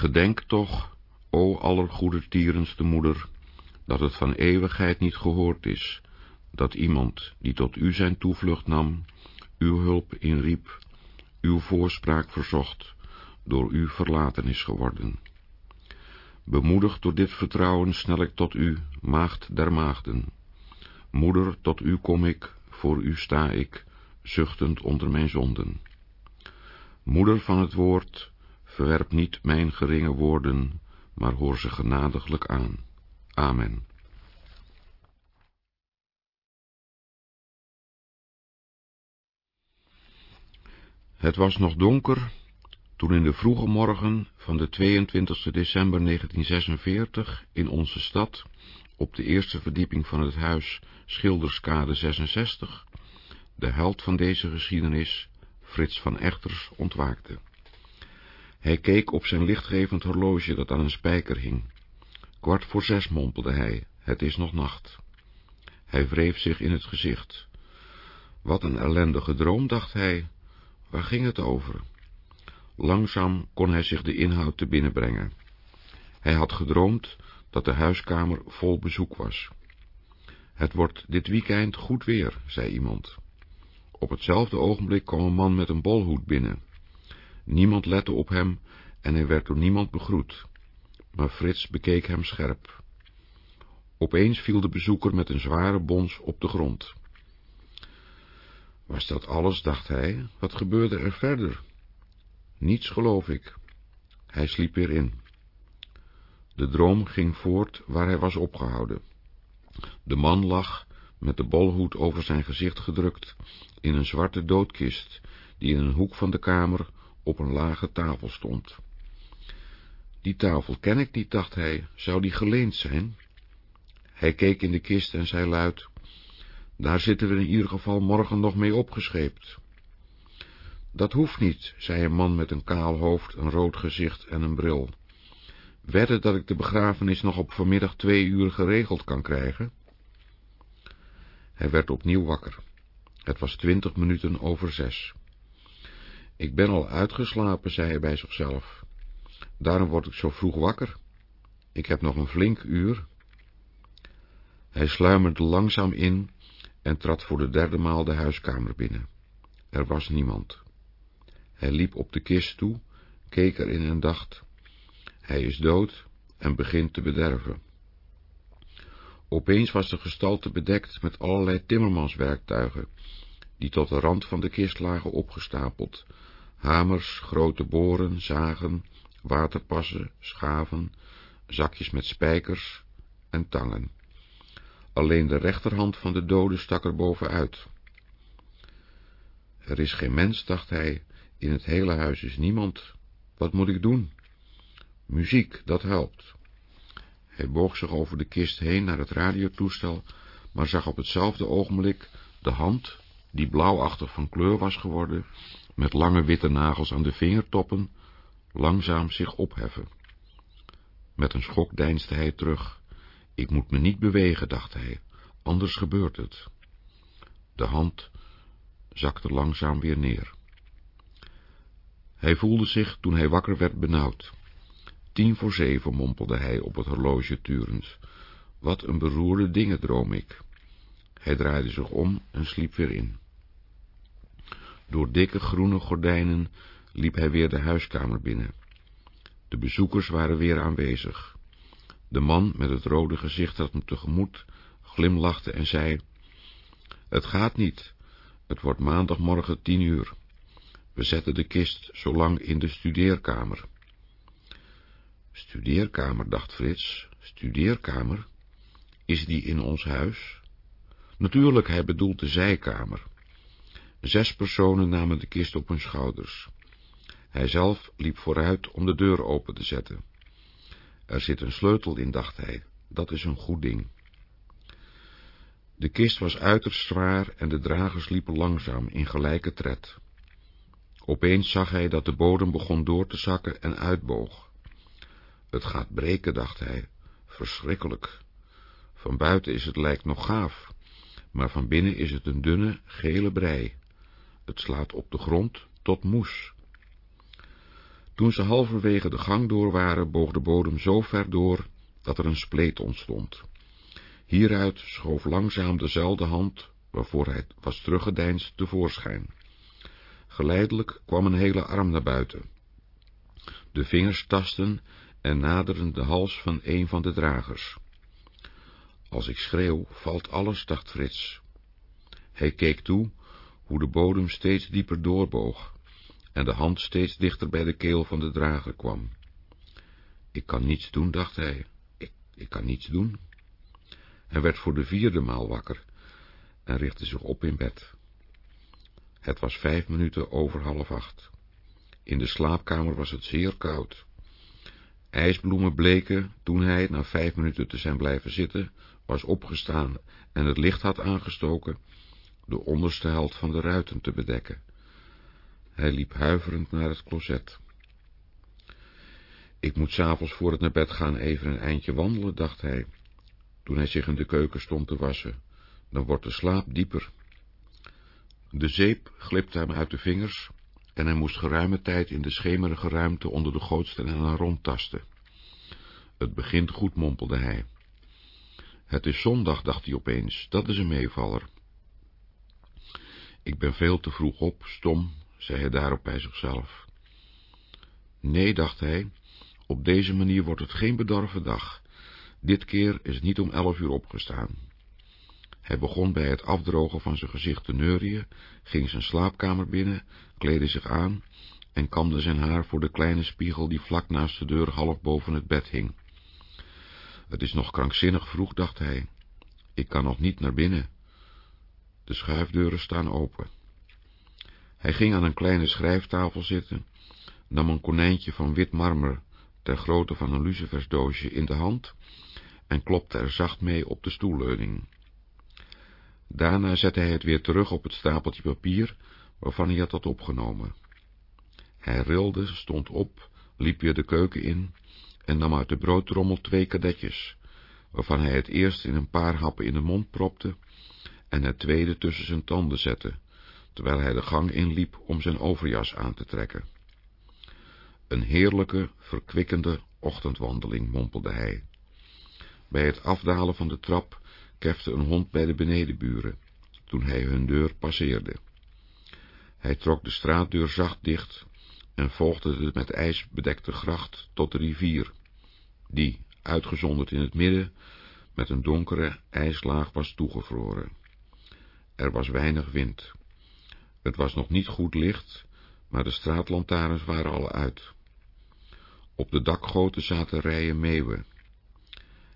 Gedenk toch, o allergoede tierenste moeder, dat het van eeuwigheid niet gehoord is, dat iemand die tot u zijn toevlucht nam, uw hulp inriep, uw voorspraak verzocht, door u verlaten is geworden. Bemoedigd door dit vertrouwen snel ik tot u, maagd der maagden. Moeder, tot u kom ik, voor u sta ik, zuchtend onder mijn zonden. Moeder van het woord, verwerp niet mijn geringe woorden, maar hoor ze genadiglijk aan. Amen. Het was nog donker toen in de vroege morgen van de 22 december 1946 in onze stad, op de eerste verdieping van het huis Schilderskade 66, de held van deze geschiedenis, Frits van Echters, ontwaakte. Hij keek op zijn lichtgevend horloge dat aan een spijker hing. Kwart voor zes mompelde hij, het is nog nacht. Hij wreef zich in het gezicht. Wat een ellendige droom, dacht hij. Waar ging het over? Langzaam kon hij zich de inhoud te binnen brengen. Hij had gedroomd dat de huiskamer vol bezoek was. Het wordt dit weekend goed weer, zei iemand. Op hetzelfde ogenblik kwam een man met een bolhoed binnen. Niemand lette op hem en hij werd door niemand begroet, maar Frits bekeek hem scherp. Opeens viel de bezoeker met een zware bons op de grond. Was dat alles, dacht hij, wat gebeurde er verder? Niets geloof ik. Hij sliep weer in. De droom ging voort waar hij was opgehouden. De man lag, met de bolhoed over zijn gezicht gedrukt, in een zwarte doodkist, die in een hoek van de kamer op een lage tafel stond. Die tafel ken ik niet, dacht hij, zou die geleend zijn? Hij keek in de kist en zei luid, daar zitten we in ieder geval morgen nog mee opgescheept. Dat hoeft niet, zei een man met een kaal hoofd, een rood gezicht en een bril. Wedden dat ik de begrafenis nog op vanmiddag twee uur geregeld kan krijgen? Hij werd opnieuw wakker. Het was twintig minuten over zes. Ik ben al uitgeslapen, zei hij bij zichzelf. Daarom word ik zo vroeg wakker. Ik heb nog een flink uur. Hij sluimerde langzaam in en trad voor de derde maal de huiskamer binnen. Er was niemand. Hij liep op de kist toe, keek erin en dacht, hij is dood en begint te bederven. Opeens was de gestalte bedekt met allerlei timmermanswerktuigen, die tot de rand van de kist lagen opgestapeld, hamers, grote boren, zagen, waterpassen, schaven, zakjes met spijkers en tangen. Alleen de rechterhand van de dode stak er bovenuit. Er is geen mens, dacht hij, in het hele huis is niemand. Wat moet ik doen? Muziek, dat helpt. Hij boog zich over de kist heen naar het radiotoestel, maar zag op hetzelfde ogenblik de hand, die blauwachtig van kleur was geworden, met lange witte nagels aan de vingertoppen, langzaam zich opheffen. Met een schok deinsde hij terug. Ik moet me niet bewegen, dacht hij, anders gebeurt het. De hand zakte langzaam weer neer. Hij voelde zich, toen hij wakker werd, benauwd. Tien voor zeven, mompelde hij op het horloge turend. Wat een beroerde dingen droom ik. Hij draaide zich om en sliep weer in. Door dikke groene gordijnen liep hij weer de huiskamer binnen. De bezoekers waren weer aanwezig. De man met het rode gezicht had hem tegemoet, glimlachte en zei, Het gaat niet, het wordt maandagmorgen tien uur. We zetten de kist zo lang in de studeerkamer. Studeerkamer, dacht Frits, studeerkamer? Is die in ons huis? Natuurlijk, hij bedoelt de zijkamer. Zes personen namen de kist op hun schouders. Hij zelf liep vooruit om de deur open te zetten. Er zit een sleutel in, dacht hij, dat is een goed ding. De kist was uiterst zwaar en de dragers liepen langzaam in gelijke tred. Opeens zag hij dat de bodem begon door te zakken en uitboog. Het gaat breken, dacht hij, verschrikkelijk. Van buiten is het lijk nog gaaf, maar van binnen is het een dunne, gele brei. Het slaat op de grond tot moes. Toen ze halverwege de gang door waren, boog de bodem zo ver door dat er een spleet ontstond. Hieruit schoof langzaam dezelfde hand, waarvoor hij was teruggedeinsd, tevoorschijn. Geleidelijk kwam een hele arm naar buiten. De vingers tasten en naderen de hals van een van de dragers. Als ik schreeuw, valt alles, dacht Frits. Hij keek toe, hoe de bodem steeds dieper doorboog en de hand steeds dichter bij de keel van de drager kwam. Ik kan niets doen, dacht hij. Ik, ik kan niets doen. Hij werd voor de vierde maal wakker en richtte zich op in bed. Het was vijf minuten over half acht. In de slaapkamer was het zeer koud. IJsbloemen bleken, toen hij, na vijf minuten te zijn blijven zitten, was opgestaan en het licht had aangestoken, de onderste helft van de ruiten te bedekken. Hij liep huiverend naar het closet. Ik moet s'avonds voor het naar bed gaan even een eindje wandelen, dacht hij, toen hij zich in de keuken stond te wassen. Dan wordt de slaap dieper. De zeep glipte hem uit de vingers en hij moest geruime tijd in de schemerige ruimte onder de gootstenen rondtasten. Het begint goed, mompelde hij. Het is zondag, dacht hij opeens, dat is een meevaller. Ik ben veel te vroeg op, stom, zei hij daarop bij zichzelf. Nee, dacht hij, op deze manier wordt het geen bedorven dag. Dit keer is het niet om elf uur opgestaan. Hij begon bij het afdrogen van zijn gezicht te neurien, ging zijn slaapkamer binnen, kleedde zich aan en kamde zijn haar voor de kleine spiegel die vlak naast de deur half boven het bed hing. Het is nog krankzinnig vroeg, dacht hij. Ik kan nog niet naar binnen. De schuifdeuren staan open. Hij ging aan een kleine schrijftafel zitten, nam een konijntje van wit marmer ter grootte van een lucifersdoosje in de hand en klopte er zacht mee op de stoelleuning. Daarna zette hij het weer terug op het stapeltje papier waarvan hij het had opgenomen. Hij rilde, stond op, liep weer de keuken in en nam uit de broodtrommel twee kadetjes, waarvan hij het eerst in een paar happen in de mond propte en het tweede tussen zijn tanden zette, terwijl hij de gang inliep om zijn overjas aan te trekken. Een heerlijke, verkwikkende ochtendwandeling, mompelde hij. Bij het afdalen van de trap kefte een hond bij de benedenburen, toen hij hun deur passeerde. Hij trok de straatdeur zacht dicht en volgde de met ijs bedekte gracht tot de rivier, die, uitgezonderd in het midden, met een donkere ijslaag was toegevroren. Er was weinig wind. Het was nog niet goed licht, maar de straatlantaarns waren al uit. Op de dakgoten zaten rijen meeuwen.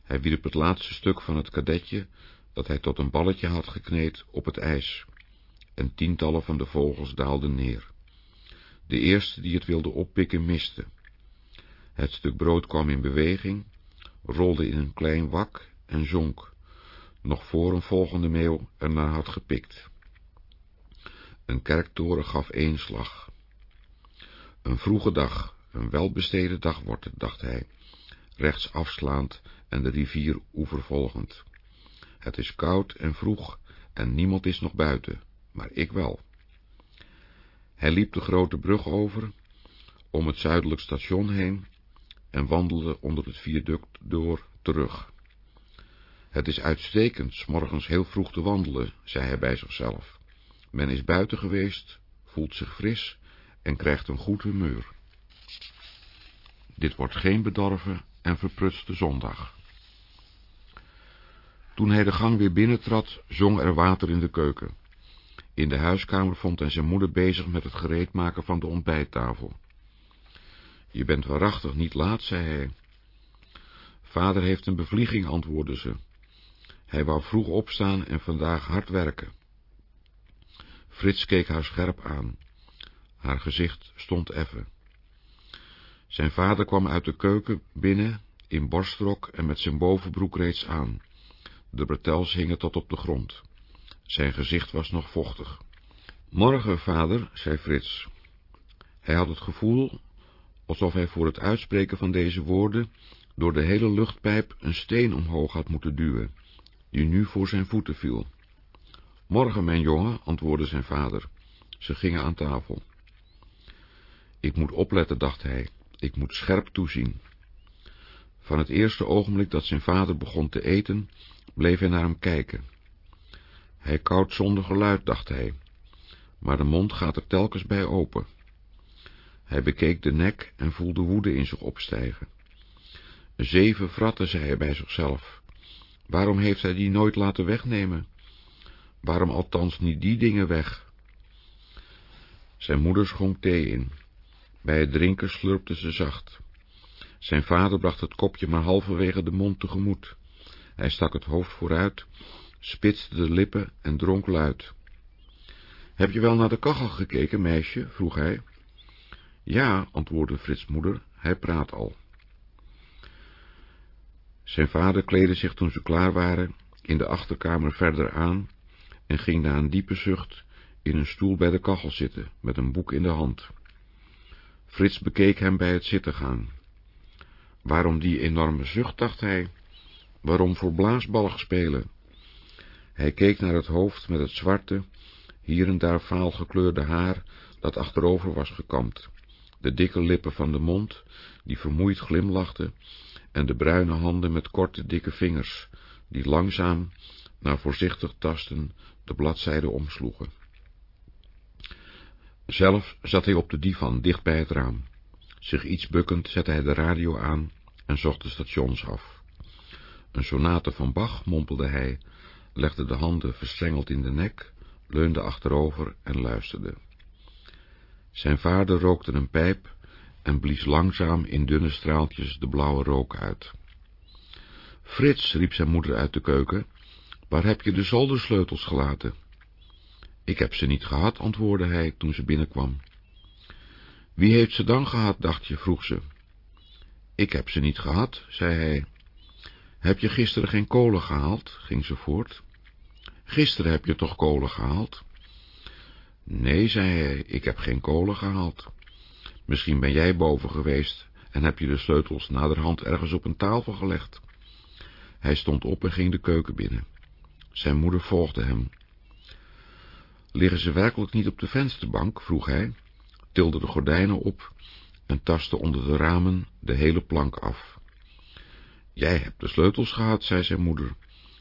Hij wierp het laatste stuk van het kadetje, dat hij tot een balletje had gekneed, op het ijs, en tientallen van de vogels daalden neer. De eerste die het wilde oppikken miste. Het stuk brood kwam in beweging, rolde in een klein wak en zonk, nog voor een volgende meeuw ernaar had gepikt. Een kerktoren gaf één slag. Een vroege dag, een welbesteden dag wordt het, dacht hij, rechts afslaand en de rivier oever volgend. Het is koud en vroeg en niemand is nog buiten, maar ik wel. Hij liep de grote brug over, om het zuidelijk station heen en wandelde onder het viaduct door terug. Het is uitstekend, s morgens heel vroeg te wandelen, zei hij bij zichzelf. Men is buiten geweest, voelt zich fris en krijgt een goed humeur. Dit wordt geen bedorven en verprutste zondag. Toen hij de gang weer binnentrad, zong er water in de keuken. In de huiskamer vond hij zijn moeder bezig met het gereedmaken van de ontbijttafel. Je bent waarachtig niet laat, zei hij. Vader heeft een bevlieging, antwoordde ze. Hij wou vroeg opstaan en vandaag hard werken. Frits keek haar scherp aan. Haar gezicht stond effen. Zijn vader kwam uit de keuken binnen, in borstrok en met zijn bovenbroek reeds aan. De bretels hingen tot op de grond. Zijn gezicht was nog vochtig. Morgen, vader, zei Frits. Hij had het gevoel alsof hij voor het uitspreken van deze woorden door de hele luchtpijp een steen omhoog had moeten duwen, die nu voor zijn voeten viel. Morgen, mijn jongen, antwoordde zijn vader. Ze gingen aan tafel. Ik moet opletten, dacht hij. Ik moet scherp toezien. Van het eerste ogenblik dat zijn vader begon te eten, bleef hij naar hem kijken. Hij koudt zonder geluid, dacht hij, maar de mond gaat er telkens bij open. Hij bekeek de nek en voelde woede in zich opstijgen. Zeven vratten, zei hij bij zichzelf. Waarom heeft hij die nooit laten wegnemen? Waarom althans niet die dingen weg? Zijn moeder schonk thee in. Bij het drinken slurpte ze zacht. Zijn vader bracht het kopje maar halverwege de mond tegemoet. Hij stak het hoofd vooruit, spitste de lippen en dronk luid. Heb je wel naar de kachel gekeken, meisje? vroeg hij. Ja, antwoordde Frits moeder, hij praat al. Zijn vader kleedde zich toen ze klaar waren in de achterkamer verder aan en ging na een diepe zucht in een stoel bij de kachel zitten met een boek in de hand. Frits bekeek hem bij het zitten gaan. Waarom die enorme zucht, dacht hij. Waarom voor blaasballig spelen? Hij keek naar het hoofd met het zwarte, hier en daar vaal gekleurde haar dat achterover was gekamd, de dikke lippen van de mond, die vermoeid glimlachten, en de bruine handen met korte, dikke vingers, die langzaam, na voorzichtig tasten, de bladzijden omsloegen. Zelf zat hij op de divan, dicht bij het raam. Zich iets bukkend zette hij de radio aan en zocht de stations af. Een sonate van Bach, mompelde hij, legde de handen verstrengeld in de nek, leunde achterover en luisterde. Zijn vader rookte een pijp en blies langzaam in dunne straaltjes de blauwe rook uit. Frits, riep zijn moeder uit de keuken, waar heb je de zoldersleutels gelaten? Ik heb ze niet gehad, antwoordde hij toen ze binnenkwam. Wie heeft ze dan gehad, dacht je, vroeg ze. Ik heb ze niet gehad, zei hij. Heb je gisteren geen kolen gehaald, ging ze voort. Gisteren heb je toch kolen gehaald? Nee, zei hij, ik heb geen kolen gehaald. Misschien ben jij boven geweest en heb je de sleutels naderhand ergens op een tafel gelegd. Hij stond op en ging de keuken binnen. Zijn moeder volgde hem. Liggen ze werkelijk niet op de vensterbank? vroeg hij, tilde de gordijnen op en tastte onder de ramen de hele plank af. Jij hebt de sleutels gehad, zei zijn moeder.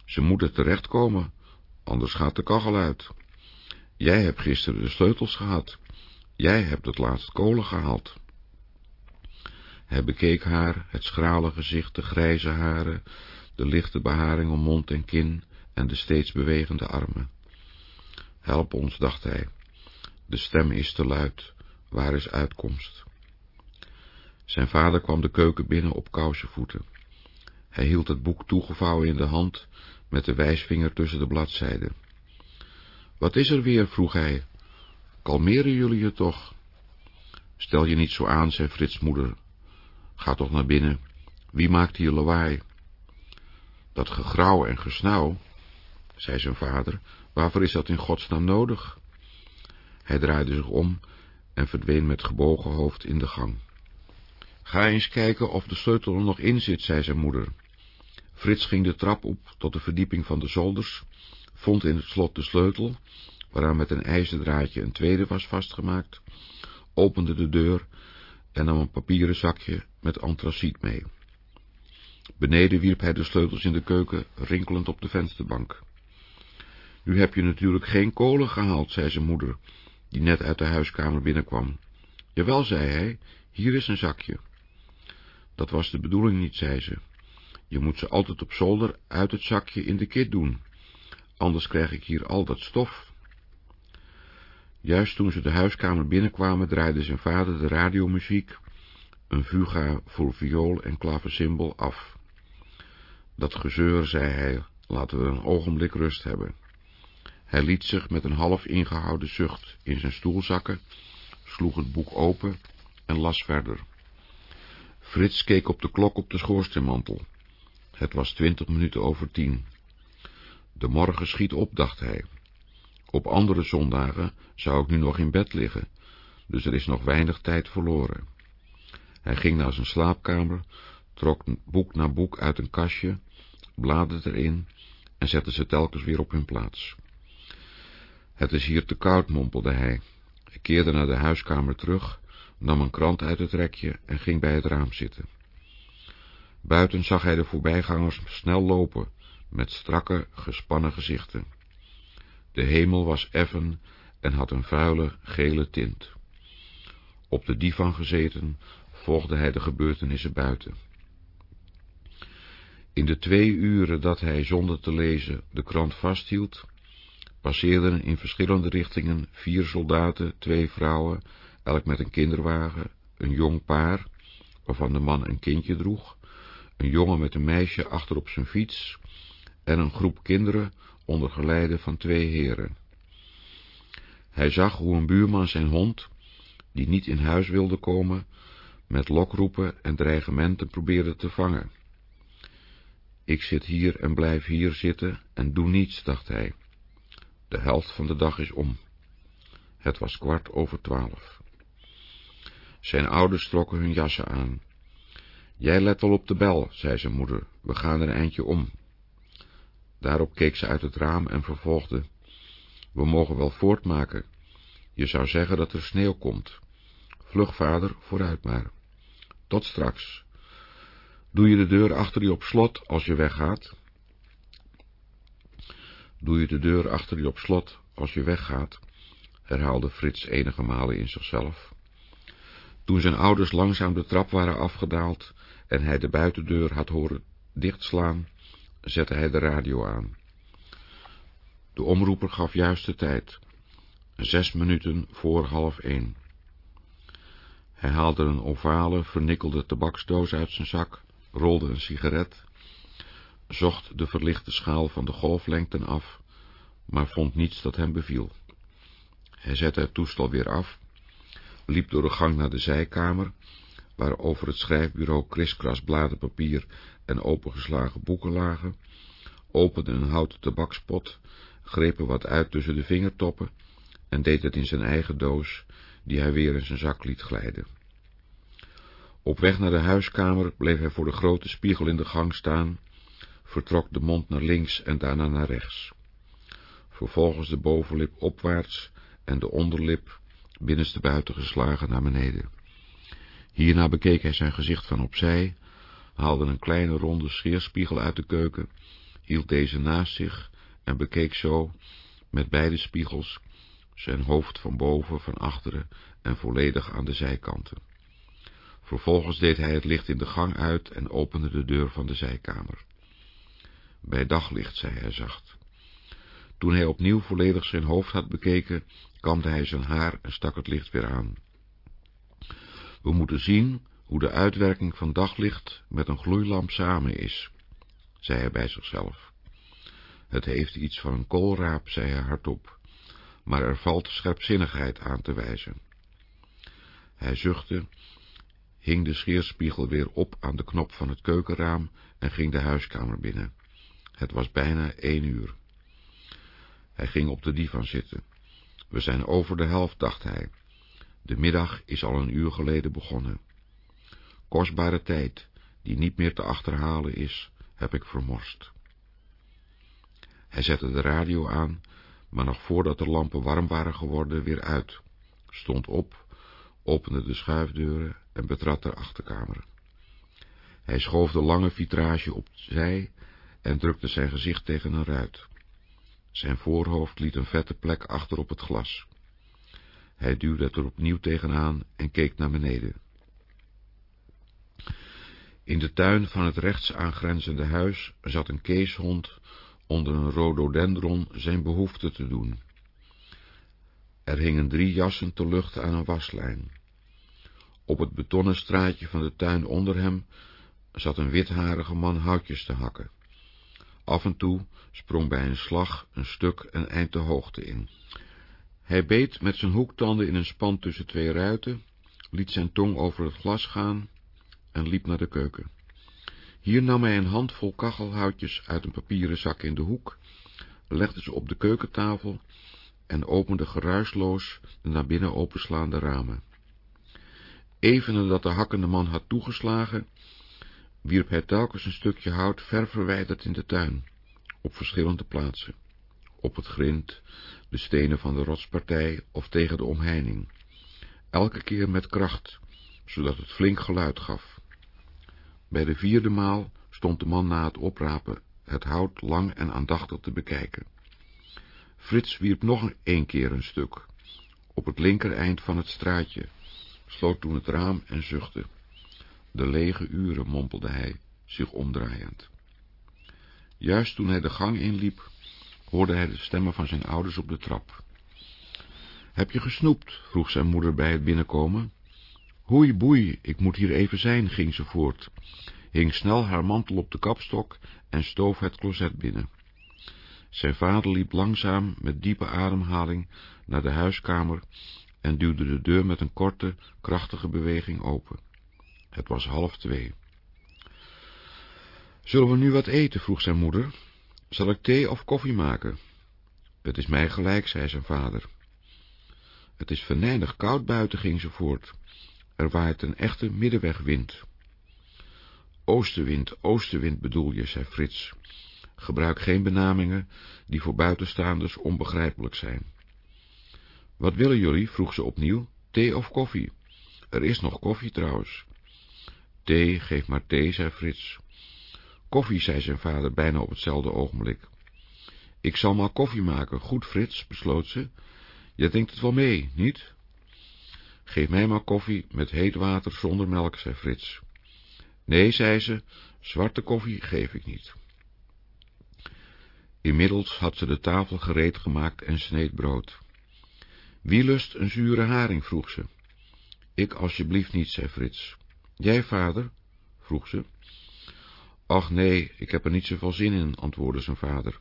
Ze moeten terechtkomen, anders gaat de kachel uit. Jij hebt gisteren de sleutels gehad. Jij hebt het laatst kolen gehaald. Hij bekeek haar, het schrale gezicht, de grijze haren, de lichte beharing om mond en kin en de steeds bewegende armen. Help ons, dacht hij. De stem is te luid. Waar is uitkomst? Zijn vader kwam de keuken binnen op kousenvoeten. Hij hield het boek toegevouwen in de hand, met de wijsvinger tussen de bladzijden. Wat is er weer? vroeg hij. Kalmeren jullie je toch? Stel je niet zo aan, zei Frits moeder. Ga toch naar binnen. Wie maakt hier lawaai? Dat gegrauw en gesnauw, zei zijn vader, waarvoor is dat in godsnaam nodig? Hij draaide zich om en verdween met gebogen hoofd in de gang. Ga eens kijken of de sleutel er nog in zit, zei zijn moeder. Frits ging de trap op tot de verdieping van de zolders, vond in het slot de sleutel, waaraan met een ijzerdraadje een tweede was vastgemaakt, opende de deur en nam een papieren zakje met antraciet mee. Beneden wierp hij de sleutels in de keuken, rinkelend op de vensterbank. Nu heb je natuurlijk geen kolen gehaald, zei zijn moeder, die net uit de huiskamer binnenkwam. Jawel, zei hij, hier is een zakje. Dat was de bedoeling niet, zei ze. Je moet ze altijd op zolder uit het zakje in de kit doen, anders krijg ik hier al dat stof. Juist toen ze de huiskamer binnenkwamen, draaide zijn vader de radiomuziek, een fuga voor viool en klaversymbol, af. Dat gezeur, zei hij, laten we een ogenblik rust hebben. Hij liet zich met een half ingehouden zucht in zijn stoel zakken, sloeg het boek open en las verder. Frits keek op de klok op de schoorsteenmantel. Het was twintig minuten over tien. De morgen schiet op, dacht hij. Op andere zondagen zou ik nu nog in bed liggen, dus er is nog weinig tijd verloren. Hij ging naar zijn slaapkamer, trok boek na boek uit een kastje, bladerde erin en zette ze telkens weer op hun plaats. Het is hier te koud, mompelde hij. Hij keerde naar de huiskamer terug, nam een krant uit het rekje en ging bij het raam zitten. Buiten zag hij de voorbijgangers snel lopen, met strakke, gespannen gezichten. De hemel was effen en had een vuile, gele tint. Op de divan gezeten volgde hij de gebeurtenissen buiten. In de twee uren dat hij zonder te lezen de krant vasthield, passeerden in verschillende richtingen vier soldaten, twee vrouwen, elk met een kinderwagen, een jong paar, waarvan de man een kindje droeg, een jongen met een meisje achter op zijn fiets en een groep kinderen onder geleide van twee heren. Hij zag hoe een buurman zijn hond, die niet in huis wilde komen, met lokroepen en dreigementen probeerde te vangen. Ik zit hier en blijf hier zitten en doe niets, dacht hij. De helft van de dag is om. Het was kwart over twaalf. Zijn ouders trokken hun jassen aan. Jij let wel op de bel, zei zijn moeder, we gaan er een eindje om. Daarop keek ze uit het raam en vervolgde, we mogen wel voortmaken. Je zou zeggen dat er sneeuw komt. Vlug, vader, vooruit maar. Tot straks. Doe je de deur achter je op slot als je weggaat? Doe je de deur achter je op slot als je weggaat, herhaalde Frits enige malen in zichzelf. Toen zijn ouders langzaam de trap waren afgedaald en hij de buitendeur had horen dichtslaan, zette hij de radio aan. De omroeper gaf juist de tijd, zes minuten voor half één. Hij haalde een ovale, vernikkelde tabaksdoos uit zijn zak, rolde een sigaret, zocht de verlichte schaal van de golflengten af, maar vond niets dat hem beviel. Hij zette het toestel weer af, liep door de gang naar de zijkamer, waar over het schrijfbureau kriskras bladenpapier en opengeslagen boeken lagen, opende een houten tabakspot, greep er wat uit tussen de vingertoppen en deed het in zijn eigen doos, die hij weer in zijn zak liet glijden. Op weg naar de huiskamer bleef hij voor de grote spiegel in de gang staan, vertrok de mond naar links en daarna naar rechts. Vervolgens de bovenlip opwaarts en de onderlip binnenste buiten geslagen naar beneden. Hierna bekeek hij zijn gezicht van opzij, haalde een kleine ronde scheerspiegel uit de keuken, hield deze naast zich en bekeek zo, met beide spiegels, zijn hoofd van boven, van achteren en volledig aan de zijkanten. Vervolgens deed hij het licht in de gang uit en opende de deur van de zijkamer. Bij daglicht, zei hij zacht. Toen hij opnieuw volledig zijn hoofd had bekeken, kamde hij zijn haar en stak het licht weer aan. We moeten zien hoe de uitwerking van daglicht met een gloeilamp samen is, zei hij bij zichzelf. Het heeft iets van een koolraap, zei hij hardop, maar er valt scherpzinnigheid aan te wijzen. Hij zuchtte, hing de scheerspiegel weer op aan de knop van het keukenraam en ging de huiskamer binnen. Het was bijna één uur. Hij ging op de divan zitten. We zijn over de helft, dacht hij. De middag is al een uur geleden begonnen. Kostbare tijd, die niet meer te achterhalen is, heb ik vermorst. Hij zette de radio aan, maar nog voordat de lampen warm waren geworden, weer uit, stond op, opende de schuifdeuren en betrad de achterkamer. Hij schoof de lange vitrage opzij en drukte zijn gezicht tegen een ruit. Zijn voorhoofd liet een vette plek achter op het glas. Hij duwde het er opnieuw tegenaan en keek naar beneden. In de tuin van het rechts aangrenzende huis zat een keeshond onder een rhododendron zijn behoefte te doen. Er hingen drie jassen te lucht aan een waslijn. Op het betonnen straatje van de tuin onder hem zat een witharige man houtjes te hakken. Af en toe sprong bij een slag een stuk een eind de hoogte in. Hij beet met zijn hoektanden in een span tussen twee ruiten, liet zijn tong over het glas gaan en liep naar de keuken. Hier nam hij een handvol kachelhoutjes uit een papieren zak in de hoek, legde ze op de keukentafel en opende geruisloos de naar binnen openslaande ramen. Even nadat de hakkende man had toegeslagen, wierp hij telkens een stukje hout ver verwijderd in de tuin, op verschillende plaatsen, op het grind, de stenen van de rotspartij of tegen de omheining, elke keer met kracht, zodat het flink geluid gaf. Bij de vierde maal stond de man na het oprapen het hout lang en aandachtig te bekijken. Frits wierp nog een keer een stuk, op het linkereind van het straatje, sloot toen het raam en zuchtte. De lege uren, mompelde hij, zich omdraaiend. Juist toen hij de gang inliep, hoorde hij de stemmen van zijn ouders op de trap. Heb je gesnoept? vroeg zijn moeder bij het binnenkomen. Hoei boei, ik moet hier even zijn, ging ze voort, hing snel haar mantel op de kapstok en stoof het closet binnen. Zijn vader liep langzaam met diepe ademhaling naar de huiskamer en duwde de deur met een korte, krachtige beweging open. Het was half twee. Zullen we nu wat eten? vroeg zijn moeder. Zal ik thee of koffie maken? Het is mij gelijk, zei zijn vader. Het is venijnig koud buiten, ging ze voort. Er waait een echte middenwegwind. Oostenwind, oostenwind bedoel je, zei Frits. Gebruik geen benamingen die voor buitenstaanders onbegrijpelijk zijn. Wat willen jullie? vroeg ze opnieuw. Thee of koffie? Er is nog koffie trouwens. Thee, geef maar thee, zei Frits. Koffie, zei zijn vader bijna op hetzelfde ogenblik. Ik zal maar koffie maken. Goed, Frits, besloot ze. Je denkt het wel mee, niet? Geef mij maar koffie met heet water zonder melk, zei Frits. Nee, zei ze, zwarte koffie geef ik niet. Inmiddels had ze de tafel gereed gemaakt en sneed brood. Wie lust een zure haring, vroeg ze. Ik alsjeblieft niet, zei Frits. Jij, vader? vroeg ze. Ach nee, ik heb er niet zoveel zin in, antwoordde zijn vader.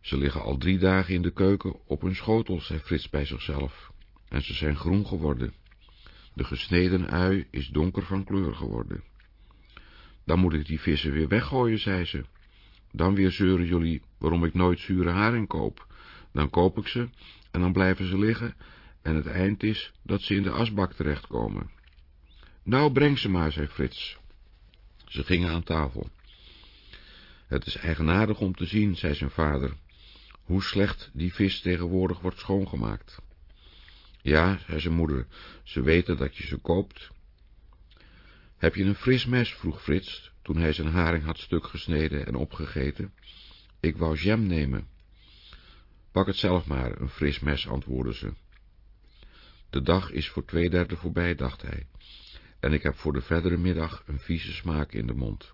Ze liggen al drie dagen in de keuken op hun schotel, zei Frits bij zichzelf, en ze zijn groen geworden. De gesneden ui is donker van kleur geworden. Dan moet ik die vissen weer weggooien, zei ze. Dan weer zeuren jullie waarom ik nooit zure haring koop. Dan koop ik ze en dan blijven ze liggen en het eind is dat ze in de asbak terechtkomen. Nou, breng ze maar, zei Frits. Ze gingen aan tafel. Het is eigenaardig om te zien, zei zijn vader, hoe slecht die vis tegenwoordig wordt schoongemaakt. Ja, zei zijn moeder, ze weten dat je ze koopt. Heb je een fris mes? vroeg Frits, toen hij zijn haring had stuk gesneden en opgegeten. Ik wou jam nemen. Pak het zelf maar, een fris mes, antwoordde ze. De dag is voor twee derde voorbij, dacht hij, en ik heb voor de verdere middag een vieze smaak in de mond.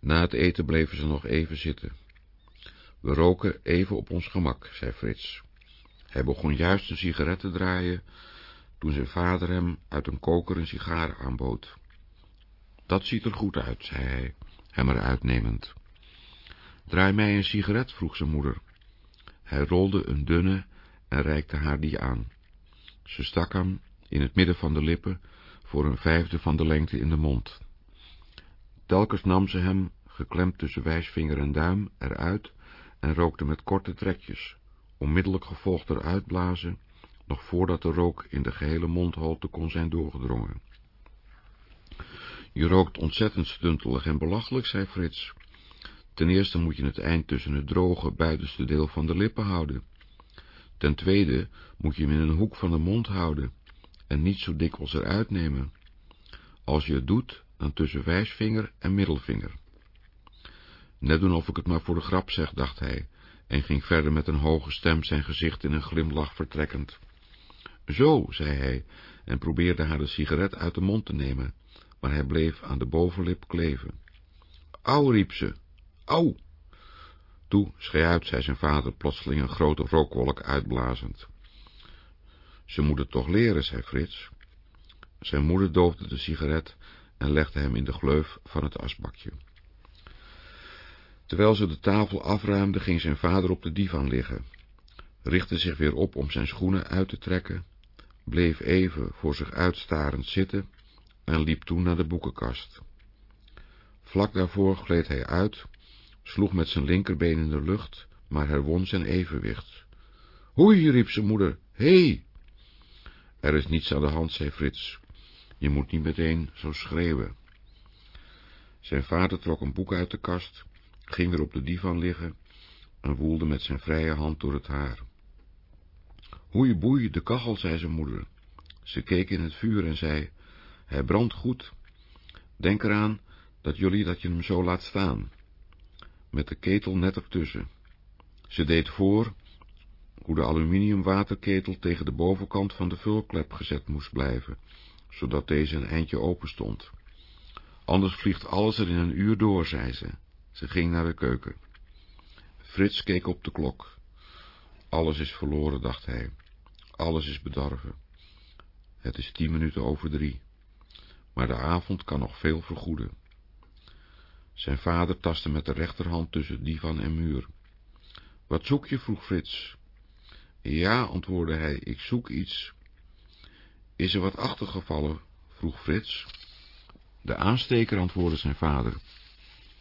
Na het eten bleven ze nog even zitten. We roken even op ons gemak, zei Frits. Hij begon juist een sigaret te draaien, toen zijn vader hem uit een koker een sigaar aanbood. Dat ziet er goed uit, zei hij, hem eruit nemend. Draai mij een sigaret, vroeg zijn moeder. Hij rolde een dunne en reikte haar die aan. Ze stak hem in het midden van de lippen voor een vijfde van de lengte in de mond. Telkens nam ze hem, geklemd tussen wijsvinger en duim, eruit en rookte met korte trekjes, onmiddellijk gevolgd eruit blazen, nog voordat de rook in de gehele mondholte kon zijn doorgedrongen. Je rookt ontzettend stuntelig en belachelijk, zei Frits. Ten eerste moet je het eind tussen het droge buitenste deel van de lippen houden. Ten tweede moet je hem in een hoek van de mond houden en niet zo dikwijls eruit nemen. Als je het doet, dan tussen wijsvinger en middelvinger. Net doen of ik het maar voor de grap zeg, dacht hij, en ging verder met een hoge stem zijn gezicht in een glimlach vertrekkend. Zo, zei hij, en probeerde haar de sigaret uit de mond te nemen, maar hij bleef aan de bovenlip kleven. Au, riep ze, au! Toe, schei uit, zei zijn vader, plotseling een grote rookwolk uitblazend. Ze moet het toch leren, zei Frits. Zijn moeder doofde de sigaret en legde hem in de gleuf van het asbakje. Terwijl ze de tafel afruimde, ging zijn vader op de divan liggen, richtte zich weer op om zijn schoenen uit te trekken, bleef even voor zich uitstarend zitten en liep toen naar de boekenkast. Vlak daarvoor gleed hij uit, sloeg met zijn linkerbeen in de lucht, maar herwon zijn evenwicht. Hoei, riep zijn moeder, hé! Hey! Er is niets aan de hand, zei Frits. Je moet niet meteen zo schreeuwen. Zijn vader trok een boek uit de kast, ging weer op de divan liggen en woelde met zijn vrije hand door het haar. Hoei boei, de kachel, zei zijn moeder. Ze keek in het vuur en zei, hij brandt goed. Denk eraan dat jullie dat je hem zo laat staan. Met de ketel net ertussen. Ze deed voor hoe de aluminiumwaterketel tegen de bovenkant van de vulklep gezet moest blijven, zodat deze een eindje open stond. Anders vliegt alles er in een uur door, zei ze. Ze ging naar de keuken. Frits keek op de klok. Alles is verloren, dacht hij. Alles is bedorven. Het is tien minuten over drie. Maar de avond kan nog veel vergoeden. Zijn vader tastte met de rechterhand tussen divan en muur. Wat zoek je? vroeg Frits. Ja, antwoordde hij, ik zoek iets. Is er wat achtergevallen? vroeg Frits. De aansteker, antwoordde zijn vader.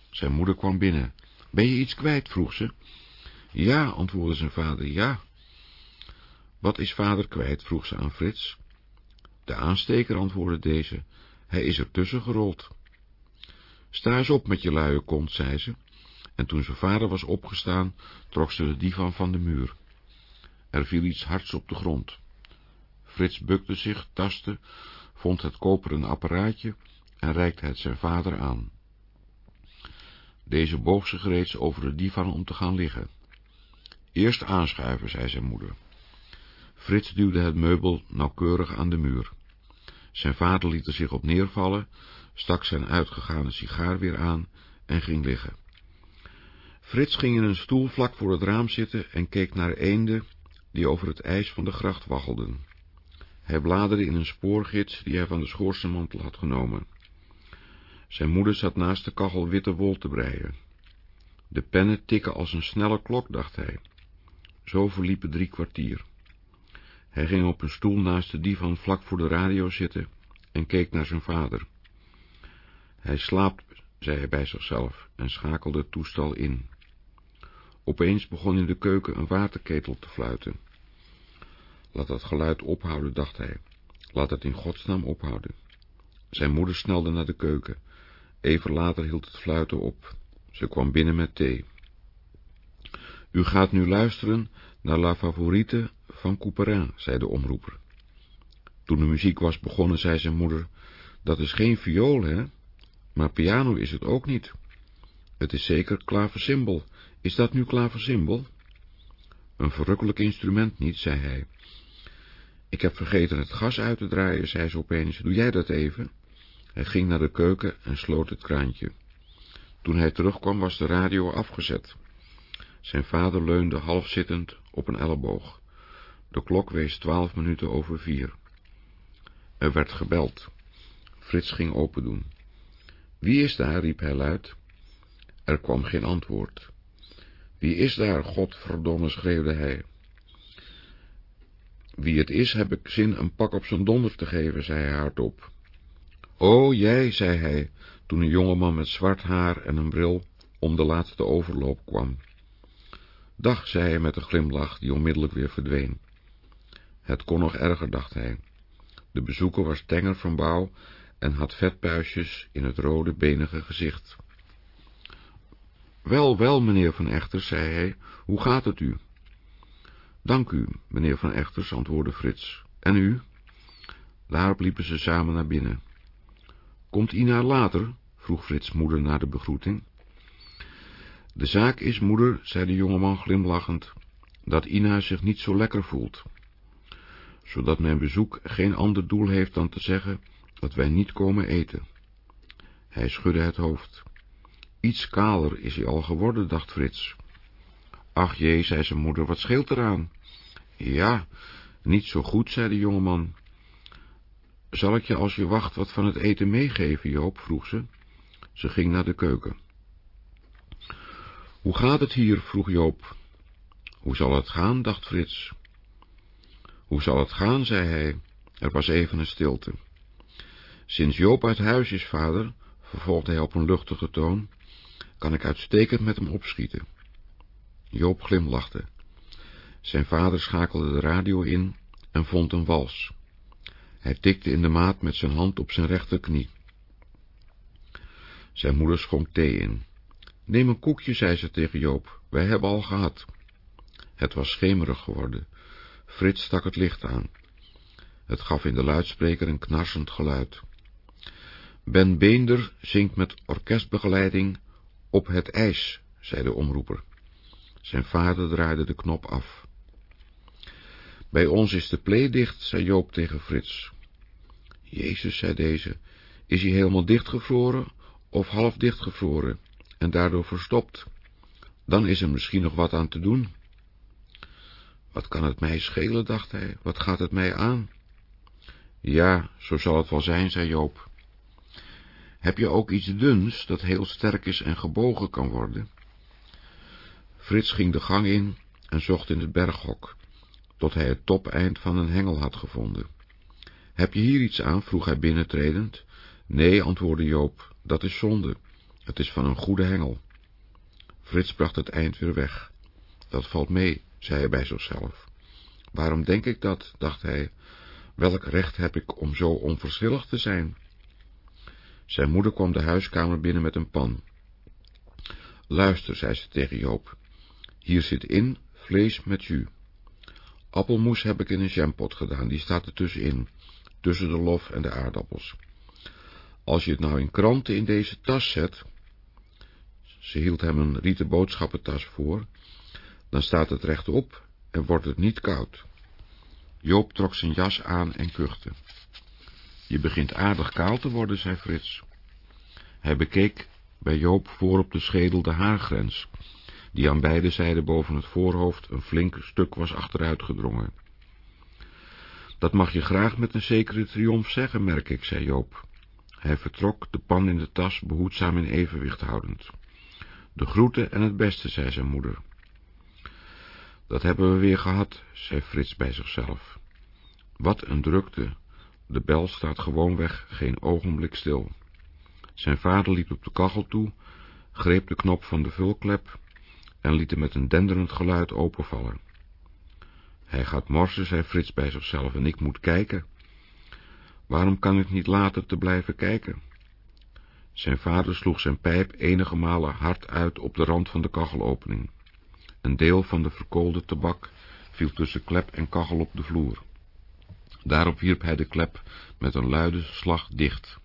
Zijn moeder kwam binnen. Ben je iets kwijt? vroeg ze. Ja, antwoordde zijn vader, ja. Wat is vader kwijt? vroeg ze aan Frits. De aansteker, antwoordde deze, hij is er tussen gerold. Sta eens op met je luie kont, zei ze, en toen zijn vader was opgestaan, trok ze de divan van de muur. Er viel iets hards op de grond. Frits bukte zich, tastte, vond het koperen apparaatje en reikte het zijn vader aan. Deze boog zich reeds over de divan om te gaan liggen. Eerst aanschuiven, zei zijn moeder. Frits duwde het meubel nauwkeurig aan de muur. Zijn vader liet er zich op neervallen, stak zijn uitgegane sigaar weer aan en ging liggen. Frits ging in een stoel vlak voor het raam zitten en keek naar eenden die over het ijs van de gracht waggelden. Hij bladerde in een spoorgids die hij van de schoorsteenmantel had genomen. Zijn moeder zat naast de kachel witte wol te breien. De pennen tikken als een snelle klok, dacht hij. Zo verliepen drie kwartier. Hij ging op een stoel naast de divan vlak voor de radio zitten en keek naar zijn vader. Hij slaapt, zei hij bij zichzelf en schakelde het toestel in. Opeens begon in de keuken een waterketel te fluiten. Laat dat geluid ophouden, dacht hij. Laat het in godsnaam ophouden. Zijn moeder snelde naar de keuken. Even later hield het fluiten op. Ze kwam binnen met thee. U gaat nu luisteren naar La Favorite van Couperin, zei de omroeper. Toen de muziek was begonnen, zei zijn moeder, dat is geen viool, hè? Maar piano is het ook niet. Het is zeker klaversymbol. Is dat nu klaversymbol? Een verrukkelijk instrument niet, zei hij. Ik heb vergeten het gas uit te draaien, zei ze opeens. Doe jij dat even? Hij ging naar de keuken en sloot het kraantje. Toen hij terugkwam was de radio afgezet. Zijn vader leunde half zittend op een elleboog. De klok wees twaalf minuten over vier. Er werd gebeld. Frits ging open doen. Wie is daar? riep hij luid. Er kwam geen antwoord. Wie is daar, godverdomme, schreeuwde hij. Wie het is, heb ik zin een pak op zijn donder te geven, zei hij hardop. O, jij, zei hij, toen een jongeman met zwart haar en een bril om de laatste overloop kwam. Dag, zei hij met een glimlach, die onmiddellijk weer verdween. Het kon nog erger, dacht hij. De bezoeker was tenger van bouw en had vetpuisjes in het rode, benige gezicht. Wel, wel, meneer Van Echters, zei hij, hoe gaat het u? Dank u, meneer Van Echters, antwoordde Frits. En u? Daarop liepen ze samen naar binnen. Komt Ina later? vroeg Frits moeder na de begroeting. De zaak is, moeder, zei de jongeman glimlachend, dat Ina zich niet zo lekker voelt, zodat mijn bezoek geen ander doel heeft dan te zeggen dat wij niet komen eten. Hij schudde het hoofd. Iets kaler is hij al geworden, dacht Frits. Ach jee, zei zijn moeder, wat scheelt eraan? Ja, niet zo goed, zei de jongeman. Zal ik je als je wacht wat van het eten meegeven, Joop? vroeg ze. Ze ging naar de keuken. Hoe gaat het hier? vroeg Joop. Hoe zal het gaan? dacht Frits. Hoe zal het gaan? zei hij. Er was even een stilte. Sinds Joop uit huis is, vader, vervolgde hij op een luchtige toon, kan ik uitstekend met hem opschieten. Joop glimlachte. Zijn vader schakelde de radio in en vond een wals. Hij tikte in de maat met zijn hand op zijn rechterknie. Zijn moeder schonk thee in. Neem een koekje, zei ze tegen Joop, wij hebben al gehad. Het was schemerig geworden. Frits stak het licht aan. Het gaf in de luidspreker een knarsend geluid. Ben Beender zingt met orkestbegeleiding op het ijs, zei de omroeper. Zijn vader draaide de knop af. Bij ons is de plee dicht, zei Joop tegen Frits. Jezus, zei deze, is hij helemaal dichtgevroren of half dichtgevroren en daardoor verstopt? Dan is er misschien nog wat aan te doen. Wat kan het mij schelen, dacht hij, wat gaat het mij aan? Ja, zo zal het wel zijn, zei Joop. Heb je ook iets duns dat heel sterk is en gebogen kan worden? Frits ging de gang in en zocht in het berghok, tot hij het topeind van een hengel had gevonden. Heb je hier iets aan? vroeg hij binnentredend. Nee, antwoordde Joop, dat is zonde. Het is van een goede hengel. Frits bracht het eind weer weg. Dat valt mee, zei hij bij zichzelf. Waarom denk ik dat, dacht hij. Welk recht heb ik om zo onverschillig te zijn? Zijn moeder kwam de huiskamer binnen met een pan. Luister, zei ze tegen Joop. Hier zit in vlees met jus. Appelmoes heb ik in een jampot gedaan, die staat er tussenin, tussen de lof en de aardappels. Als je het nou in kranten in deze tas zet, ze hield hem een rieten boodschappentas voor, dan staat het rechtop en wordt het niet koud. Joop trok zijn jas aan en kuchte. Je begint aardig kaal te worden, zei Frits. Hij bekeek bij Joop voor op de schedel de haargrens, die aan beide zijden boven het voorhoofd een flink stuk was achteruitgedrongen. Dat mag je graag met een zekere triomf zeggen, merk ik, zei Joop. Hij vertrok, de pan in de tas behoedzaam in evenwicht houdend. De groeten en het beste, zei zijn moeder. Dat hebben we weer gehad, zei Frits bij zichzelf. Wat een drukte. De bel staat gewoonweg geen ogenblik stil. Zijn vader liep op de kachel toe, greep de knop van de vulklep en liet hem met een denderend geluid openvallen. Hij gaat morsen, zei Frits bij zichzelf, en ik moet kijken. Waarom kan ik niet laten te blijven kijken? Zijn vader sloeg zijn pijp enige malen hard uit op de rand van de kachelopening. Een deel van de verkoolde tabak viel tussen klep en kachel op de vloer. Daarop wierp hij de klep met een luide slag dicht.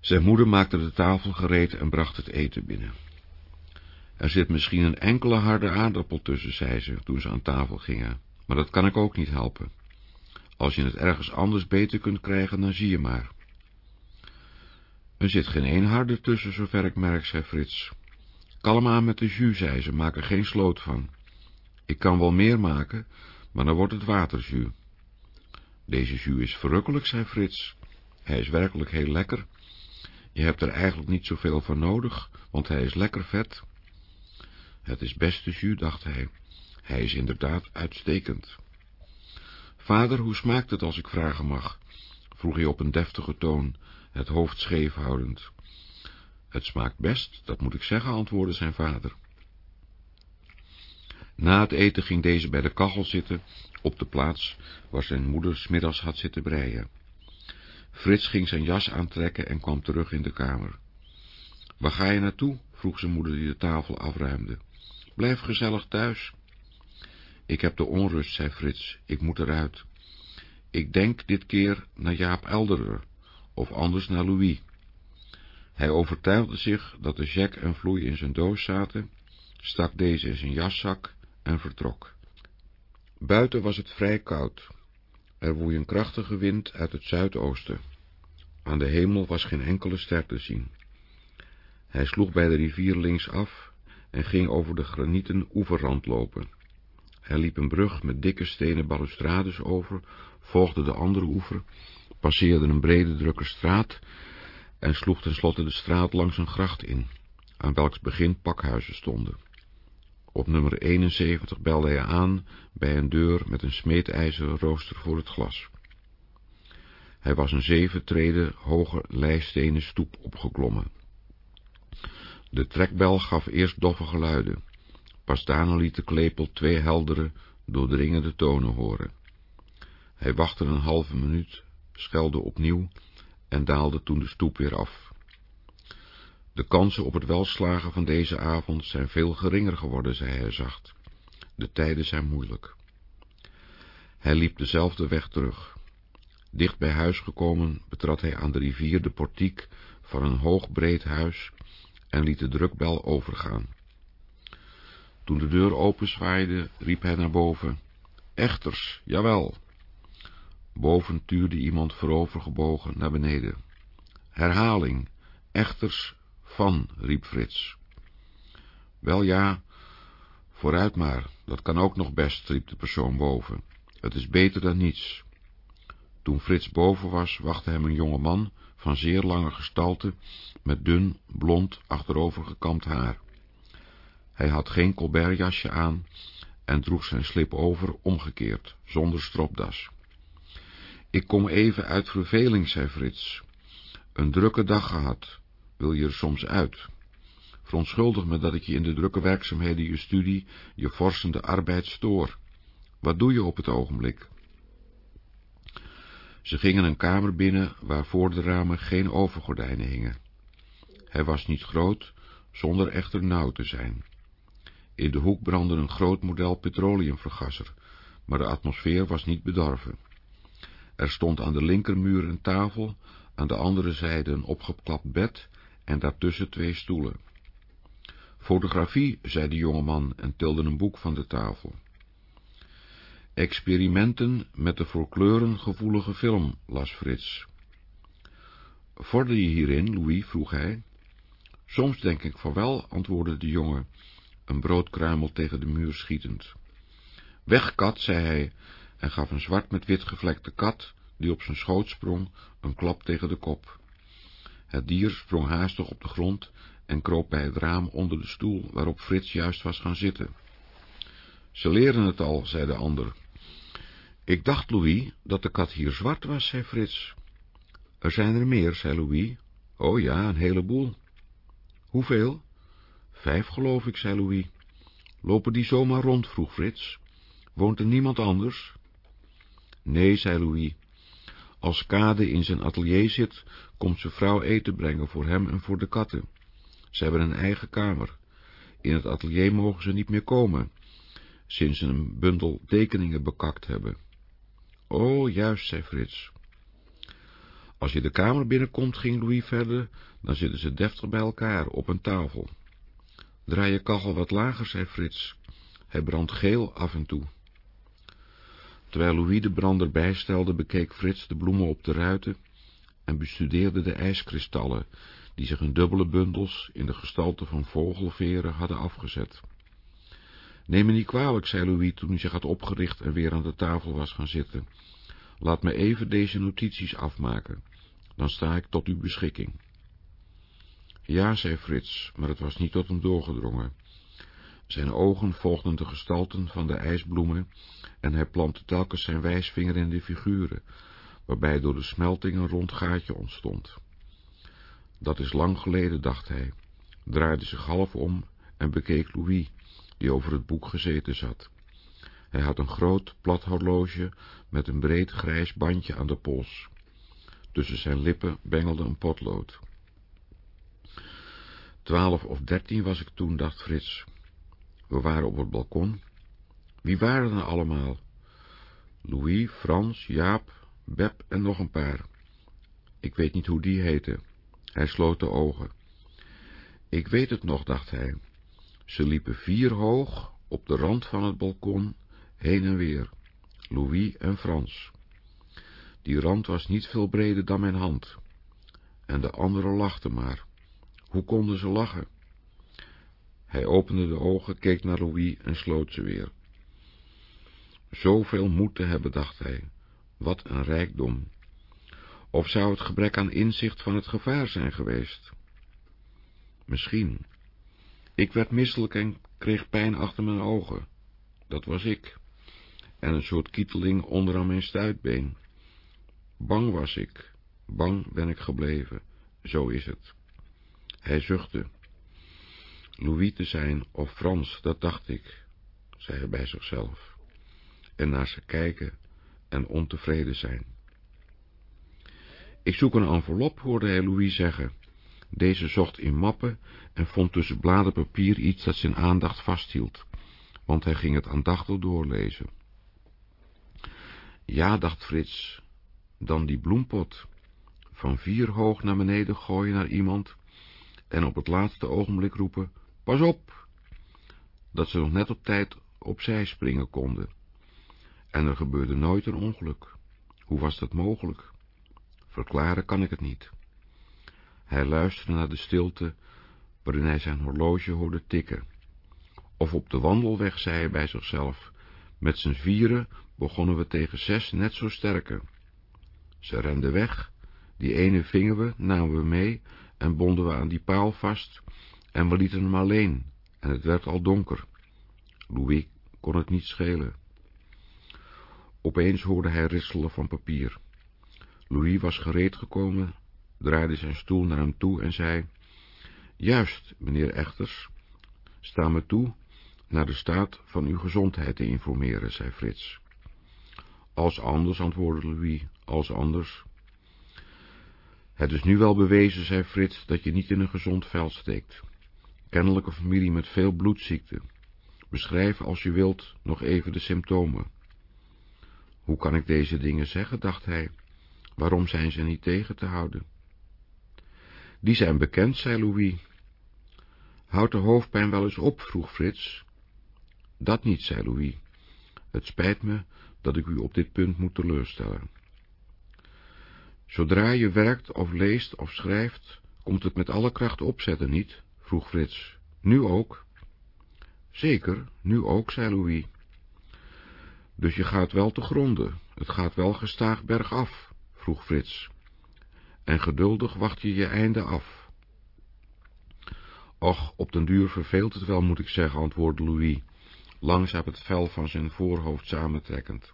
Zijn moeder maakte de tafel gereed en bracht het eten binnen. Er zit misschien een enkele harde aardappel tussen, zei ze, toen ze aan tafel gingen, maar dat kan ik ook niet helpen. Als je het ergens anders beter kunt krijgen, dan zie je maar. Er zit geen een harde tussen, zover ik merk, zei Frits. Kalm aan met de jus, zei ze, maak er geen sloot van. Ik kan wel meer maken, maar dan wordt het waterjus. Deze jus is verrukkelijk, zei Frits. Hij is werkelijk heel lekker. Je hebt er eigenlijk niet zoveel van nodig, want hij is lekker vet. Het is beste jus, dacht hij. Hij is inderdaad uitstekend. Vader, hoe smaakt het als ik vragen mag? vroeg hij op een deftige toon, het hoofd scheef houdend. Het smaakt best, dat moet ik zeggen, antwoordde zijn vader. Na het eten ging deze bij de kachel zitten, op de plaats waar zijn moeder smiddags had zitten breien. Frits ging zijn jas aantrekken en kwam terug in de kamer. Waar ga je naartoe? vroeg zijn moeder die de tafel afruimde. Blijf gezellig thuis. Ik heb de onrust, zei Frits, ik moet eruit. Ik denk dit keer naar Jaap Elderer, of anders naar Louis. Hij overtuigde zich dat de jack en vloei in zijn doos zaten, stak deze in zijn jaszak en vertrok. Buiten was het vrij koud. Er woei een krachtige wind uit het zuidoosten. Aan de hemel was geen enkele ster te zien. Hij sloeg bij de rivier links af en ging over de granieten oeverrand lopen. Hij liep een brug met dikke stenen balustrades over, volgde de andere oever, passeerde een brede drukke straat en sloeg tenslotte de straat langs een gracht in, aan welks begin pakhuizen stonden. Op nummer 71 belde hij aan bij een deur met een smeedijzeren rooster voor het glas. Hij was een zeven treden hoge leistenen stoep opgeklommen. De trekbel gaf eerst doffe geluiden. Pas daarna liet de klepel twee heldere, doordringende tonen horen. Hij wachtte een halve minuut, schelde opnieuw en daalde toen de stoep weer af. De kansen op het welslagen van deze avond zijn veel geringer geworden, zei hij zacht. De tijden zijn moeilijk. Hij liep dezelfde weg terug. Dicht bij huis gekomen betrad hij aan de rivier de portiek van een hoog breed huis en liet de drukbel overgaan. Toen de deur openzwaaide, riep hij naar boven. Echters, jawel. Boven tuurde iemand voorovergebogen naar beneden. Herhaling, echters van, riep Frits. Wel ja, vooruit maar, dat kan ook nog best, riep de persoon boven. Het is beter dan niets. Toen Frits boven was, wachtte hem een jonge man van zeer lange gestalte, met dun, blond, achterovergekamd haar. Hij had geen colbertjasje aan en droeg zijn slip over omgekeerd, zonder stropdas. Ik kom even uit verveling, zei Frits. Een drukke dag gehad. Wil je er soms uit? Verontschuldig me dat ik je in de drukke werkzaamheden je studie, je forsende arbeid stoor. Wat doe je op het ogenblik? Ze gingen een kamer binnen waar voor de ramen geen overgordijnen hingen. Hij was niet groot, zonder echter nauw te zijn. In de hoek brandde een groot model petroleumvergasser, maar de atmosfeer was niet bedorven. Er stond aan de linkermuur een tafel, aan de andere zijde een opgeklapt bed en daartussen twee stoelen. Fotografie, zei de jongeman en tilde een boek van de tafel. Experimenten met de voor kleuren gevoelige film, las Frits. Vorder je hierin, Louis, vroeg hij. Soms denk ik van wel, antwoordde de jongen, een broodkruimel tegen de muur schietend. Weg, kat, zei hij, en gaf een zwart met wit gevlekte kat, die op zijn schoot sprong, een klap tegen de kop. Het dier sprong haastig op de grond en kroop bij het raam onder de stoel waarop Frits juist was gaan zitten. Ze leren het al, zei de ander. Ik dacht, Louis, dat de kat hier zwart was, zei Frits. Er zijn er meer, zei Louis. Oh ja, een heleboel. Hoeveel? Vijf, geloof ik, zei Louis. Lopen die zomaar rond, vroeg Frits. Woont er niemand anders? Nee, zei Louis. Als Kade in zijn atelier zit, komt zijn vrouw eten brengen voor hem en voor de katten. Ze hebben een eigen kamer. In het atelier mogen ze niet meer komen, sinds ze een bundel tekeningen bekakt hebben. Oh, juist, zei Frits. Als je de kamer binnenkomt, ging Louis verder, dan zitten ze deftig bij elkaar op een tafel. Draai je kachel wat lager, zei Frits. Hij brandt geel af en toe. Terwijl Louis de brander bijstelde, bekeek Frits de bloemen op de ruiten en bestudeerde de ijskristallen, die zich in dubbele bundels in de gestalte van vogelveren hadden afgezet. Neem me niet kwalijk, zei Louis toen hij zich had opgericht en weer aan de tafel was gaan zitten. Laat me even deze notities afmaken, dan sta ik tot uw beschikking. Ja, zei Frits, maar het was niet tot hem doorgedrongen. Zijn ogen volgden de gestalten van de ijsbloemen en hij plantte telkens zijn wijsvinger in de figuren, waarbij door de smelting een rond gaatje ontstond. Dat is lang geleden, dacht hij, draaide zich half om en bekeek Louis, die over het boek gezeten zat. Hij had een groot, plat horloge met een breed grijs bandje aan de pols. Tussen zijn lippen bengelde een potlood. Twaalf of dertien was ik toen, dacht Frits. We waren op het balkon. Wie waren er allemaal? Louis, Frans, Jaap, Beb en nog een paar. Ik weet niet hoe die heten. Hij sloot de ogen. Ik weet het nog, dacht hij. Ze liepen vier hoog op de rand van het balkon heen en weer, Louis en Frans. Die rand was niet veel breder dan mijn hand. En de anderen lachten maar. Hoe konden ze lachen? Hij opende de ogen, keek naar Louis en sloot ze weer. Zoveel moed te hebben, dacht hij. Wat een rijkdom. Of zou het gebrek aan inzicht van het gevaar zijn geweest? Misschien. Ik werd misselijk en kreeg pijn achter mijn ogen. Dat was ik. En een soort kieteling onderaan mijn stuitbeen. Bang was ik. Bang ben ik gebleven. Zo is het. Hij zuchtte. Louis te zijn of Frans, dat dacht ik, zei hij bij zichzelf. En naar ze kijken en ontevreden zijn. Ik zoek een envelop, hoorde hij Louis zeggen. Deze zocht in mappen en vond tussen bladen papier iets dat zijn aandacht vasthield, want hij ging het aandachtig doorlezen. Ja, dacht Frits, dan die bloempot. Van vier hoog naar beneden gooien naar iemand en op het laatste ogenblik roepen, pas op, dat ze nog net op tijd opzij springen konden. En er gebeurde nooit een ongeluk. Hoe was dat mogelijk? Verklaren kan ik het niet. Hij luisterde naar de stilte, waarin hij zijn horloge hoorde tikken. Of op de wandelweg zei hij bij zichzelf, met z'n vieren begonnen we tegen zes net zo sterke. Ze renden weg, die ene vingen we, namen we mee en bonden we aan die paal vast en we lieten hem alleen en het werd al donker. Louis kon het niet schelen. Opeens hoorde hij ritselen van papier. Louis was gereed gekomen, draaide zijn stoel naar hem toe en zei, Juist, meneer Echters, sta me toe naar de staat van uw gezondheid te informeren, zei Frits. Als anders, antwoordde Louis, als anders. Het is nu wel bewezen, zei Frits, dat je niet in een gezond veld steekt. Kennelijke familie met veel bloedziekte. Beschrijf, als je wilt, nog even de symptomen. Hoe kan ik deze dingen zeggen, dacht hij. Waarom zijn ze niet tegen te houden? Die zijn bekend, zei Louis. Houdt de hoofdpijn wel eens op, vroeg Frits. Dat niet, zei Louis. Het spijt me dat ik u op dit punt moet teleurstellen. Zodra je werkt of leest of schrijft, komt het met alle kracht opzetten, niet? Vroeg Frits. Nu ook? Zeker, nu ook, zei Louis. Dus je gaat wel te gronden, het gaat wel gestaag bergaf, vroeg Frits. En geduldig wacht je je einde af. Och, op den duur verveelt het wel, moet ik zeggen, antwoordde Louis, langzaam het vel van zijn voorhoofd samentrekkend.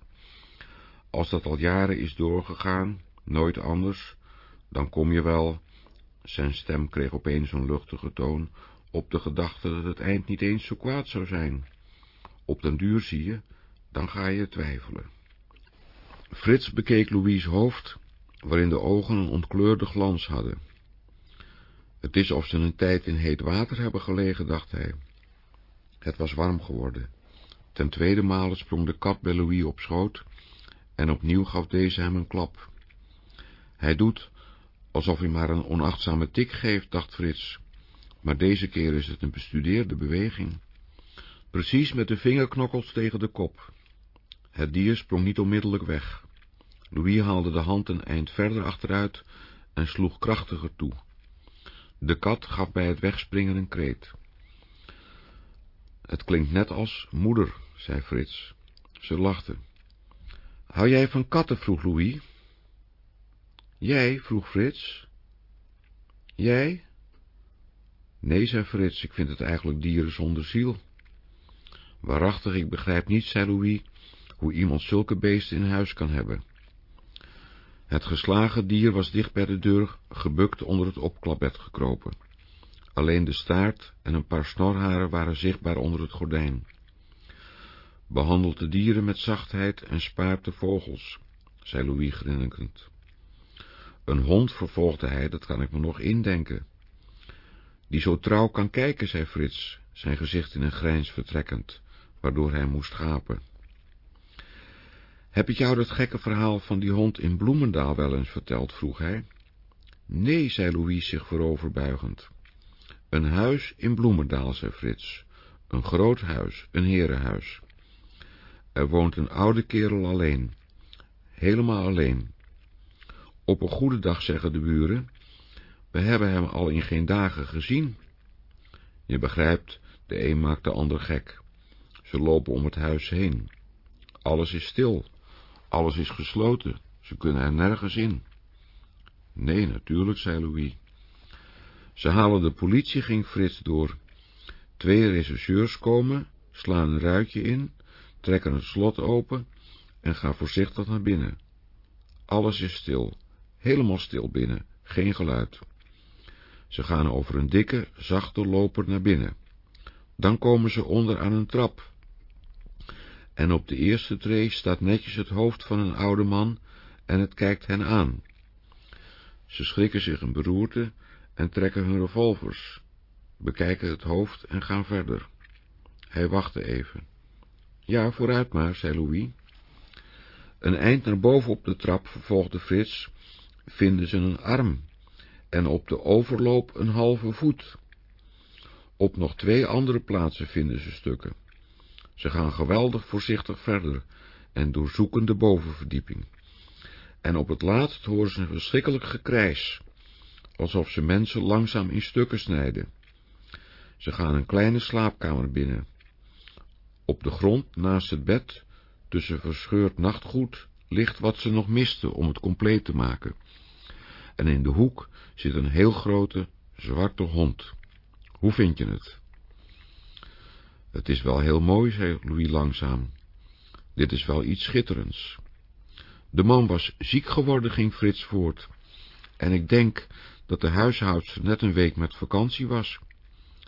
Als dat al jaren is doorgegaan, nooit anders, dan kom je wel, zijn stem kreeg opeens een luchtige toon, op de gedachte dat het eind niet eens zo kwaad zou zijn. Op den duur zie je, dan ga je twijfelen. Frits bekeek Louis' hoofd, waarin de ogen een ontkleurde glans hadden. Het is of ze een tijd in heet water hebben gelegen, dacht hij. Het was warm geworden. Ten tweede male sprong de kat bij Louis op schoot, en opnieuw gaf deze hem een klap. Hij doet alsof hij maar een onachtzame tik geeft, dacht Frits, maar deze keer is het een bestudeerde beweging. Precies met de vingerknokkels tegen de kop. Het dier sprong niet onmiddellijk weg. Louis haalde de hand een eind verder achteruit en sloeg krachtiger toe. De kat gaf bij het wegspringen een kreet. Het klinkt net als moeder, zei Frits. Ze lachte. Hou jij van katten, vroeg Louis. Jij, vroeg Frits. Jij? Nee, zei Frits, ik vind het eigenlijk dieren zonder ziel. Waarachtig, ik begrijp niet, zei Louis, hoe iemand zulke beesten in huis kan hebben. Het geslagen dier was dicht bij de deur, gebukt onder het opklapbed gekropen. Alleen de staart en een paar snorharen waren zichtbaar onder het gordijn. Behandelt de dieren met zachtheid en spaart de vogels, zei Louis grinnikend. Een hond, vervolgde hij, dat kan ik me nog indenken. Die zo trouw kan kijken, zei Frits, zijn gezicht in een grijns vertrekkend, waardoor hij moest gapen. Heb ik jou dat gekke verhaal van die hond in Bloemendaal wel eens verteld, vroeg hij. Nee, zei Louis zich vooroverbuigend. Een huis in Bloemendaal, zei Frits. Een groot huis, een herenhuis. Er woont een oude kerel alleen. Helemaal alleen. Op een goede dag zeggen de buren, we hebben hem al in geen dagen gezien. Je begrijpt, de een maakt de ander gek. Ze lopen om het huis heen. Alles is stil, alles is gesloten, ze kunnen er nergens in. Nee, natuurlijk, zei Louis. Ze halen de politie, ging Frits door. Twee rechercheurs komen, slaan een ruitje in, trekken het slot open en gaan voorzichtig naar binnen. Alles is stil, helemaal stil binnen, geen geluid. Ze gaan over een dikke, zachte loper naar binnen. Dan komen ze onder aan een trap. En op de eerste tree staat netjes het hoofd van een oude man en het kijkt hen aan. Ze schrikken zich een beroerte en trekken hun revolvers, bekijken het hoofd en gaan verder. Hij wachtte even. Ja, vooruit maar, zei Louis. Een eind naar boven op de trap, vervolgde Frits, vinden ze een arm en op de overloop een halve voet. Op nog twee andere plaatsen vinden ze stukken. Ze gaan geweldig voorzichtig verder en doorzoeken de bovenverdieping. En op het laatst horen ze een verschrikkelijk gekrijs, alsof ze mensen langzaam in stukken snijden. Ze gaan een kleine slaapkamer binnen. Op de grond, naast het bed, tussen verscheurd nachtgoed, ligt wat ze nog misten om het compleet te maken. En in de hoek zit een heel grote, zwarte hond. Hoe vind je het? Het is wel heel mooi, zei Louis langzaam. Dit is wel iets schitterends. De man was ziek geworden, ging Frits voort. En ik denk dat de huishoudster net een week met vakantie was.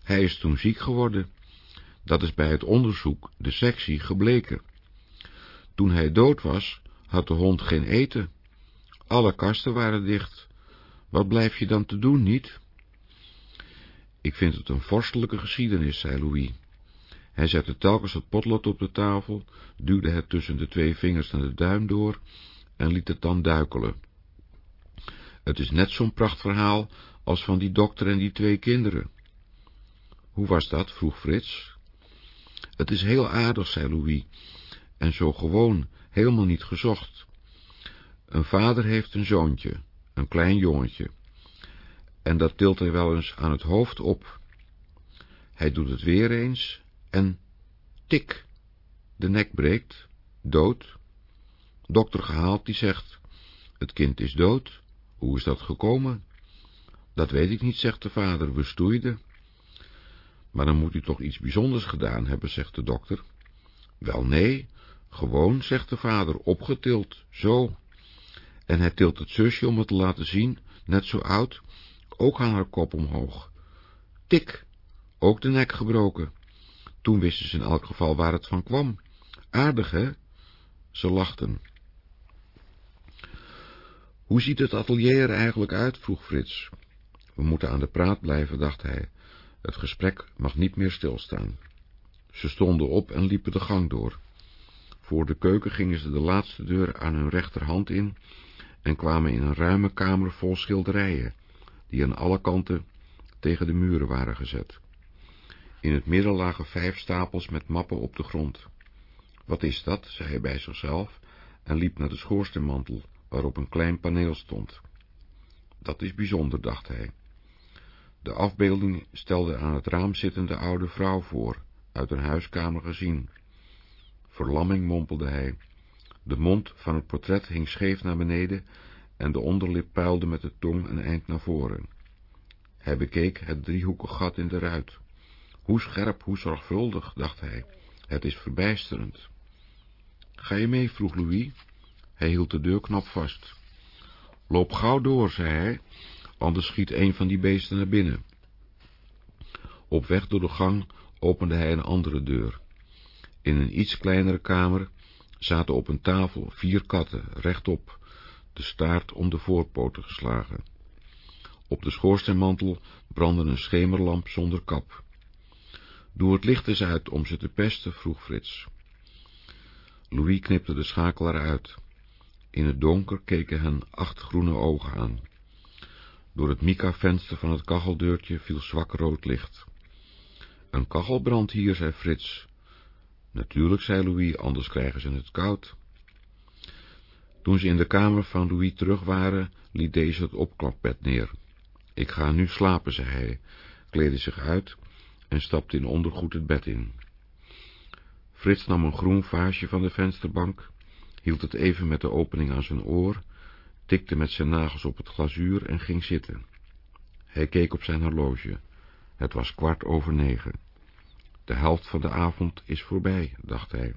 Hij is toen ziek geworden. Dat is bij het onderzoek, de sectie, gebleken. Toen hij dood was, had de hond geen eten. Alle kasten waren dicht. Wat blijf je dan te doen, niet? Ik vind het een vorstelijke geschiedenis, zei Louis. Hij zette telkens het potlood op de tafel, duwde het tussen de twee vingers naar de duim door en liet het dan duikelen. Het is net zo'n prachtverhaal als van die dokter en die twee kinderen. Hoe was dat? vroeg Frits. Het is heel aardig, zei Louis, en zo gewoon, helemaal niet gezocht. Een vader heeft een zoontje, een klein jongetje, en dat tilt hij wel eens aan het hoofd op. Hij doet het weer eens, en tik, de nek breekt, dood. Dokter gehaald, die zegt, het kind is dood, hoe is dat gekomen? Dat weet ik niet, zegt de vader, we stoeiden. Maar dan moet u toch iets bijzonders gedaan hebben, zegt de dokter. Wel nee, gewoon, zegt de vader, opgetild, zo. En hij tilt het zusje om het te laten zien, net zo oud, ook aan haar kop omhoog. Tik, ook de nek gebroken. Toen wisten ze in elk geval waar het van kwam. Aardig, hè? Ze lachten. Hoe ziet het atelier er eigenlijk uit? vroeg Frits. We moeten aan de praat blijven, dacht hij. Het gesprek mag niet meer stilstaan. Ze stonden op en liepen de gang door. Voor de keuken gingen ze de laatste deur aan hun rechterhand in en kwamen in een ruime kamer vol schilderijen, die aan alle kanten tegen de muren waren gezet. In het midden lagen vijf stapels met mappen op de grond. Wat is dat, zei hij bij zichzelf en liep naar de schoorsteenmantel, waarop een klein paneel stond. Dat is bijzonder, dacht hij. De afbeelding stelde aan het raam zittende oude vrouw voor, uit een huiskamer gezien. Verlamming, mompelde hij. De mond van het portret hing scheef naar beneden en de onderlip puilde met de tong een eind naar voren. Hij bekeek het driehoekig gat in de ruit. Hoe scherp, hoe zorgvuldig, dacht hij. Het is verbijsterend. Ga je mee, vroeg Louis. Hij hield de deurknop vast. Loop gauw door, zei hij, anders schiet een van die beesten naar binnen. Op weg door de gang opende hij een andere deur. In een iets kleinere kamer zaten op een tafel vier katten, rechtop, de staart om de voorpoten geslagen. Op de schoorsteenmantel brandde een schemerlamp zonder kap. Doe het licht eens uit om ze te pesten, vroeg Frits. Louis knipte de schakelaar uit. In het donker keken hen acht groene ogen aan. Door het mica-venster van het kacheldeurtje viel zwak rood licht. Een kachel brandt hier, zei Frits. Natuurlijk, zei Louis, anders krijgen ze het koud. Toen ze in de kamer van Louis terug waren, liet deze het opklapbed neer. Ik ga nu slapen, zei hij, kleedde zich uit en stapte in ondergoed het bed in. Frits nam een groen vaasje van de vensterbank, hield het even met de opening aan zijn oor, tikte met zijn nagels op het glazuur en ging zitten. Hij keek op zijn horloge. Het was kwart over negen. De helft van de avond is voorbij, dacht hij.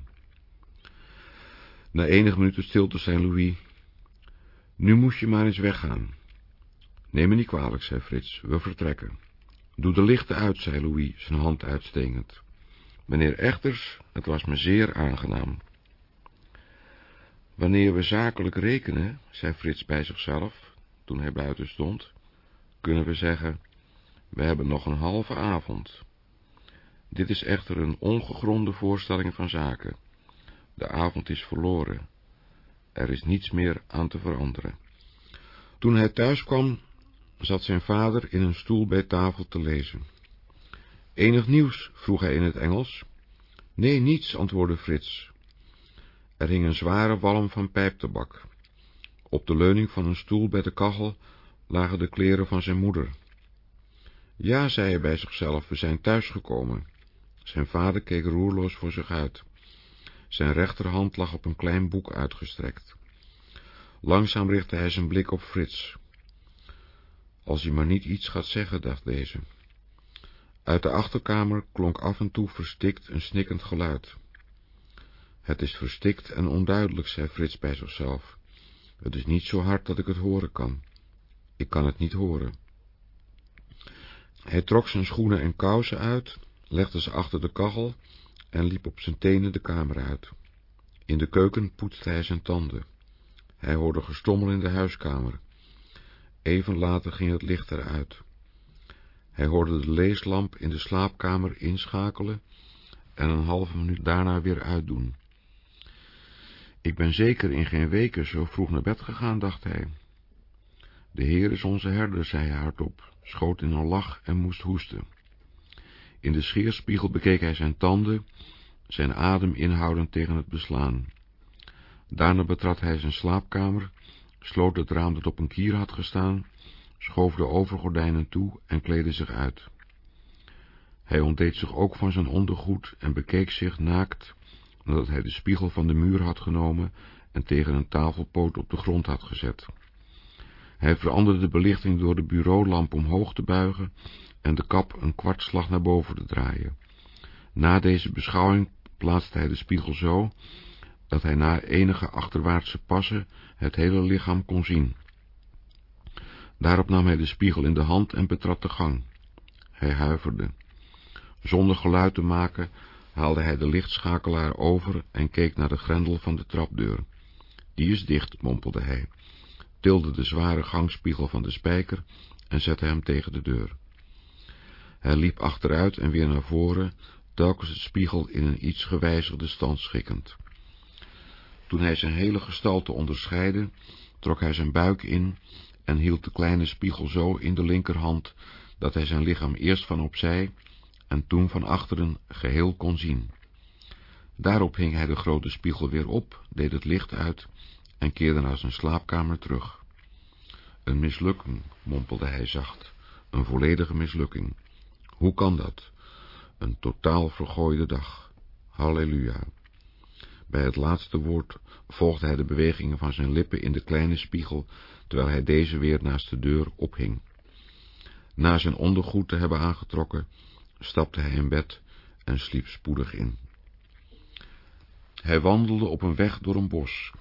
Na enige minuten stilte zei Louis, nu moest je maar eens weggaan. Neem me niet kwalijk, zei Frits, we vertrekken. Doe de lichten uit, zei Louis, zijn hand uitstekend. Meneer Echters, het was me zeer aangenaam. Wanneer we zakelijk rekenen, zei Frits bij zichzelf, toen hij buiten stond, kunnen we zeggen, we hebben nog een halve avond. Dit is echter een ongegronde voorstelling van zaken. De avond is verloren. Er is niets meer aan te veranderen. Toen hij thuis kwam, zat zijn vader in een stoel bij tafel te lezen. Enig nieuws? vroeg hij in het Engels. Nee, niets, antwoordde Frits. Er hing een zware walm van pijptabak. Op de leuning van een stoel bij de kachel lagen de kleren van zijn moeder. Ja, zei hij bij zichzelf, we zijn thuisgekomen. Zijn vader keek roerloos voor zich uit. Zijn rechterhand lag op een klein boek uitgestrekt. Langzaam richtte hij zijn blik op Frits. Als hij maar niet iets gaat zeggen, dacht deze. Uit de achterkamer klonk af en toe verstikt een snikkend geluid. Het is verstikt en onduidelijk, zei Frits bij zichzelf. Het is niet zo hard dat ik het horen kan. Ik kan het niet horen. Hij trok zijn schoenen en kousen uit, legde ze achter de kachel en liep op zijn tenen de kamer uit. In de keuken poetste hij zijn tanden. Hij hoorde gestommel in de huiskamer. Even later ging het licht eruit. Hij hoorde de leeslamp in de slaapkamer inschakelen en een halve minuut daarna weer uitdoen. Ik ben zeker in geen weken zo vroeg naar bed gegaan, dacht hij. De Heer is onze herder, zei hij hardop, schoot in een lach en moest hoesten. In de scheerspiegel bekeek hij zijn tanden, zijn adem inhoudend tegen het beslaan. Daarna betrad hij zijn slaapkamer, sloot het raam dat op een kier had gestaan, schoof de overgordijnen toe en kleedde zich uit. Hij ontdeed zich ook van zijn ondergoed en bekeek zich naakt, nadat hij de spiegel van de muur had genomen en tegen een tafelpoot op de grond had gezet. Hij veranderde de belichting door de bureaulamp omhoog te buigen en de kap een kwartslag naar boven te draaien. Na deze beschouwing plaatste hij de spiegel zo, dat hij na enige achterwaartse passen het hele lichaam kon zien. Daarop nam hij de spiegel in de hand en betrad de gang. Hij huiverde. Zonder geluid te maken haalde hij de lichtschakelaar over en keek naar de grendel van de trapdeur. Die is dicht, mompelde hij, tilde de zware gangspiegel van de spijker en zette hem tegen de deur. Hij liep achteruit en weer naar voren, telkens de spiegel in een iets gewijzigde stand schikkend. Toen hij zijn hele gestalte onderscheidde, trok hij zijn buik in en hield de kleine spiegel zo in de linkerhand, dat hij zijn lichaam eerst van opzij en toen van achteren geheel kon zien. Daarop hing hij de grote spiegel weer op, deed het licht uit en keerde naar zijn slaapkamer terug. Een mislukking, mompelde hij zacht, een volledige mislukking. Hoe kan dat? Een totaal vergooide dag. Halleluja. Bij het laatste woord volgde hij de bewegingen van zijn lippen in de kleine spiegel, terwijl hij deze weer naast de deur ophing. Na zijn ondergoed te hebben aangetrokken, stapte hij in bed en sliep spoedig in. Hij wandelde op een weg door een bos.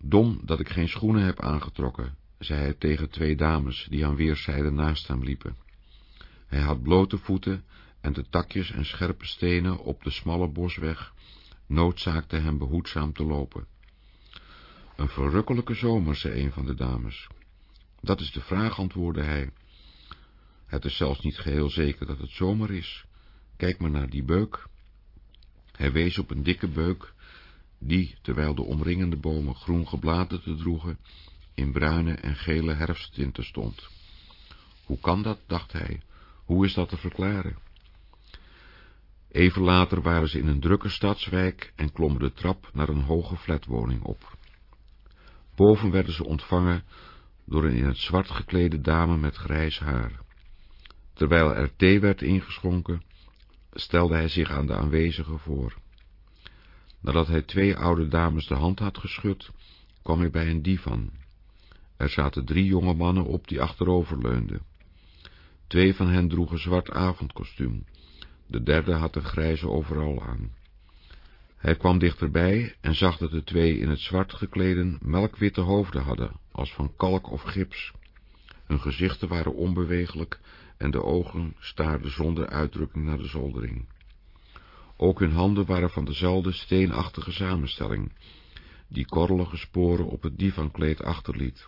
Dom dat ik geen schoenen heb aangetrokken, zei hij tegen twee dames die aan weerszijden naast hem liepen. Hij had blote voeten en de takjes en scherpe stenen op de smalle bosweg noodzaakte hem behoedzaam te lopen. Een verrukkelijke zomer, zei een van de dames. Dat is de vraag, antwoordde hij. Het is zelfs niet geheel zeker dat het zomer is. Kijk maar naar die beuk. Hij wees op een dikke beuk, die, terwijl de omringende bomen groen gebladerte droegen, in bruine en gele herfsttinten stond. Hoe kan dat, dacht hij, hoe is dat te verklaren? Even later waren ze in een drukke stadswijk en klommen de trap naar een hoge flatwoning op. Boven werden ze ontvangen door een in het zwart geklede dame met grijs haar. Terwijl er thee werd ingeschonken, stelde hij zich aan de aanwezigen voor. Nadat hij twee oude dames de hand had geschud, kwam hij bij een divan. Er zaten drie jonge mannen op die achterover leunden. Twee van hen droegen zwart avondkostuum, de derde had een grijze overal aan. Hij kwam dichterbij en zag dat de twee in het zwart gekleden melkwitte hoofden hadden, als van kalk of gips. Hun gezichten waren onbewegelijk en de ogen staarden zonder uitdrukking naar de zoldering. Ook hun handen waren van dezelfde steenachtige samenstelling, die korrelige sporen op het divankleed achterliet.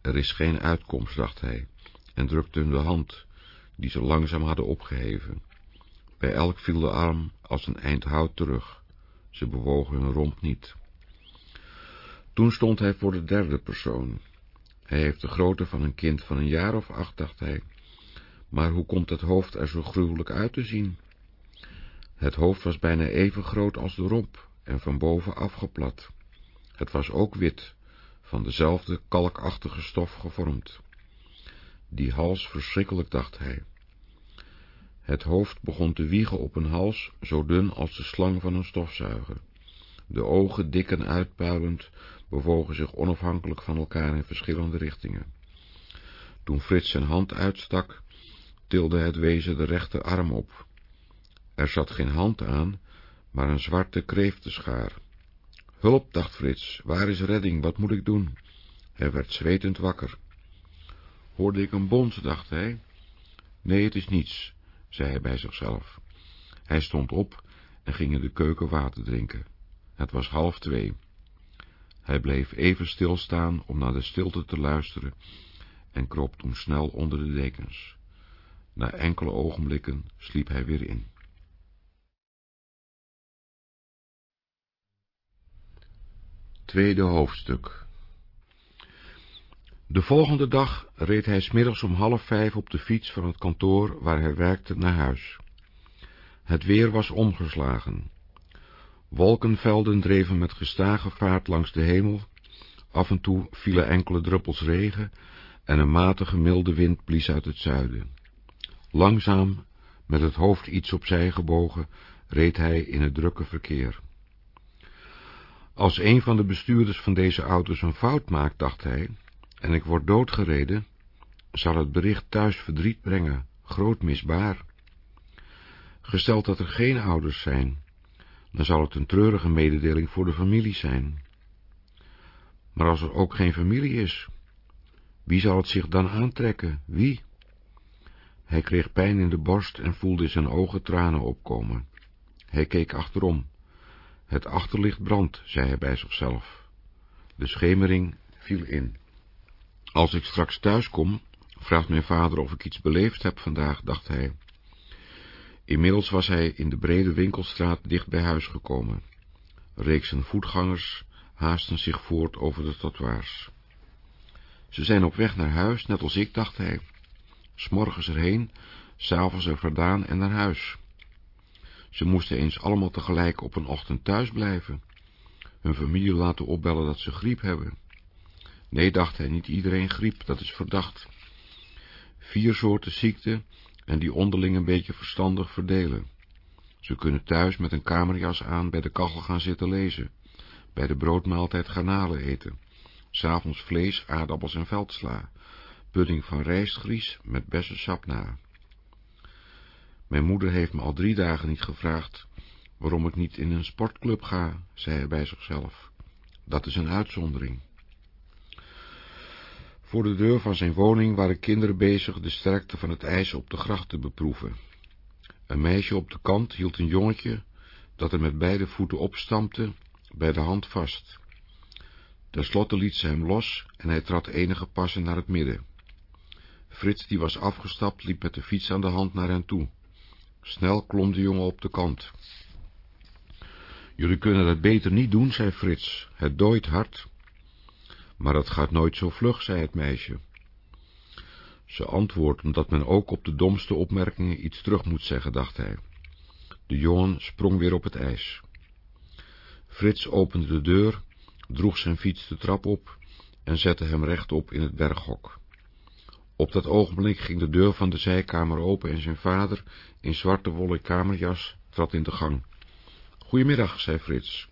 Er is geen uitkomst, dacht hij, en drukte hun de hand, die ze langzaam hadden opgeheven. Bij elk viel de arm als een eind hout terug. Ze bewogen hun romp niet. Toen stond hij voor de derde persoon. Hij heeft de grootte van een kind van een jaar of acht, dacht hij. Maar hoe komt het hoofd er zo gruwelijk uit te zien? Het hoofd was bijna even groot als de romp en van boven afgeplat. Het was ook wit, van dezelfde kalkachtige stof gevormd. Die hals verschrikkelijk, dacht hij. Het hoofd begon te wiegen op een hals zo dun als de slang van een stofzuiger. De ogen, dik en uitpuilend, bewogen zich onafhankelijk van elkaar in verschillende richtingen. Toen Frits zijn hand uitstak, tilde het wezen de rechterarm op. Er zat geen hand aan, maar een zwarte kreeftenschaar. Hulp, dacht Frits, waar is redding, wat moet ik doen? Hij werd zwetend wakker. Hoorde ik een bons, dacht hij. Nee, het is niets, zei hij bij zichzelf. Hij stond op en ging in de keuken water drinken. Het was half twee. Hij bleef even stilstaan om naar de stilte te luisteren en kroop toen snel onder de dekens. Na enkele ogenblikken sliep hij weer in. Tweede hoofdstuk De volgende dag reed hij smiddags om half vijf op de fiets van het kantoor waar hij werkte naar huis. Het weer was omgeslagen. Wolkenvelden dreven met gestage vaart langs de hemel, af en toe vielen enkele druppels regen en een matige milde wind blies uit het zuiden. Langzaam, met het hoofd iets opzij gebogen, reed hij in het drukke verkeer. Als een van de bestuurders van deze auto's een fout maakt, dacht hij, en ik word doodgereden, zal het bericht thuis verdriet brengen, groot misbaar. Gesteld dat er geen ouders zijn, dan zal het een treurige mededeling voor de familie zijn. Maar als er ook geen familie is, wie zal het zich dan aantrekken? Wie? Hij kreeg pijn in de borst en voelde zijn ogen tranen opkomen. Hij keek achterom. Het achterlicht brandt, zei hij bij zichzelf. De schemering viel in. Als ik straks thuis kom, vraagt mijn vader of ik iets beleefd heb vandaag, dacht hij. Inmiddels was hij in de brede winkelstraat dicht bij huis gekomen. Reeksen voetgangers haasten zich voort over de trottoirs. Ze zijn op weg naar huis, net als ik, dacht hij. S'morgens erheen, s'avonds er vandaan en naar huis. Ze moesten eens allemaal tegelijk op een ochtend thuis blijven. Hun familie laten opbellen dat ze griep hebben. Nee, dacht hij, niet iedereen griep, dat is verdacht. Vier soorten ziekte en die onderling een beetje verstandig verdelen. Ze kunnen thuis met een kamerjas aan bij de kachel gaan zitten lezen, bij de broodmaaltijd garnalen eten, s'avonds vlees, aardappels en veldsla, pudding van rijstgries met bessensap na. Mijn moeder heeft me al drie dagen niet gevraagd waarom ik niet in een sportclub ga, zei hij bij zichzelf. Dat is een uitzondering. Voor de deur van zijn woning waren kinderen bezig de sterkte van het ijs op de gracht te beproeven. Een meisje op de kant hield een jongetje, dat er met beide voeten opstampte, bij de hand vast. Ten slotte liet ze hem los en hij trad enige passen naar het midden. Frits, die was afgestapt, liep met de fiets aan de hand naar hen toe. Snel klom de jongen op de kant. Jullie kunnen dat beter niet doen, zei Frits, het dooit hard. Maar dat gaat nooit zo vlug, zei het meisje. Ze antwoordt omdat men ook op de domste opmerkingen iets terug moet zeggen, dacht hij. De jongen sprong weer op het ijs. Frits opende de deur, droeg zijn fiets de trap op en zette hem rechtop in het berghok. Op dat ogenblik ging de deur van de zijkamer open en zijn vader, in zwarte wollen kamerjas, trad in de gang. Goedemiddag, zei Frits.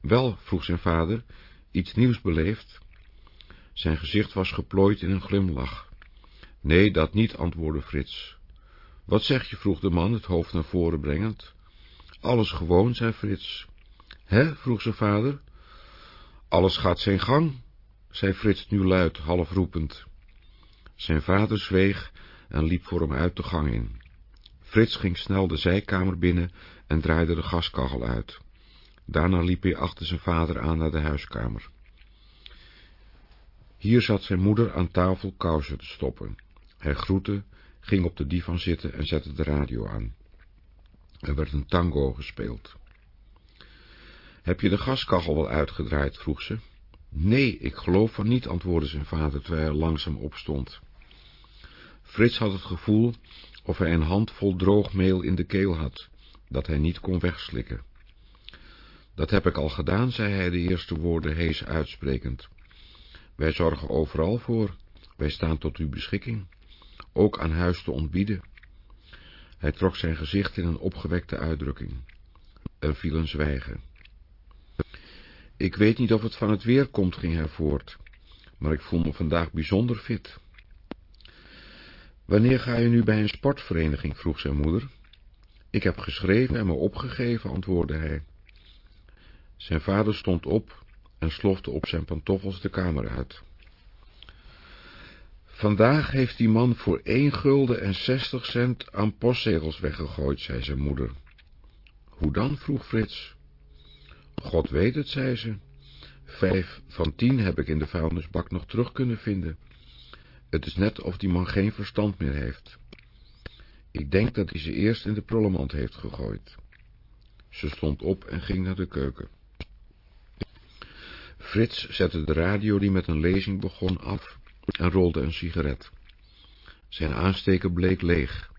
Wel, vroeg zijn vader, iets nieuws beleefd? Zijn gezicht was geplooid in een glimlach. Nee, dat niet, antwoordde Frits. Wat zeg je, vroeg de man, het hoofd naar voren brengend. Alles gewoon, zei Frits. Hè, vroeg zijn vader. Alles gaat zijn gang, zei Frits nu luid, half roepend. Zijn vader zweeg en liep voor hem uit de gang in. Frits ging snel de zijkamer binnen en draaide de gaskachel uit. Daarna liep hij achter zijn vader aan naar de huiskamer. Hier zat zijn moeder aan tafel kousen te stoppen. Hij groette, ging op de divan zitten en zette de radio aan. Er werd een tango gespeeld. Heb je de gaskachel wel uitgedraaid, vroeg ze. Nee, ik geloof van niet, antwoordde zijn vader terwijl hij langzaam opstond. Frits had het gevoel of hij een handvol droog meel in de keel had, dat hij niet kon wegslikken. Dat heb ik al gedaan, zei hij de eerste woorden hees uitsprekend. Wij zorgen overal voor, wij staan tot uw beschikking, ook aan huis te ontbieden. Hij trok zijn gezicht in een opgewekte uitdrukking. Er viel een zwijgen. Ik weet niet of het van het weer komt, ging hij voort, maar ik voel me vandaag bijzonder fit. Wanneer ga je nu bij een sportvereniging? vroeg zijn moeder. Ik heb geschreven en me opgegeven, antwoordde hij. Zijn vader stond op en slofte op zijn pantoffels de kamer uit. Vandaag heeft die man voor één gulden en zestig cent aan postzegels weggegooid, zei zijn moeder. Hoe dan? vroeg Frits. God weet het, zei ze. Vijf van tien heb ik in de vuilnisbak nog terug kunnen vinden. Het is net of die man geen verstand meer heeft. Ik denk dat hij ze eerst in de prullenmand heeft gegooid. Ze stond op en ging naar de keuken. Frits zette de radio die met een lezing begon af en rolde een sigaret. Zijn aansteker bleek leeg.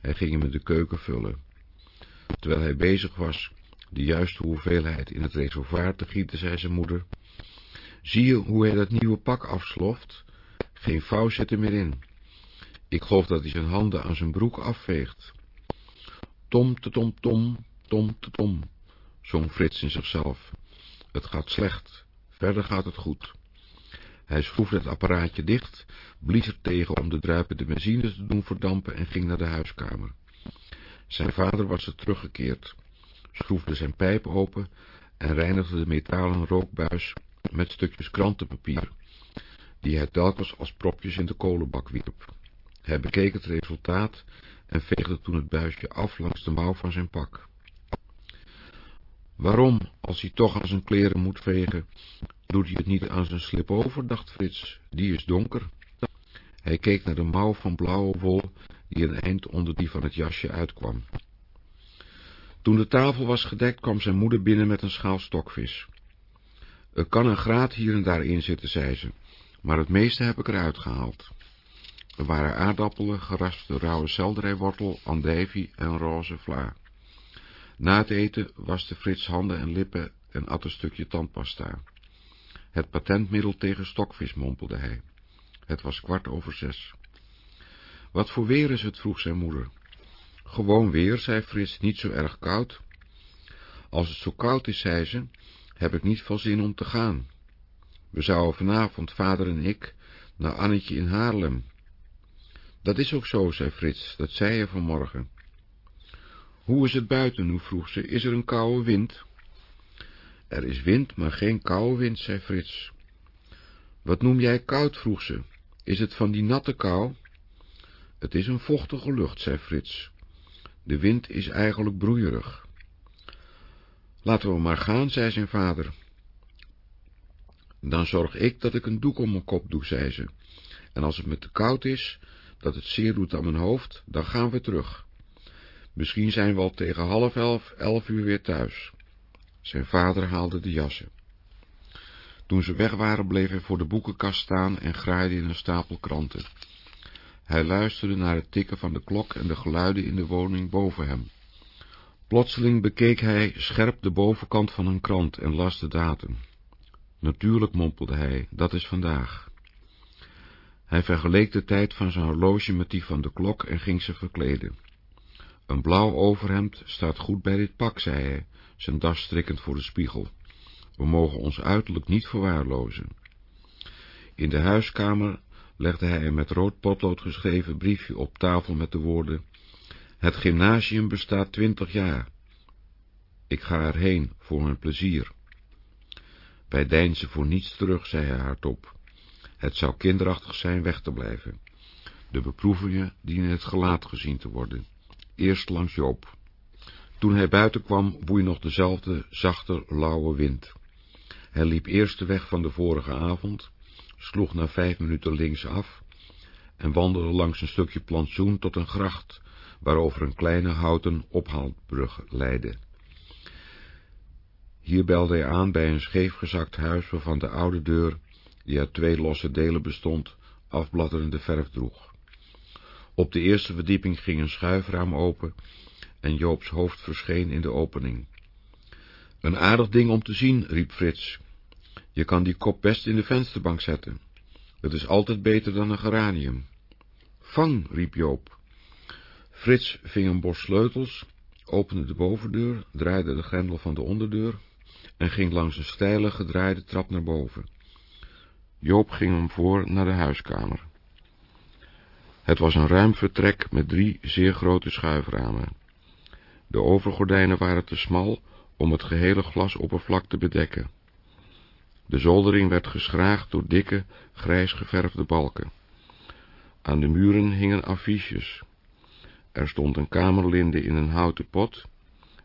Hij ging hem in de keuken vullen. Terwijl hij bezig was de juiste hoeveelheid in het reservoir te gieten, zei zijn moeder. Zie je hoe hij dat nieuwe pak afsloft? Geen vouw zit er meer in. Ik geloof dat hij zijn handen aan zijn broek afveegt. Tom, te tom, tom, tom, te tom, zong Frits in zichzelf. Het gaat slecht, verder gaat het goed. Hij schroefde het apparaatje dicht, blies er tegen om de druipende benzine te doen verdampen en ging naar de huiskamer. Zijn vader was er teruggekeerd, schroefde zijn pijp open en reinigde de metalen rookbuis met stukjes krantenpapier, die hij telkens als propjes in de kolenbak wierp. Hij bekeek het resultaat en veegde toen het buisje af langs de mouw van zijn pak. Waarom, als hij toch aan zijn kleren moet vegen, doet hij het niet aan zijn slip over, dacht Frits, die is donker. Hij keek naar de mouw van blauwe wol, die een eind onder die van het jasje uitkwam. Toen de tafel was gedekt, kwam zijn moeder binnen met een schaal stokvis. Er kan een graad hier en daar in zitten, zei ze, maar het meeste heb ik eruit gehaald. Er waren aardappelen, geraspte rauwe selderijwortel, andijvie en roze vla. Na het eten waste Frits handen en lippen en at een stukje tandpasta. Het patentmiddel tegen stokvis, mompelde hij. Het was kwart over zes. Wat voor weer is het, vroeg zijn moeder. Gewoon weer, zei Frits, niet zo erg koud. Als het zo koud is, zei ze, heb ik niet veel zin om te gaan. We zouden vanavond, vader en ik, naar Annetje in Haarlem. Dat is ook zo, zei Frits, dat zei je vanmorgen. Hoe is het buiten nu, vroeg ze, is er een koude wind? Er is wind, maar geen koude wind, zei Frits. Wat noem jij koud, vroeg ze. Is het van die natte kou? Het is een vochtige lucht, zei Frits. De wind is eigenlijk broeierig. Laten we maar gaan, zei zijn vader. Dan zorg ik dat ik een doek om mijn kop doe, zei ze. En als het me te koud is, dat het zeer doet aan mijn hoofd, dan gaan we terug. Misschien zijn we al tegen half elf, elf uur weer thuis. Zijn vader haalde de jassen. Toen ze weg waren, bleef hij voor de boekenkast staan en graaide in een stapel kranten. Hij luisterde naar het tikken van de klok en de geluiden in de woning boven hem. Plotseling bekeek hij scherp de bovenkant van een krant en las de datum. Natuurlijk, mompelde hij, dat is vandaag. Hij vergeleek de tijd van zijn horloge met die van de klok en ging ze verkleden. Een blauw overhemd staat goed bij dit pak, zei hij, zijn das strikkend voor de spiegel. We mogen ons uiterlijk niet verwaarlozen. In de huiskamer legde hij een met rood potlood geschreven briefje op tafel met de woorden Het gymnasium bestaat twintig jaar. Ik ga erheen voor mijn plezier. Wij deinzen voor niets terug, zei hij hardop. Het zou kinderachtig zijn weg te blijven. De beproevingen dienen het gelaat gezien te worden. Eerst langs Joop. Toen hij buiten kwam, woei nog dezelfde zachte, lauwe wind. Hij liep eerst de weg van de vorige avond, sloeg na vijf minuten links af en wandelde langs een stukje plantsoen tot een gracht, waarover een kleine houten ophaalbrug leidde. Hier belde hij aan bij een scheefgezakt huis waarvan de oude deur, die uit twee losse delen bestond, afbladderende verf droeg. Op de eerste verdieping ging een schuifraam open en Joops hoofd verscheen in de opening. Een aardig ding om te zien, riep Frits. Je kan die kop best in de vensterbank zetten. Het is altijd beter dan een geranium. Vang, riep Joop. Frits ving een bos sleutels, opende de bovendeur, draaide de grendel van de onderdeur en ging langs een steile, gedraaide trap naar boven. Joop ging hem voor naar de huiskamer. Het was een ruim vertrek met drie zeer grote schuiframen. De overgordijnen waren te smal om het gehele glasoppervlak te bedekken. De zoldering werd geschraagd door dikke, grijs geverfde balken. Aan de muren hingen affiches. Er stond een kamerlinde in een houten pot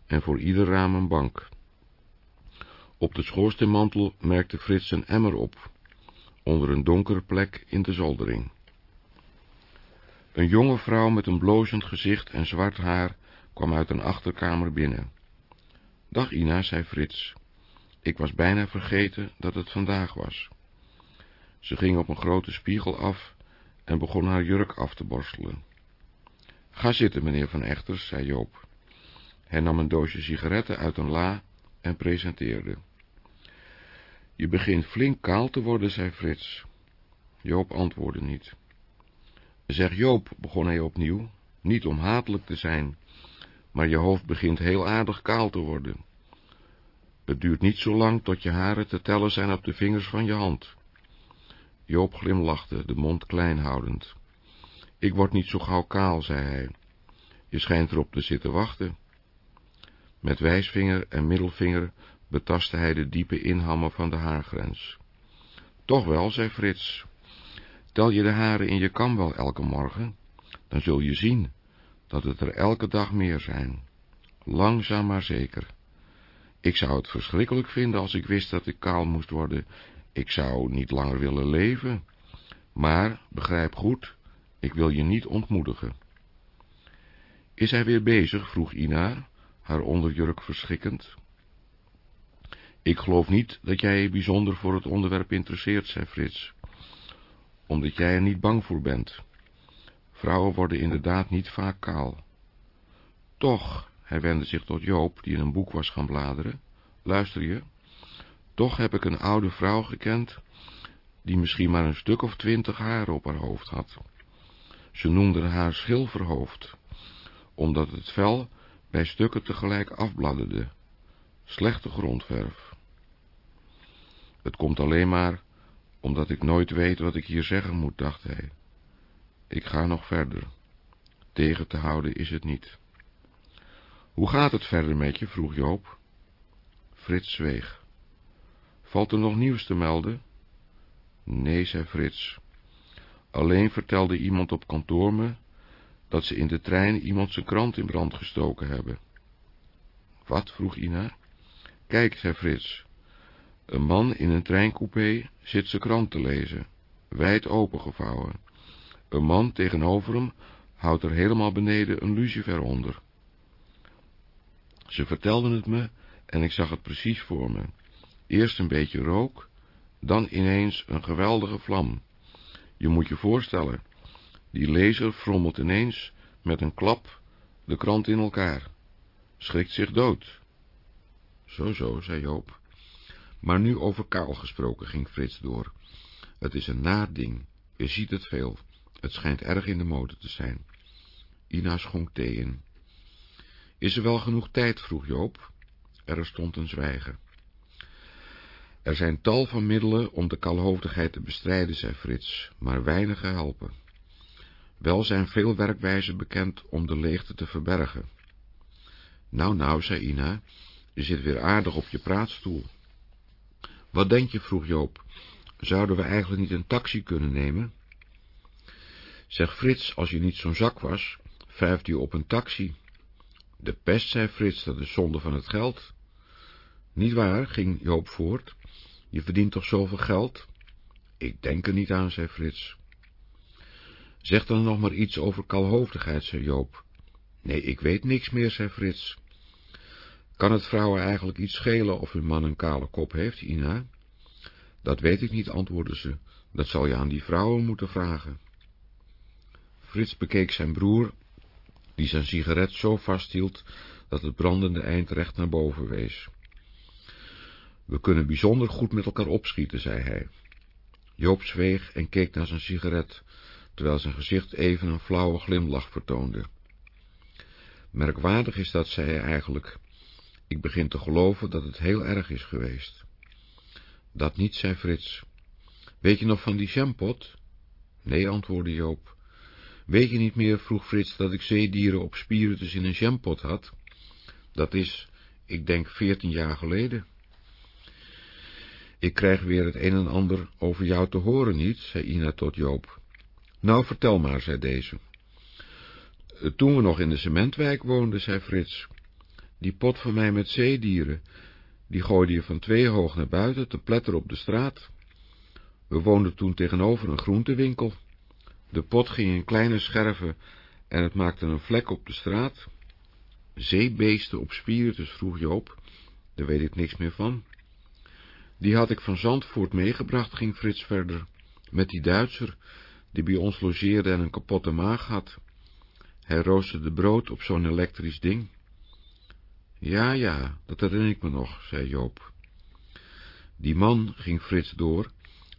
en voor ieder raam een bank. Op de schoorsteenmantel merkte Frits een emmer op, onder een donkere plek in de zoldering. Een jonge vrouw met een blozend gezicht en zwart haar kwam uit een achterkamer binnen. Dag Ina, zei Frits. Ik was bijna vergeten dat het vandaag was. Ze ging op een grote spiegel af en begon haar jurk af te borstelen. Ga zitten, meneer Van Echters, zei Joop. Hij nam een doosje sigaretten uit een la en presenteerde. Je begint flink kaal te worden, zei Frits. Joop antwoordde niet. Zeg Joop, begon hij opnieuw, niet om hatelijk te zijn, maar je hoofd begint heel aardig kaal te worden. Het duurt niet zo lang tot je haren te tellen zijn op de vingers van je hand. Joop glimlachte, de mond klein houdend. Ik word niet zo gauw kaal, zei hij. Je schijnt erop te zitten wachten. Met wijsvinger en middelvinger betastte hij de diepe inhammen van de haargrens. Toch wel, zei Frits. Tel je de haren in je kam wel elke morgen, dan zul je zien dat het er elke dag meer zijn. Langzaam maar zeker. Ik zou het verschrikkelijk vinden als ik wist dat ik kaal moest worden. Ik zou niet langer willen leven. Maar, begrijp goed, ik wil je niet ontmoedigen. Is hij weer bezig? vroeg Ina, haar onderjurk verschikkend. Ik geloof niet dat jij bijzonder voor het onderwerp interesseert, zei Frits, omdat jij er niet bang voor bent. Vrouwen worden inderdaad niet vaak kaal. Toch, hij wendde zich tot Joop, die in een boek was gaan bladeren, luister je, toch heb ik een oude vrouw gekend, die misschien maar een stuk of twintig haren op haar hoofd had. Ze noemden haar schilverhoofd, omdat het vel bij stukken tegelijk afbladderde. Slechte grondverf. Het komt alleen maar omdat ik nooit weet wat ik hier zeggen moet, dacht hij. Ik ga nog verder. Tegen te houden is het niet. Hoe gaat het verder met je? vroeg Joop. Frits zweeg. Valt er nog nieuws te melden? Nee, zei Frits. Alleen vertelde iemand op kantoor me dat ze in de trein iemand zijn krant in brand gestoken hebben. Wat? vroeg Ina. Kijk, zei Frits, een man in een treincoupé zit zijn krant te lezen, wijd opengevouwen. Een man tegenover hem houdt er helemaal beneden een lucifer onder. Ze vertelden het me en ik zag het precies voor me. Eerst een beetje rook, dan ineens een geweldige vlam. Je moet je voorstellen, die lezer frommelt ineens met een klap de krant in elkaar, schrikt zich dood. Zo, zo, zei Joop. Maar nu over kaal gesproken, ging Frits door. Het is een naar ding. Je ziet het veel. Het schijnt erg in de mode te zijn. Ina schonk thee in. Is er wel genoeg tijd, vroeg Joop. Er stond een zwijgen. Er zijn tal van middelen om de kalhoofdigheid te bestrijden, zei Frits, maar weinige helpen. Wel zijn veel werkwijzen bekend om de leegte te verbergen. Nou, nou, zei Ina, je zit weer aardig op je praatstoel. Wat denk je, vroeg Joop, zouden we eigenlijk niet een taxi kunnen nemen? Zeg Frits, als je niet zo'n zak was, vijft je op een taxi. De pest, zei Frits, dat is zonde van het geld. Niet waar, ging Joop voort, je verdient toch zoveel geld? Ik denk er niet aan, zei Frits. Zeg dan nog maar iets over kalhoofdigheid, zei Joop. Nee, ik weet niks meer, zei Frits. Kan het vrouwen eigenlijk iets schelen of hun man een kale kop heeft, Ina? Dat weet ik niet, antwoordde ze. Dat zal je aan die vrouwen moeten vragen. Frits bekeek zijn broer, die zijn sigaret zo vasthield dat het brandende eind recht naar boven wees. We kunnen bijzonder goed met elkaar opschieten, zei hij. Joop zweeg en keek naar zijn sigaret, terwijl zijn gezicht even een flauwe glimlach vertoonde. Merkwaardig is dat, zei hij eigenlijk. Ik begin te geloven dat het heel erg is geweest. Dat niet, zei Frits. Weet je nog van die jampot? Nee, antwoordde Joop. Weet je niet meer, vroeg Frits, dat ik zeedieren op spiritus in een jampot had? Dat is, ik denk, veertien jaar geleden. Ik krijg weer het een en ander over jou te horen niet, zei Ina tot Joop. Nou, vertel maar, zei deze. Toen we nog in de cementwijk woonden, zei Frits, die pot van mij met zeedieren, die gooide je van twee hoog naar buiten te pletter op de straat. We woonden toen tegenover een groentewinkel. De pot ging in kleine scherven en het maakte een vlek op de straat. Zeebeesten op spiritus, vroeg Joop. Daar weet ik niks meer van. Die had ik van Zandvoort meegebracht, ging Frits verder, met die Duitser, die bij ons logeerde en een kapotte maag had. Hij roosterde brood op zo'n elektrisch ding. Ja, ja, dat herinner ik me nog, zei Joop. Die man, ging Frits door,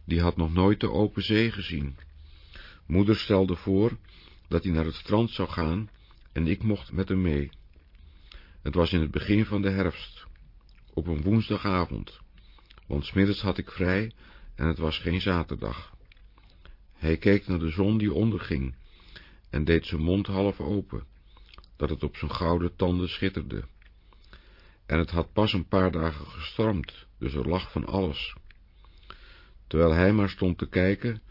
die had nog nooit de open zee gezien. Moeder stelde voor dat hij naar het strand zou gaan en ik mocht met hem mee. Het was in het begin van de herfst, op een woensdagavond, want smiddags had ik vrij en het was geen zaterdag. Hij keek naar de zon die onderging en deed zijn mond half open, dat het op zijn gouden tanden schitterde. En het had pas een paar dagen gestormd, dus er lag van alles. Terwijl hij maar stond te kijken,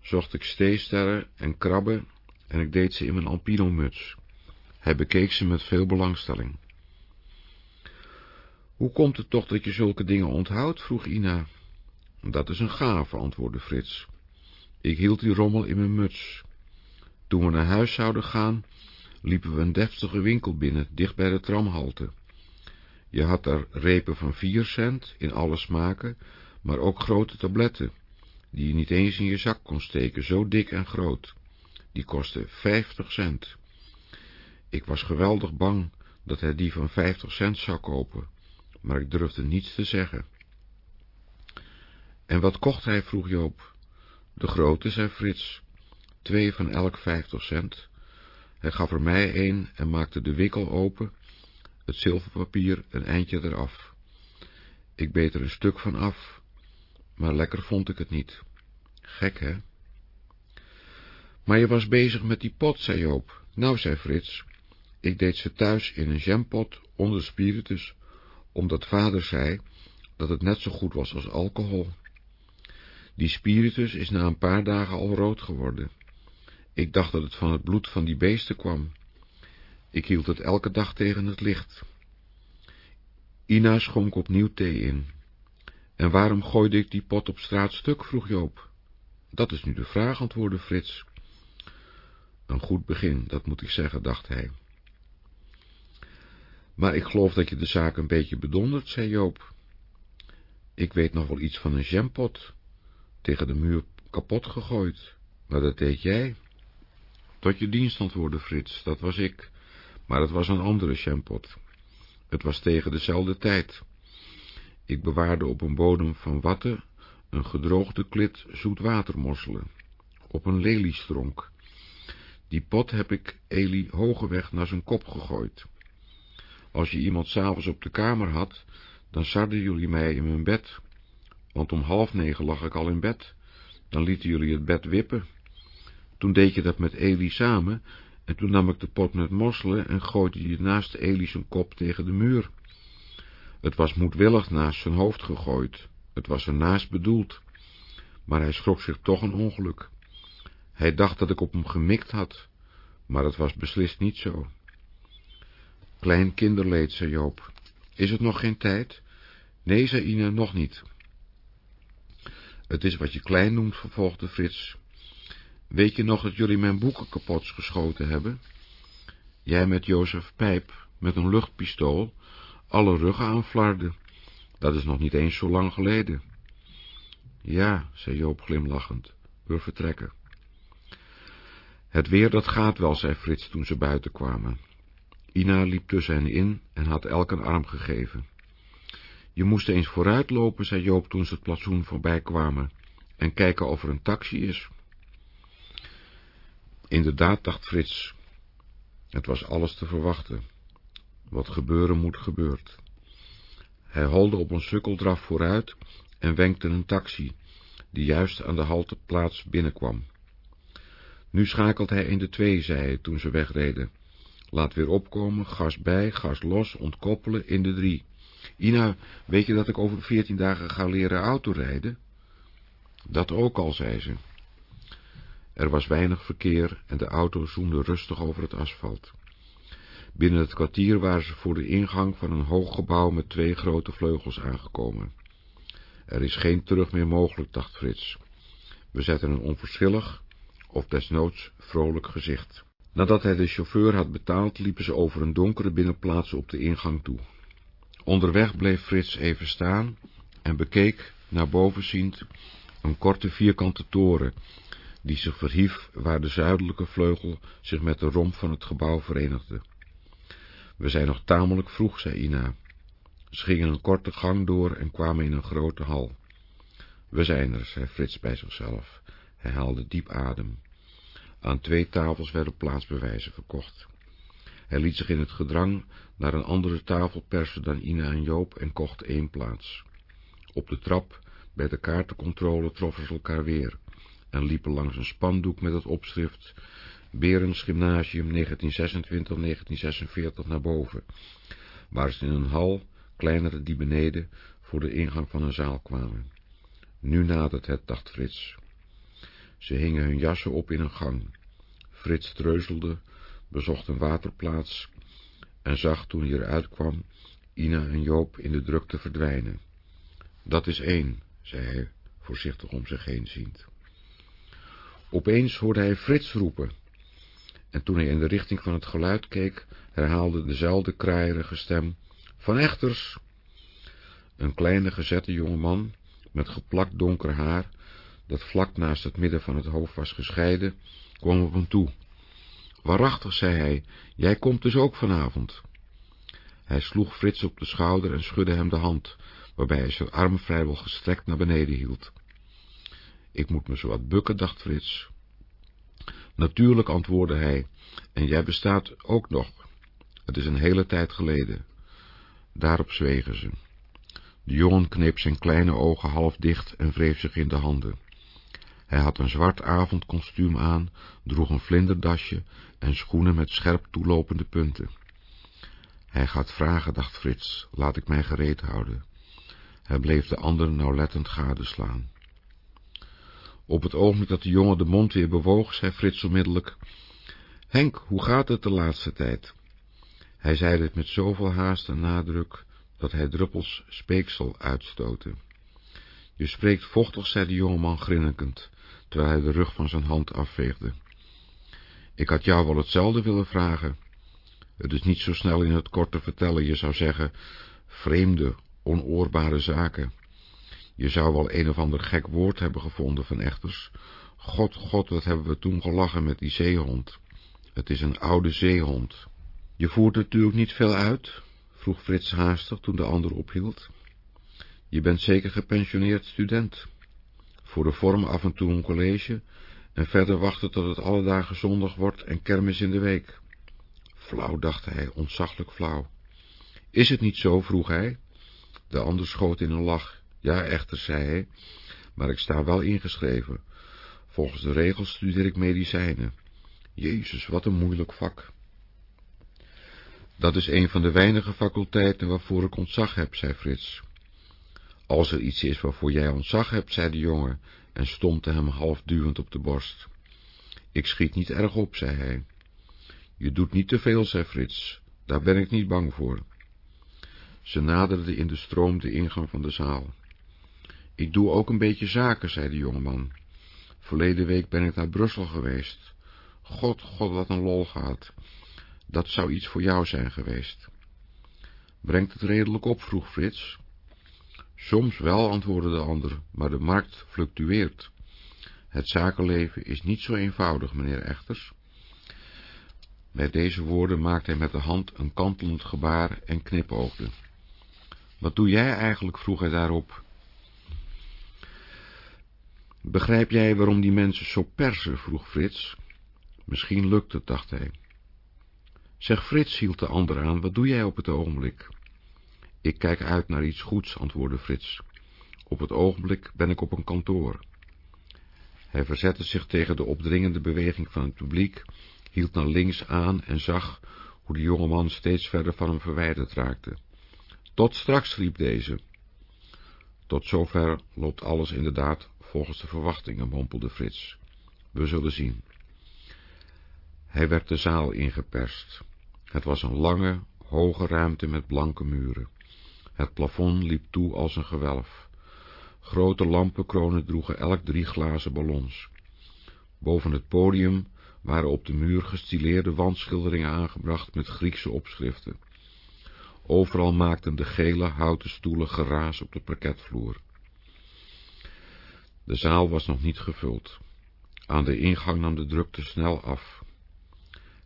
zocht ik steesterren en krabben en ik deed ze in mijn alpino-muts. Hij bekeek ze met veel belangstelling. Hoe komt het toch dat je zulke dingen onthoudt? vroeg Ina. Dat is een gave, antwoordde Frits. Ik hield die rommel in mijn muts. Toen we naar huis zouden gaan, liepen we een deftige winkel binnen, dicht bij de tramhalte. Je had daar repen van vier cent, in alle smaken, maar ook grote tabletten, die je niet eens in je zak kon steken, zo dik en groot. Die kostten vijftig cent. Ik was geweldig bang dat hij die van vijftig cent zou kopen, maar ik durfde niets te zeggen. En wat kocht hij, vroeg Joop. De grote, zei Frits, twee van elk vijftig cent. Hij gaf er mij een en maakte de wikkel open, het zilverpapier een eindje eraf. Ik beet er een stuk van af, maar lekker vond ik het niet. Gek, hè? Maar je was bezig met die pot, zei Joop. Nou, zei Frits, ik deed ze thuis in een jampot onder spiritus, omdat vader zei dat het net zo goed was als alcohol. Die spiritus is na een paar dagen al rood geworden. Ik dacht dat het van het bloed van die beesten kwam. Ik hield het elke dag tegen het licht. Ina schonk opnieuw thee in. En waarom gooide ik die pot op straat stuk, vroeg Joop. Dat is nu de vraag, antwoordde Frits. Een goed begin, dat moet ik zeggen, dacht hij. Maar ik geloof dat je de zaak een beetje bedondert, zei Joop. Ik weet nog wel iets van een jampot, tegen de muur kapot gegooid. Maar dat deed jij. Tot je dienst antwoordde Frits, dat was ik, maar het was een andere jampot. Het was tegen dezelfde tijd. Ik bewaarde op een bodem van watten een gedroogde klit zoetwatermosselen, op een leliestronk. Die pot heb ik Eli Hogeweg naar zijn kop gegooid. Als je iemand s'avonds op de kamer had, dan sarden jullie mij in mijn bed, want om half negen lag ik al in bed. Dan lieten jullie het bed wippen. Toen deed je dat met Eli samen, en toen nam ik de pot met mosselen en gooide je naast Eli zijn kop tegen de muur. Het was moedwillig naast zijn hoofd gegooid, het was ernaast bedoeld, maar hij schrok zich toch een ongeluk. Hij dacht dat ik op hem gemikt had, maar het was beslist niet zo. Klein kinderleed, zei Joop. Is het nog geen tijd? Nee, zei Ine, nog niet. Het is wat je klein noemt, vervolgde Frits. Weet je nog dat jullie mijn boeken kapot geschoten hebben? Jij met Jozef Pijp, met een luchtpistool, alle ruggen aanflarden. Dat is nog niet eens zo lang geleden. Ja, zei Joop glimlachend, we vertrekken. Het weer dat gaat wel, zei Frits toen ze buiten kwamen. Ina liep tussen hen in en had elk een arm gegeven. Je moest eens vooruitlopen, zei Joop toen ze het plantsoen voorbij kwamen, en kijken of er een taxi is. Inderdaad, dacht Frits. Het was alles te verwachten. Wat gebeuren moet, gebeurt. Hij holde op een sukkeldraf vooruit en wenkte een taxi, die juist aan de halteplaats binnenkwam. Nu schakelt hij in de twee, zei hij toen ze wegreden. Laat weer opkomen, gas bij, gas los, ontkoppelen in de drie. Ina, weet je dat ik over veertien dagen ga leren autorijden? Dat ook al, zei ze. Er was weinig verkeer en de auto zoemde rustig over het asfalt. Binnen het kwartier waren ze voor de ingang van een hoog gebouw met twee grote vleugels aangekomen. Er is geen terug meer mogelijk, dacht Frits. We zetten een onverschillig, of desnoods vrolijk gezicht. Nadat hij de chauffeur had betaald, liepen ze over een donkere binnenplaats op de ingang toe. Onderweg bleef Frits even staan en bekeek, naar boven ziend, een korte vierkante toren, die zich verhief waar de zuidelijke vleugel zich met de romp van het gebouw verenigde. We zijn nog tamelijk vroeg, zei Ina. Ze gingen een korte gang door en kwamen in een grote hal. We zijn er, zei Frits bij zichzelf. Hij haalde diep adem. Aan twee tafels werden plaatsbewijzen verkocht. Hij liet zich in het gedrang naar een andere tafel persen dan Ina en Joop en kocht één plaats. Op de trap, bij de kaartencontrole, troffen ze elkaar weer en liepen langs een spandoek met het opschrift Berens Gymnasium 1926-1946 naar boven, waar ze in een hal, kleinere die beneden, voor de ingang van een zaal kwamen. Nu nadert het, dacht Frits. Ze hingen hun jassen op in een gang. Frits treuzelde, bezocht een waterplaats en zag toen hij eruit kwam Ina en Joop in de drukte verdwijnen. Dat is één, zei hij, voorzichtig om zich heen ziend. Opeens hoorde hij Frits roepen, en toen hij in de richting van het geluid keek, herhaalde dezelfde kraaierige stem, Van Echters! Een kleine gezette jonge man, met geplakt donker haar, dat vlak naast het midden van het hoofd was gescheiden, kwam op hem toe. Waarachtig, zei hij, jij komt dus ook vanavond. Hij sloeg Frits op de schouder en schudde hem de hand, waarbij hij zijn arm vrijwel gestrekt naar beneden hield. Ik moet me zo wat bukken, dacht Frits. Natuurlijk, antwoordde hij, en jij bestaat ook nog. Het is een hele tijd geleden. Daarop zwegen ze. De jongen kneep zijn kleine ogen half dicht en wreef zich in de handen. Hij had een zwart avondkostuum aan, droeg een vlinderdasje en schoenen met scherp toelopende punten. Hij gaat vragen, dacht Frits, laat ik mij gereed houden. Hij bleef de anderen nauwlettend gadeslaan. Op het ogenblik dat de jongen de mond weer bewoog, zei Frits onmiddellijk, Henk, hoe gaat het de laatste tijd? Hij zei dit met zoveel haast en nadruk, dat hij druppels speeksel uitstootte. Je spreekt vochtig, zei de jongeman grinnikend, terwijl hij de rug van zijn hand afveegde. Ik had jou wel hetzelfde willen vragen. Het is niet zo snel in het kort te vertellen, je zou zeggen, vreemde, onoorbare zaken. Je zou wel een of ander gek woord hebben gevonden van echters. God, god, wat hebben we toen gelachen met die zeehond. Het is een oude zeehond. Je voert natuurlijk niet veel uit, vroeg Frits haastig toen de ander ophield. Je bent zeker gepensioneerd student. Voor de vorm af en toe een college en verder wachten tot het alle dagen zondag wordt en kermis in de week. Flauw, dacht hij, ontzaglijk flauw. Is het niet zo, vroeg hij. De ander schoot in een lach. Ja, echter, zei hij, maar ik sta wel ingeschreven. Volgens de regels studeer ik medicijnen. Jezus, wat een moeilijk vak. Dat is een van de weinige faculteiten waarvoor ik ontzag heb, zei Frits. Als er iets is waarvoor jij ontzag hebt, zei de jongen, en stompte hem half duwend op de borst. Ik schiet niet erg op, zei hij. Je doet niet te veel, zei Frits, daar ben ik niet bang voor. Ze naderden in de stroom de ingang van de zaal. Ik doe ook een beetje zaken, zei de jongeman. Verleden week ben ik naar Brussel geweest. God, god, wat een lol gehad. Dat zou iets voor jou zijn geweest. Brengt het redelijk op, vroeg Frits. Soms wel, antwoordde de ander, maar de markt fluctueert. Het zakenleven is niet zo eenvoudig, meneer Echters. Bij deze woorden maakte hij met de hand een kantelend gebaar en knipoogde. Wat doe jij eigenlijk? vroeg hij daarop. Begrijp jij waarom die mensen zo persen? vroeg Frits. Misschien lukt het, dacht hij. Zeg Frits, hield de ander aan, wat doe jij op het ogenblik? Ik kijk uit naar iets goeds, antwoordde Frits. Op het ogenblik ben ik op een kantoor. Hij verzette zich tegen de opdringende beweging van het publiek, hield naar links aan en zag hoe de jonge man steeds verder van hem verwijderd raakte. Tot straks, riep deze. Tot zover loopt alles inderdaad volgens de verwachtingen, mompelde Frits. We zullen zien. Hij werd de zaal ingeperst. Het was een lange, hoge ruimte met blanke muren. Het plafond liep toe als een gewelf. Grote lampenkronen droegen elk drie glazen ballons. Boven het podium waren op de muur gestileerde wandschilderingen aangebracht met Griekse opschriften. Overal maakten de gele houten stoelen geraas op de parketvloer. De zaal was nog niet gevuld. Aan de ingang nam de drukte snel af.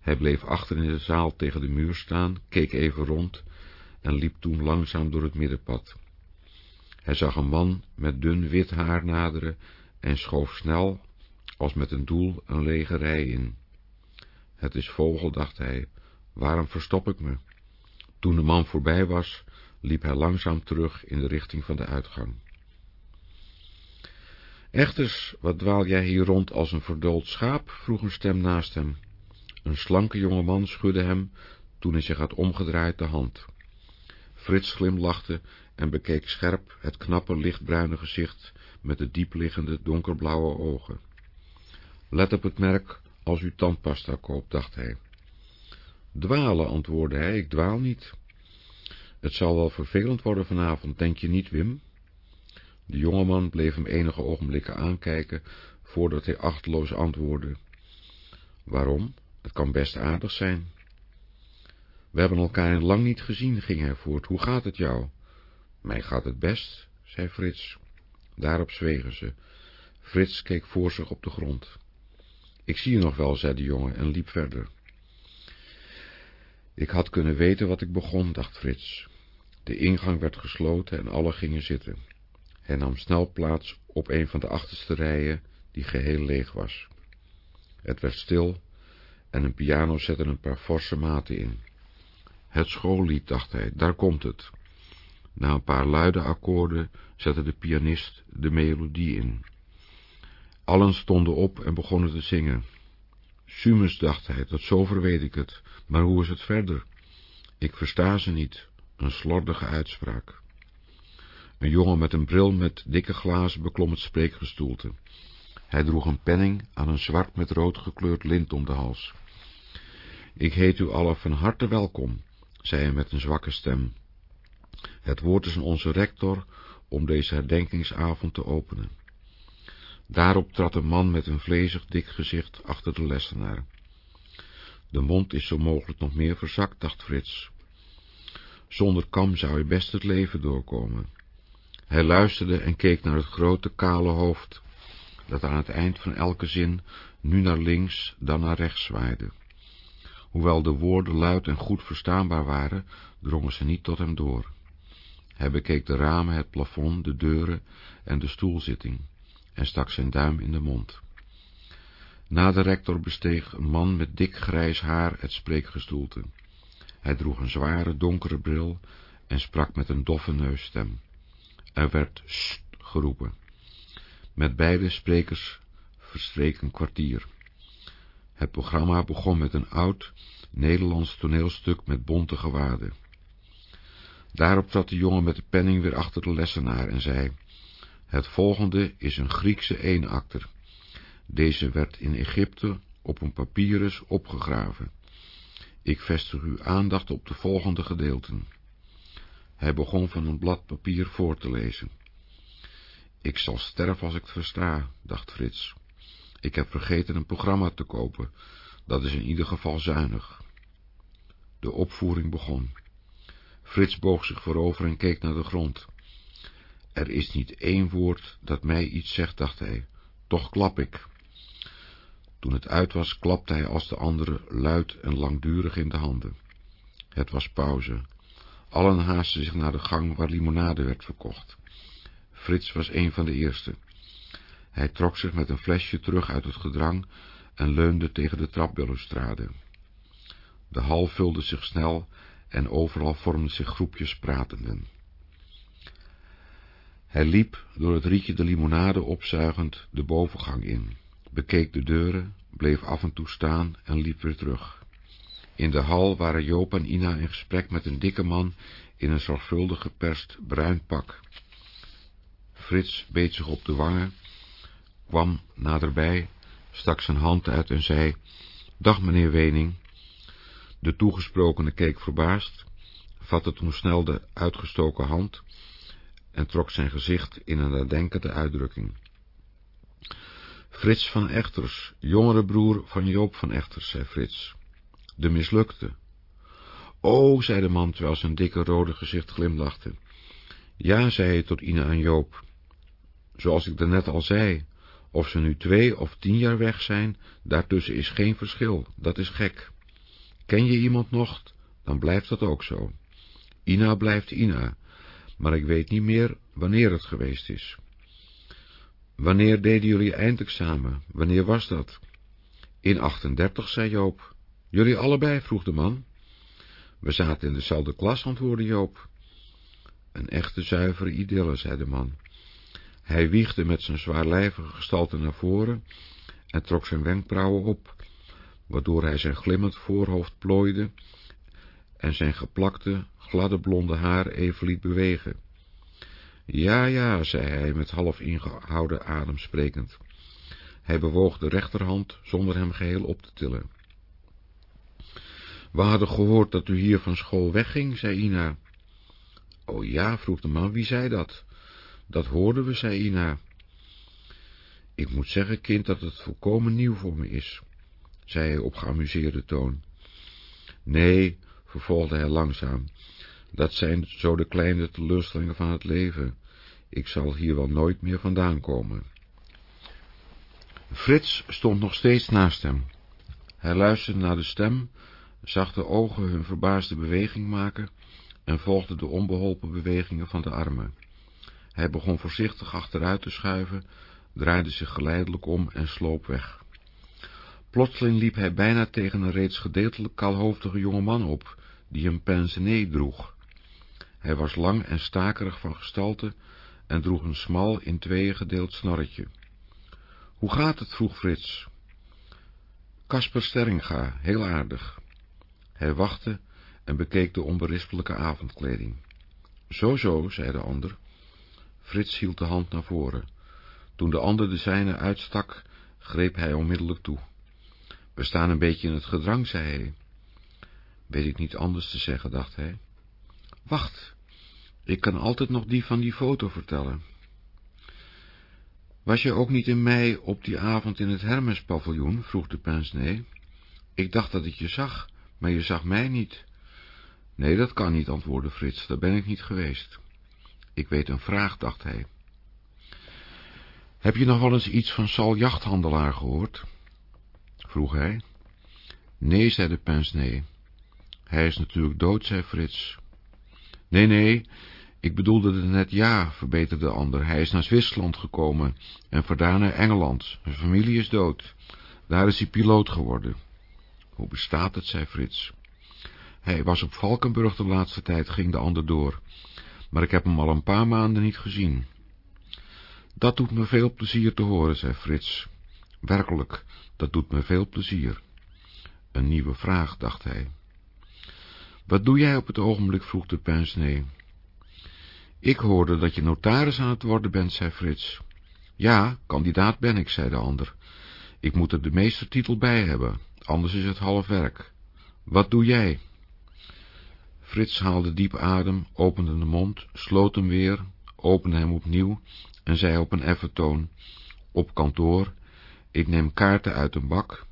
Hij bleef achter in de zaal tegen de muur staan, keek even rond en liep toen langzaam door het middenpad. Hij zag een man met dun wit haar naderen en schoof snel, als met een doel, een lege rij in. Het is vogel, dacht hij, waarom verstop ik me? Toen de man voorbij was, liep hij langzaam terug in de richting van de uitgang. Echters, wat dwaal jij hier rond als een verdoold schaap? vroeg een stem naast hem. Een slanke jonge man schudde hem, toen hij zich had omgedraaid, de hand. Frits glimlachte en bekeek scherp het knappe lichtbruine gezicht met de diepliggende donkerblauwe ogen. Let op het merk als u tandpasta koopt, dacht hij. Dwalen, antwoordde hij, ik dwaal niet. Het zal wel vervelend worden vanavond, denk je niet, Wim? De jongeman bleef hem enige ogenblikken aankijken, voordat hij achteloos antwoordde. Waarom? Het kan best aardig zijn. We hebben elkaar lang niet gezien, ging hij voort. Hoe gaat het jou? Mij gaat het best, zei Frits. Daarop zwegen ze. Frits keek voor zich op de grond. Ik zie je nog wel, zei de jongen en liep verder. Ik had kunnen weten wat ik begon, dacht Frits. De ingang werd gesloten en alle gingen zitten. Hij nam snel plaats op een van de achterste rijen, die geheel leeg was. Het werd stil en een piano zette een paar forse maten in. Het schoollied, dacht hij, daar komt het. Na een paar luide akkoorden zette de pianist de melodie in. Allen stonden op en begonnen te zingen. Sumus, dacht hij, tot zover weet ik het, maar hoe is het verder? Ik versta ze niet, een slordige uitspraak. Een jongen met een bril met dikke glazen beklom het spreekgestoelte. Hij droeg een penning aan een zwart met rood gekleurd lint om de hals. Ik heet u allen van harte welkom, zei hij met een zwakke stem. Het woord is aan onze rector om deze herdenkingsavond te openen. Daarop trad een man met een vlezig dik gezicht achter de lessenaar. De mond is zo mogelijk nog meer verzakt, dacht Frits. Zonder kam zou hij best het leven doorkomen. Hij luisterde en keek naar het grote kale hoofd, dat aan het eind van elke zin nu naar links, dan naar rechts zwaaide. Hoewel de woorden luid en goed verstaanbaar waren, drongen ze niet tot hem door. Hij bekeek de ramen, het plafond, de deuren en de stoelzitting en stak zijn duim in de mond. Na de rector besteeg een man met dik grijs haar het spreekgestoelte. Hij droeg een zware donkere bril en sprak met een doffe neusstem. Er werd st geroepen. Met beide sprekers verstreek een kwartier. Het programma begon met een oud Nederlands toneelstuk met bonte gewaden. Daarop trad de jongen met de penning weer achter de lessenaar en zei, het volgende is een Griekse eenakter. Deze werd in Egypte op een papyrus opgegraven. Ik vestig uw aandacht op de volgende gedeelten. Hij begon van een blad papier voor te lezen. Ik zal sterven als ik het versta, dacht Frits. Ik heb vergeten een programma te kopen. Dat is in ieder geval zuinig. De opvoering begon. Frits boog zich voorover en keek naar de grond. Er is niet één woord dat mij iets zegt, dacht hij. Toch klap ik. Toen het uit was, klapte hij als de anderen luid en langdurig in de handen. Het was pauze. Allen haasten zich naar de gang waar limonade werd verkocht. Frits was een van de eerste. Hij trok zich met een flesje terug uit het gedrang en leunde tegen de trapbalustrade. De hal vulde zich snel en overal vormden zich groepjes pratenden. Hij liep, door het rietje de limonade opzuigend, de bovengang in, bekeek de deuren, bleef af en toe staan en liep weer terug. In de hal waren Joop en Ina in gesprek met een dikke man in een zorgvuldig geperst bruin pak. Frits beet zich op de wangen, kwam naderbij, stak zijn hand uit en zei, Dag meneer Wening. De toegesprokene keek verbaasd, vatte toen snel de uitgestoken hand en trok zijn gezicht in een nadenkende uitdrukking. Frits van Echters, jongere broer van Joop van Echters, zei Frits. De mislukte. O, zei de man, terwijl zijn dikke rode gezicht glimlachte. Ja, zei hij tot Ina en Joop. Zoals ik daarnet al zei, of ze nu twee of tien jaar weg zijn, daartussen is geen verschil, dat is gek. Ken je iemand nog, dan blijft dat ook zo. Ina blijft Ina, maar ik weet niet meer wanneer het geweest is. Wanneer deden jullie eindexamen? Wanneer was dat? In 38, zei Joop. Jullie allebei, vroeg de man. We zaten in dezelfde klas, antwoordde Joop. Een echte zuivere idylle, zei de man. Hij wiegde met zijn zwaarlijvige gestalte naar voren en trok zijn wenkbrauwen op, waardoor hij zijn glimmend voorhoofd plooide en zijn geplakte, gladde blonde haar even liet bewegen. Ja, ja, zei hij met half ingehouden adem sprekend. Hij bewoog de rechterhand zonder hem geheel op te tillen. We hadden gehoord dat u hier van school wegging, zei Ina. O ja, vroeg de man, wie zei dat? Dat hoorden we, zei Ina. Ik moet zeggen, kind, dat het volkomen nieuw voor me is, zei hij op geamuseerde toon. Nee, vervolgde hij langzaam, dat zijn zo de kleine teleurstellingen van het leven. Ik zal hier wel nooit meer vandaan komen. Frits stond nog steeds naast hem. Hij luisterde naar de stem, zag de ogen hun verbaasde beweging maken en volgde de onbeholpen bewegingen van de armen. Hij begon voorzichtig achteruit te schuiven, draaide zich geleidelijk om en sloop weg. Plotseling liep hij bijna tegen een reeds gedeeltelijk kaalhoofdige jonge man op, die een pince droeg. Hij was lang en stakerig van gestalte en droeg een smal in tweeën gedeeld snorretje. Hoe gaat het? vroeg Frits. Kasper Steringa, heel aardig. Hij wachtte en bekeek de onberispelijke avondkleding. Zo, zo, zei de ander. Frits hield de hand naar voren. Toen de ander de zijne uitstak, greep hij onmiddellijk toe. We staan een beetje in het gedrang, zei hij. Weet ik niet anders te zeggen, dacht hij. Wacht, ik kan altijd nog die van die foto vertellen. Was je ook niet in mei op die avond in het Hermes-paviljoen? vroeg de pensnee. Ik dacht dat ik je zag, maar je zag mij niet. Nee, dat kan niet, antwoordde Frits, daar ben ik niet geweest. Ik weet een vraag, dacht hij. Heb je nog wel eens iets van Sal Jachthandelaar gehoord? vroeg hij. Nee, zei de pensnee. Hij is natuurlijk dood, zei Frits. Nee, nee, ik bedoelde het net ja, verbeterde de ander. Hij is naar Zwitserland gekomen en vandaar naar Engeland. Zijn familie is dood. Daar is hij piloot geworden. Hoe bestaat het, zei Frits. Hij was op Valkenburg de laatste tijd, ging de ander door. Maar ik heb hem al een paar maanden niet gezien. Dat doet me veel plezier te horen, zei Frits. Werkelijk, dat doet me veel plezier. Een nieuwe vraag, dacht hij. Wat doe jij op het ogenblik, vroeg de pensnee. Ik hoorde dat je notaris aan het worden bent, zei Frits. Ja, kandidaat ben ik, zei de ander. Ik moet er de meestertitel bij hebben, anders is het half werk. Wat doe jij? Frits haalde diep adem, opende de mond, sloot hem weer, opende hem opnieuw en zei op een effen toon, op kantoor, ik neem kaarten uit een bak.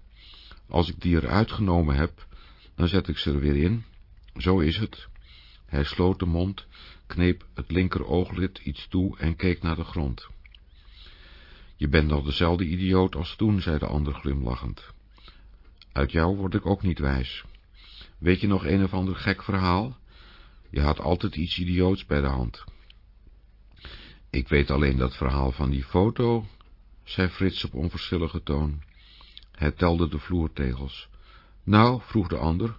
Als ik die eruit genomen heb, dan zet ik ze er weer in. Zo is het. Hij sloot de mond, kneep het linker ooglid iets toe en keek naar de grond. Je bent nog dezelfde idioot als toen, zei de ander glimlachend. Uit jou word ik ook niet wijs. Weet je nog een of ander gek verhaal? Je had altijd iets idioots bij de hand. Ik weet alleen dat verhaal van die foto, zei Frits op onverschillige toon. Hij telde de vloertegels. Nou, vroeg de ander.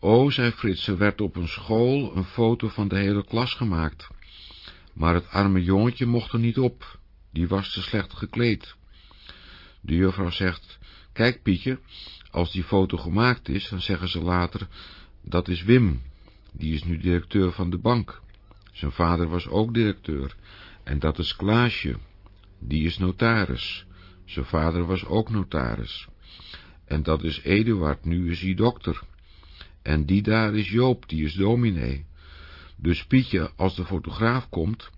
O, zei Frits, er werd op een school een foto van de hele klas gemaakt. Maar het arme jongetje mocht er niet op, die was te slecht gekleed. De juffrouw zegt, kijk Pietje, als die foto gemaakt is, dan zeggen ze later, dat is Wim, die is nu directeur van de bank. Zijn vader was ook directeur, en dat is Klaasje, die is notaris. Zijn vader was ook notaris. En dat is Eduard, nu is hij dokter. En die daar is Joop, die is dominee. Dus Pietje, als de fotograaf komt,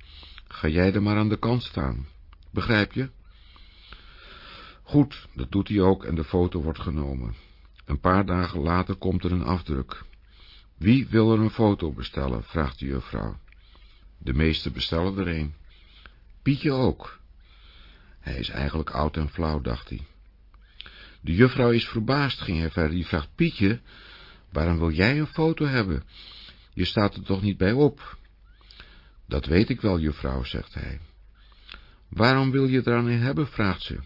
ga jij er maar aan de kant staan. Begrijp je? Goed, dat doet hij ook en de foto wordt genomen. Een paar dagen later komt er een afdruk. Wie wil er een foto bestellen, vraagt de juffrouw. De meesten bestellen er een. Pietje ook. Hij is eigenlijk oud en flauw, dacht hij. De juffrouw is verbaasd, ging hij verder. Die vraagt, Pietje, waarom wil jij een foto hebben? Je staat er toch niet bij op? Dat weet ik wel, juffrouw, zegt hij. Waarom wil je er aan hebben, vraagt ze.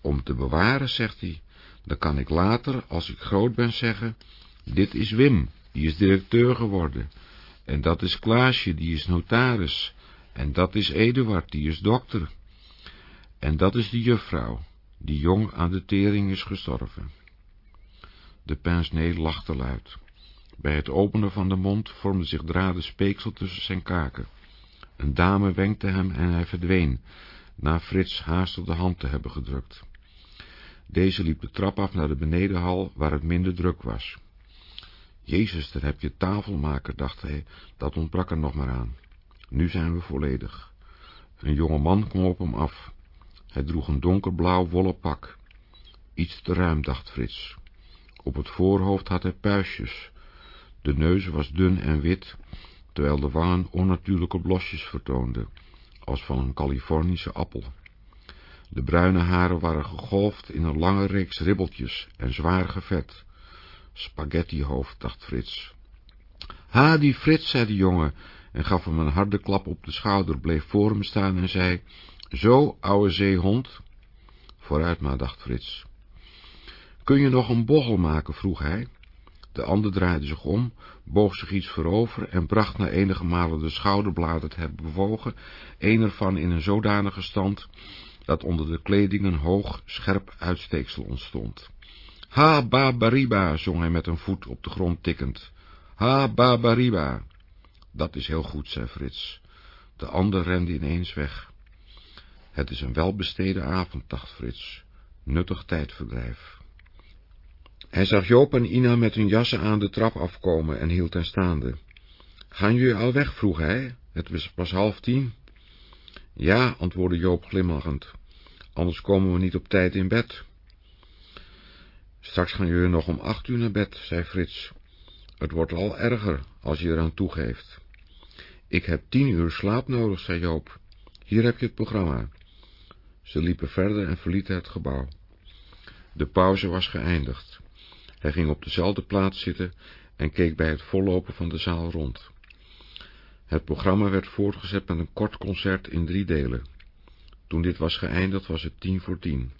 Om te bewaren, zegt hij. Dan kan ik later, als ik groot ben, zeggen, dit is Wim, die is directeur geworden. En dat is Klaasje, die is notaris. En dat is Eduard, die is dokter. En dat is de juffrouw, die jong aan de tering is gestorven. De pensnee lachte luid. Bij het openen van de mond vormde zich draden speeksel tussen zijn kaken. Een dame wenkte hem en hij verdween, na Frits haastig de hand te hebben gedrukt. Deze liep de trap af naar de benedenhal, waar het minder druk was. Jezus, daar heb je tafelmaker, dacht hij, dat ontbrak er nog maar aan. Nu zijn we volledig. Een jonge man kwam op hem af. Hij droeg een donkerblauw wollen pak. Iets te ruim, dacht Frits. Op het voorhoofd had hij puistjes. De neus was dun en wit, terwijl de wangen onnatuurlijke blosjes vertoonden, als van een Californische appel. De bruine haren waren gegolfd in een lange reeks ribbeltjes en zwaar gevet. Spaghettihoofd, dacht Frits. Ha, die Frits, zei de jongen, en gaf hem een harde klap op de schouder, bleef voor hem staan en zei, Zo, ouwe zeehond. Vooruit maar, dacht Frits. Kun je nog een bochel maken, vroeg hij. De ander draaide zich om, boog zich iets voorover en bracht na enige malen de schouderbladen te hebben bewogen, een ervan in een zodanige stand, dat onder de kleding een hoog, scherp uitsteeksel ontstond. Ha, babariba, zong hij met een voet op de grond tikkend. Ha, babariba. Dat is heel goed, zei Frits. De ander rende ineens weg. Het is een welbesteden avond, dacht Frits. Nuttig tijdverdrijf. Hij zag Joop en Ina met hun jassen aan de trap afkomen en hield hen staande. Gaan jullie al weg, vroeg hij. Het was pas half tien. Ja, antwoordde Joop glimlachend. Anders komen we niet op tijd in bed. Straks gaan jullie nog om acht uur naar bed, zei Frits. Het wordt al erger als je eraan toegeeft. Ik heb tien uur slaap nodig, zei Joop. Hier heb je het programma. Ze liepen verder en verlieten het gebouw. De pauze was geëindigd. Hij ging op dezelfde plaats zitten en keek bij het vollopen van de zaal rond. Het programma werd voortgezet met een kort concert in drie delen. Toen dit was geëindigd was het tien voor tien.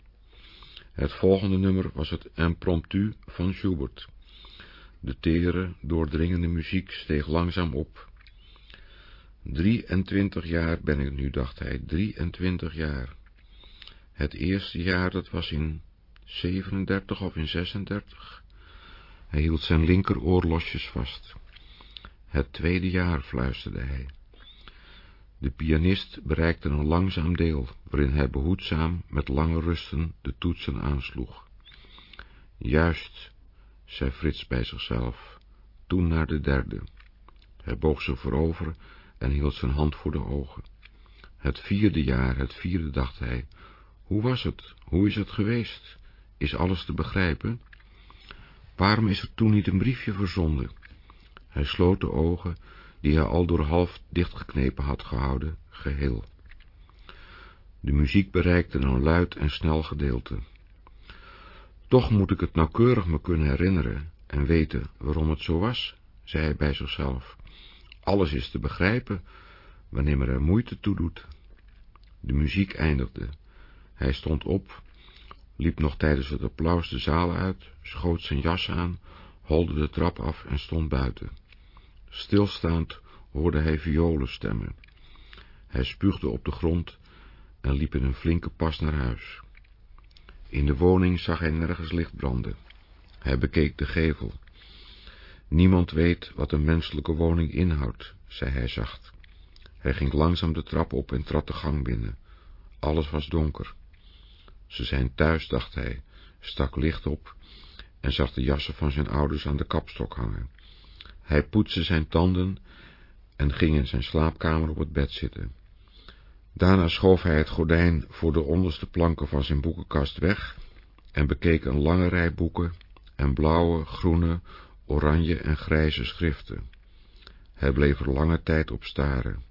Het volgende nummer was het Impromptu van Schubert. De tere, doordringende muziek steeg langzaam op. 23 jaar ben ik nu, dacht hij, 23 jaar. Het eerste jaar, dat was in 37 of in 36. Hij hield zijn linkeroor losjes vast. Het tweede jaar, fluisterde hij. De pianist bereikte een langzaam deel, waarin hij behoedzaam met lange rusten de toetsen aansloeg. Juist, zei Frits bij zichzelf, toen naar de derde. Hij boog zich voorover en hield zijn hand voor de ogen. Het vierde jaar, het vierde, dacht hij. Hoe was het? Hoe is het geweest? Is alles te begrijpen? Waarom is er toen niet een briefje verzonden? Hij sloot de ogen, die hij al door half dichtgeknepen had gehouden, geheel. De muziek bereikte een luid en snel gedeelte. Toch moet ik het nauwkeurig me kunnen herinneren en weten waarom het zo was, zei hij bij zichzelf. Alles is te begrijpen, wanneer men er moeite toe doet. De muziek eindigde. Hij stond op, liep nog tijdens het applaus de zaal uit, schoot zijn jas aan, holde de trap af en stond buiten. Stilstaand hoorde hij violen stemmen. Hij spuugde op de grond en liep in een flinke pas naar huis. In de woning zag hij nergens licht branden. Hij bekeek de gevel. Niemand weet wat een menselijke woning inhoudt, zei hij zacht. Hij ging langzaam de trap op en trad de gang binnen. Alles was donker. Ze zijn thuis, dacht hij, stak licht op en zag de jassen van zijn ouders aan de kapstok hangen. Hij poetste zijn tanden en ging in zijn slaapkamer op het bed zitten. Daarna schoof hij het gordijn voor de onderste planken van zijn boekenkast weg en bekeek een lange rij boeken en blauwe, groene, oranje en grijze schriften. Hij bleef er lange tijd op staren.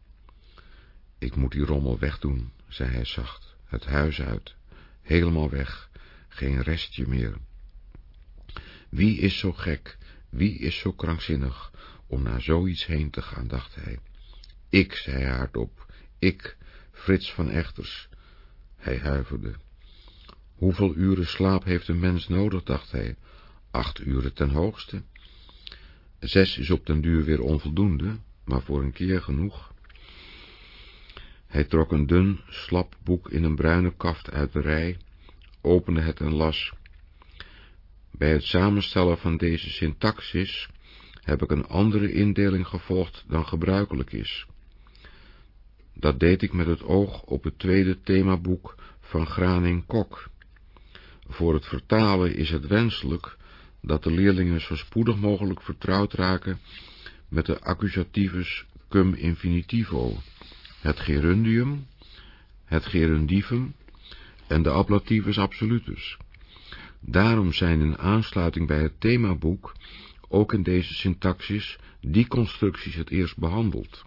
Ik moet die rommel wegdoen, zei hij zacht, het huis uit, helemaal weg, geen restje meer. Wie is zo gek, wie is zo krankzinnig om naar zoiets heen te gaan, dacht hij. Ik, zei hij hardop, ik, Frits van Echters. Hij huiverde. Hoeveel uren slaap heeft een mens nodig, dacht hij. Acht uren ten hoogste. Zes is op den duur weer onvoldoende, maar voor een keer genoeg. Hij trok een dun, slap boek in een bruine kaft uit de rij, opende het en las. Bij het samenstellen van deze syntaxis heb ik een andere indeling gevolgd dan gebruikelijk is. Dat deed ik met het oog op het tweede themaboek van Graning Kok. Voor het vertalen is het wenselijk dat de leerlingen zo spoedig mogelijk vertrouwd raken met de accusativus cum infinitivo, het gerundium, het gerundivum en de ablativus absolutus. Daarom zijn in aansluiting bij het themaboek ook in deze syntaxis die constructies het eerst behandeld.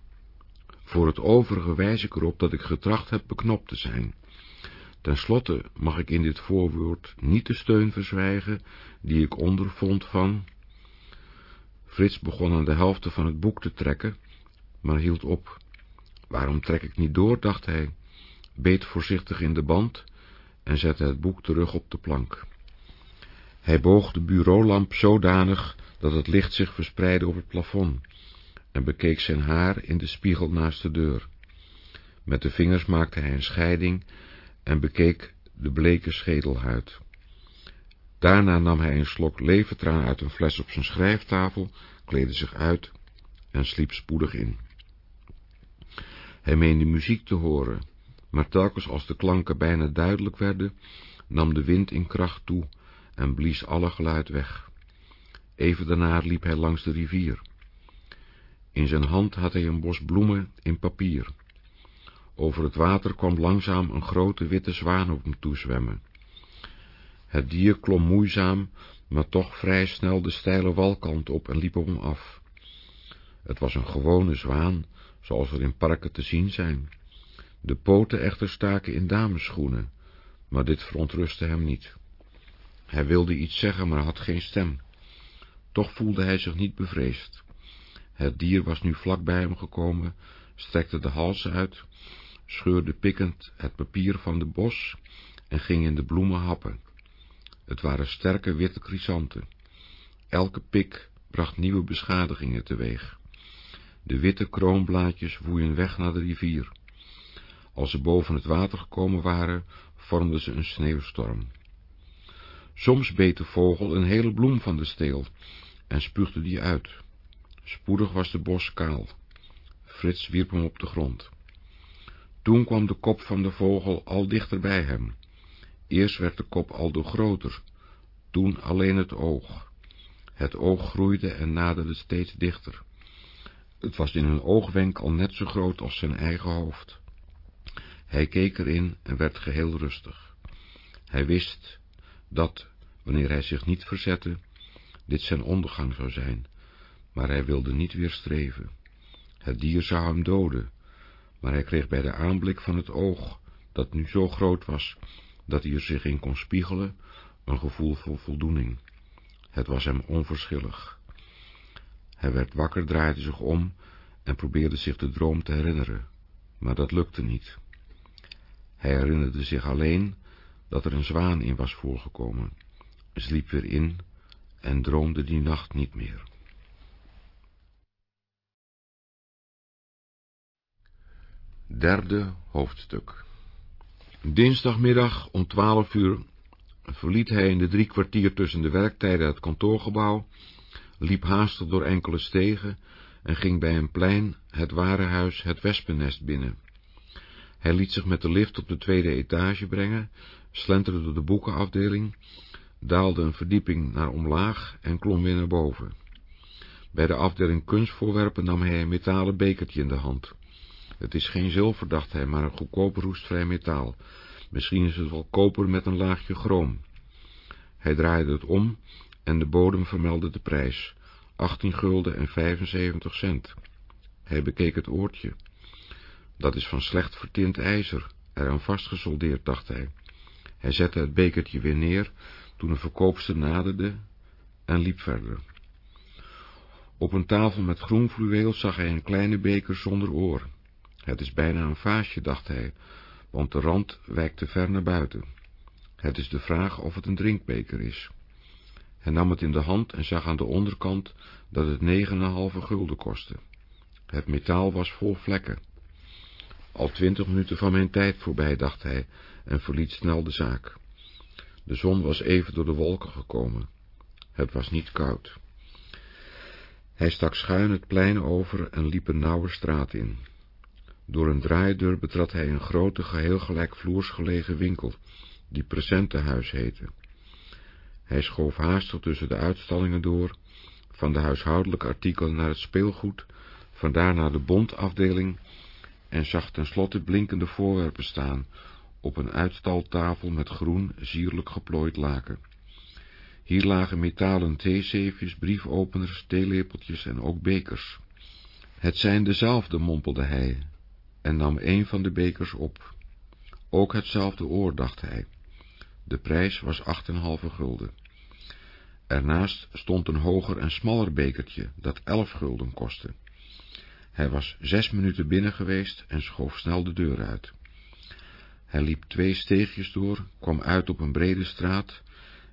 Voor het overige wijs ik erop dat ik getracht heb beknopt te zijn. Ten slotte mag ik in dit voorwoord niet de steun verzwijgen die ik ondervond van... Frits begon aan de helft van het boek te trekken, maar hield op. Waarom trek ik niet door, dacht hij, beet voorzichtig in de band en zette het boek terug op de plank. Hij boog de bureaulamp zodanig dat het licht zich verspreidde op het plafond en bekeek zijn haar in de spiegel naast de deur. Met de vingers maakte hij een scheiding en bekeek de bleke schedelhuid. Daarna nam hij een slok leventraan uit een fles op zijn schrijftafel, kleedde zich uit en sliep spoedig in. Hij meende muziek te horen, maar telkens als de klanken bijna duidelijk werden, nam de wind in kracht toe en blies alle geluid weg. Even daarna liep hij langs de rivier. In zijn hand had hij een bos bloemen in papier. Over het water kwam langzaam een grote witte zwaan op hem toezwemmen. Het dier klom moeizaam, maar toch vrij snel de steile walkant op en liep op hem af. Het was een gewone zwaan, zoals er in parken te zien zijn. De poten echter staken in damesschoenen, maar dit verontrustte hem niet. Hij wilde iets zeggen, maar had geen stem. Toch voelde hij zich niet bevreesd. Het dier was nu vlak bij hem gekomen, strekte de hals uit, scheurde pikkend het papier van de bos en ging in de bloemen happen. Het waren sterke witte chrysanten. Elke pik bracht nieuwe beschadigingen teweeg. De witte kroonblaadjes woeien weg naar de rivier. Als ze boven het water gekomen waren, vormden ze een sneeuwstorm. Soms beet de vogel een hele bloem van de steel en spuugde die uit. Spoedig was de bos kaal. Frits wierp hem op de grond. Toen kwam de kop van de vogel al dichter bij hem. Eerst werd de kop aldo groter, toen alleen het oog. Het oog groeide en naderde steeds dichter. Het was in een oogwenk al net zo groot als zijn eigen hoofd. Hij keek erin en werd geheel rustig. Hij wist dat, wanneer hij zich niet verzette, dit zijn ondergang zou zijn, maar hij wilde niet weerstreven. Het dier zou hem doden, maar hij kreeg bij de aanblik van het oog, dat nu zo groot was, dat hij er zich in kon spiegelen, een gevoel van voldoening. Het was hem onverschillig. Hij werd wakker, draaide zich om en probeerde zich de droom te herinneren, maar dat lukte niet. Hij herinnerde zich alleen dat er een zwaan in was voorgekomen, sliep weer in en droomde die nacht niet meer. Derde hoofdstuk Dinsdagmiddag om twaalf uur verliet hij in de drie kwartier tussen de werktijden het kantoorgebouw, liep haastig door enkele stegen en ging bij een plein, het warenhuis, het wespennest binnen. Hij liet zich met de lift op de tweede etage brengen, slenterde door de boekenafdeling, daalde een verdieping naar omlaag en klom weer naar boven. Bij de afdeling kunstvoorwerpen nam hij een metalen bekertje in de hand. Het is geen zilver, dacht hij, maar een goedkoop roestvrij metaal. Misschien is het wel koper met een laagje chroom. Hij draaide het om en de bodem vermeldde de prijs. 18 gulden en 75 cent. Hij bekeek het oortje. Dat is van slecht vertint ijzer, eraan vastgesoldeerd, dacht hij. Hij zette het bekertje weer neer, toen een verkoopster naderde en liep verder. Op een tafel met groen fluweel zag hij een kleine beker zonder oor. Het is bijna een vaasje, dacht hij, want de rand wijkt te ver naar buiten. Het is de vraag of het een drinkbeker is. Hij nam het in de hand en zag aan de onderkant dat het negen halve gulden kostte. Het metaal was vol vlekken. Al twintig minuten van mijn tijd voorbij, dacht hij, en verliet snel de zaak. De zon was even door de wolken gekomen. Het was niet koud. Hij stak schuin het plein over en liep een nauwe straat in. Door een draaideur betrad hij een grote, geheel gelijkvloers gelegen winkel, die Presentenhuis heette. Hij schoof haastig tussen de uitstallingen door, van de huishoudelijke artikelen naar het speelgoed, vandaar naar de bondafdeling, en zag tenslotte blinkende voorwerpen staan, op een uitstaltafel met groen, zierlijk geplooid laken. Hier lagen metalen theezeefjes, briefopeners, theelepeltjes en ook bekers. Het zijn dezelfde, mompelde hij, en nam een van de bekers op. Ook hetzelfde oor, dacht hij. De prijs was acht en halve gulden. Ernaast stond een hoger en smaller bekertje, dat elf gulden kostte. Hij was zes minuten binnen geweest en schoof snel de deur uit. Hij liep twee steegjes door, kwam uit op een brede straat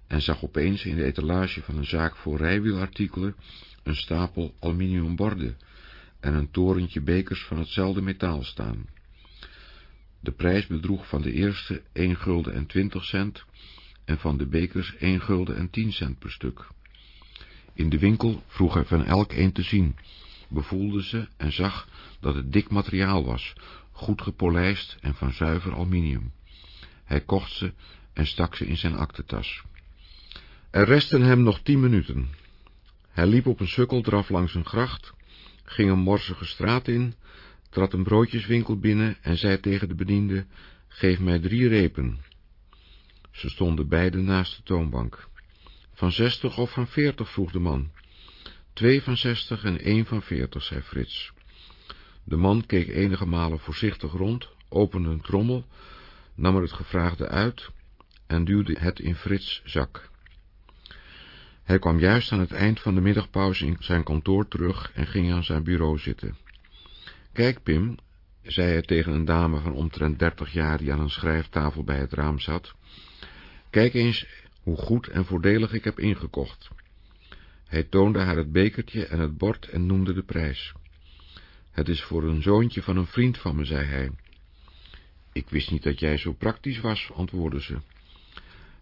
en zag opeens in de etalage van een zaak voor rijwielartikelen een stapel aluminiumborden en een torentje bekers van hetzelfde metaal staan. De prijs bedroeg van de eerste 1 gulden en 20 cent en van de bekers 1 gulden en 10 cent per stuk. In de winkel vroeg hij van elk een te zien, bevoelde ze en zag dat het dik materiaal was, goed gepolijst en van zuiver aluminium. Hij kocht ze en stak ze in zijn aktentas. Er resten hem nog tien minuten. Hij liep op een sukkeldraf langs een gracht, ging een morsige straat in, trad een broodjeswinkel binnen en zei tegen de bediende, geef mij drie repen. Ze stonden beiden naast de toonbank. Van zestig of van veertig, vroeg de man. Twee van zestig en één van veertig, zei Frits. De man keek enige malen voorzichtig rond, opende een trommel, nam er het gevraagde uit en duwde het in Frits' zak. Hij kwam juist aan het eind van de middagpauze in zijn kantoor terug en ging aan zijn bureau zitten. Kijk, Pim, zei hij tegen een dame van omtrent dertig jaar die aan een schrijftafel bij het raam zat, kijk eens hoe goed en voordelig ik heb ingekocht. Hij toonde haar het bekertje en het bord en noemde de prijs. Het is voor een zoontje van een vriend van me, zei hij. Ik wist niet dat jij zo praktisch was, antwoordde ze.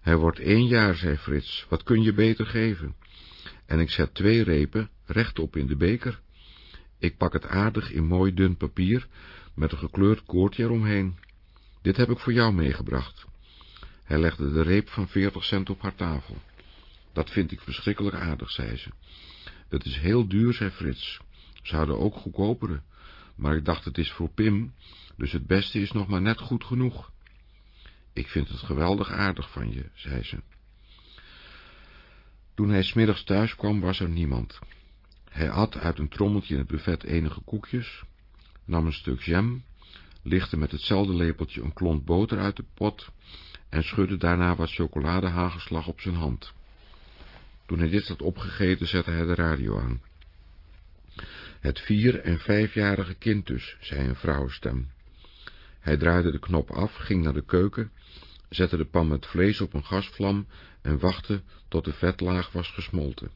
Hij wordt één jaar, zei Frits, wat kun je beter geven? En ik zet twee repen rechtop in de beker. Ik pak het aardig in mooi dun papier, met een gekleurd koordje eromheen. Dit heb ik voor jou meegebracht. Hij legde de reep van veertig cent op haar tafel. Dat vind ik verschrikkelijk aardig, zei ze. Het is heel duur, zei Frits. Ze hadden ook goedkopere, maar ik dacht het is voor Pim, dus het beste is nog maar net goed genoeg. Ik vind het geweldig aardig van je, zei ze. Toen hij smiddags thuis kwam, was er niemand. Hij at uit een trommeltje in het buffet enige koekjes, nam een stuk jam, lichtte met hetzelfde lepeltje een klont boter uit de pot en schudde daarna wat chocoladehagelslag op zijn hand. Toen hij dit had opgegeten, zette hij de radio aan. Het vier- en vijfjarige kind dus, zei een vrouwenstem. Hij draaide de knop af, ging naar de keuken, zette de pan met vlees op een gasvlam en wachtte tot de vetlaag was gesmolten.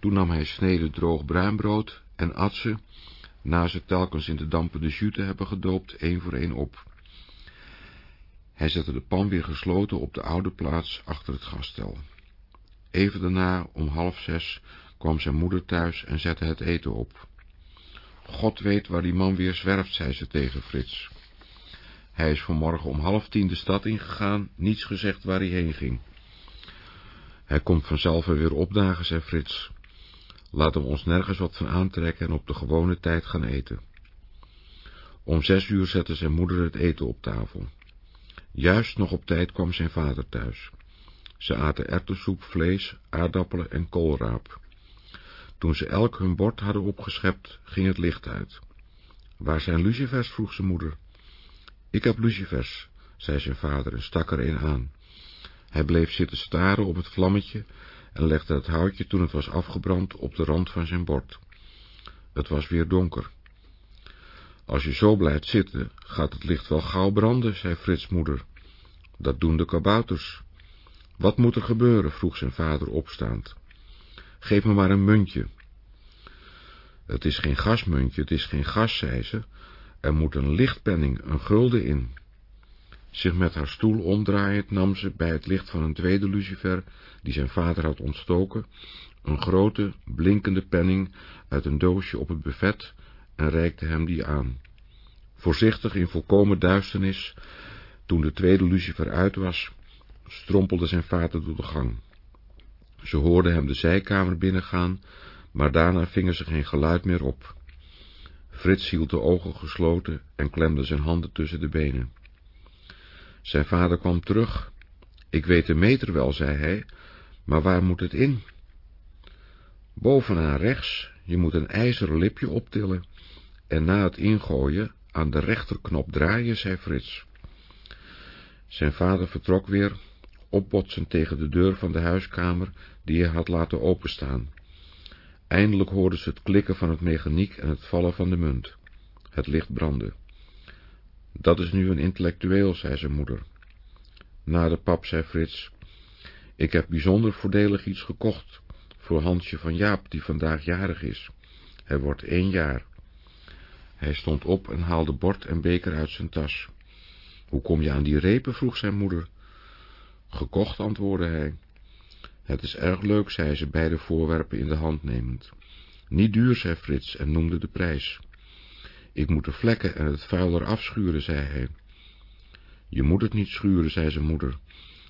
Toen nam hij sneden droog bruinbrood en at ze, na ze telkens in de dampende jus te hebben gedoopt, één voor één op. Hij zette de pan weer gesloten op de oude plaats achter het gasstel. Even daarna, om half zes, kwam zijn moeder thuis en zette het eten op. God weet waar die man weer zwerft, zei ze tegen Frits. Hij is vanmorgen om half tien de stad ingegaan, niets gezegd waar hij heen ging. Hij komt vanzelf weer opdagen, zei Frits. Laten we ons nergens wat van aantrekken en op de gewone tijd gaan eten. Om zes uur zette zijn moeder het eten op tafel. Juist nog op tijd kwam zijn vader thuis. Ze aten erwtensoep, vlees, aardappelen en koolraap. Toen ze elk hun bord hadden opgeschept, ging het licht uit. Waar zijn lucifers? vroeg zijn moeder. Ik heb lucifers, zei zijn vader en stak er een aan. Hij bleef zitten staren op het vlammetje en legde het houtje toen het was afgebrand op de rand van zijn bord. Het was weer donker. Als je zo blijft zitten, gaat het licht wel gauw branden, zei Frits moeder. Dat doen de kabouters. Wat moet er gebeuren? vroeg zijn vader opstaand. Geef me maar een muntje. Het is geen gasmuntje, het is geen gas, zei ze. Er moet een lichtpenning, een gulden in. Zich met haar stoel omdraaiend nam ze bij het licht van een tweede lucifer, die zijn vader had ontstoken, een grote, blinkende penning uit een doosje op het buffet en reikte hem die aan. Voorzichtig in volkomen duisternis, toen de tweede lucifer uit was, strompelde zijn vader door de gang. Ze hoorden hem de zijkamer binnengaan, maar daarna vingen ze geen geluid meer op. Frits hield de ogen gesloten en klemde zijn handen tussen de benen. Zijn vader kwam terug. Ik weet de meter wel, zei hij, maar waar moet het in? Bovenaan rechts, je moet een ijzeren lipje optillen en na het ingooien aan de rechterknop draaien, zei Frits. Zijn vader vertrok weer, opbotsend tegen de deur van de huiskamer die hij had laten openstaan. Eindelijk hoorden ze het klikken van het mechaniek en het vallen van de munt. Het licht brandde. Dat is nu een intellectueel, zei zijn moeder. Na de pap, zei Frits, ik heb bijzonder voordelig iets gekocht voor Hansje van Jaap, die vandaag jarig is. Hij wordt één jaar. Hij stond op en haalde bord en beker uit zijn tas. Hoe kom je aan die repen? vroeg zijn moeder. Gekocht, antwoordde hij. Het is erg leuk, zei ze, beide voorwerpen in de hand nemend. Niet duur, zei Frits en noemde de prijs. Ik moet de vlekken en het vuil eraf schuren, zei hij. Je moet het niet schuren, zei zijn moeder.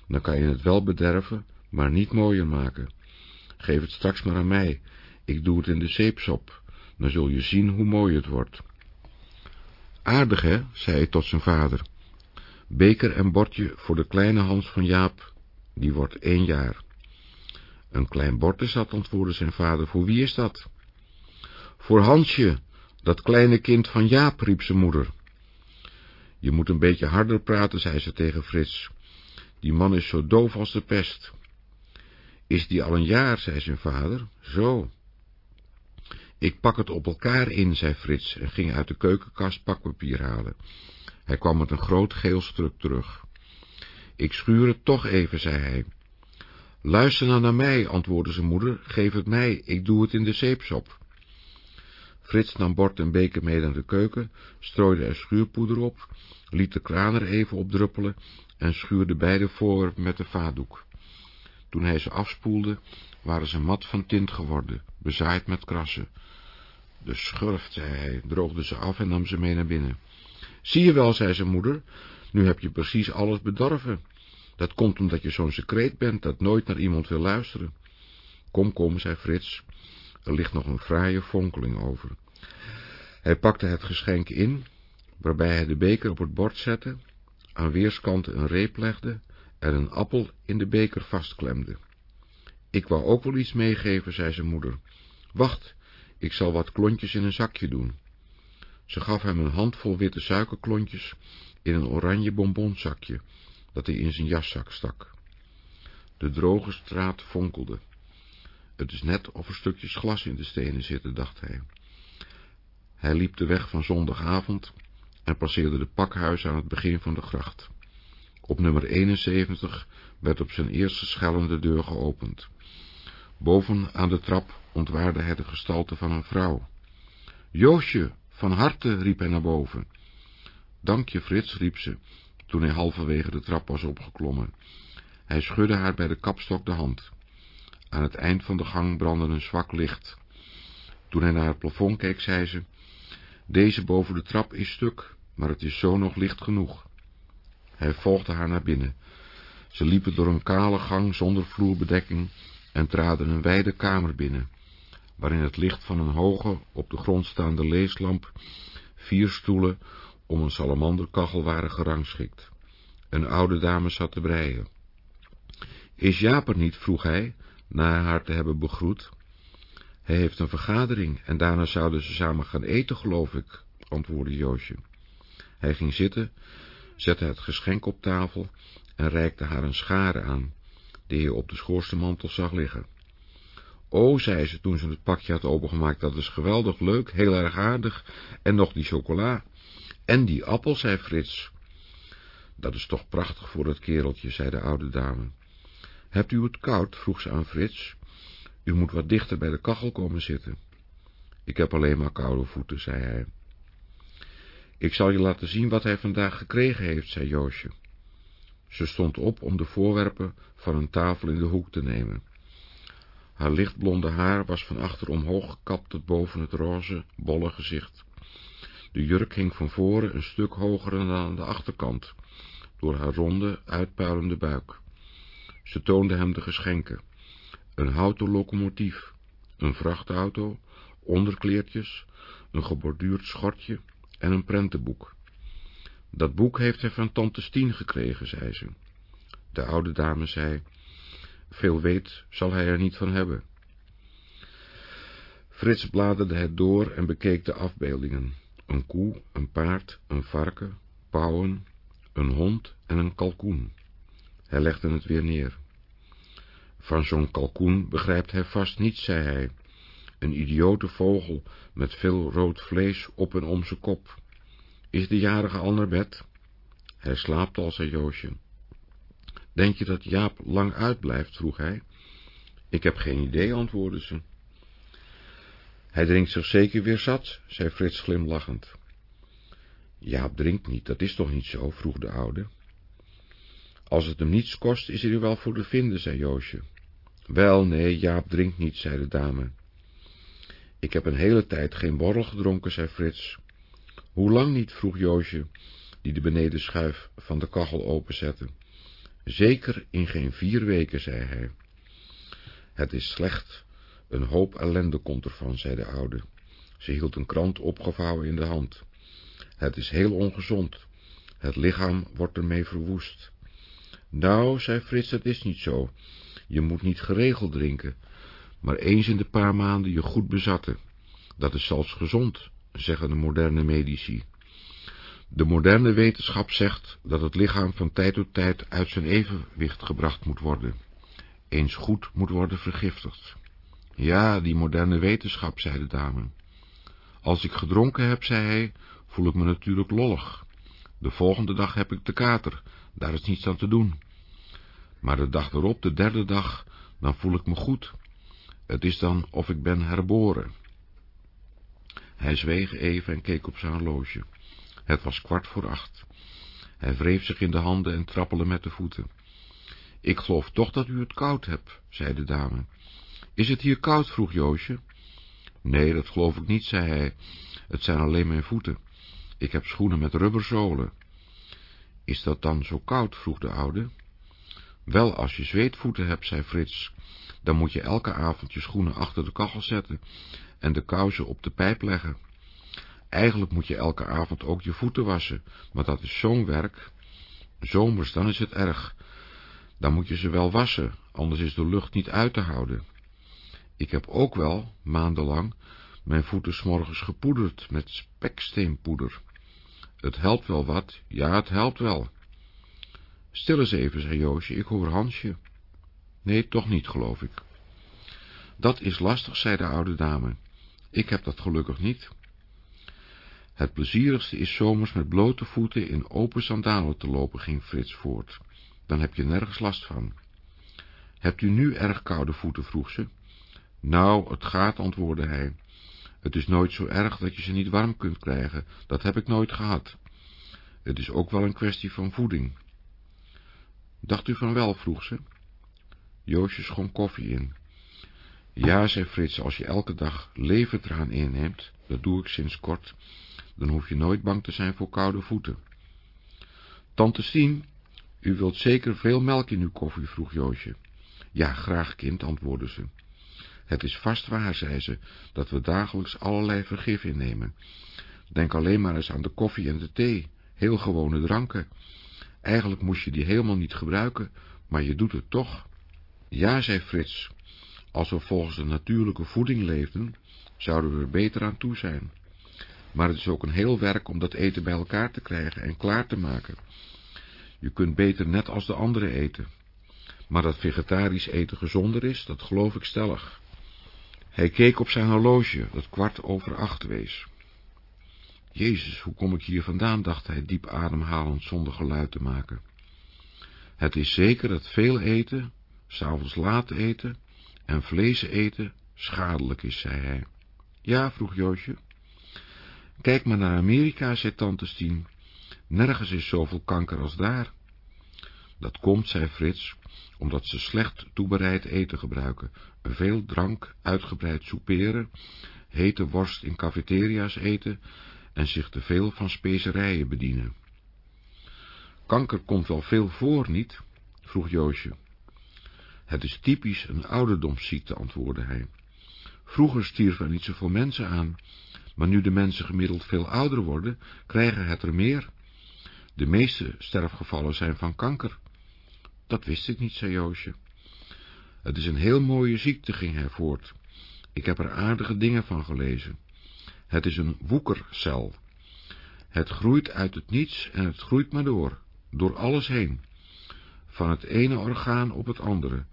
Dan kan je het wel bederven, maar niet mooier maken. Geef het straks maar aan mij. Ik doe het in de zeepsop. Dan zul je zien hoe mooi het wordt. Aardig, hè, zei hij tot zijn vader. Beker en bordje voor de kleine Hans van Jaap, die wordt één jaar. Een klein bord is dat, antwoordde zijn vader. Voor wie is dat? Voor Hansje, dat kleine kind van Jaap, riep zijn moeder. Je moet een beetje harder praten, zei ze tegen Frits. Die man is zo doof als de pest. Is die al een jaar, zei zijn vader. Zo. Ik pak het op elkaar in, zei Frits en ging uit de keukenkast pakpapier halen. Hij kwam met een groot geel stuk terug. Ik schuur het toch even, zei hij. Luister nou naar mij, antwoordde zijn moeder, geef het mij, ik doe het in de zeepsop. Frits nam bord en beker mee naar de keuken, strooide er schuurpoeder op, liet de kraan er even op druppelen en schuurde beide voorwerpen met de vaatdoek. Toen hij ze afspoelde, waren ze mat van tint geworden, bezaaid met krassen. De schurft, zei hij, droogde ze af en nam ze mee naar binnen. Zie je wel, zei zijn moeder, nu heb je precies alles bedorven. Dat komt omdat je zo'n secreet bent, dat nooit naar iemand wil luisteren. Kom, kom, zei Frits, er ligt nog een fraaie fonkeling over. Hij pakte het geschenk in, waarbij hij de beker op het bord zette, aan weerskanten een reep legde en een appel in de beker vastklemde. Ik wou ook wel iets meegeven, zei zijn moeder. Wacht, ik zal wat klontjes in een zakje doen. Ze gaf hem een handvol witte suikerklontjes in een oranje bonbonzakje, dat hij in zijn jaszak stak. De droge straat fonkelde. Het is net of er stukjes glas in de stenen zitten, dacht hij. Hij liep de weg van zondagavond en passeerde de pakhuis aan het begin van de gracht. Op nummer 71 werd op zijn eerste schellende deur geopend. Boven aan de trap ontwaarde hij de gestalte van een vrouw. Joosje, van harte, riep hij naar boven. Dank je, Frits, riep ze, toen hij halverwege de trap was opgeklommen. Hij schudde haar bij de kapstok de hand. Aan het eind van de gang brandde een zwak licht. Toen hij naar het plafond keek, zei ze, Deze boven de trap is stuk, maar het is zo nog licht genoeg. Hij volgde haar naar binnen. Ze liepen door een kale gang zonder vloerbedekking en traden een wijde kamer binnen, waarin het licht van een hoge, op de grond staande leeslamp, vier stoelen om een salamanderkachel waren gerangschikt. Een oude dame zat te breien. Is Jaap er niet, vroeg hij, na haar te hebben begroet. Hij heeft een vergadering en daarna zouden ze samen gaan eten, geloof ik, antwoordde Joosje. Hij ging zitten, zette het geschenk op tafel en reikte haar een schare aan, die hij op de schoorstemantel zag liggen. O, zei ze toen ze het pakje had opengemaakt, dat is geweldig leuk, heel erg aardig, en nog die chocola. En die appel, zei Frits. Dat is toch prachtig voor het kereltje, zei de oude dame. Hebt u het koud? vroeg ze aan Frits. U moet wat dichter bij de kachel komen zitten. Ik heb alleen maar koude voeten, zei hij. Ik zal je laten zien wat hij vandaag gekregen heeft, zei Joosje. Ze stond op om de voorwerpen van een tafel in de hoek te nemen. Haar lichtblonde haar was van achter omhoog gekapt tot boven het roze, bolle gezicht. De jurk hing van voren een stuk hoger dan aan de achterkant, door haar ronde, uitpuilende buik. Ze toonde hem de geschenken. Een houten locomotief, een vrachtauto, onderkleertjes, een geborduurd schortje en een prentenboek. Dat boek heeft hij van tante Stien gekregen, zei ze. De oude dame zei, veel weet zal hij er niet van hebben. Frits bladerde het door en bekeek de afbeeldingen. Een koe, een paard, een varken, pauwen, een hond en een kalkoen. Hij legde het weer neer. Van zo'n kalkoen begrijpt hij vast niets, zei hij. Een idiote vogel met veel rood vlees op en om zijn kop. Is de jarige al naar bed? Hij slaapt al, zei Joosje. Denk je dat Jaap lang uitblijft, vroeg hij. Ik heb geen idee, antwoordde ze. Hij drinkt zich zeker weer zat, zei Frits glimlachend. Jaap drinkt niet, dat is toch niet zo, vroeg de oude. Als het hem niets kost, is hij er wel voor te vinden, zei Joosje. Wel, nee, Jaap drinkt niet, zei de dame. Ik heb een hele tijd geen borrel gedronken, zei Frits. Hoe lang niet, vroeg Joosje, die de benedenschuif van de kachel openzette. Zeker in geen vier weken, zei hij. Het is slecht, een hoop ellende komt ervan, zei de oude. Ze hield een krant opgevouwen in de hand. Het is heel ongezond. Het lichaam wordt ermee verwoest. Nou, zei Frits, dat is niet zo. Je moet niet geregeld drinken, maar eens in de paar maanden je goed bezatten. Dat is zelfs gezond, zeggen de moderne medici. De moderne wetenschap zegt dat het lichaam van tijd tot tijd uit zijn evenwicht gebracht moet worden, eens goed moet worden vergiftigd. Ja, die moderne wetenschap, zei de dame. Als ik gedronken heb, zei hij, voel ik me natuurlijk lollig. De volgende dag heb ik de kater, daar is niets aan te doen. Maar de dag erop, de derde dag, dan voel ik me goed. Het is dan of ik ben herboren. Hij zweeg even en keek op zijn horloge. Het was kwart voor acht. Hij wreef zich in de handen en trappelde met de voeten. Ik geloof toch dat u het koud hebt, zei de dame. Is het hier koud, vroeg Joosje. Nee, dat geloof ik niet, zei hij. Het zijn alleen mijn voeten. Ik heb schoenen met rubberzolen. Is dat dan zo koud, vroeg de oude. Wel, als je zweetvoeten hebt, zei Frits, dan moet je elke avond je schoenen achter de kachel zetten en de kousen op de pijp leggen. Eigenlijk moet je elke avond ook je voeten wassen, maar dat is zo'n werk. Zomers, dan is het erg. Dan moet je ze wel wassen, anders is de lucht niet uit te houden. Ik heb ook wel, maandenlang, mijn voeten s'morgens gepoederd met speksteenpoeder. Het helpt wel wat, ja, het helpt wel. Stil eens even, zei Joosje, ik hoor Hansje. Nee, toch niet, geloof ik. Dat is lastig, zei de oude dame. Ik heb dat gelukkig niet. Het plezierigste is zomers met blote voeten in open sandalen te lopen, ging Frits voort. Dan heb je nergens last van. Hebt u nu erg koude voeten, vroeg ze. Nou, het gaat, antwoordde hij. Het is nooit zo erg dat je ze niet warm kunt krijgen, dat heb ik nooit gehad. Het is ook wel een kwestie van voeding. Dacht u van wel, vroeg ze. Joosje schonk koffie in. Ja, zei Frits, als je elke dag levertraan inneemt, dat doe ik sinds kort, dan hoef je nooit bang te zijn voor koude voeten. Tante Stien, u wilt zeker veel melk in uw koffie, vroeg Joosje. Ja, graag, kind, antwoordde ze. Het is vast waar, zei ze, dat we dagelijks allerlei vergif innemen. Denk alleen maar eens aan de koffie en de thee, heel gewone dranken. Eigenlijk moest je die helemaal niet gebruiken, maar je doet het toch. Ja, zei Frits, als we volgens de natuurlijke voeding leefden, zouden we er beter aan toe zijn. Maar het is ook een heel werk om dat eten bij elkaar te krijgen en klaar te maken. Je kunt beter net als de anderen eten. Maar dat vegetarisch eten gezonder is, dat geloof ik stellig. Hij keek op zijn horloge, dat kwart over acht wees. Jezus, hoe kom ik hier vandaan, dacht hij diep ademhalend zonder geluid te maken. Het is zeker dat veel eten, s'avonds laat eten en vlees eten schadelijk is, zei hij. Ja, vroeg Joosje. Kijk maar naar Amerika, zei tante Stien. Nergens is zoveel kanker als daar. Dat komt, zei Frits, omdat ze slecht toebereid eten gebruiken, veel drank, uitgebreid souperen, hete worst in cafeteria's eten en zich te veel van specerijen bedienen. Kanker komt wel veel voor, niet? vroeg Joosje. Het is typisch een ouderdomsziekte, antwoordde hij. Vroeger stierven er niet zoveel mensen aan, maar nu de mensen gemiddeld veel ouder worden, krijgen het er meer. De meeste sterfgevallen zijn van kanker. Dat wist ik niet, zei Joosje. Het is een heel mooie ziekte, ging hij voort. Ik heb er aardige dingen van gelezen. Het is een woekercel. Het groeit uit het niets en het groeit maar door, door alles heen. Van het ene orgaan op het andere,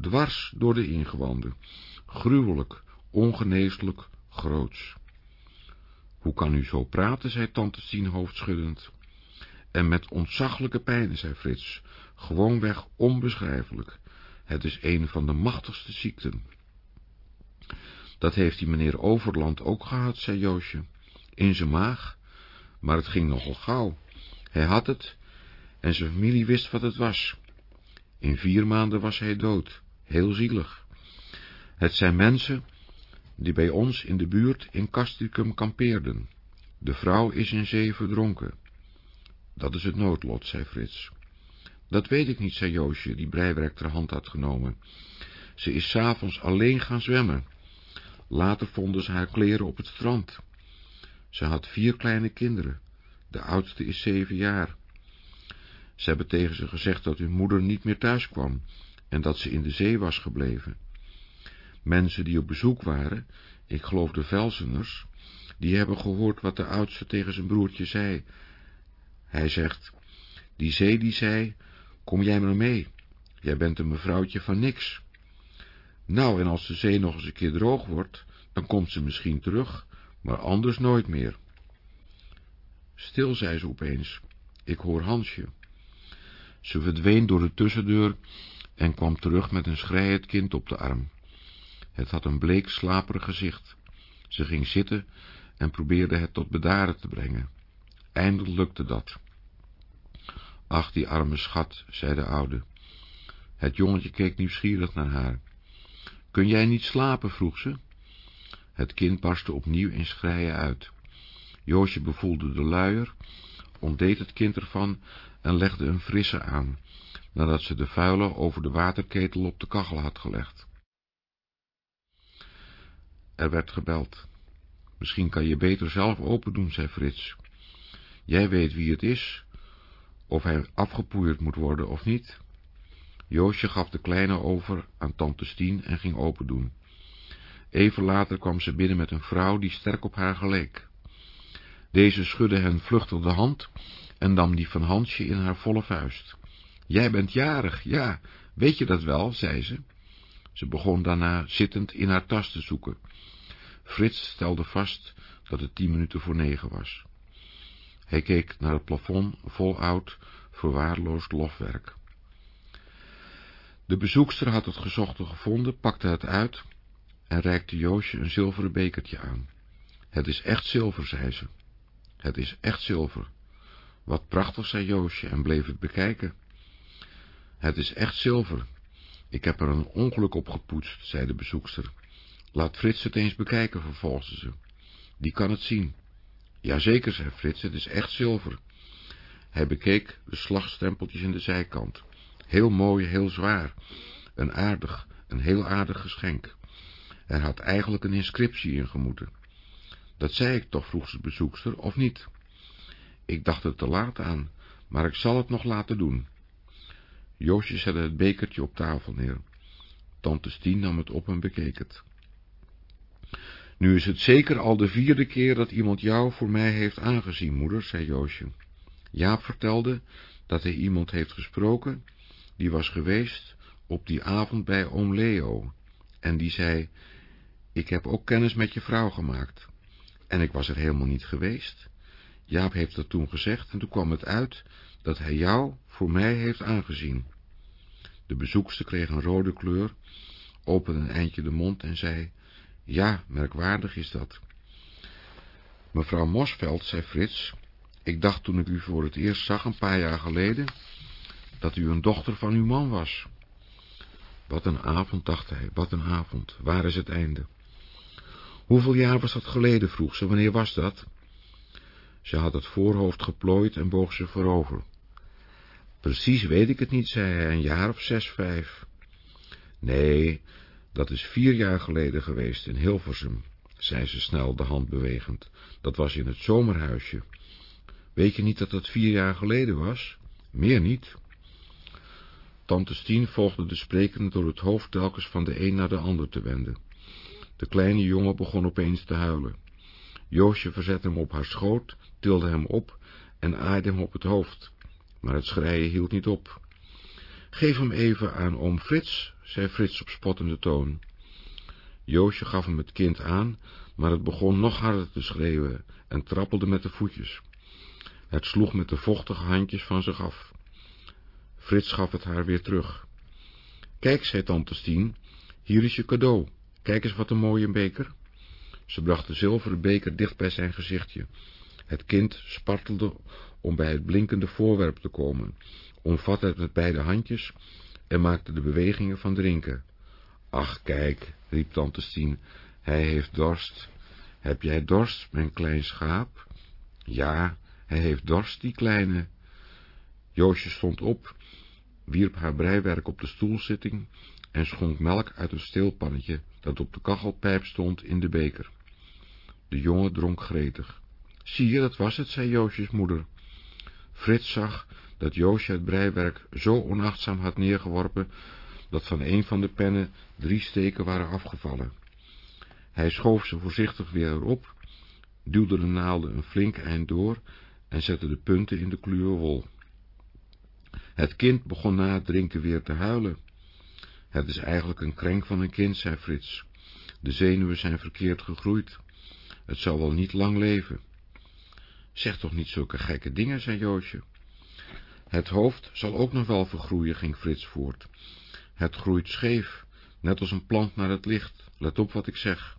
dwars door de ingewanden. Gruwelijk, ongeneeslijk, groots. Hoe kan u zo praten, zei tante Stien hoofdschuddend. En met ontzaglijke pijn, zei Frits, gewoonweg onbeschrijfelijk. Het is een van de machtigste ziekten. Dat heeft die meneer Overland ook gehad, zei Joosje, in zijn maag, maar het ging nogal gauw. Hij had het, en zijn familie wist wat het was. In vier maanden was hij dood, heel zielig. Het zijn mensen die bij ons in de buurt in Castricum kampeerden. De vrouw is in zee verdronken. Dat is het noodlot, zei Frits. Dat weet ik niet, zei Joosje, die breiwerk ter hand had genomen. Ze is s'avonds alleen gaan zwemmen. Later vonden ze haar kleren op het strand. Ze had vier kleine kinderen. De oudste is zeven jaar. Ze hebben tegen ze gezegd dat hun moeder niet meer thuis kwam en dat ze in de zee was gebleven. Mensen die op bezoek waren, ik geloof de Velseners, die hebben gehoord wat de oudste tegen zijn broertje zei. Hij zegt, die zee die zei, kom jij maar mee, jij bent een mevrouwtje van niks. Nou, en als de zee nog eens een keer droog wordt, dan komt ze misschien terug, maar anders nooit meer. Stil, zei ze opeens, ik hoor Hansje. Ze verdween door de tussendeur en kwam terug met een schreiend kind op de arm. Het had een bleek slaperig gezicht. Ze ging zitten en probeerde het tot bedaren te brengen. Eindelijk lukte dat. Ach, die arme schat, zei de oude. Het jongetje keek nieuwsgierig naar haar. Kun jij niet slapen, vroeg ze. Het kind barstte opnieuw in schreien uit. Joosje bevoelde de luier, ontdeed het kind ervan en legde een frisse aan, nadat ze de vuile over de waterketel op de kachel had gelegd. Er werd gebeld. Misschien kan je beter zelf open doen, zei Frits. Jij weet wie het is, of hij afgepoeierd moet worden of niet. Joosje gaf de kleine over aan tante Stien en ging open doen. Even later kwam ze binnen met een vrouw die sterk op haar geleek. Deze schudde hen vluchtig de hand en nam die van Hansje in haar volle vuist. Jij bent jarig, ja, weet je dat wel, zei ze. Ze begon daarna zittend in haar tas te zoeken. Frits stelde vast dat het tien minuten voor negen was. Hij keek naar het plafond vol oud, verwaarloosd lofwerk. De bezoekster had het gezochte gevonden, pakte het uit en reikte Joosje een zilveren bekertje aan. Het is echt zilver, zei ze. Het is echt zilver. Wat prachtig, zei Joosje en bleef het bekijken. Het is echt zilver. Ik heb er een ongeluk op gepoetst, zei de bezoekster. Laat Frits het eens bekijken, vervolgde ze. Die kan het zien. Jazeker, zei Frits, het is echt zilver. Hij bekeek de slagstempeltjes in de zijkant. Heel mooi, heel zwaar. Een aardig, een heel aardig geschenk. Er had eigenlijk een inscriptie in gemoeten. Dat zei ik toch, vroeg de bezoekster, of niet? Ik dacht er te laat aan, maar ik zal het nog laten doen. Joosje zette het bekertje op tafel neer. Tante Stien nam het op en bekeek het. Nu is het zeker al de vierde keer dat iemand jou voor mij heeft aangezien, moeder, zei Joosje. Jaap vertelde dat hij iemand heeft gesproken, die was geweest op die avond bij oom Leo, en die zei, ik heb ook kennis met je vrouw gemaakt, en ik was er helemaal niet geweest. Jaap heeft dat toen gezegd, en toen kwam het uit dat hij jou voor mij heeft aangezien. De bezoekster kreeg een rode kleur, opende een eindje de mond en zei, ja, merkwaardig is dat. Mevrouw Mosveld, zei Frits, ik dacht toen ik u voor het eerst zag een paar jaar geleden, dat u een dochter van uw man was. Wat een avond, dacht hij, wat een avond, waar is het einde? Hoeveel jaar was dat geleden, vroeg ze, wanneer was dat? Ze had het voorhoofd geplooid en boog ze voorover. Precies weet ik het niet, zei hij, een jaar of zes, vijf. Nee, dat is vier jaar geleden geweest in Hilversum, zei ze snel de hand bewegend. Dat was in het zomerhuisje. Weet je niet dat dat vier jaar geleden was? Meer niet. Tante Stien volgde de sprekende door het hoofd telkens van de een naar de ander te wenden. De kleine jongen begon opeens te huilen. Joosje verzette hem op haar schoot, tilde hem op en aaide hem op het hoofd. Maar het schreien hield niet op. Geef hem even aan oom Frits, zei Frits op spottende toon. Joosje gaf hem het kind aan, maar het begon nog harder te schreeuwen en trappelde met de voetjes. Het sloeg met de vochtige handjes van zich af. Frits gaf het haar weer terug. Kijk, zei tante Stien, hier is je cadeau. Kijk eens wat een mooie beker. Ze bracht de zilveren beker dicht bij zijn gezichtje. Het kind spartelde om bij het blinkende voorwerp te komen, omvatte het met beide handjes en maakte de bewegingen van drinken. Ach, kijk, riep tante Stien, hij heeft dorst. Heb jij dorst, mijn klein schaap? Ja, hij heeft dorst, die kleine. Joosje stond op, wierp haar breiwerk op de stoelzitting en schonk melk uit een steelpannetje dat op de kachelpijp stond in de beker. De jongen dronk gretig. Zie je, dat was het, zei Joosjes moeder. Frits zag dat Joosje het breiwerk zo onachtzaam had neergeworpen, dat van een van de pennen drie steken waren afgevallen. Hij schoof ze voorzichtig weer erop, duwde de naalden een flink eind door en zette de punten in de kluwe wol. Het kind begon na het drinken weer te huilen. Het is eigenlijk een krenk van een kind, zei Frits. De zenuwen zijn verkeerd gegroeid. Het zal wel niet lang leven. Zeg toch niet zulke gekke dingen, zei Joosje. Het hoofd zal ook nog wel vergroeien, ging Frits voort. Het groeit scheef, net als een plant naar het licht. Let op wat ik zeg.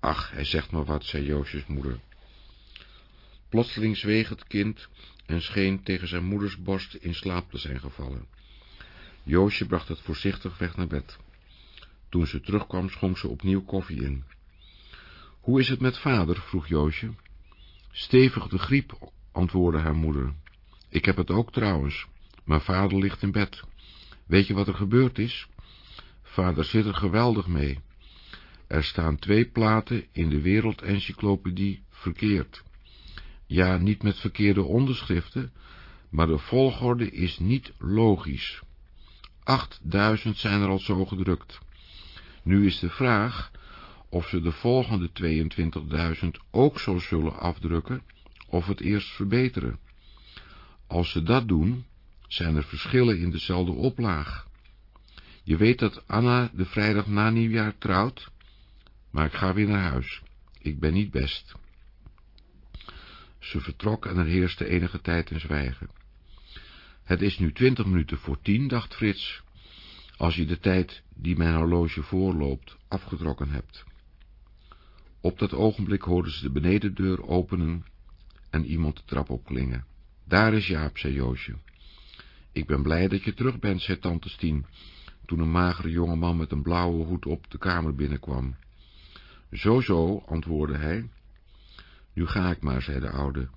Ach, hij zegt maar wat, zei Joosjes moeder. Plotseling zweeg het kind en scheen tegen zijn moeders borst in slaap te zijn gevallen. Joosje bracht het voorzichtig weg naar bed. Toen ze terugkwam, schonk ze opnieuw koffie in. Hoe is het met vader? vroeg Joosje. Stevig de griep, antwoordde haar moeder. Ik heb het ook trouwens. Mijn vader ligt in bed. Weet je wat er gebeurd is? Vader zit er geweldig mee. Er staan twee platen in de wereldencyclopedie verkeerd. Ja, niet met verkeerde onderschriften, maar de volgorde is niet logisch. 8000 zijn er al zo gedrukt. Nu is de vraag of ze de volgende 22.000 ook zo zullen afdrukken of het eerst verbeteren. Als ze dat doen, zijn er verschillen in dezelfde oplaag. Je weet dat Anna de vrijdag na nieuwjaar trouwt, maar ik ga weer naar huis. Ik ben niet best. Ze vertrok en er heerste enige tijd in zwijgen. Het is nu twintig minuten voor tien, dacht Frits, als je de tijd die mijn horloge voorloopt afgetrokken hebt. Op dat ogenblik hoorden ze de benedendeur openen en iemand de trap opklingen. Daar is Jaap, zei Joosje. Ik ben blij dat je terug bent, zei tante Stien, toen een magere jonge man met een blauwe hoed op de kamer binnenkwam. Zo, zo, antwoordde hij. Nu ga ik maar, zei de oude,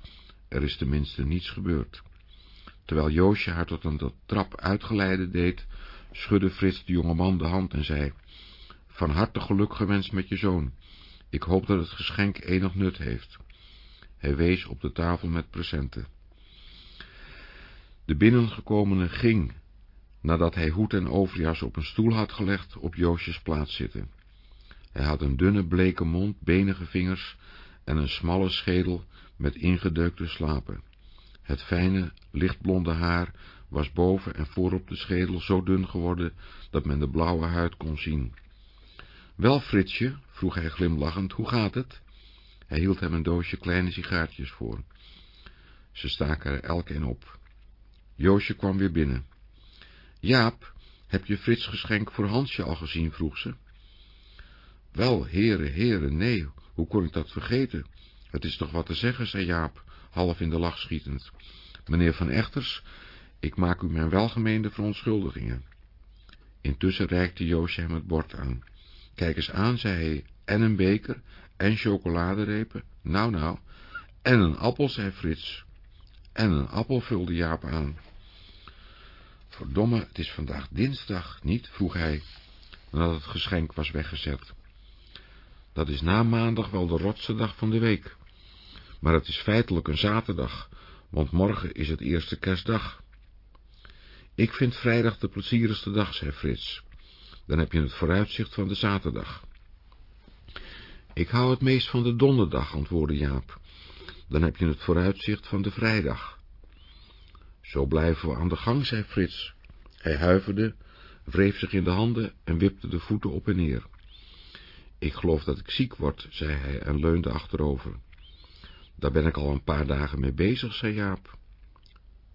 er is tenminste niets gebeurd. Terwijl Joosje haar tot een trap uitgeleide deed, schudde Frits de jonge man de hand en zei, van harte geluk gewenst met je zoon. Ik hoop dat het geschenk enig nut heeft. Hij wees op de tafel met presenten. De binnengekomene ging, nadat hij hoed en overjas op een stoel had gelegd, op Joosjes plaats zitten. Hij had een dunne, bleke mond, benige vingers en een smalle schedel met ingedeukte slapen. Het fijne, lichtblonde haar was boven en voorop de schedel zo dun geworden dat men de blauwe huid kon zien. Wel, Fritsje, vroeg hij glimlachend, hoe gaat het? Hij hield hem een doosje kleine sigaartjes voor. Ze staken er elk een op. Joosje kwam weer binnen. Jaap, heb je Frits geschenk voor Hansje al gezien, vroeg ze. Wel, heren, heren, nee, hoe kon ik dat vergeten? Het is toch wat te zeggen, zei Jaap, half in de lach schietend. Meneer Van Echters, ik maak u mijn welgemeende verontschuldigingen. Intussen reikte Joosje hem het bord aan. Kijk eens aan, zei hij, en een beker, en chocoladerepen, nou nou, en een appel, zei Frits. En een appel vulde Jaap aan. Verdomme, het is vandaag dinsdag, niet? vroeg hij, nadat het geschenk was weggezet. Dat is na maandag wel de rotste dag van de week. Maar het is feitelijk een zaterdag, want morgen is het eerste kerstdag. Ik vind vrijdag de plezierigste dag, zei Frits. Dan heb je het vooruitzicht van de zaterdag. Ik hou het meest van de donderdag, antwoordde Jaap. Dan heb je het vooruitzicht van de vrijdag. Zo blijven we aan de gang, zei Frits. Hij huiverde, wreef zich in de handen en wipte de voeten op en neer. Ik geloof dat ik ziek word, zei hij en leunde achterover. Daar ben ik al een paar dagen mee bezig, zei Jaap.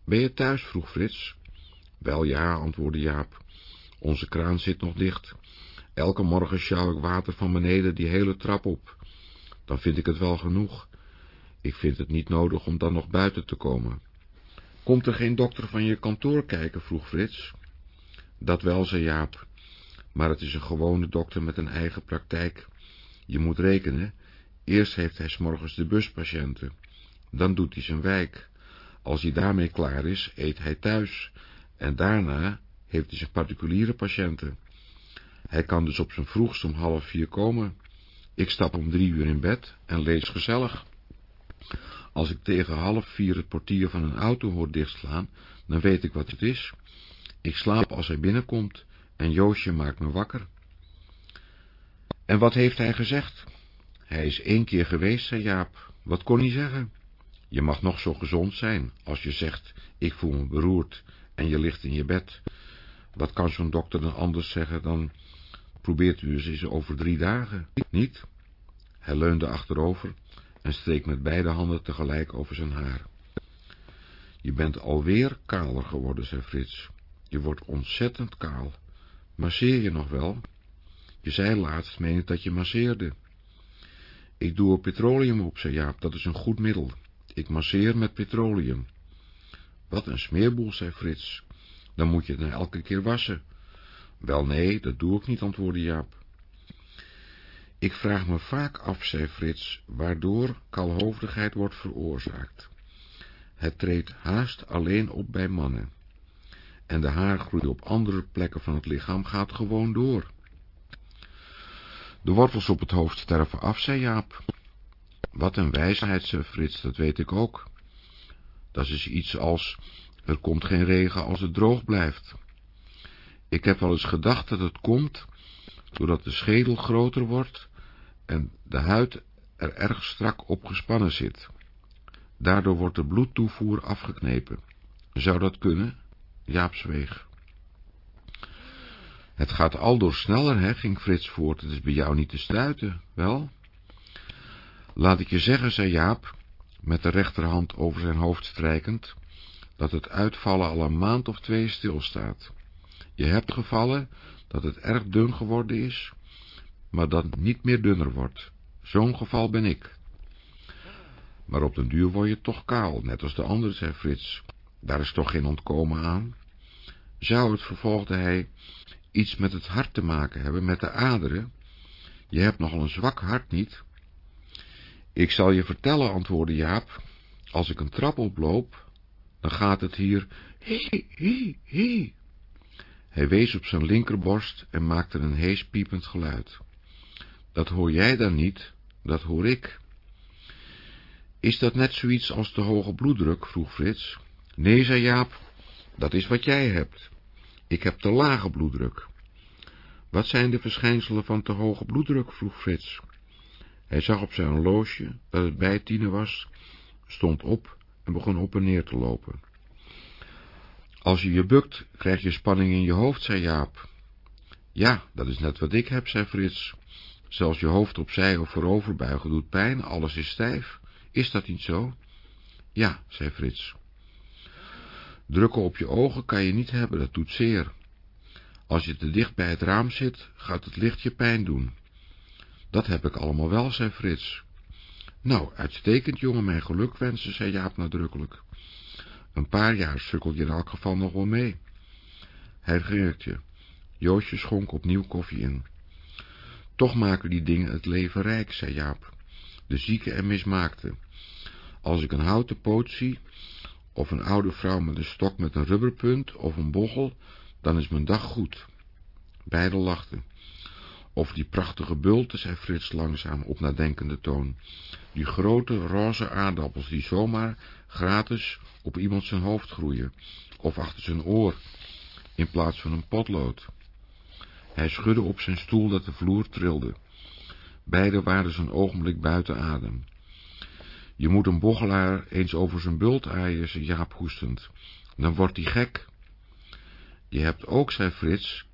Ben je thuis? vroeg Frits. Wel ja, antwoordde Jaap. Onze kraan zit nog dicht. Elke morgen sjouw ik water van beneden die hele trap op. Dan vind ik het wel genoeg. Ik vind het niet nodig om dan nog buiten te komen. Komt er geen dokter van je kantoor kijken? vroeg Frits. Dat wel, zei Jaap. Maar het is een gewone dokter met een eigen praktijk. Je moet rekenen, eerst heeft hij s morgens de buspatiënten. Dan doet hij zijn wijk. Als hij daarmee klaar is, eet hij thuis. En daarna heeft hij zijn particuliere patiënten. Hij kan dus op zijn vroegst om half vier komen. Ik stap om drie uur in bed en lees gezellig. Als ik tegen half vier het portier van een auto hoor dichtslaan, dan weet ik wat het is. Ik slaap als hij binnenkomt en Joosje maakt me wakker. En wat heeft hij gezegd? Hij is één keer geweest, zei Jaap. Wat kon hij zeggen? Je mag nog zo gezond zijn, als je zegt, ik voel me beroerd en je ligt in je bed. Wat kan zo'n dokter dan anders zeggen dan, probeert u eens over drie dagen, niet? Hij leunde achterover en streek met beide handen tegelijk over zijn haar. Je bent alweer kaler geworden, zei Frits. Je wordt ontzettend kaal. Masseer je nog wel? Je zei laatst, meen ik, dat je masseerde. Ik doe er petroleum op, zei Jaap, dat is een goed middel. Ik masseer met petroleum. Wat een smeerboel, zei Frits. Dan moet je het nou elke keer wassen. Wel nee, dat doe ik niet, antwoordde Jaap. Ik vraag me vaak af, zei Frits, waardoor kalhoofdigheid wordt veroorzaakt. Het treedt haast alleen op bij mannen. En de haargroei op andere plekken van het lichaam gaat gewoon door. De wortels op het hoofd sterven af, zei Jaap. Wat een wijsheid, zei Frits, dat weet ik ook. Dat is iets als, er komt geen regen als het droog blijft. Ik heb wel eens gedacht dat het komt, doordat de schedel groter wordt en de huid er erg strak op gespannen zit. Daardoor wordt de bloedtoevoer afgeknepen. Zou dat kunnen? Jaap zweeg. Het gaat aldoor sneller, hè, ging Frits voort. Het is bij jou niet te stuiten, wel? Laat ik je zeggen, zei Jaap, met de rechterhand over zijn hoofd strijkend, dat het uitvallen al een maand of twee stilstaat. Je hebt gevallen dat het erg dun geworden is, maar dat niet meer dunner wordt. Zo'n geval ben ik. Maar op den duur word je toch kaal, net als de anderen, zei Frits. Daar is toch geen ontkomen aan? Zou het, vervolgde hij, iets met het hart te maken hebben, met de aderen? Je hebt nogal een zwak hart, niet? Ik zal je vertellen, antwoordde Jaap, als ik een trap oploop, dan gaat het hier, hee, hee, hee. Hij wees op zijn linkerborst en maakte een hees piepend geluid. Dat hoor jij dan niet, dat hoor ik. Is dat net zoiets als de hoge bloeddruk, vroeg Frits. Nee, zei Jaap, dat is wat jij hebt. Ik heb te lage bloeddruk. Wat zijn de verschijnselen van te hoge bloeddruk, vroeg Frits. Hij zag op zijn horloge dat het bij tienen was, stond op en begon op en neer te lopen. Als je je bukt, krijg je spanning in je hoofd, zei Jaap. Ja, dat is net wat ik heb, zei Frits. Zelfs je hoofd opzij of voorover buigen doet pijn, alles is stijf. Is dat niet zo? Ja, zei Frits. Drukken op je ogen kan je niet hebben, dat doet zeer. Als je te dicht bij het raam zit, gaat het licht je pijn doen. Dat heb ik allemaal wel, zei Frits. Nou, uitstekend, jongen, mijn geluk wensen, zei Jaap nadrukkelijk. Een paar jaar sukkel je in elk geval nog wel mee. Hij je. Joosje schonk opnieuw koffie in. Toch maken die dingen het leven rijk, zei Jaap. De zieke en mismaakte. Als ik een houten poot zie, of een oude vrouw met een stok met een rubberpunt, of een bochel, dan is mijn dag goed. Beiden lachten. Of die prachtige bulten, zei Frits langzaam op nadenkende toon. Die grote roze aardappels die zomaar gratis op iemand zijn hoofd groeien, of achter zijn oor, in plaats van een potlood. Hij schudde op zijn stoel dat de vloer trilde. Beiden waren zijn ogenblik buiten adem. Je moet een bochelaar eens over zijn bult aaien, zei Jaap hoestend. Dan wordt hij gek. Je hebt ook, zei Frits,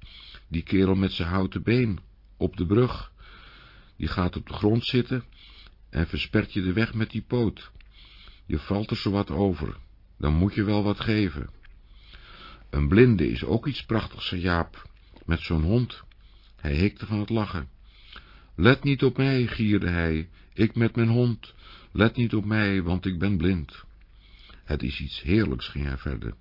die kerel met zijn houten been, op de brug. Die gaat op de grond zitten en verspert je de weg met die poot. Je valt er zo wat over, dan moet je wel wat geven. Een blinde is ook iets prachtigs, zei Jaap, met zo'n hond. Hij hikte van het lachen. Let niet op mij, gierde hij, ik met mijn hond. Let niet op mij, want ik ben blind. Het is iets heerlijks, ging hij verder.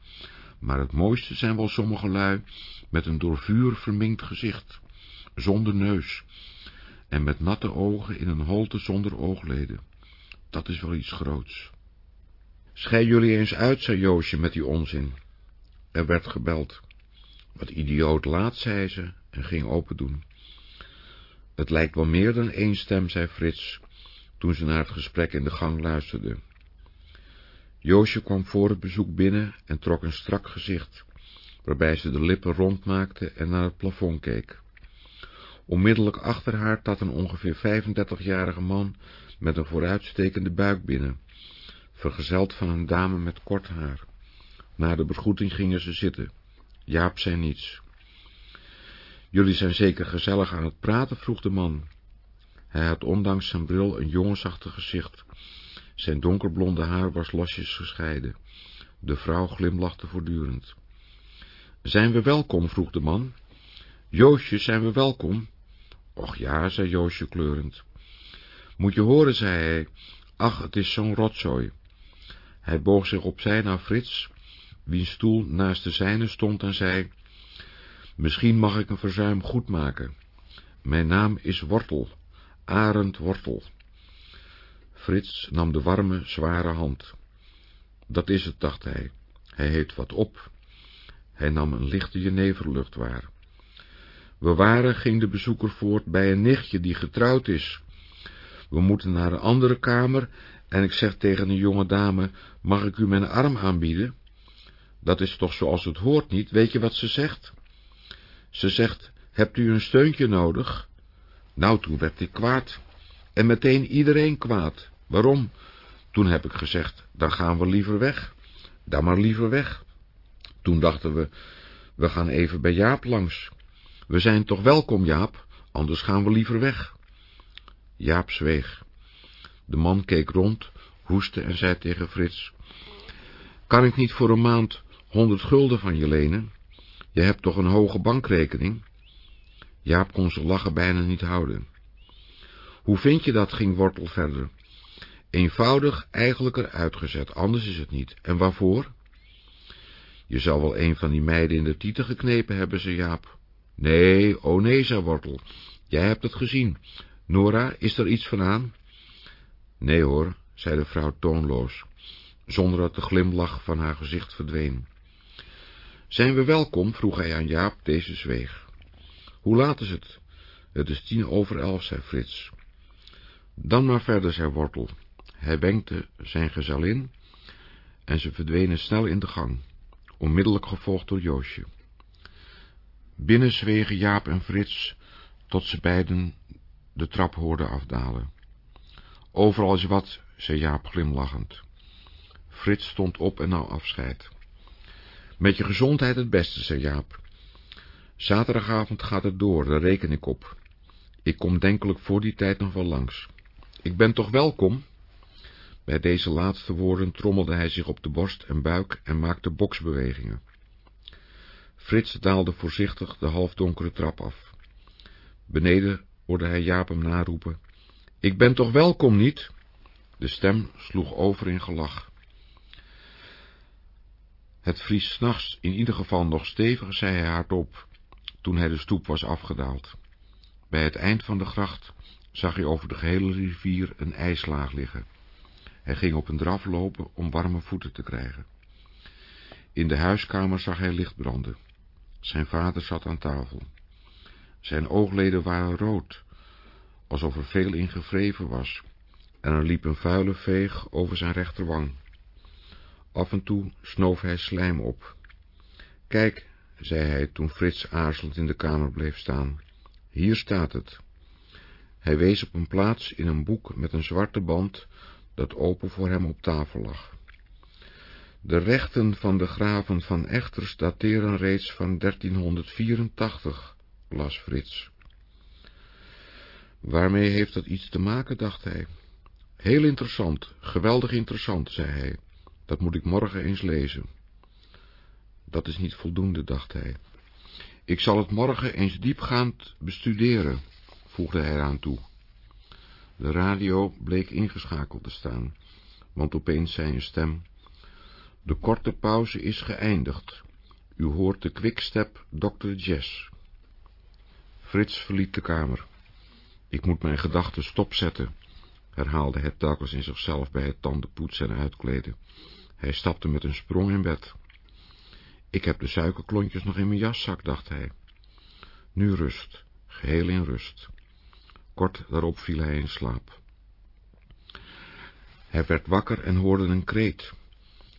Maar het mooiste zijn wel sommige lui met een door vuur verminkt gezicht, zonder neus, en met natte ogen in een holte zonder oogleden. Dat is wel iets groots. Schei jullie eens uit, zei Joosje met die onzin. Er werd gebeld. Wat idioot laat, zei ze, en ging open doen. Het lijkt wel meer dan één stem, zei Frits, toen ze naar het gesprek in de gang luisterde. Joosje kwam voor het bezoek binnen en trok een strak gezicht, waarbij ze de lippen rondmaakte en naar het plafond keek. Onmiddellijk achter haar trad een ongeveer 35-jarige man met een vooruitstekende buik binnen, vergezeld van een dame met kort haar. Na de begroeting gingen ze zitten. Jaap zei niets. Jullie zijn zeker gezellig aan het praten, vroeg de man. Hij had ondanks zijn bril een jongensachtig gezicht. Zijn donkerblonde haar was losjes gescheiden. De vrouw glimlachte voortdurend. Zijn we welkom, vroeg de man. Joosje, zijn we welkom? Och ja, zei Joosje kleurend. Moet je horen, zei hij, ach, het is zo'n rotzooi. Hij boog zich opzij naar Frits, wiens stoel naast de zijne stond en zei, Misschien mag ik een verzuim goedmaken. Mijn naam is Wortel, Arend Wortel. Frits nam de warme, zware hand. Dat is het, dacht hij. Hij heeft wat op. Hij nam een lichte jeneverlucht waar. We waren, ging de bezoeker voort, bij een nichtje die getrouwd is. We moeten naar een andere kamer en ik zeg tegen een jonge dame, mag ik u mijn arm aanbieden? Dat is toch zoals het hoort niet, weet je wat ze zegt? Ze zegt, hebt u een steuntje nodig? Nou, toen werd ik kwaad. En meteen iedereen kwaad. Waarom? Toen heb ik gezegd, dan gaan we liever weg. Dan maar liever weg. Toen dachten we, we gaan even bij Jaap langs. We zijn toch welkom, Jaap, anders gaan we liever weg. Jaap zweeg. De man keek rond, hoestte en zei tegen Frits, kan ik niet voor een maand honderd gulden van je lenen? Je hebt toch een hoge bankrekening? Jaap kon zijn lachen bijna niet houden. Hoe vind je dat, ging Wortel verder. Eenvoudig, eigenlijker uitgezet, anders is het niet. En waarvoor? Je zal wel een van die meiden in de tieten geknepen hebben, zei Jaap. Nee, oh nee, zei Wortel. Jij hebt het gezien. Nora, is er iets van aan? Nee hoor, zei de vrouw toonloos, zonder dat de glimlach van haar gezicht verdween. Zijn we welkom? vroeg hij aan Jaap, deze zweeg. Hoe laat is het? Het is tien over elf, zei Frits. Dan maar verder, zei Wortel. Hij wenkte zijn gezellin en ze verdwenen snel in de gang, onmiddellijk gevolgd door Joosje. Binnen zwegen Jaap en Frits tot ze beiden de trap hoorden afdalen. Overal is wat, zei Jaap glimlachend. Frits stond op en nam afscheid. Met je gezondheid het beste, zei Jaap. Zaterdagavond gaat het door, daar reken ik op. Ik kom denkelijk voor die tijd nog wel langs. Ik ben toch welkom? Bij deze laatste woorden trommelde hij zich op de borst en buik en maakte boksbewegingen. Frits daalde voorzichtig de halfdonkere trap af. Beneden hoorde hij Jaap hem naroepen. Ik ben toch welkom, niet? De stem sloeg over in gelach. Het vries s'nachts in ieder geval nog stevig, zei hij hardop, toen hij de stoep was afgedaald. Bij het eind van de gracht zag hij over de gehele rivier een ijslaag liggen. Hij ging op een draf lopen om warme voeten te krijgen. In de huiskamer zag hij licht branden. Zijn vader zat aan tafel. Zijn oogleden waren rood, alsof er veel in gevreven was, en er liep een vuile veeg over zijn rechterwang. Af en toe snoof hij slijm op. Kijk, zei hij toen Frits aarzelend in de kamer bleef staan, hier staat het. Hij wees op een plaats in een boek met een zwarte band, dat open voor hem op tafel lag. De rechten van de graven van Echters dateren reeds van 1384, las Frits. Waarmee heeft dat iets te maken, dacht hij. Heel interessant, geweldig interessant, zei hij. Dat moet ik morgen eens lezen. Dat is niet voldoende, dacht hij. Ik zal het morgen eens diepgaand bestuderen, voegde hij eraan toe. De radio bleek ingeschakeld te staan, want opeens zei een stem, De korte pauze is geëindigd. U hoort de quickstep Dr. Jess. Frits verliet de kamer. Ik moet mijn gedachten stopzetten, herhaalde hij telkens in zichzelf bij het tandenpoetsen en uitkleden. Hij stapte met een sprong in bed. Ik heb de suikerklontjes nog in mijn jaszak, dacht hij. Nu rust, geheel in rust. Kort daarop viel hij in slaap. Hij werd wakker en hoorde een kreet,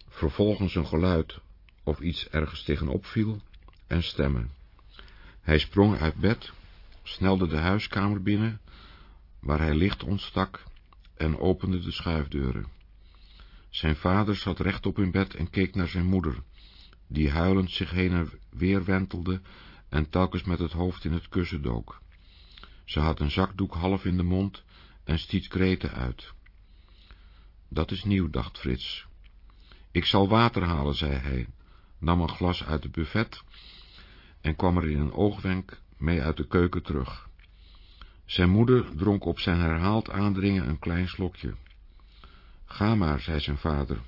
vervolgens een geluid of iets ergens tegenop viel en stemmen. Hij sprong uit bed, snelde de huiskamer binnen, waar hij licht ontstak, en opende de schuifdeuren. Zijn vader zat rechtop in bed en keek naar zijn moeder, die huilend zich heen en weer wentelde en telkens met het hoofd in het kussen dook. Ze had een zakdoek half in de mond en stiet kreten uit. Dat is nieuw, dacht Frits. Ik zal water halen, zei hij, nam een glas uit het buffet en kwam er in een oogwenk mee uit de keuken terug. Zijn moeder dronk op zijn herhaald aandringen een klein slokje. Ga maar, zei zijn vader.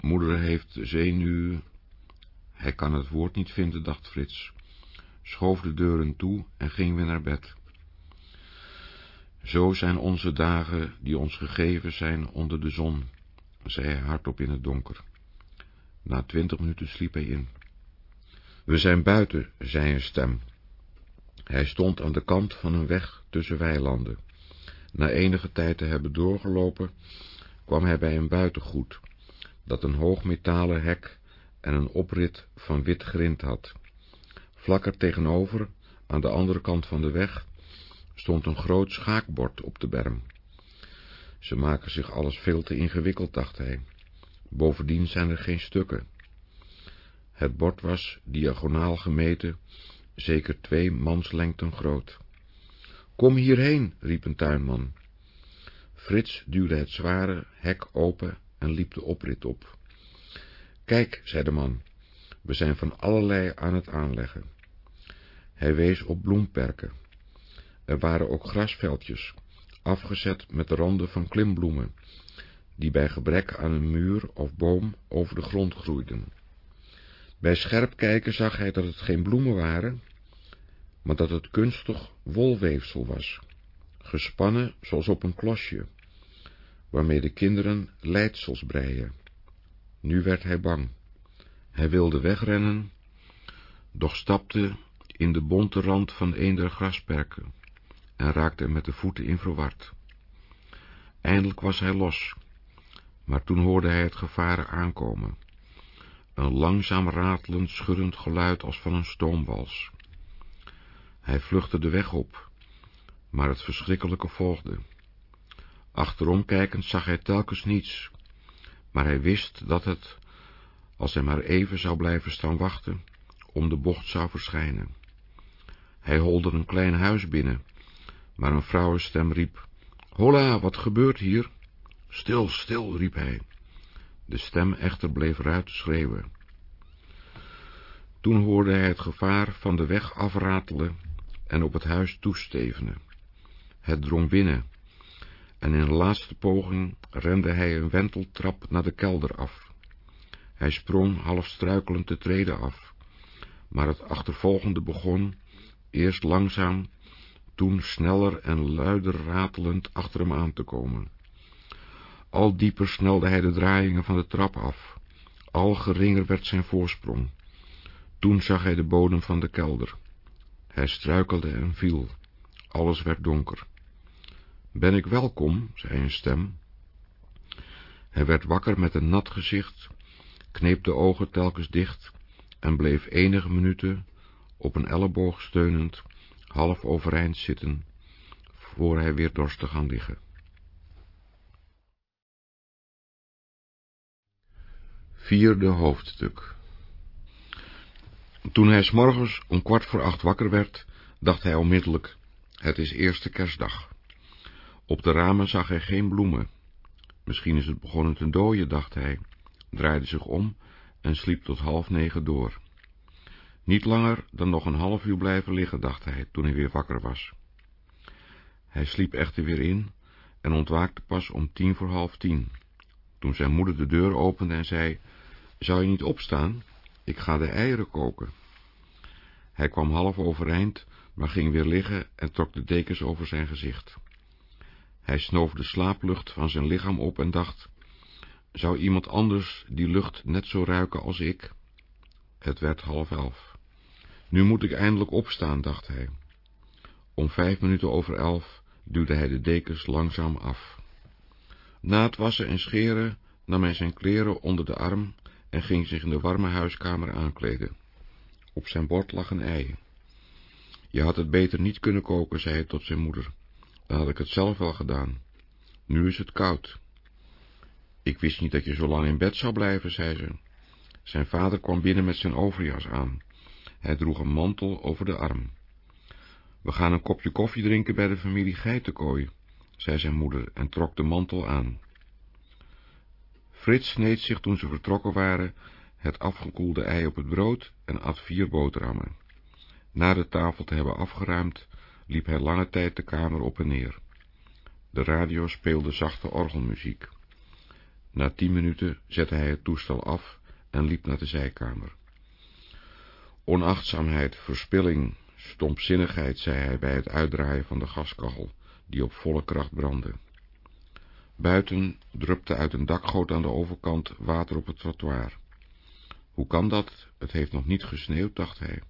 Moeder heeft zenuw... Hij kan het woord niet vinden, dacht Frits, schoof de deuren toe en ging weer naar bed. Zo zijn onze dagen die ons gegeven zijn onder de zon, zei hij hardop in het donker. Na twintig minuten sliep hij in. We zijn buiten, zei een stem. Hij stond aan de kant van een weg tussen weilanden. Na enige tijd te hebben doorgelopen, kwam hij bij een buitengoed, dat een hoog metalen hek en een oprit van wit grind had. Vlak er tegenover, aan de andere kant van de weg, stond een groot schaakbord op de berm. Ze maken zich alles veel te ingewikkeld, dacht hij. Bovendien zijn er geen stukken. Het bord was diagonaal gemeten, zeker twee manslengten groot. Kom hierheen, riep een tuinman. Frits duwde het zware hek open en liep de oprit op. Kijk, zei de man, we zijn van allerlei aan het aanleggen. Hij wees op bloemperken. Er waren ook grasveldjes, afgezet met randen van klimbloemen, die bij gebrek aan een muur of boom over de grond groeiden. Bij scherp kijken zag hij dat het geen bloemen waren, maar dat het kunstig wolweefsel was, gespannen zoals op een klosje, waarmee de kinderen leidsels breien. Nu werd hij bang. Hij wilde wegrennen, doch stapte in de bonte rand van een der grasperken en raakte met de voeten in verward. Eindelijk was hij los, maar toen hoorde hij het gevaar aankomen. Een langzaam ratelend, schurrend geluid als van een stoomwals. Hij vluchtte de weg op, maar het verschrikkelijke volgde. Achterom kijkend zag hij telkens niets, maar hij wist dat het, als hij maar even zou blijven staan wachten, om de bocht zou verschijnen. Hij holde een klein huis binnen, maar een vrouwenstem riep, Hola, wat gebeurt hier? Stil, stil, riep hij. De stem echter bleef eruit schreeuwen. Toen hoorde hij het gevaar van de weg afratelen en op het huis toestevenen. Het drong binnen, en in de laatste poging rende hij een wenteltrap naar de kelder af. Hij sprong half struikelend de treden af, maar het achtervolgende begon, eerst langzaam, toen sneller en luider ratelend achter hem aan te komen. Al dieper snelde hij de draaiingen van de trap af, al geringer werd zijn voorsprong. Toen zag hij de bodem van de kelder. Hij struikelde en viel. Alles werd donker. Ben ik welkom, zei een stem. Hij werd wakker met een nat gezicht, kneep de ogen telkens dicht en bleef enige minuten op een elleboog steunend, half overeind zitten, voor hij weer dorst te gaan liggen. Vierde hoofdstuk Toen hij s morgens om kwart voor acht wakker werd, dacht hij onmiddellijk, het is eerste kerstdag. Op de ramen zag hij geen bloemen. Misschien is het begonnen te dooien, dacht hij, draaide zich om en sliep tot half negen door. Niet langer dan nog een half uur blijven liggen, dacht hij, toen hij weer wakker was. Hij sliep echter weer in en ontwaakte pas om tien voor half tien, toen zijn moeder de deur opende en zei, zou je niet opstaan? Ik ga de eieren koken. Hij kwam half overeind, maar ging weer liggen en trok de dekens over zijn gezicht. Hij snoof de slaaplucht van zijn lichaam op en dacht, zou iemand anders die lucht net zo ruiken als ik? Het werd half elf. Nu moet ik eindelijk opstaan, dacht hij. Om vijf minuten over elf duwde hij de dekens langzaam af. Na het wassen en scheren nam hij zijn kleren onder de arm en ging zich in de warme huiskamer aankleden. Op zijn bord lag een ei. Je had het beter niet kunnen koken, zei hij tot zijn moeder. Had ik het zelf wel gedaan. Nu is het koud. Ik wist niet dat je zo lang in bed zou blijven, zei ze. Zijn vader kwam binnen met zijn overjas aan. Hij droeg een mantel over de arm. We gaan een kopje koffie drinken bij de familie Geitenkooi, zei zijn moeder en trok de mantel aan. Frits sneed zich toen ze vertrokken waren het afgekoelde ei op het brood en at vier boterhammen. Na de tafel te hebben afgeruimd, liep hij lange tijd de kamer op en neer. De radio speelde zachte orgelmuziek. Na tien minuten zette hij het toestel af en liep naar de zijkamer. Onachtzaamheid, verspilling, stompzinnigheid, zei hij bij het uitdraaien van de gaskachel, die op volle kracht brandde. Buiten drupte uit een dakgoot aan de overkant water op het trottoir. Hoe kan dat? Het heeft nog niet gesneeuwd, dacht hij.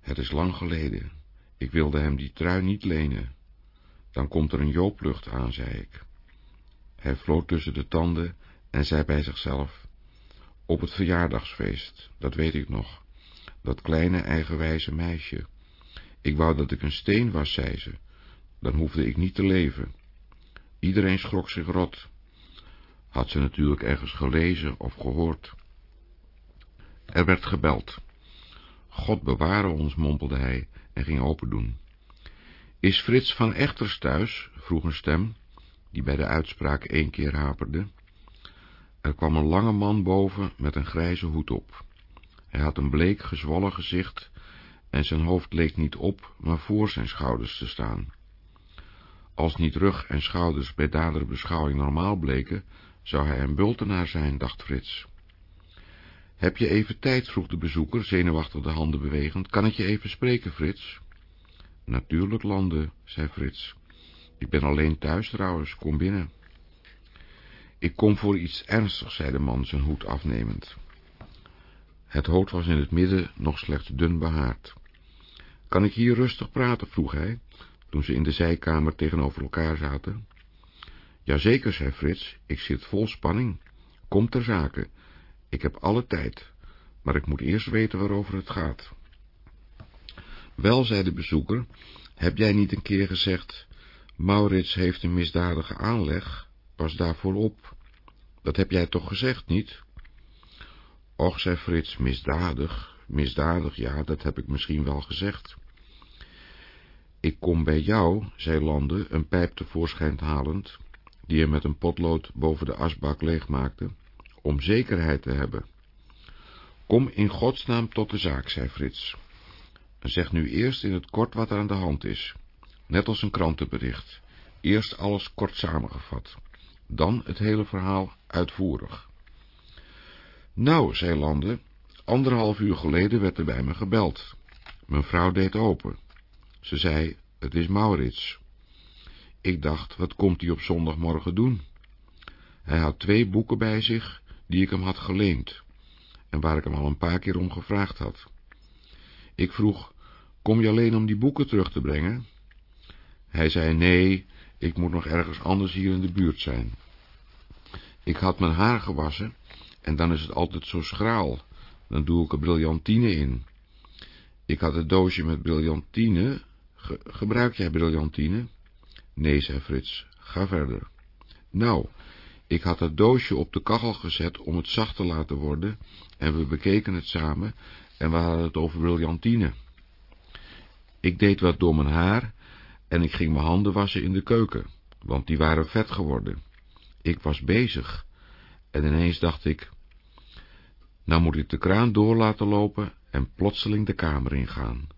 Het is lang geleden. Ik wilde hem die trui niet lenen. Dan komt er een jooplucht aan, zei ik. Hij floot tussen de tanden en zei bij zichzelf, op het verjaardagsfeest, dat weet ik nog, dat kleine eigenwijze meisje. Ik wou dat ik een steen was, zei ze, dan hoefde ik niet te leven. Iedereen schrok zich rot. Had ze natuurlijk ergens gelezen of gehoord. Er werd gebeld. God beware ons, mompelde hij en ging open doen. Is Frits van Echters thuis? vroeg een stem, die bij de uitspraak één keer haperde. Er kwam een lange man boven met een grijze hoed op. Hij had een bleek, gezwollen gezicht en zijn hoofd leek niet op, maar voor zijn schouders te staan. Als niet rug en schouders bij dadere beschouwing normaal bleken, zou hij een bultenaar zijn, dacht Frits. Heb je even tijd, vroeg de bezoeker, zenuwachtig de handen bewegend. Kan ik je even spreken, Frits? Natuurlijk, Lande, zei Frits. Ik ben alleen thuis trouwens, kom binnen. Ik kom voor iets ernstigs, zei de man zijn hoed afnemend. Het hoofd was in het midden nog slechts dun behaard. Kan ik hier rustig praten, vroeg hij, toen ze in de zijkamer tegenover elkaar zaten. Jazeker, zei Frits, ik zit vol spanning. Kom ter zake. Ik heb alle tijd, maar ik moet eerst weten waarover het gaat. Wel, zei de bezoeker, heb jij niet een keer gezegd, Maurits heeft een misdadige aanleg, pas daarvoor op. Dat heb jij toch gezegd, niet? Och, zei Frits, misdadig, misdadig, ja, dat heb ik misschien wel gezegd. Ik kom bij jou, zei Lande, een pijp tevoorschijn halend, die hij met een potlood boven de asbak leegmaakte, om zekerheid te hebben. Kom in godsnaam tot de zaak, zei Frits. Zeg nu eerst in het kort wat er aan de hand is, net als een krantenbericht. Eerst alles kort samengevat, dan het hele verhaal uitvoerig. Nou, zei Lande, anderhalf uur geleden werd er bij me gebeld. Mijn vrouw deed open. Ze zei, het is Maurits. Ik dacht, wat komt hij op zondagmorgen doen? Hij had twee boeken bij zich, die ik hem had geleend, en waar ik hem al een paar keer om gevraagd had. Ik vroeg, kom je alleen om die boeken terug te brengen? Hij zei, nee, ik moet nog ergens anders hier in de buurt zijn. Ik had mijn haar gewassen, en dan is het altijd zo schraal. Dan doe ik er briljantine in. Ik had het doosje met briljantine. gebruik jij briljantine? Nee, zei Frits, ga verder. Nou, ik had het doosje op de kachel gezet om het zacht te laten worden, en we bekeken het samen, en we hadden het over briljantine. Ik deed wat door mijn haar, en ik ging mijn handen wassen in de keuken, want die waren vet geworden. Ik was bezig, en ineens dacht ik, nou moet ik de kraan door laten lopen en plotseling de kamer ingaan.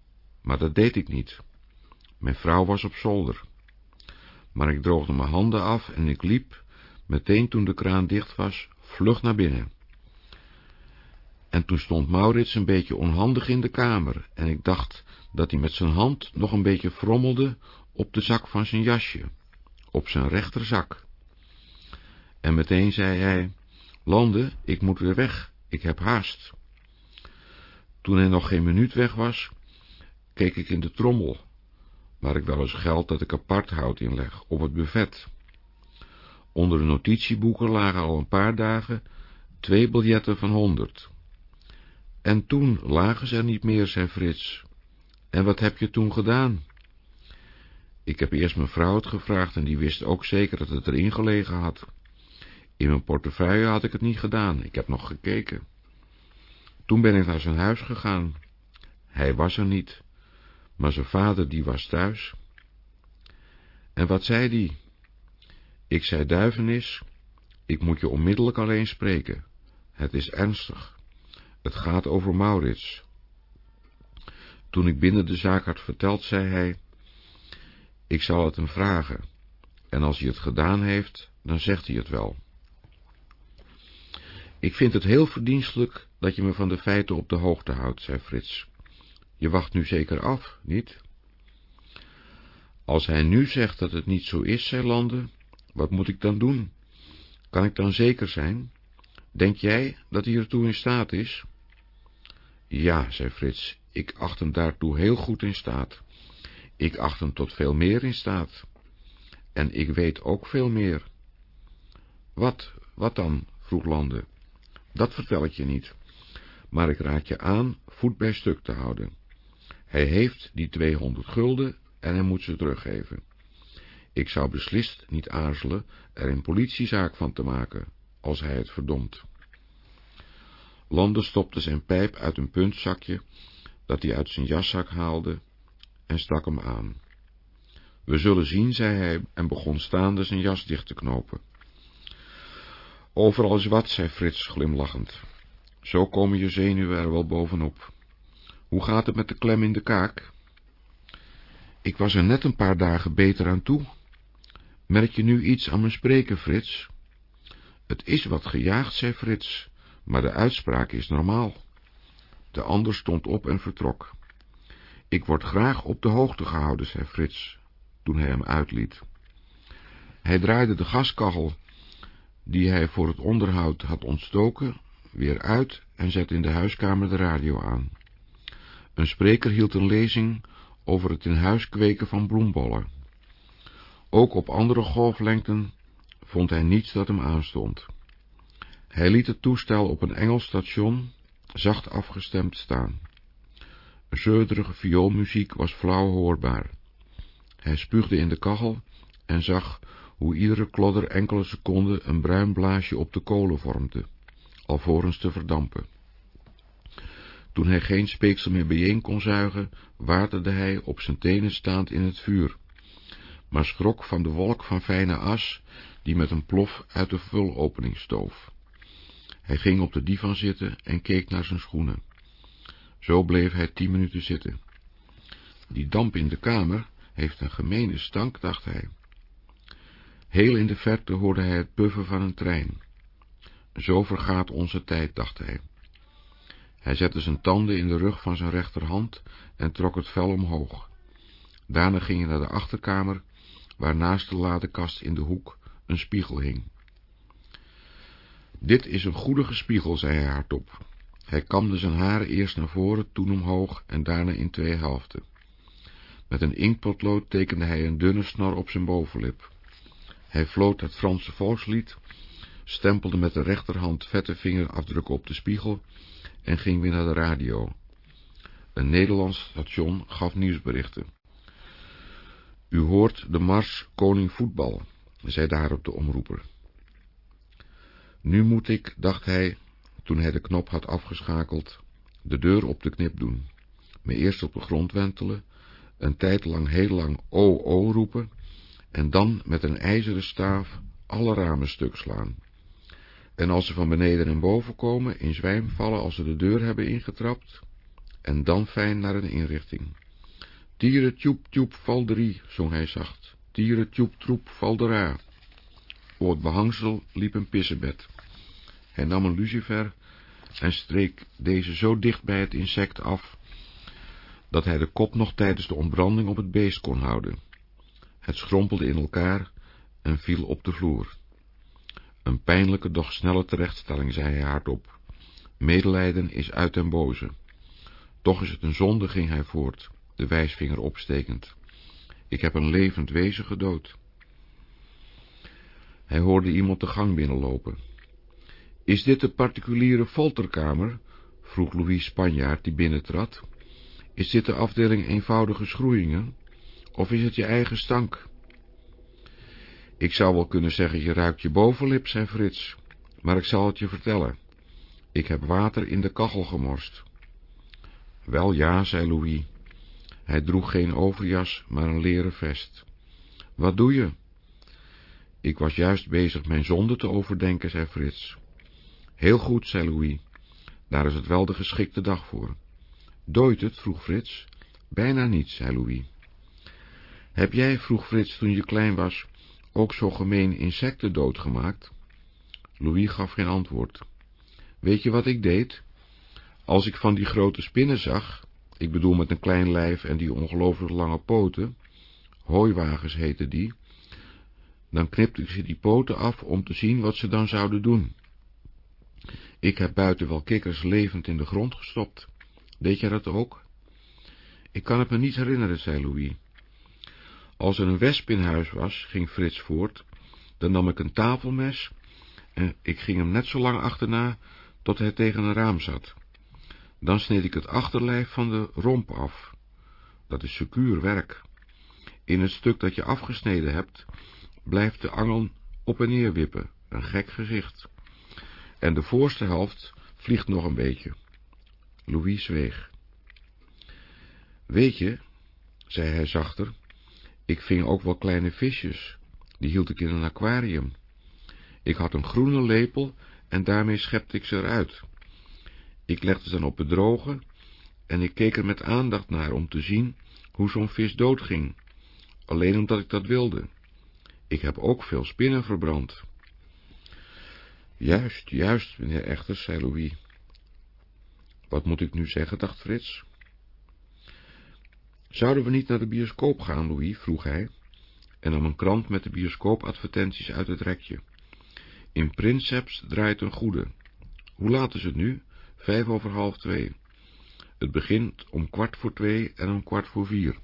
Maar dat deed ik niet. Mijn vrouw was op zolder. Maar ik droogde mijn handen af en ik liep, meteen toen de kraan dicht was, vlug naar binnen. En toen stond Maurits een beetje onhandig in de kamer, en ik dacht dat hij met zijn hand nog een beetje frommelde op de zak van zijn jasje, op zijn rechterzak. En meteen zei hij, Lande, ik moet weer weg, ik heb haast. Toen hij nog geen minuut weg was, keek ik in de trommel, waar ik wel eens geld dat ik apart hout in leg, op het buffet. Onder de notitieboeken lagen al een paar dagen twee biljetten van honderd. En toen lagen ze er niet meer, zei Frits. En wat heb je toen gedaan? Ik heb eerst mijn vrouw het gevraagd en die wist ook zeker dat het erin gelegen had. In mijn portefeuille had ik het niet gedaan, ik heb nog gekeken. Toen ben ik naar zijn huis gegaan. Hij was er niet, maar zijn vader die was thuis. En wat zei die? Ik zei duivenis, ik moet je onmiddellijk alleen spreken. Het is ernstig. Het gaat over Maurits. Toen ik binnen de zaak had verteld, zei hij, ik zal het hem vragen, en als hij het gedaan heeft, dan zegt hij het wel. Ik vind het heel verdienstelijk dat je me van de feiten op de hoogte houdt, zei Frits. Je wacht nu zeker af, niet? Als hij nu zegt dat het niet zo is, zei Lande, wat moet ik dan doen? Kan ik dan zeker zijn? Denk jij dat hij ertoe in staat is? Ja, zei Frits, ik acht hem daartoe heel goed in staat. Ik acht hem tot veel meer in staat. En ik weet ook veel meer. Wat, wat dan? vroeg Lande. Dat vertel ik je niet. Maar ik raad je aan voet bij stuk te houden. Hij heeft die 200 gulden en hij moet ze teruggeven. Ik zou beslist niet aarzelen er een politiezaak van te maken, als hij het verdomt. Lande stopte zijn pijp uit een puntzakje dat hij uit zijn jaszak haalde en stak hem aan. We zullen zien, zei hij en begon staande zijn jas dicht te knopen. Overal is wat, zei Frits glimlachend. Zo komen je zenuwen er wel bovenop. Hoe gaat het met de klem in de kaak? Ik was er net een paar dagen beter aan toe. Merk je nu iets aan mijn spreken, Frits? Het is wat gejaagd, zei Frits, maar de uitspraak is normaal. De ander stond op en vertrok. Ik word graag op de hoogte gehouden, zei Frits, toen hij hem uitliet. Hij draaide de gaskachel, die hij voor het onderhoud had ontstoken, weer uit en zette in de huiskamer de radio aan. Een spreker hield een lezing over het in huis kweken van bloembollen. Ook op andere golflengten vond hij niets dat hem aanstond. Hij liet het toestel op een Engels station zacht afgestemd staan. Zeurderige vioolmuziek was flauw hoorbaar. Hij spuugde in de kachel en zag hoe iedere klodder enkele seconden een bruin blaasje op de kolen vormde, alvorens te verdampen. Toen hij geen speeksel meer bijeen kon zuigen, waterde hij op zijn tenen staand in het vuur, maar schrok van de wolk van fijne as, die met een plof uit de vulopening stoof. Hij ging op de divan zitten en keek naar zijn schoenen. Zo bleef hij tien minuten zitten. Die damp in de kamer heeft een gemene stank, dacht hij. Heel in de verte hoorde hij het puffen van een trein. Zo vergaat onze tijd, dacht hij. Hij zette zijn tanden in de rug van zijn rechterhand en trok het vel omhoog. Daarna ging hij naar de achterkamer, waar naast de ladekast in de hoek een spiegel hing. Dit is een goedige spiegel, zei hij hardop. Hij kamde zijn haren eerst naar voren, toen omhoog en daarna in twee helften. Met een inkpotlood tekende hij een dunne snor op zijn bovenlip. Hij floot het Franse volkslied, stempelde met de rechterhand vette vingerafdrukken op de spiegel en ging weer naar de radio. Een Nederlands station gaf nieuwsberichten. U hoort de mars koning voetbal, zei daarop de omroeper. Nu moet ik, dacht hij, toen hij de knop had afgeschakeld, de deur op de knip doen, me eerst op de grond wentelen, een tijd lang heel lang o o roepen, en dan met een ijzeren staaf alle ramen stuk slaan. En als ze van beneden en boven komen, in zwijm vallen als ze de deur hebben ingetrapt, en dan fijn naar een inrichting. Tieren tjoep tjoep valderie, zong hij zacht. Tieren tjoep troep valdera. Voor het behangsel liep een pissebed. Hij nam een lucifer en streek deze zo dicht bij het insect af, dat hij de kop nog tijdens de ontbranding op het beest kon houden. Het schrompelde in elkaar en viel op de vloer. Een pijnlijke, doch snelle terechtstelling, zei hij hardop. Medelijden is uit den boze. Toch is het een zonde, ging hij voort, de wijsvinger opstekend. Ik heb een levend wezen gedood. Hij hoorde iemand de gang binnenlopen. Is dit de particuliere folterkamer? vroeg Louis Spanjaard die binnentrad. Is dit de afdeling eenvoudige schroeien? Of is het je eigen stank? Ik zou wel kunnen zeggen, je ruikt je bovenlip, zei Frits, maar ik zal het je vertellen. Ik heb water in de kachel gemorst. Wel ja, zei Louis. Hij droeg geen overjas, maar een leren vest. Wat doe je? Ik was juist bezig mijn zonde te overdenken, zei Frits. Heel goed, zei Louis. Daar is het wel de geschikte dag voor. Dooit het? vroeg Frits. Bijna niet, zei Louis. Heb jij, vroeg Frits toen je klein was, ook zo gemeen insecten doodgemaakt? Louis gaf geen antwoord. Weet je wat ik deed? Als ik van die grote spinnen zag, ik bedoel met een klein lijf en die ongelooflijk lange poten, hooiwagens heten die, dan knipte ik ze die poten af om te zien wat ze dan zouden doen. Ik heb buiten wel kikkers levend in de grond gestopt. Deed jij dat ook? Ik kan het me niet herinneren, zei Louis. Als er een wesp in huis was, ging Frits voort, dan nam ik een tafelmes en ik ging hem net zo lang achterna tot hij tegen een raam zat. Dan sneed ik het achterlijf van de romp af. Dat is secuur werk. In het stuk dat je afgesneden hebt, blijft de angel op en neer wippen, een gek gezicht. En de voorste helft vliegt nog een beetje. Louis zweeg. Weet je, zei hij zachter, ik ving ook wel kleine visjes, die hield ik in een aquarium. Ik had een groene lepel en daarmee schepte ik ze eruit. Ik legde ze dan op het droge en ik keek er met aandacht naar om te zien hoe zo'n vis doodging, alleen omdat ik dat wilde. Ik heb ook veel spinnen verbrand. Juist, juist, meneer Echters, zei Louis. Wat moet ik nu zeggen, dacht Frits. Zouden we niet naar de bioscoop gaan, Louis, vroeg hij, en nam een krant met de bioscoopadvertenties uit het rekje. In Princeps draait een goede. Hoe laat is het nu? Vijf over half twee. Het begint om kwart voor twee en om kwart voor vier.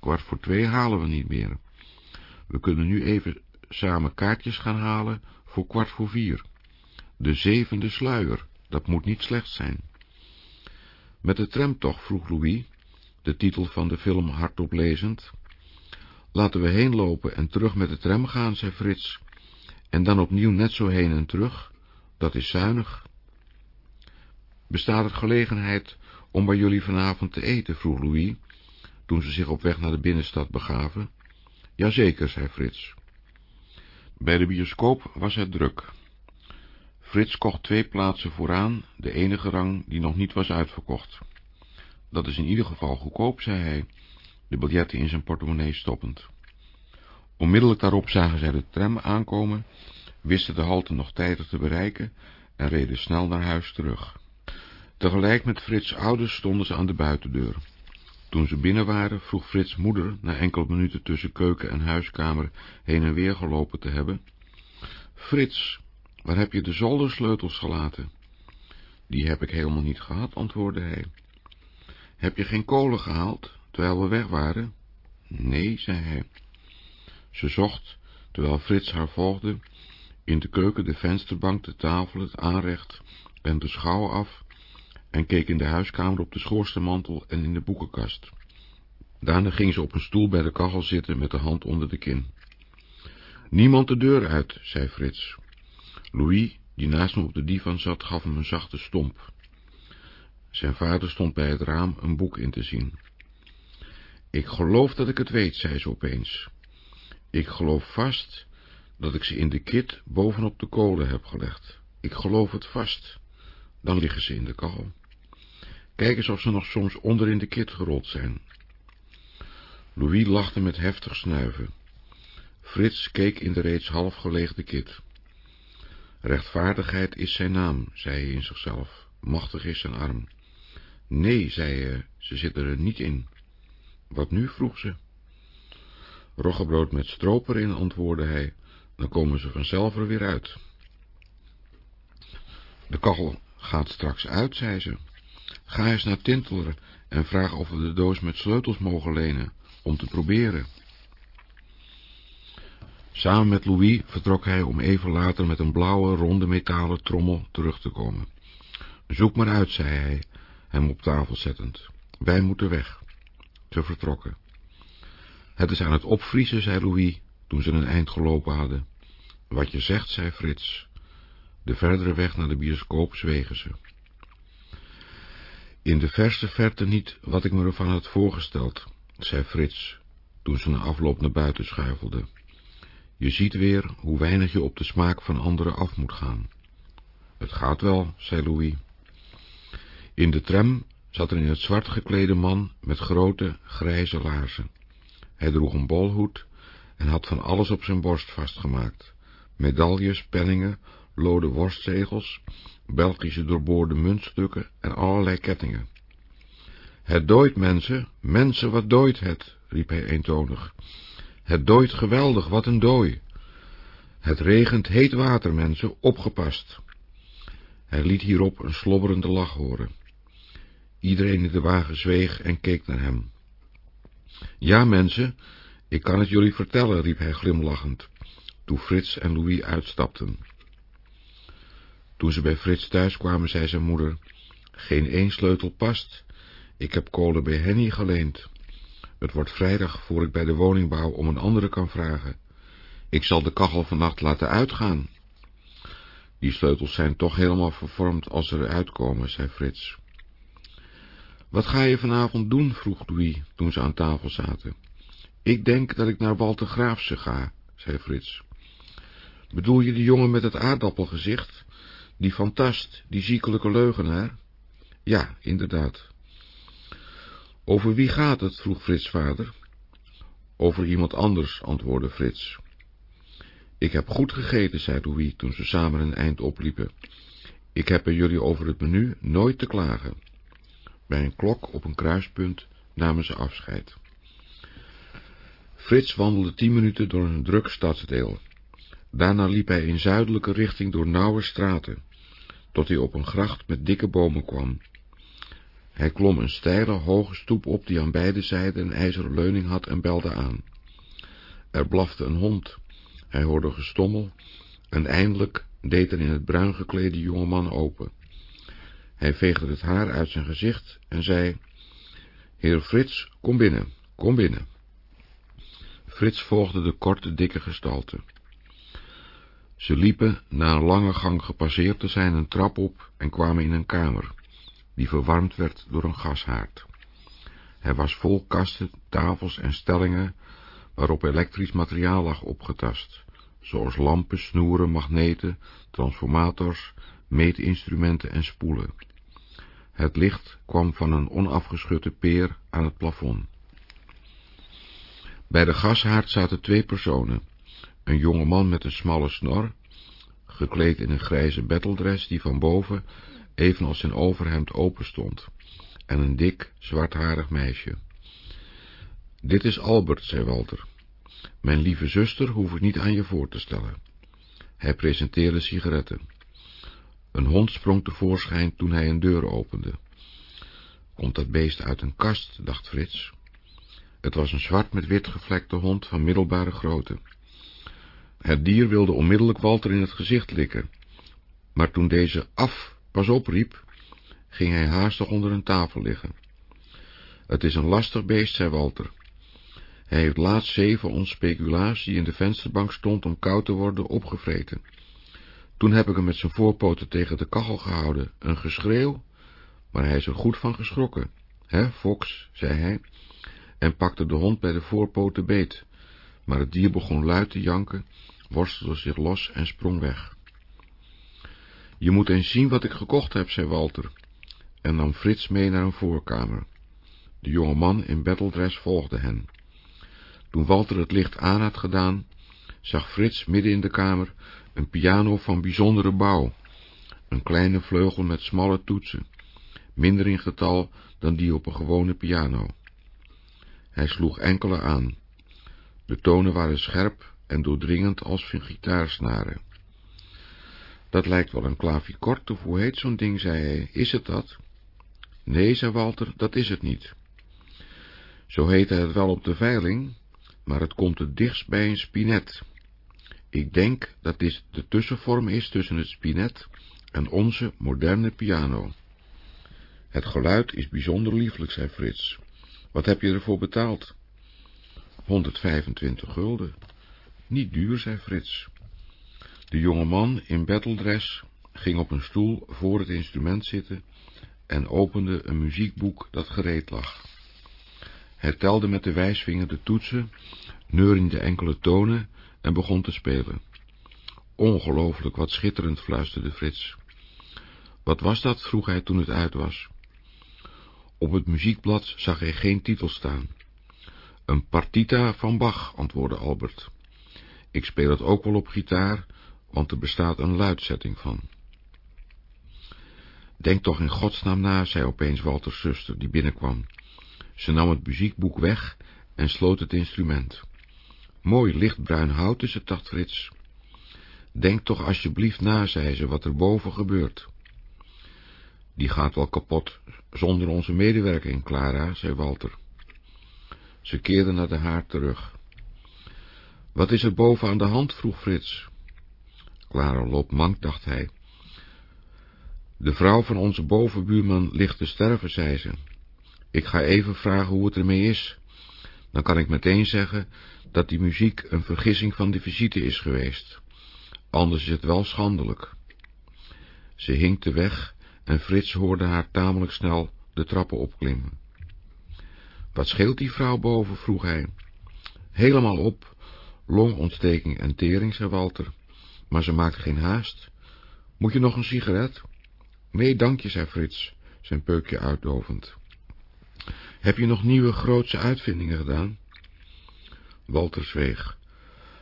Kwart voor twee halen we niet meer. We kunnen nu even samen kaartjes gaan halen voor kwart voor vier. De zevende sluier, dat moet niet slecht zijn. Met de tram toch, vroeg Louis, de titel van de film hardop lezend. Laten we heen lopen en terug met de tram gaan, zei Frits, en dan opnieuw net zo heen en terug, dat is zuinig. Bestaat er gelegenheid om bij jullie vanavond te eten, vroeg Louis, toen ze zich op weg naar de binnenstad begaven. Jazeker, zei Frits. Bij de bioscoop was het druk. Frits kocht twee plaatsen vooraan, de enige rang die nog niet was uitverkocht. Dat is in ieder geval goedkoop, zei hij, de biljetten in zijn portemonnee stoppend. Onmiddellijk daarop zagen zij de tram aankomen, wisten de halte nog tijdig te bereiken en reden snel naar huis terug. Tegelijk met Frits' ouders stonden ze aan de buitendeur. Toen ze binnen waren, vroeg Frits moeder, na enkele minuten tussen keuken en huiskamer heen en weer gelopen te hebben. Frits, waar heb je de zoldersleutels gelaten? Die heb ik helemaal niet gehad, antwoordde hij. Heb je geen kolen gehaald, terwijl we weg waren? Nee, zei hij. Ze zocht, terwijl Frits haar volgde, in de keuken de vensterbank, de tafel, het aanrecht en de schouw af, en keek in de huiskamer op de schoorsteenmantel en in de boekenkast. Daarna ging ze op een stoel bij de kachel zitten met de hand onder de kin. Niemand de deur uit, zei Frits. Louis, die naast me op de divan zat, gaf hem een zachte stomp. Zijn vader stond bij het raam een boek in te zien. Ik geloof dat ik het weet, zei ze opeens. Ik geloof vast dat ik ze in de kit bovenop de kolen heb gelegd. Ik geloof het vast. Dan liggen ze in de kachel. Kijk eens of ze nog soms onder in de kit gerold zijn. Louis lachte met heftig snuiven. Frits keek in de reeds half geleegde kit. Rechtvaardigheid is zijn naam, zei hij in zichzelf. Machtig is zijn arm. Nee, zei hij, ze zitten er niet in. Wat nu, vroeg ze. Roggebrood met stroop erin, antwoordde hij. Dan komen ze vanzelf er weer uit. De kachel gaat straks uit, zei ze. Ga eens naar Tinteler en vraag of we de doos met sleutels mogen lenen, om te proberen. Samen met Louis vertrok hij om even later met een blauwe, ronde metalen trommel terug te komen. Zoek maar uit, zei hij, hem op tafel zettend. Wij moeten weg. Ze vertrokken. Het is aan het opvriezen, zei Louis, toen ze een eind gelopen hadden. Wat je zegt, zei Frits. De verdere weg naar de bioscoop zwegen ze. In de verste verte niet wat ik me ervan had voorgesteld, zei Frits, toen ze na afloop naar buiten schuifelde. Je ziet weer hoe weinig je op de smaak van anderen af moet gaan. Het gaat wel, zei Louis. In de tram zat er in het zwart geklede man met grote, grijze laarzen. Hij droeg een bolhoed en had van alles op zijn borst vastgemaakt. Medailles, penningen, lode worstzegels, Belgische doorboorde muntstukken en allerlei kettingen. Het dooit, mensen, mensen, wat dooit het, riep hij eentonig. Het dooit geweldig, wat een dooi. Het regent heet water, mensen, opgepast. Hij liet hierop een slobberende lach horen. Iedereen in de wagen zweeg en keek naar hem. Ja, mensen, ik kan het jullie vertellen, riep hij glimlachend, toen Frits en Louis uitstapten. Toen ze bij Frits thuis kwamen, zei zijn moeder, geen één sleutel past. Ik heb kolen bij Henny geleend. Het wordt vrijdag voor ik bij de woningbouw om een andere kan vragen. Ik zal de kachel vannacht laten uitgaan. Die sleutels zijn toch helemaal vervormd als ze eruit komen, zei Frits. Wat ga je vanavond doen? vroeg Louis toen ze aan tafel zaten. Ik denk dat ik naar Walter Graafse ga, zei Frits. Bedoel je de jongen met het aardappelgezicht? Die fantast, die ziekelijke leugenaar? Ja, inderdaad. Over wie gaat het? vroeg Frits vader. Over iemand anders, antwoordde Frits. Ik heb goed gegeten, zei Louis toen ze samen een eind opliepen. Ik heb bij jullie over het menu nooit te klagen. Bij een klok op een kruispunt namen ze afscheid. Frits wandelde tien minuten door een druk stadsdeel. Daarna liep hij in zuidelijke richting door nauwe straten, tot hij op een gracht met dikke bomen kwam. Hij klom een steile, hoge stoep op die aan beide zijden een ijzeren leuning had en belde aan. Er blafte een hond, hij hoorde gestommel en eindelijk deed er in het bruin geklede jongeman open. Hij veegde het haar uit zijn gezicht en zei, Heer Frits, kom binnen, kom binnen. Frits volgde de korte, dikke gestalte. Ze liepen, na een lange gang gepasseerd te zijn, een trap op en kwamen in een kamer, die verwarmd werd door een gashaard. Hij was vol kasten, tafels en stellingen, waarop elektrisch materiaal lag opgetast, zoals lampen, snoeren, magneten, transformators, meetinstrumenten en spoelen. Het licht kwam van een onafgeschutte peer aan het plafond. Bij de gashaard zaten twee personen, een jonge man met een smalle snor, gekleed in een grijze battledress die van boven, evenals zijn overhemd, open stond, en een dik, zwartharig meisje. Dit is Albert, zei Walter. Mijn lieve zuster hoef ik niet aan je voor te stellen. Hij presenteerde sigaretten. Een hond sprong tevoorschijn toen hij een deur opende. Komt dat beest uit een kast, dacht Frits. Het was een zwart met wit gevlekte hond van middelbare grootte. Het dier wilde onmiddellijk Walter in het gezicht likken, maar toen deze af, pas op riep, ging hij haastig onder een tafel liggen. Het is een lastig beest, zei Walter. Hij heeft laatst zeven ons speculaas, die in de vensterbank stond om koud te worden, opgevreten. Toen heb ik hem met zijn voorpoten tegen de kachel gehouden, een geschreeuw, maar hij is er goed van geschrokken. Hè, Fox, zei hij, en pakte de hond bij de voorpoten beet, maar het dier begon luid te janken, worstelde zich los en sprong weg. Je moet eens zien wat ik gekocht heb, zei Walter, en nam Frits mee naar een voorkamer. De jonge man in battledress volgde hen. Toen Walter het licht aan had gedaan, zag Frits midden in de kamer een piano van bijzondere bouw, een kleine vleugel met smalle toetsen, minder in getal dan die op een gewone piano. Hij sloeg enkele aan. De tonen waren scherp en doordringend als van gitaarsnaren. Dat lijkt wel een klavikort, of hoe heet zo'n ding, zei hij. Is het dat? Nee, zei Walter, dat is het niet. Zo heette het wel op de veiling, maar het komt het dichtst bij een spinet. Ik denk dat dit de tussenvorm is tussen het spinet en onze moderne piano. Het geluid is bijzonder lieflijk, zei Frits. Wat heb je ervoor betaald? 125 gulden. Niet duur, zei Frits. De jonge man in battledress ging op een stoel voor het instrument zitten en opende een muziekboek dat gereed lag. Hij telde met de wijsvinger de toetsen, neuriende enkele tonen en begon te spelen. Ongelooflijk, wat schitterend, fluisterde Frits. Wat was dat? vroeg hij toen het uit was. Op het muziekblad zag hij geen titel staan. Een partita van Bach, antwoordde Albert. Ik speel het ook wel op gitaar, want er bestaat een luidzetting van. Denk toch in godsnaam na, zei opeens Walters zuster, die binnenkwam. Ze nam het muziekboek weg en sloot het instrument. Mooi lichtbruin hout is het, dacht Frits. Denk toch alsjeblieft na, zei ze, wat er boven gebeurt. Die gaat wel kapot, zonder onze medewerking, Clara, zei Walter. Ze keerde naar de haard terug. Wat is er boven aan de hand, vroeg Frits. Clara loopt mank, dacht hij. De vrouw van onze bovenbuurman ligt te sterven, zei ze. Ik ga even vragen hoe het ermee is. dan kan ik meteen zeggen dat die muziek een vergissing van de visite is geweest. Anders is het wel schandelijk. Ze hinkte weg en Frits hoorde haar tamelijk snel de trappen opklimmen. Wat scheelt die vrouw boven, vroeg hij. Helemaal op, longontsteking en tering, zei Walter, maar ze maakt geen haast. Moet je nog een sigaret? Nee, dank je, zei Frits, zijn peukje uitdovend. Heb je nog nieuwe grootse uitvindingen gedaan? Walter zweeg.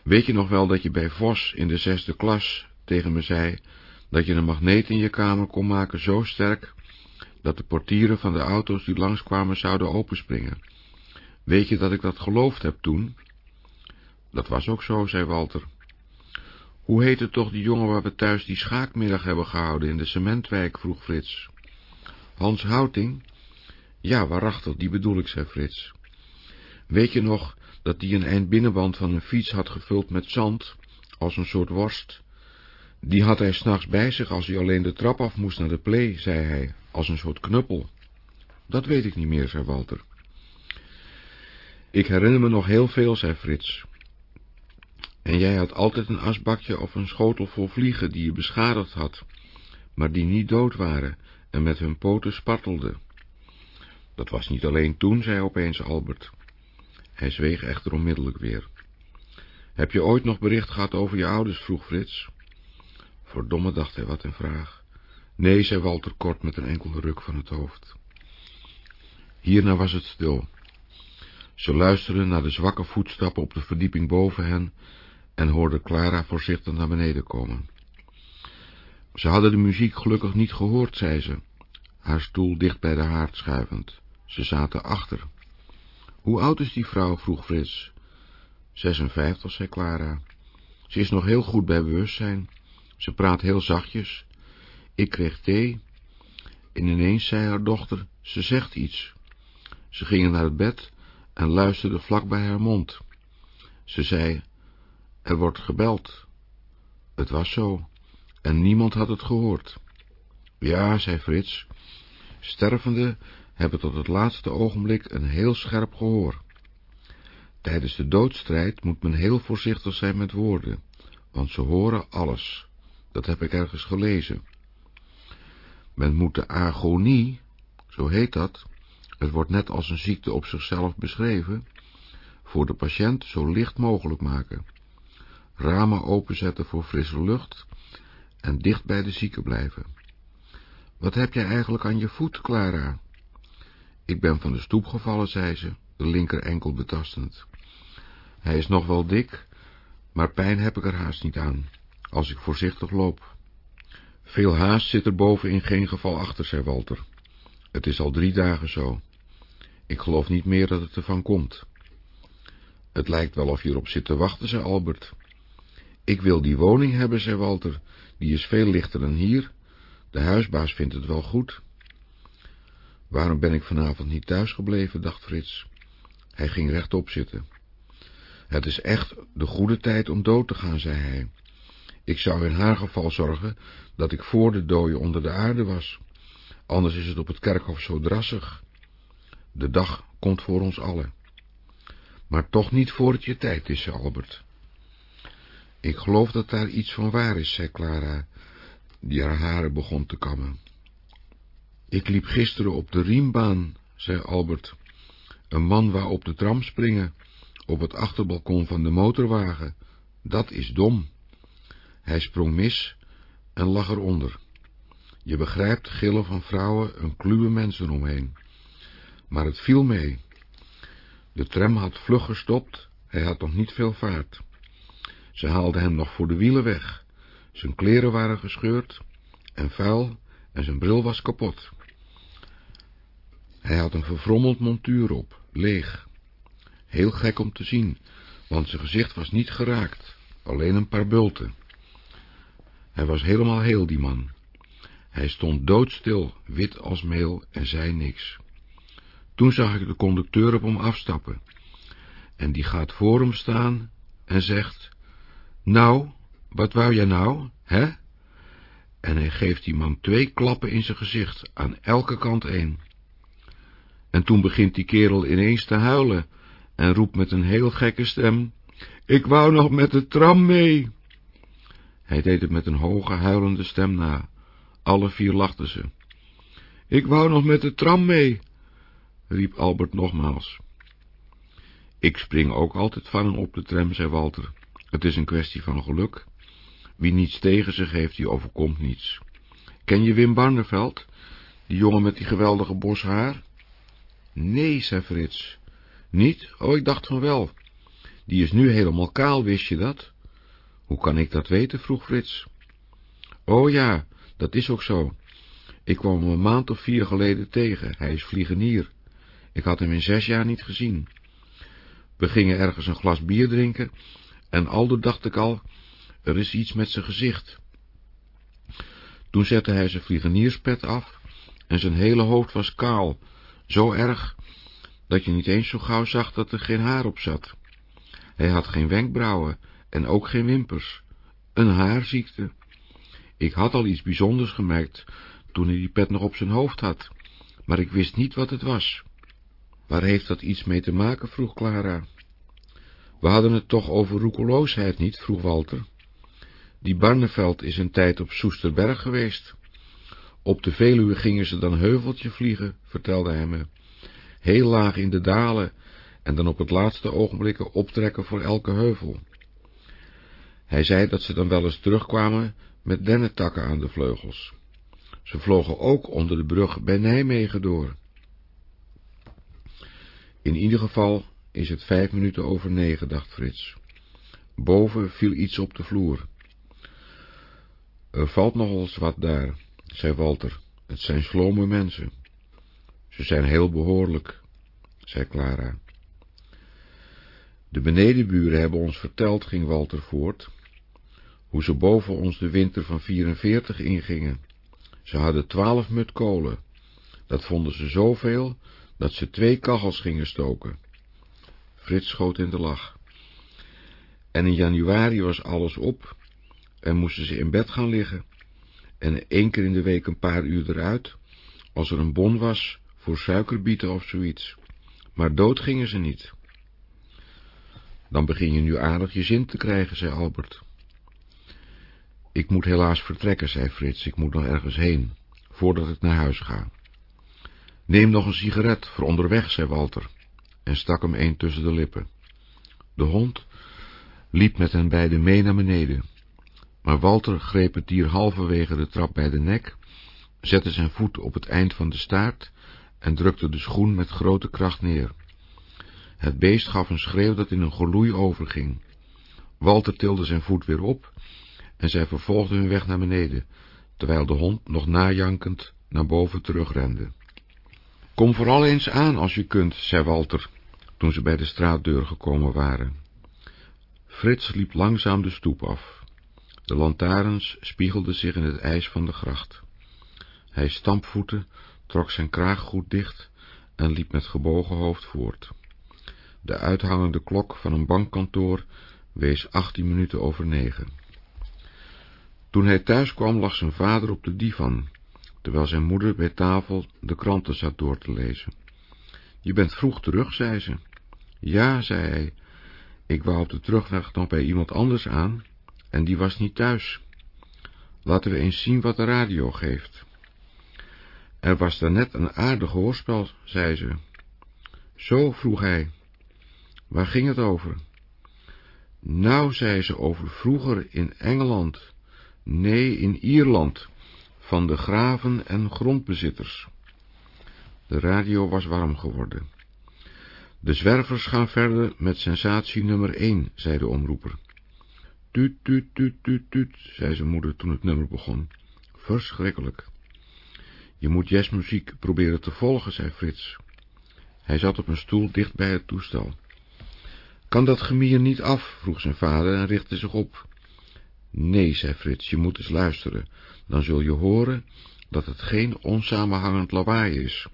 Weet je nog wel dat je bij Vos in de zesde klas tegen me zei dat je een magneet in je kamer kon maken zo sterk dat de portieren van de auto's die langskwamen zouden openspringen? Weet je dat ik dat geloofd heb toen? Dat was ook zo, zei Walter. Hoe heette toch die jongen waar we thuis die schaakmiddag hebben gehouden in de cementwijk, vroeg Frits. Hans Houting? Ja, waarachtig, die bedoel ik, zei Frits. Weet je nog dat die een eind binnenband van een fiets had gevuld met zand, als een soort worst? Die had hij s'nachts bij zich als hij alleen de trap af moest naar de plee, zei hij, als een soort knuppel. Dat weet ik niet meer, zei Walter. Ik herinner me nog heel veel, zei Frits. En jij had altijd een asbakje of een schotel vol vliegen die je beschadigd had, maar die niet dood waren en met hun poten spartelden. Dat was niet alleen toen, zei opeens Albert. Hij zweeg echter onmiddellijk weer. Heb je ooit nog bericht gehad over je ouders, vroeg Frits. Verdomme, dacht hij, wat een vraag. Nee, zei Walter kort met een enkele ruk van het hoofd. Hierna was het stil. Ze luisterden naar de zwakke voetstappen op de verdieping boven hen en hoorden Clara voorzichtig naar beneden komen. Ze hadden de muziek gelukkig niet gehoord, zei ze, haar stoel dicht bij de haard schuivend. Ze zaten achter. Hoe oud is die vrouw? vroeg Frits. 56, zei Clara. Ze is nog heel goed bij bewustzijn. Ze praat heel zachtjes. Ik kreeg thee. En ineens zei haar dochter, ze zegt iets. Ze gingen naar het bed en luisterde vlak bij haar mond. Ze zei, er wordt gebeld. Het was zo, en niemand had het gehoord. Ja, zei Frits, stervende hebben tot het laatste ogenblik een heel scherp gehoor. Tijdens de doodstrijd moet men heel voorzichtig zijn met woorden, want ze horen alles. Dat heb ik ergens gelezen. Men moet de agonie, zo heet dat, het wordt net als een ziekte op zichzelf beschreven, voor de patiënt zo licht mogelijk maken. Ramen openzetten voor frisse lucht en dicht bij de zieke blijven. Wat heb jij eigenlijk aan je voet, Clara? Ik ben van de stoep gevallen, zei ze, de linker enkel betastend. Hij is nog wel dik, maar pijn heb ik er haast niet aan, als ik voorzichtig loop. Veel haast zit er boven in geen geval achter, zei Walter. Het is al drie dagen zo. Ik geloof niet meer dat het ervan komt. Het lijkt wel of je erop zit te wachten, zei Albert. Ik wil die woning hebben, zei Walter. Die is veel lichter dan hier. De huisbaas vindt het wel goed. Waarom ben ik vanavond niet thuis gebleven, dacht Frits. Hij ging rechtop zitten. Het is echt de goede tijd om dood te gaan, zei hij. Ik zou in haar geval zorgen dat ik voor de dooie onder de aarde was. Anders is het op het kerkhof zo drassig. De dag komt voor ons allen. Maar toch niet voor het je tijd is, zei Albert. Ik geloof dat daar iets van waar is, zei Clara, die haar haren begon te kammen. Ik liep gisteren op de riembaan, zei Albert. Een man wou op de tram springen, op het achterbalkon van de motorwagen. Dat is dom. Hij sprong mis en lag eronder. Je begrijpt, gillen van vrouwen, een kluwe mensen omheen. Maar het viel mee. De tram had vlug gestopt, hij had nog niet veel vaart. Ze haalde hem nog voor de wielen weg. Zijn kleren waren gescheurd en vuil en zijn bril was kapot. Hij had een verfrommeld montuur op, leeg. Heel gek om te zien, want zijn gezicht was niet geraakt, alleen een paar bulten. Hij was helemaal heel, die man. Hij stond doodstil, wit als meel, en zei niks. Toen zag ik de conducteur op hem afstappen. En die gaat voor hem staan en zegt... Nou, wat wou jij nou, hè? En hij geeft die man twee klappen in zijn gezicht, aan elke kant één. En toen begint die kerel ineens te huilen, en roept met een heel gekke stem, ik wou nog met de tram mee. Hij deed het met een hoge, huilende stem na. Alle vier lachten ze. Ik wou nog met de tram mee, riep Albert nogmaals. Ik spring ook altijd van op de tram, zei Walter. Het is een kwestie van geluk. Wie niets tegen zich heeft, die overkomt niets. Ken je Wim Barneveld? Die jongen met die geweldige bos haar? Nee, zei Frits. Niet? Oh, ik dacht van wel. Die is nu helemaal kaal, wist je dat? Hoe kan ik dat weten? vroeg Frits. Oh ja, dat is ook zo. Ik kwam hem een maand of vier geleden tegen. Hij is vliegenier. Ik had hem in zes jaar niet gezien. We gingen ergens een glas bier drinken, en aldo dacht ik al, er is iets met zijn gezicht. Toen zette hij zijn vliegenierspet af, en zijn hele hoofd was kaal, zo erg, dat je niet eens zo gauw zag dat er geen haar op zat. Hij had geen wenkbrauwen en ook geen wimpers, een haarziekte. Ik had al iets bijzonders gemerkt toen hij die pet nog op zijn hoofd had, maar ik wist niet wat het was. Waar heeft dat iets mee te maken, vroeg Clara. We hadden het toch over roekeloosheid niet, vroeg Walter. Die Barneveld is een tijd op Soesterberg geweest. Op de Veluwe gingen ze dan heuveltje vliegen, vertelde hij me. Heel laag in de dalen en dan op het laatste ogenblikken optrekken voor elke heuvel. Hij zei dat ze dan wel eens terugkwamen met dennetakken aan de vleugels. Ze vlogen ook onder de brug bij Nijmegen door. In ieder geval is het vijf minuten over negen, dacht Frits. Boven viel iets op de vloer. Er valt nog eens wat daar, zei Walter. Het zijn slome mensen. Ze zijn heel behoorlijk, zei Clara. De benedenburen hebben ons verteld, ging Walter voort, hoe ze boven ons de winter van 44 ingingen. Ze hadden twaalf mut kolen. Dat vonden ze zoveel, dat ze twee kachels gingen stoken. Frits schoot in de lach. En in januari was alles op en moesten ze in bed gaan liggen en één keer in de week een paar uur eruit, als er een bon was voor suikerbieten of zoiets. Maar dood gingen ze niet. Dan begin je nu aardig je zin te krijgen, zei Albert. Ik moet helaas vertrekken, zei Frits, ik moet nog ergens heen, voordat ik naar huis ga. Neem nog een sigaret voor onderweg, zei Walter, en stak hem een tussen de lippen. De hond liep met hen beiden mee naar beneden, maar Walter greep het dier halverwege de trap bij de nek, zette zijn voet op het eind van de staart en drukte de schoen met grote kracht neer. Het beest gaf een schreeuw dat in een geloei overging. Walter tilde zijn voet weer op en zij vervolgden hun weg naar beneden, terwijl de hond nog najankend naar boven terugrende. Kom vooral eens aan als je kunt, zei Walter, toen ze bij de straatdeur gekomen waren. Frits liep langzaam de stoep af. De lantaarns spiegelden zich in het ijs van de gracht. Hij stampvoette, trok zijn kraag goed dicht en liep met gebogen hoofd voort. De uithangende klok van een bankkantoor wees achttien minuten over negen. Toen hij thuis kwam lag zijn vader op de divan, terwijl zijn moeder bij tafel de kranten zat door te lezen. Je bent vroeg terug, zei ze. Ja, zei hij, ik wou op de terugweg nog bij iemand anders aan, en die was niet thuis. Laten we eens zien wat de radio geeft. Er was daarnet een aardig hoorspel, zei ze. Zo, vroeg hij. Waar ging het over? Nou, zei ze, over vroeger in Engeland. Nee, in Ierland, van de graven en grondbezitters. De radio was warm geworden. De zwervers gaan verder met sensatie nummer 1, zei de omroeper. Tuut, tuut, tuut, tuut, tuut, zei zijn moeder toen het nummer begon. Verschrikkelijk. Je moet jazzmuziek proberen te volgen, zei Frits. Hij zat op een stoel dicht bij het toestel. Kan dat gemier niet af? vroeg zijn vader en richtte zich op. Nee, zei Frits, je moet eens luisteren. Dan zul je horen dat het geen onsamenhangend lawaai is.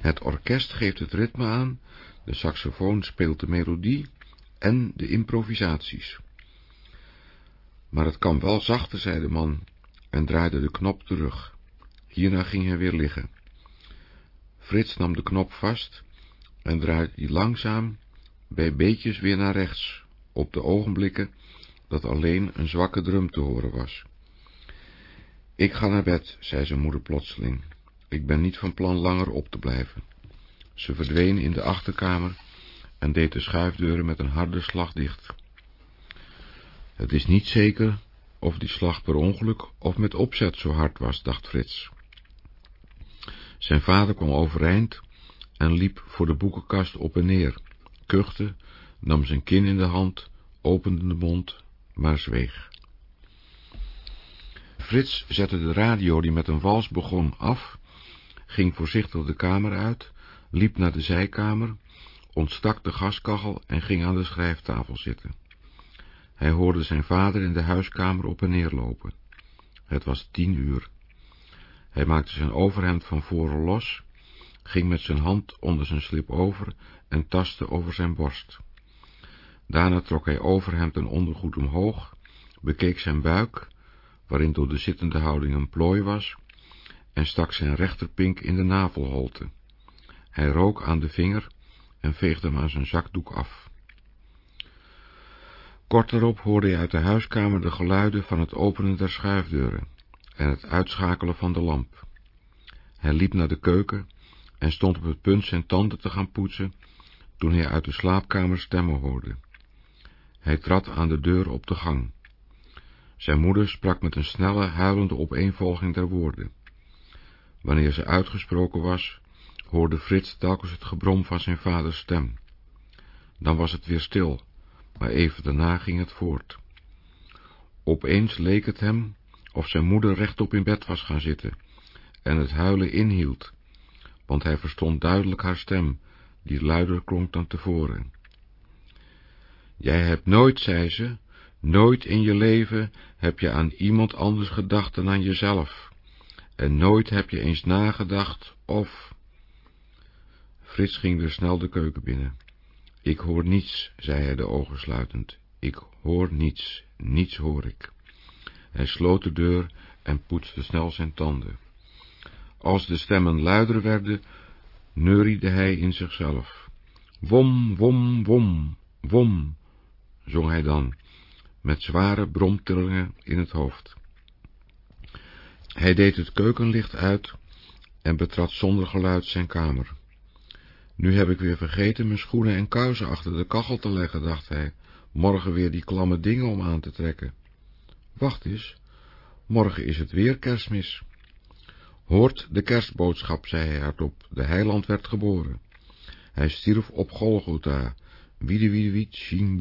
Het orkest geeft het ritme aan, de saxofoon speelt de melodie en de improvisaties. Maar het kan wel zachter, zei de man, en draaide de knop terug. Hierna ging hij weer liggen. Frits nam de knop vast en draaide die langzaam bij beetjes weer naar rechts, op de ogenblikken dat alleen een zwakke drum te horen was. Ik ga naar bed, zei zijn moeder plotseling. Ik ben niet van plan langer op te blijven. Ze verdween in de achterkamer en deed de schuifdeuren met een harde slag dicht. Het is niet zeker of die slag per ongeluk of met opzet zo hard was, dacht Frits. Zijn vader kwam overeind en liep voor de boekenkast op en neer, kuchte, nam zijn kin in de hand, opende de mond, maar zweeg. Frits zette de radio, die met een wals begon, af, ging voorzichtig de kamer uit, liep naar de zijkamer, ontstak de gaskachel en ging aan de schrijftafel zitten. Hij hoorde zijn vader in de huiskamer op en neer lopen. Het was tien uur. Hij maakte zijn overhemd van voren los, ging met zijn hand onder zijn slip over en tastte over zijn borst. Daarna trok hij overhemd en ondergoed omhoog, bekeek zijn buik, waarin door de zittende houding een plooi was, en stak zijn rechterpink in de navelholte. Hij rook aan de vinger en veegde hem aan zijn zakdoek af. Kort daarop hoorde hij uit de huiskamer de geluiden van het openen der schuifdeuren en het uitschakelen van de lamp. Hij liep naar de keuken en stond op het punt zijn tanden te gaan poetsen, toen hij uit de slaapkamer stemmen hoorde. Hij trad aan de deur op de gang. Zijn moeder sprak met een snelle, huilende opeenvolging der woorden. Wanneer ze uitgesproken was, hoorde Frits telkens het gebrom van zijn vaders stem. Dan was het weer stil, maar even daarna ging het voort. Opeens leek het hem of zijn moeder rechtop in bed was gaan zitten en het huilen inhield, want hij verstond duidelijk haar stem, die luider klonk dan tevoren. Jij hebt nooit, zei ze, nooit in je leven heb je aan iemand anders gedacht dan aan jezelf, en nooit heb je eens nagedacht of... Frits ging weer snel de keuken binnen. Ik hoor niets, zei hij de ogen sluitend. Ik hoor niets, niets hoor ik. Hij sloot de deur en poetste snel zijn tanden. Als de stemmen luider werden, neuriede hij in zichzelf. Wom, wom, wom, wom, zong hij dan, met zware bromtillingen in het hoofd. Hij deed het keukenlicht uit en betrad zonder geluid zijn kamer. Nu heb ik weer vergeten mijn schoenen en kousen achter de kachel te leggen, dacht hij, morgen weer die klamme dingen om aan te trekken. Wacht eens, morgen is het weer kerstmis. Hoort de kerstboodschap, zei hij hardop, de heiland werd geboren. Hij stierf op Golgotha, wiedewiedewiet, shing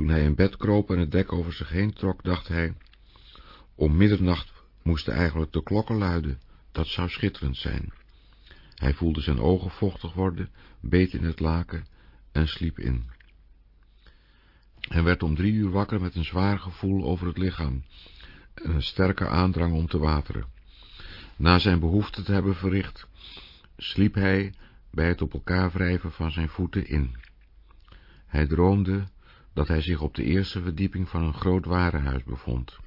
Toen hij in bed kroop en het dek over zich heen trok, dacht hij, om middernacht moesten eigenlijk de klokken luiden, dat zou schitterend zijn. Hij voelde zijn ogen vochtig worden, beet in het laken en sliep in. Hij werd om drie uur wakker met een zwaar gevoel over het lichaam en een sterke aandrang om te wateren. Na zijn behoefte te hebben verricht, sliep hij bij het op elkaar wrijven van zijn voeten in. Hij droomde dat hij zich op de eerste verdieping van een groot warenhuis bevond.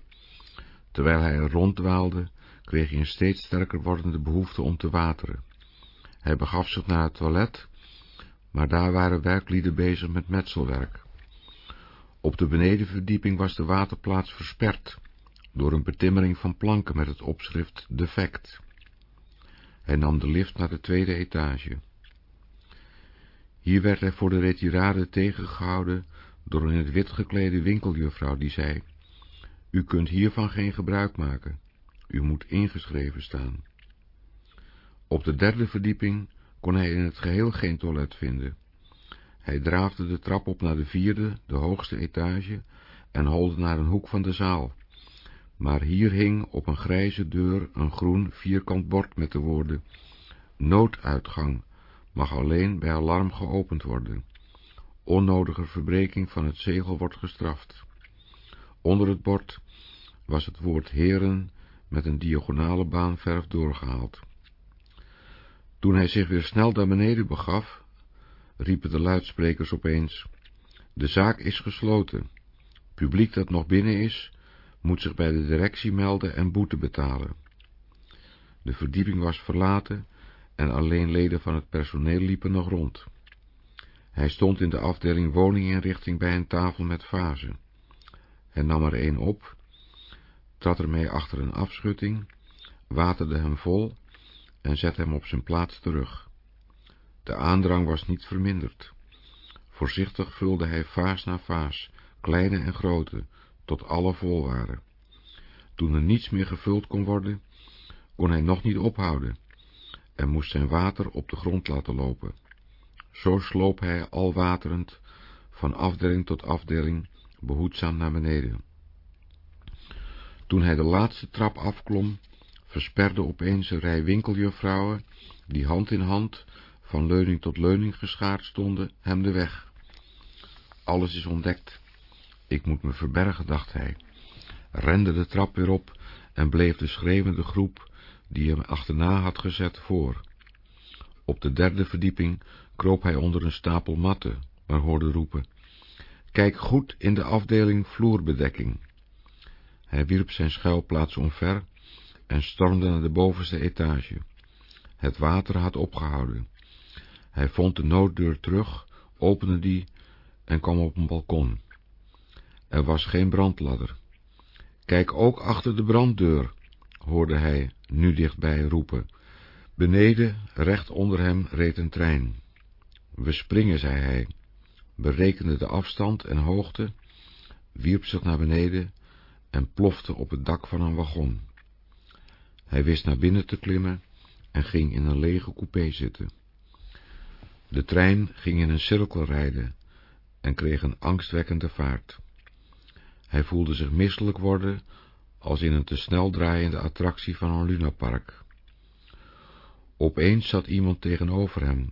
Terwijl hij ronddwaalde, kreeg hij een steeds sterker wordende behoefte om te wateren. Hij begaf zich naar het toilet, maar daar waren werklieden bezig met metselwerk. Op de benedenverdieping was de waterplaats versperd door een betimmering van planken met het opschrift defect. Hij nam de lift naar de tweede etage. Hier werd hij voor de retirade tegengehouden door een in het wit geklede winkeljuffrouw die zei, U kunt hiervan geen gebruik maken, u moet ingeschreven staan. Op de derde verdieping kon hij in het geheel geen toilet vinden. Hij draafde de trap op naar de vierde, de hoogste etage, en holde naar een hoek van de zaal. Maar hier hing op een grijze deur een groen vierkant bord met de woorden Nooduitgang mag alleen bij alarm geopend worden. Onnodige verbreking van het zegel wordt gestraft. Onder het bord was het woord heren met een diagonale baanverf doorgehaald. Toen hij zich weer snel naar beneden begaf, riepen de luidsprekers opeens, de zaak is gesloten. Publiek dat nog binnen is, moet zich bij de directie melden en boete betalen. De verdieping was verlaten en alleen leden van het personeel liepen nog rond. Hij stond in de afdeling woninginrichting bij een tafel met vazen. Hij nam er een op, trad ermee achter een afschutting, waterde hem vol en zette hem op zijn plaats terug. De aandrang was niet verminderd. Voorzichtig vulde hij vaas na vaas, kleine en grote, tot alle vol waren. Toen er niets meer gevuld kon worden, kon hij nog niet ophouden en moest zijn water op de grond laten lopen. Zo sloop hij al waterend van afdeling tot afdeling behoedzaam naar beneden. Toen hij de laatste trap afklom, versperde opeens een rij winkeljuffrouwen, die hand in hand, van leuning tot leuning geschaard stonden, hem de weg. Alles is ontdekt. Ik moet me verbergen, dacht hij, rende de trap weer op en bleef de schreeuwende groep, die hem achterna had gezet, voor. Op de derde verdieping kroop hij onder een stapel matten, maar hoorde roepen, Kijk goed in de afdeling vloerbedekking. Hij wierp zijn schuilplaats omver en stormde naar de bovenste etage. Het water had opgehouden. Hij vond de nooddeur terug, opende die en kwam op een balkon. Er was geen brandladder. Kijk ook achter de branddeur, hoorde hij nu dichtbij roepen. Beneden, recht onder hem, reed een trein. We springen, zei hij, berekende de afstand en hoogte, wierp zich naar beneden en plofte op het dak van een wagon. Hij wist naar binnen te klimmen en ging in een lege coupé zitten. De trein ging in een cirkel rijden en kreeg een angstwekkende vaart. Hij voelde zich misselijk worden als in een te snel draaiende attractie van een lunapark. Opeens zat iemand tegenover hem,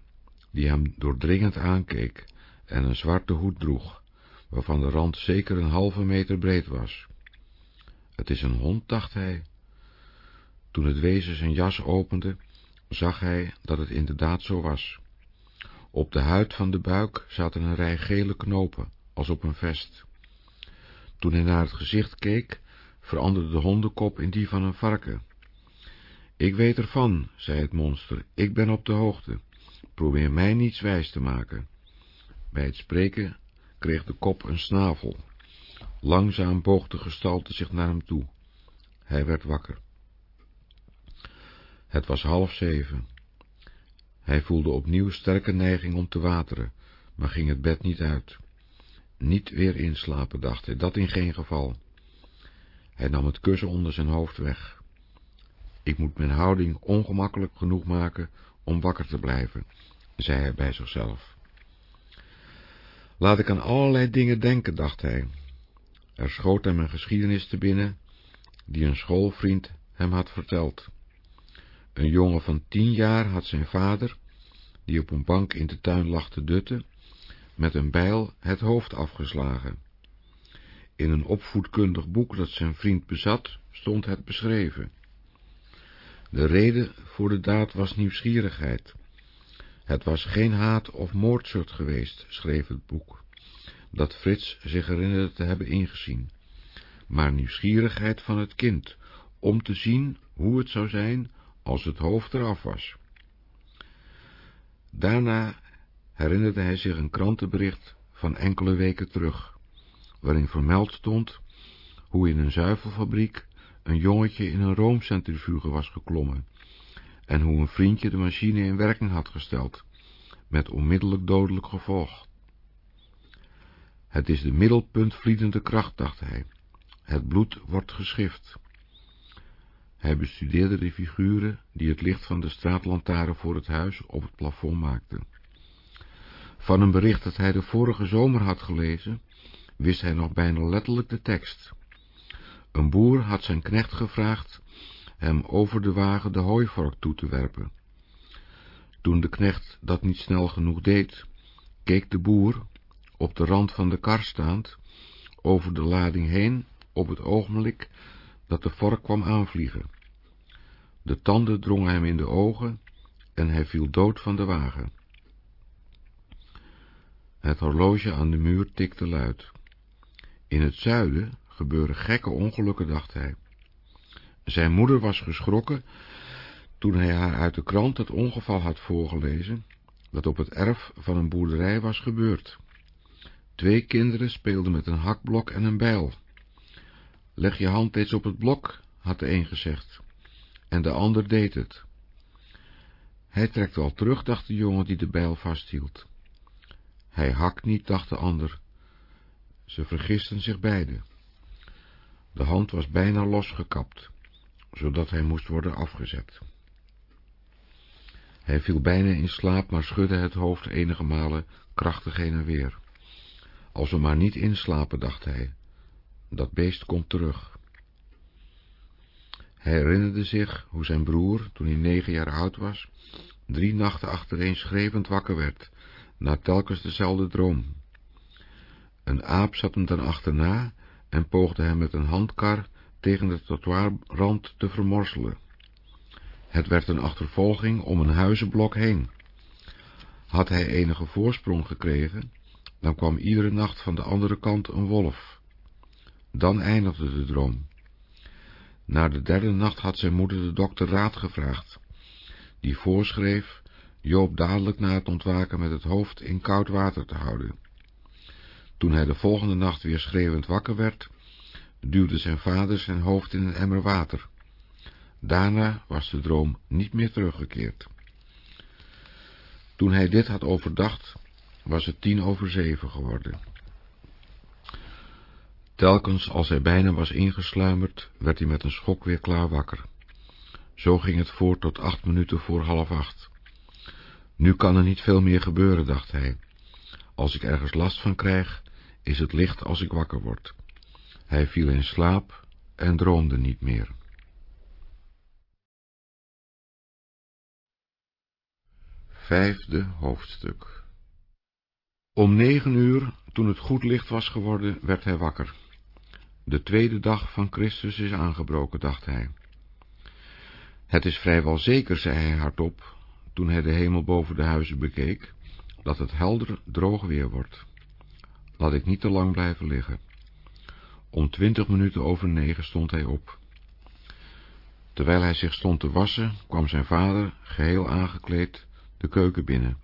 die hem doordringend aankeek en een zwarte hoed droeg, waarvan de rand zeker een halve meter breed was. Het is een hond, dacht hij. Toen het wezen zijn jas opende, zag hij dat het inderdaad zo was. Op de huid van de buik zaten een rij gele knopen, als op een vest. Toen hij naar het gezicht keek, veranderde de hondenkop in die van een varken. Ik weet ervan, zei het monster, ik ben op de hoogte. Probeer mij niets wijs te maken. Bij het spreken kreeg de kop een snavel. Langzaam boog de gestalte zich naar hem toe. Hij werd wakker. Het was half zeven. Hij voelde opnieuw sterke neiging om te wateren, maar ging het bed niet uit. Niet weer inslapen, dacht hij, dat in geen geval. Hij nam het kussen onder zijn hoofd weg. Ik moet mijn houding ongemakkelijk genoeg maken om wakker te blijven, zei hij bij zichzelf. Laat ik aan allerlei dingen denken, dacht hij. Er schoot hem een geschiedenis te binnen, die een schoolvriend hem had verteld. Een jongen van tien jaar had zijn vader, die op een bank in de tuin lag te dutten, met een bijl het hoofd afgeslagen. In een opvoedkundig boek dat zijn vriend bezat, stond het beschreven. De reden voor de daad was nieuwsgierigheid. Het was geen haat of moordzucht geweest, schreef het boek, dat Frits zich herinnerde te hebben ingezien, maar nieuwsgierigheid van het kind, om te zien hoe het zou zijn als het hoofd eraf was. Daarna herinnerde hij zich een krantenbericht van enkele weken terug, waarin vermeld stond hoe in een zuivelfabriek een jongetje in een roomcentrifuge was geklommen en hoe een vriendje de machine in werking had gesteld, met onmiddellijk dodelijk gevolg. Het is de middelpuntvliedende kracht, dacht hij. Het bloed wordt geschift. Hij bestudeerde de figuren die het licht van de straatlantaarn voor het huis op het plafond maakten. Van een bericht dat hij de vorige zomer had gelezen, wist hij nog bijna letterlijk de tekst. Een boer had zijn knecht gevraagd hem over de wagen de hooivork toe te werpen. Toen de knecht dat niet snel genoeg deed, keek de boer, op de rand van de kar staand, over de lading heen op het ogenblik dat de vork kwam aanvliegen. De tanden drongen hem in de ogen en hij viel dood van de wagen. Het horloge aan de muur tikte luid. In het zuiden gebeuren gekke ongelukken, dacht hij. Zijn moeder was geschrokken toen hij haar uit de krant het ongeval had voorgelezen, dat op het erf van een boerderij was gebeurd. Twee kinderen speelden met een hakblok en een bijl. Leg je hand eens op het blok, had de een gezegd, en de ander deed het. Hij trekt wel terug, dacht de jongen die de bijl vasthield. Hij hakt niet, dacht de ander. Ze vergisten zich beiden. De hand was bijna losgekapt, zodat hij moest worden afgezet. Hij viel bijna in slaap, maar schudde het hoofd enige malen krachtig heen en weer. Als we maar niet inslapen, dacht hij. Dat beest komt terug. Hij herinnerde zich hoe zijn broer, toen hij negen jaar oud was, drie nachten achtereen schreeuwend wakker werd, na telkens dezelfde droom. Een aap zat hem dan achterna en poogde hem met een handkar tegen de trottoirrand te vermorzelen. Het werd een achtervolging om een huizenblok heen. Had hij enige voorsprong gekregen, dan kwam iedere nacht van de andere kant een wolf. Dan eindigde de droom. Na de derde nacht had zijn moeder de dokter raad gevraagd, die voorschreef Joop dadelijk na het ontwaken met het hoofd in koud water te houden. Toen hij de volgende nacht weer schreeuwend wakker werd, duwde zijn vader zijn hoofd in een emmer water. Daarna was de droom niet meer teruggekeerd. Toen hij dit had overdacht, was het tien over zeven geworden. Telkens als hij bijna was ingesluimerd, werd hij met een schok weer klaar wakker. Zo ging het voort tot acht minuten voor half acht. Nu kan er niet veel meer gebeuren, dacht hij. Als ik ergens last van krijg, is het licht als ik wakker word. Hij viel in slaap en droomde niet meer. Vijfde hoofdstuk Om negen uur, toen het goed licht was geworden, werd hij wakker. De tweede dag van Christus is aangebroken, dacht hij. Het is vrijwel zeker, zei hij hardop, toen hij de hemel boven de huizen bekeek, dat het helder droog weer wordt. Laat ik niet te lang blijven liggen. Om twintig minuten over negen stond hij op. Terwijl hij zich stond te wassen, kwam zijn vader, geheel aangekleed, de keuken binnen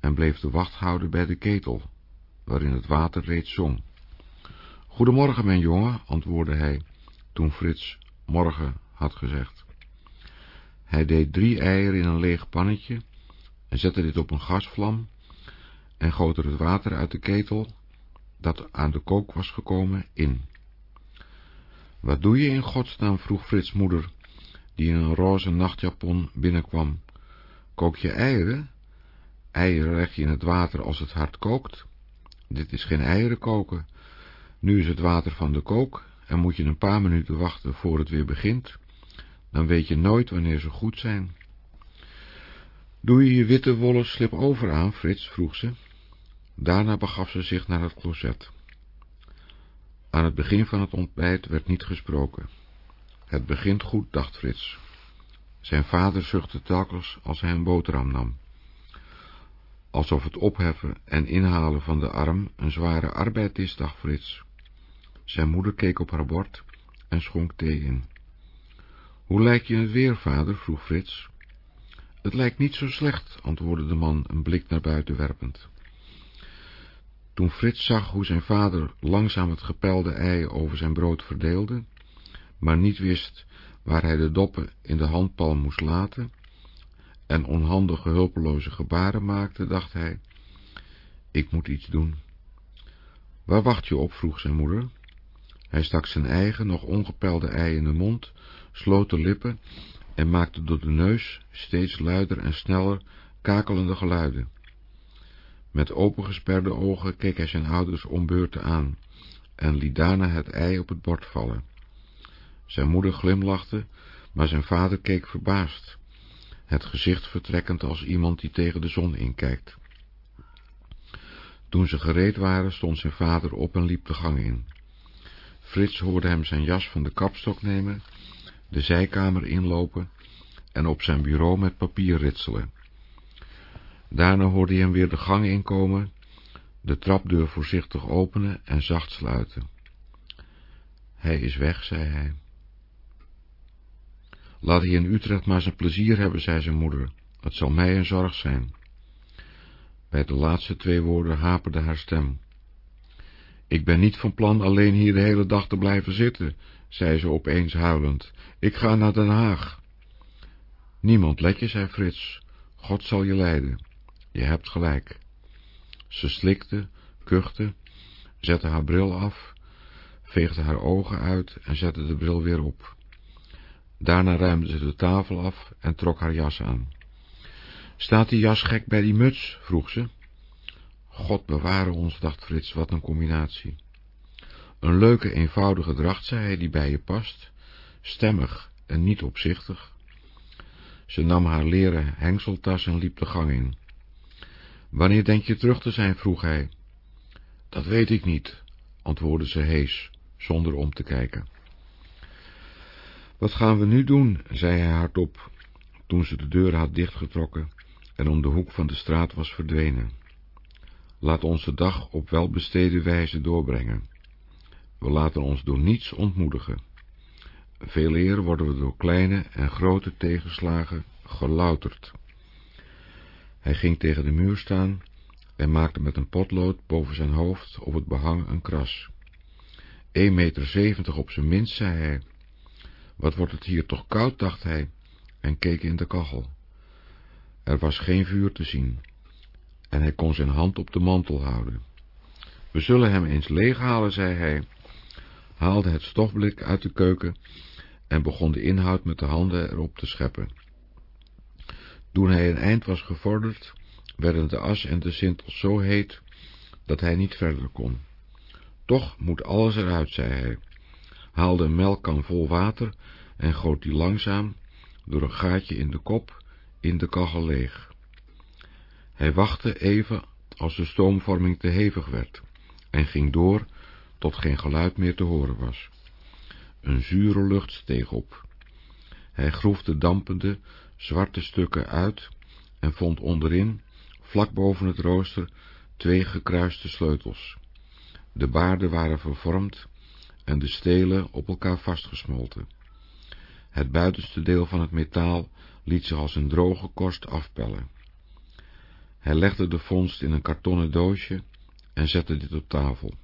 en bleef de wacht houden bij de ketel, waarin het water reeds zong. Goedemorgen, mijn jongen, antwoordde hij, toen Frits morgen had gezegd. Hij deed drie eieren in een leeg pannetje en zette dit op een gasvlam en goot er het water uit de ketel, dat aan de kook was gekomen, in. Wat doe je in godsnaam, vroeg Frits moeder, die in een roze nachtjapon binnenkwam. Kook je eieren? Eieren leg je in het water als het hard kookt. Dit is geen eieren koken. Nu is het water van de kook en moet je een paar minuten wachten voor het weer begint. Dan weet je nooit wanneer ze goed zijn. Doe je je witte wollen slip over aan, Frits, vroeg ze. Daarna begaf ze zich naar het closet. Aan het begin van het ontbijt werd niet gesproken. Het begint goed, dacht Frits. Zijn vader zuchtte telkens als hij een boterham nam. Alsof het opheffen en inhalen van de arm een zware arbeid is, dacht Frits. Zijn moeder keek op haar bord en schonk thee in. Hoe lijkt je het weer, vader? vroeg Frits. Het lijkt niet zo slecht, antwoordde de man een blik naar buiten werpend. Toen Frits zag hoe zijn vader langzaam het gepelde ei over zijn brood verdeelde, maar niet wist waar hij de doppen in de handpalm moest laten, en onhandige hulpeloze gebaren maakte, dacht hij, ik moet iets doen. Waar wacht je op? vroeg zijn moeder. Hij stak zijn eigen, nog ongepelde ei in de mond, sloot de lippen en maakte door de neus steeds luider en sneller kakelende geluiden. Met opengesperde ogen keek hij zijn ouders om beurten aan en liet daarna het ei op het bord vallen. Zijn moeder glimlachte, maar zijn vader keek verbaasd, het gezicht vertrekkend als iemand die tegen de zon inkijkt. Toen ze gereed waren, stond zijn vader op en liep de gang in. Frits hoorde hem zijn jas van de kapstok nemen, de zijkamer inlopen en op zijn bureau met papier ritselen. Daarna hoorde hij hem weer de gang inkomen, de trapdeur voorzichtig openen en zacht sluiten. Hij is weg, zei hij. Laat hij in Utrecht maar zijn plezier hebben, zei zijn moeder. Het zal mij een zorg zijn. Bij de laatste twee woorden haperde haar stem. Ik ben niet van plan alleen hier de hele dag te blijven zitten, zei ze opeens huilend. Ik ga naar Den Haag. Niemand let je, zei Frits. God zal je leiden. Je hebt gelijk. Ze slikte, kuchte, zette haar bril af, veegde haar ogen uit en zette de bril weer op. Daarna ruimde ze de tafel af en trok haar jas aan. Staat die jas gek bij die muts? vroeg ze. God beware ons, dacht Frits, wat een combinatie. Een leuke, eenvoudige dracht, zei hij, die bij je past, stemmig en niet opzichtig. Ze nam haar leren hengseltas en liep de gang in. Wanneer denk je terug te zijn, vroeg hij. Dat weet ik niet, antwoordde ze hees, zonder om te kijken. Wat gaan we nu doen, zei hij hardop, toen ze de deur had dichtgetrokken en om de hoek van de straat was verdwenen. Laat onze dag op welbesteden wijze doorbrengen. We laten ons door niets ontmoedigen. Veel eer worden we door kleine en grote tegenslagen gelouterd. Hij ging tegen de muur staan en maakte met een potlood boven zijn hoofd op het behang een kras. 1,70 meter zeventig op zijn minst, zei hij. Wat wordt het hier toch koud, dacht hij, en keek in de kachel. Er was geen vuur te zien, en hij kon zijn hand op de mantel houden. We zullen hem eens leeghalen, zei hij, haalde het stofblik uit de keuken en begon de inhoud met de handen erop te scheppen. Toen hij een eind was gevorderd, werden de as en de sintels zo heet, dat hij niet verder kon. Toch moet alles eruit, zei hij, haalde een melkkan vol water en goot die langzaam, door een gaatje in de kop, in de kachel leeg. Hij wachtte even als de stoomvorming te hevig werd en ging door tot geen geluid meer te horen was. Een zure lucht steeg op. Hij groef de dampende, zwarte stukken uit en vond onderin, vlak boven het rooster, twee gekruiste sleutels. De baarden waren vervormd en de stelen op elkaar vastgesmolten. Het buitenste deel van het metaal liet zich als een droge korst afpellen. Hij legde de vondst in een kartonnen doosje en zette dit op tafel.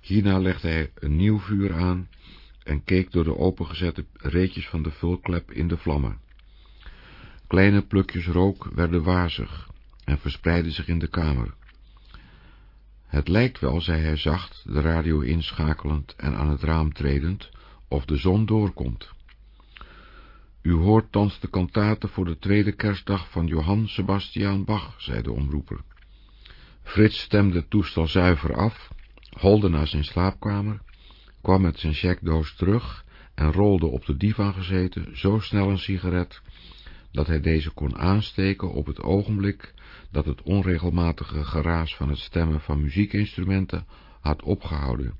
Hierna legde hij een nieuw vuur aan en keek door de opengezette reetjes van de vulklep in de vlammen. Kleine plukjes rook werden wazig en verspreidden zich in de kamer. Het lijkt wel, zei hij zacht, de radio inschakelend en aan het raam tredend, of de zon doorkomt. U hoort thans de kantate voor de tweede kerstdag van Johann Sebastian Bach, zei de omroeper. Frits stemde het toestel zuiver af, holde naar zijn slaapkamer, kwam met zijn checkdoos terug en rolde op de divan gezeten zo snel een sigaret, dat hij deze kon aansteken op het ogenblik dat het onregelmatige geraas van het stemmen van muziekinstrumenten had opgehouden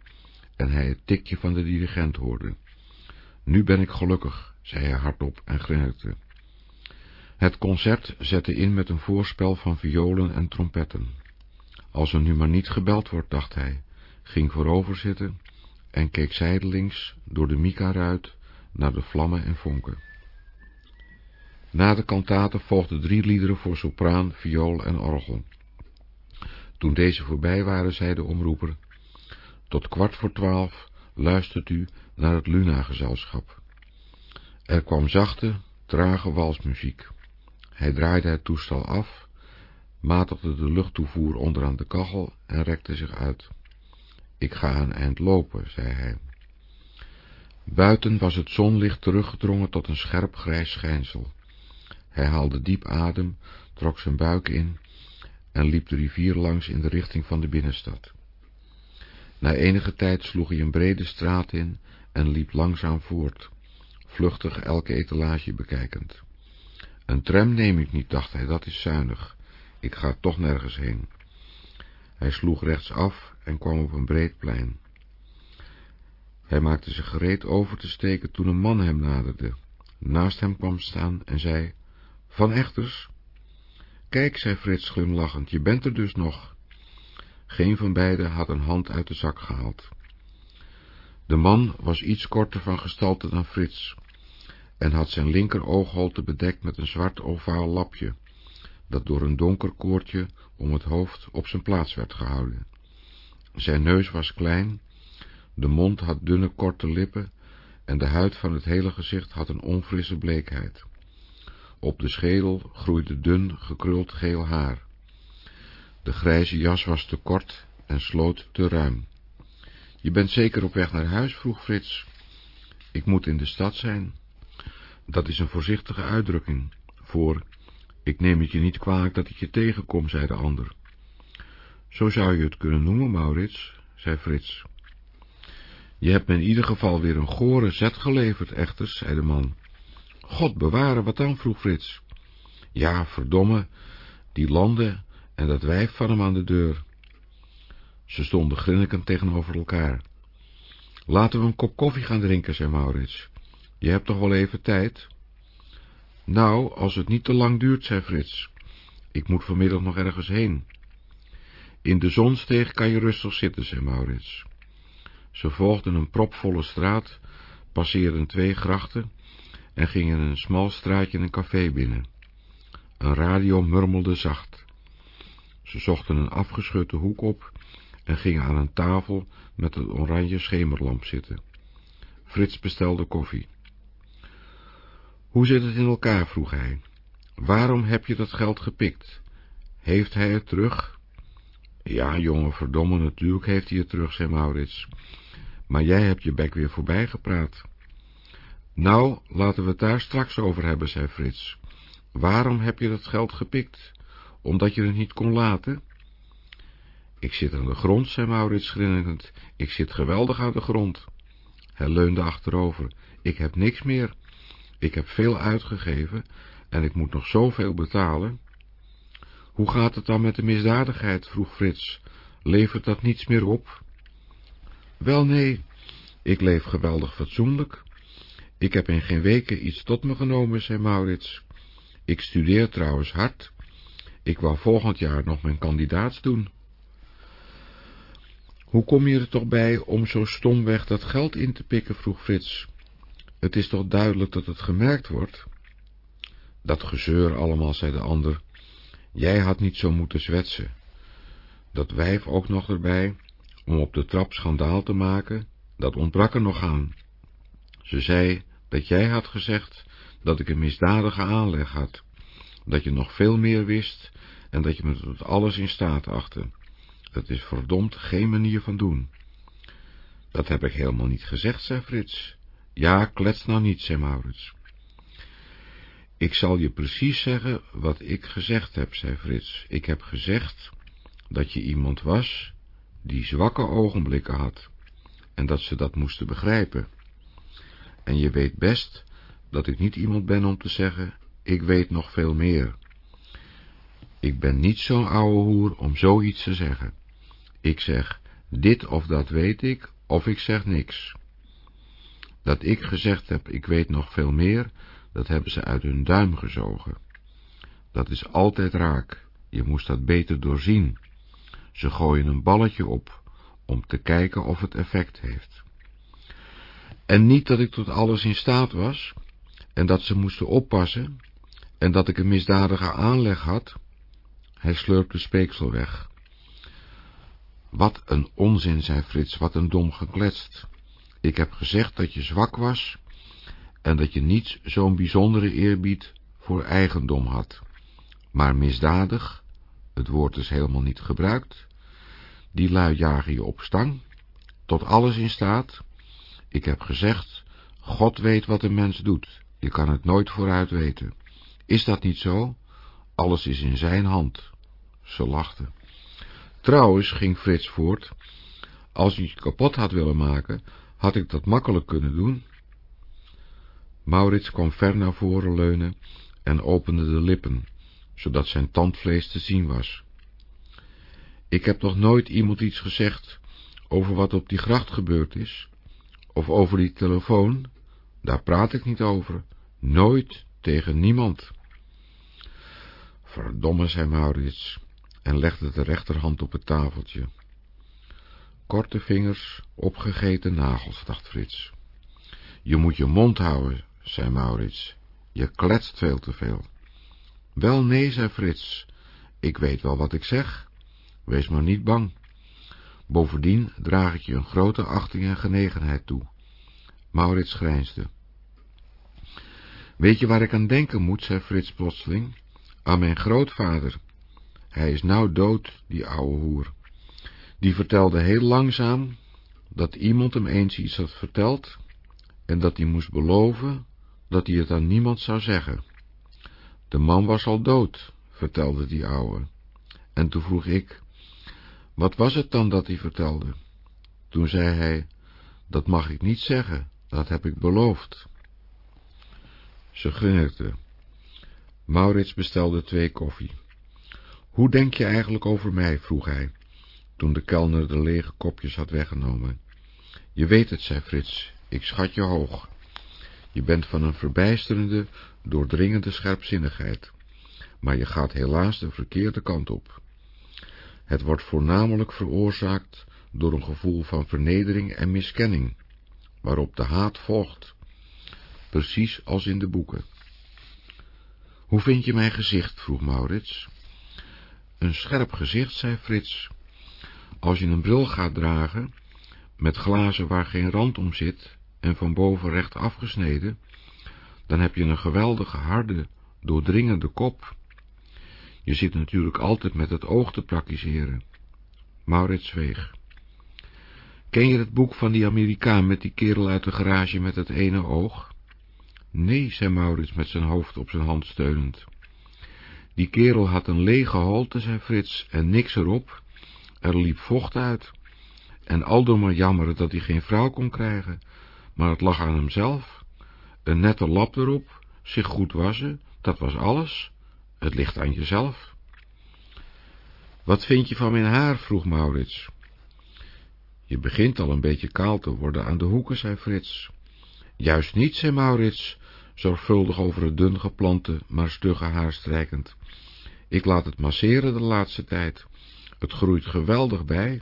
en hij het tikje van de dirigent hoorde. Nu ben ik gelukkig, zei hij hardop en grinnikte. Het concert zette in met een voorspel van violen en trompetten. Als er nu maar niet gebeld wordt, dacht hij, ging voorover zitten en keek zijdelings door de mika-ruit naar de vlammen en vonken. Na de kantate volgden drie liederen voor sopraan, viool en orgel. Toen deze voorbij waren, zei de omroeper, tot kwart voor twaalf luistert u naar het Luna-gezelschap. Er kwam zachte, trage walsmuziek. Hij draaide het toestel af, matigde de luchttoevoer onderaan de kachel en rekte zich uit. Ik ga een eind lopen, zei hij. Buiten was het zonlicht teruggedrongen tot een scherp grijs schijnsel. Hij haalde diep adem, trok zijn buik in en liep de rivier langs in de richting van de binnenstad. Na enige tijd sloeg hij een brede straat in en liep langzaam voort, vluchtig elke etalage bekijkend. Een tram neem ik niet, dacht hij, dat is zuinig. Ik ga toch nergens heen. Hij sloeg rechts af en kwam op een breed plein. Hij maakte zich gereed over te steken toen een man hem naderde, naast hem kwam staan en zei, Van Echters? Kijk, zei Frits glimlachend, je bent er dus nog. Geen van beiden had een hand uit de zak gehaald. De man was iets korter van gestalte dan Frits en had zijn linker oogholte bedekt met een zwart ovaal lapje, dat door een donker koordje om het hoofd op zijn plaats werd gehouden. Zijn neus was klein, de mond had dunne korte lippen en de huid van het hele gezicht had een onfrisse bleekheid. Op de schedel groeide dun gekruld geel haar. De grijze jas was te kort en sloot te ruim. Je bent zeker op weg naar huis, vroeg Frits. Ik moet in de stad zijn. Dat is een voorzichtige uitdrukking voor ik neem het je niet kwalijk dat ik je tegenkom, zei de ander. Zo zou je het kunnen noemen, Maurits, zei Frits. Je hebt me in ieder geval weer een gore zet geleverd, echter, zei de man. God bewaren, wat dan, vroeg Frits. Ja, verdomme, die landen en dat wijf van hem aan de deur. Ze stonden grinnikend tegenover elkaar. Laten we een kop koffie gaan drinken, zei Maurits. Je hebt toch wel even tijd? Nou, als het niet te lang duurt, zei Frits. Ik moet vanmiddag nog ergens heen. In de zonsteeg kan je rustig zitten, zei Maurits. Ze volgden een propvolle straat, passeerden twee grachten en gingen een smal straatje een café binnen. Een radio murmelde zacht. Ze zochten een afgeschutte hoek op en gingen aan een tafel met een oranje schemerlamp zitten. Frits bestelde koffie. Hoe zit het in elkaar, vroeg hij. Waarom heb je dat geld gepikt? Heeft hij het terug? Ja, jongen, verdomme, natuurlijk heeft hij het terug, zei Maurits. Maar jij hebt je bek weer voorbij gepraat. Nou, laten we het daar straks over hebben, zei Frits. Waarom heb je dat geld gepikt? Omdat je het niet kon laten? Ik zit aan de grond, zei Maurits grinnikend. Ik zit geweldig aan de grond. Hij leunde achterover. Ik heb niks meer. Ik heb veel uitgegeven en ik moet nog zoveel betalen. Hoe gaat het dan met de misdadigheid? vroeg Frits. Levert dat niets meer op? Wel nee, ik leef geweldig fatsoenlijk. Ik heb in geen weken iets tot me genomen, zei Maurits. Ik studeer trouwens hard. Ik wou volgend jaar nog mijn kandidaats doen. Hoe kom je er toch bij om zo stomweg dat geld in te pikken, vroeg Frits. Het is toch duidelijk dat het gemerkt wordt? Dat gezeur allemaal, zei de ander. Jij had niet zo moeten zwetsen. Dat wijf ook nog erbij, om op de trap schandaal te maken, dat ontbrak er nog aan. Ze zei dat jij had gezegd dat ik een misdadige aanleg had, dat je nog veel meer wist en dat je me tot alles in staat achtte. Dat is verdomd geen manier van doen. Dat heb ik helemaal niet gezegd, zei Frits. Ja, klets nou niet, zei Maurits. Ik zal je precies zeggen wat ik gezegd heb, zei Frits. Ik heb gezegd dat je iemand was die zwakke ogenblikken had en dat ze dat moesten begrijpen. En je weet best dat ik niet iemand ben om te zeggen, ik weet nog veel meer. Ik ben niet zo'n ouwe hoer om zoiets te zeggen. Ik zeg, dit of dat weet ik, of ik zeg niks. Dat ik gezegd heb, ik weet nog veel meer, dat hebben ze uit hun duim gezogen. Dat is altijd raak, je moest dat beter doorzien. Ze gooien een balletje op, om te kijken of het effect heeft. En niet dat ik tot alles in staat was, en dat ze moesten oppassen, en dat ik een misdadige aanleg had. Hij slurpte speeksel weg. Wat een onzin, zei Frits, wat een dom gekletst. Ik heb gezegd dat je zwak was en dat je niet zo'n bijzondere eerbied voor eigendom had. Maar misdadig, het woord is helemaal niet gebruikt, die lui jagen je op stang, tot alles in staat. Ik heb gezegd, God weet wat een mens doet, je kan het nooit vooruit weten. Is dat niet zo? Alles is in zijn hand. Ze lachten. Trouwens, ging Frits voort, als je het kapot had willen maken, had ik dat makkelijk kunnen doen? Maurits kwam ver naar voren leunen en opende de lippen, zodat zijn tandvlees te zien was. Ik heb nog nooit iemand iets gezegd over wat op die gracht gebeurd is, of over die telefoon, daar praat ik niet over, nooit tegen niemand. Verdomme, zei Maurits, en legde de rechterhand op het tafeltje. Korte vingers, opgegeten nagels, dacht Frits. Je moet je mond houden, zei Maurits. Je kletst veel te veel. Wel nee, zei Frits, ik weet wel wat ik zeg. Wees maar niet bang. Bovendien draag ik je een grote achting en genegenheid toe. Maurits grijnsde. Weet je waar ik aan denken moet, zei Frits plotseling? Aan mijn grootvader. Hij is nou dood, die ouwe hoer. Die vertelde heel langzaam dat iemand hem eens iets had verteld en dat hij moest beloven dat hij het aan niemand zou zeggen. De man was al dood, vertelde die ouwe. En toen vroeg ik, wat was het dan dat hij vertelde? Toen zei hij, dat mag ik niet zeggen, dat heb ik beloofd. Ze grinnikte. Maurits bestelde twee koffie. Hoe denk je eigenlijk over mij, vroeg hij, toen de kelner de lege kopjes had weggenomen. Je weet het, zei Frits, ik schat je hoog. Je bent van een verbijsterende, doordringende scherpzinnigheid, maar je gaat helaas de verkeerde kant op. Het wordt voornamelijk veroorzaakt door een gevoel van vernedering en miskenning, waarop de haat volgt, precies als in de boeken. Hoe vind je mijn gezicht? vroeg Maurits. Een scherp gezicht, zei Frits. Als je een bril gaat dragen, met glazen waar geen rand om zit en van boven recht afgesneden, dan heb je een geweldige, harde, doordringende kop. Je zit natuurlijk altijd met het oog te praktiseren. Maurits zweeg. Ken je het boek van die Amerikaan met die kerel uit de garage met het ene oog? Nee, zei Maurits met zijn hoofd op zijn hand steunend. Die kerel had een lege holte, zei Frits, en niks erop. Er liep vocht uit. En aldoor maar jammeren dat hij geen vrouw kon krijgen, maar het lag aan hemzelf. Een nette lap erop, zich goed wassen, dat was alles. Het ligt aan jezelf. Wat vind je van mijn haar? vroeg Maurits. Je begint al een beetje kaal te worden aan de hoeken, zei Frits. Juist niet, zei Maurits, zorgvuldig over het dun geplante, maar stugge haar strijkend. Ik laat het masseren de laatste tijd. Het groeit geweldig bij.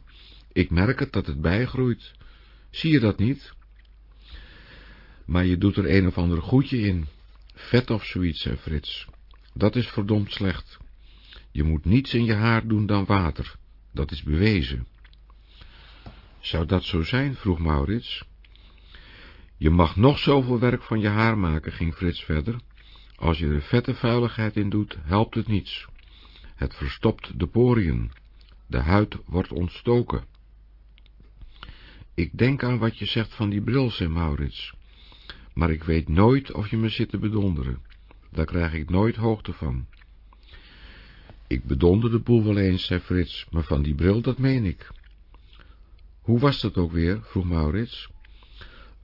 Ik merk het dat het bijgroeit. Zie je dat niet? Maar je doet er een of ander goedje in. Vet of zoiets, zei Frits. Dat is verdomd slecht. Je moet niets in je haar doen dan water. Dat is bewezen. Zou dat zo zijn? vroeg Maurits. Je mag nog zoveel werk van je haar maken, ging Frits verder. Als je er vette vuiligheid in doet, helpt het niets. Het verstopt de poriën. De huid wordt ontstoken. Ik denk aan wat je zegt van die bril, zei Maurits. Maar ik weet nooit of je me zit te bedonderen. Daar krijg ik nooit hoogte van. Ik bedonder de boel wel eens, zei Frits, maar van die bril, dat meen ik. Hoe was dat ook weer? vroeg Maurits.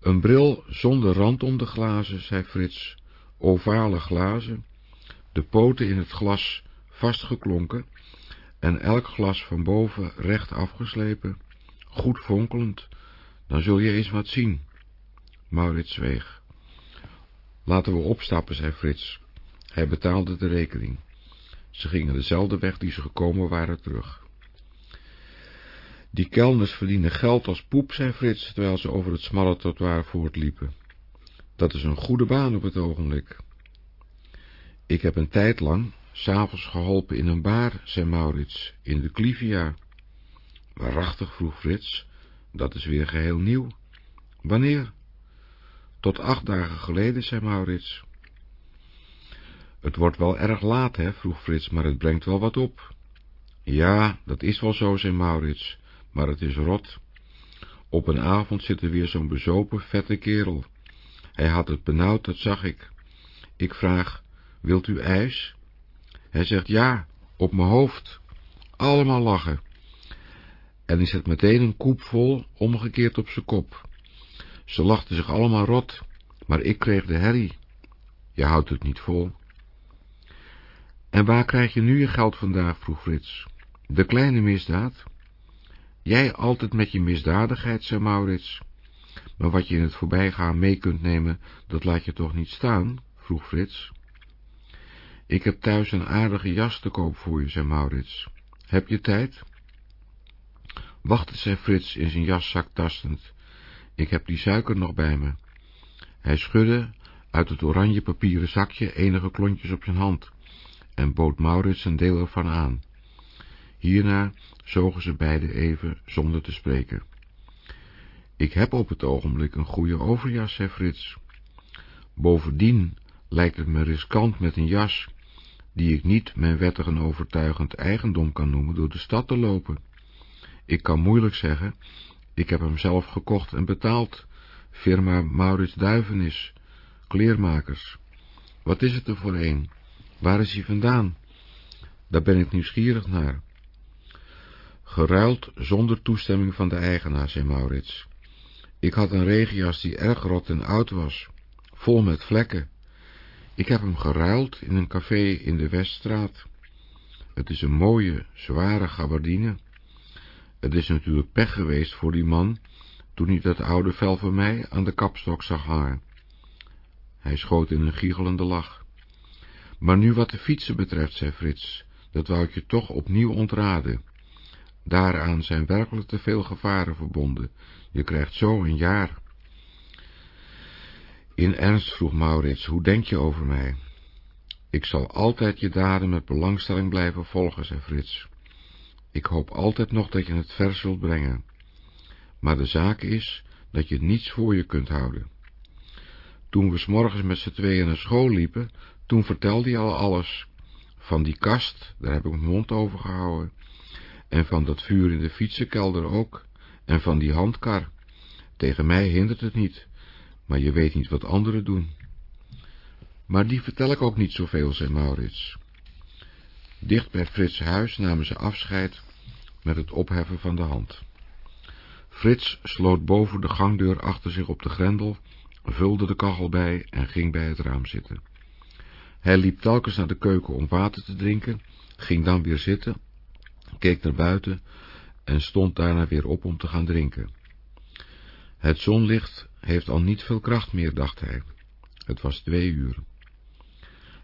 Een bril zonder rand om de glazen, zei Frits, ovale glazen, de poten in het glas vastgeklonken en elk glas van boven recht afgeslepen, goed fonkelend, dan zul je eens wat zien. Maurits zweeg. Laten we opstappen, zei Frits. Hij betaalde de rekening. Ze gingen dezelfde weg die ze gekomen waren terug. Die kelners verdienen geld als poep, zei Frits, terwijl ze over het smalle trottoir voortliepen. Dat is een goede baan op het ogenblik. Ik heb een tijd lang s'avonds geholpen in een bar, zei Maurits, in de Clivia. Waarachtig, vroeg Frits, dat is weer geheel nieuw. Wanneer? Tot acht dagen geleden, zei Maurits. Het wordt wel erg laat, hè, vroeg Frits, maar het brengt wel wat op. Ja, dat is wel zo, zei Maurits, maar het is rot. Op een avond zit er weer zo'n bezopen, vette kerel. Hij had het benauwd, dat zag ik. Ik vraag, wilt u ijs? Hij zegt ja, op mijn hoofd. Allemaal lachen. En hij zet meteen een koep vol, omgekeerd op zijn kop. Ze lachten zich allemaal rot, maar ik kreeg de herrie. Je houdt het niet vol. En waar krijg je nu je geld vandaag, vroeg Frits. De kleine misdaad? Jij altijd met je misdadigheid, zei Maurits. Maar wat je in het voorbijgaan mee kunt nemen, dat laat je toch niet staan, vroeg Frits. Ik heb thuis een aardige jas te koop voor je, zei Maurits. Heb je tijd? Wacht zei Frits in zijn jaszak tastend. Ik heb die suiker nog bij me. Hij schudde uit het oranje papieren zakje enige klontjes op zijn hand en bood Maurits een deel ervan aan. Hierna zogen ze beiden even zonder te spreken. Ik heb op het ogenblik een goede overjas, zei Frits. Bovendien lijkt het me riskant met een jas, die ik niet mijn wettig en overtuigend eigendom kan noemen, door de stad te lopen. Ik kan moeilijk zeggen, ik heb hem zelf gekocht en betaald, firma Maurits Duivenis, kleermakers. Wat is het er voor een? Waar is hij vandaan? Daar ben ik nieuwsgierig naar. Geruild zonder toestemming van de eigenaar, zei Maurits. Ik had een regenjas die erg rot en oud was, vol met vlekken. Ik heb hem geruild in een café in de Weststraat. Het is een mooie, zware gabardine. Het is natuurlijk pech geweest voor die man, toen hij dat oude vel van mij aan de kapstok zag hangen. Hij schoot in een giechelende lach. Maar nu wat de fietsen betreft, zei Frits, dat wou ik je toch opnieuw ontraden. Daaraan zijn werkelijk te veel gevaren verbonden. Je krijgt zo een jaar. In ernst vroeg Maurits, hoe denk je over mij? Ik zal altijd je daden met belangstelling blijven volgen, zei Frits. Ik hoop altijd nog dat je het vers zult brengen. Maar de zaak is dat je niets voor je kunt houden. Toen we s morgens met z'n tweeën naar school liepen, toen vertelde je al alles. Van die kast, daar heb ik mijn mond over gehouden. En van dat vuur in de fietsenkelder ook. En van die handkar. Tegen mij hindert het niet, maar je weet niet wat anderen doen. Maar die vertel ik ook niet zoveel, zei Maurits. Dicht bij Frits' huis namen ze afscheid met het opheffen van de hand. Frits sloot boven de gangdeur achter zich op de grendel, vulde de kachel bij en ging bij het raam zitten. Hij liep telkens naar de keuken om water te drinken, ging dan weer zitten, keek naar buiten en stond daarna weer op om te gaan drinken. Het zonlicht heeft al niet veel kracht meer, dacht hij. Het was twee uur.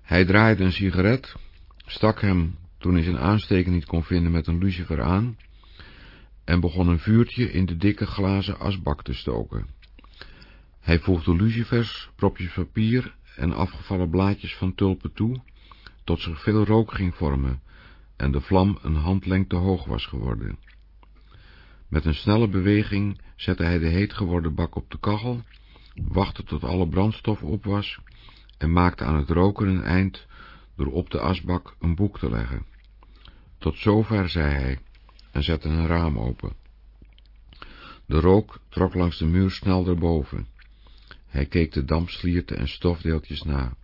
Hij draaide een sigaret, stak hem, toen hij zijn aansteker niet kon vinden, met een lucifer aan en begon een vuurtje in de dikke glazen asbak te stoken. Hij voegde lucifers, propjes papier en afgevallen blaadjes van tulpen toe, tot zich veel rook ging vormen en de vlam een handlengte hoog was geworden. Met een snelle beweging zette hij de heet geworden bak op de kachel, wachtte tot alle brandstof op was en maakte aan het roken een eind door op de asbak een boek te leggen. Tot zover, zei hij, en zette een raam open. De rook trok langs de muur snel erboven. Hij keek de dampslierten en stofdeeltjes na.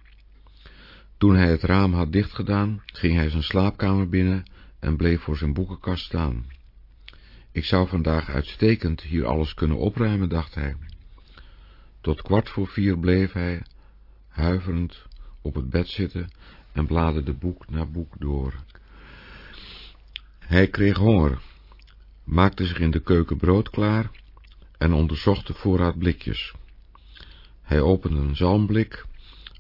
Toen hij het raam had dichtgedaan, ging hij zijn slaapkamer binnen en bleef voor zijn boekenkast staan. Ik zou vandaag uitstekend hier alles kunnen opruimen, dacht hij. Tot kwart voor vier bleef hij, huiverend, op het bed zitten en bladerde boek na boek door. Hij kreeg honger, maakte zich in de keuken brood klaar en onderzocht de voorraad blikjes. Hij opende een zalmblik,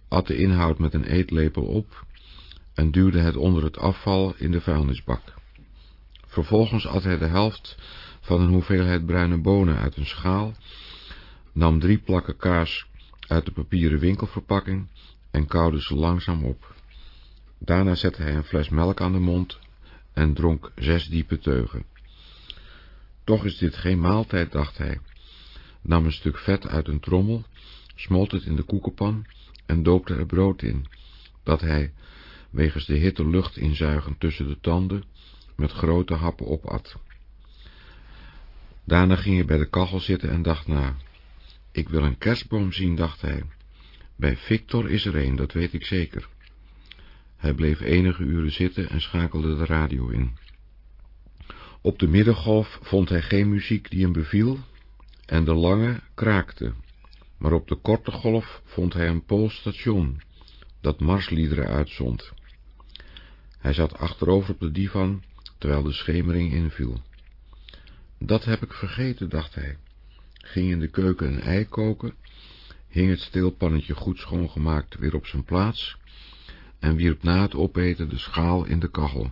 at de inhoud met een eetlepel op en duwde het onder het afval in de vuilnisbak. Vervolgens at hij de helft van een hoeveelheid bruine bonen uit een schaal, nam drie plakken kaas uit de papieren winkelverpakking en kauwde ze langzaam op. Daarna zette hij een fles melk aan de mond en dronk zes diepe teugen. Toch is dit geen maaltijd, dacht hij, nam een stuk vet uit een trommel, smolt het in de koekenpan en doopte er brood in, dat hij, wegens de hitte lucht inzuigend tussen de tanden, met grote happen opat. Daarna ging hij bij de kachel zitten en dacht na. Ik wil een kerstboom zien, dacht hij. Bij Victor is er een, dat weet ik zeker. Hij bleef enige uren zitten en schakelde de radio in. Op de middengolf vond hij geen muziek die hem beviel en de lange kraakte, maar op de korte golf vond hij een Pools station, dat marsliederen uitzond. Hij zat achterover op de divan, terwijl de schemering inviel. Dat heb ik vergeten, dacht hij, ging in de keuken een ei koken, hing het steelpannetje goed schoongemaakt weer op zijn plaats en wierp na het opeten de schaal in de kachel.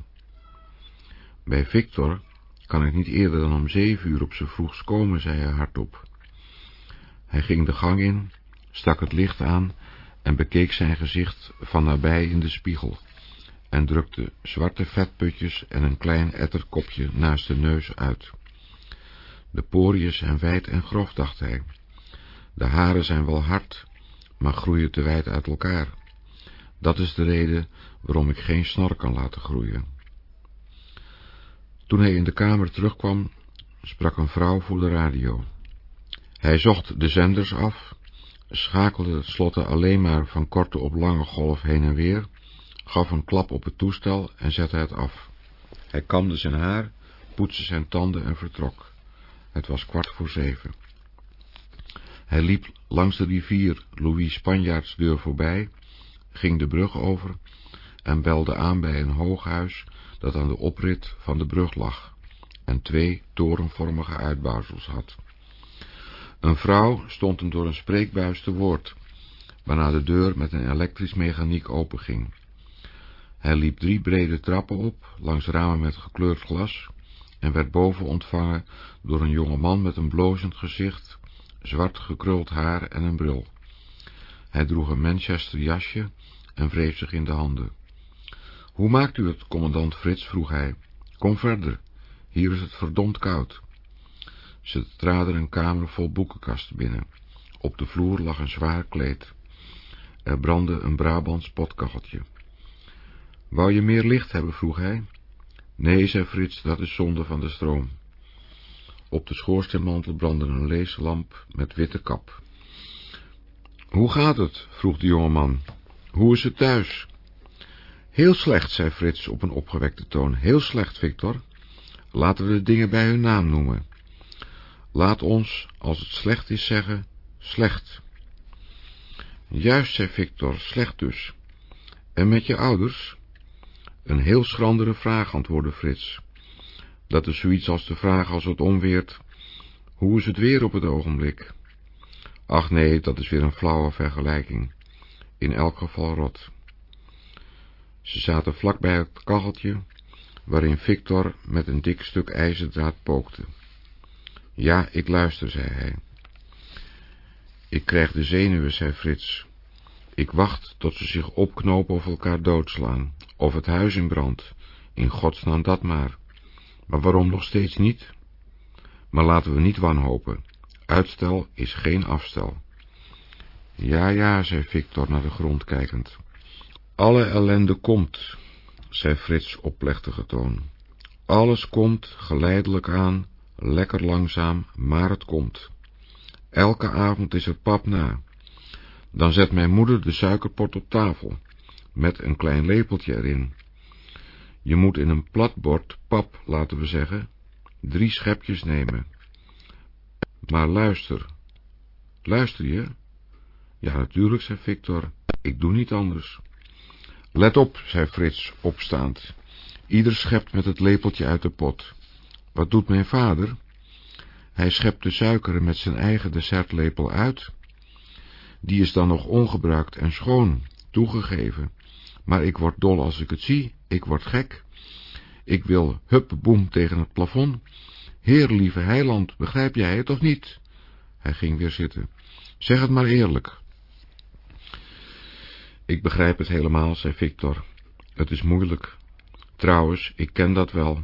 Bij Victor kan ik niet eerder dan om zeven uur op z'n vroegst komen, zei hij hardop. Hij ging de gang in, stak het licht aan en bekeek zijn gezicht van nabij in de spiegel en drukte zwarte vetputjes en een klein etterkopje naast de neus uit. De poriën zijn wijd en grof, dacht hij. De haren zijn wel hard, maar groeien te wijd uit elkaar. Dat is de reden waarom ik geen snor kan laten groeien. Toen hij in de kamer terugkwam, sprak een vrouw voor de radio. Hij zocht de zenders af, schakelde slotte alleen maar van korte op lange golf heen en weer, gaf een klap op het toestel en zette het af. Hij kamde zijn haar, poetste zijn tanden en vertrok. Het was kwart voor zeven. Hij liep langs de rivier Louis Spanjaards deur voorbij, ging de brug over en belde aan bij een hooghuis dat aan de oprit van de brug lag en twee torenvormige uitbouwsels had. Een vrouw stond hem door een spreekbuis te woord, waarna de deur met een elektrisch mechaniek openging. Hij liep drie brede trappen op, langs ramen met gekleurd glas, en werd boven ontvangen door een jonge man met een blozend gezicht, zwart gekruld haar en een bril. Hij droeg een Manchester jasje en wreef zich in de handen. Hoe maakt u het, commandant Frits? vroeg hij. Kom verder, hier is het verdomd koud. Ze traden een kamer vol boekenkasten binnen. Op de vloer lag een zwaar kleed. Er brandde een Brabants potkacheltje. Wou je meer licht hebben, vroeg hij. Nee, zei Frits, dat is zonde van de stroom. Op de schoorsteenmantel brandde een leeslamp met witte kap. Hoe gaat het? vroeg de jonge man. Hoe is het thuis? Heel slecht, zei Frits op een opgewekte toon. Heel slecht, Victor. Laten we de dingen bij hun naam noemen. Laat ons, als het slecht is, zeggen, slecht. Juist, zei Victor, slecht dus. En met je ouders? Een heel schrandere vraag, antwoordde Frits. Dat is zoiets als de vraag als het omweert, hoe is het weer op het ogenblik? Ach nee, dat is weer een flauwe vergelijking. In elk geval rot. Ze zaten vlak bij het kacheltje, waarin Victor met een dik stuk ijzerdraad pookte. Ja, ik luister, zei hij. Ik krijg de zenuwen, zei Frits. Ik wacht tot ze zich opknopen of elkaar doodslaan, of het huis in brand. In godsnaam dat maar. Maar waarom nog steeds niet? Maar laten we niet wanhopen. Uitstel is geen afstel. Ja, ja, zei Victor naar de grond kijkend. Alle ellende komt, zei Frits op plechtige toon. Alles komt geleidelijk aan, lekker langzaam, maar het komt. Elke avond is er pap na. Dan zet mijn moeder de suikerpot op tafel, met een klein lepeltje erin. Je moet in een plat bord pap, laten we zeggen, drie schepjes nemen. Maar luister. Luister je? Ja, natuurlijk, zei Victor. Ik doe niet anders. Let op, zei Frits, opstaand. Ieder schept met het lepeltje uit de pot. Wat doet mijn vader? Hij schept de suikeren met zijn eigen dessertlepel uit. Die is dan nog ongebruikt en schoon, toegegeven. Maar ik word dol als ik het zie, ik word gek. Ik wil hup boem tegen het plafond. Heer, lieve heiland, begrijp jij het of niet? Hij ging weer zitten. Zeg het maar eerlijk. Ik begrijp het helemaal, zei Victor. Het is moeilijk. Trouwens, ik ken dat wel.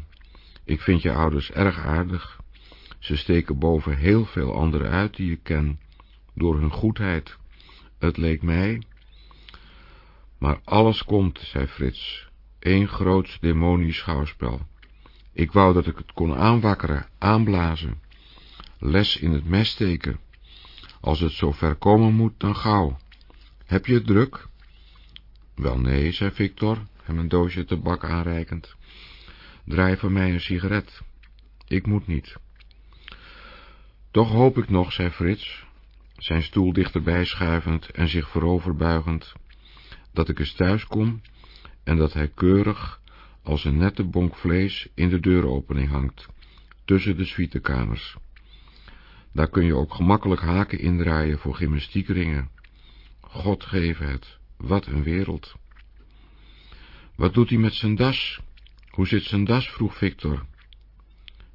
Ik vind je ouders erg aardig. Ze steken boven heel veel anderen uit die ik ken, door hun goedheid. Het leek mij... Maar alles komt, zei Frits, één groot demonisch schouwspel. Ik wou dat ik het kon aanwakkeren, aanblazen. Les in het mes steken. Als het zo ver komen moet, dan gauw. Heb je het druk? Wel nee, zei Victor, hem een doosje tabak aanreikend. Draai voor mij een sigaret. Ik moet niet. Toch hoop ik nog, zei Frits, zijn stoel dichterbij schuivend en zich vooroverbuigend, dat ik eens thuis kom en dat hij keurig als een nette bonk vlees in de deuropening hangt, tussen de suitekamers. Daar kun je ook gemakkelijk haken indraaien voor gymnastiekringen. God geef het, wat een wereld. Wat doet hij met zijn das? Hoe zit zijn das? vroeg Victor.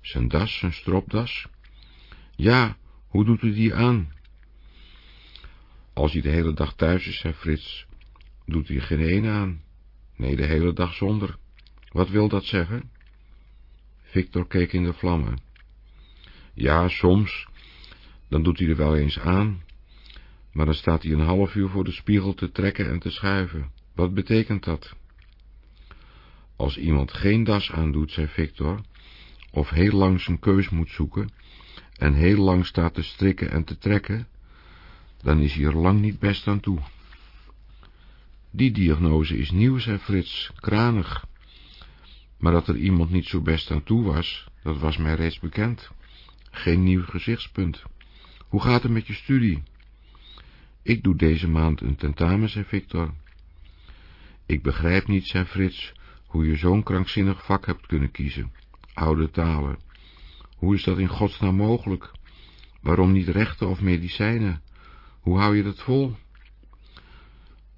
Zijn das, zijn stropdas? Ja, hoe doet u die aan? Als hij de hele dag thuis is, zei Frits, doet hij geen een aan. Nee, de hele dag zonder. Wat wil dat zeggen? Victor keek in de vlammen. Ja, soms. Dan doet hij er wel eens aan. Maar dan staat hij een half uur voor de spiegel te trekken en te schuiven. Wat betekent dat? Als iemand geen das aandoet, zei Victor, of heel lang zijn keus moet zoeken, en heel lang staat te strikken en te trekken, dan is hij er lang niet best aan toe. Die diagnose is nieuw, zei Frits, kranig. Maar dat er iemand niet zo best aan toe was, dat was mij reeds bekend. Geen nieuw gezichtspunt. Hoe gaat het met je studie? Ik doe deze maand een tentamen, zei Victor. Ik begrijp niet, zei Frits, hoe je zo'n krankzinnig vak hebt kunnen kiezen. Oude talen. Hoe is dat in godsnaam mogelijk? Waarom niet rechten of medicijnen? Hoe hou je dat vol?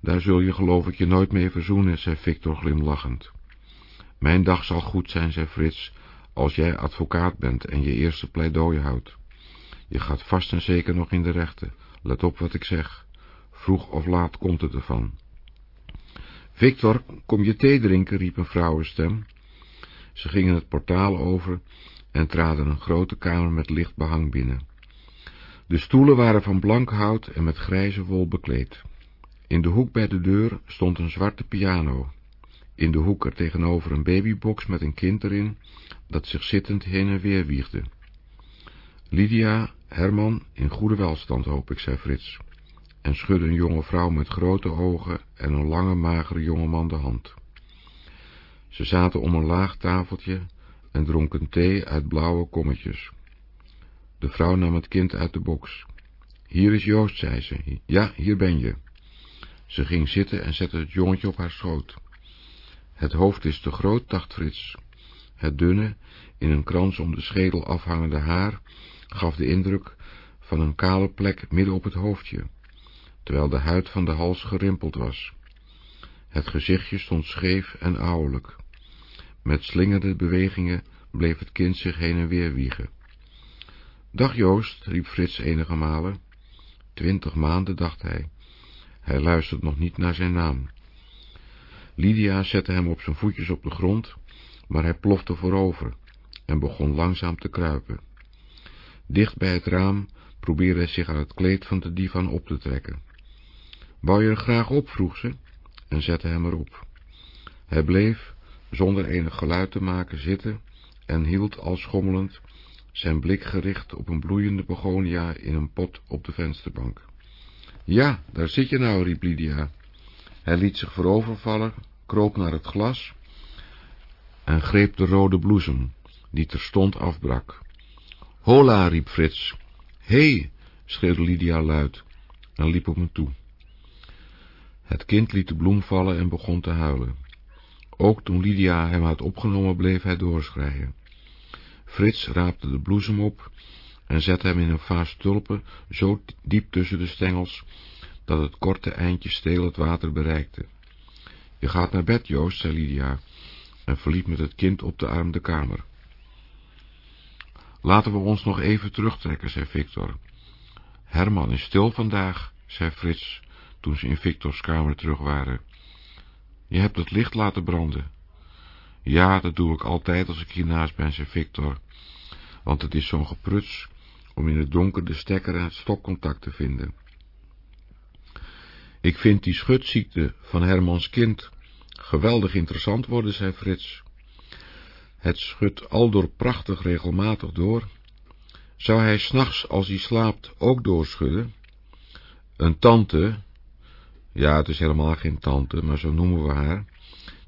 Daar zul je geloof ik je nooit mee verzoenen, zei Victor glimlachend. Mijn dag zal goed zijn, zei Frits, als jij advocaat bent en je eerste pleidooi houdt. Je gaat vast en zeker nog in de rechten. Let op wat ik zeg. Vroeg of laat komt het ervan. Victor, kom je thee drinken, riep een vrouwenstem. Ze gingen het portaal over en traden een grote kamer met licht behang binnen. De stoelen waren van blank hout en met grijze wol bekleed. In de hoek bij de deur stond een zwarte piano. In de hoek er tegenover een babybox met een kind erin, dat zich zittend heen en weer wiegde. Lydia, Herman, in goede welstand hoop ik, zei Frits, en schudde een jonge vrouw met grote ogen en een lange magere jongeman de hand. Ze zaten om een laag tafeltje en dronken thee uit blauwe kommetjes. De vrouw nam het kind uit de box. Hier is Joost, zei ze. Ja, hier ben je. Ze ging zitten en zette het jongetje op haar schoot. Het hoofd is te groot, dacht Frits. Het dunne, in een krans om de schedel afhangende haar gaf de indruk van een kale plek midden op het hoofdje, terwijl de huid van de hals gerimpeld was. Het gezichtje stond scheef en ouwelijk. Met slingerde bewegingen bleef het kind zich heen en weer wiegen. Dag Joost, riep Frits enige malen. Twintig maanden, dacht hij. Hij luistert nog niet naar zijn naam. Lydia zette hem op zijn voetjes op de grond, maar hij plofte voorover en begon langzaam te kruipen. Dicht bij het raam probeerde hij zich aan het kleed van de divan op te trekken. Wou je er graag op, vroeg ze, en zette hem erop. Hij bleef, zonder enig geluid te maken, zitten en hield al schommelend zijn blik gericht op een bloeiende begonia in een pot op de vensterbank. Ja, daar zit je nou, riep Lydia. Hij liet zich voorovervallen, kroop naar het glas en greep de rode bloesem, die terstond afbrak. Hola, riep Frits. Hé, hey, schreeuwde Lydia luid en liep op hem toe. Het kind liet de bloem vallen en begon te huilen. Ook toen Lydia hem had opgenomen, bleef hij doorschreien. Frits raapte de bloesem op en zette hem in een vaas tulpen zo diep tussen de stengels, dat het korte eindje steel het water bereikte. Je gaat naar bed, Joost, zei Lydia, en verliet met het kind op de arm de kamer. Laten we ons nog even terugtrekken, zei Victor. Herman is stil vandaag, zei Frits, toen ze in Victors kamer terug waren. Je hebt het licht laten branden. Ja, dat doe ik altijd als ik hiernaast ben, zei Victor, want het is zo'n gepruts om in het donker de stekker en het stokcontact te vinden. Ik vind die schutziekte van Hermans kind geweldig interessant worden, zei Frits. Het schudt aldoor prachtig regelmatig door. Zou hij s'nachts, als hij slaapt, ook doorschudden? Een tante, ja, het is helemaal geen tante, maar zo noemen we haar,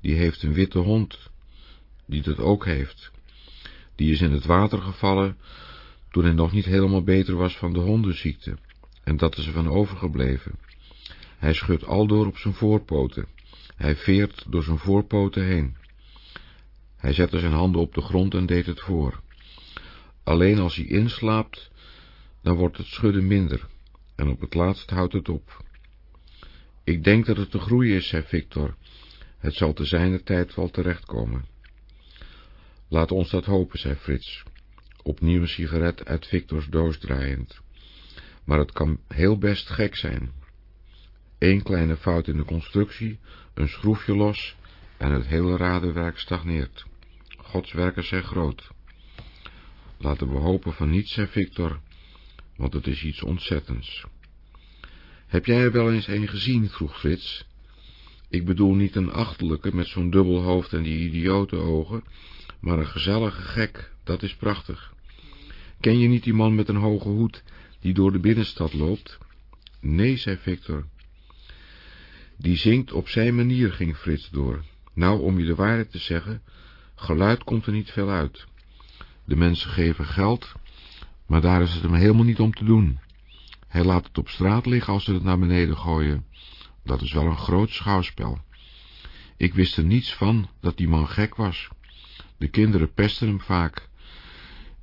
die heeft een witte hond, die dat ook heeft. Die is in het water gevallen toen hij nog niet helemaal beter was van de hondenziekte, en dat is er van overgebleven. Hij schudt aldoor op zijn voorpoten. Hij veert door zijn voorpoten heen. Hij zette zijn handen op de grond en deed het voor. Alleen als hij inslaapt, dan wordt het schudden minder, en op het laatst houdt het op. Ik denk dat het te groei is, zei Victor. Het zal te zijner tijd wel terechtkomen. Laat ons dat hopen, zei Frits, opnieuw een sigaret uit Victors doos draaiend. Maar het kan heel best gek zijn. Eén kleine fout in de constructie, een schroefje los, en het hele radenwerk stagneert. Gods werken zijn groot. Laten we hopen van niets, zei Victor, want het is iets ontzettends. Heb jij er wel eens een gezien? vroeg Frits. Ik bedoel niet een achterlijke met zo'n dubbel hoofd en die idiote ogen, maar een gezellige gek, dat is prachtig. Ken je niet die man met een hoge hoed die door de binnenstad loopt? Nee, zei Victor. Die zingt op zijn manier, ging Frits door. Nou, om je de waarheid te zeggen, geluid komt er niet veel uit. De mensen geven geld, maar daar is het hem helemaal niet om te doen. Hij laat het op straat liggen als ze het naar beneden gooien. Dat is wel een groot schouwspel. Ik wist er niets van dat die man gek was. De kinderen pesten hem vaak.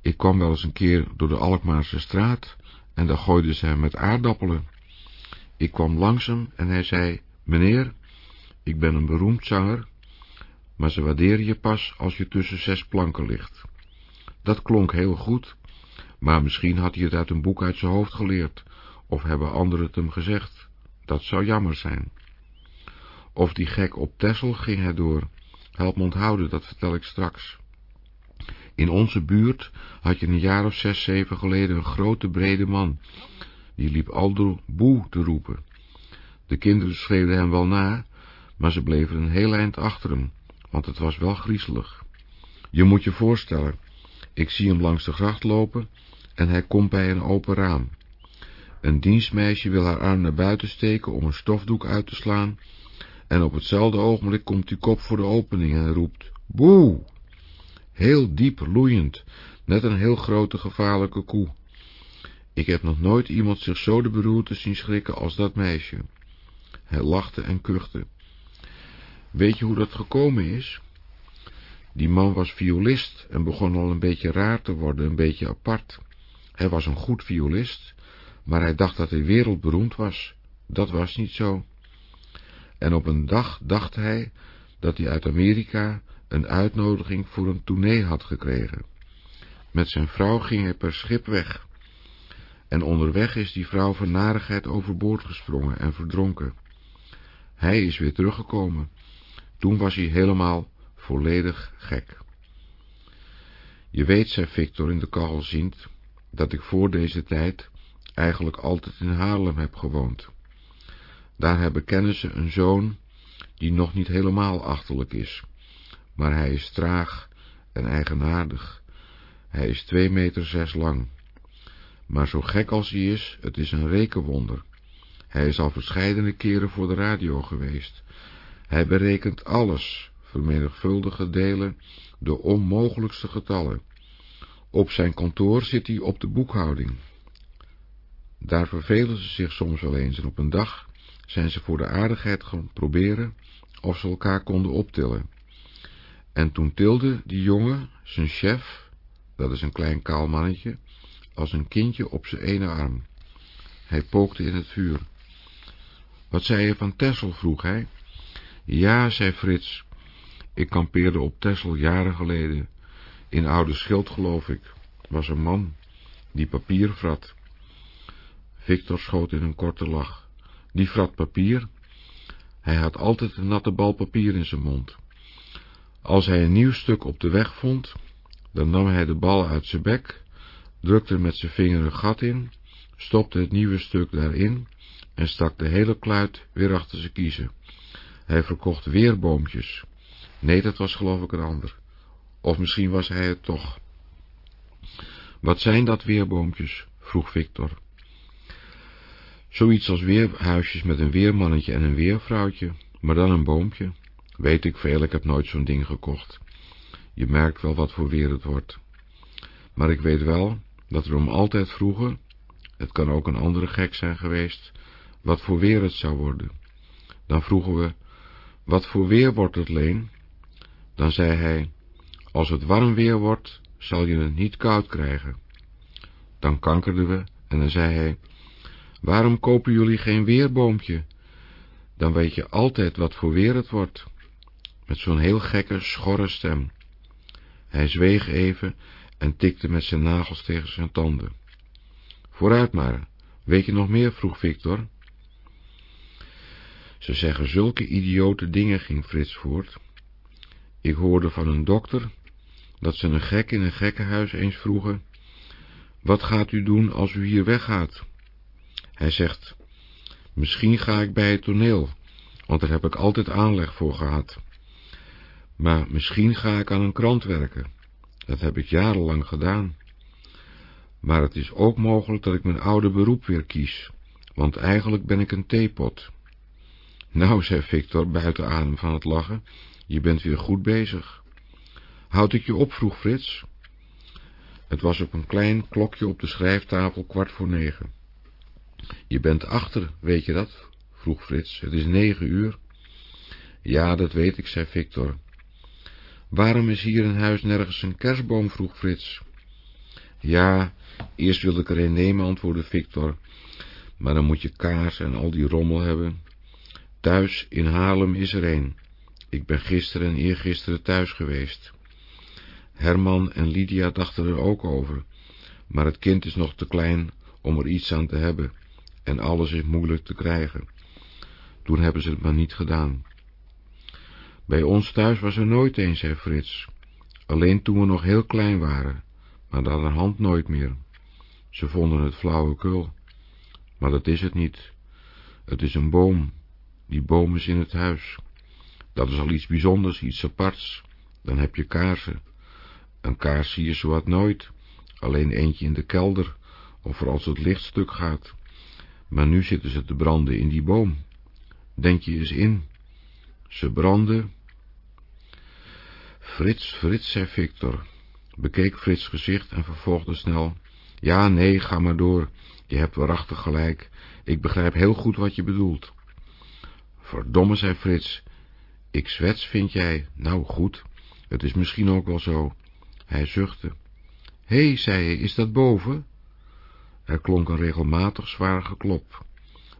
Ik kwam wel eens een keer door de Alkmaarse straat en daar gooiden ze hem met aardappelen. Ik kwam langs hem en hij zei, meneer, ik ben een beroemd zanger, maar ze waarderen je pas als je tussen zes planken ligt. Dat klonk heel goed, maar misschien had hij het uit een boek uit zijn hoofd geleerd, of hebben anderen het hem gezegd. Dat zou jammer zijn. Of die gek op Tessel ging hij door. Help me onthouden, dat vertel ik straks. In onze buurt had je een jaar of zes, zeven geleden een grote, brede man. Die liep al door boe te roepen. De kinderen schreeuwden hem wel na, maar ze bleven een heel eind achter hem, want het was wel griezelig. Je moet je voorstellen, ik zie hem langs de gracht lopen en hij komt bij een open raam. Een dienstmeisje wil haar arm naar buiten steken om een stofdoek uit te slaan, en op hetzelfde ogenblik komt die kop voor de opening en roept, boe! Heel diep loeiend, net een heel grote gevaarlijke koe. Ik heb nog nooit iemand zich zo de beroerte zien schrikken als dat meisje. Hij lachte en kuchte. Weet je hoe dat gekomen is? Die man was violist en begon al een beetje raar te worden, een beetje apart. Hij was een goed violist, maar hij dacht dat hij wereldberoemd was. Dat was niet zo. En op een dag dacht hij dat hij uit Amerika een uitnodiging voor een tournee had gekregen. Met zijn vrouw ging hij per schip weg. En onderweg is die vrouw van narigheid overboord gesprongen en verdronken. Hij is weer teruggekomen. Toen was hij helemaal volledig gek. Je weet, zei Victor in de kachel ziend, dat ik voor deze tijd eigenlijk altijd in Haarlem heb gewoond. Daar hebben kennissen een zoon die nog niet helemaal achterlijk is, maar hij is traag en eigenaardig. Hij is twee meter zes lang. Maar zo gek als hij is, het is een rekenwonder. Hij is al verscheidene keren voor de radio geweest. Hij berekent alles, vermenigvuldige delen, de onmogelijkste getallen. Op zijn kantoor zit hij op de boekhouding. Daar vervelen ze zich soms wel eens en op een dag zijn ze voor de aardigheid gaan proberen of ze elkaar konden optillen. En toen tilde die jongen, zijn chef, dat is een klein kaal mannetje, als een kindje op zijn ene arm. Hij pookte in het vuur. Wat zei je van Tessel, vroeg hij. Ja, zei Frits, ik kampeerde op Tessel jaren geleden. In Oude Schild, geloof ik, was een man die papier vrat. Victor schoot in een korte lach. Die vrat papier. Hij had altijd een natte bal papier in zijn mond. Als hij een nieuw stuk op de weg vond, dan nam hij de bal uit zijn bek, drukte met zijn vinger een gat in, stopte het nieuwe stuk daarin en stak de hele kluit weer achter zijn kiezen. Hij verkocht weerboompjes. Nee, dat was geloof ik een ander. Of misschien was hij het toch. Wat zijn dat weerboompjes? vroeg Victor. Zoiets als weerhuisjes met een weermannetje en een weervrouwtje, maar dan een boompje. Weet ik veel, ik heb nooit zo'n ding gekocht. Je merkt wel wat voor weer het wordt. Maar ik weet wel dat we hem altijd vroegen, het kan ook een andere gek zijn geweest, wat voor weer het zou worden. Dan vroegen we, wat voor weer wordt het, Leen? Dan zei hij, als het warm weer wordt, zal je het niet koud krijgen. Dan kankerden we en dan zei hij, waarom kopen jullie geen weerboompje? Dan weet je altijd wat voor weer het wordt. Met zo'n heel gekke, schorre stem. Hij zweeg even en tikte met zijn nagels tegen zijn tanden. Vooruit maar, weet je nog meer? vroeg Victor. Ze zeggen zulke idiote dingen, ging Frits voort. Ik hoorde van een dokter dat ze een gek in een gekkenhuis eens vroegen, wat gaat u doen als u hier weggaat? Hij zegt, misschien ga ik bij het toneel, want daar heb ik altijd aanleg voor gehad. Maar misschien ga ik aan een krant werken. Dat heb ik jarenlang gedaan. Maar het is ook mogelijk dat ik mijn oude beroep weer kies, want eigenlijk ben ik een theepot. Nou, zei Victor, buiten adem van het lachen, je bent weer goed bezig. Houd ik je op, vroeg Frits. Het was op een klein klokje op de schrijftafel kwart voor negen. Je bent achter, weet je dat? vroeg Frits. Het is negen uur. Ja, dat weet ik, zei Victor. Waarom is hier in huis nergens een kerstboom, vroeg Frits. Ja, eerst wilde ik er een nemen, antwoordde Victor. Maar dan moet je kaars en al die rommel hebben. Thuis in Haarlem is er een. Ik ben gisteren en eergisteren thuis geweest. Herman en Lydia dachten er ook over, maar het kind is nog te klein om er iets aan te hebben en alles is moeilijk te krijgen. Toen hebben ze het maar niet gedaan. Bij ons thuis was er nooit een, zei Frits. Alleen toen we nog heel klein waren, maar dan een hand nooit meer. Ze vonden het flauwekul. Maar dat is het niet. Het is een boom. Die boom is in het huis. Dat is al iets bijzonders, iets aparts. Dan heb je kaarsen. Een kaars zie je zowat nooit, alleen eentje in de kelder, of er als het lichtstuk gaat. Maar nu zitten ze te branden in die boom. Denk je eens in. Ze branden. Frits, Frits, zei Victor, bekeek Frits' gezicht en vervolgde snel. Ja, nee, ga maar door. Je hebt waarachtig gelijk. Ik begrijp heel goed wat je bedoelt. Verdomme, zei Frits. Ik zwets, vind jij? Nou, goed. Het is misschien ook wel zo. Hij zuchtte. Hé, hey, zei hij, is dat boven? Er klonk een regelmatig zwaar geklop.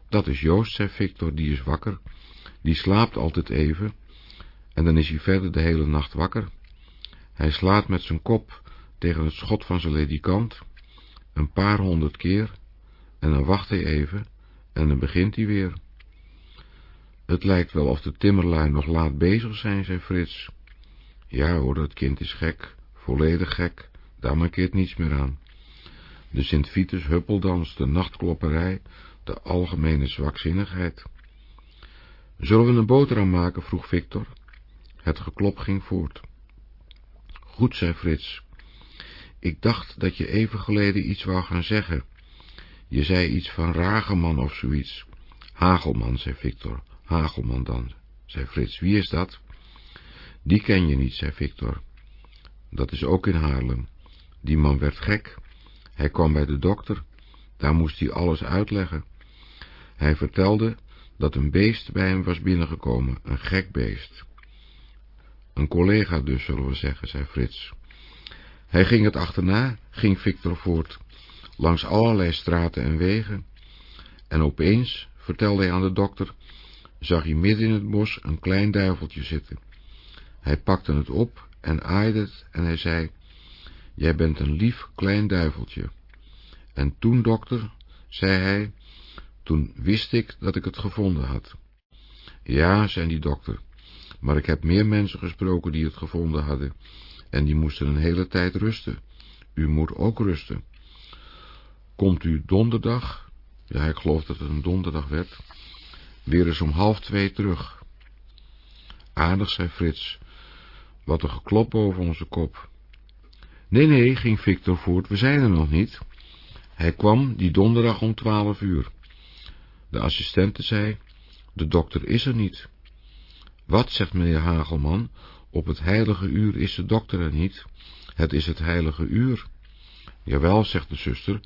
Dat is Joost, zei Victor, die is wakker. Die slaapt altijd even, en dan is hij verder de hele nacht wakker. Hij slaat met zijn kop tegen het schot van zijn ledikant, een paar honderd keer, en dan wacht hij even, en dan begint hij weer. Het lijkt wel of de timmerlui nog laat bezig zijn, zei Frits. Ja hoor, dat kind is gek, volledig gek, daar markeert niets meer aan. De Sint-Vitus huppeldans, de nachtklopperij, de algemene zwakzinnigheid. Zullen we een boterham maken, vroeg Victor. Het geklop ging voort. Goed, zei Frits. Ik dacht dat je even geleden iets wou gaan zeggen. Je zei iets van Rageman of zoiets. Hagelman, zei Victor. Hagelman dan, zei Frits. Wie is dat? Die ken je niet, zei Victor. Dat is ook in Haarlem. Die man werd gek. Hij kwam bij de dokter. Daar moest hij alles uitleggen. Hij vertelde dat een beest bij hem was binnengekomen, een gek beest. Een collega dus, zullen we zeggen, zei Frits. Hij ging het achterna, ging Victor voort, langs allerlei straten en wegen, en opeens, vertelde hij aan de dokter, zag hij midden in het bos een klein duiveltje zitten. Hij pakte het op en aaide het en hij zei, jij bent een lief klein duiveltje. En toen, dokter, zei hij, toen wist ik dat ik het gevonden had. Ja, zei die dokter, maar ik heb meer mensen gesproken die het gevonden hadden, en die moesten een hele tijd rusten. U moet ook rusten. Komt u donderdag, ja, ik geloof dat het een donderdag werd, weer eens om half twee terug. Aardig, zei Frits, wat een geklop boven onze kop. Nee, nee, ging Victor voort, we zijn er nog niet. Hij kwam die donderdag om twaalf uur. De assistente zei, de dokter is er niet. Wat, zegt meneer Hagelman, op het heilige uur is de dokter er niet. Het is het heilige uur. Jawel, zegt de zuster,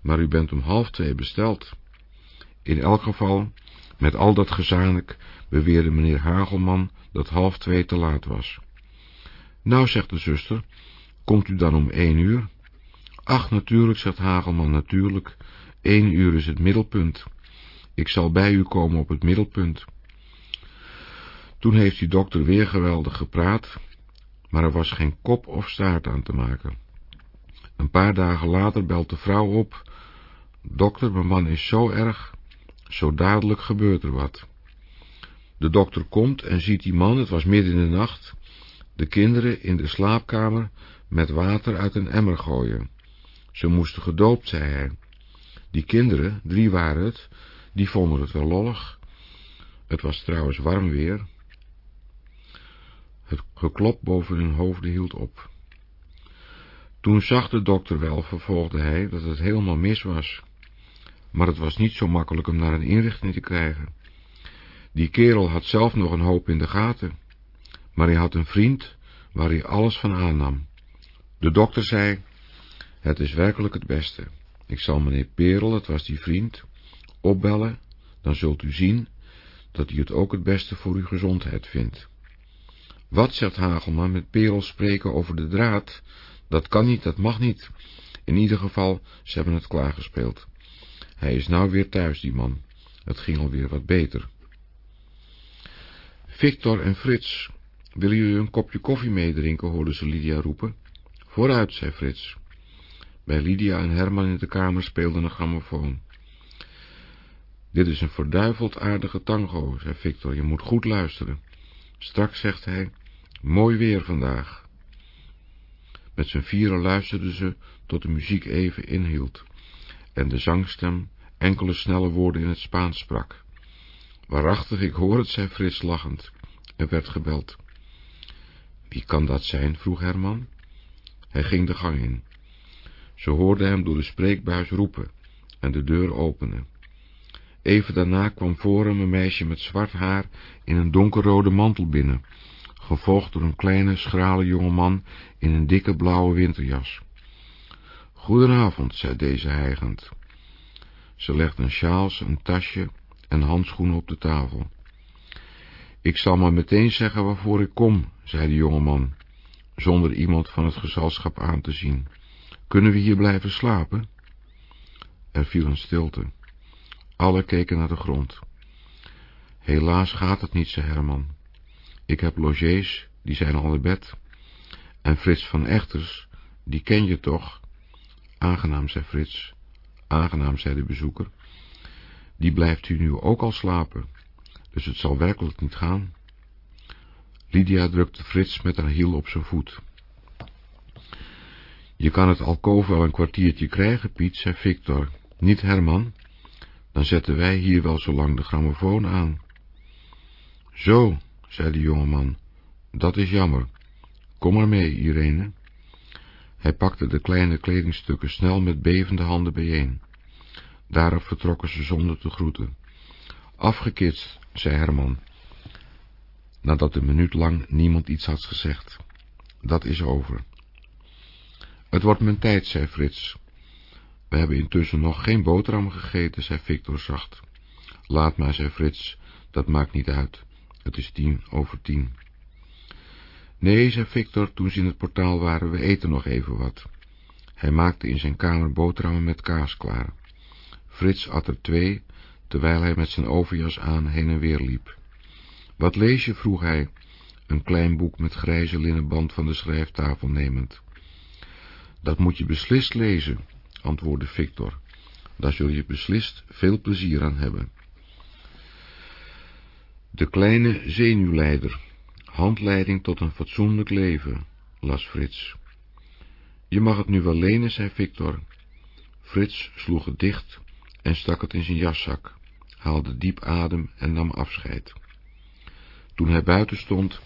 maar u bent om half twee besteld. In elk geval, met al dat gezanik, beweerde meneer Hagelman dat half twee te laat was. Nou, zegt de zuster, komt u dan om één uur? Ach, natuurlijk, zegt Hagelman, natuurlijk. Eén uur is het middelpunt. Ik zal bij u komen op het middelpunt. Toen heeft die dokter weer geweldig gepraat, maar er was geen kop of staart aan te maken. Een paar dagen later belt de vrouw op. Dokter, mijn man is zo erg, zo dadelijk gebeurt er wat. De dokter komt en ziet die man, het was midden in de nacht, de kinderen in de slaapkamer met water uit een emmer gooien. Ze moesten gedoopt, zei hij. Die kinderen, drie waren het, die vonden het wel lollig. Het was trouwens warm weer. Het geklop boven hun hoofden hield op. Toen zag de dokter wel, vervolgde hij, dat het helemaal mis was. Maar het was niet zo makkelijk om naar een inrichting te krijgen. Die kerel had zelf nog een hoop in de gaten. Maar hij had een vriend waar hij alles van aannam. De dokter zei, het is werkelijk het beste. Ik zal meneer Perel, het was die vriend, opbellen, dan zult u zien dat hij het ook het beste voor uw gezondheid vindt. Wat, zegt Hagelman, met Perel spreken over de draad? Dat kan niet, dat mag niet. In ieder geval, ze hebben het klaargespeeld. Hij is nou weer thuis, die man. Het ging alweer wat beter. Victor en Frits, willen jullie een kopje koffie meedrinken, hoorden ze Lydia roepen. Vooruit, zei Frits. Bij Lydia en Herman in de kamer speelde een grammofoon. Dit is een verduiveld aardige tango, zei Victor, je moet goed luisteren. Straks zegt hij, mooi weer vandaag. Met z'n vieren luisterden ze tot de muziek even inhield en de zangstem enkele snelle woorden in het Spaans sprak. Waarachtig, ik hoor het, zei Frits lachend. Er werd gebeld. Wie kan dat zijn? vroeg Herman. Hij ging de gang in. Ze hoorden hem door de spreekbuis roepen en de deur openen. Even daarna kwam voor hem een meisje met zwart haar in een donkerrode mantel binnen, gevolgd door een kleine, schrale jongeman in een dikke blauwe winterjas. Goedenavond, zei deze hijgend. Ze legde een sjaals, een tasje en handschoenen op de tafel. Ik zal maar meteen zeggen waarvoor ik kom, zei de jongeman, zonder iemand van het gezelschap aan te zien. Kunnen we hier blijven slapen? Er viel een stilte. Alle keken naar de grond. Helaas gaat het niet, zei Herman. Ik heb logés, die zijn al in bed. En Frits van Echters, die ken je toch? Aangenaam, zei Frits. Aangenaam, zei de bezoeker. Die blijft u nu ook al slapen, dus het zal werkelijk niet gaan. Lydia drukte Frits met haar hiel op zijn voet. Je kan het alkoof wel een kwartiertje krijgen, Piet, zei Victor. Niet Herman? Dan zetten wij hier wel zo lang de grammofoon aan. Zo, zei de jongeman, dat is jammer. Kom maar mee, Irene. Hij pakte de kleine kledingstukken snel met bevende handen bijeen. Daarop vertrokken ze zonder te groeten. Afgekitst, zei Herman, nadat een minuut lang niemand iets had gezegd. Dat is over. Het wordt mijn tijd, zei Frits. We hebben intussen nog geen boterham gegeten, zei Victor zacht. Laat maar, zei Frits, dat maakt niet uit. Het is tien over tien. Nee, zei Victor toen ze in het portaal waren, we eten nog even wat. Hij maakte in zijn kamer boterhammen met kaas klaar. Frits at er twee, terwijl hij met zijn overjas aan heen en weer liep. Wat lees je, vroeg hij, een klein boek met grijze linnen band van de schrijftafel nemend. Dat moet je beslist lezen, antwoordde Victor. Daar zul je beslist veel plezier aan hebben. De kleine zenuwleider, handleiding tot een fatsoenlijk leven, las Frits. Je mag het nu wel lenen, zei Victor. Frits sloeg het dicht en stak het in zijn jaszak, haalde diep adem en nam afscheid. Toen hij buiten stond,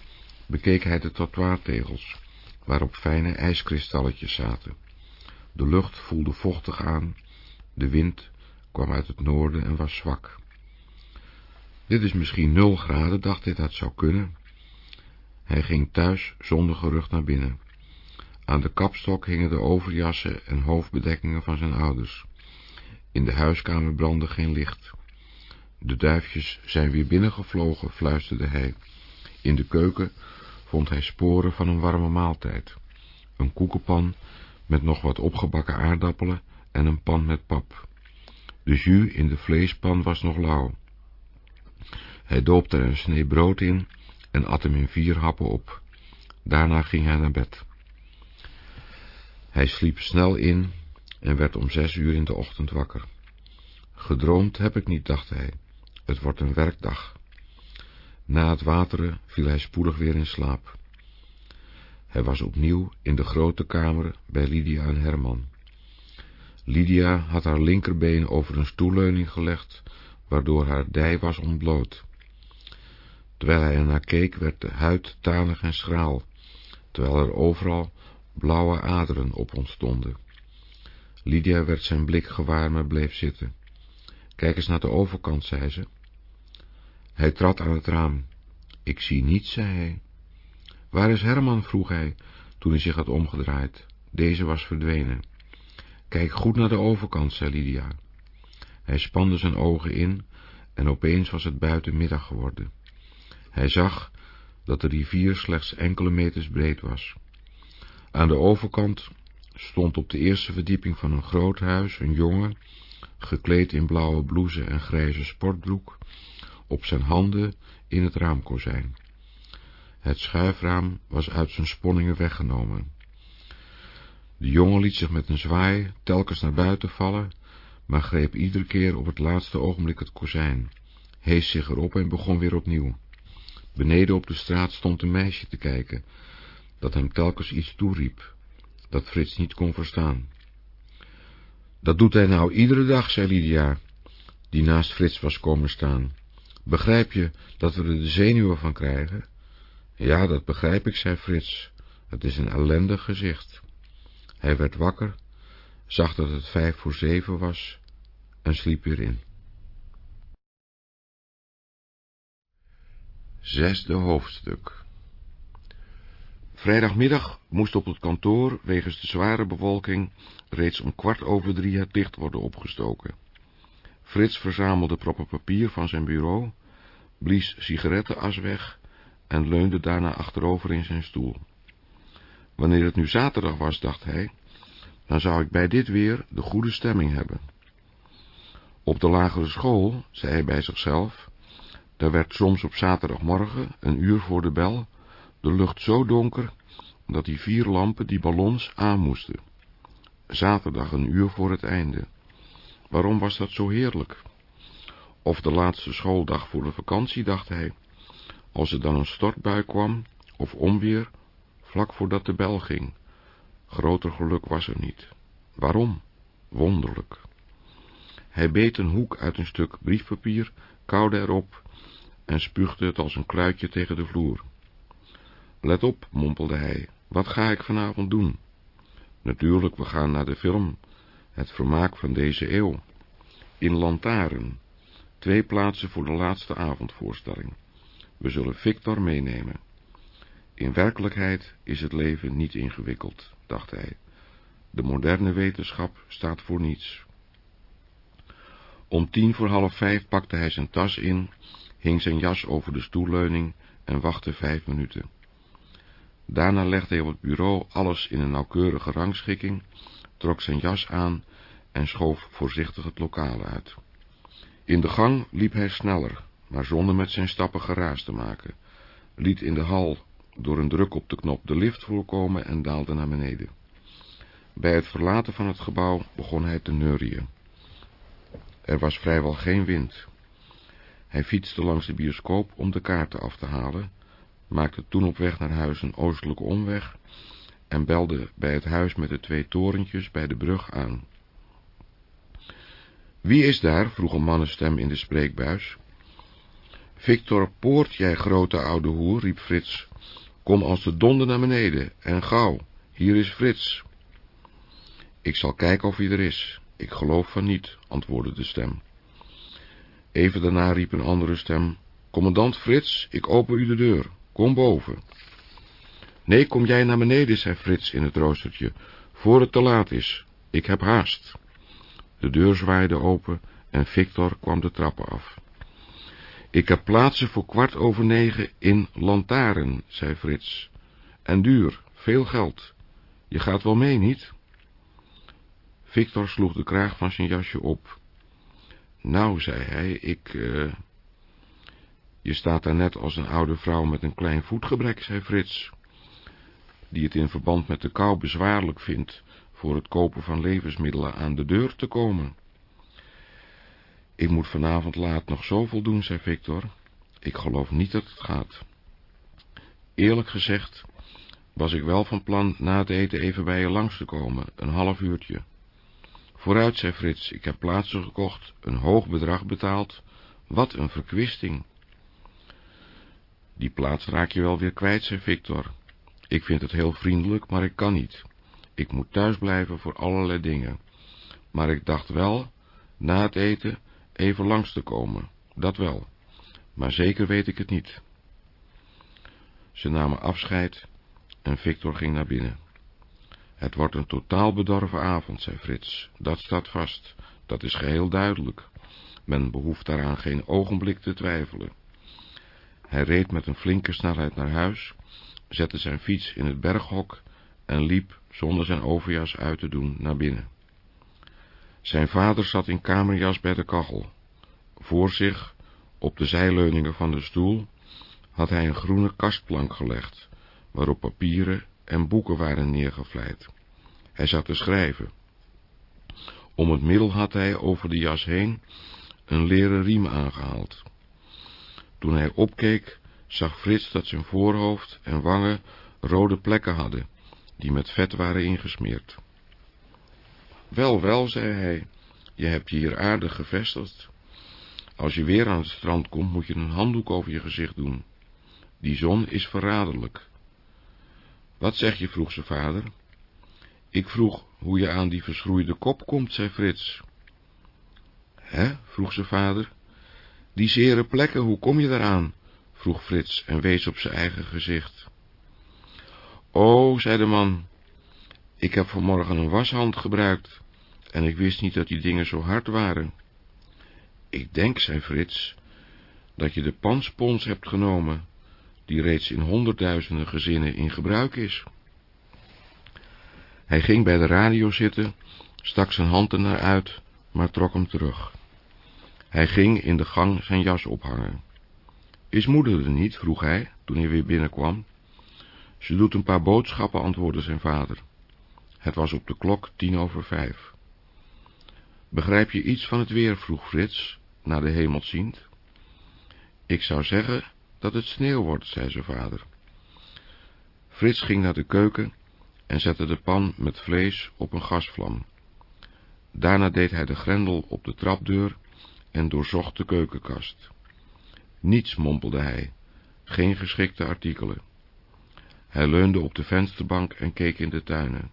bekeek hij de trottoirtegels, waarop fijne ijskristalletjes zaten. De lucht voelde vochtig aan, de wind kwam uit het noorden en was zwak. Dit is misschien nul graden, dacht hij dat zou kunnen. Hij ging thuis zonder gerucht naar binnen. Aan de kapstok hingen de overjassen en hoofdbedekkingen van zijn ouders. In de huiskamer brandde geen licht. De duifjes zijn weer binnengevlogen, fluisterde hij. In de keuken vond hij sporen van een warme maaltijd. Een koekenpan met nog wat opgebakken aardappelen en een pan met pap. De jus in de vleespan was nog lauw. Hij doopte er een snee brood in en at hem in vier happen op. Daarna ging hij naar bed. Hij sliep snel in en werd om zes uur in de ochtend wakker. Gedroomd heb ik niet, dacht hij. Het wordt een werkdag. Na het wateren viel hij spoedig weer in slaap. Hij was opnieuw in de grote kamer bij Lydia en Herman. Lydia had haar linkerbeen over een stoelleuning gelegd, waardoor haar dij was ontbloot. Terwijl hij ernaar keek, werd de huid tanig en schraal, terwijl er overal blauwe aderen op ontstonden. Lydia werd zijn blik gewaar, maar bleef zitten. Kijk eens naar de overkant, zei ze. Hij trad aan het raam. Ik zie niets, zei hij. Waar is Herman, vroeg hij, toen hij zich had omgedraaid. Deze was verdwenen. Kijk goed naar de overkant, zei Lydia. Hij spande zijn ogen in en opeens was het buiten middag geworden. Hij zag dat de rivier slechts enkele meters breed was. Aan de overkant stond op de eerste verdieping van een groot huis een jongen, gekleed in blauwe blouse en grijze sportbroek, op zijn handen in het raamkozijn. Het schuifraam was uit zijn sponningen weggenomen. De jongen liet zich met een zwaai telkens naar buiten vallen, maar greep iedere keer op het laatste ogenblik het kozijn, hees zich erop en begon weer opnieuw. Beneden op de straat stond een meisje te kijken, dat hem telkens iets toeriep, dat Frits niet kon verstaan. Dat doet hij nou iedere dag, zei Lydia, die naast Frits was komen staan. Begrijp je dat we er de zenuwen van krijgen? Ja, dat begrijp ik, zei Frits. Het is een ellendig gezicht. Hij werd wakker, zag dat het vijf voor zeven was en sliep weer in. Zesde hoofdstuk Vrijdagmiddag moest op het kantoor wegens de zware bewolking reeds om kwart over drie het licht worden opgestoken. Frits verzamelde proppen papier van zijn bureau, blies sigarettenas weg en leunde daarna achterover in zijn stoel. Wanneer het nu zaterdag was, dacht hij, dan zou ik bij dit weer de goede stemming hebben. Op de lagere school, zei hij bij zichzelf, daar werd soms op zaterdagmorgen, een uur voor de bel, de lucht zo donker, dat die vier lampen die ballons aan moesten. Zaterdag een uur voor het einde. Waarom was dat zo heerlijk? Of de laatste schooldag voor de vakantie, dacht hij, als er dan een stortbui kwam, of onweer, vlak voordat de bel ging. Groter geluk was er niet. Waarom? Wonderlijk. Hij beet een hoek uit een stuk briefpapier, kauwde erop en spuugde het als een kluitje tegen de vloer. Let op, mompelde hij, wat ga ik vanavond doen? Natuurlijk, we gaan naar de film, het vermaak van deze eeuw. In Lantaren, twee plaatsen voor de laatste avondvoorstelling. We zullen Victor meenemen. In werkelijkheid is het leven niet ingewikkeld, dacht hij. De moderne wetenschap staat voor niets. Om tien voor half vijf pakte hij zijn tas in, hing zijn jas over de stoelleuning en wachtte vijf minuten. Daarna legde hij op het bureau alles in een nauwkeurige rangschikking, trok zijn jas aan en schoof voorzichtig het lokaal uit. In de gang liep hij sneller, maar zonder met zijn stappen geraas te maken, liet in de hal door een druk op de knop de lift voorkomen en daalde naar beneden. Bij het verlaten van het gebouw begon hij te neurien. Er was vrijwel geen wind. Hij fietste langs de bioscoop om de kaarten af te halen, maakte toen op weg naar huis een oostelijke omweg en belde bij het huis met de twee torentjes bij de brug aan. Wie is daar? vroeg een mannenstem in de spreekbuis. Victor Poort, jij grote oude hoer, riep Frits. Kom als de donder naar beneden, en gauw, hier is Frits. Ik zal kijken of hij er is. Ik geloof van niet, antwoordde de stem. Even daarna riep een andere stem, Commandant Frits, ik open u de deur, kom boven. Nee, kom jij naar beneden, zei Frits in het roostertje, voor het te laat is. Ik heb haast. De deur zwaaide open en Victor kwam de trappen af. Ik heb plaatsen voor kwart over negen in Lantaren, zei Frits. En duur, veel geld. Je gaat wel mee, niet? Victor sloeg de kraag van zijn jasje op. Nou, zei hij, ik... Uh... Je staat daar net als een oude vrouw met een klein voetgebrek, zei Frits, die het in verband met de kou bezwaarlijk vindt voor het kopen van levensmiddelen aan de deur te komen. Ik moet vanavond laat nog zoveel doen, zei Victor. Ik geloof niet dat het gaat. Eerlijk gezegd was ik wel van plan na het eten even bij je langs te komen, een half uurtje. Vooruit, zei Frits, ik heb plaatsen gekocht, een hoog bedrag betaald. Wat een verkwisting. Die plaats raak je wel weer kwijt, zei Victor. Ik vind het heel vriendelijk, maar ik kan niet. Ik moet thuis blijven voor allerlei dingen. Maar ik dacht wel, na het eten, even langs te komen. Dat wel. Maar zeker weet ik het niet. Ze namen afscheid en Victor ging naar binnen. Het wordt een totaal bedorven avond, zei Frits. Dat staat vast. Dat is geheel duidelijk. Men behoeft daaraan geen ogenblik te twijfelen. Hij reed met een flinke snelheid naar huis, zette zijn fiets in het berghok en liep, zonder zijn overjas uit te doen, naar binnen. Zijn vader zat in kamerjas bij de kachel. Voor zich, op de zijleuningen van de stoel, had hij een groene kastplank gelegd, waarop papieren en boeken waren neergevleid. Hij zat te schrijven. Om het middel had hij over de jas heen een leren riem aangehaald. Toen hij opkeek, zag Frits dat zijn voorhoofd en wangen rode plekken hadden, die met vet waren ingesmeerd. Wel, wel, zei hij, je hebt je hier aardig gevestigd. Als je weer aan het strand komt, moet je een handdoek over je gezicht doen. Die zon is verraderlijk. Wat zeg je, vroeg zijn vader. Ik vroeg hoe je aan die verschroeide kop komt, zei Frits. Hè, vroeg zijn vader. Die zere plekken, hoe kom je daaraan? vroeg Frits en wees op zijn eigen gezicht. O, zei de man, ik heb vanmorgen een washand gebruikt en ik wist niet dat die dingen zo hard waren. Ik denk, zei Frits, dat je de panspons hebt genomen, die reeds in honderdduizenden gezinnen in gebruik is. Hij ging bij de radio zitten, stak zijn hand ernaar uit, maar trok hem terug. Hij ging in de gang zijn jas ophangen. Is moeder er niet? vroeg hij, toen hij weer binnenkwam. Ze doet een paar boodschappen, antwoordde zijn vader. Het was op de klok tien over vijf. Begrijp je iets van het weer? vroeg Frits, naar de hemel ziend. Ik zou zeggen dat het sneeuw wordt, zei zijn vader. Frits ging naar de keuken en zette de pan met vlees op een gasvlam. Daarna deed hij de grendel op de trapdeur en doorzocht de keukenkast. Niets, mompelde hij, geen geschikte artikelen. Hij leunde op de vensterbank en keek in de tuinen.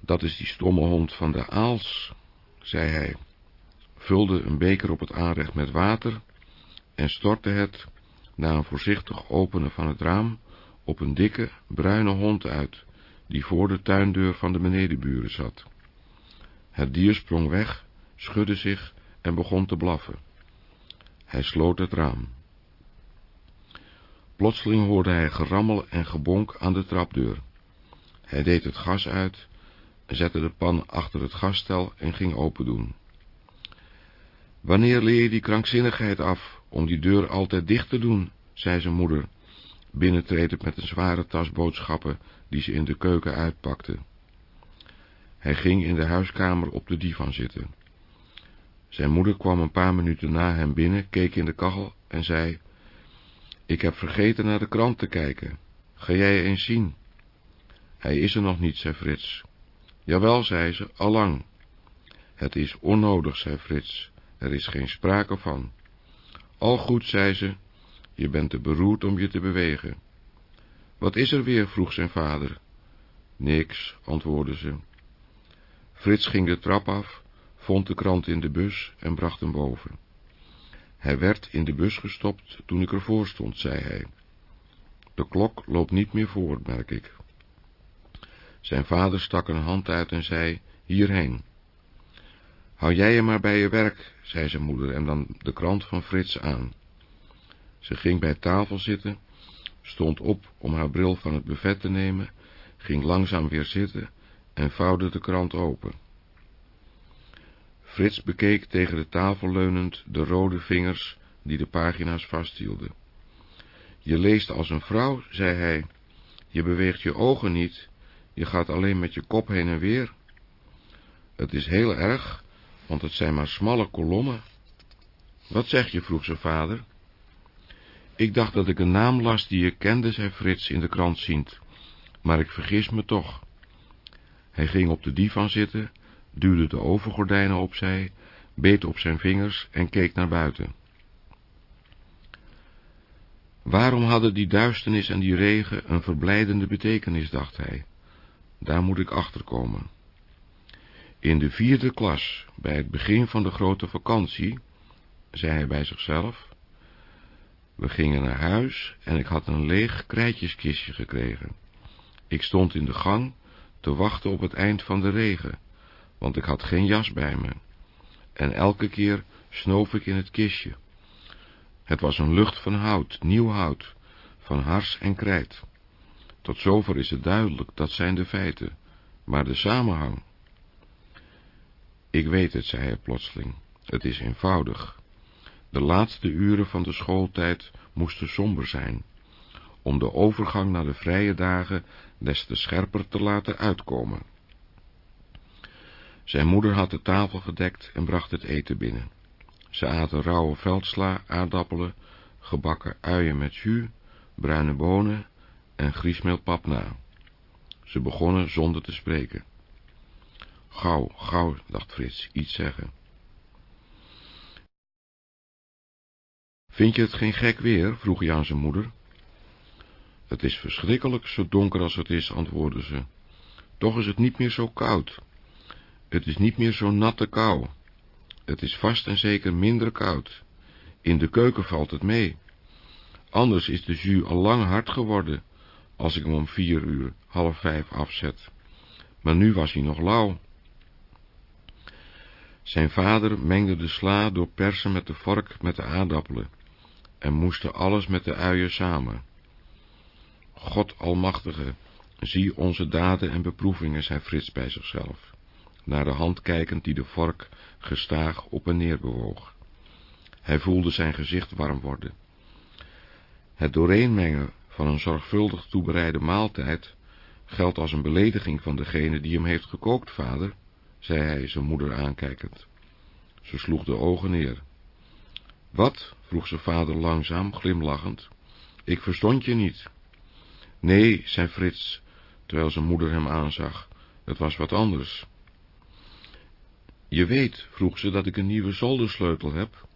Dat is die stomme hond van de aals, zei hij, vulde een beker op het aanrecht met water en stortte het, na een voorzichtig openen van het raam, op een dikke, bruine hond uit, die voor de tuindeur van de benedenburen zat. Het dier sprong weg, schudde zich en begon te blaffen. Hij sloot het raam. Plotseling hoorde hij gerammel en gebonk aan de trapdeur. Hij deed het gas uit, zette de pan achter het gasstel en ging opendoen. Wanneer leer je die krankzinnigheid af om die deur altijd dicht te doen, zei zijn moeder, binnentredend met een zware tas boodschappen die ze in de keuken uitpakte. Hij ging in de huiskamer op de divan zitten. Zijn moeder kwam een paar minuten na hem binnen, keek in de kachel en zei, Ik heb vergeten naar de krant te kijken. Ga jij eens zien? Hij is er nog niet, zei Frits. Jawel, zei ze, allang. Het is onnodig, zei Frits. Er is geen sprake van. Al goed, zei ze, je bent te beroerd om je te bewegen. Wat is er weer? vroeg zijn vader. Niks, antwoordde ze. Frits ging de trap af, vond de krant in de bus en bracht hem boven. Hij werd in de bus gestopt toen ik ervoor stond, zei hij. De klok loopt niet meer voort, merk ik. Zijn vader stak een hand uit en zei, hierheen. Hou jij je maar bij je werk, zei zijn moeder en dan de krant van Frits aan. Ze ging bij tafel zitten, stond op om haar bril van het buffet te nemen, ging langzaam weer zitten en vouwde de krant open. Frits bekeek tegen de tafel leunend de rode vingers die de pagina's vasthielden. Je leest als een vrouw, zei hij, je beweegt je ogen niet, je gaat alleen met je kop heen en weer. Het is heel erg, want het zijn maar smalle kolommen. Wat zeg je, vroeg zijn vader. Ik dacht dat ik een naam las die je kende, zei Frits in de krant ziend, maar ik vergis me toch. Hij ging op de divan zitten, duwde de overgordijnen opzij, beet op zijn vingers en keek naar buiten. Waarom hadden die duisternis en die regen een verblijdende betekenis, dacht hij. Daar moet ik achterkomen. In de vierde klas, bij het begin van de grote vakantie, zei hij bij zichzelf, we gingen naar huis en ik had een leeg krijtjeskistje gekregen. Ik stond in de gang te wachten op het eind van de regen, want ik had geen jas bij me. En elke keer snoof ik in het kistje. Het was een lucht van hout, nieuw hout, van hars en krijt. Tot zover is het duidelijk, dat zijn de feiten, maar de samenhang. Ik weet het, zei hij plotseling, het is eenvoudig. De laatste uren van de schooltijd moesten somber zijn, om de overgang naar de vrije dagen des te scherper te laten uitkomen. Zijn moeder had de tafel gedekt en bracht het eten binnen. Ze aten rauwe veldsla, aardappelen, gebakken uien met jus, bruine bonen en griesmeelpap na. Ze begonnen zonder te spreken. Gauw, gauw, dacht Frits, iets zeggen. Vind je het geen gek weer? vroeg hij aan zijn moeder. Het is verschrikkelijk, zo donker als het is, antwoordde ze. Toch is het niet meer zo koud. Het is niet meer zo natte kou. Het is vast en zeker minder koud. In de keuken valt het mee. Anders is de jus al lang hard geworden, als ik hem om vier uur, half vijf afzet. Maar nu was hij nog lauw. Zijn vader mengde de sla door persen met de vork met de aardappelen en moeste alles met de uien samen. God Almachtige, zie onze daden en beproevingen, zei Frits bij zichzelf, naar de hand kijkend die de vork gestaag op en neer bewoog. Hij voelde zijn gezicht warm worden. Het dooreenmengen van een zorgvuldig toebereide maaltijd geldt als een belediging van degene die hem heeft gekookt, vader, zei hij zijn moeder aankijkend. Ze sloeg de ogen neer. Wat? vroeg zijn vader langzaam, glimlachend. Ik verstond je niet. Nee, zei Frits, terwijl zijn moeder hem aanzag. Het was wat anders. Je weet, vroeg ze, dat ik een nieuwe zoldersleutel heb.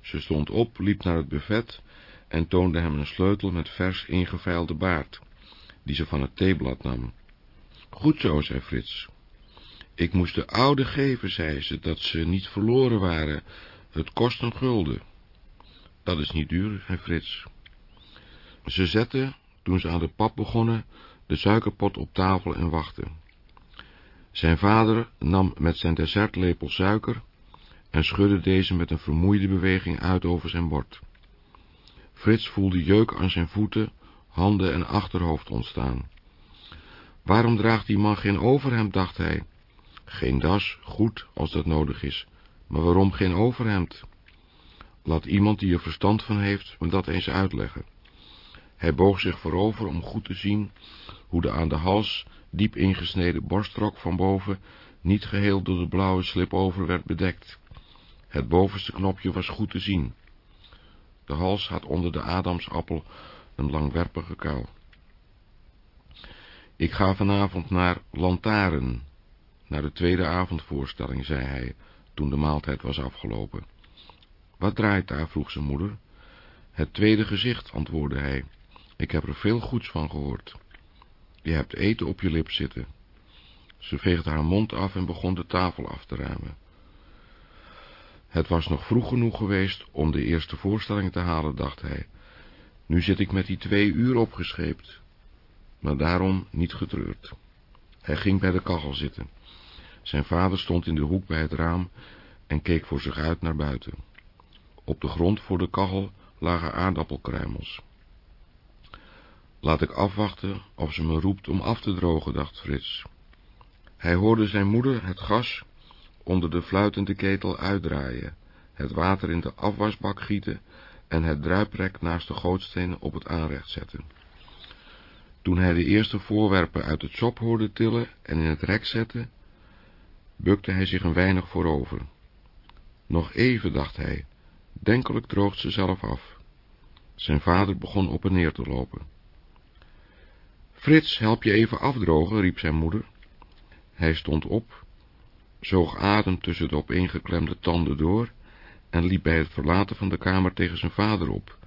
Ze stond op, liep naar het buffet en toonde hem een sleutel met vers ingevijlde baard, die ze van het theeblad nam. Goed zo, zei Frits. Ik moest de oude geven, zei ze, dat ze niet verloren waren. Het kost een gulden. Dat is niet duur, zei Frits. Ze zette, toen ze aan de pap begonnen, de suikerpot op tafel en wachtte. Zijn vader nam met zijn dessertlepel suiker en schudde deze met een vermoeide beweging uit over zijn bord. Frits voelde jeuk aan zijn voeten, handen en achterhoofd ontstaan. Waarom draagt die man geen overhemd, dacht hij. Geen das, goed, als dat nodig is, maar waarom geen overhemd? Laat iemand die er verstand van heeft me dat eens uitleggen. Hij boog zich voorover om goed te zien hoe de aan de hals diep ingesneden borstrok van boven niet geheel door de blauwe slipover werd bedekt. Het bovenste knopje was goed te zien. De hals had onder de adamsappel een langwerpige kuil. Ik ga vanavond naar Lantaren, naar de tweede avondvoorstelling, zei hij, toen de maaltijd was afgelopen. Wat draait daar, vroeg zijn moeder. Het tweede gezicht, antwoordde hij. Ik heb er veel goeds van gehoord. Je hebt eten op je lip zitten. Ze veegde haar mond af en begon de tafel af te ruimen. Het was nog vroeg genoeg geweest om de eerste voorstelling te halen, dacht hij. Nu zit ik met die twee uur opgescheept, maar daarom niet getreurd. Hij ging bij de kachel zitten. Zijn vader stond in de hoek bij het raam en keek voor zich uit naar buiten. Op de grond voor de kachel lagen aardappelkruimels. Laat ik afwachten of ze me roept om af te drogen, dacht Frits. Hij hoorde zijn moeder het gas onder de fluitende ketel uitdraaien, het water in de afwasbak gieten en het druiprek naast de gootsteen op het aanrecht zetten. Toen hij de eerste voorwerpen uit het sop hoorde tillen en in het rek zetten, bukte hij zich een weinig voorover. Nog even, dacht hij, denkelijk droogt ze zelf af. Zijn vader begon op en neer te lopen. Frits, help je even afdrogen, riep zijn moeder. Hij stond op, zoog adem tussen de opeengeklemde tanden door en liep bij het verlaten van de kamer tegen zijn vader op,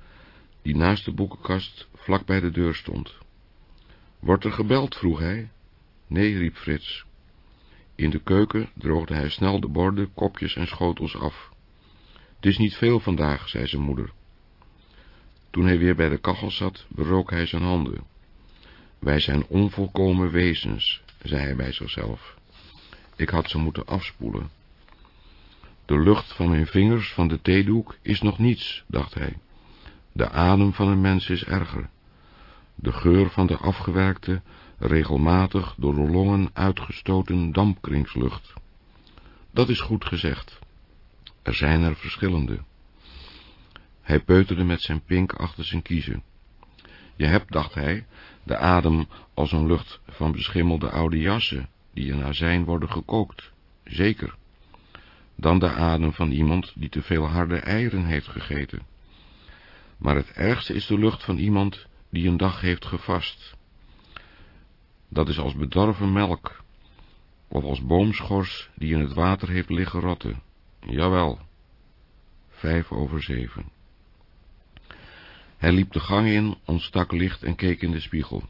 die naast de boekenkast vlak bij de deur stond. Wordt er gebeld, vroeg hij. Nee, riep Frits. In de keuken droogde hij snel de borden, kopjes en schotels af. Het is niet veel vandaag, zei zijn moeder. Toen hij weer bij de kachel zat, berook hij zijn handen. Wij zijn onvolkomen wezens, zei hij bij zichzelf. Ik had ze moeten afspoelen. De lucht van mijn vingers van de theedoek is nog niets, dacht hij. De adem van een mens is erger. De geur van de afgewerkte, regelmatig door de longen uitgestoten dampkringslucht. Dat is goed gezegd. Er zijn er verschillende. Hij peuterde met zijn pink achter zijn kiezen. Je hebt, dacht hij, de adem als een lucht van beschimmelde oude jassen, die in azijn worden gekookt. Zeker. Dan de adem van iemand die te veel harde eieren heeft gegeten. Maar het ergste is de lucht van iemand die een dag heeft gevast. Dat is als bedorven melk, of als boomschors die in het water heeft liggen rotten. Jawel, vijf over zeven. Hij liep de gang in, ontstak licht en keek in de spiegel.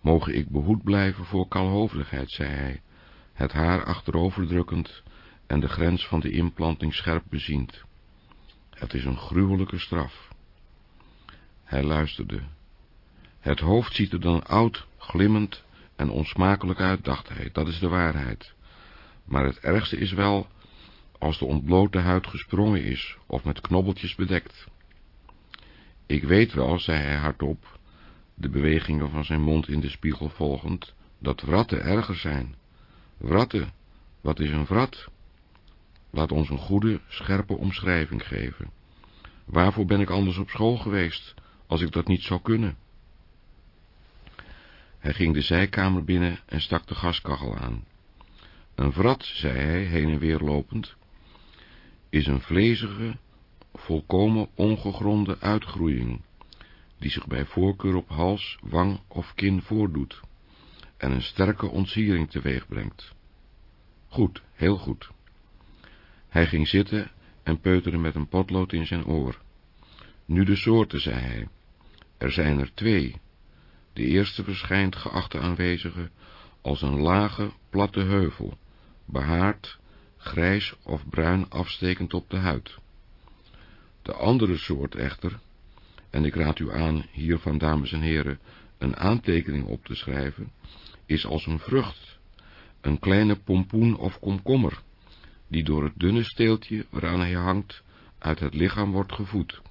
Mogen ik behoed blijven voor kalhoofdigheid, zei hij, het haar achteroverdrukkend en de grens van de inplanting scherp beziend. Het is een gruwelijke straf. Hij luisterde. Het hoofd ziet er dan oud, glimmend en onsmakelijk uit, dacht hij, dat is de waarheid. Maar het ergste is wel als de ontblote huid gesprongen is of met knobbeltjes bedekt. Ik weet wel, zei hij hardop, de bewegingen van zijn mond in de spiegel volgend, dat wratten erger zijn. Wratten, wat is een wrat? Laat ons een goede, scherpe omschrijving geven. Waarvoor ben ik anders op school geweest, als ik dat niet zou kunnen? Hij ging de zijkamer binnen en stak de gaskachel aan. Een vrat, zei hij, heen en weer lopend, is een vlezige, volkomen ongegronde uitgroeiing, die zich bij voorkeur op hals, wang of kin voordoet, en een sterke ontsiering teweeg brengt. Goed, heel goed. Hij ging zitten en peuterde met een potlood in zijn oor. Nu de soorten, zei hij. Er zijn er twee. De eerste verschijnt, geachte aanwezige, als een lage, platte heuvel, behaard, grijs of bruin afstekend op de huid. De andere soort echter, en ik raad u aan hiervan, dames en heren, een aantekening op te schrijven, is als een vrucht, een kleine pompoen of komkommer, die door het dunne steeltje waaraan hij hangt, uit het lichaam wordt gevoed.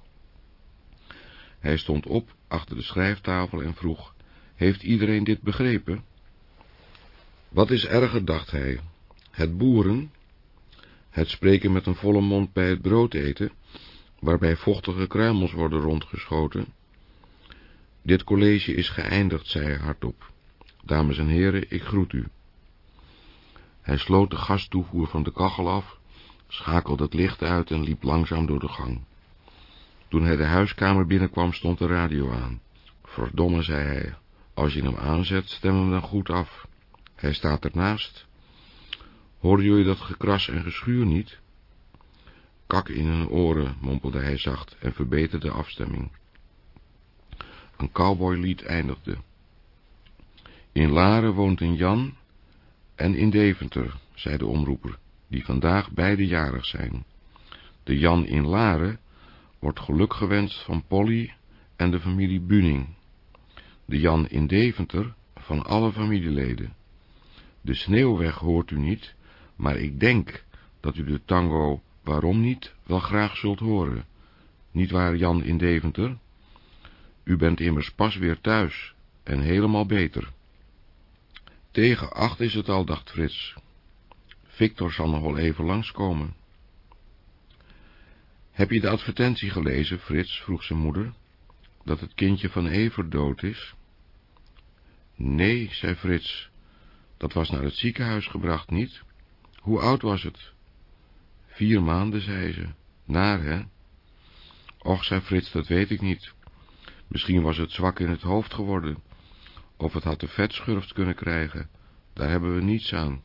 Hij stond op achter de schrijftafel en vroeg, heeft iedereen dit begrepen? Wat is erger, dacht hij, het boeren, het spreken met een volle mond bij het brood eten, waarbij vochtige kruimels worden rondgeschoten. Dit college is geëindigd, zei hij hardop. Dames en heren, ik groet u. Hij sloot de gastoevoer van de kachel af, schakelde het licht uit en liep langzaam door de gang. Toen hij de huiskamer binnenkwam, stond de radio aan. Verdomme, zei hij, als je hem aanzet, stem hem dan goed af. Hij staat ernaast. Hoorden jullie dat gekras en geschuur niet? Kak in hun oren, mompelde hij zacht en verbeterde de afstemming. Een cowboylied eindigde. In Laren woont een Jan en in Deventer, zei de omroeper, die vandaag beide jarig zijn. De Jan in Laren wordt geluk gewenst van Polly en de familie Buning. De Jan in Deventer van alle familieleden. De sneeuwweg hoort u niet, maar ik denk dat u de tango waarom niet wel graag zult horen. Niet waar, Jan in Deventer? U bent immers pas weer thuis en helemaal beter. Tegen acht is het al, dacht Frits. Victor zal nog wel even langskomen. Heb je de advertentie gelezen, Frits? vroeg zijn moeder, dat het kindje van Ever dood is? Nee, zei Frits, dat was naar het ziekenhuis gebracht, niet? Hoe oud was het? Vier maanden, zei ze. Naar, hè? Och, zei Frits, dat weet ik niet. Misschien was het zwak in het hoofd geworden, of het had de vetschurft kunnen krijgen. Daar hebben we niets aan.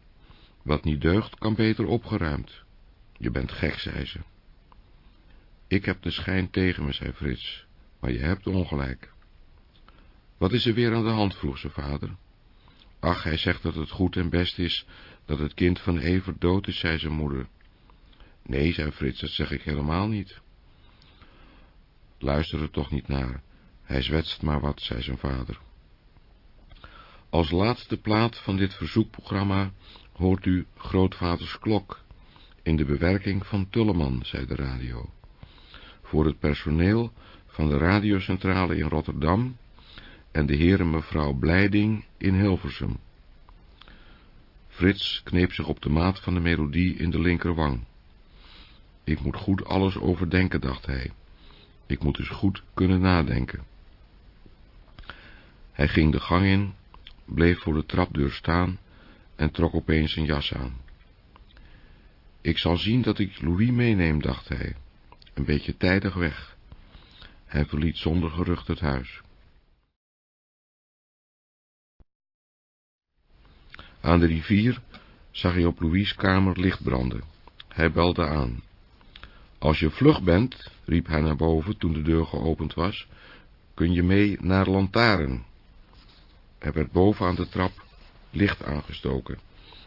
Wat niet deugt, kan beter opgeruimd. Je bent gek, zei ze. Ik heb de schijn tegen me, zei Frits, maar je hebt ongelijk. Wat is er weer aan de hand, vroeg zijn vader. Ach, hij zegt dat het goed en best is dat het kind van Evert dood is, zei zijn moeder. Nee, zei Frits, dat zeg ik helemaal niet. Luister er toch niet naar. Hij zwetst maar wat, zei zijn vader. Als laatste plaat van dit verzoekprogramma hoort u grootvaders klok in de bewerking van Tulleman, zei de radio. Voor het personeel van de radiocentrale in Rotterdam en de heer en mevrouw Blijding in Hilversum. Frits kneep zich op de maat van de melodie in de linkerwang. Ik moet goed alles overdenken, dacht hij. Ik moet dus goed kunnen nadenken. Hij ging de gang in, bleef voor de trapdeur staan en trok opeens zijn jas aan. Ik zal zien dat ik Louis meeneem, dacht hij, een beetje tijdig weg. Hij verliet zonder gerucht het huis. Aan de rivier zag hij op Louis' kamer licht branden. Hij belde aan. Als je vlug bent, riep hij naar boven toen de deur geopend was, kun je mee naar Lantaren. Er werd boven aan de trap licht aangestoken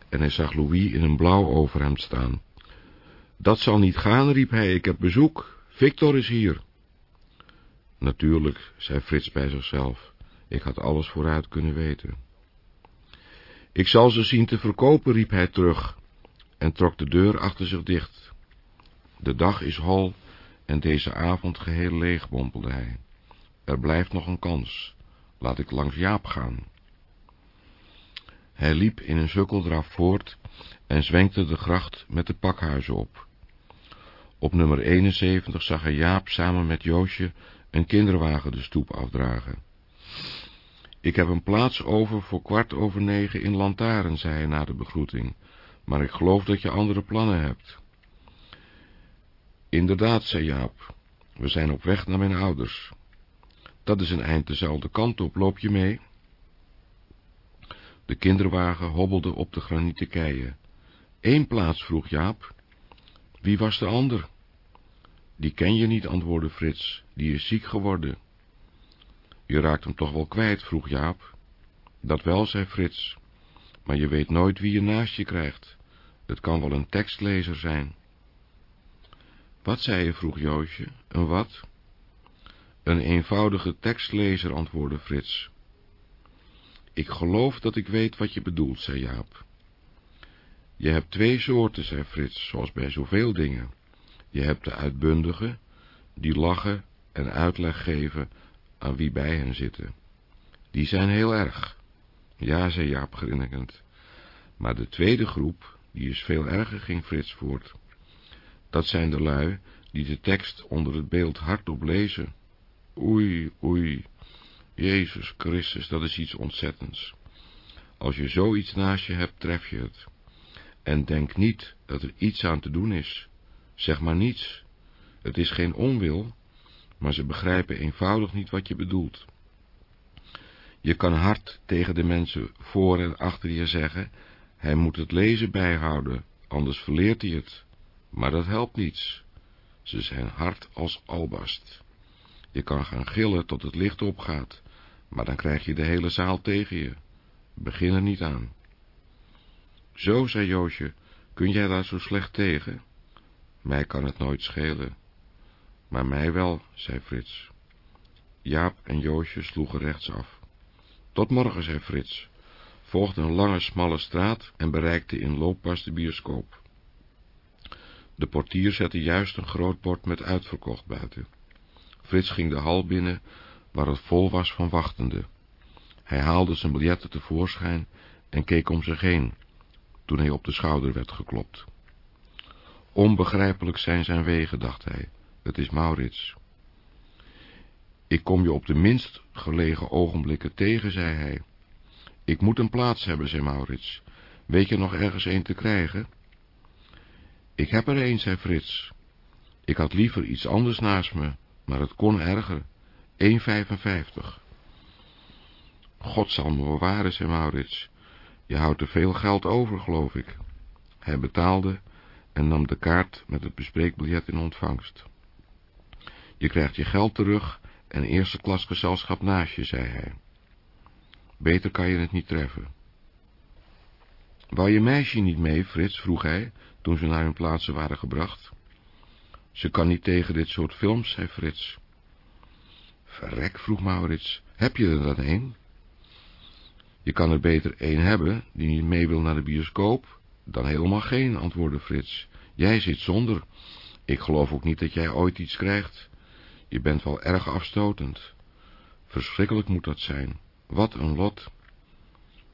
en hij zag Louis in een blauw overhemd staan. Dat zal niet gaan, riep hij, ik heb bezoek. Victor is hier. Natuurlijk, zei Frits bij zichzelf, ik had alles vooruit kunnen weten. Ik zal ze zien te verkopen, riep hij terug en trok de deur achter zich dicht. De dag is hol en deze avond geheel leeg, mompelde hij. Er blijft nog een kans. Laat ik langs Jaap gaan. Hij liep in een sukkeldraf voort en zwenkte de gracht met de pakhuizen op. Op nummer 71 zag hij Jaap samen met Joosje een kinderwagen de stoep afdragen. Ik heb een plaats over voor kwart over negen in Lantaren, zei hij na de begroeting, maar ik geloof dat je andere plannen hebt. Inderdaad, zei Jaap, we zijn op weg naar mijn ouders. Dat is een eind dezelfde kant op, loop je mee? De kinderwagen hobbelde op de granieten keien. Eén plaats, vroeg Jaap. Wie was de ander? Die ken je niet, antwoordde Frits, die is ziek geworden. Je raakt hem toch wel kwijt, vroeg Jaap. Dat wel, zei Frits, maar je weet nooit wie je naast je krijgt. Het kan wel een tekstlezer zijn. Wat zei je, vroeg Joosje, een wat? Een eenvoudige tekstlezer, antwoordde Frits. Ik geloof dat ik weet wat je bedoelt, zei Jaap. Je hebt twee soorten, zei Frits, zoals bij zoveel dingen. Je hebt de uitbundigen, die lachen en uitleg geven aan wie bij hen zitten. Die zijn heel erg. Ja, zei Jaap grinnikend. Maar de tweede groep, die is veel erger, ging Frits voort. Dat zijn de lui die de tekst onder het beeld hardop lezen. Oei, oei, Jezus Christus, dat is iets ontzettends. Als je zoiets naast je hebt, tref je het. En denk niet dat er iets aan te doen is. Zeg maar niets. Het is geen onwil, maar ze begrijpen eenvoudig niet wat je bedoelt. Je kan hard tegen de mensen voor en achter je zeggen, hij moet het lezen bijhouden, anders verleert hij het. Maar dat helpt niets. Ze zijn hard als albast. Je kan gaan gillen tot het licht opgaat, maar dan krijg je de hele zaal tegen je. Begin er niet aan. Zo, zei Joosje, kun jij daar zo slecht tegen? Mij kan het nooit schelen. Maar mij wel, zei Frits. Jaap en Joosje sloegen rechtsaf. Tot morgen, zei Frits, volgde een lange, smalle straat en bereikte in looppas de bioscoop. De portier zette juist een groot bord met uitverkocht buiten. Frits ging de hal binnen, waar het vol was van wachtenden. Hij haalde zijn biljetten tevoorschijn en keek om zich heen, toen hij op de schouder werd geklopt. Onbegrijpelijk zijn zijn wegen, dacht hij. Het is Maurits. Ik kom je op de minst gelegen ogenblikken tegen, zei hij. Ik moet een plaats hebben, zei Maurits. Weet je nog ergens een te krijgen? Ik heb er een, zei Frits. Ik had liever iets anders naast me, maar het kon erger. 1,55. God zal me bewaren, zei Maurits. Je houdt te veel geld over, geloof ik. Hij betaalde en nam de kaart met het bespreekbiljet in ontvangst. Je krijgt je geld terug en eerste klas gezelschap naast je, zei hij. Beter kan je het niet treffen. Wou je meisje niet mee, Frits, vroeg hij, toen ze naar hun plaatsen waren gebracht. Ze kan niet tegen dit soort films, zei Frits. Verrek, vroeg Maurits, heb je er dan een? Je kan er beter één hebben, die niet mee wil naar de bioscoop, dan helemaal geen, antwoordde Frits. Jij zit zonder. Ik geloof ook niet dat jij ooit iets krijgt. Je bent wel erg afstotend. Verschrikkelijk moet dat zijn. Wat een lot.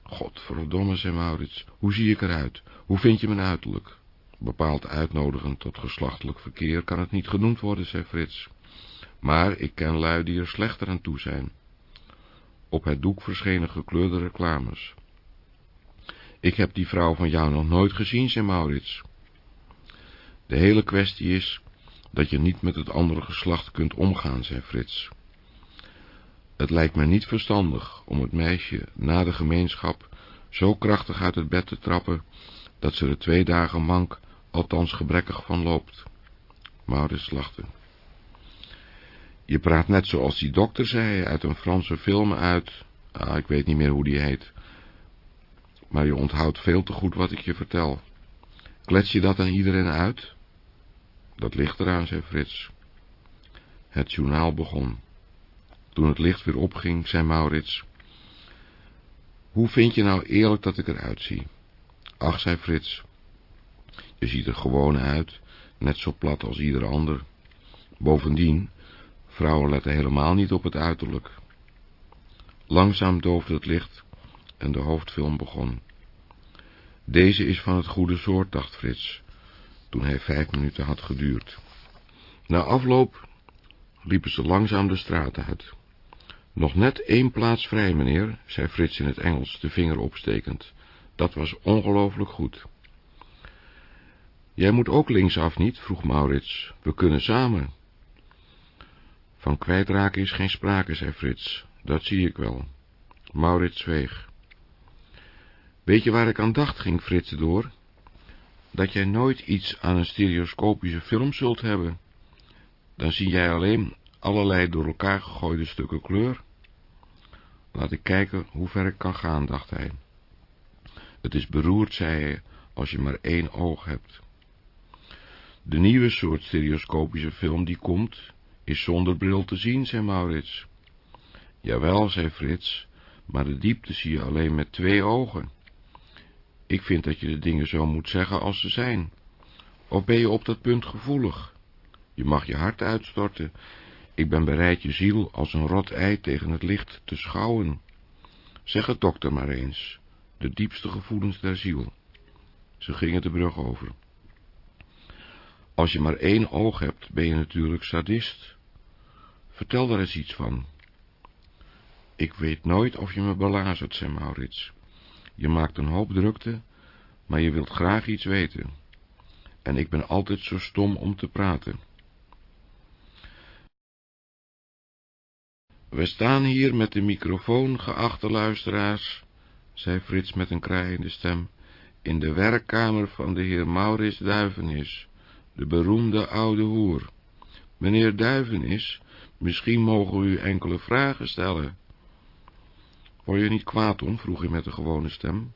Godverdomme, zei Maurits, hoe zie ik eruit? Hoe vind je mijn uiterlijk? Bepaald uitnodigend tot geslachtelijk verkeer kan het niet genoemd worden, zei Frits. Maar ik ken lui die er slechter aan toe zijn. Op het doek verschenen gekleurde reclames. Ik heb die vrouw van jou nog nooit gezien, zei Maurits. De hele kwestie is dat je niet met het andere geslacht kunt omgaan, zei Frits. Het lijkt me niet verstandig om het meisje na de gemeenschap zo krachtig uit het bed te trappen, dat ze er twee dagen mank, althans gebrekkig van loopt. Maurits lachte. Je praat net zoals die dokter zei, uit een Franse film uit, ah, ik weet niet meer hoe die heet, maar je onthoudt veel te goed wat ik je vertel. Klets je dat aan iedereen uit? Dat ligt eraan, zei Frits. Het journaal begon. Toen het licht weer opging, zei Maurits, hoe vind je nou eerlijk dat ik eruit zie? Ach, zei Frits, je ziet er gewoon uit, net zo plat als ieder ander. Bovendien, vrouwen letten helemaal niet op het uiterlijk. Langzaam doofde het licht en de hoofdfilm begon. Deze is van het goede soort, dacht Frits, toen hij vijf minuten had geduurd. Na afloop liepen ze langzaam de straat uit. Nog net één plaats vrij, meneer, zei Frits in het Engels, de vinger opstekend. Dat was ongelooflijk goed. Jij moet ook linksaf niet, vroeg Maurits. We kunnen samen. Van kwijtraken is geen sprake, zei Frits. Dat zie ik wel. Maurits zweeg. Weet je waar ik aan dacht, ging Frits door? Dat jij nooit iets aan een stereoscopische film zult hebben. Dan zie jij alleen allerlei door elkaar gegooide stukken kleur. Laat ik kijken hoe ver ik kan gaan, dacht hij. Het is beroerd, zei hij, als je maar één oog hebt. De nieuwe soort stereoscopische film die komt, is zonder bril te zien, zei Maurits. Jawel, zei Frits, maar de diepte zie je alleen met twee ogen. Ik vind dat je de dingen zo moet zeggen als ze zijn. Of ben je op dat punt gevoelig? Je mag je hart uitstorten. Ik ben bereid je ziel als een rot ei tegen het licht te schouwen. Zeg het dokter maar eens, de diepste gevoelens der ziel. Ze gingen de brug over. Als je maar één oog hebt, ben je natuurlijk sadist. Vertel daar eens iets van. Ik weet nooit of je me belazert, zei Maurits. Je maakt een hoop drukte, maar je wilt graag iets weten. En ik ben altijd zo stom om te praten. We staan hier met de microfoon, geachte luisteraars, zei Frits met een kraaiende stem, in de werkkamer van de heer Maurits Duivenis, de beroemde oude hoer. Meneer Duivenis, misschien mogen we u enkele vragen stellen. Word je niet kwaad om, vroeg hij met een gewone stem.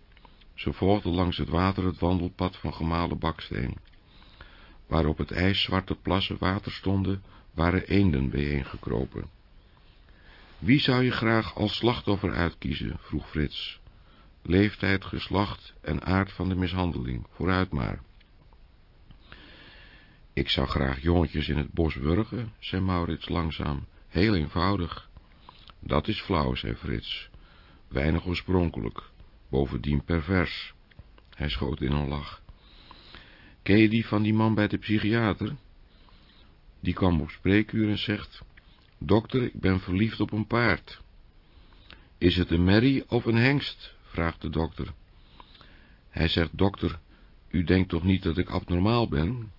Ze volgde langs het water het wandelpad van gemalen baksteen. Waar op het ijs zwarte plassen water stonden, waren eenden bijeengekropen. Wie zou je graag als slachtoffer uitkiezen, vroeg Frits. Leeftijd, geslacht en aard van de mishandeling, vooruit maar. Ik zou graag jongetjes in het bos wurgen, zei Maurits langzaam, heel eenvoudig. Dat is flauw, zei Frits, weinig oorspronkelijk, bovendien pervers. Hij schoot in een lach. Ken je die van die man bij de psychiater? Die kwam op spreekuur en zegt, Dokter, ik ben verliefd op een paard. Is het een merrie of een hengst? vraagt de dokter. Hij zegt, dokter, u denkt toch niet dat ik abnormaal ben?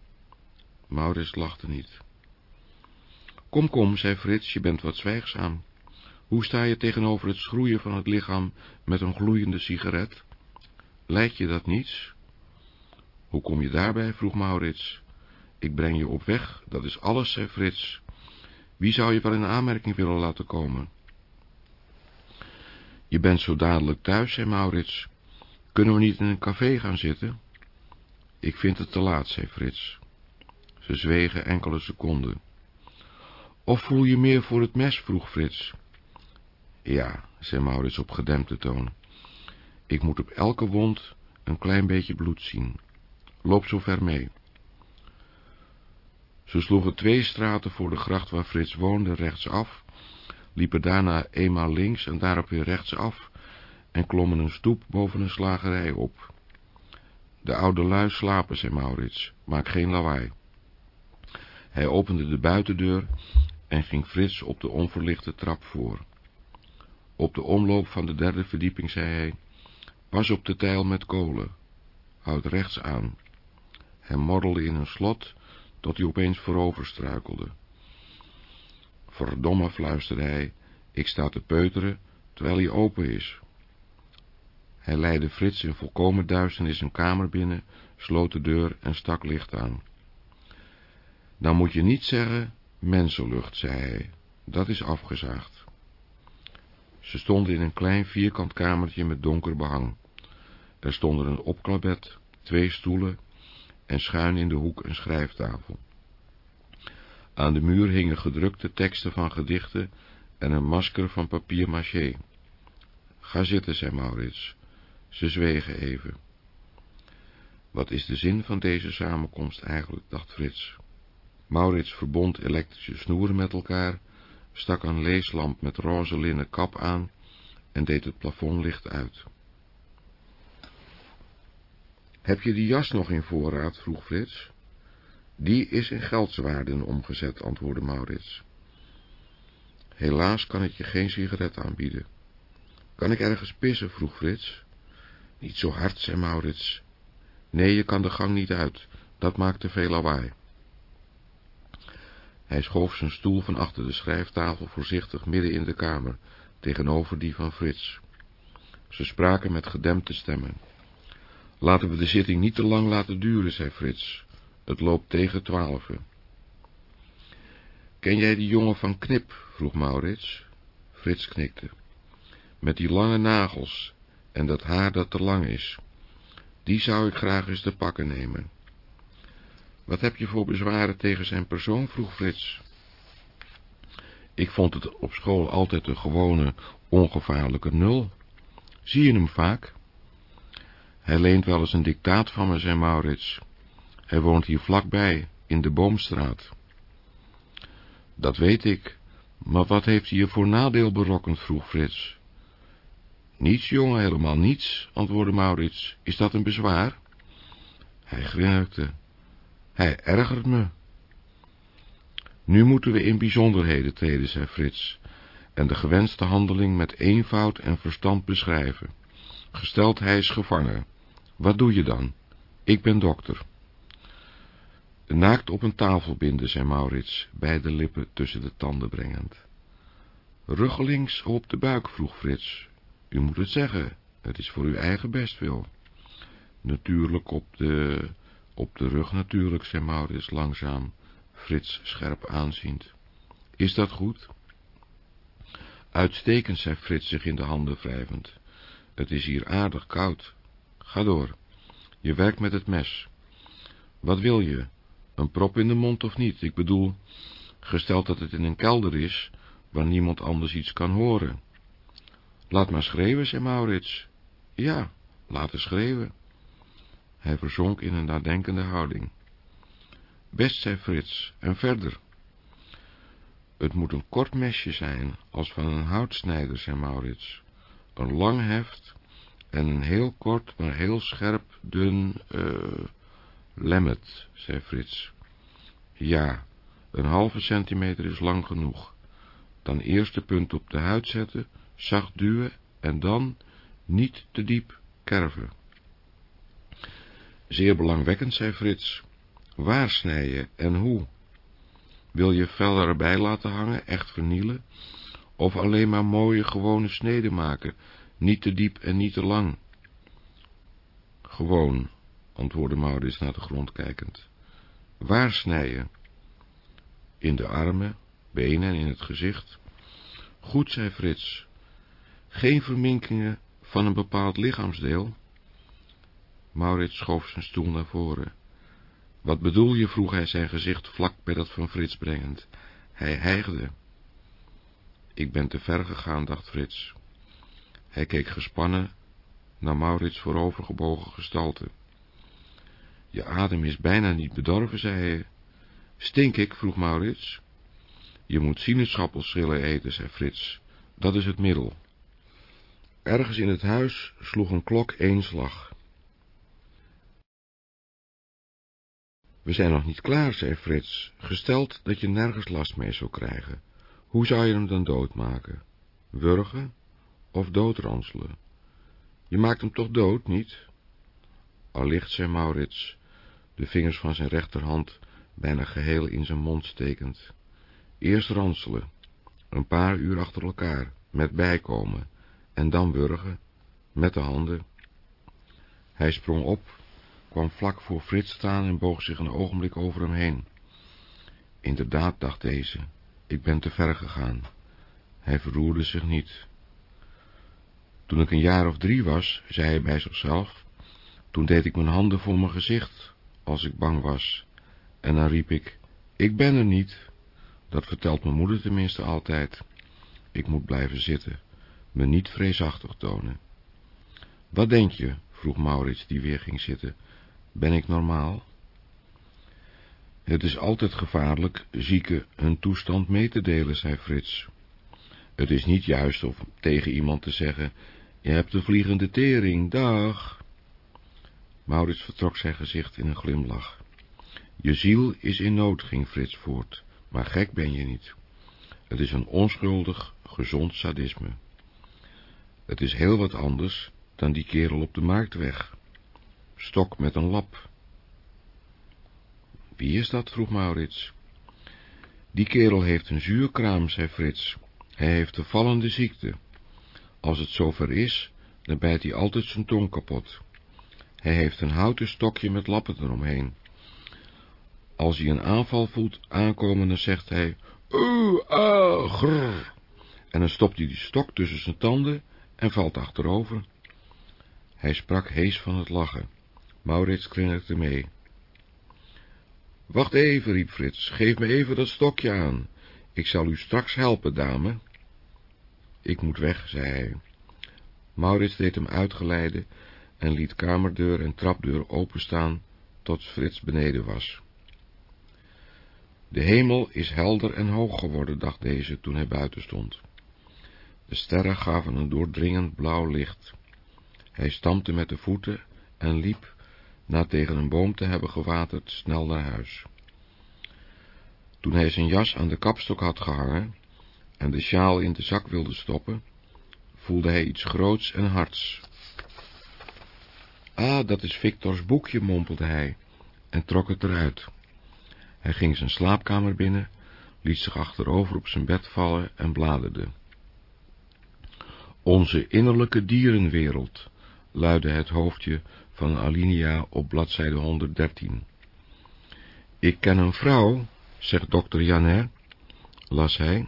Maurits lachte niet. Kom, kom, zei Frits, je bent wat zwijgzaam. Hoe sta je tegenover het schroeien van het lichaam met een gloeiende sigaret? Lijkt je dat niets? Hoe kom je daarbij, vroeg Maurits. Ik breng je op weg, dat is alles, zei Frits. Wie zou je wel in aanmerking willen laten komen? Je bent zo dadelijk thuis, zei Maurits. Kunnen we niet in een café gaan zitten? Ik vind het te laat, zei Frits. Ze zwegen enkele seconden. Of voel je meer voor het mes, vroeg Frits. Ja, zei Maurits op gedempte toon. Ik moet op elke wond een klein beetje bloed zien. Loop zo ver mee. Ze sloegen twee straten voor de gracht waar Frits woonde rechtsaf, liepen daarna eenmaal links en daarop weer rechtsaf en klommen een stoep boven een slagerij op. De oude lui slapen, zei Maurits, maak geen lawaai. Hij opende de buitendeur en ging Frits op de onverlichte trap voor. Op de omloop van de derde verdieping zei hij, pas op de tijl met kolen, houd rechts aan. Hij morrelde in een slot, tot hij opeens voorover struikelde. Verdomme, fluisterde hij, ik sta te peuteren, terwijl hij open is. Hij leidde Frits in volkomen duisternis een kamer binnen, sloot de deur en stak licht aan. Dan moet je niet zeggen mensenlucht, zei hij, dat is afgezaagd. Ze stonden in een klein vierkant kamertje met donker behang. Er stonden een opklapbed, twee stoelen en schuin in de hoek een schrijftafel. Aan de muur hingen gedrukte teksten van gedichten en een masker van papier maché. Ga zitten, zei Maurits. Ze zwegen even. Wat is de zin van deze samenkomst eigenlijk, dacht Frits. Maurits verbond elektrische snoeren met elkaar, stak een leeslamp met roze linnen kap aan en deed het plafondlicht uit. Heb je die jas nog in voorraad? vroeg Frits. Die is in geldzwaarden omgezet, antwoordde Maurits. Helaas kan ik je geen sigaret aanbieden. Kan ik ergens pissen? vroeg Frits. Niet zo hard, zei Maurits. Nee, je kan de gang niet uit, dat maakt te veel lawaai. Hij schoof zijn stoel van achter de schrijftafel voorzichtig midden in de kamer, tegenover die van Frits. Ze spraken met gedempte stemmen. Laten we de zitting niet te lang laten duren, zei Frits. Het loopt tegen twaalfen. Ken jij die jongen van Knip? vroeg Maurits. Frits knikte. Met die lange nagels en dat haar dat te lang is. Die zou ik graag eens te pakken nemen. Wat heb je voor bezwaren tegen zijn persoon? vroeg Frits. Ik vond het op school altijd een gewone, ongevaarlijke nul. Zie je hem vaak? Hij leent wel eens een dictaat van me, zei Maurits. Hij woont hier vlakbij, in de Boomstraat. Dat weet ik, maar wat heeft hij je voor nadeel berokkend, vroeg Frits. Niets, jongen, helemaal niets, antwoordde Maurits. Is dat een bezwaar? Hij grinnikte. Hij ergert me. Nu moeten we in bijzonderheden treden, zei Frits, en de gewenste handeling met eenvoud en verstand beschrijven. Gesteld hij is gevangen. Wat doe je dan? Ik ben dokter. Naakt op een tafel binden, zei Maurits, beide lippen tussen de tanden brengend. Ruggelings op de buik, vroeg Frits. U moet het zeggen, het is voor uw eigen bestwil. Natuurlijk op de... op de rug natuurlijk, zei Maurits langzaam, Frits scherp aanziend. Is dat goed? Uitstekend, zei Frits zich in de handen wrijvend. Het is hier aardig koud. Ga door. Je werkt met het mes. Wat wil je? Een prop in de mond of niet? Ik bedoel, gesteld dat het in een kelder is, waar niemand anders iets kan horen. Laat maar schreeuwen, zei Maurits. Ja, laten schreeuwen. Hij verzonk in een nadenkende houding. Best, zei Frits, en verder. Het moet een kort mesje zijn, als van een houtsnijder, zei Maurits. Een lang heft en een heel kort, maar heel scherp, dun, uh, lemmet, zei Frits. Ja, een halve centimeter is lang genoeg. Dan eerst de punt op de huid zetten, zacht duwen en dan, niet te diep, kerven. Zeer belangwekkend, zei Frits. Waar snijden en hoe? Wil je vel erbij laten hangen, echt vernielen? Of alleen maar mooie, gewone sneden maken, niet te diep en niet te lang? Gewoon, antwoordde Maurits naar de grond kijkend. Waar snijden? In de armen, benen en in het gezicht. Goed, zei Frits. Geen verminkingen van een bepaald lichaamsdeel? Maurits schoof zijn stoel naar voren. Wat bedoel je, vroeg hij zijn gezicht vlak bij dat van Frits brengend. Hij hijgde. Ik ben te ver gegaan, dacht Frits. Hij keek gespannen naar Maurits voorovergebogen gestalte. Je adem is bijna niet bedorven, zei hij. Stink ik, vroeg Maurits. Je moet sinaasappelschillen eten, zei Frits. Dat is het middel. Ergens in het huis sloeg een klok één slag. We zijn nog niet klaar, zei Frits, gesteld dat je nergens last mee zou krijgen. Hoe zou je hem dan doodmaken? Wurgen of doodranselen? Je maakt hem toch dood, niet? Allicht, zei Maurits, de vingers van zijn rechterhand bijna geheel in zijn mond stekend. Eerst ranselen, een paar uur achter elkaar, met bijkomen, en dan wurgen, met de handen. Hij sprong op, kwam vlak voor Frits staan en boog zich een ogenblik over hem heen. Inderdaad, dacht deze, ik ben te ver gegaan. Hij verroerde zich niet. Toen ik een jaar of drie was, zei hij bij zichzelf, toen deed ik mijn handen voor mijn gezicht, als ik bang was, en dan riep ik, ik ben er niet. Dat vertelt mijn moeder tenminste altijd. Ik moet blijven zitten, me niet vreesachtig tonen. Wat denk je? vroeg Maurits, die weer ging zitten. Ben ik normaal? Het is altijd gevaarlijk zieken hun toestand mee te delen, zei Frits. Het is niet juist om tegen iemand te zeggen, je hebt een vliegende tering, dag. Maurits vertrok zijn gezicht in een glimlach. Je ziel is in nood, ging Frits voort, maar gek ben je niet. Het is een onschuldig, gezond sadisme. Het is heel wat anders dan die kerel op de marktweg. Stok met een lap. Wie is dat? vroeg Maurits. Die kerel heeft een zuurkraam, zei Frits. Hij heeft de vallende ziekte. Als het zover is, dan bijt hij altijd zijn tong kapot. Hij heeft een houten stokje met lappen eromheen. Als hij een aanval voelt aankomen, dan zegt hij, oeh, ah, grrr. En dan stopt hij die stok tussen zijn tanden en valt achterover. Hij sprak hees van het lachen. Maurits kringelde mee. Wacht even, riep Frits, geef me even dat stokje aan. Ik zal u straks helpen, dame. Ik moet weg, zei hij. Maurits deed hem uitgeleiden en liet kamerdeur en trapdeur openstaan tot Frits beneden was. De hemel is helder en hoog geworden, dacht deze toen hij buiten stond. De sterren gaven een doordringend blauw licht. Hij stampte met de voeten en liep, na tegen een boom te hebben gewaterd, snel naar huis. Toen hij zijn jas aan de kapstok had gehangen en de sjaal in de zak wilde stoppen, voelde hij iets groots en hards. Ah, dat is Victors boekje, mompelde hij, en trok het eruit. Hij ging zijn slaapkamer binnen, liet zich achterover op zijn bed vallen en bladerde. Onze innerlijke dierenwereld, luidde het hoofdje van Alinea op bladzijde 113. Ik ken een vrouw, zegt dokter Janet, las hij,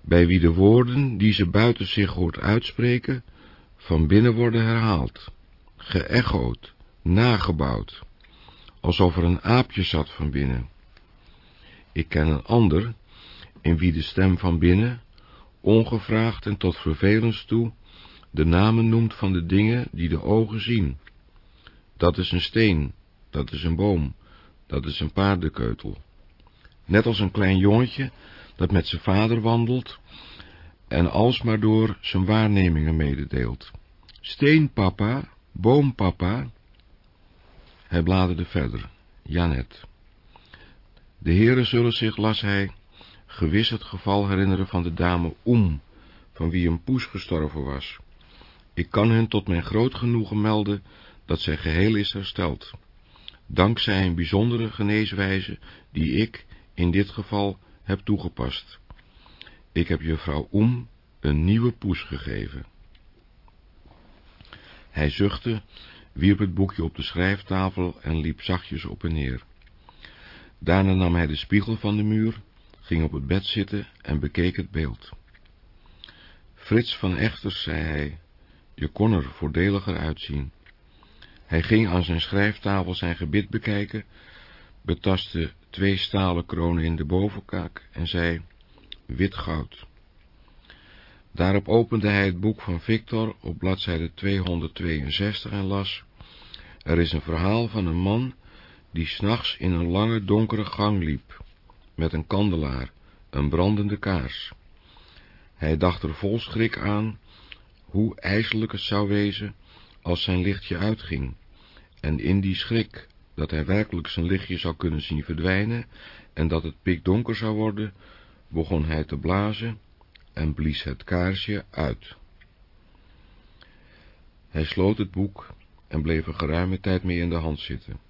bij wie de woorden die ze buiten zich hoort uitspreken, van binnen worden herhaald, geëchoed, nagebouwd, alsof er een aapje zat van binnen. Ik ken een ander, in wie de stem van binnen, ongevraagd en tot vervelens toe, de namen noemt van de dingen die de ogen zien. Dat is een steen, dat is een boom, dat is een paardenkeutel. Net als een klein jongetje dat met zijn vader wandelt en alsmaar door zijn waarnemingen mededeelt. Steen, papa, boom, papa. Hij bladerde verder. Janet. De heren zullen zich, las hij, gewis het geval herinneren van de dame Oem, van wie een poes gestorven was. Ik kan hen tot mijn groot genoegen melden dat zij geheel is hersteld, dankzij een bijzondere geneeswijze die ik in dit geval heb toegepast. Ik heb juffrouw Oem een nieuwe poes gegeven. Hij zuchtte, wierp het boekje op de schrijftafel en liep zachtjes op en neer. Daarna nam hij de spiegel van de muur, ging op het bed zitten en bekeek het beeld. Frits van Echters, zei hij, je kon er voordeliger uitzien. Hij ging aan zijn schrijftafel zijn gebit bekijken, betastte twee stalen kronen in de bovenkaak en zei, wit goud. Daarop opende hij het boek van Victor op bladzijde 262 en las, er is een verhaal van een man die s'nachts in een lange donkere gang liep, met een kandelaar, een brandende kaars. Hij dacht er vol schrik aan, hoe ijselijk het zou wezen als zijn lichtje uitging, en in die schrik dat hij werkelijk zijn lichtje zou kunnen zien verdwijnen en dat het pikdonker zou worden, begon hij te blazen en blies het kaarsje uit. Hij sloot het boek en bleef er geruime tijd mee in de hand zitten.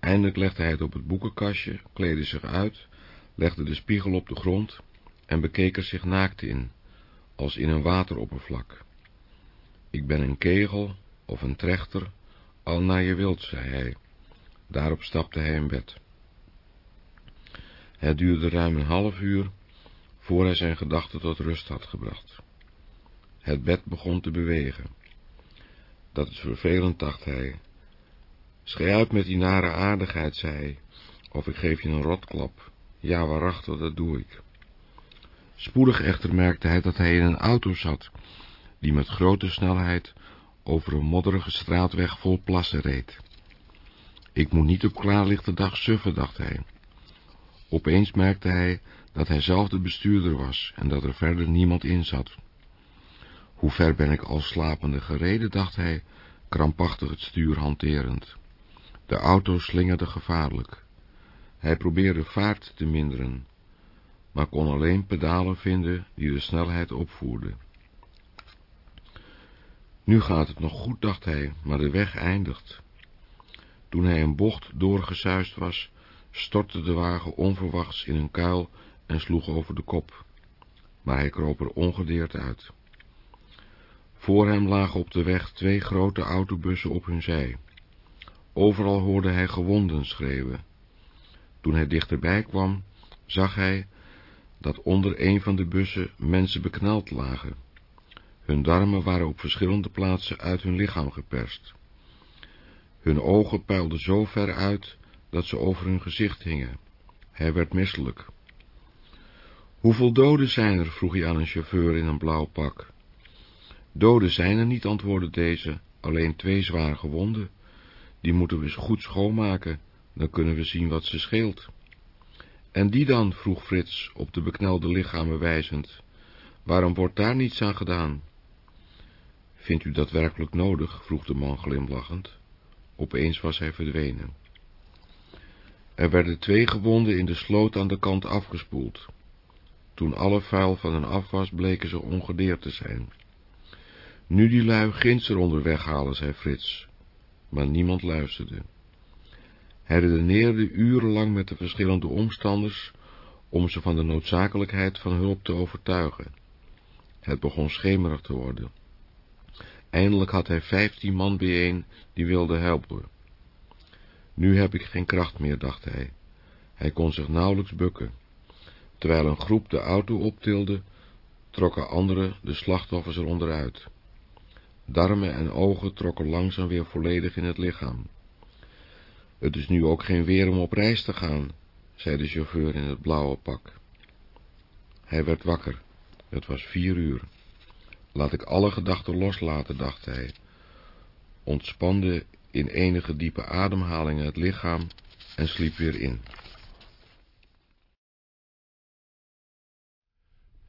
Eindelijk legde hij het op het boekenkastje, kleedde zich uit, legde de spiegel op de grond en bekeek er zich naakt in, als in een wateroppervlak. Ik ben een kegel of een trechter, al naar je wilt, zei hij. Daarop stapte hij in bed. Het duurde ruim een half uur, voor hij zijn gedachten tot rust had gebracht. Het bed begon te bewegen. Dat is vervelend, dacht hij. Schei uit met die nare aardigheid, zei hij, of ik geef je een rotklap. Ja, waarachtig, dat doe ik. Spoedig echter merkte hij dat hij in een auto zat, die met grote snelheid over een modderige straatweg vol plassen reed. Ik moet niet op klaarlichte dag suffen, dacht hij. Opeens merkte hij dat hij zelf de bestuurder was en dat er verder niemand in zat. Hoe ver ben ik al slapende gereden, dacht hij, krampachtig het stuur hanterend. De auto slingerde gevaarlijk. Hij probeerde vaart te minderen, maar kon alleen pedalen vinden die de snelheid opvoerden. Nu gaat het nog goed, dacht hij, maar de weg eindigt. Toen hij een bocht doorgesuist was, stortte de wagen onverwachts in een kuil en sloeg over de kop, maar hij kroop er ongedeerd uit. Voor hem lagen op de weg twee grote autobussen op hun zij. Overal hoorde hij gewonden schreeuwen. Toen hij dichterbij kwam, zag hij dat onder een van de bussen mensen bekneld lagen. Hun darmen waren op verschillende plaatsen uit hun lichaam geperst. Hun ogen puilden zo ver uit, dat ze over hun gezicht hingen. Hij werd misselijk. Hoeveel doden zijn er? vroeg hij aan een chauffeur in een blauw pak. Doden zijn er niet, antwoordde deze, alleen twee zware gewonden. Die moeten we goed schoonmaken, dan kunnen we zien wat ze scheelt. En die dan? vroeg Frits, op de beknelde lichamen wijzend. Waarom wordt daar niets aan gedaan? Vindt u dat werkelijk nodig? vroeg de man glimlachend. Opeens was hij verdwenen. Er werden twee gewonden in de sloot aan de kant afgespoeld. Toen alle vuil van hen af was, bleken ze ongedeerd te zijn. Nu die lui ginds eronder weghalen, zei Frits, maar niemand luisterde. Hij redeneerde urenlang met de verschillende omstanders om ze van de noodzakelijkheid van hulp te overtuigen. Het begon schemerig te worden. Eindelijk had hij vijftien man bijeen die wilden helpen. Nu heb ik geen kracht meer, dacht hij. Hij kon zich nauwelijks bukken. Terwijl een groep de auto optilde, trokken anderen de slachtoffers eronderuit. Darmen en ogen trokken langzaam weer volledig in het lichaam. Het is nu ook geen weer om op reis te gaan, zei de chauffeur in het blauwe pak. Hij werd wakker. Het was vier uur. Laat ik alle gedachten loslaten, dacht hij. Ontspande in enige diepe ademhalingen het lichaam en sliep weer in.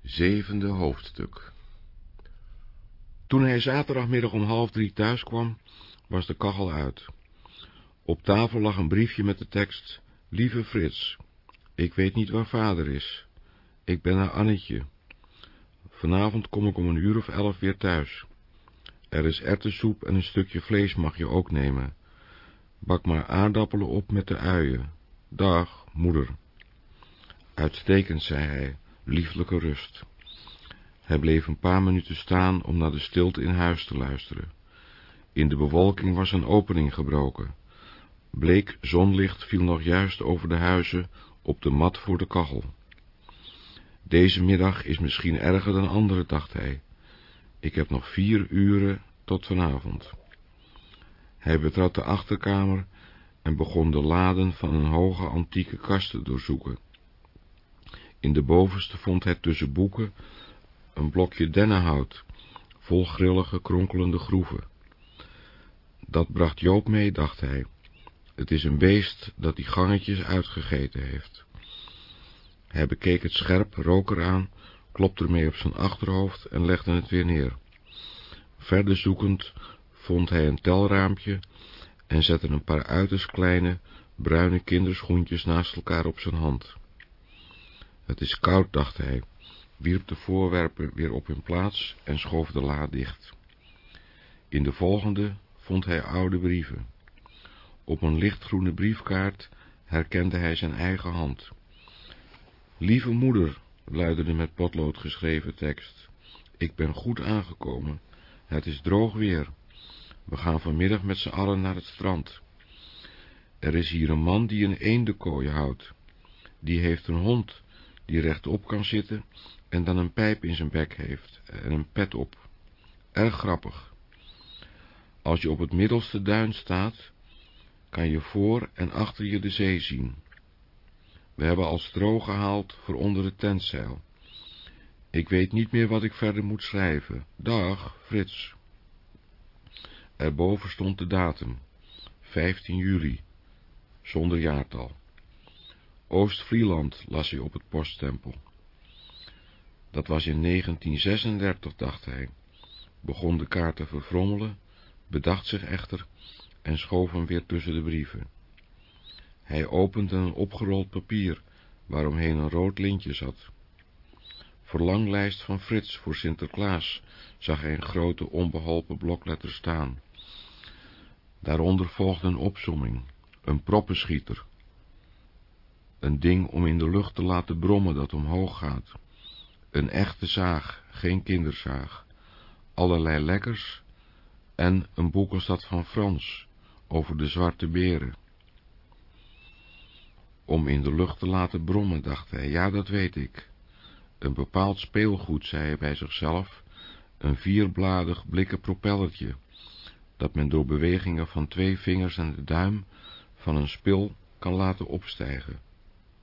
Zevende hoofdstuk Toen hij zaterdagmiddag om half drie thuis kwam, was de kachel uit. Op tafel lag een briefje met de tekst, Lieve Frits, ik weet niet waar vader is. Ik ben naar Annetje. Vanavond kom ik om een uur of elf weer thuis. Er is erwtensoep en een stukje vlees mag je ook nemen. Bak maar aardappelen op met de uien. Dag, moeder. Uitstekend, zei hij, lieflijke rust. Hij bleef een paar minuten staan om naar de stilte in huis te luisteren. In de bewolking was een opening gebroken. Bleek zonlicht viel nog juist over de huizen op de mat voor de kachel. Deze middag is misschien erger dan andere, dacht hij. Ik heb nog vier uren tot vanavond. Hij betrad de achterkamer en begon de laden van een hoge antieke kast te doorzoeken. In de bovenste vond hij tussen boeken een blokje dennenhout, vol grillige, kronkelende groeven. Dat bracht Joop mee, dacht hij. Het is een beest dat die gangetjes uitgegeten heeft. Hij bekeek het scherp, rook eraan, klopte ermee op zijn achterhoofd en legde het weer neer. Verder zoekend vond hij een telraampje en zette een paar uiterst kleine, bruine kinderschoentjes naast elkaar op zijn hand. Het is koud, dacht hij, wierp de voorwerpen weer op hun plaats en schoof de la dicht. In de volgende vond hij oude brieven. Op een lichtgroene briefkaart herkende hij zijn eigen hand. Lieve moeder, luidde de met potlood geschreven tekst, ik ben goed aangekomen. Het is droog weer. We gaan vanmiddag met z'n allen naar het strand. Er is hier een man die een eendenkooi houdt. Die heeft een hond die rechtop kan zitten en dan een pijp in zijn bek heeft en een pet op. Erg grappig. Als je op het middelste duin staat, kan je voor en achter je de zee zien. We hebben al stro gehaald voor onder het tentzeil. Ik weet niet meer wat ik verder moet schrijven. Dag, Frits. Erboven stond de datum, 15 juli, zonder jaartal. Oost-Vrieland las hij op het poststempel. Dat was in 1936, dacht hij, begon de kaart te verfrommelen, bedacht zich echter en schoof hem weer tussen de brieven. Hij opende een opgerold papier, waaromheen een rood lintje zat. Verlanglijst van Frits voor Sinterklaas, zag hij een grote onbeholpen blokletter staan. Daaronder volgde een opsomming, een proppenschieter. Een ding om in de lucht te laten brommen dat omhoog gaat. Een echte zaag, geen kinderzaag. Allerlei lekkers en een boek als dat van Frans, over de zwarte beren. Om in de lucht te laten brommen, dacht hij, ja, dat weet ik. Een bepaald speelgoed, zei hij bij zichzelf, een vierbladig blikken propellertje, dat men door bewegingen van twee vingers en de duim van een spil kan laten opstijgen.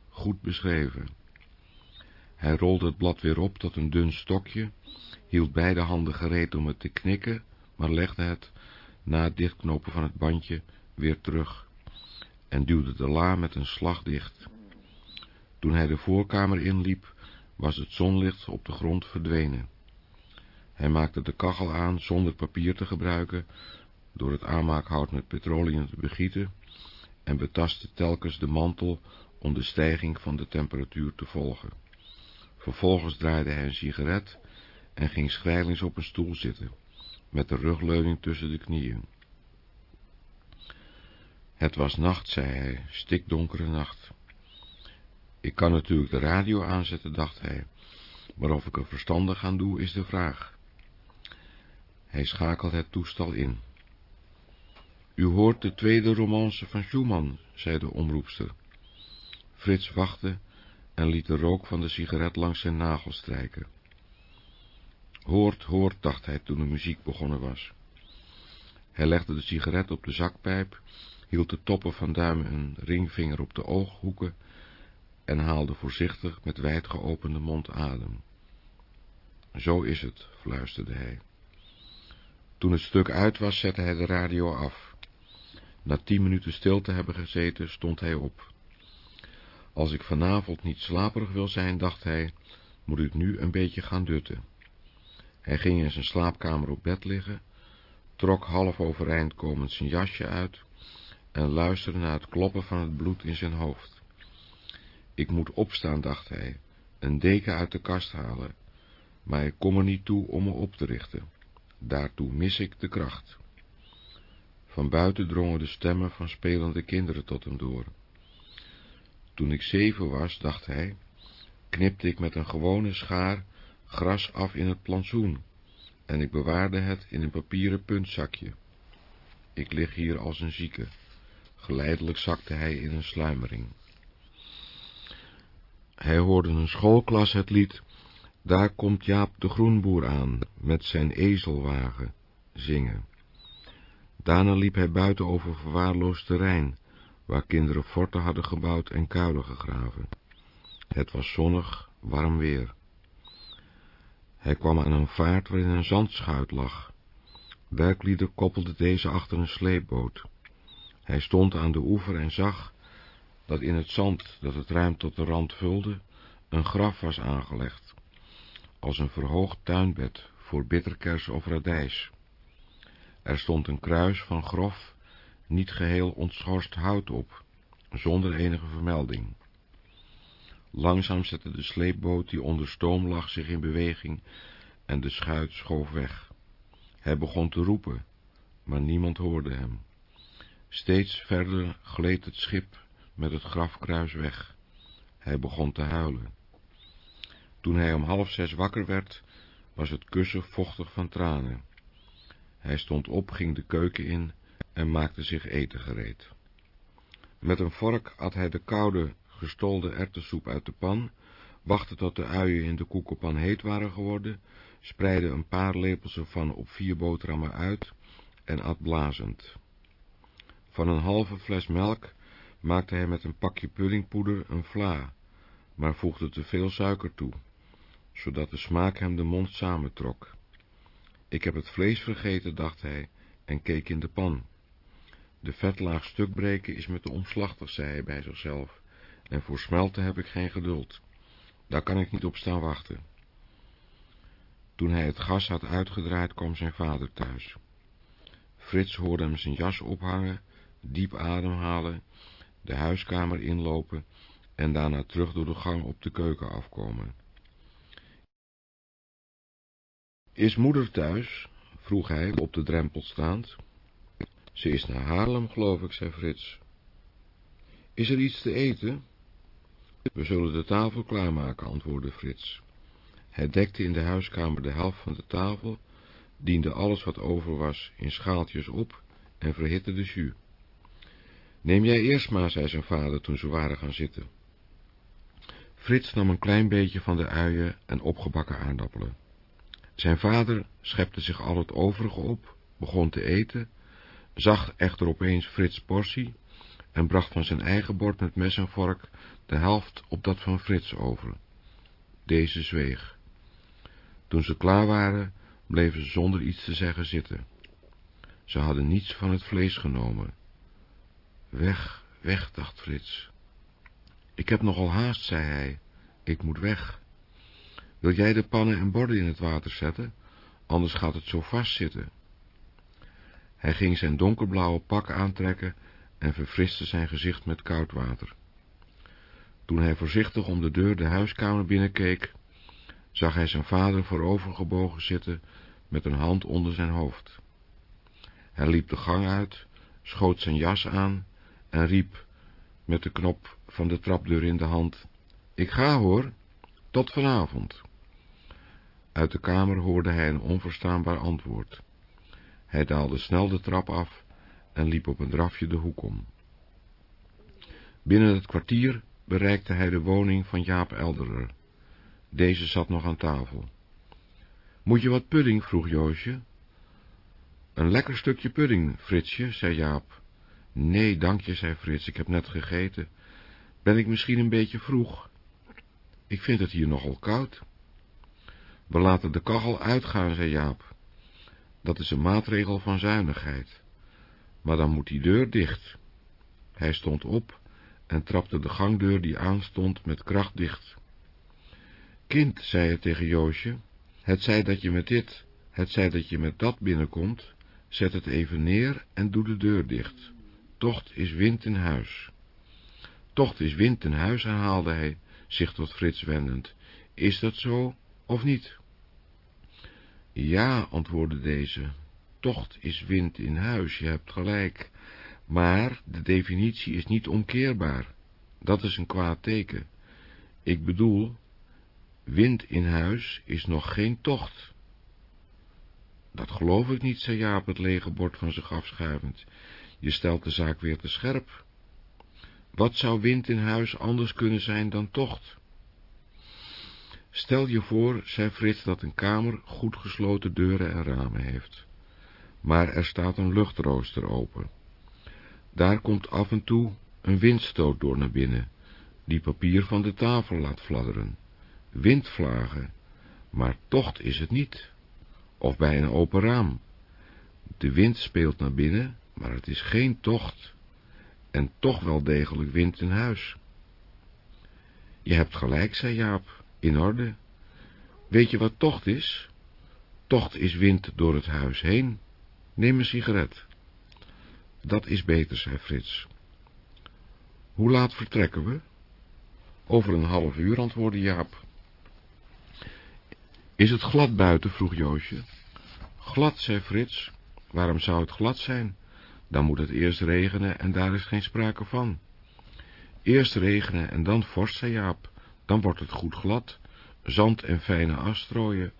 Goed beschreven. Hij rolde het blad weer op tot een dun stokje, hield beide handen gereed om het te knikken, maar legde het, na het dichtknopen van het bandje, weer terug en duwde de la met een slag dicht. Toen hij de voorkamer inliep, was het zonlicht op de grond verdwenen. Hij maakte de kachel aan zonder papier te gebruiken, door het aanmaakhout met petroleum te begieten, en betastte telkens de mantel om de stijging van de temperatuur te volgen. Vervolgens draaide hij een sigaret en ging schrijlings op een stoel zitten, met de rugleuning tussen de knieën. Het was nacht, zei hij, stikdonkere nacht. Ik kan natuurlijk de radio aanzetten, dacht hij, maar of ik er verstandig aan doe, is de vraag. Hij schakelde het toestel in. U hoort de tweede romance van Schumann, zei de omroepster. Frits wachtte en liet de rook van de sigaret langs zijn nagel strijken. Hoort, hoort, dacht hij toen de muziek begonnen was. Hij legde de sigaret op de zakpijp hield de toppen van duim en ringvinger op de ooghoeken en haalde voorzichtig met wijd geopende mond adem. Zo is het, fluisterde hij. Toen het stuk uit was, zette hij de radio af. Na tien minuten stil te hebben gezeten, stond hij op. Als ik vanavond niet slaperig wil zijn, dacht hij, moet ik nu een beetje gaan dutten. Hij ging in zijn slaapkamer op bed liggen, trok half overeind komend zijn jasje uit en luisterde naar het kloppen van het bloed in zijn hoofd. Ik moet opstaan, dacht hij, een deken uit de kast halen, maar ik kom er niet toe om me op te richten. Daartoe mis ik de kracht. Van buiten drongen de stemmen van spelende kinderen tot hem door. Toen ik zeven was, dacht hij, knipte ik met een gewone schaar gras af in het plantsoen en ik bewaarde het in een papieren puntzakje. Ik lig hier als een zieke. Geleidelijk zakte hij in een sluimering. Hij hoorde een schoolklas het lied Daar komt Jaap de Groenboer aan, met zijn ezelwagen, zingen. Daarna liep hij buiten over verwaarloosd terrein, waar kinderen forten hadden gebouwd en kuilen gegraven. Het was zonnig, warm weer. Hij kwam aan een vaart waarin een zandschuit lag. Werklieder koppelden deze achter een sleepboot. Hij stond aan de oever en zag dat in het zand dat het ruim tot de rand vulde, een graf was aangelegd, als een verhoogd tuinbed voor bitterkers of radijs. Er stond een kruis van grof, niet geheel ontschorst hout op, zonder enige vermelding. Langzaam zette de sleepboot die onder stoom lag zich in beweging en de schuit schoof weg. Hij begon te roepen, maar niemand hoorde hem. Steeds verder gleed het schip met het grafkruis weg. Hij begon te huilen. Toen hij om half zes wakker werd, was het kussen vochtig van tranen. Hij stond op, ging de keuken in en maakte zich eten gereed. Met een vork at hij de koude, gestolde erwtensoep uit de pan, wachtte tot de uien in de koekenpan heet waren geworden, spreidde een paar lepels ervan op vier boterhammen uit en at blazend. Van een halve fles melk maakte hij met een pakje puddingpoeder een vla, maar voegde te veel suiker toe, zodat de smaak hem de mond samentrok. Ik heb het vlees vergeten, dacht hij, en keek in de pan. De vetlaag stuk breken is me te omslachtig, zei hij bij zichzelf, en voor smelten heb ik geen geduld. Daar kan ik niet op staan wachten. Toen hij het gas had uitgedraaid, kwam zijn vader thuis. Frits hoorde hem zijn jas ophangen, diep ademhalen, de huiskamer inlopen en daarna terug door de gang op de keuken afkomen. Is moeder thuis? vroeg hij op de drempel staand. Ze is naar Haarlem, geloof ik, zei Frits. Is er iets te eten? We zullen de tafel klaarmaken, antwoordde Frits. Hij dekte in de huiskamer de helft van de tafel, diende alles wat over was in schaaltjes op en verhitte de jus. Neem jij eerst maar, zei zijn vader toen ze waren gaan zitten. Frits nam een klein beetje van de uien en opgebakken aardappelen. Zijn vader schepte zich al het overige op, begon te eten, zag echter opeens Frits' portie en bracht van zijn eigen bord met mes en vork de helft op dat van Frits over. Deze zweeg. Toen ze klaar waren, bleven ze zonder iets te zeggen zitten. Ze hadden niets van het vlees genomen. Weg, weg, dacht Frits. Ik heb nogal haast, zei hij. Ik moet weg. Wil jij de pannen en borden in het water zetten? Anders gaat het zo vastzitten. Hij ging zijn donkerblauwe pak aantrekken en verfriste zijn gezicht met koud water. Toen hij voorzichtig om de deur de huiskamer binnenkeek, zag hij zijn vader voorovergebogen zitten met een hand onder zijn hoofd. Hij liep de gang uit, schoot zijn jas aan en riep met de knop van de trapdeur in de hand, ik ga hoor, tot vanavond. Uit de kamer hoorde hij een onverstaanbaar antwoord. Hij daalde snel de trap af en liep op een drafje de hoek om. Binnen het kwartier bereikte hij de woning van Jaap Elderer. Deze zat nog aan tafel. Moet je wat pudding? vroeg Joosje. Een lekker stukje pudding, Fritsje, zei Jaap. Nee, dank je, zei Frits, ik heb net gegeten. Ben ik misschien een beetje vroeg? Ik vind het hier nogal koud. We laten de kachel uitgaan, zei Jaap. Dat is een maatregel van zuinigheid. Maar dan moet die deur dicht. Hij stond op en trapte de gangdeur die aanstond met kracht dicht. Kind, zei hij tegen Joosje, het zij dat je met dit, het zij dat je met dat binnenkomt, zet het even neer en doe de deur dicht. Tocht is wind in huis. Tocht is wind in huis, herhaalde hij, zich tot Frits wendend. Is dat zo of niet? Ja, antwoordde deze, tocht is wind in huis, je hebt gelijk, maar de definitie is niet omkeerbaar. Dat is een kwaad teken. Ik bedoel, Wind in huis is nog geen tocht. Dat geloof ik niet, zei Jaap het lege bord van zich afschuivend. Je stelt de zaak weer te scherp. Wat zou wind in huis anders kunnen zijn dan tocht? Stel je voor, zei Frits, dat een kamer goed gesloten deuren en ramen heeft. Maar er staat een luchtrooster open. Daar komt af en toe een windstoot door naar binnen, die papier van de tafel laat fladderen. Windvlagen, maar tocht is het niet. Of bij een open raam. De wind speelt naar binnen, maar het is geen tocht. En toch wel degelijk wind in huis. Je hebt gelijk, zei Jaap, in orde. Weet je wat tocht is? Tocht is wind door het huis heen. Neem een sigaret. Dat is beter, zei Frits. Hoe laat vertrekken we? Over een half uur, antwoordde Jaap. Is het glad buiten? vroeg Joosje. Glad, zei Frits. Waarom zou het glad zijn? Dan moet het eerst regenen en daar is geen sprake van. Eerst regenen en dan vorst, zei Jaap. Dan wordt het goed glad. Zand en fijne as strooien.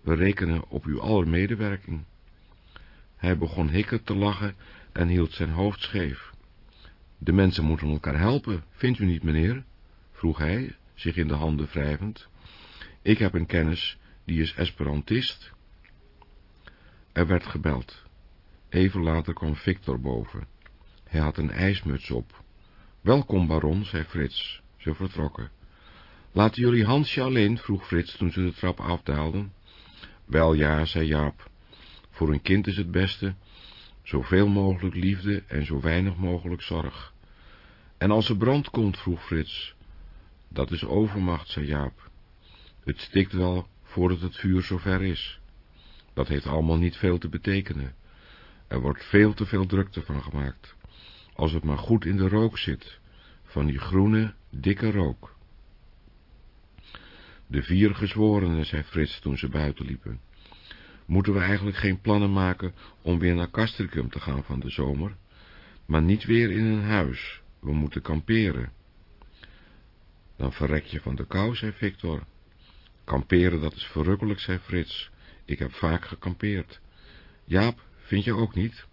We rekenen op uw aller medewerking. Hij begon hikken te lachen en hield zijn hoofd scheef. De mensen moeten elkaar helpen, vindt u niet, meneer? vroeg hij, zich in de handen wrijvend. Ik heb een kennis, die is Esperantist. Er werd gebeld. Even later kwam Victor boven. Hij had een ijsmuts op. Welkom, baron, zei Frits. Ze vertrokken. Laten jullie Hansje alleen, vroeg Frits toen ze de trap afdaalden. Wel ja, zei Jaap. Voor een kind is het beste zoveel mogelijk liefde en zo weinig mogelijk zorg. En als er brand komt, vroeg Frits. Dat is overmacht, zei Jaap. Het stikt wel voordat het vuur zover is. Dat heeft allemaal niet veel te betekenen. Er wordt veel te veel drukte van gemaakt. Als het maar goed in de rook zit, van die groene, dikke rook. De vier gezworenen, zei Frits toen ze buiten liepen. Moeten we eigenlijk geen plannen maken om weer naar Castricum te gaan van de zomer, maar niet weer in een huis. We moeten kamperen. Dan verrek je van de kou, zei Victor. Kamperen, dat is verrukkelijk, zei Frits. Ik heb vaak gekampeerd. Jaap, vind je ook niet?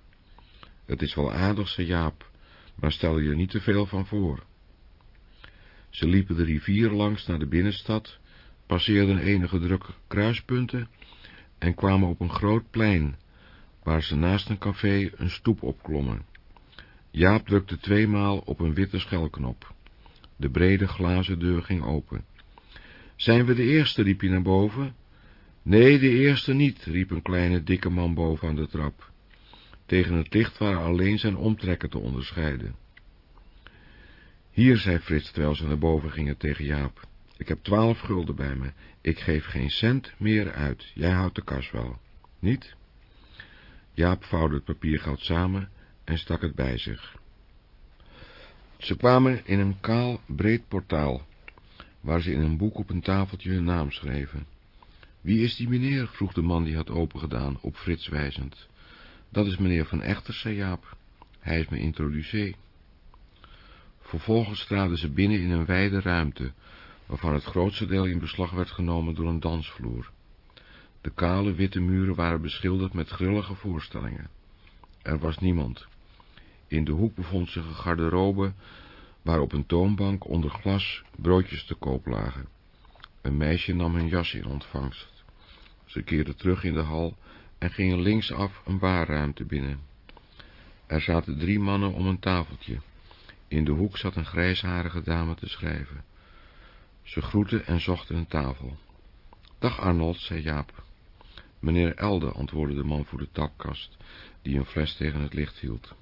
Het is wel aardig, zei Jaap, maar stel je er niet te veel van voor. Ze liepen de rivier langs naar de binnenstad, passeerden enige drukke kruispunten en kwamen op een groot plein, waar ze naast een café een stoep opklommen. Jaap drukte tweemaal op een witte schelknop. De brede glazen deur ging open. Zijn we de eerste, riep hij naar boven. Nee, de eerste niet, riep een kleine, dikke man boven aan de trap. Tegen het licht waren alleen zijn omtrekken te onderscheiden. Hier, zei Frits, terwijl ze naar boven gingen tegen Jaap. Ik heb twaalf gulden bij me. Ik geef geen cent meer uit. Jij houdt de kas wel. Niet? Jaap vouwde het papiergeld samen en stak het bij zich. Ze kwamen in een kaal, breed portaal, waar ze in een boek op een tafeltje hun naam schreven. Wie is die meneer? vroeg de man die had opengedaan, op Frits wijzend. Dat is meneer Van Echters, zei Jaap. Hij is mijn introducee. Vervolgens traden ze binnen in een wijde ruimte, waarvan het grootste deel in beslag werd genomen door een dansvloer. De kale witte muren waren beschilderd met grillige voorstellingen. Er was niemand. In de hoek bevond zich een garderobe, waar op een toonbank onder glas broodjes te koop lagen. Een meisje nam hun jas in ontvangst. Ze keerden terug in de hal en gingen linksaf een waarruimte binnen. Er zaten drie mannen om een tafeltje. In de hoek zat een grijsharige dame te schrijven. Ze groetten en zochten een tafel. Dag Arnold, zei Jaap. Meneer Elde, antwoordde de man voor de takkast, die een fles tegen het licht hield.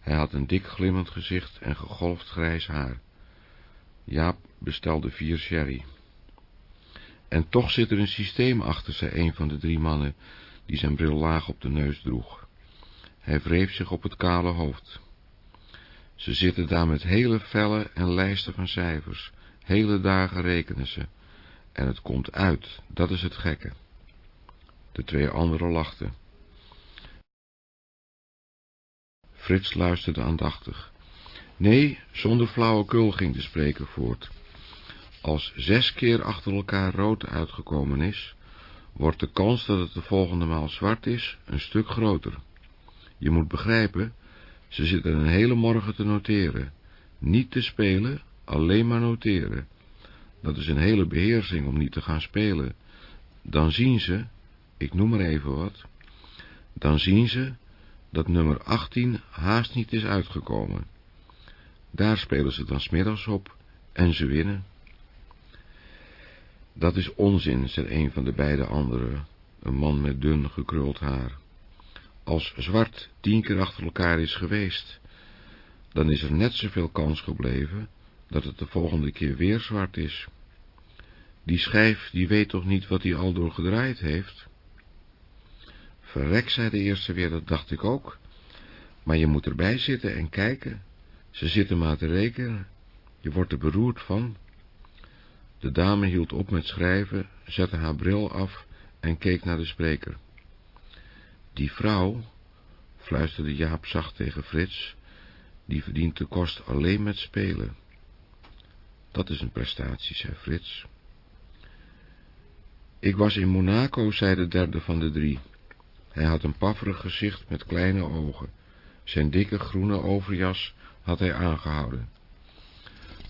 Hij had een dik glimmend gezicht en gegolfd grijs haar. Jaap bestelde vier sherry. En toch zit er een systeem achter, zei een van de drie mannen, die zijn bril laag op de neus droeg. Hij wreef zich op het kale hoofd. Ze zitten daar met hele vellen en lijsten van cijfers, Hele dagen rekenen ze. En het komt uit, dat is het gekke. De twee anderen lachten. Frits luisterde aandachtig. Nee, zonder flauwekul ging de spreker voort. Als zes keer achter elkaar rood uitgekomen is, wordt de kans dat het de volgende maal zwart is een stuk groter. Je moet begrijpen, ze zitten een hele morgen te noteren. Niet te spelen, alleen maar noteren. Dat is een hele beheersing om niet te gaan spelen. Dan zien ze, ik noem maar even wat, dan zien ze dat nummer 18 haast niet is uitgekomen. Daar spelen ze dan smiddags op en ze winnen. Dat is onzin, zei een van de beide anderen, een man met dun gekruld haar. Als zwart tien keer achter elkaar is geweest, dan is er net zoveel kans gebleven dat het de volgende keer weer zwart is. Die schijf, die weet toch niet wat hij al door gedraaid heeft? Verrek, zei de eerste weer, dat dacht ik ook. Maar je moet erbij zitten en kijken. Ze zitten maar te rekenen. Je wordt er beroerd van. De dame hield op met schrijven, zette haar bril af en keek naar de spreker. Die vrouw, fluisterde Jaap zacht tegen Frits, die verdient de kost alleen met spelen. Dat is een prestatie, zei Frits. Ik was in Monaco, zei de derde van de drie. Hij had een pafferig gezicht met kleine ogen. Zijn dikke groene overjas had hij aangehouden.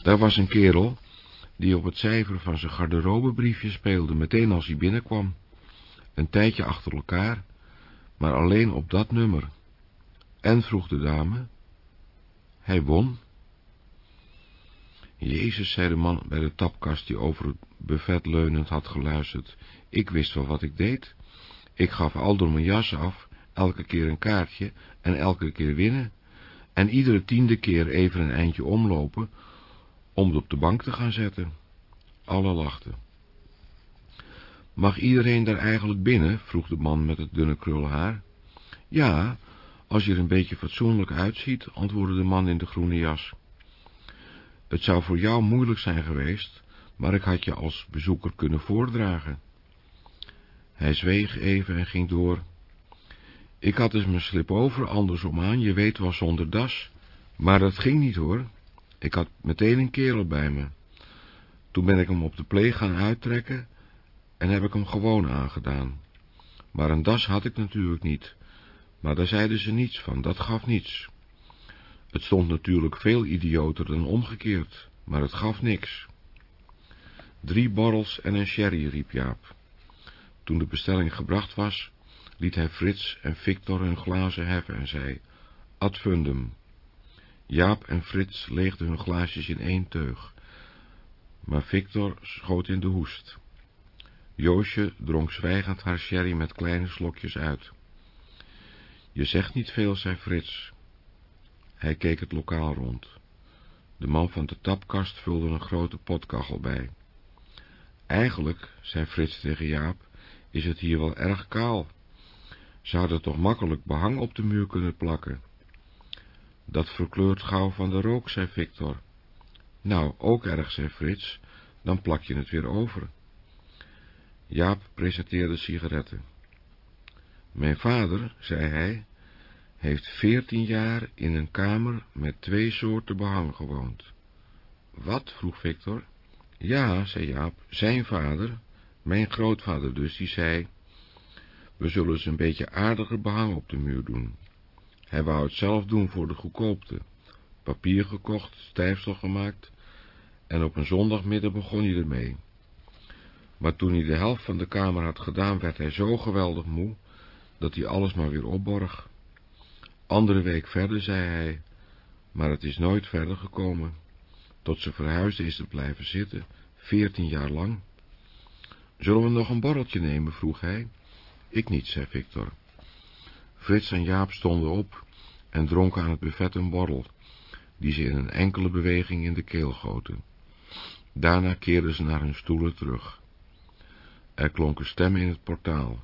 Daar was een kerel die op het cijfer van zijn garderobebriefje speelde, meteen als hij binnenkwam. Een tijdje achter elkaar, maar alleen op dat nummer. En vroeg de dame, hij won. Jezus, zei de man bij de tapkast die over het buffet leunend had geluisterd, ik wist wel wat ik deed. Ik gaf al door mijn jas af, elke keer een kaartje en elke keer winnen. En iedere tiende keer even een eindje omlopen, om het op de bank te gaan zetten. Alle lachten. Mag iedereen daar eigenlijk binnen? vroeg de man met het dunne krulhaar. Ja, als je er een beetje fatsoenlijk uitziet, antwoordde de man in de groene jas. Het zou voor jou moeilijk zijn geweest, maar ik had je als bezoeker kunnen voordragen. Hij zweeg even en ging door. Ik had dus mijn slip over, andersom aan, je weet wel zonder das. Maar dat ging niet hoor. Ik had meteen een kerel bij me. Toen ben ik hem op de pleeg gaan uittrekken en heb ik hem gewoon aangedaan. Maar een das had ik natuurlijk niet. Maar daar zeiden ze niets van, dat gaf niets. Het stond natuurlijk veel idioter dan omgekeerd, maar het gaf niks. Drie borrels en een sherry, riep Jaap. Toen de bestelling gebracht was, liet hij Frits en Victor hun glazen heffen en zei, ad fundum. Jaap en Frits leegden hun glaasjes in één teug, maar Victor schoot in de hoest. Joosje dronk zwijgend haar sherry met kleine slokjes uit. Je zegt niet veel, zei Frits. Hij keek het lokaal rond. De man van de tapkast vulde een grote potkachel bij. Eigenlijk, zei Frits tegen Jaap, is het hier wel erg kaal. Ze hadden toch makkelijk behang op de muur kunnen plakken. Dat verkleurt gauw van de rook, zei Victor. Nou, ook erg, zei Frits, dan plak je het weer over. Jaap presenteerde sigaretten. Mijn vader, zei hij, heeft veertien jaar in een kamer met twee soorten behang gewoond. Wat? vroeg Victor. Ja, zei Jaap, zijn vader, mijn grootvader dus, die zei, we zullen eens een beetje aardiger behang op de muur doen. Hij wou het zelf doen voor de goedkoopte. Papier gekocht, stijfsel gemaakt, en op een zondagmiddag begon hij ermee. Maar toen hij de helft van de kamer had gedaan, werd hij zo geweldig moe, dat hij alles maar weer opborg. Andere week verder, zei hij, maar het is nooit verder gekomen. Tot ze verhuisde is het blijven zitten, veertien jaar lang. Zullen we nog een borreltje nemen, vroeg hij. Ik niet, zei Victor. Frits en Jaap stonden op en dronken aan het buffet een borrel, die ze in een enkele beweging in de keel goten. Daarna keerden ze naar hun stoelen terug. Er klonken stemmen in het portaal.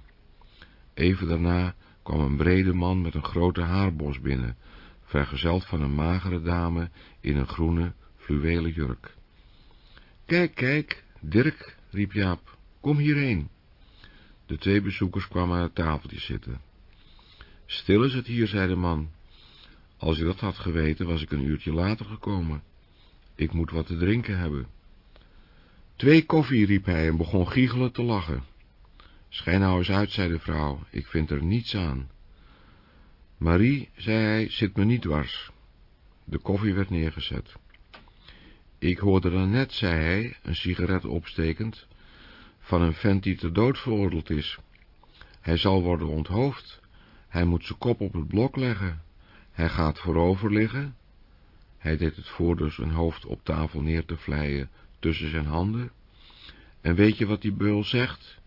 Even daarna kwam een brede man met een grote haarbos binnen, vergezeld van een magere dame in een groene, fluwelen jurk. Kijk, kijk, Dirk, riep Jaap, kom hierheen. De twee bezoekers kwamen aan het tafeltje zitten. Stil is het hier, zei de man. Als ik dat had geweten, was ik een uurtje later gekomen. Ik moet wat te drinken hebben. Twee koffie, riep hij en begon giechelen te lachen. Schijn nou eens uit, zei de vrouw, ik vind er niets aan. Marie, zei hij, zit me niet dwars. De koffie werd neergezet. Ik hoorde dan net, zei hij, een sigaret opstekend, van een vent die ter dood veroordeeld is. Hij zal worden onthoofd. Hij moet zijn kop op het blok leggen. Hij gaat voorover liggen. Hij deed het voor dus zijn hoofd op tafel neer te vlijen tussen zijn handen. En weet je wat die beul zegt?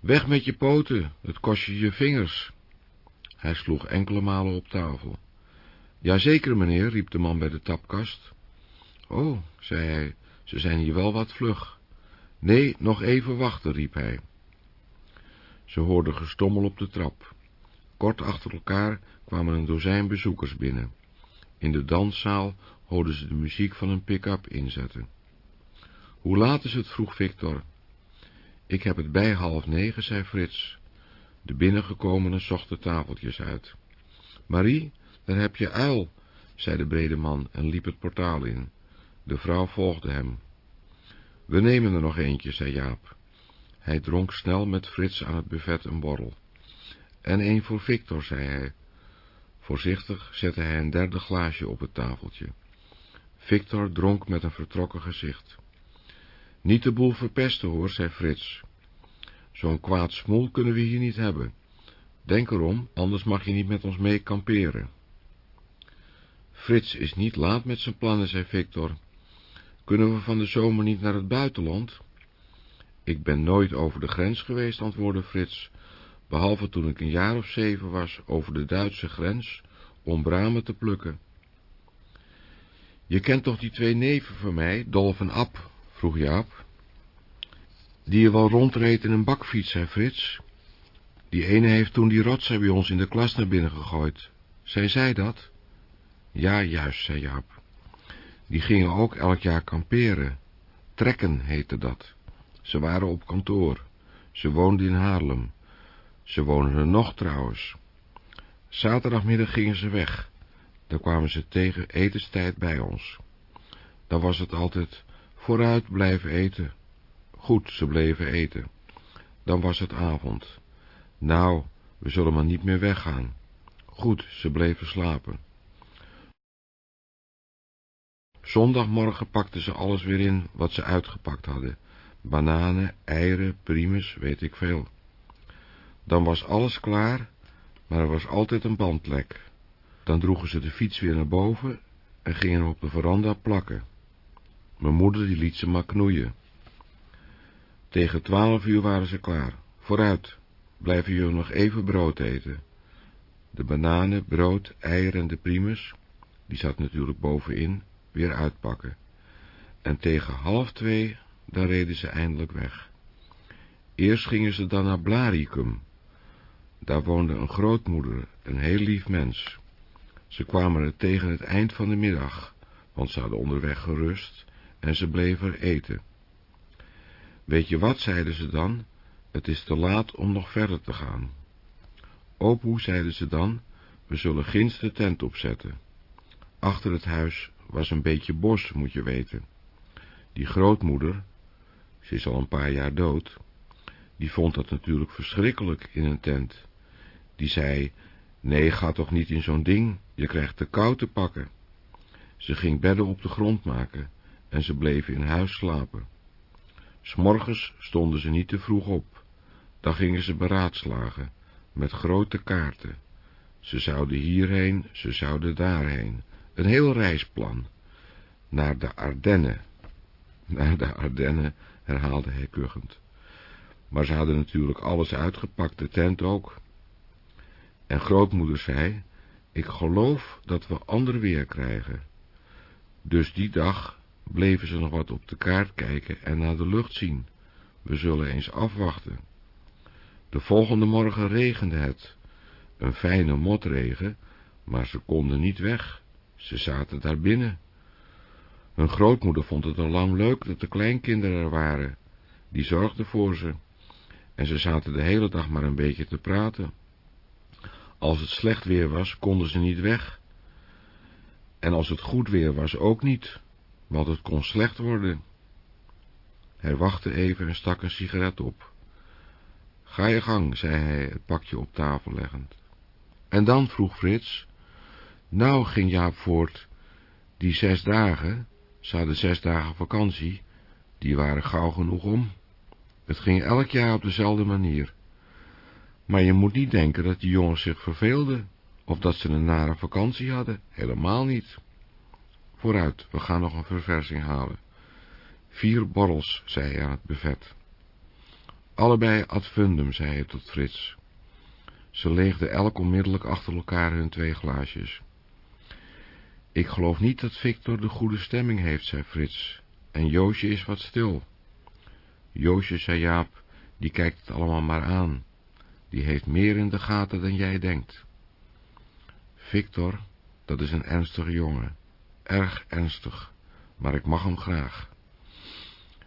Weg met je poten, het kost je je vingers. Hij sloeg enkele malen op tafel. Jazeker, meneer, riep de man bij de tapkast. Oh, zei hij, ze zijn hier wel wat vlug. Nee, nog even wachten, riep hij. Ze hoorden gestommel op de trap. Kort achter elkaar kwamen een dozijn bezoekers binnen. In de danszaal hoorden ze de muziek van een pick-up inzetten. Hoe laat is het? vroeg Victor. Ik heb het bij half negen, zei Frits. De binnengekomenen zochten tafeltjes uit. Marie, daar heb je uil, zei de brede man en liep het portaal in. De vrouw volgde hem. We nemen er nog eentje, zei Jaap. Hij dronk snel met Frits aan het buffet een borrel. En een voor Victor, zei hij. Voorzichtig zette hij een derde glaasje op het tafeltje. Victor dronk met een vertrokken gezicht. Niet de boel verpesten, hoor, zei Frits. Zo'n kwaad smoel kunnen we hier niet hebben. Denk erom, anders mag je niet met ons mee kamperen. Frits is niet laat met zijn plannen, zei Victor. Kunnen we van de zomer niet naar het buitenland? Ik ben nooit over de grens geweest, antwoordde Frits, behalve toen ik een jaar of zeven was over de Duitse grens om bramen te plukken. Je kent toch die twee neven van mij, Dolf en Ab, vroeg Jaap. Die je wel rondreed in een bakfiets, zei Frits. Die ene heeft toen die rotzooi bij ons in de klas naar binnen gegooid. Zei zij dat? Ja, juist, zei Jaap. Die gingen ook elk jaar kamperen. Trekken heette dat. Ze waren op kantoor. Ze woonden in Haarlem. Ze wonen er nog trouwens. Zaterdagmiddag gingen ze weg. Dan kwamen ze tegen etenstijd bij ons. Dan was het altijd vooruit blijven eten. Goed, ze bleven eten. Dan was het avond. Nou, we zullen maar niet meer weggaan. Goed, ze bleven slapen. Zondagmorgen pakten ze alles weer in wat ze uitgepakt hadden. Bananen, eieren, primus, weet ik veel. Dan was alles klaar, maar er was altijd een bandlek. Dan droegen ze de fiets weer naar boven en gingen op de veranda plakken. Mijn moeder die liet ze maar knoeien. Tegen twaalf uur waren ze klaar. Vooruit, blijven jullie nog even brood eten. De bananen, brood, eieren en de primus, die zat natuurlijk bovenin, weer uitpakken. En tegen half twee, dan reden ze eindelijk weg. Eerst gingen ze dan naar Blaricum. Daar woonde een grootmoeder, een heel lief mens. Ze kwamen er tegen het eind van de middag, want ze hadden onderweg gerust en ze bleven er eten. Weet je wat, zeiden ze dan, het is te laat om nog verder te gaan. Opoe, zeiden ze dan, we zullen ginds de tent opzetten. Achter het huis was een beetje bos, moet je weten. Die grootmoeder, ze is al een paar jaar dood, die vond dat natuurlijk verschrikkelijk in een tent. Die zei, nee, ga toch niet in zo'n ding, je krijgt te koud te pakken. Ze ging bedden op de grond maken en ze bleven in huis slapen. S'morgens stonden ze niet te vroeg op, dan gingen ze beraadslagen, met grote kaarten. Ze zouden hierheen, ze zouden daarheen, een heel reisplan. Naar de Ardennen. Naar de Ardennen, herhaalde hij kuchend. Maar ze hadden natuurlijk alles uitgepakt, de tent ook. En grootmoeder zei, ik geloof dat we ander weer krijgen. Dus die dag bleven ze nog wat op de kaart kijken en naar de lucht zien. We zullen eens afwachten. De volgende morgen regende het. Een fijne motregen, maar ze konden niet weg. Ze zaten daar binnen. Hun grootmoeder vond het al lang leuk dat de kleinkinderen er waren. Die zorgden voor ze. En ze zaten de hele dag maar een beetje te praten. Als het slecht weer was, konden ze niet weg. En als het goed weer was, ook niet, want het kon slecht worden. Hij wachtte even en stak een sigaret op. Ga je gang, zei hij, het pakje op tafel leggend. En dan, vroeg Frits. Nou, ging Jaap voort, die zes dagen, ze hadden zes dagen vakantie, die waren gauw genoeg om. Het ging elk jaar op dezelfde manier. Maar je moet niet denken dat die jongens zich verveelden, of dat ze een nare vakantie hadden, helemaal niet. Vooruit, we gaan nog een verversing halen. Vier borrels, zei hij aan het buffet. Allebei ad fundum, zei hij tot Frits. Ze leegden elk onmiddellijk achter elkaar hun twee glaasjes. Ik geloof niet dat Victor de goede stemming heeft, zei Frits, en Joosje is wat stil. Joosje, zei Jaap, die kijkt het allemaal maar aan. Die heeft meer in de gaten dan jij denkt. Victor, dat is een ernstige jongen, erg ernstig, maar ik mag hem graag.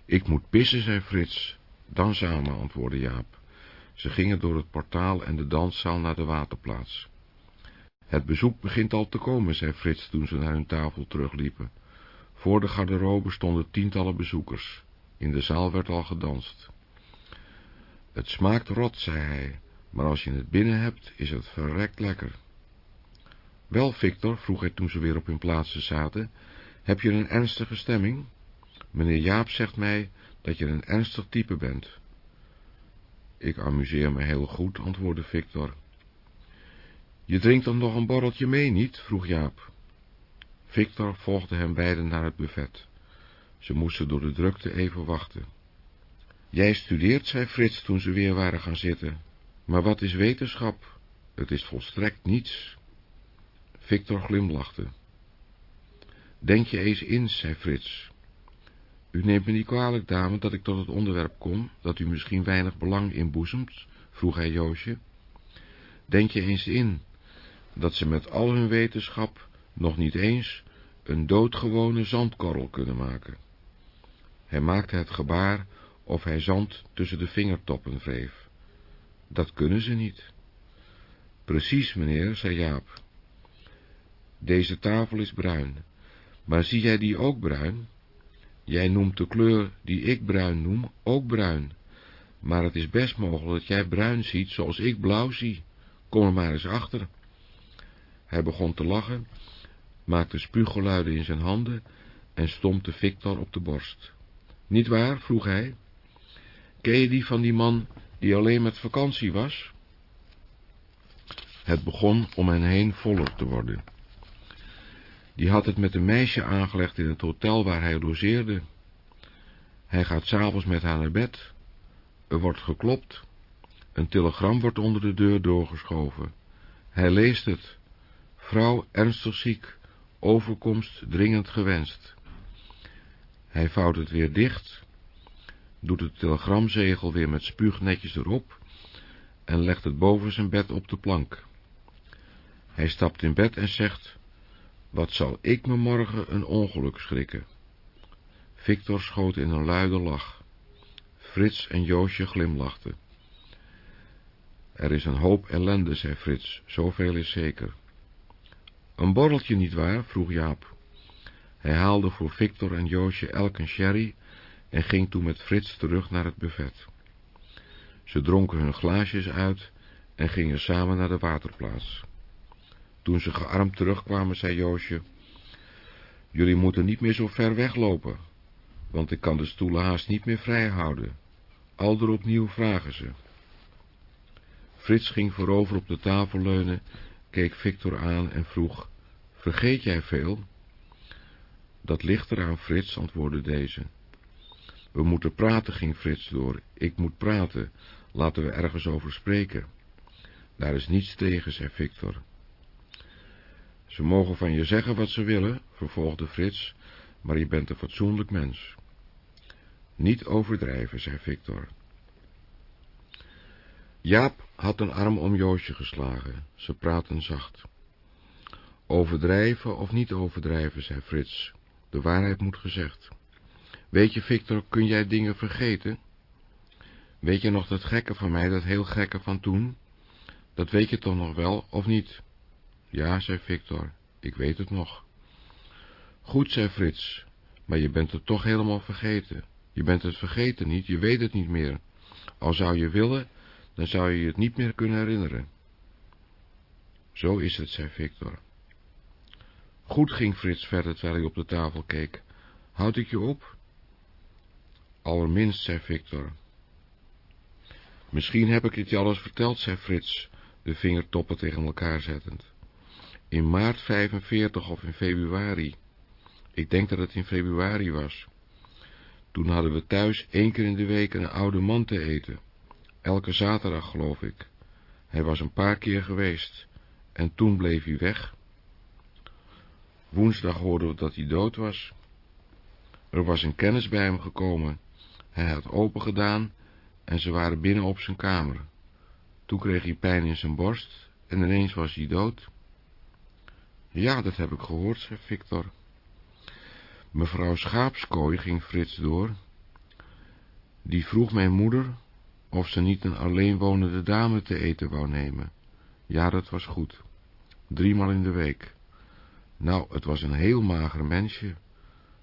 Ik moet pissen, zei Frits, dan samen, antwoordde Jaap. Ze gingen door het portaal en de danszaal naar de waterplaats. Het bezoek begint al te komen, zei Frits toen ze naar hun tafel terugliepen. Voor de garderobe stonden tientallen bezoekers. In de zaal werd al gedanst. Het smaakt rot, zei hij, maar als je het binnen hebt, is het verrekt lekker. Wel, Victor, vroeg hij toen ze weer op hun plaatsen zaten, heb je een ernstige stemming? Meneer Jaap zegt mij dat je een ernstig type bent. Ik amuseer me heel goed, antwoordde Victor. Je drinkt dan nog een borreltje mee, niet? vroeg Jaap. Victor volgde hem beiden naar het buffet. Ze moesten door de drukte even wachten. Jij studeert, zei Frits toen ze weer waren gaan zitten. Maar wat is wetenschap? Het is volstrekt niets. Victor glimlachte. Denk je eens in, zei Frits. U neemt me niet kwalijk, dame, dat ik tot het onderwerp kom, dat u misschien weinig belang inboezemt, vroeg hij Joosje. Denk je eens in, dat ze met al hun wetenschap nog niet eens een doodgewone zandkorrel kunnen maken. Hij maakte het gebaar of hij zand tussen de vingertoppen wreef. Dat kunnen ze niet. Precies, meneer, zei Jaap. Deze tafel is bruin, maar zie jij die ook bruin? Jij noemt de kleur die ik bruin noem ook bruin, maar het is best mogelijk dat jij bruin ziet zoals ik blauw zie. Kom er maar eens achter. Hij begon te lachen, maakte spuuggeluiden in zijn handen en stompte Victor op de borst. Niet waar? vroeg hij. Ken je die van die man die alleen met vakantie was? Het begon om hen heen voller te worden. Die had het met een meisje aangelegd in het hotel waar hij logeerde. Hij gaat s'avonds met haar naar bed. Er wordt geklopt. Een telegram wordt onder de deur doorgeschoven. Hij leest het. Vrouw ernstig ziek. Overkomst dringend gewenst. Hij vouwt het weer dicht, doet het telegramzegel weer met spuug netjes erop en legt het boven zijn bed op de plank. Hij stapt in bed en zegt, wat zal ik me morgen een ongeluk schrikken. Victor schoot in een luide lach. Frits en Joosje glimlachten. Er is een hoop ellende, zei Frits, zoveel is zeker. Een borreltje niet waar? vroeg Jaap. Hij haalde voor Victor en Joosje elk een sherry en ging toen met Frits terug naar het buffet. Ze dronken hun glaasjes uit en gingen samen naar de waterplaats. Toen ze gearmd terugkwamen, zei Joosje, Jullie moeten niet meer zo ver weglopen, want ik kan de stoelen haast niet meer vrij houden. Alder opnieuw vragen ze. Frits ging voorover op de tafel leunen, keek Victor aan en vroeg, Vergeet jij veel? Dat ligt eraan, Frits, antwoordde deze. We moeten praten, ging Frits door. Ik moet praten. Laten we ergens over spreken. Daar is niets tegen, zei Victor. Ze mogen van je zeggen wat ze willen, vervolgde Frits, maar je bent een fatsoenlijk mens. Niet overdrijven, zei Victor. Jaap had een arm om Joosje geslagen. Ze praten zacht. Overdrijven of niet overdrijven, zei Frits. De waarheid moet gezegd. Weet je, Victor, kun jij dingen vergeten? Weet je nog dat gekke van mij, dat heel gekke van toen? Dat weet je toch nog wel, of niet? Ja, zei Victor, ik weet het nog. Goed, zei Frits, maar je bent het toch helemaal vergeten. Je bent het vergeten niet, je weet het niet meer. Al zou je willen, dan zou je het niet meer kunnen herinneren. Zo is het, zei Victor. Goed ging Frits verder terwijl hij op de tafel keek. Houd ik je op? Allerminst, zei Victor. Misschien heb ik het je alles verteld, zei Frits, de vingertoppen tegen elkaar zettend. In maart 45 of in februari. Ik denk dat het in februari was. Toen hadden we thuis één keer in de week een oude man te eten. Elke zaterdag, geloof ik. Hij was een paar keer geweest. En toen bleef hij weg. Woensdag hoorden we dat hij dood was. Er was een kennis bij hem gekomen. Hij had open gedaan en ze waren binnen op zijn kamer. Toen kreeg hij pijn in zijn borst en ineens was hij dood. Ja, dat heb ik gehoord, zei Victor. Mevrouw Schaapskooi ging Frits door. Die vroeg mijn moeder of ze niet een alleenwonende dame te eten wou nemen. Ja, dat was goed. Driemaal in de week. Nou, het was een heel mager mensje.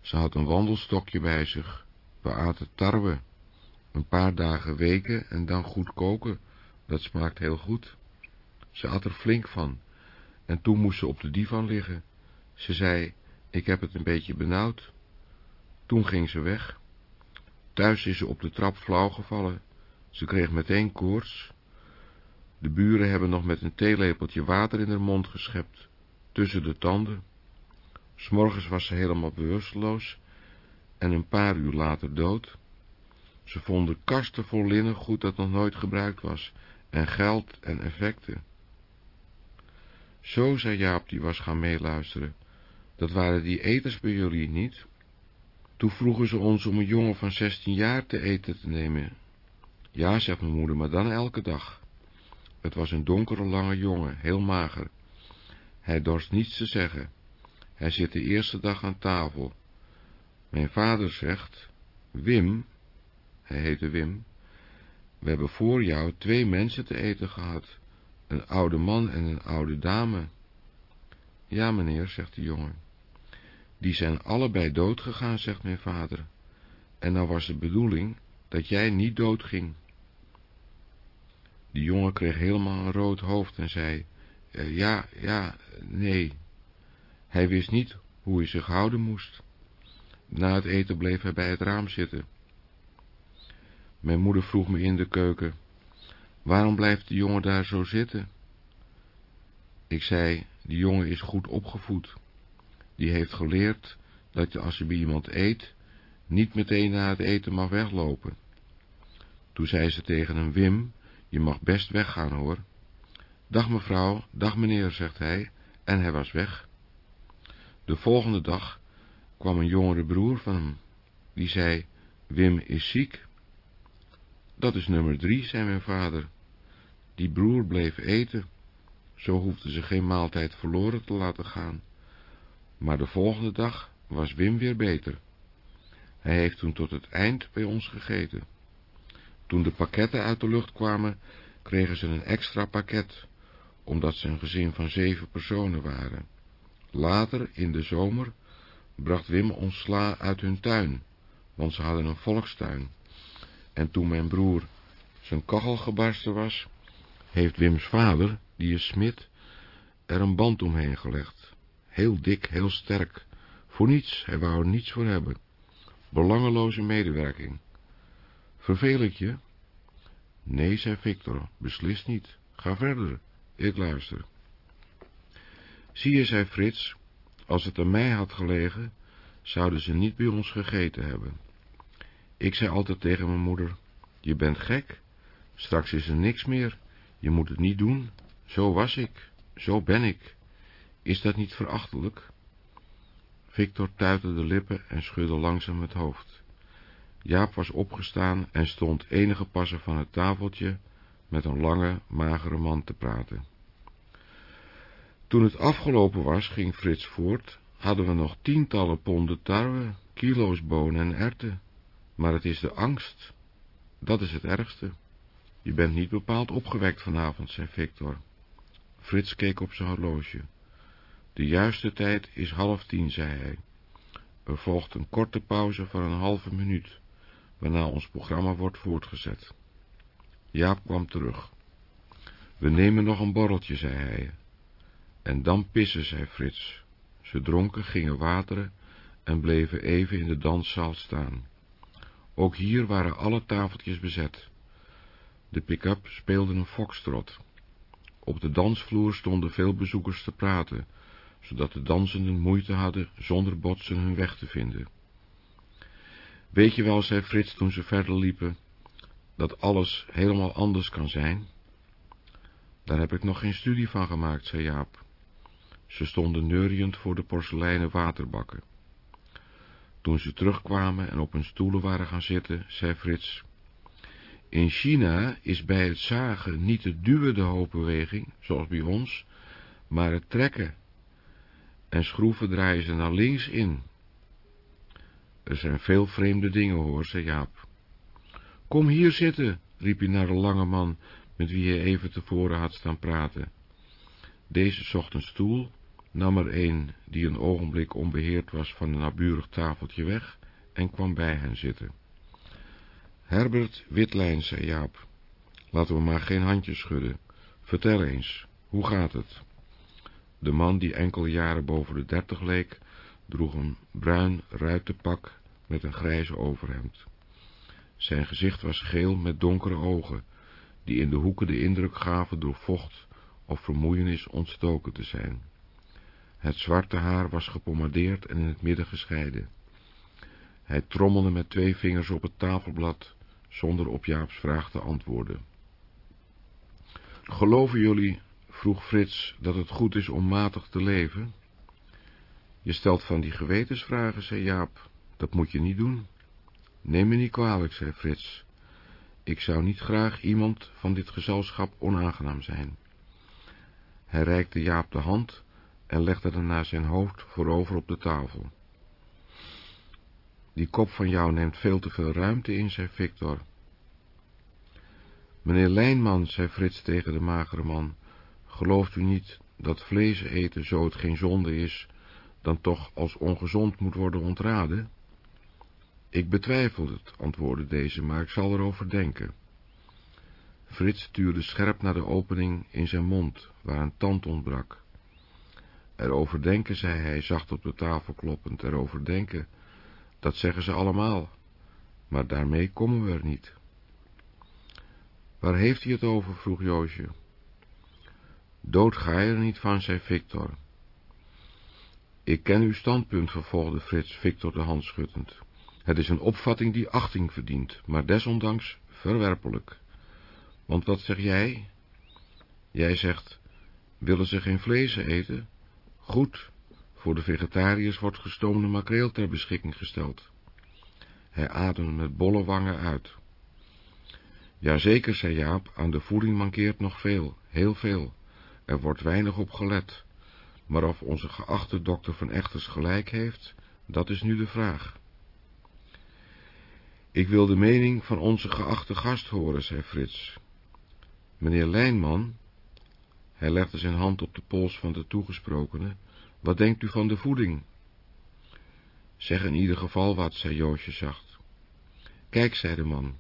Ze had een wandelstokje bij zich. We aten tarwe. Een paar dagen weken en dan goed koken. Dat smaakt heel goed. Ze at er flink van. En toen moest ze op de divan liggen. Ze zei, ik heb het een beetje benauwd. Toen ging ze weg. Thuis is ze op de trap flauw gevallen. Ze kreeg meteen koorts. De buren hebben nog met een theelepeltje water in haar mond geschept, tussen de tanden. S'morgens was ze helemaal bewusteloos en een paar uur later dood. Ze vonden kasten vol linnengoed dat nog nooit gebruikt was, en geld en effecten. Zo, zei Jaap, die was gaan meeluisteren. Dat waren die eters bij jullie niet? Toen vroegen ze ons om een jongen van zestien jaar te eten te nemen. Ja, zegt mijn moeder, maar dan elke dag. Het was een donkere, lange jongen, heel mager. Hij dorst niets te zeggen. Hij zit de eerste dag aan tafel. Mijn vader zegt, Wim, hij heette Wim, we hebben voor jou twee mensen te eten gehad, een oude man en een oude dame. Ja, meneer, zegt de jongen. Die zijn allebei dood gegaan, zegt mijn vader. En nou was de bedoeling dat jij niet doodging. De jongen kreeg helemaal een rood hoofd en zei, eh, ja, ja, nee. Hij wist niet hoe hij zich houden moest. Na het eten bleef hij bij het raam zitten. Mijn moeder vroeg me in de keuken, waarom blijft de jongen daar zo zitten? Ik zei, die jongen is goed opgevoed. Die heeft geleerd dat je als je bij iemand eet, niet meteen na het eten mag weglopen. Toen zei ze tegen hem, Wim, je mag best weggaan, hoor. Dag mevrouw, dag meneer, zegt hij, en hij was weg. De volgende dag kwam een jongere broer van hem, die zei, Wim is ziek. Dat is nummer drie, zei mijn vader. Die broer bleef eten, zo hoefde ze geen maaltijd verloren te laten gaan. Maar de volgende dag was Wim weer beter. Hij heeft toen tot het eind bij ons gegeten. Toen de pakketten uit de lucht kwamen, kregen ze een extra pakket, omdat ze een gezin van zeven personen waren. Later, in de zomer, bracht Wim ons sla uit hun tuin, want ze hadden een volkstuin. En toen mijn broer zijn kachel gebarsten was, heeft Wims vader, die is smid, er een band omheen gelegd. Heel dik, heel sterk. Voor niets, hij wou er niets voor hebben. Belangeloze medewerking. Vervel ik je? Nee, zei Victor, beslist niet. Ga verder, ik luister. Zie je, zei Frits, als het aan mij had gelegen, zouden ze niet bij ons gegeten hebben. Ik zei altijd tegen mijn moeder, je bent gek, straks is er niks meer, je moet het niet doen, zo was ik, zo ben ik. Is dat niet verachtelijk? Victor tuitte de lippen en schudde langzaam het hoofd. Jaap was opgestaan en stond enige passen van het tafeltje met een lange, magere man te praten. Toen het afgelopen was, ging Frits voort, hadden we nog tientallen ponden tarwe, kilo's bonen en erten. Maar het is de angst. Dat is het ergste. Je bent niet bepaald opgewekt vanavond, zei Victor. Frits keek op zijn horloge. De juiste tijd is half tien, zei hij. Er volgt een korte pauze van een halve minuut. waarna ons programma wordt voortgezet. Jaap kwam terug. We nemen nog een borreltje, zei hij. En dan pissen, zei Frits. Ze dronken, gingen wateren en bleven even in de danszaal staan. Ook hier waren alle tafeltjes bezet. De pick-up speelde een foxtrot. Op de dansvloer stonden veel bezoekers te praten, zodat de dansenden moeite hadden zonder botsen hun weg te vinden. Weet je wel, zei Frits toen ze verder liepen, dat alles helemaal anders kan zijn? Daar heb ik nog geen studie van gemaakt, zei Jaap. Ze stonden neuriënd voor de porseleinen waterbakken. Toen ze terugkwamen en op hun stoelen waren gaan zitten, zei Frits, in China is bij het zagen niet het duwen de hoofdbeweging, zoals bij ons, maar het trekken. En schroeven draaien ze naar links in. Er zijn veel vreemde dingen, hoor, zei Jaap. Kom hier zitten, riep hij naar de lange man, met wie hij even tevoren had staan praten. Deze zocht een stoel, nam er een die een ogenblik onbeheerd was van een naburig tafeltje weg en kwam bij hen zitten. Herbert Witlijn, zei Jaap, laten we maar geen handjes schudden. Vertel eens, hoe gaat het? De man, die enkele jaren boven de dertig leek, droeg een bruin ruitenpak met een grijze overhemd. Zijn gezicht was geel met donkere ogen, die in de hoeken de indruk gaven door vocht of vermoeienis ontstoken te zijn. Het zwarte haar was gepomadeerd en in het midden gescheiden. Hij trommelde met twee vingers op het tafelblad, zonder op Jaaps vraag te antwoorden. Geloven jullie, vroeg Frits, dat het goed is om matig te leven? Je stelt van die gewetensvragen, zei Jaap. Dat moet je niet doen. Neem me niet kwalijk, zei Frits. Ik zou niet graag iemand van dit gezelschap onaangenaam zijn. Hij reikte Jaap de hand en legde daarna zijn hoofd voorover op de tafel. Die kop van jou neemt veel te veel ruimte in, zei Victor. Meneer Lijnman, zei Frits tegen de magere man, gelooft u niet dat vlees eten, zo het geen zonde is, dan toch als ongezond moet worden ontraden? Ik betwijfel het, antwoordde deze, maar ik zal erover denken. Frits tuurde scherp naar de opening in zijn mond, waar een tand ontbrak. Erover denken, zei hij, zacht op de tafel kloppend, erover denken, dat zeggen ze allemaal, maar daarmee komen we er niet. Waar heeft hij het over, vroeg Joosje. Dood ga je er niet van, zei Victor. Ik ken uw standpunt, vervolgde Frits Victor de hand schuddend. Het is een opvatting die achting verdient, maar desondanks verwerpelijk. Want wat zeg jij? Jij zegt, willen ze geen vlees eten? Goed, voor de vegetariërs wordt gestoomde makreel ter beschikking gesteld. Hij ademde met bolle wangen uit. Jazeker, zei Jaap, aan de voeding mankeert nog veel, heel veel. Er wordt weinig op gelet. Maar of onze geachte dokter van Echters gelijk heeft, dat is nu de vraag. Ik wil de mening van onze geachte gast horen, zei Frits. Meneer Lijnman, hij legde zijn hand op de pols van de toegesprokene, wat denkt u van de voeding? Zeg in ieder geval wat, zei Joosje zacht. Kijk, zei de man,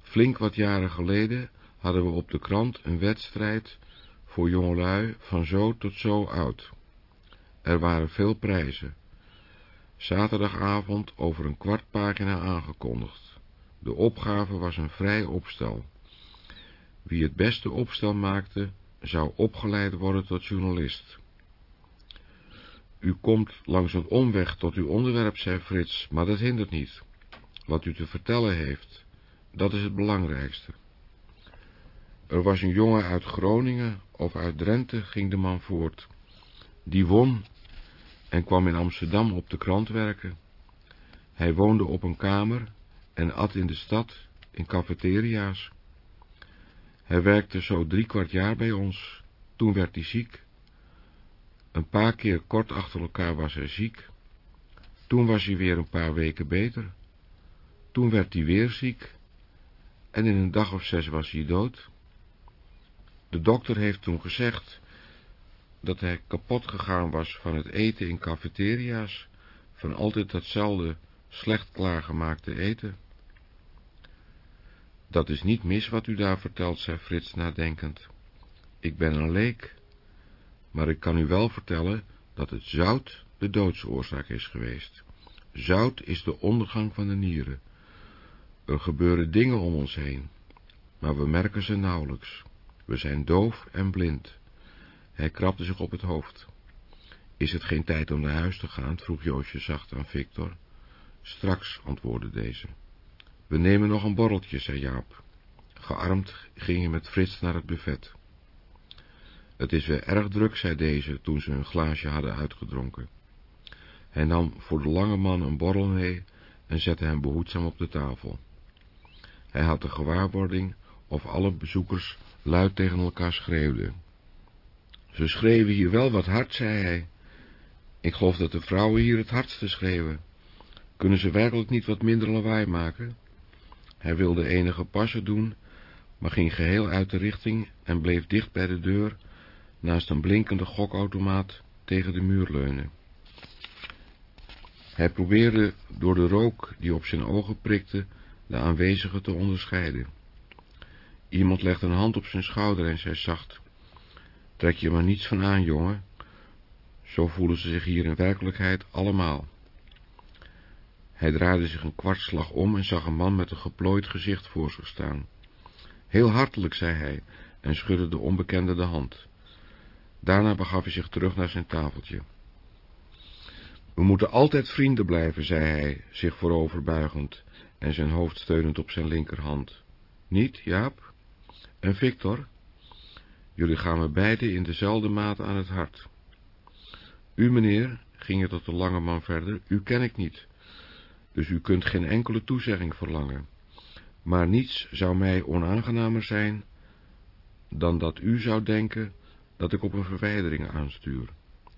flink wat jaren geleden hadden we op de krant een wedstrijd voor jongelui van zo tot zo oud. Er waren veel prijzen. Zaterdagavond over een kwart pagina aangekondigd. De opgave was een vrij opstel. Wie het beste opstel maakte, zou opgeleid worden tot journalist. U komt langs een omweg tot uw onderwerp, zei Frits, maar dat hindert niet. Wat u te vertellen heeft, dat is het belangrijkste. Er was een jongen uit Groningen of uit Drenthe, ging de man voort. Die won en kwam in Amsterdam op de krant werken. Hij woonde op een kamer en at in de stad, in cafeteria's. Hij werkte zo drie kwart jaar bij ons, toen werd hij ziek. Een paar keer kort achter elkaar was hij ziek. Toen was hij weer een paar weken beter. Toen werd hij weer ziek. En in een dag of zes was hij dood. De dokter heeft toen gezegd dat hij kapot gegaan was van het eten in cafeteria's, van altijd datzelfde slecht klaargemaakte eten. Dat is niet mis wat u daar vertelt, zei Frits nadenkend. Ik ben een leek, maar ik kan u wel vertellen dat het zout de doodsoorzaak is geweest. Zout is de ondergang van de nieren. Er gebeuren dingen om ons heen, maar we merken ze nauwelijks. We zijn doof en blind. Hij krabde zich op het hoofd. Is het geen tijd om naar huis te gaan? vroeg Joosje zacht aan Victor. Straks, antwoordde deze. We nemen nog een borreltje, zei Jaap. Gearmd ging hij met Frits naar het buffet. Het is weer erg druk, zei deze, toen ze een glaasje hadden uitgedronken. Hij nam voor de lange man een borrel mee en zette hem behoedzaam op de tafel. Hij had de gewaarwording of alle bezoekers luid tegen elkaar schreeuwden. Ze schreeuwen hier wel wat hard, zei hij. Ik geloof dat de vrouwen hier het hardste schreeuwen. Kunnen ze werkelijk niet wat minder lawaai maken? Hij wilde enige passen doen, maar ging geheel uit de richting en bleef dicht bij de deur, naast een blinkende gokautomaat tegen de muur leunen. Hij probeerde door de rook die op zijn ogen prikte, de aanwezigen te onderscheiden. Iemand legde een hand op zijn schouder en zei zacht, trek je maar niets van aan, jongen. Zo voelen ze zich hier in werkelijkheid allemaal. Hij draaide zich een kwartslag om en zag een man met een geplooid gezicht voor zich staan. Heel hartelijk, zei hij, en schudde de onbekende de hand. Daarna begaf hij zich terug naar zijn tafeltje. We moeten altijd vrienden blijven, zei hij, zich vooroverbuigend en zijn hoofd steunend op zijn linkerhand. Niet, Jaap? En Victor? Jullie gaan me beiden in dezelfde mate aan het hart. U, meneer, ging het tot de lange man verder, u ken ik niet, dus u kunt geen enkele toezegging verlangen. Maar niets zou mij onaangenamer zijn dan dat u zou denken dat ik op een verwijdering aanstuur.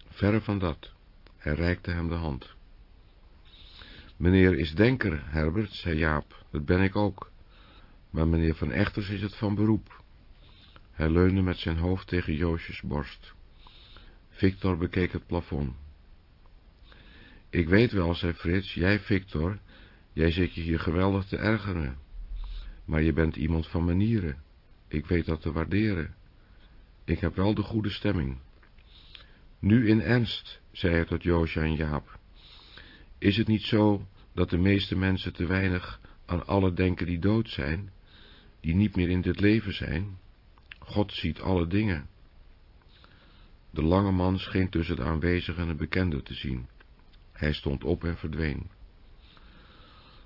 Verre van dat. Hij reikte hem de hand. Meneer is denker, Herbert, zei Jaap, dat ben ik ook. Maar meneer Van Echters is het van beroep. Hij leunde met zijn hoofd tegen Joosjes borst. Victor bekeek het plafond. Ik weet wel, zei Frits, jij, Victor, jij zit je hier geweldig te ergeren. Maar je bent iemand van manieren. Ik weet dat te waarderen. Ik heb wel de goede stemming. Nu in ernst, zei hij tot Joosje en Jaap. Is het niet zo dat de meeste mensen te weinig aan alle denken die dood zijn, die niet meer in dit leven zijn? God ziet alle dingen. De lange man scheen tussen de aanwezigen een bekende te zien. Hij stond op en verdween.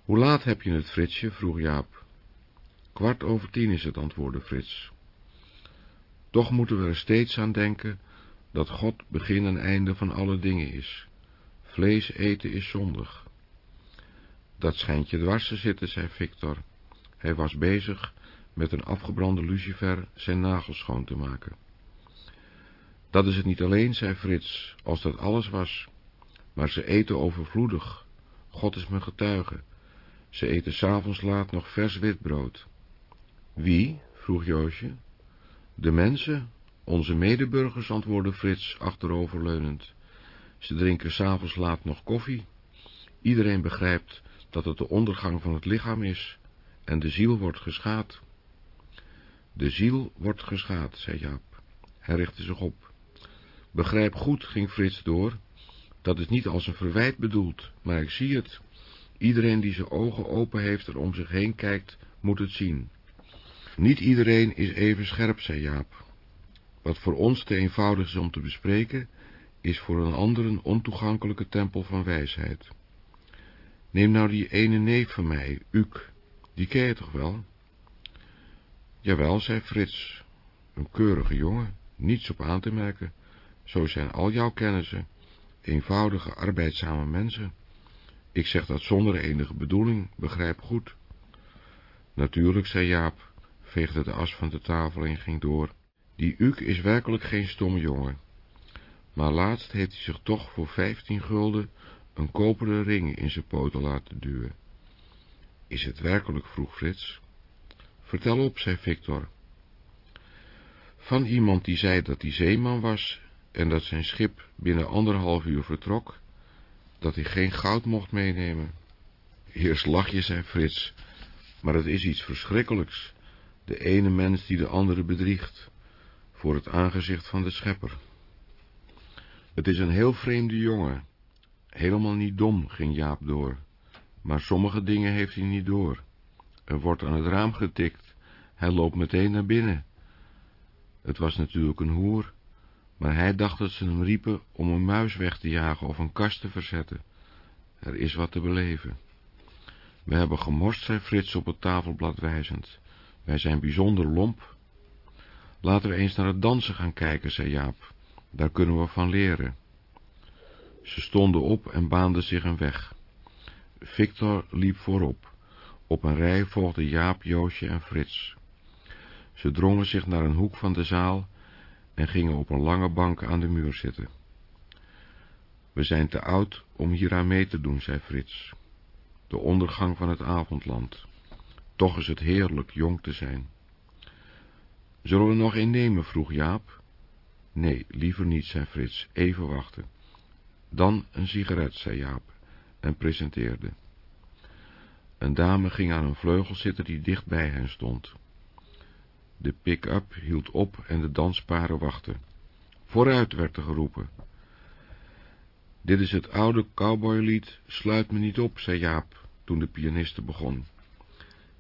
Hoe laat heb je het, Fritsje? vroeg Jaap. Kwart over tien is het, antwoordde Frits. Toch moeten we er steeds aan denken dat God begin en einde van alle dingen is. Vlees eten is zondig. Dat schijnt je dwars te zitten, zei Victor. Hij was bezig met een afgebrande lucifer zijn nagels schoon te maken. Dat is het niet alleen, zei Frits, als dat alles was. Maar ze eten overvloedig. God is mijn getuige. Ze eten s'avonds laat nog vers witbrood. Wie? vroeg Joosje. De mensen, onze medeburgers, antwoordde Frits achteroverleunend. Ze drinken s'avonds laat nog koffie. Iedereen begrijpt dat het de ondergang van het lichaam is en de ziel wordt geschaad. De ziel wordt geschaad, zei Jaap. Hij richtte zich op. Begrijp goed, ging Frits door, dat is niet als een verwijt bedoeld, maar ik zie het. Iedereen die zijn ogen open heeft en om zich heen kijkt, moet het zien. Niet iedereen is even scherp, zei Jaap. Wat voor ons te eenvoudig is om te bespreken, is voor een ander een ontoegankelijke tempel van wijsheid. Neem nou die ene neef van mij, Uk, die ken je toch wel? Jawel, zei Frits, een keurige jongen, niets op aan te merken. Zo zijn al jouw kennissen, eenvoudige, arbeidzame mensen. Ik zeg dat zonder enige bedoeling, begrijp goed. Natuurlijk, zei Jaap, veegde de as van de tafel en ging door. Die Uk is werkelijk geen stomme jongen. Maar laatst heeft hij zich toch voor vijftien gulden een koperen ring in zijn poten laten duwen. Is het werkelijk, vroeg Frits. Vertel op, zei Victor. Van iemand die zei dat hij zeeman was en dat zijn schip binnen anderhalf uur vertrok, dat hij geen goud mocht meenemen. Eerst lach je, zei Frits, Maar het is iets verschrikkelijks, de ene mens die de andere bedriegt, voor het aangezicht van de schepper. Het is een heel vreemde jongen, helemaal niet dom, ging Jaap door, maar sommige dingen heeft hij niet door. Er wordt aan het raam getikt, hij loopt meteen naar binnen. Het was natuurlijk een hoer, maar hij dacht dat ze hem riepen om een muis weg te jagen of een kast te verzetten. Er is wat te beleven. We hebben gemorst, zei Frits op het tafelblad wijzend. Wij zijn bijzonder lomp. Laten we eens naar het dansen gaan kijken, zei Jaap. Daar kunnen we van leren. Ze stonden op en baanden zich een weg. Victor liep voorop. Op een rij volgden Jaap, Joosje en Frits. Ze drongen zich naar een hoek van de zaal en gingen op een lange bank aan de muur zitten. We zijn te oud om hieraan mee te doen, zei Frits. De ondergang van het avondland. Toch is het heerlijk jong te zijn. Zullen we nog een nemen, vroeg Jaap. Nee, liever niet, zei Frits, even wachten. Dan een sigaret, zei Jaap, en presenteerde. Een dame ging aan een vleugel zitten die dicht bij hen stond. De pick-up hield op en de dansparen wachten. Vooruit, werd er geroepen. Dit is het oude cowboylied, sluit me niet op, zei Jaap, toen de pianiste begon.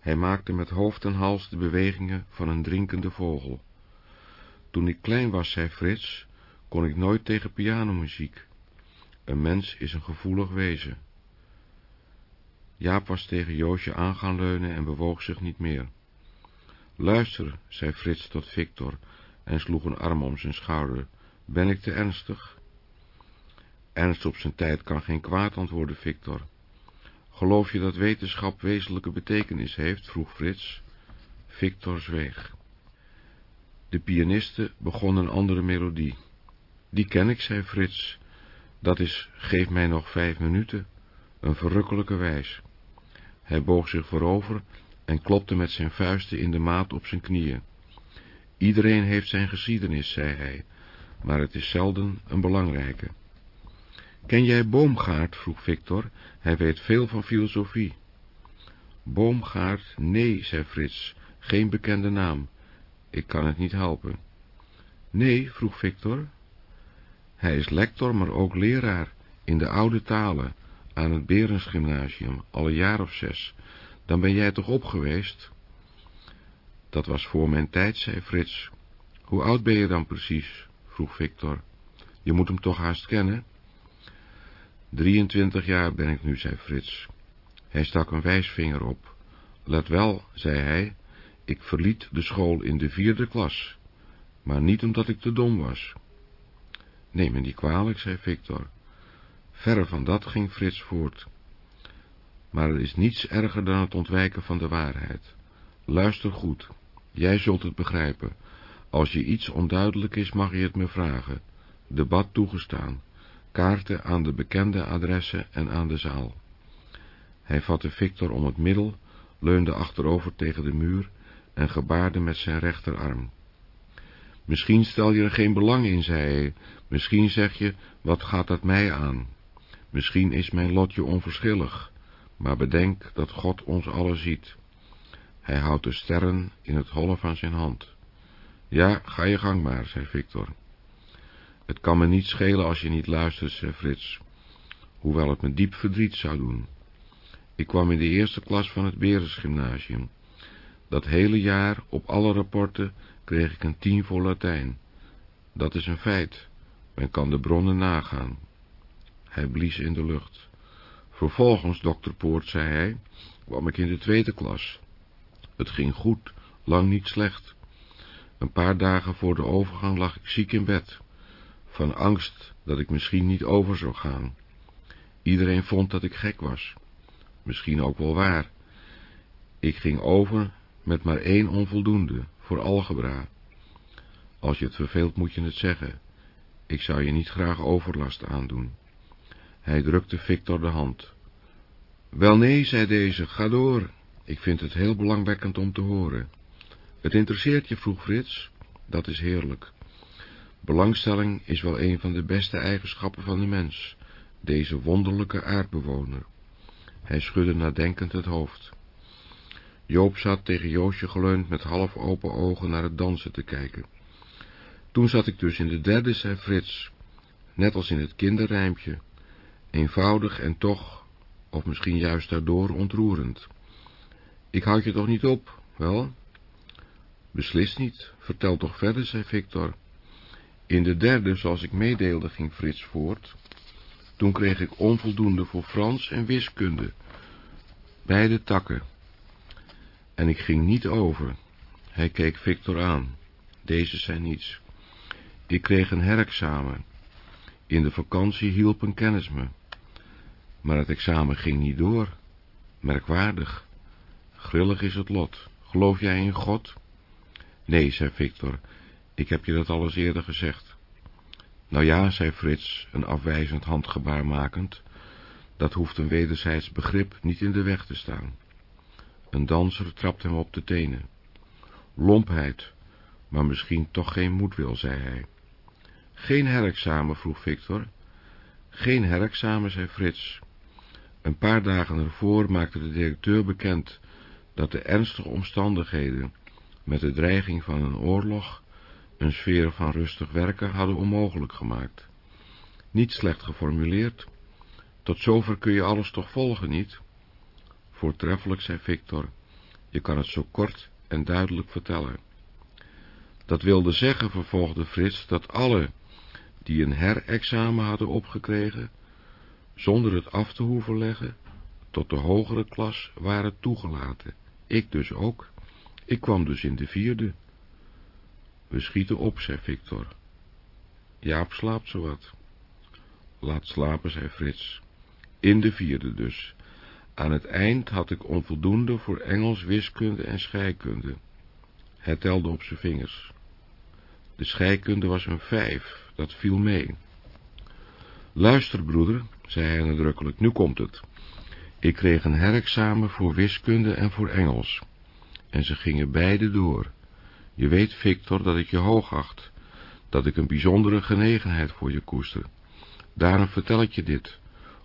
Hij maakte met hoofd en hals de bewegingen van een drinkende vogel. Toen ik klein was, zei Frits, kon ik nooit tegen pianomuziek. Een mens is een gevoelig wezen. Jaap was tegen Joosje aan gaan leunen en bewoog zich niet meer. Luister, zei Frits tot Victor en sloeg een arm om zijn schouder. Ben ik te ernstig? Ernst op zijn tijd kan geen kwaad, antwoordde Victor. Geloof je dat wetenschap wezenlijke betekenis heeft? vroeg Frits. Victor zweeg. De pianiste begon een andere melodie. Die ken ik, zei Frits. Dat is, geef mij nog vijf minuten, een verrukkelijke wijs. Hij boog zich voorover en klopte met zijn vuisten in de maat op zijn knieën. Iedereen heeft zijn geschiedenis, zei hij, maar het is zelden een belangrijke. Ken jij Boomgaard? vroeg Victor. Hij weet veel van filosofie. Boomgaard? Nee, zei Frits. Geen bekende naam. Ik kan het niet helpen. Nee, vroeg Victor. Hij is lector, maar ook leraar in de oude talen aan het Berensgymnasium, al een jaar of zes. Dan ben jij toch op geweest? Dat was voor mijn tijd, zei Frits. Hoe oud ben je dan precies? vroeg Victor. Je moet hem toch haast kennen? 23 jaar ben ik nu, zei Frits. Hij stak een wijsvinger op. Let wel, zei hij, ik verliet de school in de vierde klas, maar niet omdat ik te dom was. Neem me niet kwalijk, zei Victor. Verre van dat ging Frits voort. Maar er is niets erger dan het ontwijken van de waarheid. Luister goed, jij zult het begrijpen. Als je iets onduidelijk is, mag je het me vragen. Debat toegestaan kaarten aan de bekende adressen en aan de zaal. Hij vatte Victor om het middel, leunde achterover tegen de muur en gebaarde met zijn rechterarm. Misschien stel je er geen belang in, zei hij, misschien zeg je, wat gaat dat mij aan? Misschien is mijn lot je onverschillig, maar bedenk dat God ons allen ziet. Hij houdt de sterren in het holle van zijn hand. Ja, ga je gang maar, zei Victor. Het kan me niet schelen als je niet luistert, zei Frits, hoewel het me diep verdriet zou doen. Ik kwam in de eerste klas van het Berensgymnasium. Dat hele jaar, op alle rapporten, kreeg ik een tien voor Latijn. Dat is een feit. Men kan de bronnen nagaan. Hij blies in de lucht. Vervolgens, dokter Poort, zei hij, kwam ik in de tweede klas. Het ging goed, lang niet slecht. Een paar dagen voor de overgang lag ik ziek in bed van angst dat ik misschien niet over zou gaan. Iedereen vond dat ik gek was. Misschien ook wel waar. Ik ging over met maar één onvoldoende, voor algebra. Als je het verveelt moet je het zeggen. Ik zou je niet graag overlast aandoen. Hij drukte Victor de hand. Wel nee, zei deze, ga door. Ik vind het heel belangwekkend om te horen. Het interesseert je, vroeg Frits. Dat is heerlijk. Belangstelling is wel een van de beste eigenschappen van de mens, deze wonderlijke aardbewoner. Hij schudde nadenkend het hoofd. Joop zat tegen Joosje geleund met half open ogen naar het dansen te kijken. Toen zat ik dus in de derde, zei Frits, net als in het kinderrijmpje, eenvoudig en toch, of misschien juist daardoor, ontroerend. Ik houd je toch niet op, wel? Beslist niet, vertel toch verder, zei Victor. In de derde, zoals ik meedeelde, ging Frits voort. Toen kreeg ik onvoldoende voor Frans en wiskunde. Beide takken. En ik ging niet over. Hij keek Victor aan. Deze zei niets. Ik kreeg een herexamen. In de vakantie hielp een kennis me. Maar het examen ging niet door. Merkwaardig. Grillig is het lot. Geloof jij in God? Nee, zei Victor, ik heb je dat al eens eerder gezegd. Nou ja, zei Frits, een afwijzend handgebaar makend, dat hoeft een wederzijds begrip niet in de weg te staan. Een danser trapt hem op de tenen. Lompheid, maar misschien toch geen moedwil, zei hij. Geen herexamen, vroeg Victor. Geen herexamen, zei Frits. Een paar dagen ervoor maakte de directeur bekend dat de ernstige omstandigheden met de dreiging van een oorlog een sfeer van rustig werken hadden onmogelijk gemaakt. Niet slecht geformuleerd, tot zover kun je alles toch volgen, niet? Voortreffelijk, zei Victor, je kan het zo kort en duidelijk vertellen. Dat wilde zeggen, vervolgde Frits, dat alle die een herexamen hadden opgekregen, zonder het af te hoeven leggen, tot de hogere klas waren toegelaten. Ik dus ook. Ik kwam dus in de vierde. We schieten op, zei Victor. Jaap slaapt zowat. Laat slapen, zei Frits. In de vierde dus. Aan het eind had ik onvoldoende voor Engels, wiskunde en scheikunde. Hij telde op zijn vingers. De scheikunde was een vijf, dat viel mee. Luister, broeder, zei hij nadrukkelijk, nu komt het. Ik kreeg een herexamen voor wiskunde en voor Engels. En ze gingen beide door. Je weet, Victor, dat ik je hoogacht, dat ik een bijzondere genegenheid voor je koester. Daarom vertel ik je dit,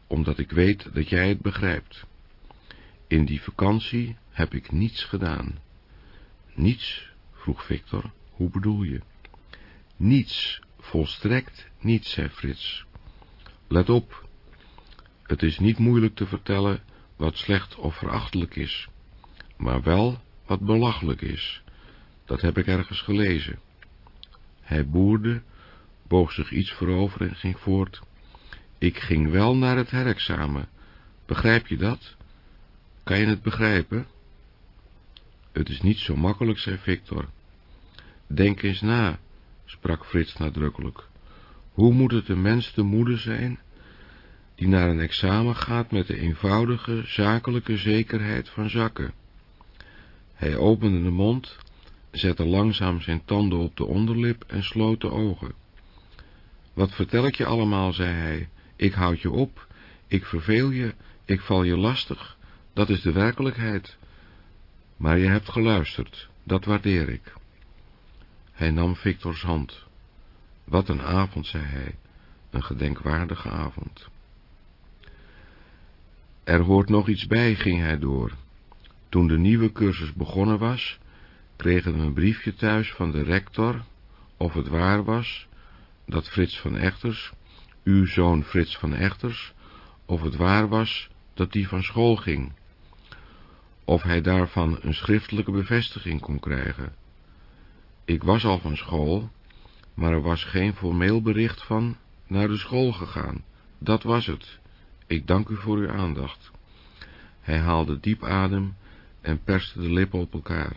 omdat ik weet dat jij het begrijpt. In die vakantie heb ik niets gedaan. Niets, vroeg Victor, hoe bedoel je? Niets, volstrekt niets, zei Frits. Let op, het is niet moeilijk te vertellen wat slecht of verachtelijk is, maar wel wat belachelijk is. Dat heb ik ergens gelezen. Hij boerde, boog zich iets voorover en ging voort. Ik ging wel naar het herexamen. Begrijp je dat? Kan je het begrijpen? Het is niet zo makkelijk, zei Victor. Denk eens na, sprak Frits nadrukkelijk. Hoe moet het een mens te moede zijn, die naar een examen gaat met de eenvoudige, zakelijke zekerheid van zakken? Hij opende de mond, zette langzaam zijn tanden op de onderlip en sloot de ogen. Wat vertel ik je allemaal, zei hij, ik houd je op, ik verveel je, ik val je lastig, dat is de werkelijkheid. Maar je hebt geluisterd, dat waardeer ik. Hij nam Victors hand. Wat een avond, zei hij, een gedenkwaardige avond. Er hoort nog iets bij, ging hij door. Toen de nieuwe cursus begonnen was, kregen we een briefje thuis van de rector, of het waar was, dat Frits van Echters, uw zoon Frits van Echters, of het waar was dat die van school ging, of hij daarvan een schriftelijke bevestiging kon krijgen. Ik was al van school, maar er was geen formeel bericht van naar de school gegaan. Dat was het. Ik dank u voor uw aandacht. Hij haalde diep adem en perste de lippen op elkaar.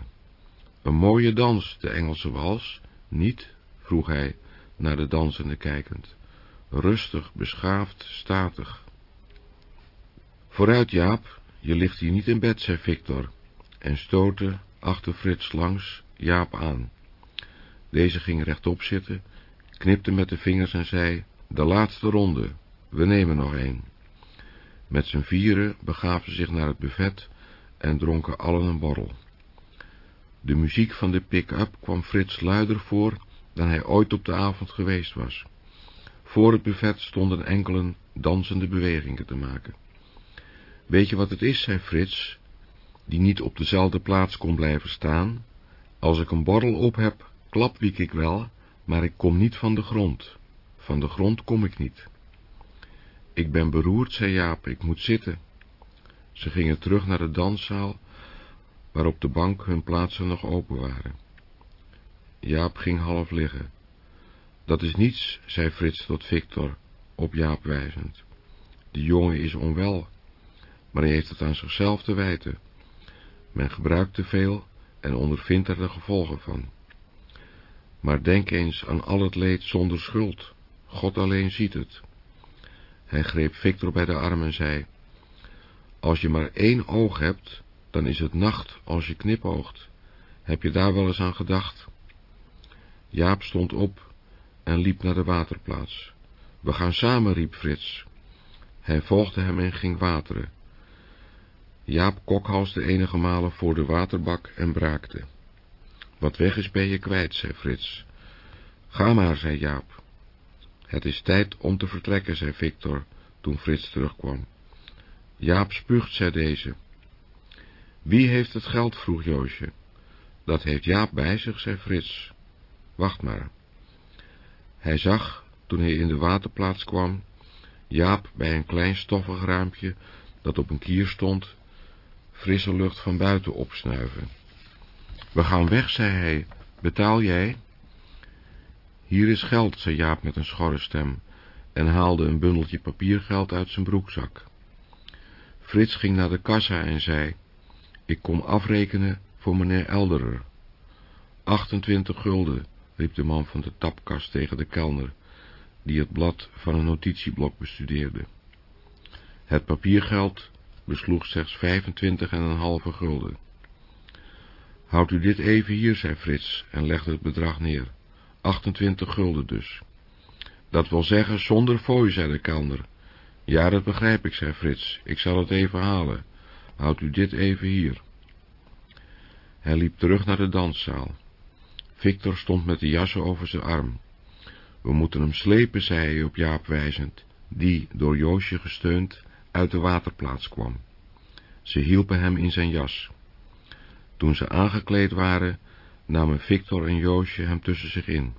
Een mooie dans, de Engelse wals, niet? vroeg hij, naar de dansende kijkend. Rustig, beschaafd, statig. Vooruit, Jaap, je ligt hier niet in bed, zei Victor, en stootte achter Frits langs Jaap aan. Deze ging rechtop zitten, knipte met de vingers en zei, de laatste ronde, we nemen nog een. Met z'n vieren begaven ze zich naar het buffet en dronken allen een borrel. De muziek van de pick-up kwam Frits luider voor dan hij ooit op de avond geweest was. Voor het buffet stonden enkelen dansende bewegingen te maken. Weet je wat het is, zei Frits? die niet op dezelfde plaats kon blijven staan. Als ik een borrel op heb, klapwiek ik wel, maar ik kom niet van de grond. Van de grond kom ik niet. Ik ben beroerd, zei Jaap, ik moet zitten. Ze gingen terug naar de danszaal, waar op de bank hun plaatsen nog open waren. Jaap ging half liggen. Dat is niets, zei Frits tot Victor, op Jaap wijzend. Die jongen is onwel, maar hij heeft het aan zichzelf te wijten. Men gebruikt te veel en ondervindt er de gevolgen van. Maar denk eens aan al het leed zonder schuld. God alleen ziet het. Hij greep Victor bij de arm en zei, Als je maar één oog hebt, dan is het nacht als je knipoogt. Heb je daar wel eens aan gedacht? Jaap stond op en liep naar de waterplaats. We gaan samen, riep Frits. Hij volgde hem en ging wateren. Jaap kokhalsde enige malen voor de waterbak en braakte. Wat weg is ben je kwijt, zei Frits. Ga maar, zei Jaap. Het is tijd om te vertrekken, zei Victor, toen Frits terugkwam. Jaap spuugt, zei deze. Wie heeft het geld, vroeg Joosje. Dat heeft Jaap bij zich, zei Frits. Wacht maar. Hij zag, toen hij in de waterplaats kwam, Jaap bij een klein stoffig raampje, dat op een kier stond, frisse lucht van buiten opsnuiven. We gaan weg, zei hij. Betaal jij? Hier is geld, zei Jaap met een schorre stem en haalde een bundeltje papiergeld uit zijn broekzak. Frits ging naar de kassa en zei, ik kom afrekenen voor meneer Elderer. 28 gulden, riep de man van de tapkast tegen de kelner, die het blad van een notitieblok bestudeerde. Het papiergeld besloeg slechts 25 en een halve gulden. Houd u dit even hier, zei Frits, en legde het bedrag neer. 28 gulden dus. Dat wil zeggen zonder fooi, zei de. Ja, dat begrijp ik, zei Frits. Ik zal het even halen. Houd u dit even hier. Hij liep terug naar de danszaal. Victor stond met de jassen over zijn arm. We moeten hem slepen, zei hij op Jaap wijzend, die, door Joosje gesteund, uit de waterplaats kwam. Ze hielpen hem in zijn jas. Toen ze aangekleed waren, namen Victor en Joosje hem tussen zich in.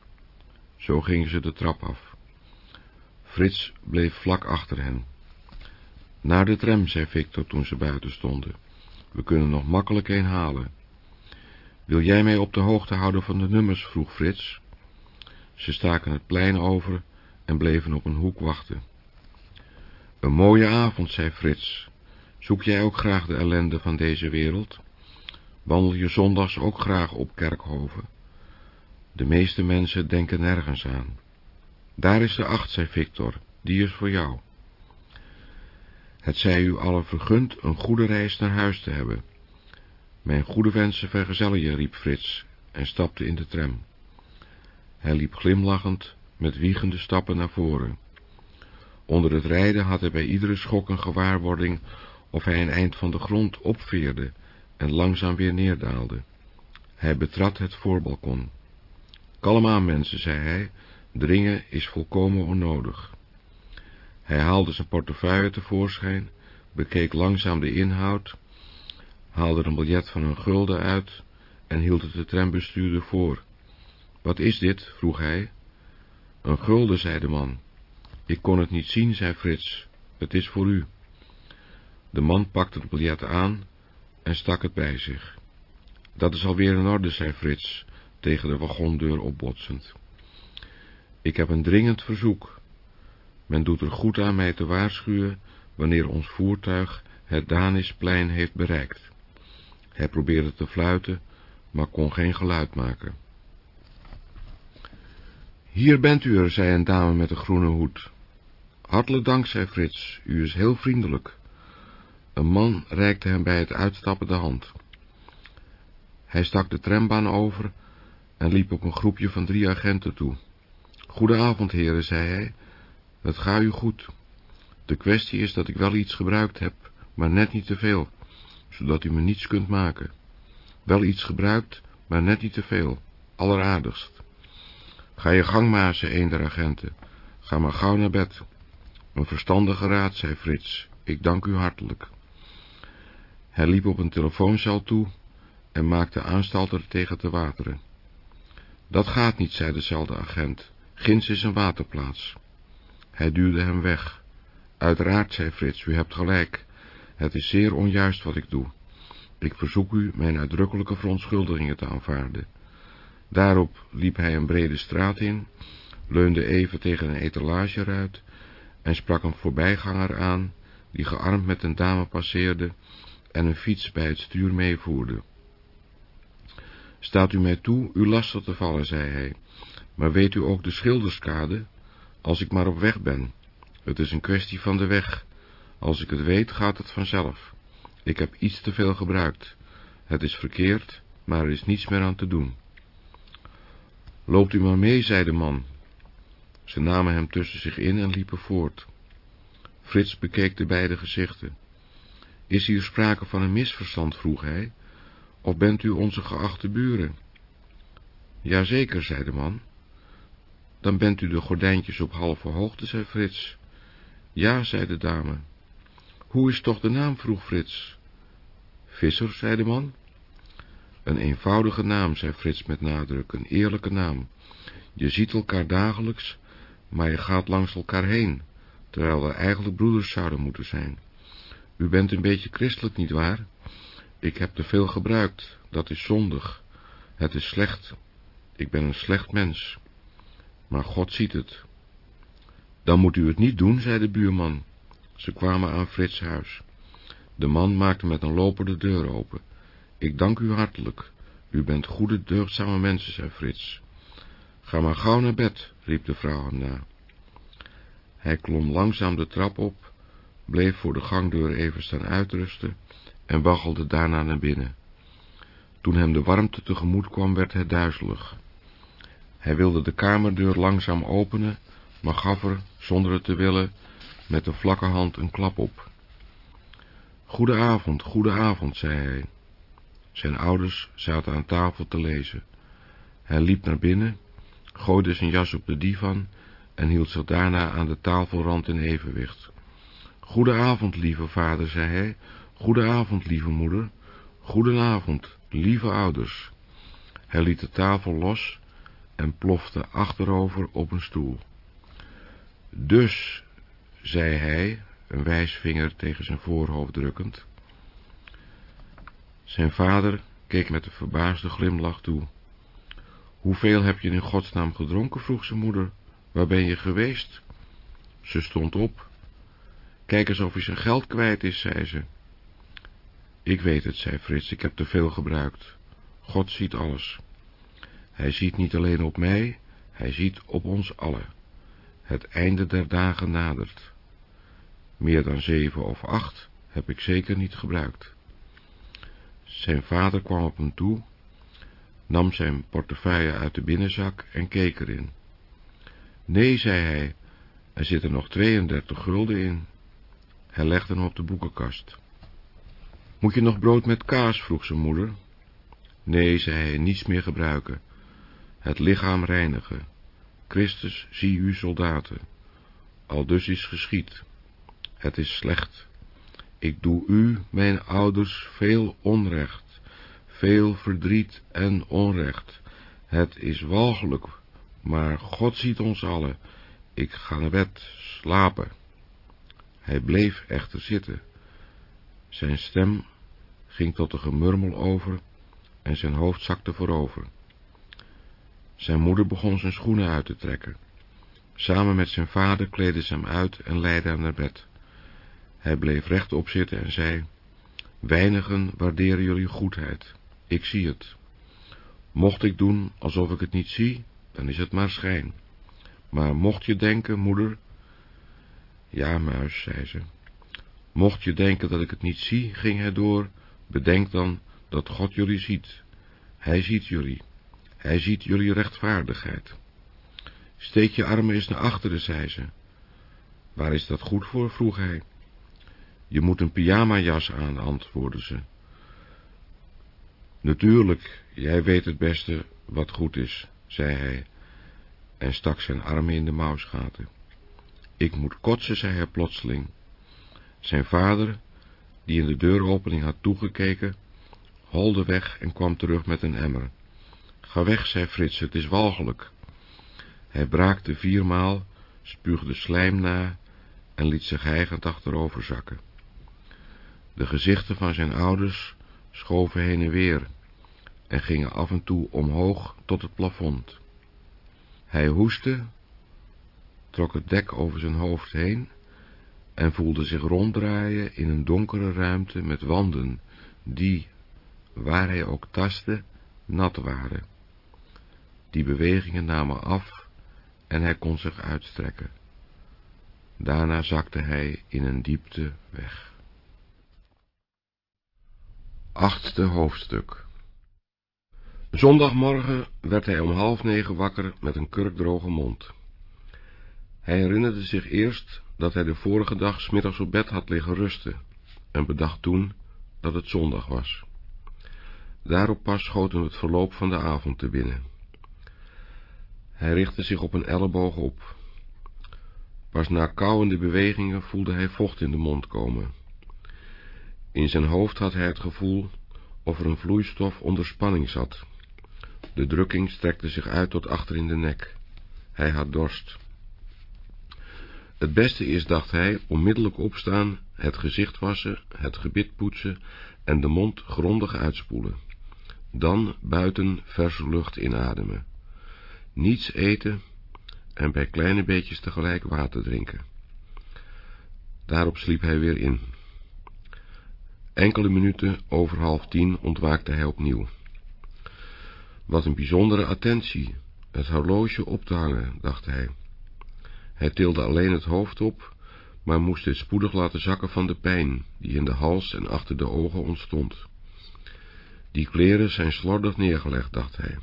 Zo gingen ze de trap af. Frits bleef vlak achter hen. Naar de tram, zei Victor toen ze buiten stonden. We kunnen nog makkelijk een halen. Wil jij mij op de hoogte houden van de nummers, vroeg Frits. Ze staken het plein over en bleven op een hoek wachten. Een mooie avond, zei Frits. Zoek jij ook graag de ellende van deze wereld? Wandel je zondags ook graag op kerkhoven? De meeste mensen denken nergens aan. Daar is de acht, zei Victor, die is voor jou. Het zij u allen vergund een goede reis naar huis te hebben. Mijn goede wensen vergezellen je, riep Frits en stapte in de tram. Hij liep glimlachend met wiegende stappen naar voren. Onder het rijden had hij bij iedere schok een gewaarwording of hij een eind van de grond opveerde en langzaam weer neerdaalde. Hij betrad het voorbalkon. Kalm aan, mensen, zei hij, dringen is volkomen onnodig. Hij haalde zijn portefeuille tevoorschijn, bekeek langzaam de inhoud, haalde een biljet van een gulden uit en hield het de trambestuurder voor. Wat is dit? vroeg hij. Een gulden, zei de man. Ik kon het niet zien, zei Frits. Het is voor u. De man pakte het biljet aan en stak het bij zich. Dat is alweer in orde, zei Frits, tegen de wagondeur opbotsend. Ik heb een dringend verzoek. Men doet er goed aan mij te waarschuwen wanneer ons voertuig het Danisplein heeft bereikt. Hij probeerde te fluiten, maar kon geen geluid maken. Hier bent u er, zei een dame met een groene hoed. Hartelijk dank, zei Frits, u is heel vriendelijk. Een man reikte hem bij het uitstappen de hand. Hij stak de trambaan over en liep op een groepje van drie agenten toe. Goedenavond, heren, zei hij. Het gaat u goed. De kwestie is dat ik wel iets gebruikt heb, maar net niet te veel, zodat u me niets kunt maken. Wel iets gebruikt, maar net niet te veel. Alleraardigst. Ga je gang, maar, zei een der agenten. Ga maar gauw naar bed. Een verstandige raad, zei Frits. Ik dank u hartelijk. Hij liep op een telefooncel toe en maakte aanstalten tegen te wateren. Dat gaat niet, zei dezelfde agent. Gins is een waterplaats. Hij duwde hem weg. Uiteraard, zei Frits, u hebt gelijk. Het is zeer onjuist wat ik doe. Ik verzoek u mijn uitdrukkelijke verontschuldigingen te aanvaarden. Daarop liep hij een brede straat in, leunde even tegen een etalageruit en sprak een voorbijganger aan, die gearmd met een dame passeerde en een fiets bij het stuur meevoerde. Staat u mij toe uw lastig te vallen, zei hij, maar weet u ook de schilderskade, als ik maar op weg ben. Het is een kwestie van de weg. Als ik het weet, gaat het vanzelf. Ik heb iets te veel gebruikt. Het is verkeerd, maar er is niets meer aan te doen. Loopt u maar mee, zei de man. Ze namen hem tussen zich in en liepen voort. Frits bekeek de beide gezichten. Is hier sprake van een misverstand, vroeg hij, of bent u onze geachte buren? Jazeker, zei de man. Dan bent u de gordijntjes op halve hoogte, zei Frits. Ja, zei de dame. Hoe is toch de naam, vroeg Frits. Visser, zei de man. Een eenvoudige naam, zei Frits met nadruk, een eerlijke naam. Je ziet elkaar dagelijks, maar je gaat langs elkaar heen, terwijl we eigenlijk broeders zouden moeten zijn. U bent een beetje christelijk, nietwaar? Ik heb te veel gebruikt, dat is zondig. Het is slecht. Ik ben een slecht mens. Maar God ziet het. Dan moet u het niet doen, zei de buurman. Ze kwamen aan Frits' huis. De man maakte met een loper de deur open. Ik dank u hartelijk. U bent goede, deugdzame mensen, zei Frits. Ga maar gauw naar bed, riep de vrouw hem na. Hij klom langzaam de trap op, bleef voor de gangdeur even staan uitrusten en waggelde daarna naar binnen. Toen hem de warmte tegemoet kwam, werd hij duizelig. Hij wilde de kamerdeur langzaam openen, maar gaf er, zonder het te willen, met een vlakke hand een klap op. Goedenavond, goedenavond, zei hij. Zijn ouders zaten aan tafel te lezen. Hij liep naar binnen, gooide zijn jas op de divan en hield zich daarna aan de tafelrand in evenwicht. Goedenavond, lieve vader, zei hij. Goedenavond, lieve moeder. Goedenavond, lieve ouders. Hij liet de tafel los en plofte achterover op een stoel. Dus, zei hij, een wijsvinger tegen zijn voorhoofd drukkend. Zijn vader keek met een verbaasde glimlach toe. Hoeveel heb je in godsnaam gedronken, vroeg zijn moeder. Waar ben je geweest? Ze stond op. Kijk eens of hij zijn geld kwijt is, zei ze. Ik weet het, zei Frits, ik heb te veel gebruikt. God ziet alles. Hij ziet niet alleen op mij, hij ziet op ons allen. Het einde der dagen nadert. Meer dan zeven of acht heb ik zeker niet gebruikt. Zijn vader kwam op hem toe, nam zijn portefeuille uit de binnenzak en keek erin. Nee, zei hij, er zitten nog 32 gulden in. Hij legde hem op de boekenkast. Moet je nog brood met kaas, vroeg zijn moeder. Nee, zei hij, niets meer gebruiken. Het lichaam reinigen. Christus, zie u soldaten. Al dus is geschied. Het is slecht. Ik doe u, mijn ouders, veel onrecht, veel verdriet en onrecht. Het is walgelijk, maar God ziet ons allen. Ik ga naar bed, slapen. Hij bleef echter zitten. Zijn stem ging tot een gemurmel over en zijn hoofd zakte voorover. Zijn moeder begon zijn schoenen uit te trekken. Samen met zijn vader kleedde ze hem uit en leidde hem naar bed. Hij bleef rechtop zitten en zei, Weinigen waarderen jullie goedheid. Ik zie het. Mocht ik doen alsof ik het niet zie, dan is het maar schijn. Maar mocht je denken, moeder... Ja, muis, zei ze. Mocht je denken dat ik het niet zie, ging hij door, bedenk dan dat God jullie ziet. Hij ziet jullie. Hij ziet jullie rechtvaardigheid. Steek je armen eens naar achteren, zei ze. Waar is dat goed voor, vroeg hij. Je moet een pyjamajas aan, antwoordde ze. Natuurlijk, jij weet het beste wat goed is, zei hij, en stak zijn armen in de mouwsgaten. Ik moet kotsen, zei hij plotseling. Zijn vader, die in de deuropening had toegekeken, holde weg en kwam terug met een emmer. Ga weg, zei Frits, het is walgelijk. Hij braakte viermaal, spuugde slijm na en liet zich hijgend achterover zakken. De gezichten van zijn ouders schoven heen en weer en gingen af en toe omhoog tot het plafond. Hij hoestte, trok het dek over zijn hoofd heen en voelde zich ronddraaien in een donkere ruimte met wanden die, waar hij ook tastte, nat waren. Die bewegingen namen af en hij kon zich uitstrekken. Daarna zakte hij in een diepte weg. Achtste hoofdstuk Zondagmorgen werd hij om half negen wakker met een kurkdroge mond. Hij herinnerde zich eerst dat hij de vorige dag smiddags op bed had liggen rusten en bedacht toen dat het zondag was. Daarop pas schoot hem het verloop van de avond te binnen. Hij richtte zich op een elleboog op. Pas na kauwende bewegingen voelde hij vocht in de mond komen. In zijn hoofd had hij het gevoel of er een vloeistof onder spanning zat. De drukking strekte zich uit tot achter in de nek. Hij had dorst. Het beste is, dacht hij, onmiddellijk opstaan, het gezicht wassen, het gebit poetsen en de mond grondig uitspoelen. Dan buiten verse lucht inademen. Niets eten en bij kleine beetjes tegelijk water drinken. Daarop sliep hij weer in. Enkele minuten over half tien ontwaakte hij opnieuw. Wat een bijzondere attentie, het horloge op te hangen, dacht hij. Hij tilde alleen het hoofd op, maar moest dit spoedig laten zakken van de pijn, die in de hals en achter de ogen ontstond. Die kleren zijn slordig neergelegd, dacht hij.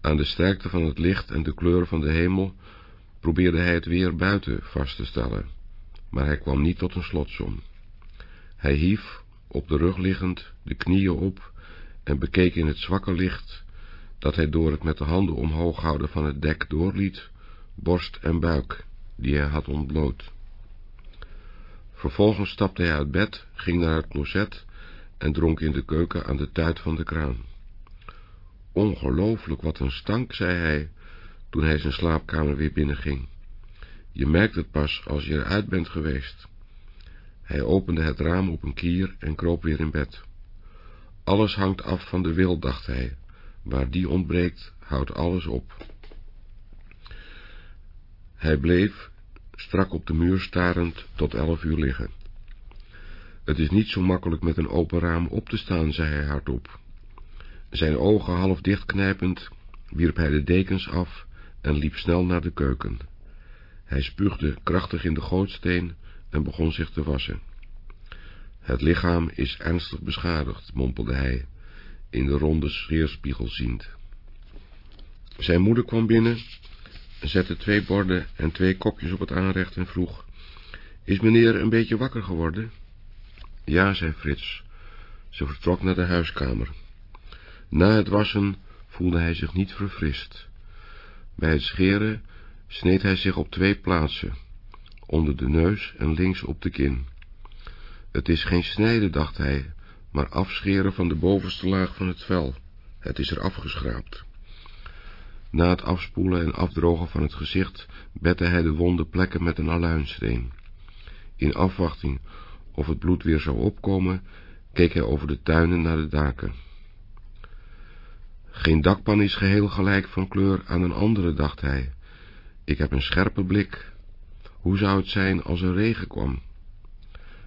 Aan de sterkte van het licht en de kleur van de hemel probeerde hij het weer buiten vast te stellen, maar hij kwam niet tot een slotsom. Hij hief, op de rug liggend, de knieën op en bekeek in het zwakke licht, dat hij door het met de handen omhoog houden van het dek doorliet, borst en buik, die hij had ontbloot. Vervolgens stapte hij uit bed, ging naar het closet en dronk in de keuken aan de tuit van de kraan. Ongelooflijk, wat een stank, zei hij, toen hij zijn slaapkamer weer binnenging. Je merkt het pas als je eruit bent geweest. Hij opende het raam op een kier en kroop weer in bed. Alles hangt af van de wil, dacht hij. Waar die ontbreekt, houdt alles op. Hij bleef, strak op de muur starend, tot elf uur liggen. Het is niet zo makkelijk met een open raam op te staan, zei hij hardop. Zijn ogen half dichtknijpend, wierp hij de dekens af en liep snel naar de keuken. Hij spuugde krachtig in de gootsteen en begon zich te wassen. Het lichaam is ernstig beschadigd, mompelde hij, in de ronde scheerspiegel ziend. Zijn moeder kwam binnen, zette twee borden en twee kopjes op het aanrecht en vroeg, is meneer een beetje wakker geworden? Ja, zei Frits. Ze vertrok naar de huiskamer. Na het wassen voelde hij zich niet verfrist. Bij het scheren sneed hij zich op twee plaatsen, onder de neus en links op de kin. Het is geen snijden, dacht hij, maar afscheren van de bovenste laag van het vel. Het is er afgeschraapt. Na het afspoelen en afdrogen van het gezicht bette hij de wonde plekken met een aluinsteen. In afwachting of het bloed weer zou opkomen, keek hij over de tuinen naar de daken. Geen dakpan is geheel gelijk van kleur aan een andere, dacht hij. Ik heb een scherpe blik. Hoe zou het zijn als er regen kwam?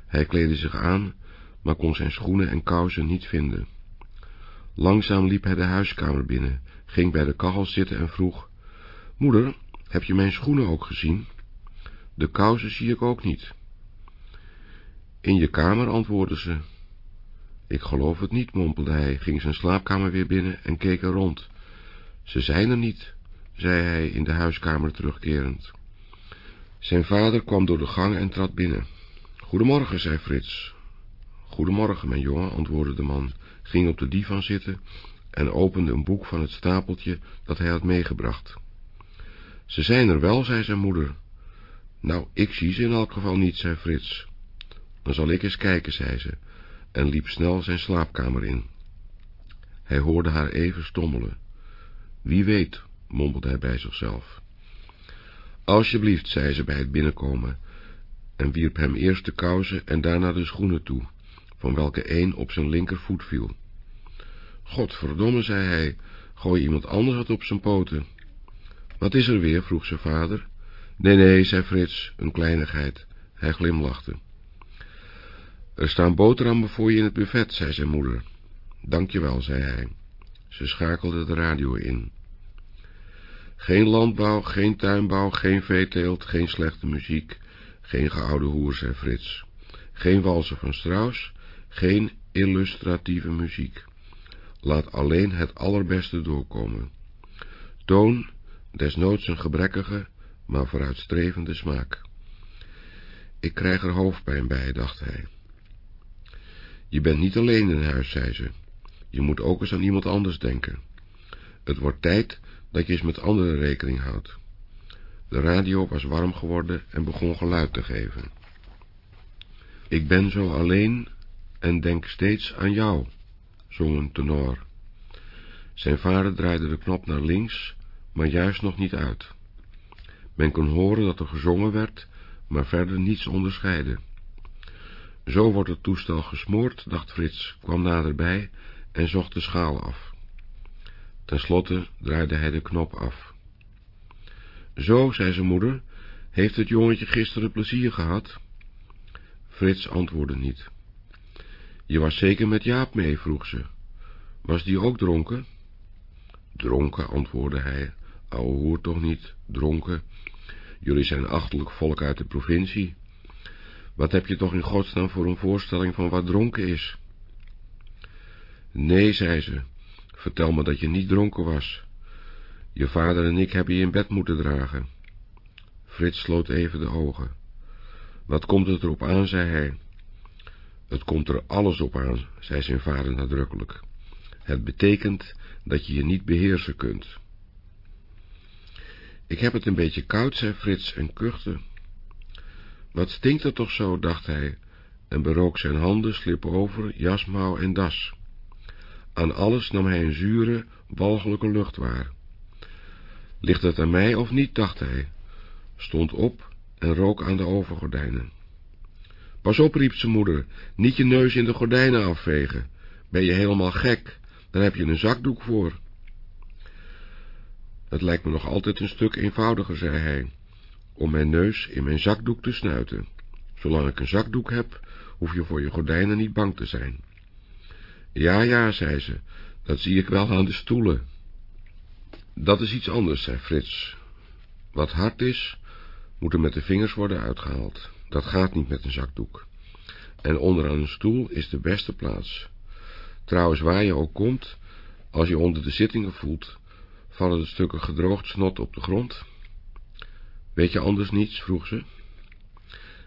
Hij kleedde zich aan, maar kon zijn schoenen en kousen niet vinden. Langzaam liep hij de huiskamer binnen, ging bij de kachel zitten en vroeg, Moeder, heb je mijn schoenen ook gezien? De kousen zie ik ook niet. In je kamer, antwoordde ze. Ik geloof het niet, mompelde hij, ging zijn slaapkamer weer binnen en keek er rond. Ze zijn er niet, zei hij in de huiskamer terugkerend. Zijn vader kwam door de gang en trad binnen. Goedemorgen, zei Frits. Goedemorgen, mijn jongen, antwoordde de man, ging op de divan zitten en opende een boek van het stapeltje dat hij had meegebracht. Ze zijn er wel, zei zijn moeder. Nou, ik zie ze in elk geval niet, zei Frits. dan zal ik eens kijken, zei ze, en liep snel zijn slaapkamer in. Hij hoorde haar even stommelen. Wie weet, mompelde hij bij zichzelf. Alsjeblieft, zei ze bij het binnenkomen, en wierp hem eerst de kousen en daarna de schoenen toe, van welke een op zijn linkervoet viel. Godverdomme, zei hij, gooi iemand anders wat op zijn poten. Wat is er weer, vroeg zijn vader. Nee, nee, zei Frits, een kleinigheid. Hij glimlachte. Er staan boterhammen voor je in het buffet, zei zijn moeder. Dankjewel, zei hij. Ze schakelde de radio in. Geen landbouw, geen tuinbouw, geen veeteelt, geen slechte muziek, geen geoude hoer, zei Frits. Geen walsen van Strauss, geen illustratieve muziek. Laat alleen het allerbeste doorkomen. Toon, desnoods een gebrekkige, maar vooruitstrevende smaak. Ik krijg er hoofdpijn bij, dacht hij. Je bent niet alleen in huis, zei ze. Je moet ook eens aan iemand anders denken. Het wordt tijd dat je eens met anderen rekening houdt. De radio was warm geworden en begon geluid te geven. Ik ben zo alleen en denk steeds aan jou, zong een tenor. Zijn vader draaide de knop naar links, maar juist nog niet uit. Men kon horen dat er gezongen werd, maar verder niets onderscheiden. Zo wordt het toestel gesmoord, dacht Frits, kwam naderbij en zocht de schaal af. Ten slotte draaide hij de knop af. Zo, zei zijn moeder, heeft het jongetje gisteren plezier gehad? Frits antwoordde niet. Je was zeker met Jaap mee, vroeg ze. Was die ook dronken? Dronken, antwoordde hij. Ouwe hoer toch niet, dronken. Jullie zijn achterlijk volk uit de provincie. Wat heb je toch in godsnaam voor een voorstelling van wat dronken is? Nee, zei ze, vertel me dat je niet dronken was. Je vader en ik hebben je in bed moeten dragen. Frits sloot even de ogen. Wat komt het erop aan, zei hij. Het komt er alles op aan, zei zijn vader nadrukkelijk. Het betekent dat je je niet beheersen kunt. Ik heb het een beetje koud, zei Frits en kuchte. Wat stinkt er toch zo, dacht hij, en berook zijn handen slip over, jasmouw en das. Aan alles nam hij een zure, walgelijke lucht waar. Ligt het aan mij of niet, dacht hij, stond op en rook aan de overgordijnen. Pas op, riep zijn moeder, niet je neus in de gordijnen afvegen. Ben je helemaal gek, daar heb je een zakdoek voor. Het lijkt me nog altijd een stuk eenvoudiger, zei hij, om mijn neus in mijn zakdoek te snuiten. Zolang ik een zakdoek heb, hoef je voor je gordijnen niet bang te zijn. Ja, ja, zei ze, dat zie ik wel aan de stoelen. Dat is iets anders, zei Frits. Wat hard is, moet er met de vingers worden uitgehaald. Dat gaat niet met een zakdoek. En onderaan een stoel is de beste plaats. Trouwens, waar je ook komt, als je onder de zittingen voelt, vallen de stukken gedroogd snot op de grond. Weet je anders niets? vroeg ze.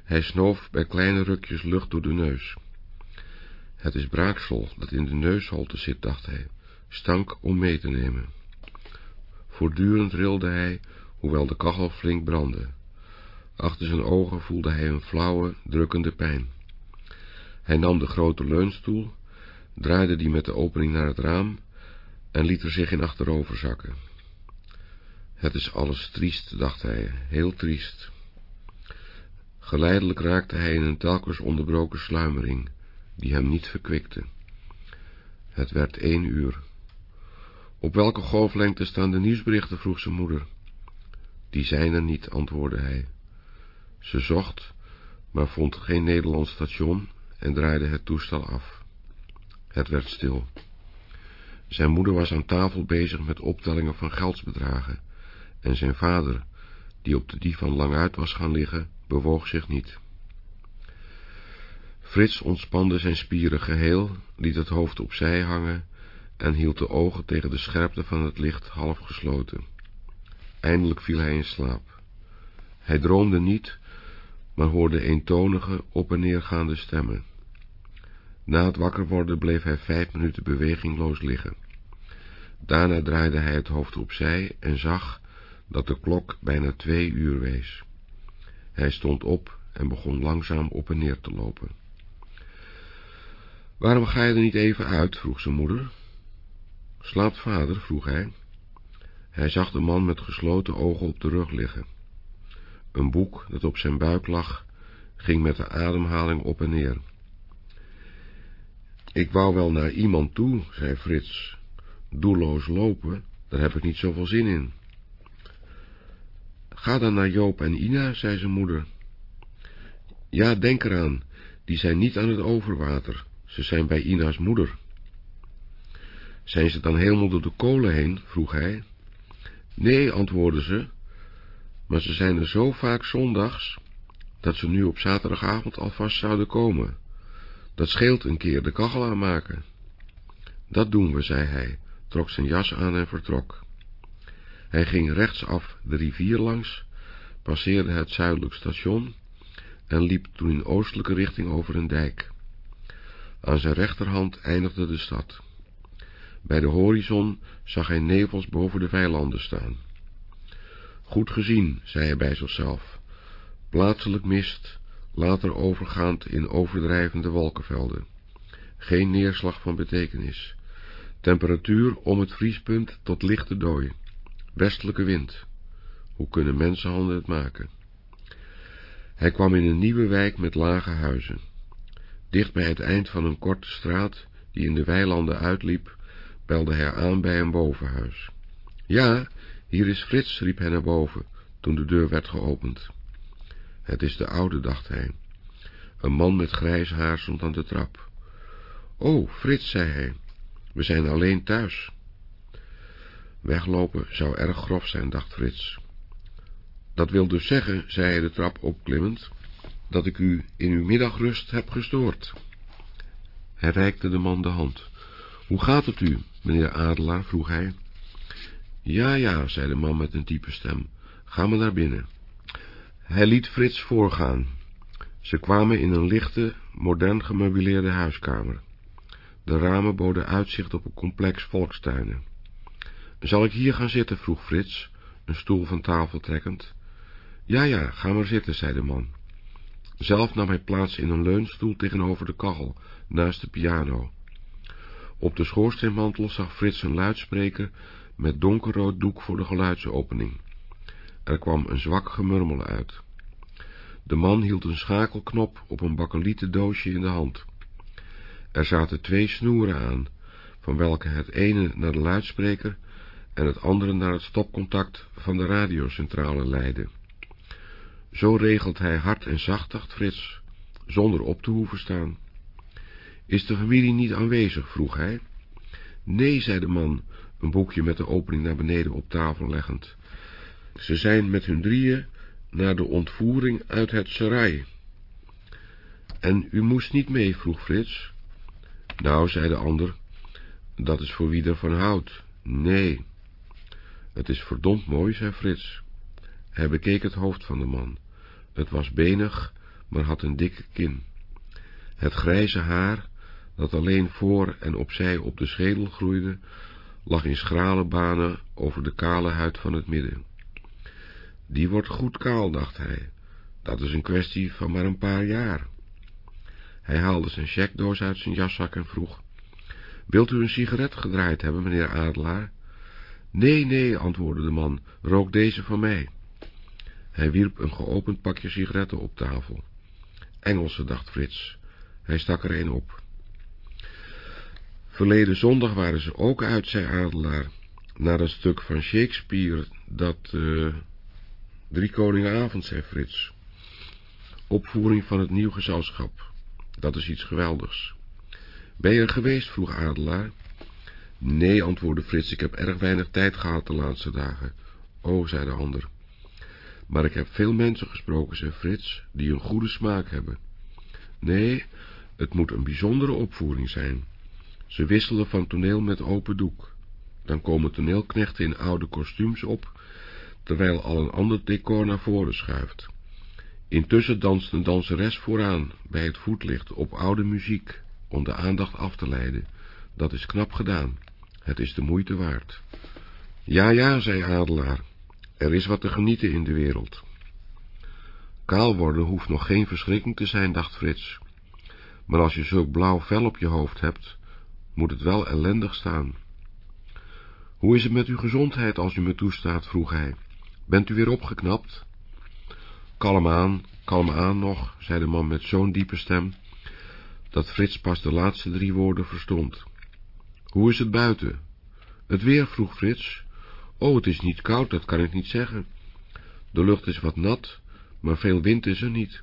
Hij snoof bij kleine rukjes lucht door de neus. Het is braaksel dat in de neusholte zit, dacht hij, stank om mee te nemen. Voortdurend rilde hij, hoewel de kachel flink brandde. Achter zijn ogen voelde hij een flauwe, drukkende pijn. Hij nam de grote leunstoel, draaide die met de opening naar het raam en liet er zich in achterover zakken. Het is alles triest, dacht hij, heel triest. Geleidelijk raakte hij in een telkens onderbroken sluimering, die hem niet verkwikte. Het werd één uur. Op welke golflengte staan de nieuwsberichten, vroeg zijn moeder. Die zijn er niet, antwoordde hij. Ze zocht, maar vond geen Nederlands station en draaide het toestel af. Het werd stil. Zijn moeder was aan tafel bezig met optellingen van geldsbedragen, en zijn vader, die op de divan lang uit was gaan liggen, bewoog zich niet. Frits ontspande zijn spieren geheel, liet het hoofd opzij hangen en hield de ogen tegen de scherpte van het licht half gesloten. Eindelijk viel hij in slaap. Hij droomde niet, maar hoorde eentonige, op en neergaande stemmen. Na het wakker worden bleef hij vijf minuten bewegingloos liggen. Daarna draaide hij het hoofd opzij en zag dat de klok bijna twee uur wees. Hij stond op en begon langzaam op en neer te lopen. Waarom ga je er niet even uit? vroeg zijn moeder. Slaapt vader? vroeg hij. Hij zag de man met gesloten ogen op de rug liggen. Een boek dat op zijn buik lag, ging met de ademhaling op en neer. Ik wou wel naar iemand toe, zei Frits. Doelloos lopen, daar heb ik niet zoveel zin in. Ga dan naar Joop en Ina, zei zijn moeder. Ja, denk eraan, die zijn niet aan het overwater, ze zijn bij Ina's moeder. Zijn ze dan helemaal door de kolen heen? vroeg hij. Nee, antwoordde ze, maar ze zijn er zo vaak zondags, dat ze nu op zaterdagavond alvast zouden komen. Dat scheelt een keer de kachel aanmaken. Dat doen we, zei hij, trok zijn jas aan en vertrok. Hij ging rechtsaf de rivier langs, passeerde het zuidelijk station en liep toen in oostelijke richting over een dijk. Aan zijn rechterhand eindigde de stad. Bij de horizon zag hij nevels boven de weilanden staan. Goed gezien, zei hij bij zichzelf. Plaatselijk mist, later overgaand in overdrijvende wolkenvelden. Geen neerslag van betekenis. Temperatuur om het vriespunt tot lichte dooi. Westelijke wind. Hoe kunnen mensenhanden het maken? Hij kwam in een nieuwe wijk met lage huizen. Dicht bij het eind van een korte straat, die in de weilanden uitliep, belde hij aan bij een bovenhuis. Ja, hier is Frits, riep hij naar boven, toen de deur werd geopend. Het is de oude, dacht hij. Een man met grijs haar stond aan de trap. Oh, Frits, zei hij, we zijn alleen thuis. Weglopen zou erg grof zijn, dacht Frits. Dat wil dus zeggen, zei hij de trap opklimmend, dat ik u in uw middagrust heb gestoord. Hij reikte de man de hand. Hoe gaat het u, meneer Adelaar? vroeg hij. Ja, ja, zei de man met een diepe stem. Ga maar naar binnen. Hij liet Frits voorgaan. Ze kwamen in een lichte, modern gemeubileerde huiskamer. De ramen boden uitzicht op een complex volkstuinen. Zal ik hier gaan zitten? vroeg Frits, een stoel van tafel trekkend. Ja, ja, ga maar zitten, zei de man. Zelf nam hij plaats in een leunstoel tegenover de kachel, naast de piano. Op de schoorsteenmantel zag Frits een luidspreker met donkerrood doek voor de geluidsopening. Er kwam een zwak gemurmel uit. De man hield een schakelknop op een bakkelieten doosje in de hand. Er zaten twee snoeren aan, van welke het ene naar de luidspreker en het andere naar het stopcontact van de radiocentrale leidde. Zo regelt hij hard en zacht, dacht Frits, zonder op te hoeven staan. Is de familie niet aanwezig? vroeg hij. Nee, zei de man, een boekje met de opening naar beneden op tafel leggend. Ze zijn met hun drieën naar de ontvoering uit het serai. En u moest niet mee, vroeg Frits. Nou, zei de ander, dat is voor wie ervan houdt. Nee. Het is verdomd mooi, zei Frits. Hij bekeek het hoofd van de man. Het was benig, maar had een dikke kin. Het grijze haar, dat alleen voor en opzij op de schedel groeide, lag in schrale banen over de kale huid van het midden. Die wordt goed kaal, dacht hij. Dat is een kwestie van maar een paar jaar. Hij haalde zijn checkdoos uit zijn jaszak en vroeg, Wilt u een sigaret gedraaid hebben, meneer Adelaar? Nee, nee, antwoordde de man, rook deze van mij. Hij wierp een geopend pakje sigaretten op tafel. Engelse, dacht Frits. Hij stak er een op. Verleden zondag waren ze ook uit, zei Adelaar, naar een stuk van Shakespeare, dat... Uh, drie Koningenavond, zei Frits. Opvoering van het nieuw gezelschap. Dat is iets geweldigs. Ben je er geweest, vroeg Adelaar. Nee, antwoordde Frits, ik heb erg weinig tijd gehad de laatste dagen. Oh, zei de ander. Maar ik heb veel mensen gesproken, zei Frits, die een goede smaak hebben. Nee, het moet een bijzondere opvoering zijn. Ze wisselen van toneel met open doek. Dan komen toneelknechten in oude kostuums op, terwijl al een ander decor naar voren schuift. Intussen danst een danseres vooraan, bij het voetlicht, op oude muziek, om de aandacht af te leiden. Dat is knap gedaan. Het is de moeite waard. Ja, ja, zei Adelaar, er is wat te genieten in de wereld. Kaal worden hoeft nog geen verschrikking te zijn, dacht Frits. maar als je zulk blauw vel op je hoofd hebt, moet het wel ellendig staan. Hoe is het met uw gezondheid als u me toestaat, vroeg hij. Bent u weer opgeknapt? Kalm aan, kalm aan nog, zei de man met zo'n diepe stem, dat Frits pas de laatste drie woorden verstond. Hoe is het buiten? Het weer, vroeg Frits. Oh, het is niet koud, dat kan ik niet zeggen. De lucht is wat nat, maar veel wind is er niet.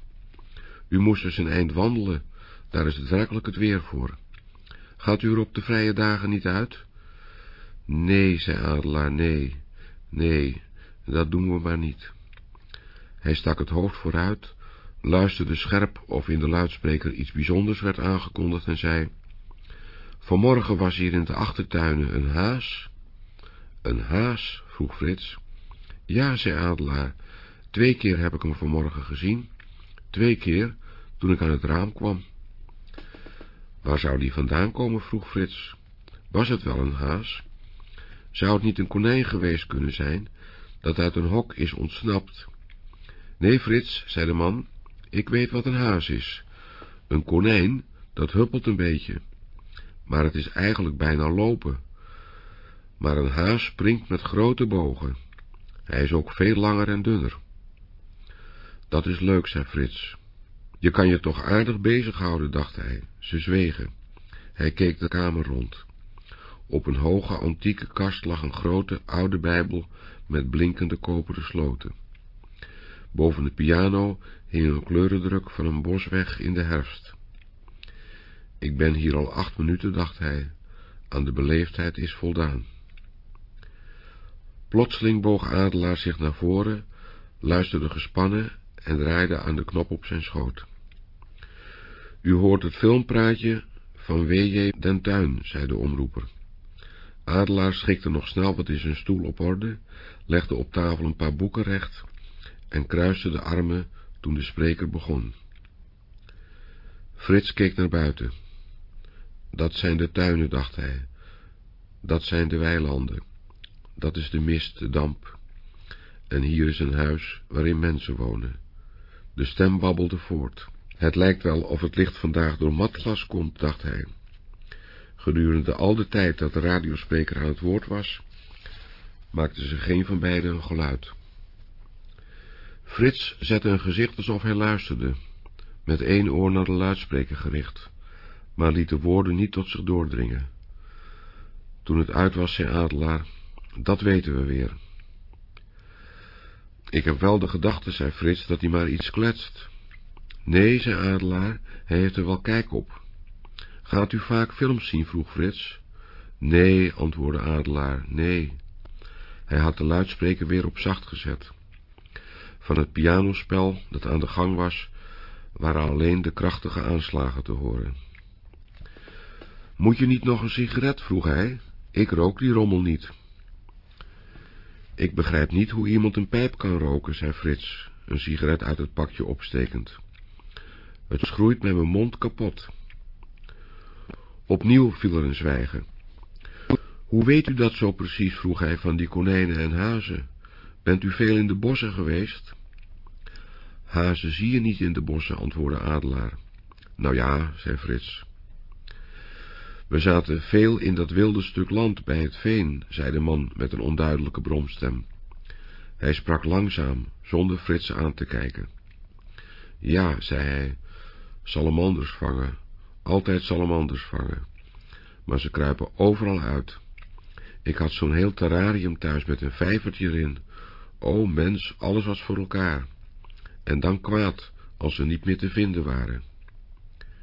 U moest dus een eind wandelen, daar is het werkelijk het weer voor. Gaat u er op de vrije dagen niet uit? Nee, zei Adelaar, nee, nee, dat doen we maar niet. Hij stak het hoofd vooruit, luisterde scherp of in de luidspreker iets bijzonders werd aangekondigd en zei, Vanmorgen was hier in de achtertuinen een haas. Een haas? vroeg Frits. Ja, zei Adelaar, twee keer heb ik hem vanmorgen gezien. Twee keer, toen ik aan het raam kwam. Waar zou die vandaan komen, vroeg Frits. Was het wel een haas? Zou het niet een konijn geweest kunnen zijn, dat uit een hok is ontsnapt? Nee, Frits, zei de man, ik weet wat een haas is. Een konijn, dat huppelt een beetje. Maar het is eigenlijk bijna lopen. Maar een haas springt met grote bogen. Hij is ook veel langer en dunner. Dat is leuk, zei Frits. Je kan je toch aardig bezighouden, dacht hij. Ze zwegen. Hij keek de kamer rond. Op een hoge antieke kast lag een grote oude bijbel met blinkende koperen sloten. Boven de piano hing een kleurendruk van een bosweg in de herfst. Ik ben hier al acht minuten, dacht hij. Aan de beleefdheid is voldaan. Plotseling boog Adelaar zich naar voren, luisterde gespannen en draaide aan de knop op zijn schoot. U hoort het filmpraatje van W.J. Den Tuin, zei de omroeper. Adelaar schikte nog snel wat in zijn stoel op orde, legde op tafel een paar boeken recht en kruiste de armen toen de spreker begon. Frits keek naar buiten. Dat zijn de tuinen, dacht hij. Dat zijn de weilanden. Dat is de mist, de damp. En hier is een huis waarin mensen wonen. De stem babbelde voort. Het lijkt wel of het licht vandaag door matglas komt, dacht hij. Gedurende al de tijd dat de radiospreker aan het woord was, maakte ze geen van beiden een geluid. Frits zette een gezicht alsof hij luisterde, met één oor naar de luidspreker gericht, maar liet de woorden niet tot zich doordringen. Toen het uit was, zei Adelaar, dat weten we weer. Ik heb wel de gedachte, zei Frits, dat hij maar iets kletst. Nee, zei Adelaar, hij heeft er wel kijk op. Gaat u vaak films zien, vroeg Frits. Nee, antwoordde Adelaar, nee. Hij had de luidspreker weer op zacht gezet. Van het pianospel dat aan de gang was, waren alleen de krachtige aanslagen te horen. Moet je niet nog een sigaret, vroeg hij. Ik rook die rommel niet. Ik begrijp niet hoe iemand een pijp kan roken, zei Frits, een sigaret uit het pakje opstekend. Het schroeit met mijn mond kapot. Opnieuw viel er een zwijgen. Hoe weet u dat zo precies, vroeg hij van die konijnen en hazen. Bent u veel in de bossen geweest? Hazen zie je niet in de bossen, antwoordde Adelaar. Nou ja, zei Frits. We zaten veel in dat wilde stuk land bij het veen, zei de man met een onduidelijke bromstem. Hij sprak langzaam, zonder Frits aan te kijken. Ja, zei hij, salamanders vangen, altijd salamanders vangen. Maar ze kruipen overal uit. Ik had zo'n heel terrarium thuis met een vijvertje erin. O mens, alles was voor elkaar. En dan kwaad, als ze niet meer te vinden waren.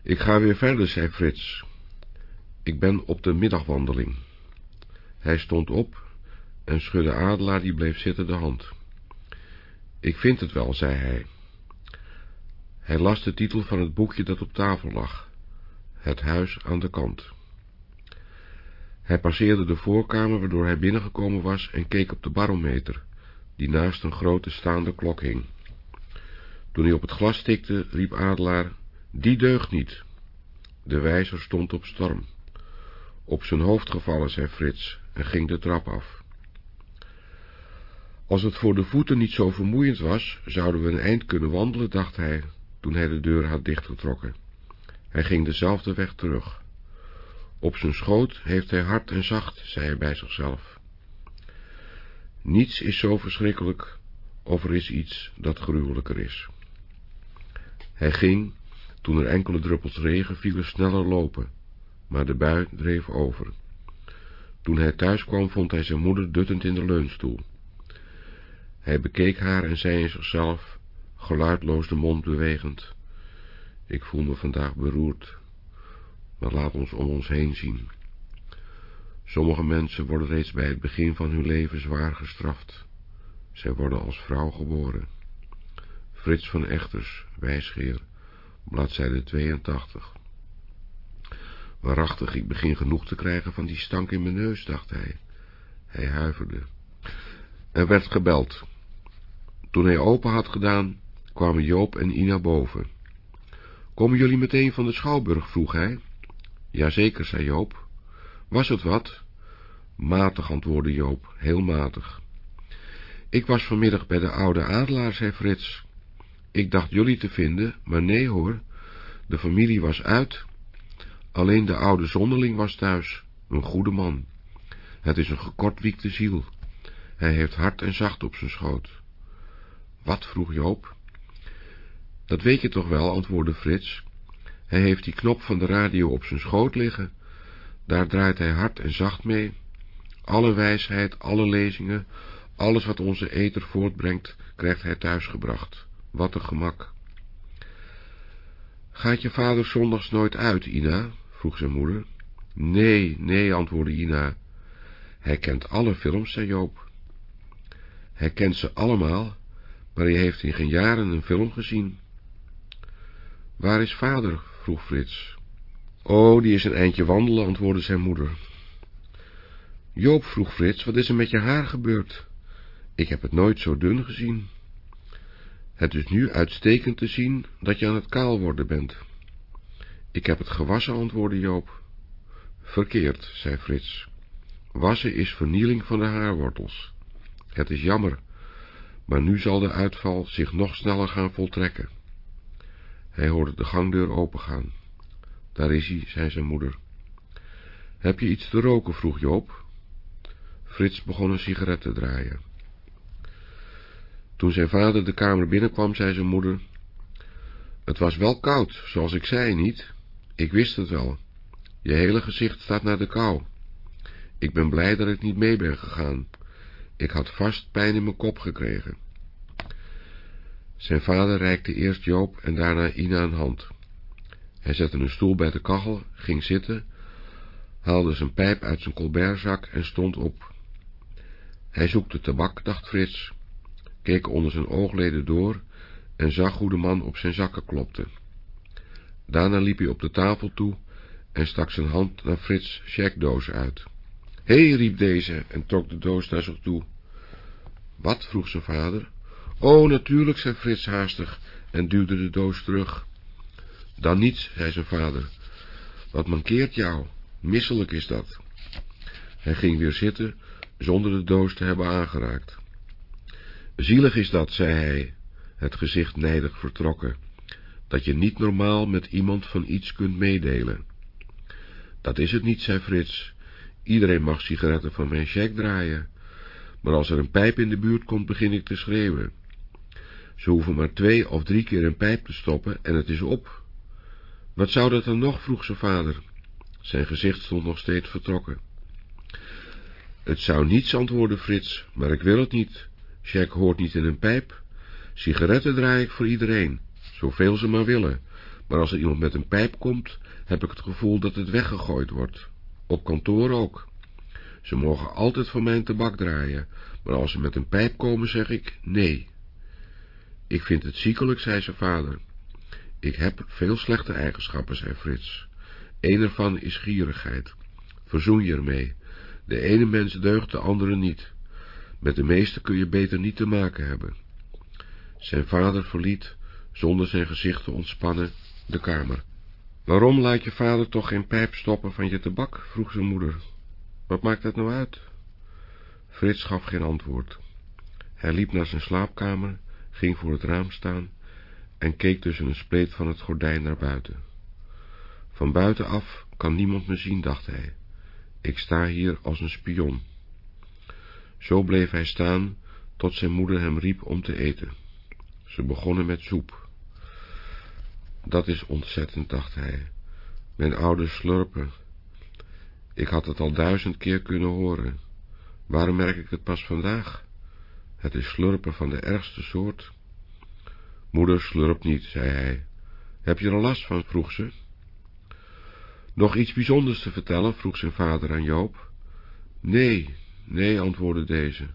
Ik ga weer verder, zei Frits. Ik ben op de middagwandeling. Hij stond op en schudde Adelaar, die bleef zitten, de hand. Ik vind het wel, zei hij. Hij las de titel van het boekje dat op tafel lag. Het huis aan de kant. Hij passeerde de voorkamer waardoor hij binnengekomen was en keek op de barometer, die naast een grote staande klok hing. Toen hij op het glas tikte, riep Adelaar, die deugt niet. De wijzer stond op storm. Op zijn hoofd gevallen, zei Frits, en ging de trap af. Als het voor de voeten niet zo vermoeiend was, zouden we een eind kunnen wandelen, dacht hij, toen hij de deur had dichtgetrokken. Hij ging dezelfde weg terug. Op zijn schoot heeft hij hard en zacht, zei hij bij zichzelf. Niets is zo verschrikkelijk, of er is iets dat gruwelijker is. Hij ging, toen er enkele druppels regen vielen, sneller lopen, maar de bui dreef over. Toen hij thuis kwam, vond hij zijn moeder duttend in de leunstoel. Hij bekeek haar en zei in zichzelf, geluidloos de mond bewegend, ik voel me vandaag beroerd, maar laat ons om ons heen zien. Sommige mensen worden reeds bij het begin van hun leven zwaar gestraft. Zij worden als vrouw geboren. Frits van Echters, wijsgeer, bladzijde 82. Waarachtig, ik begin genoeg te krijgen van die stank in mijn neus, dacht hij. Hij huiverde. Er werd gebeld. Toen hij open had gedaan, kwamen Joop en Ina boven. Komen jullie meteen van de Schouwburg, vroeg hij. Jazeker, zei Joop. Was het wat? Matig, antwoordde Joop, heel matig. Ik was vanmiddag bij de oude adelaar, zei Frits. Ik dacht jullie te vinden, maar nee hoor, de familie was uit. Alleen de oude zonderling was thuis, een goede man. Het is een gekortwiekte ziel. Hij heeft hard en zacht op zijn schoot. Wat, vroeg Joop. Dat weet je toch wel, antwoordde Frits. Hij heeft die knop van de radio op zijn schoot liggen. Daar draait hij hard en zacht mee. Alle wijsheid, alle lezingen, alles wat onze eter voortbrengt, krijgt hij thuisgebracht. Wat een gemak. Gaat je vader zondags nooit uit, Ina? vroeg zijn moeder. Nee, nee, antwoordde Ina. Hij kent alle films, zei Joop. Hij kent ze allemaal, maar hij heeft in geen jaren een film gezien. Waar is vader? vroeg Frits. Oh, die is een eindje wandelen, antwoordde zijn moeder. Joop, vroeg Frits, wat is er met je haar gebeurd? Ik heb het nooit zo dun gezien. Het is nu uitstekend te zien dat je aan het kaal worden bent. Ik heb het gewassen, antwoordde Joop. Verkeerd, zei Frits. Wassen is vernieling van de haarwortels. Het is jammer, maar nu zal de uitval zich nog sneller gaan voltrekken. Hij hoorde de gangdeur opengaan. Daar is hij, zei zijn moeder. Heb je iets te roken, vroeg Joop. Frits begon een sigaret te draaien. Toen zijn vader de kamer binnenkwam, zei zijn moeder... Het was wel koud, zoals ik zei, niet? Ik wist het wel. Je hele gezicht staat naar de kou. Ik ben blij dat ik niet mee ben gegaan. Ik had vast pijn in mijn kop gekregen. Zijn vader reikte eerst Joop en daarna Ina een hand. Hij zette een stoel bij de kachel, ging zitten, haalde zijn pijp uit zijn colbertzak en stond op. Hij zoekte tabak, dacht Frits, keek onder zijn oogleden door en zag hoe de man op zijn zakken klopte. Daarna liep hij op de tafel toe en stak zijn hand naar Frits' checkdoos uit. Hé, hey, riep deze en trok de doos naar zich toe. Wat? vroeg zijn vader. Oh, natuurlijk, zei Frits haastig en duwde de doos terug. Dan niets, zei zijn vader. Wat mankeert jou? Misselijk is dat. Hij ging weer zitten, zonder de doos te hebben aangeraakt. Zielig is dat, zei hij, het gezicht nijdig vertrokken, dat je niet normaal met iemand van iets kunt meedelen. Dat is het niet, zei Frits. Iedereen mag sigaretten van mijn check draaien, maar als er een pijp in de buurt komt, begin ik te schreeuwen. Ze hoeven maar twee of drie keer een pijp te stoppen en het is op. Wat zou dat dan nog, vroeg zijn vader. Zijn gezicht stond nog steeds vertrokken. Het zou niets, antwoordde Frits, maar ik wil het niet. Jack hoort niet in een pijp. Sigaretten draai ik voor iedereen, zoveel ze maar willen. Maar als er iemand met een pijp komt, heb ik het gevoel dat het weggegooid wordt. Op kantoor ook. Ze mogen altijd van mijn tabak draaien, maar als ze met een pijp komen, zeg ik nee. Ik vind het ziekelijk, zei zijn vader. Ik heb veel slechte eigenschappen, zei Frits. Een ervan is gierigheid. Verzoen je ermee. De ene mens deugt, de andere niet. Met de meeste kun je beter niet te maken hebben. Zijn vader verliet, zonder zijn gezicht te ontspannen, de kamer. Waarom laat je vader toch geen pijp stoppen van je tabak? vroeg zijn moeder. Wat maakt dat nou uit? Frits gaf geen antwoord. Hij liep naar zijn slaapkamer, ging voor het raam staan en keek tussen een spleet van het gordijn naar buiten. Van buitenaf kan niemand me zien, dacht hij. Ik sta hier als een spion. Zo bleef hij staan, tot zijn moeder hem riep om te eten. Ze begonnen met soep. Dat is ontzettend, dacht hij. Mijn ouders slurpen. Ik had het al duizend keer kunnen horen. Waarom merk ik het pas vandaag? Het is slurpen van de ergste soort. Moeder slurpt niet, zei hij. Heb je er last van? vroeg ze. Nog iets bijzonders te vertellen? vroeg zijn vader aan Joop. Nee, nee, antwoordde deze.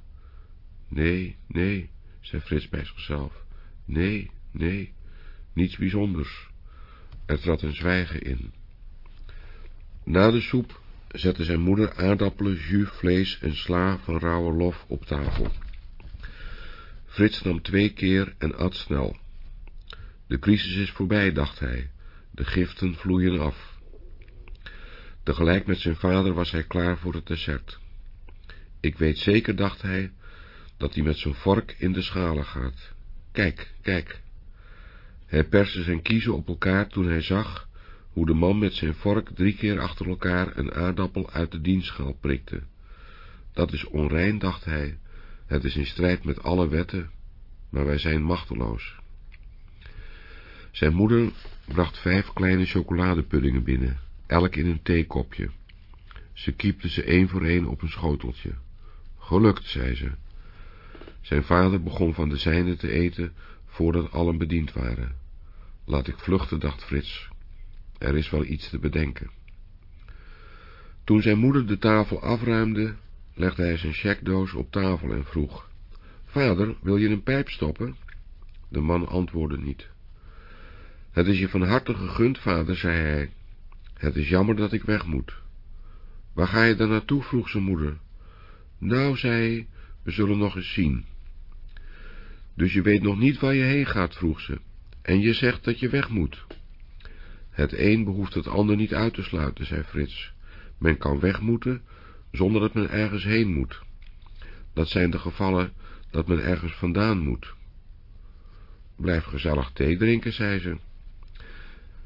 Nee, nee, zei Frits bij zichzelf. Nee, nee, niets bijzonders. Er trad een zwijgen in. Na de soep zette zijn moeder aardappelen, jus, vlees en sla van rauwe lof op tafel. Frits nam twee keer en at snel. De crisis is voorbij, dacht hij. De giften vloeien af. Tegelijk met zijn vader was hij klaar voor het dessert. Ik weet zeker, dacht hij, dat hij met zijn vork in de schalen gaat. Kijk, kijk. Hij perste zijn kiezen op elkaar toen hij zag hoe de man met zijn vork drie keer achter elkaar een aardappel uit de dienstschaal prikte. Dat is onrein, dacht hij. Het is in strijd met alle wetten, maar wij zijn machteloos. Zijn moeder bracht vijf kleine chocoladepuddingen binnen, elk in een theekopje. Ze kiepte ze één voor één op een schoteltje. Gelukt, zei ze. Zijn vader begon van de zijne te eten, voordat allen bediend waren. Laat ik vluchten, dacht Frits. Er is wel iets te bedenken. Toen zijn moeder de tafel afruimde, legde hij zijn checkdoos op tafel en vroeg, Vader, wil je een pijp stoppen? De man antwoordde niet. Het is je van harte gegund, vader, zei hij. Het is jammer dat ik weg moet. Waar ga je dan naartoe? vroeg zijn moeder. Nou, zei hij, we zullen nog eens zien. Dus je weet nog niet waar je heen gaat, vroeg ze, en je zegt dat je weg moet. Het een behoeft het ander niet uit te sluiten, zei Frits. Men kan weg moeten, zonder dat men ergens heen moet. Dat zijn de gevallen dat men ergens vandaan moet. Blijf gezellig thee drinken, zei ze.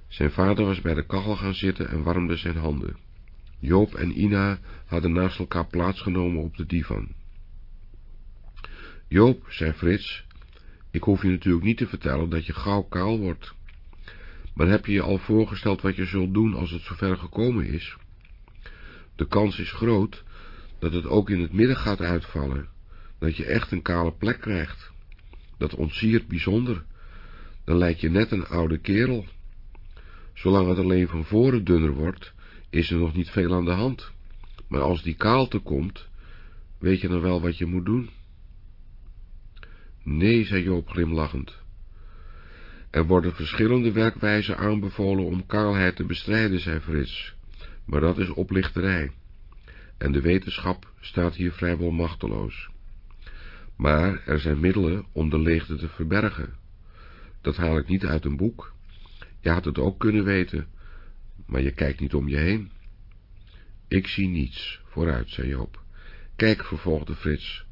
Zijn vader was bij de kachel gaan zitten en warmde zijn handen. Joop en Ina hadden naast elkaar plaatsgenomen op de divan. Joop, zei Frits, ik hoef je natuurlijk niet te vertellen dat je gauw kaal wordt. Maar heb je je al voorgesteld wat je zult doen als het zover gekomen is? De kans is groot dat het ook in het midden gaat uitvallen, dat je echt een kale plek krijgt. Dat ontsiert bijzonder, dan lijkt je net een oude kerel. Zolang het alleen van voren dunner wordt, is er nog niet veel aan de hand. Maar als die kaalte komt, weet je dan wel wat je moet doen? Nee, zei Joop glimlachend. Er worden verschillende werkwijzen aanbevolen om kaalheid te bestrijden, zei Frits, maar dat is oplichterij. En de wetenschap staat hier vrijwel machteloos. Maar er zijn middelen om de leegte te verbergen. Dat haal ik niet uit een boek. Je had het ook kunnen weten, maar je kijkt niet om je heen. Ik zie niets, vooruit, zei Joop. Kijk, vervolgde Frits,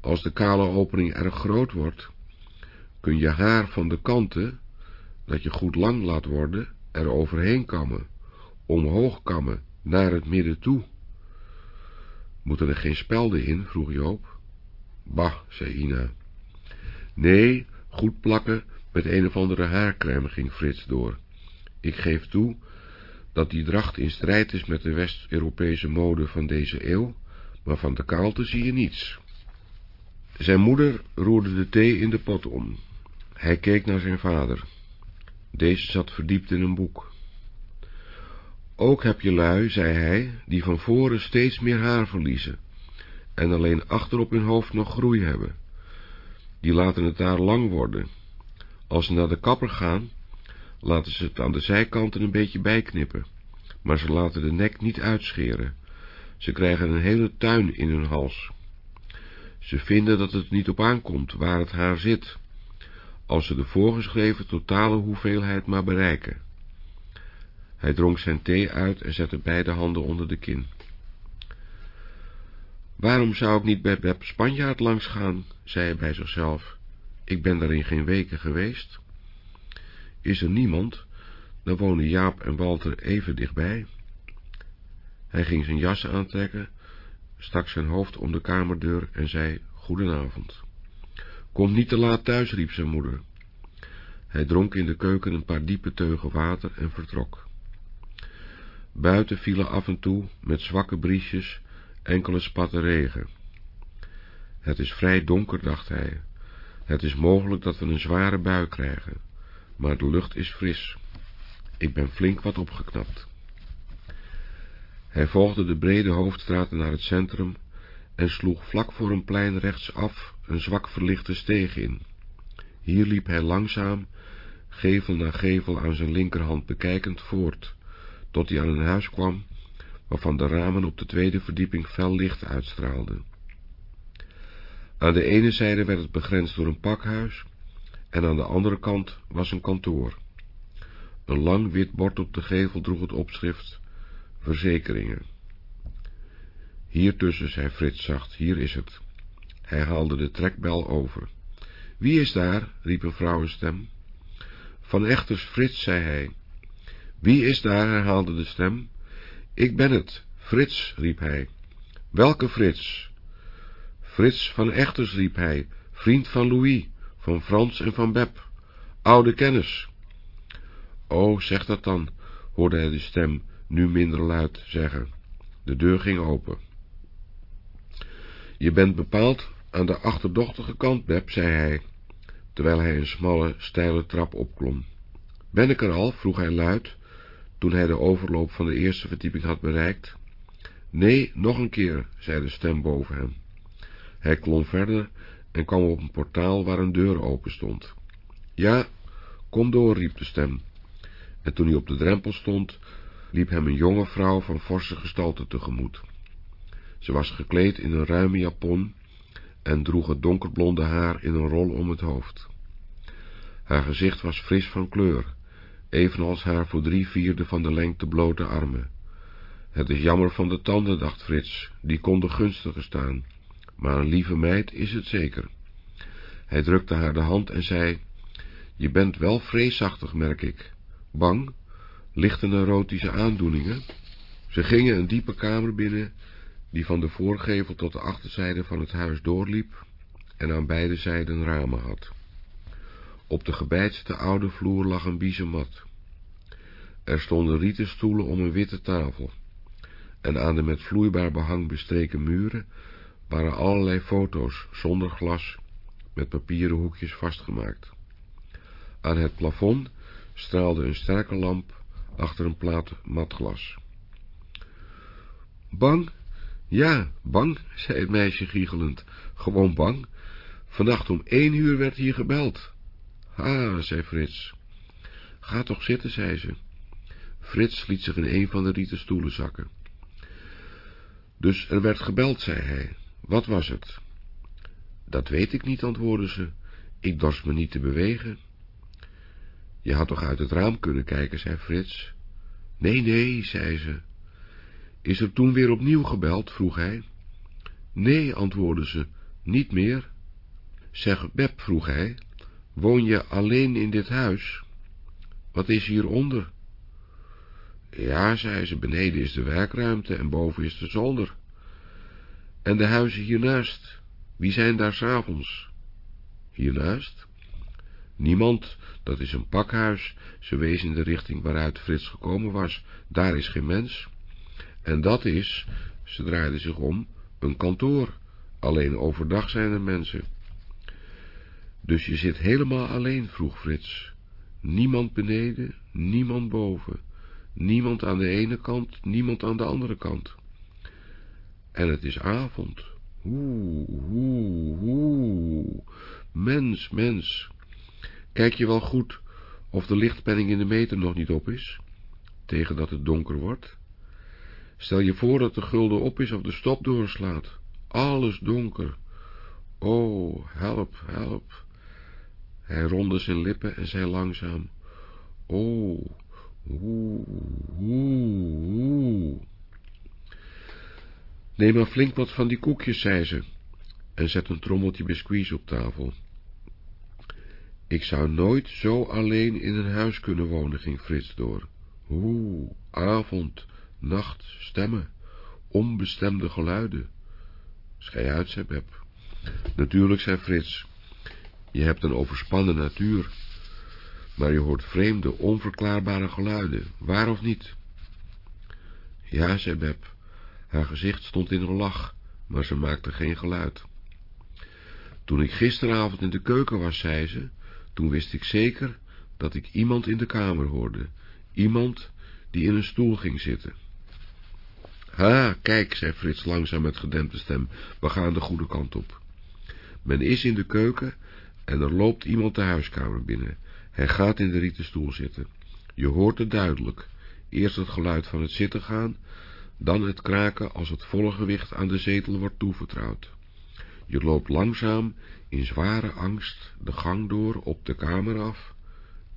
als de kale opening erg groot wordt, kun je haar van de kanten, dat je goed lang laat worden, er overheen kammen, omhoog kammen, naar het midden toe. Moeten er geen spelden in? vroeg Joop. Bah, zei Ina. Nee, goed plakken met een of andere haarcrème, ging Frits door. Ik geef toe dat die dracht in strijd is met de West-Europese mode van deze eeuw, maar van de kaalte zie je niets. Zijn moeder roerde de thee in de pot om. Hij keek naar zijn vader. Deze zat verdiept in een boek. Ook heb je lui, zei hij, die van voren steeds meer haar verliezen en alleen achter op hun hoofd nog groei hebben. Die laten het daar lang worden. Als ze naar de kapper gaan, laten ze het aan de zijkanten een beetje bijknippen, maar ze laten de nek niet uitscheren. Ze krijgen een hele tuin in hun hals. Ze vinden dat het niet op aankomt waar het haar zit, als ze de voorgeschreven totale hoeveelheid maar bereiken. Hij dronk zijn thee uit en zette beide handen onder de kin. Waarom zou ik niet bij Beb Spanjaard langs gaan, zei hij bij zichzelf. Ik ben daar in geen weken geweest. Is er niemand, dan wonen Jaap en Walter even dichtbij. Hij ging zijn jas aantrekken, stak zijn hoofd om de kamerdeur en zei goedenavond. Kom niet te laat thuis, riep zijn moeder. Hij dronk in de keuken een paar diepe teugen water en vertrok. Buiten vielen af en toe, met zwakke briesjes, enkele spatten regen. Het is vrij donker, dacht hij. Het is mogelijk dat we een zware bui krijgen, maar de lucht is fris. Ik ben flink wat opgeknapt. Hij volgde de brede hoofdstraat naar het centrum en sloeg vlak voor een plein rechtsaf een zwak verlichte steeg in. Hier liep hij langzaam, gevel na gevel aan zijn linkerhand bekijkend voort, tot hij aan een huis kwam, waarvan de ramen op de tweede verdieping fel licht uitstraalden. Aan de ene zijde werd het begrensd door een pakhuis, en aan de andere kant was een kantoor. Een lang wit bord op de gevel droeg het opschrift Verzekeringen. Hier tussen, zei Frits zacht, hier is het. Hij haalde de trekbel over. Wie is daar? riep een vrouwenstem. Van Echters Frits, zei hij. Wie is daar? herhaalde de stem. Ik ben het, Frits, riep hij. Welke Frits? Frits van Echters, riep hij, vriend van Louis, van Frans en van Beb, oude kennis. O, zeg dat dan, hoorde hij de stem, nu minder luid, zeggen. De deur ging open. Je bent bepaald aan de achterdochtige kant, Beb, zei hij, terwijl hij een smalle, steile trap opklom. Ben ik er al? vroeg hij luid, toen hij de overloop van de eerste verdieping had bereikt. Nee, nog een keer, zei de stem boven hem. Hij klom verder en kwam op een portaal waar een deur open stond. Ja, kom door, riep de stem. En toen hij op de drempel stond, liep hem een jonge vrouw van forse gestalte tegemoet. Ze was gekleed in een ruime japon en droeg het donkerblonde haar in een rol om het hoofd. Haar gezicht was fris van kleur, evenals haar voor drie vierde van de lengte blote armen. Het is jammer van de tanden, dacht Frits, die konden gunstiger staan, maar een lieve meid is het zeker. Hij drukte haar de hand en zei, je bent wel vreesachtig, merk ik. Bang? Lichte neurotische aandoeningen? Ze gingen een diepe kamer binnen, die van de voorgevel tot de achterzijde van het huis doorliep en aan beide zijden ramen had. Op de gebeitste oude vloer lag een biezenmat. Er stonden rieten stoelen om een witte tafel, en aan de met vloeibaar behang bestreken muren waren allerlei foto's zonder glas met papieren hoekjes vastgemaakt. Aan het plafond straalde een sterke lamp achter een plaat matglas. Bang? Ja, bang, zei het meisje giechelend. Gewoon bang. Vannacht om één uur werd hier gebeld. Ha, zei Frits. Ga toch zitten, zei ze. Frits liet zich in een van de rieten stoelen zakken. Dus er werd gebeld, zei hij. Wat was het? Dat weet ik niet, antwoordde ze. Ik dorst me niet te bewegen. Je had toch uit het raam kunnen kijken, zei Frits. Nee, nee, zei ze. Is er toen weer opnieuw gebeld, vroeg hij. Nee, antwoordde ze, niet meer. Zeg, Beb, vroeg hij, woon je alleen in dit huis? Wat is hieronder? Ja, zei ze, beneden is de werkruimte en boven is de zolder. En de huizen hiernaast, wie zijn daar s'avonds? Hiernaast? Niemand, dat is een pakhuis, ze wees in de richting waaruit Frits gekomen was, daar is geen mens. En dat is, ze draaide zich om, een kantoor, alleen overdag zijn er mensen. Dus je zit helemaal alleen, vroeg Frits. Niemand beneden, niemand boven, niemand aan de ene kant, niemand aan de andere kant. En het is avond. Oeh, oeh, oeh. Mens, mens. Kijk je wel goed of de lichtpenning in de meter nog niet op is, tegen dat het donker wordt? Stel je voor dat de gulden op is of de stop doorslaat. Alles donker. Oh, help, help. Hij ronde zijn lippen en zei langzaam. Oh, oeh, oeh, oeh. Neem maar flink wat van die koekjes, zei ze, en zet een trommeltje biscuits op tafel. Ik zou nooit zo alleen in een huis kunnen wonen, ging Frits door. Oeh, avond, nacht, stemmen, onbestemde geluiden. Schei uit, zei Beb. Natuurlijk, zei Frits. Je hebt een overspannen natuur. Maar je hoort vreemde, onverklaarbare geluiden, waar of niet? Ja, zei Beb. Haar gezicht stond in een lach, maar ze maakte geen geluid. Toen ik gisteravond in de keuken was, zei ze, toen wist ik zeker dat ik iemand in de kamer hoorde. Iemand die in een stoel ging zitten. Ha, kijk, zei Frits langzaam met gedempte stem, we gaan de goede kant op. Men is in de keuken en er loopt iemand de huiskamer binnen. Hij gaat in de rieten stoel zitten. Je hoort het duidelijk. Eerst het geluid van het zitten gaan, dan het kraken als het volle gewicht aan de zetel wordt toevertrouwd. Je loopt langzaam, in zware angst, de gang door, op de kamer af.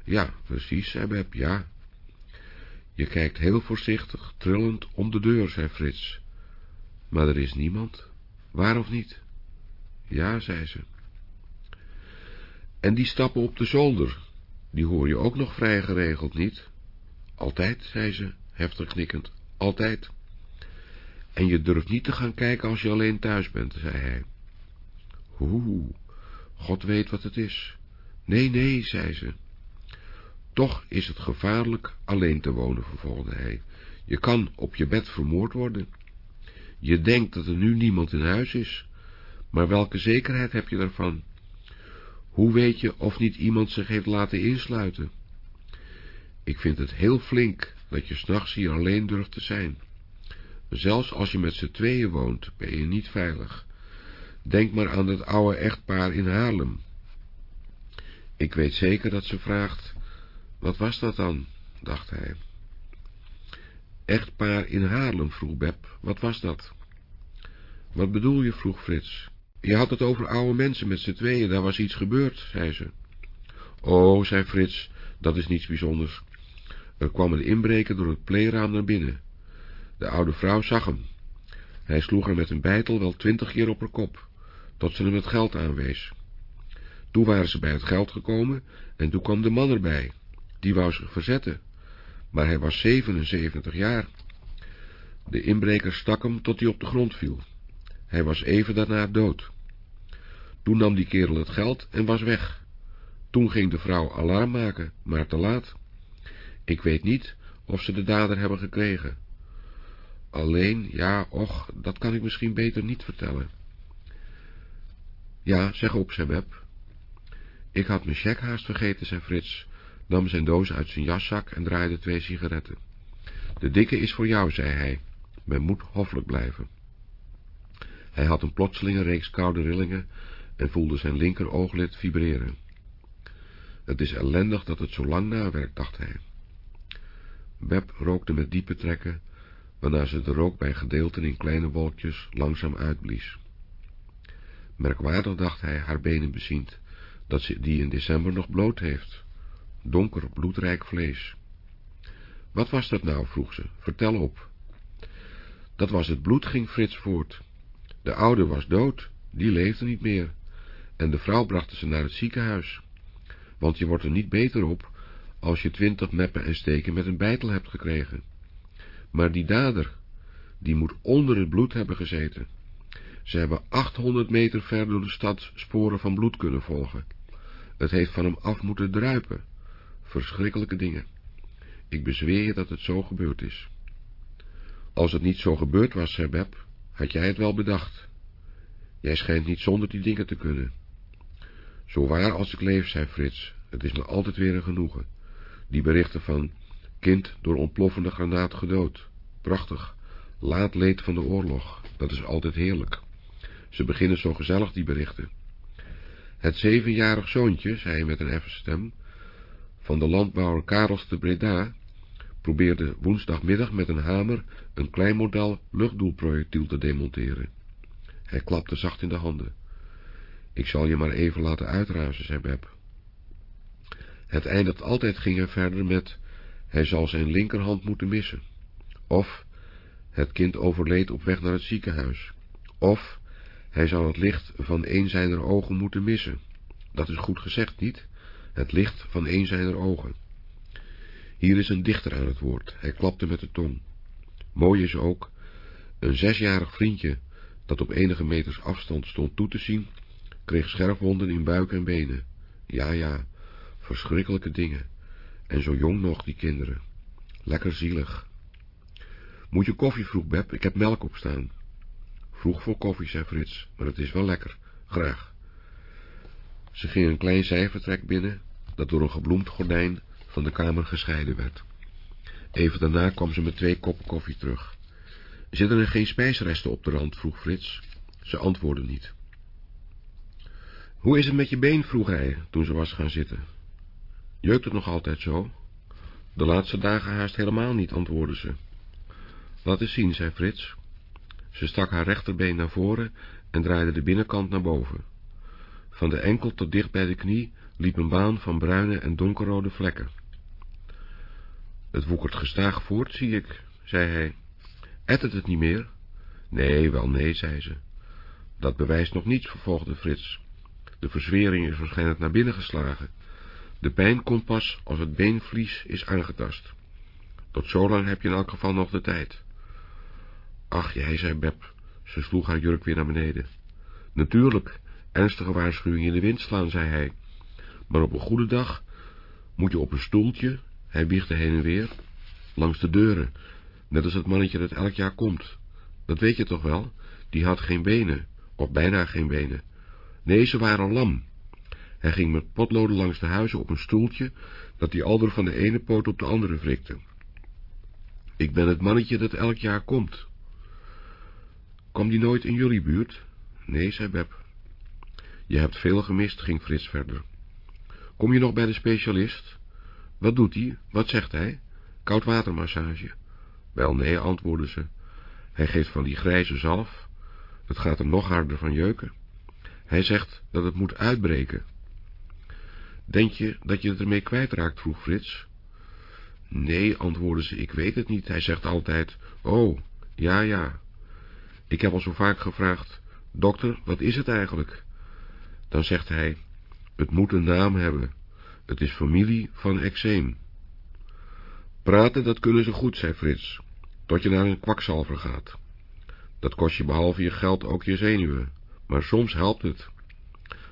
Ja, precies, zei Beb, ja. Je kijkt heel voorzichtig, trillend om de deur, zei Frits. Maar er is niemand. Waar of niet? Ja, zei ze. En die stappen op de zolder, die hoor je ook nog vrij geregeld, niet? Altijd, zei ze, heftig knikkend, altijd. En je durft niet te gaan kijken als je alleen thuis bent, zei hij. Hoe, God weet wat het is. Nee, nee, zei ze. Toch is het gevaarlijk alleen te wonen, vervolgde hij. Je kan op je bed vermoord worden. Je denkt dat er nu niemand in huis is, maar welke zekerheid heb je daarvan? Hoe weet je of niet iemand zich heeft laten insluiten? Ik vind het heel flink dat je s'nachts hier alleen durft te zijn. Zelfs als je met z'n tweeën woont, ben je niet veilig. Denk maar aan dat oude echtpaar in Haarlem. Ik weet zeker dat ze vraagt, wat was dat dan, dacht hij. Echtpaar in Haarlem, vroeg Beb, wat was dat? Wat bedoel je, vroeg Frits. Je had het over oude mensen met z'n tweeën, daar was iets gebeurd, zei ze. Oh, zei Frits, dat is niets bijzonders. Er kwam een inbreker door het pleeraam naar binnen. De oude vrouw zag hem. Hij sloeg haar met een bijtel wel twintig keer op haar kop, tot ze hem het geld aanwees. Toen waren ze bij het geld gekomen en toen kwam de man erbij. Die wou zich verzetten, maar hij was 77 jaar. De inbreker stak hem tot hij op de grond viel. Hij was even daarna dood. Toen nam die kerel het geld en was weg. Toen ging de vrouw alarm maken, maar te laat. Ik weet niet of ze de dader hebben gekregen. Alleen, ja, och, dat kan ik misschien beter niet vertellen. Ja, zeg op, zei Web. Ik had mijn cheque haast vergeten, zei Frits, nam zijn doos uit zijn jaszak en draaide twee sigaretten. De dikke is voor jou, zei hij. Men moet hoffelijk blijven. Hij had een plotselinge reeks koude rillingen en voelde zijn linker ooglid vibreren. Het is ellendig dat het zo lang nawerkt, dacht hij. Web rookte met diepe trekken, waarna ze de rook bij gedeelten in kleine wolkjes langzaam uitblies. Merkwaardig, dacht hij, haar benen beziend, dat ze die in december nog bloot heeft. Donker, bloedrijk vlees. Wat was dat nou, vroeg ze, vertel op. Dat was het bloed, ging Frits voort. De oude was dood, die leefde niet meer, en de vrouw brachten ze naar het ziekenhuis, want je wordt er niet beter op als je twintig meppen en steken met een bijtel hebt gekregen. Maar die dader, die moet onder het bloed hebben gezeten. Ze hebben achthonderd meter ver door de stad sporen van bloed kunnen volgen. Het heeft van hem af moeten druipen. Verschrikkelijke dingen. Ik bezweer je dat het zo gebeurd is. Als het niet zo gebeurd was, zei Beb, had jij het wel bedacht. Jij schijnt niet zonder die dingen te kunnen. Zo waar als ik leef, zei Frits, het is me altijd weer een genoegen. Die berichten van kind door ontploffende granaat gedood. Prachtig. Laat leed van de oorlog. Dat is altijd heerlijk. Ze beginnen zo gezellig, die berichten. Het zevenjarig zoontje, zei hij met een effen stem, van de landbouwer Karels de Breda, probeerde woensdagmiddag met een hamer een klein model luchtdoelprojectiel te demonteren. Hij klapte zacht in de handen. Ik zal je maar even laten uitrazen, zei Beb. Het eindigt altijd, ging hij verder met, hij zal zijn linkerhand moeten missen. Of, het kind overleed op weg naar het ziekenhuis. Of, hij zal het licht van een zijner ogen moeten missen. Dat is goed gezegd, niet? het licht van een zijner ogen. Hier is een dichter aan het woord, hij klapte met de tong. Mooi is ook, een zesjarig vriendje, dat op enige meters afstand stond toe te zien, kreeg scherfwonden in buik en benen. Ja, ja, verschrikkelijke dingen. En zo jong nog, die kinderen. Lekker zielig. Moet je koffie, vroeg Beb, ik heb melk op staan. Vroeg voor koffie, zei Frits, maar het is wel lekker. Graag. Ze ging een klein zijvertrek binnen, dat door een gebloemd gordijn van de kamer gescheiden werd. Even daarna kwam ze met twee koppen koffie terug. Zitten er geen spijsresten op de rand, vroeg Frits. Ze antwoordde niet. Hoe is het met je been, vroeg hij, toen ze was gaan zitten. Jeukt het nog altijd zo? De laatste dagen haast helemaal niet, antwoordde ze. Laat eens zien, zei Frits. Ze stak haar rechterbeen naar voren en draaide de binnenkant naar boven. Van de enkel tot dicht bij de knie liep een baan van bruine en donkerrode vlekken. Het woekert gestaag voort, zie ik, zei hij. Ettert het niet meer? Nee, wel nee, zei ze. Dat bewijst nog niets, vervolgde Frits. De verzwering is waarschijnlijk naar binnen geslagen. De pijn komt pas als het beenvlies is aangetast. Tot zolang heb je in elk geval nog de tijd. Ach, jij, zei Beb. Ze sloeg haar jurk weer naar beneden. Natuurlijk, ernstige waarschuwing in de wind slaan, zei hij. Maar op een goede dag moet je op een stoeltje, hij wiegde heen en weer, langs de deuren, net als het mannetje dat elk jaar komt. Dat weet je toch wel? Die had geen benen, of bijna geen benen. Nee, ze waren lam. Hij ging met potloden langs de huizen op een stoeltje, dat die alder van de ene poot op de andere wrikte. Ik ben het mannetje dat elk jaar komt. Kwam die nooit in jullie buurt? Nee, zei Beb. Je hebt veel gemist, ging Frits verder. Kom je nog bij de specialist? Wat doet hij? Wat zegt hij? Koudwatermassage. Wel nee, antwoordde ze. Hij geeft van die grijze zalf. Het gaat er nog harder van jeuken. Hij zegt dat het moet uitbreken. Denk je dat je het ermee kwijtraakt, vroeg Frits. Nee, antwoordde ze, ik weet het niet. Hij zegt altijd, oh, ja, ja. Ik heb al zo vaak gevraagd, dokter, wat is het eigenlijk? Dan zegt hij, het moet een naam hebben. Het is familie van eczeem. Praten, dat kunnen ze goed, zei Frits, tot je naar een kwakzalver gaat. Dat kost je behalve je geld ook je zenuwen, maar soms helpt het.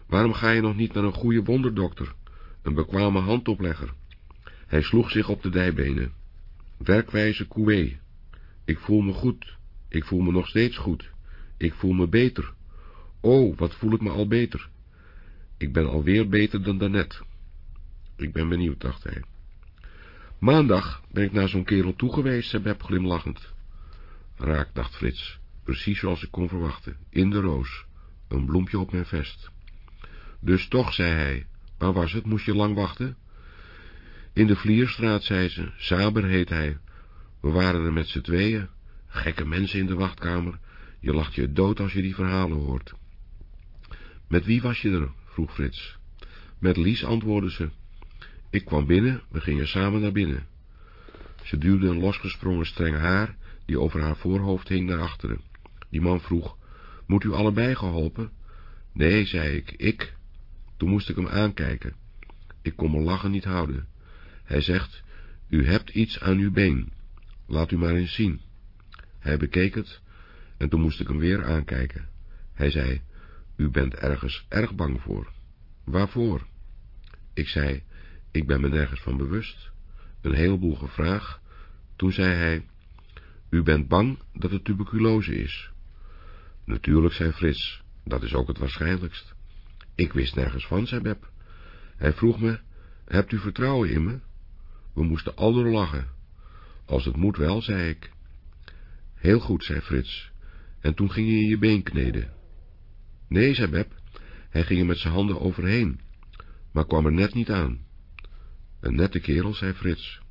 Waarom ga je nog niet naar een goede wonderdokter, een bekwame handoplegger? Hij sloeg zich op de dijbenen. Werkwijze Coué. Ik voel me goed. Ik voel me nog steeds goed. Ik voel me beter. Oh, wat voel ik me al beter. Ik ben alweer beter dan daarnet. Ik ben benieuwd, dacht hij. Maandag ben ik naar zo'n kerel toe geweest, zei Beb glimlachend. Raak, dacht Frits, precies zoals ik kon verwachten, in de roos, een bloempje op mijn vest. Dus toch, zei hij, waar was het, moest je lang wachten? In de Vlierstraat, zei ze, Saber heet hij. We waren er met z'n tweeën, gekke mensen in de wachtkamer, je lacht je dood als je die verhalen hoort. Met wie was je er? vroeg Frits. Met Lies, antwoordde ze. Ik kwam binnen, we gingen samen naar binnen. Ze duwde een losgesprongen streng haar, die over haar voorhoofd hing, naar achteren. Die man vroeg, moet u allebei geholpen? Nee, zei ik, ik. Toen moest ik hem aankijken. Ik kon mijn lachen niet houden. Hij zegt, u hebt iets aan uw been. Laat u maar eens zien. Hij bekeek het, en toen moest ik hem weer aankijken. Hij zei, u bent ergens erg bang voor. Waarvoor? Ik zei, ik ben me nergens van bewust. Een heleboel gevraagd. Toen zei hij, u bent bang dat het tuberculose is. Natuurlijk, zei Frits, dat is ook het waarschijnlijkst. Ik wist nergens van, zei Beb. Hij vroeg me, hebt u vertrouwen in me? We moesten aldoor lachen. Als het moet wel, zei ik. Heel goed, zei Frits. En toen ging je je been kneden. Nee, zei Beb. Hij ging er met zijn handen overheen, maar kwam er net niet aan. Een nette kerel, zei Frits.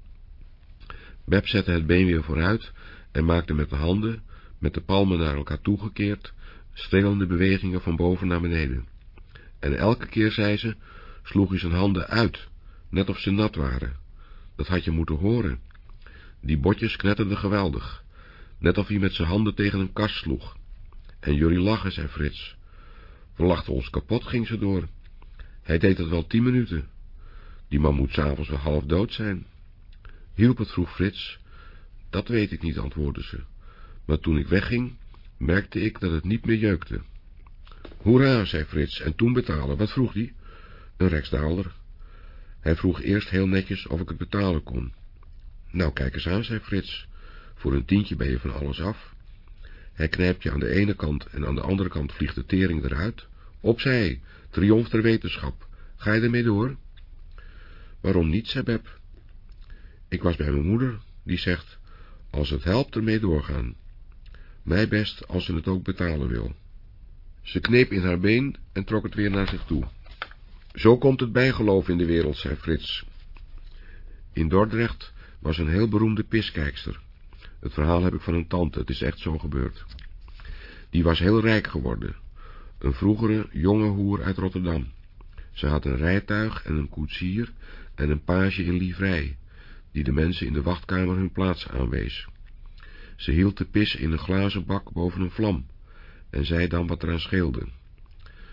Beb zette het been weer vooruit en maakte met de handen, met de palmen naar elkaar toegekeerd, strelende bewegingen van boven naar beneden. En elke keer, zei ze, sloeg hij zijn handen uit, net of ze nat waren. Dat had je moeten horen. Die botjes knetterden geweldig, net of hij met zijn handen tegen een kast sloeg. En jullie lachen, zei Frits. We lachten ons kapot, ging ze door. Hij deed het wel tien minuten. Die man moet s'avonds wel half dood zijn. Hielp het, vroeg Frits. Dat weet ik niet, antwoordde ze. Maar toen ik wegging, merkte ik dat het niet meer jeukte. Hoera, zei Frits, en toen betalen. Wat vroeg hij? Een reksdaalder. Hij vroeg eerst heel netjes of ik het betalen kon. Nou, kijk eens aan, zei Frits. Voor een tientje ben je van alles af. Hij knijpt je aan de ene kant en aan de andere kant vliegt de tering eruit. Opzij, triomf der wetenschap. Ga je ermee door? Waarom niet, zei Beb. Ik was bij mijn moeder, die zegt, als het helpt ermee doorgaan. Mij best als ze het ook betalen wil. Ze kneep in haar been en trok het weer naar zich toe. Zo komt het bijgeloof in de wereld, zei Frits. In Dordrecht was een heel beroemde piskijkster. Het verhaal heb ik van een tante, het is echt zo gebeurd. Die was heel rijk geworden. Een vroegere, jonge hoer uit Rotterdam. Ze had een rijtuig en een koetsier en een page in livrei, die de mensen in de wachtkamer hun plaats aanwees. Ze hield de pis in een glazen bak boven een vlam en zei dan wat eraan scheelde.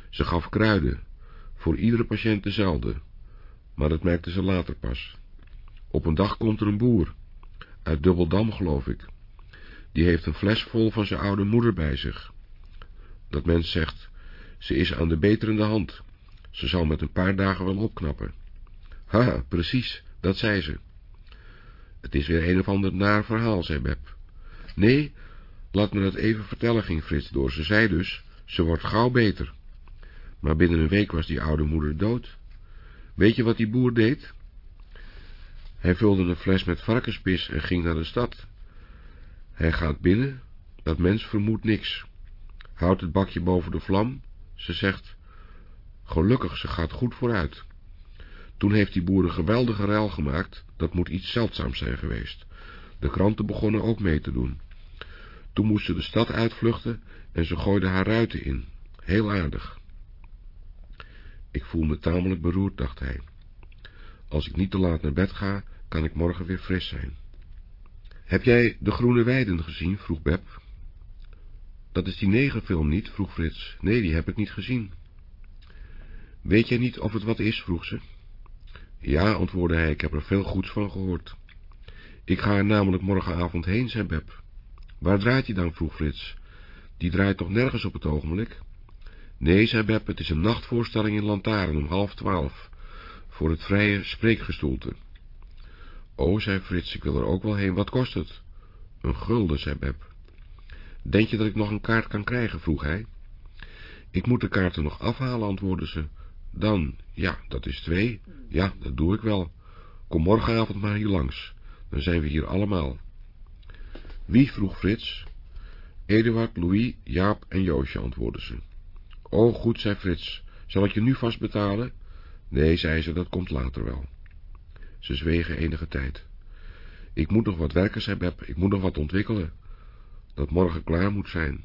Ze gaf kruiden, voor iedere patiënt dezelfde, maar dat merkte ze later pas. Op een dag komt er een boer, uit Dubbeldam geloof ik. Die heeft een fles vol van zijn oude moeder bij zich. Dat mens zegt, ze is aan de beterende hand. Ze zal met een paar dagen wel opknappen. Ha, precies, dat zei ze. Het is weer een of ander naar verhaal, zei Beb. Nee, laat me dat even vertellen, ging Frits door. Ze zei dus, ze wordt gauw beter. Maar binnen een week was die oude moeder dood. Weet je wat die boer deed? Hij vulde een fles met varkenspis en ging naar de stad. Hij gaat binnen, dat mens vermoedt niks. Houdt het bakje boven de vlam, ze zegt, gelukkig, ze gaat goed vooruit. Toen heeft die boer een geweldige ruil gemaakt, dat moet iets zeldzaams zijn geweest. De kranten begonnen ook mee te doen. Toen moest ze de stad uitvluchten en ze gooide haar ruiten in. Heel aardig. Ik voel me tamelijk beroerd, dacht hij. Als ik niet te laat naar bed ga, kan ik morgen weer fris zijn. Heb jij De Groene Weiden gezien? vroeg Beb. Dat is die negerfilm niet, vroeg Frits. Nee, die heb ik niet gezien. Weet jij niet of het wat is, vroeg ze. Ja, antwoordde hij, ik heb er veel goeds van gehoord. Ik ga er namelijk morgenavond heen, zei Beb. Waar draait hij dan, vroeg Frits. Die draait toch nergens op het ogenblik? Nee, zei Beb, het is een nachtvoorstelling in Lantaarn om half twaalf, voor het vrije spreekgestoelte. Oh, zei Frits, ik wil er ook wel heen, wat kost het? Een gulden, zei Beb. Denk je dat ik nog een kaart kan krijgen, vroeg hij. Ik moet de kaarten nog afhalen, antwoordde ze. Dan, ja, dat is twee. Ja, dat doe ik wel. Kom morgenavond maar hier langs. Dan zijn we hier allemaal. Wie, vroeg Frits. Eduard, Louis, Jaap en Joosje, antwoordde ze. Oh, goed, zei Frits. Zal ik je nu vast betalen? Nee, zei ze, dat komt later wel. Ze zwegen enige tijd. Ik moet nog wat werken, zei Beb, ik moet nog wat ontwikkelen. Dat morgen klaar moet zijn.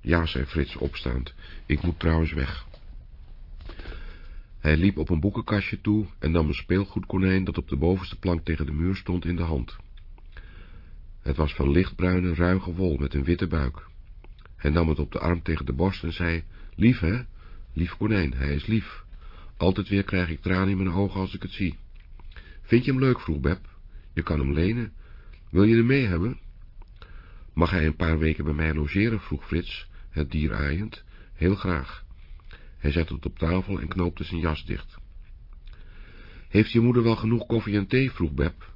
Ja, zei Frits opstaand, ik moet trouwens weg. Hij liep op een boekenkastje toe en nam een speelgoedkonijn dat op de bovenste plank tegen de muur stond in de hand. Het was van lichtbruine, ruige wol met een witte buik. Hij nam het op de arm tegen de borst en zei, lief hè, lief konijn, hij is lief. Altijd weer krijg ik tranen in mijn ogen als ik het zie. Vind je hem leuk, vroeg Beb. Je kan hem lenen. Wil je hem mee hebben? Mag hij een paar weken bij mij logeren, vroeg Frits, het dier aaiend. Heel graag. Hij zette het op tafel en knoopte zijn jas dicht. Heeft je moeder wel genoeg koffie en thee, vroeg Beb.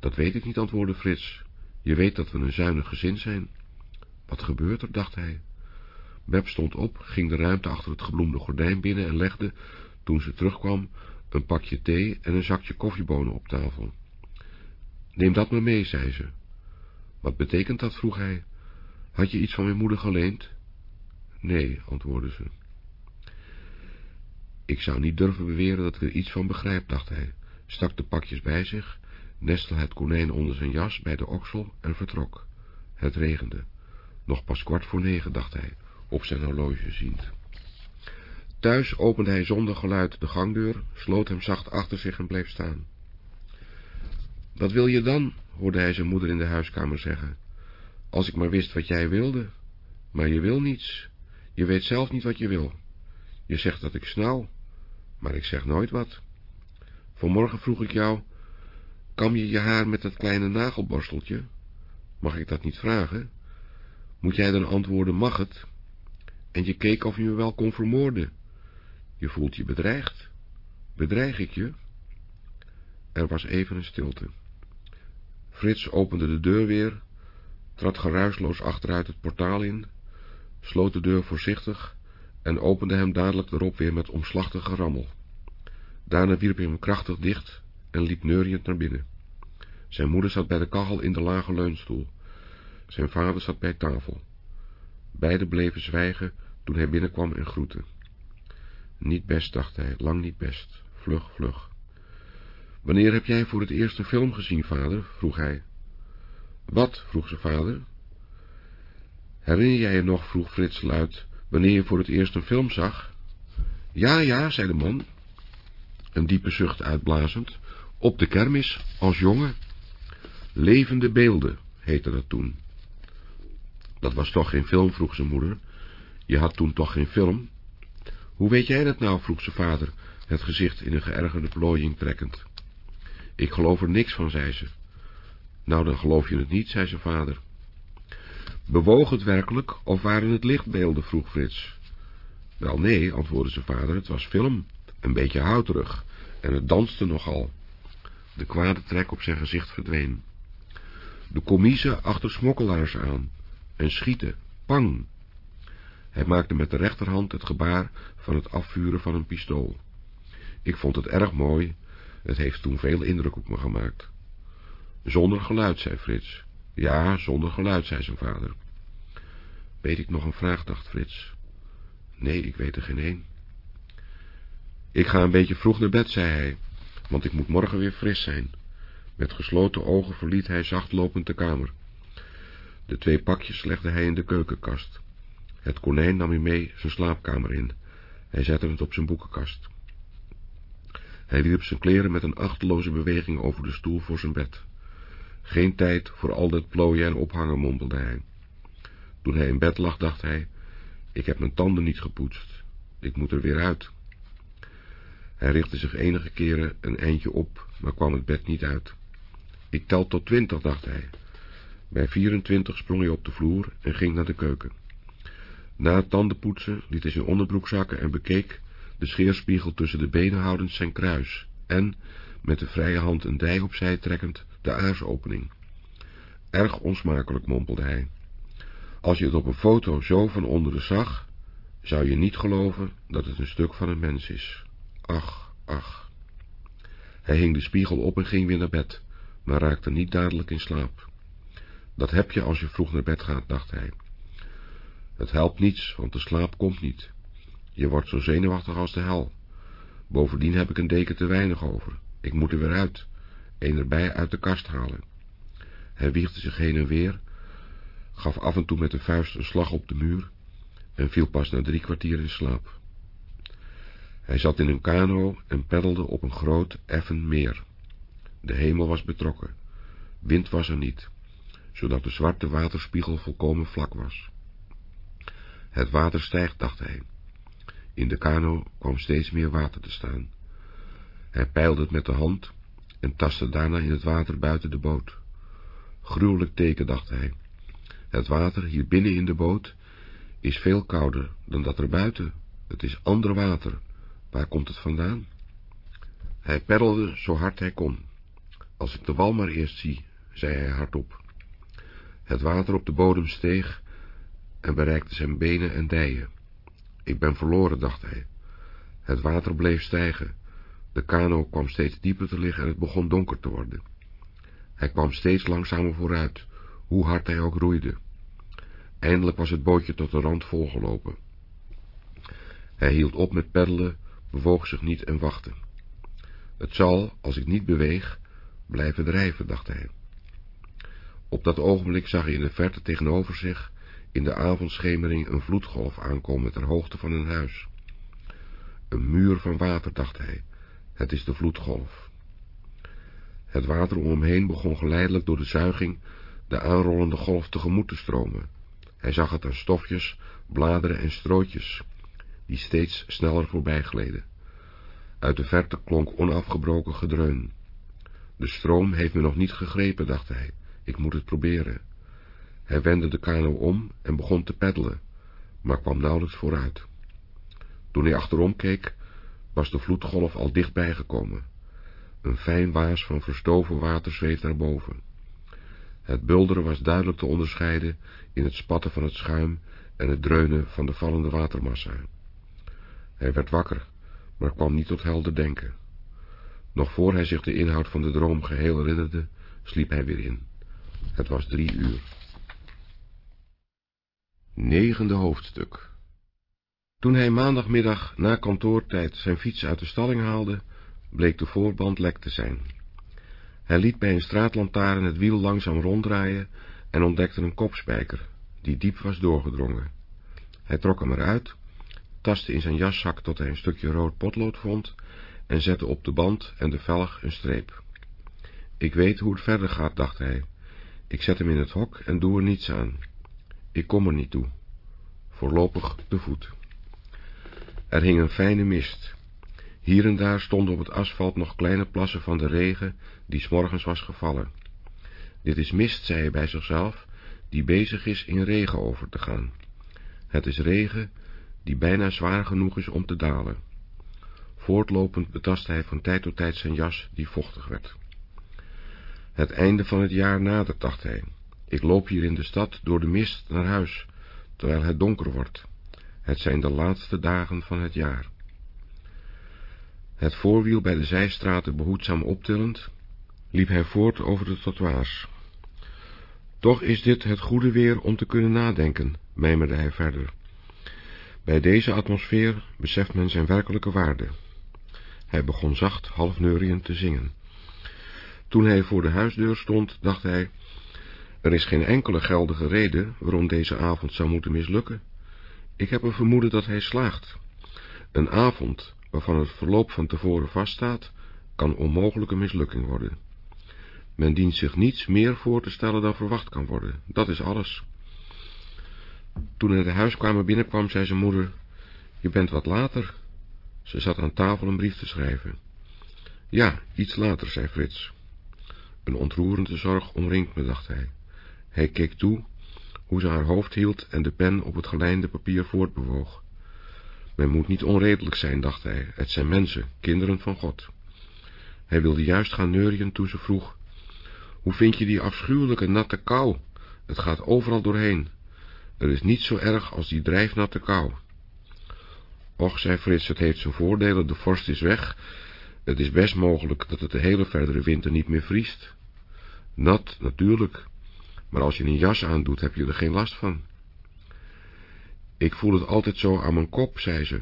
Dat weet ik niet, antwoordde Frits. Je weet dat we een zuinig gezin zijn. Wat gebeurt er, dacht hij. Beb stond op, ging de ruimte achter het gebloemde gordijn binnen en legde, toen ze terugkwam, een pakje thee en een zakje koffiebonen op tafel. Neem dat maar mee, zei ze. Wat betekent dat, vroeg hij. Had je iets van mijn moeder geleend? Nee, antwoordde ze. Ik zou niet durven beweren dat ik er iets van begrijp, dacht hij, stak de pakjes bij zich, nestel het konijn onder zijn jas bij de oksel en vertrok. Het regende. Nog pas kwart voor negen, dacht hij, op zijn horloge ziend. Thuis opende hij zonder geluid de gangdeur, sloot hem zacht achter zich en bleef staan. Wat wil je dan? hoorde hij zijn moeder in de huiskamer zeggen. Als ik maar wist wat jij wilde. Maar je wil niets. Je weet zelf niet wat je wil. Je zegt dat ik snauw, maar ik zeg nooit wat. Vanmorgen vroeg ik jou, kam je je haar met dat kleine nagelborsteltje? Mag ik dat niet vragen? Moet jij dan antwoorden, mag het? En je keek of je me wel kon vermoorden. Je voelt je bedreigd. Bedreig ik je? Er was even een stilte. Frits opende de deur weer, trad geruisloos achteruit het portaal in, sloot de deur voorzichtig en opende hem dadelijk erop weer met omslachtige rammel. Daarna wierp hij hem krachtig dicht en liep neuriënd naar binnen. Zijn moeder zat bij de kachel in de lage leunstoel. Zijn vader zat bij tafel. Beiden bleven zwijgen toen hij binnenkwam en groette. Niet best, dacht hij, lang niet best. Vlug, vlug. Wanneer heb jij voor het eerst een film gezien, vader? vroeg hij. Wat? vroeg zijn vader. Herinner jij je nog, vroeg Frits luid, wanneer je voor het eerst een film zag? Ja, ja, zei de man, een diepe zucht uitblazend, op de kermis, als jongen. Levende beelden, heette dat toen. Dat was toch geen film, vroeg zijn moeder. Je had toen toch geen film? Hoe weet jij dat nou, vroeg zijn vader, het gezicht in een geërgerde plooiing trekkend. Ik geloof er niks van, zei ze. Nou, dan geloof je het niet, zei zijn vader. Bewoog het werkelijk, of waren het lichtbeelden, vroeg Frits. Wel nee, antwoordde zijn vader, het was film, een beetje houterig, en het danste nogal. De kwade trek op zijn gezicht verdween. De commise achter smokkelaars aan, en schieten, pang. Hij maakte met de rechterhand het gebaar van het afvuren van een pistool. Ik vond het erg mooi, het heeft toen veel indruk op me gemaakt. Zonder geluid, zei Frits. Ja, zonder geluid, zei zijn vader. Weet ik nog een vraag, dacht Frits. Nee, ik weet er geen een. Ik ga een beetje vroeg naar bed, zei hij, want ik moet morgen weer fris zijn. Met gesloten ogen verliet hij zachtlopend de kamer. De twee pakjes legde hij in de keukenkast. Het konijn nam hij mee zijn slaapkamer in. Hij zette het op zijn boekenkast. Hij wierp zijn kleren met een achteloze beweging over de stoel voor zijn bed. Geen tijd voor al dat plooien en ophangen, mompelde hij. Toen hij in bed lag, dacht hij, ik heb mijn tanden niet gepoetst. Ik moet er weer uit. Hij richtte zich enige keren een eindje op, maar kwam het bed niet uit. Ik tel tot twintig, dacht hij. Bij 24 sprong hij op de vloer en ging naar de keuken. Na het tandenpoetsen liet hij zijn onderbroek zakken en bekeek de scheerspiegel tussen de benen houdend zijn kruis en, met de vrije hand een dij opzij trekkend, de aarsopening. Erg onsmakelijk, mompelde hij. Als je het op een foto zo van onderen zag, zou je niet geloven dat het een stuk van een mens is. Ach, ach. Hij hing de spiegel op en ging weer naar bed, maar raakte niet dadelijk in slaap. Dat heb je als je vroeg naar bed gaat, dacht hij. Het helpt niets, want de slaap komt niet. Je wordt zo zenuwachtig als de hel. Bovendien heb ik een deken te weinig over. Ik moet er weer uit. Een erbij uit de kast halen. Hij wiegde zich heen en weer, gaf af en toe met de vuist een slag op de muur en viel pas na drie kwartier in slaap. Hij zat in een kano en peddelde op een groot, effen meer. De hemel was betrokken. Wind was er niet, zodat de zwarte waterspiegel volkomen vlak was. Het water stijgt, dacht hij. In de kano kwam steeds meer water te staan. Hij peilde het met de hand en tastte daarna in het water buiten de boot. Gruwelijk teken, dacht hij. Het water hier binnen in de boot is veel kouder dan dat er buiten. Het is ander water. Waar komt het vandaan? Hij peddelde zo hard hij kon. Als ik de wal maar eerst zie, zei hij hardop. Het water op de bodem steeg en bereikte zijn benen en dijen. Ik ben verloren, dacht hij. Het water bleef stijgen. De kano kwam steeds dieper te liggen en het begon donker te worden. Hij kwam steeds langzamer vooruit, hoe hard hij ook roeide. Eindelijk was het bootje tot de rand volgelopen. Hij hield op met peddelen, bewoog zich niet en wachtte. Het zal, als ik niet beweeg, blijven drijven, dacht hij. Op dat ogenblik zag hij in de verte tegenover zich in de avondschemering een vloedgolf aankomen ter hoogte van een huis. Een muur van water, dacht hij. Het is de vloedgolf. Het water om hem heen begon geleidelijk door de zuiging de aanrollende golf tegemoet te stromen. Hij zag het aan stofjes, bladeren en strootjes, die steeds sneller voorbij gleden. Uit de verte klonk onafgebroken gedreun. De stroom heeft me nog niet gegrepen, dacht hij. Ik moet het proberen. Hij wendde de kano om en begon te peddelen, maar kwam nauwelijks vooruit. Toen hij achterom keek, was de vloedgolf al dichtbij gekomen. Een fijn waas van verstoven water zweeft naar boven. Het bulderen was duidelijk te onderscheiden in het spatten van het schuim en het dreunen van de vallende watermassa. Hij werd wakker, maar kwam niet tot helder denken. Nog voor hij zich de inhoud van de droom geheel herinnerde, sliep hij weer in. Het was drie uur. Negende hoofdstuk Toen hij maandagmiddag na kantoortijd zijn fiets uit de stalling haalde, bleek de voorband lek te zijn. Hij liet bij een straatlantaarn het wiel langzaam ronddraaien en ontdekte een kopspijker, die diep was doorgedrongen. Hij trok hem eruit, tastte in zijn jaszak tot hij een stukje rood potlood vond en zette op de band en de velg een streep. Ik weet hoe het verder gaat, dacht hij. Ik zet hem in het hok en doe er niets aan. Ik kom er niet toe. Voorlopig te voet. Er hing een fijne mist. Hier en daar stonden op het asfalt nog kleine plassen van de regen die s morgens was gevallen. Dit is mist, zei hij bij zichzelf, die bezig is in regen over te gaan. Het is regen die bijna zwaar genoeg is om te dalen. Voortlopend betastte hij van tijd tot tijd zijn jas, die vochtig werd. Het einde van het jaar nadert, dacht hij. Ik loop hier in de stad door de mist naar huis, terwijl het donker wordt. Het zijn de laatste dagen van het jaar. Het voorwiel bij de zijstraten behoedzaam optillend, liep hij voort over de trottoirs. Toch is dit het goede weer om te kunnen nadenken, mijmerde hij verder. Bij deze atmosfeer beseft men zijn werkelijke waarde. Hij begon zacht, half neuriënd te zingen. Toen hij voor de huisdeur stond, dacht hij, er is geen enkele geldige reden waarom deze avond zou moeten mislukken. Ik heb een vermoeden dat hij slaagt. Een avond waarvan het verloop van tevoren vaststaat, kan onmogelijk een mislukking worden. Men dient zich niets meer voor te stellen dan verwacht kan worden. Dat is alles. Toen hij de huiskamer binnenkwam, zei zijn moeder, je bent wat later. Ze zat aan tafel een brief te schrijven. Ja, iets later, zei Frits. Een ontroerende zorg omringt me, dacht hij. Hij keek toe hoe ze haar hoofd hield en de pen op het gelijnde papier voortbewoog. Men moet niet onredelijk zijn, dacht hij. Het zijn mensen, kinderen van God. Hij wilde juist gaan neurien toen ze vroeg, hoe vind je die afschuwelijke natte kou? Het gaat overal doorheen. Er is niet zo erg als die drijfnatte kou. Och, zei Frits, het heeft zijn voordelen, de vorst is weg. Het is best mogelijk dat het de hele verdere winter niet meer vriest. Nat, natuurlijk, maar als je een jas aandoet, heb je er geen last van. Ik voel het altijd zo aan mijn kop, zei ze.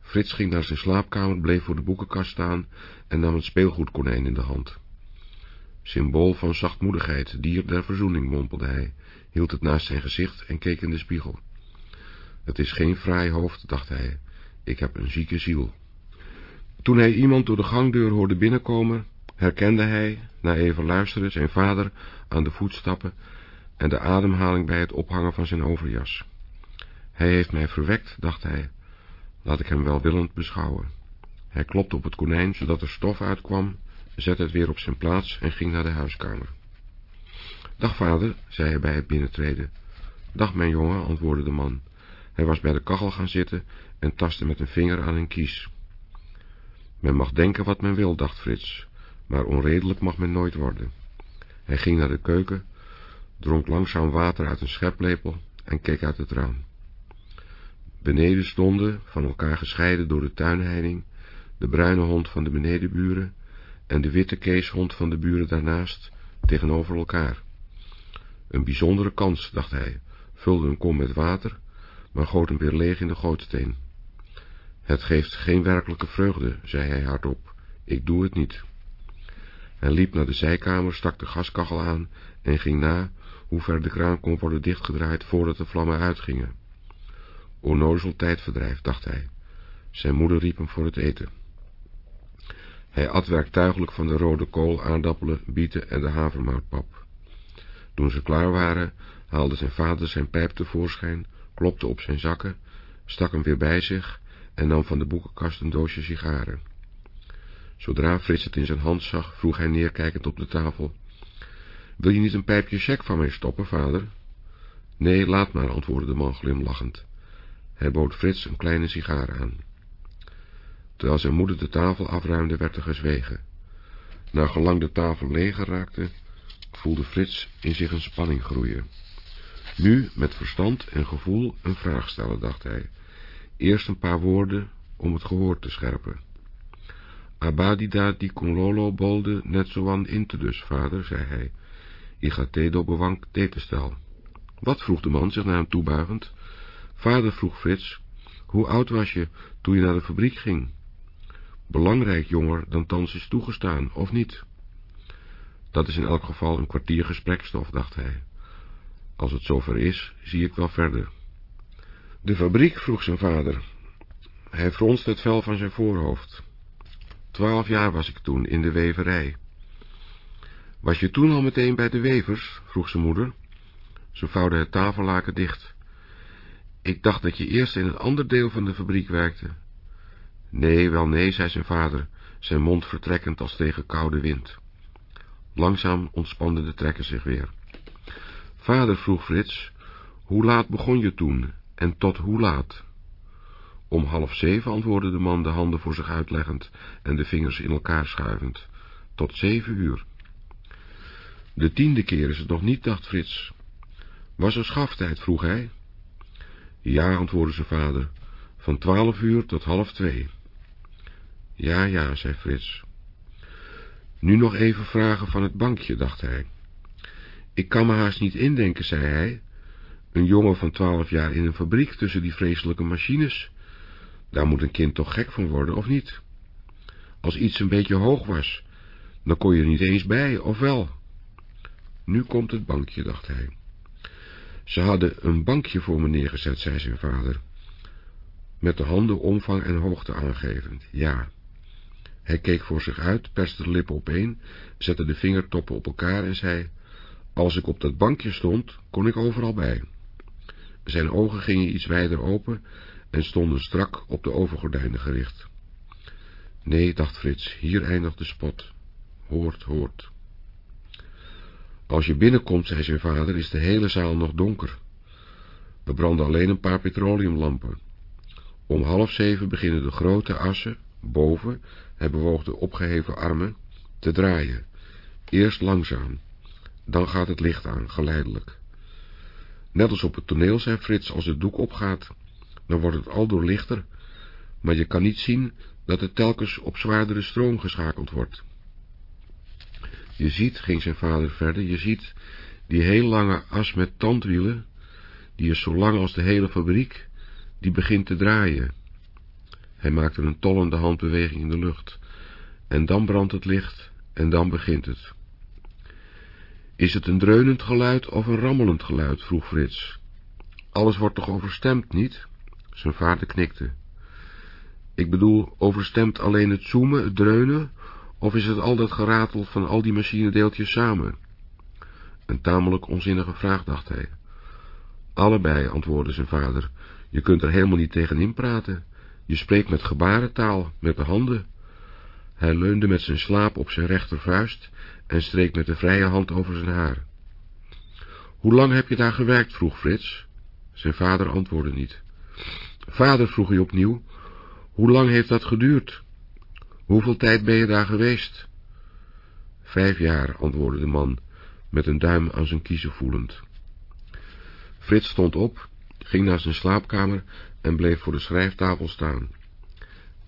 Frits ging naar zijn slaapkamer, bleef voor de boekenkast staan en nam een speelgoedkonijn in de hand. Symbool van zachtmoedigheid, dier der verzoening, mompelde hij, hield het naast zijn gezicht en keek in de spiegel. Het is geen fraai hoofd, dacht hij, ik heb een zieke ziel. Toen hij iemand door de gangdeur hoorde binnenkomen, herkende hij, na even luisteren, zijn vader aan de voetstappen en de ademhaling bij het ophangen van zijn overjas. Hij heeft mij verwekt, dacht hij, laat ik hem welwillend beschouwen. Hij klopte op het konijn, zodat er stof uitkwam, zette het weer op zijn plaats en ging naar de huiskamer. Dag, vader, zei hij bij het binnentreden. Dag, mijn jongen, antwoordde de man. Hij was bij de kachel gaan zitten en tastte met een vinger aan een kies. Men mag denken wat men wil, dacht Frits, maar onredelijk mag men nooit worden. Hij ging naar de keuken, dronk langzaam water uit een scheplepel en keek uit het raam. Beneden stonden, van elkaar gescheiden door de tuinheining, de bruine hond van de benedenburen en de witte keeshond van de buren daarnaast tegenover elkaar. Een bijzondere kans, dacht hij, vulde een kom met water, maar goot hem weer leeg in de gootsteen. Het geeft geen werkelijke vreugde, zei hij hardop, ik doe het niet. Hij liep naar de zijkamer, stak de gaskachel aan en ging na hoe ver de kraan kon worden dichtgedraaid voordat de vlammen uitgingen. Onnozel tijdverdrijf, dacht hij. Zijn moeder riep hem voor het eten. Hij at werktuigelijk van de rode kool, aardappelen, bieten en de havermoutpap. Toen ze klaar waren, haalde zijn vader zijn pijp tevoorschijn, klopte op zijn zakken, stak hem weer bij zich en nam van de boekenkast een doosje sigaren. Zodra Frits het in zijn hand zag, vroeg hij neerkijkend op de tafel. Wil je niet een pijpje check van mij stoppen, vader? Nee, laat maar, antwoordde de man glimlachend. Hij bood Frits een kleine sigaar aan. Terwijl zijn moeder de tafel afruimde, werd er gezwegen. Na gelang de tafel leeg raakte, voelde Frits in zich een spanning groeien. Nu, met verstand en gevoel, een vraag stellen, dacht hij. Eerst een paar woorden om het gehoor te scherpen. Abadida di Conlolo bolde net zo aan inte dus, vader, zei hij. I gaat do bewank detestel. Wat, vroeg de man zich naar hem toebuigend. Vader, vroeg Frits, hoe oud was je toen je naar de fabriek ging? Belangrijk jonger dan thans is toegestaan, of niet? Dat is in elk geval een kwartier gesprekstof, dacht hij. Als het zover is, zie ik wel verder. De fabriek, vroeg zijn vader. Hij fronste het vel van zijn voorhoofd. Twaalf jaar was ik toen, in de weverij. Was je toen al meteen bij de wevers? vroeg zijn moeder. Ze vouwde het tafellaken dicht. Ik dacht dat je eerst in een ander deel van de fabriek werkte. Nee, wel nee, zei zijn vader, zijn mond vertrekkend als tegen koude wind. Langzaam ontspande de trekker zich weer. Vader, vroeg Frits, hoe laat begon je toen en tot hoe laat? Om half zeven, antwoordde de man de handen voor zich uitleggend en de vingers in elkaar schuivend. Tot zeven uur. De tiende keer is het nog niet, dacht Frits. Was er schaftijd, vroeg hij. Ja, antwoordde zijn vader, van twaalf uur tot half twee. Ja, ja, zei Frits. Nu nog even vragen van het bankje, dacht hij. Ik kan me haast niet indenken, zei hij. Een jongen van twaalf jaar in een fabriek tussen die vreselijke machines. Daar moet een kind toch gek van worden, of niet? Als iets een beetje hoog was, dan kon je er niet eens bij, of wel? Nu komt het bankje, dacht hij. Ze hadden een bankje voor me neergezet, zei zijn vader, met de handen omvang en hoogte aangevend. Ja. Hij keek voor zich uit, perste de lippen opeen, zette de vingertoppen op elkaar en zei, als ik op dat bankje stond, kon ik overal bij. Zijn ogen gingen iets wijder open en stonden strak op de overgordijnen gericht. Nee, dacht Frits, hier eindigt de spot. Hoort, hoort. Als je binnenkomt, zei zijn vader, is de hele zaal nog donker. We branden alleen een paar petroleumlampen. Om half zeven beginnen de grote assen, boven, hij bewoog de opgeheven armen, te draaien. Eerst langzaam, dan gaat het licht aan, geleidelijk. Net als op het toneel, zei Frits, als het doek opgaat, dan wordt het al door lichter, maar je kan niet zien dat het telkens op zwaardere stroom geschakeld wordt. Je ziet, ging zijn vader verder, je ziet die heel lange as met tandwielen, die is zo lang als de hele fabriek, die begint te draaien. Hij maakte een tollende handbeweging in de lucht, en dan brandt het licht, en dan begint het. Is het een dreunend geluid of een rammelend geluid, vroeg Frits. Alles wordt toch overstemd, niet? Zijn vader knikte. Ik bedoel, overstemt alleen het zoomen, het dreunen, of is het al dat geratel van al die machinedeeltjes samen? Een tamelijk onzinnige vraag, dacht hij. Allebei, antwoordde zijn vader. Je kunt er helemaal niet tegenin praten. Je spreekt met gebarentaal, met de handen. Hij leunde met zijn slaap op zijn rechtervuist en streek met de vrije hand over zijn haar. Hoe lang heb je daar gewerkt, vroeg Frits. Zijn vader antwoordde niet. Vader, vroeg hij opnieuw, hoe lang heeft dat geduurd? Hoeveel tijd ben je daar geweest? Vijf jaar, antwoordde de man, met een duim aan zijn kiezen voelend. Frits stond op, ging naar zijn slaapkamer en bleef voor de schrijftafel staan.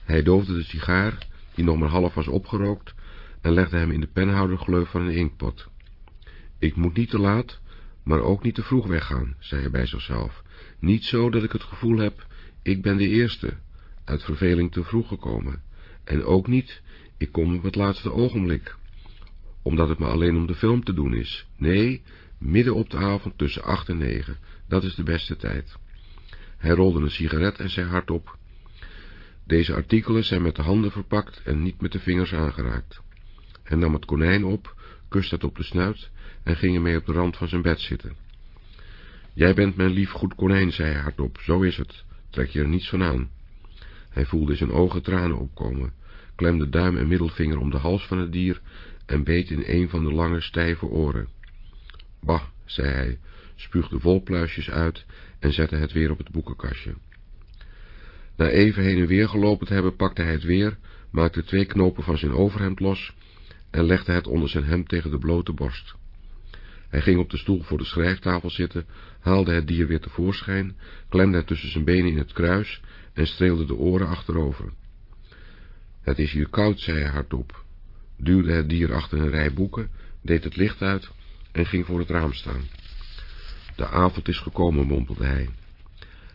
Hij doofde de sigaar, die nog maar half was opgerookt, en legde hem in de penhoudergleuf van een inkpot. Ik moet niet te laat, maar ook niet te vroeg weggaan, zei hij bij zichzelf. Niet zo dat ik het gevoel heb, ik ben de eerste, uit verveling te vroeg gekomen. En ook niet, ik kom op het laatste ogenblik, omdat het me alleen om de film te doen is. Nee, midden op de avond tussen acht en negen, dat is de beste tijd. Hij rolde een sigaret en zei hardop, deze artikelen zijn met de handen verpakt en niet met de vingers aangeraakt. Hij nam het konijn op, kuste het op de snuit en ging ermee op de rand van zijn bed zitten. Jij bent mijn lief goed konijn, zei hij hardop, zo is het, trek je er niets van aan. Hij voelde zijn ogen tranen opkomen, klemde duim en middelvinger om de hals van het dier en beet in een van de lange, stijve oren. Bah, zei hij, spuugde wolpluisjes uit en zette het weer op het boekenkastje. Na even heen en weer gelopen te hebben, pakte hij het weer, maakte twee knopen van zijn overhemd los en legde het onder zijn hemd tegen de blote borst. Hij ging op de stoel voor de schrijftafel zitten, haalde het dier weer tevoorschijn, klemde het tussen zijn benen in het kruis en streelde de oren achterover. Het is hier koud, zei hij hardop, duwde het dier achter een rij boeken, deed het licht uit en ging voor het raam staan. De avond is gekomen, mompelde hij.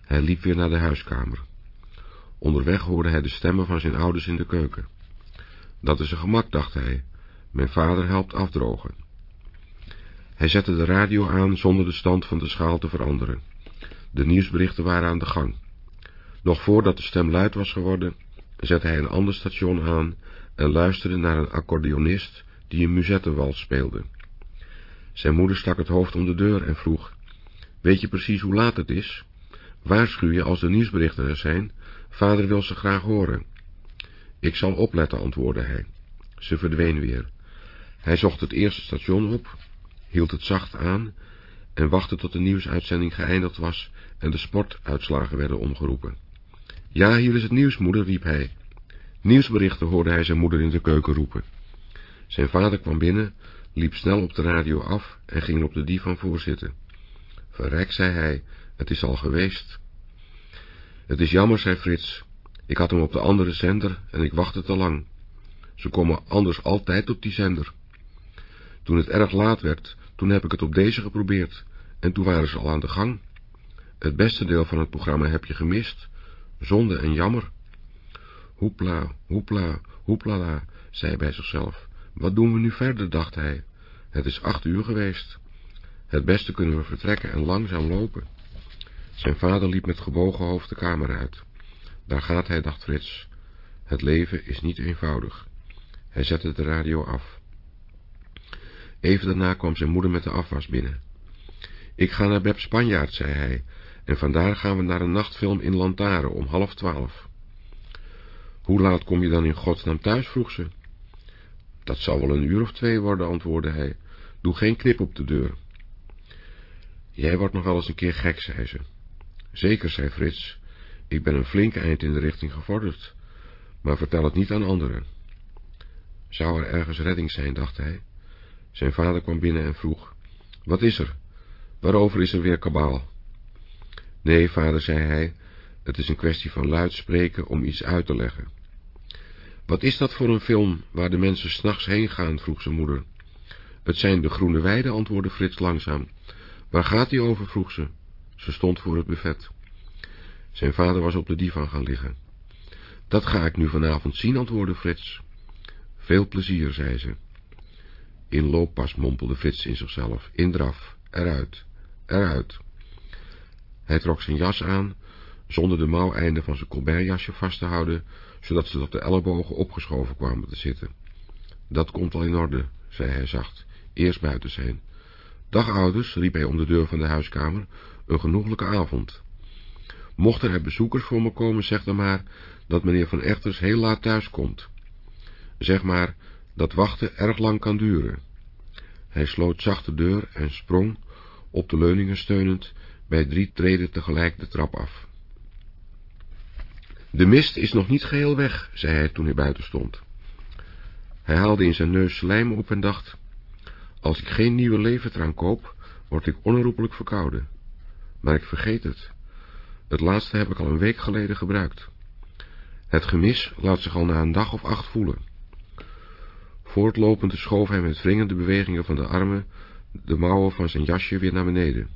Hij liep weer naar de huiskamer. Onderweg hoorde hij de stemmen van zijn ouders in de keuken. Dat is een gemak, dacht hij. Mijn vader helpt afdrogen. Hij zette de radio aan zonder de stand van de schaal te veranderen. De nieuwsberichten waren aan de gang. Nog voordat de stem luid was geworden, zette hij een ander station aan en luisterde naar een accordeonist die een muzettenwals speelde. Zijn moeder stak het hoofd om de deur en vroeg, weet je precies hoe laat het is? Waarschuw je als de nieuwsberichten er zijn, vader wil ze graag horen. Ik zal opletten, antwoordde hij. Ze verdween weer. Hij zocht het eerste station op, hield het zacht aan en wachtte tot de nieuwsuitzending geëindigd was en de sportuitslagen werden omgeroepen. Ja, hier is het nieuws, moeder, riep hij. Nieuwsberichten hoorde hij zijn moeder in de keuken roepen. Zijn vader kwam binnen, liep snel op de radio af en ging op de divan voorzitten. Verrek, zei hij, het is al geweest. Het is jammer, zei Frits. Ik had hem op de andere zender en ik wachtte te lang. Ze komen anders altijd op die zender. Toen het erg laat werd, toen heb ik het op deze geprobeerd, en toen waren ze al aan de gang. Het beste deel van het programma heb je gemist. Zonde en jammer. Hoepla, hoepla, hoeplala, zei hij bij zichzelf. Wat doen we nu verder, dacht hij. Het is acht uur geweest. Het beste kunnen we vertrekken en langzaam lopen. Zijn vader liep met gebogen hoofd de kamer uit. Daar gaat hij, dacht Frits. Het leven is niet eenvoudig. Hij zette de radio af. Even daarna kwam zijn moeder met de afwas binnen. Ik ga naar Beb Spanjaard, zei hij, en vandaar gaan we naar een nachtfilm in Lantaren om half twaalf. Hoe laat kom je dan in godsnaam thuis, vroeg ze. Dat zal wel een uur of twee worden, antwoordde hij. Doe geen knip op de deur. Jij wordt nog wel eens een keer gek, zei ze. Zeker, zei Frits. Ik ben een flink eind in de richting gevorderd, maar vertel het niet aan anderen. Zou er ergens redding zijn, dacht hij. Zijn vader kwam binnen en vroeg, wat is er? Waarover is er weer kabaal? Nee, vader, zei hij, het is een kwestie van luid spreken om iets uit te leggen. Wat is dat voor een film waar de mensen s'nachts heen gaan, vroeg zijn moeder. Het zijn de groene weiden, antwoordde Frits langzaam. Waar gaat die over, vroeg ze. Ze stond voor het buffet. Zijn vader was op de divan gaan liggen. Dat ga ik nu vanavond zien, antwoordde Frits. Veel plezier, zei ze. In looppas mompelde Frits in zichzelf. In draf, eruit, eruit. Hij trok zijn jas aan, zonder de mouweinde van zijn colbertjasje vast te houden, zodat ze tot de ellebogen opgeschoven kwamen te zitten. Dat komt al in orde, zei hij zacht. Eerst buiten zijn. Dag ouders, riep hij om de deur van de huiskamer, een genoeglijke avond. Mochten er bezoekers voor me komen, zeg dan maar dat meneer Van Echters heel laat thuis komt. Zeg maar dat wachten erg lang kan duren. Hij sloot zacht de deur en sprong, op de leuningen steunend, bij drie treden tegelijk de trap af. De mist is nog niet geheel weg, zei hij toen hij buiten stond. Hij haalde in zijn neus slijm op en dacht, als ik geen nieuwe leventraan koop, word ik onherroepelijk verkouden. Maar ik vergeet het. Het laatste heb ik al een week geleden gebruikt. Het gemis laat zich al na een dag of acht voelen. Voortlopend schoof hij met wringende bewegingen van de armen de mouwen van zijn jasje weer naar beneden.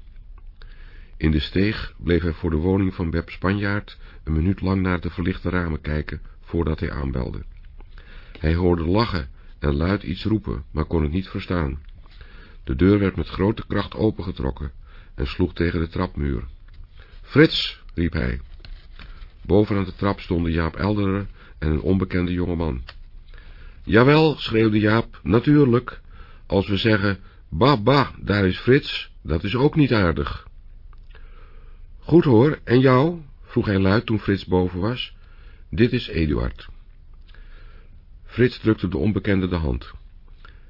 In de steeg bleef hij voor de woning van Beb Spanjaard een minuut lang naar de verlichte ramen kijken, voordat hij aanbelde. Hij hoorde lachen en luid iets roepen, maar kon het niet verstaan. De deur werd met grote kracht opengetrokken en sloeg tegen de trapmuur. Frits, riep hij. Boven aan de trap stonden Jaap Elderen en een onbekende jongeman. Jawel, schreeuwde Jaap, natuurlijk. Als we zeggen, ba, ba, daar is Frits, dat is ook niet aardig. Goed hoor, en jou? vroeg hij luid toen Frits boven was. Dit is Eduard. Frits drukte de onbekende de hand.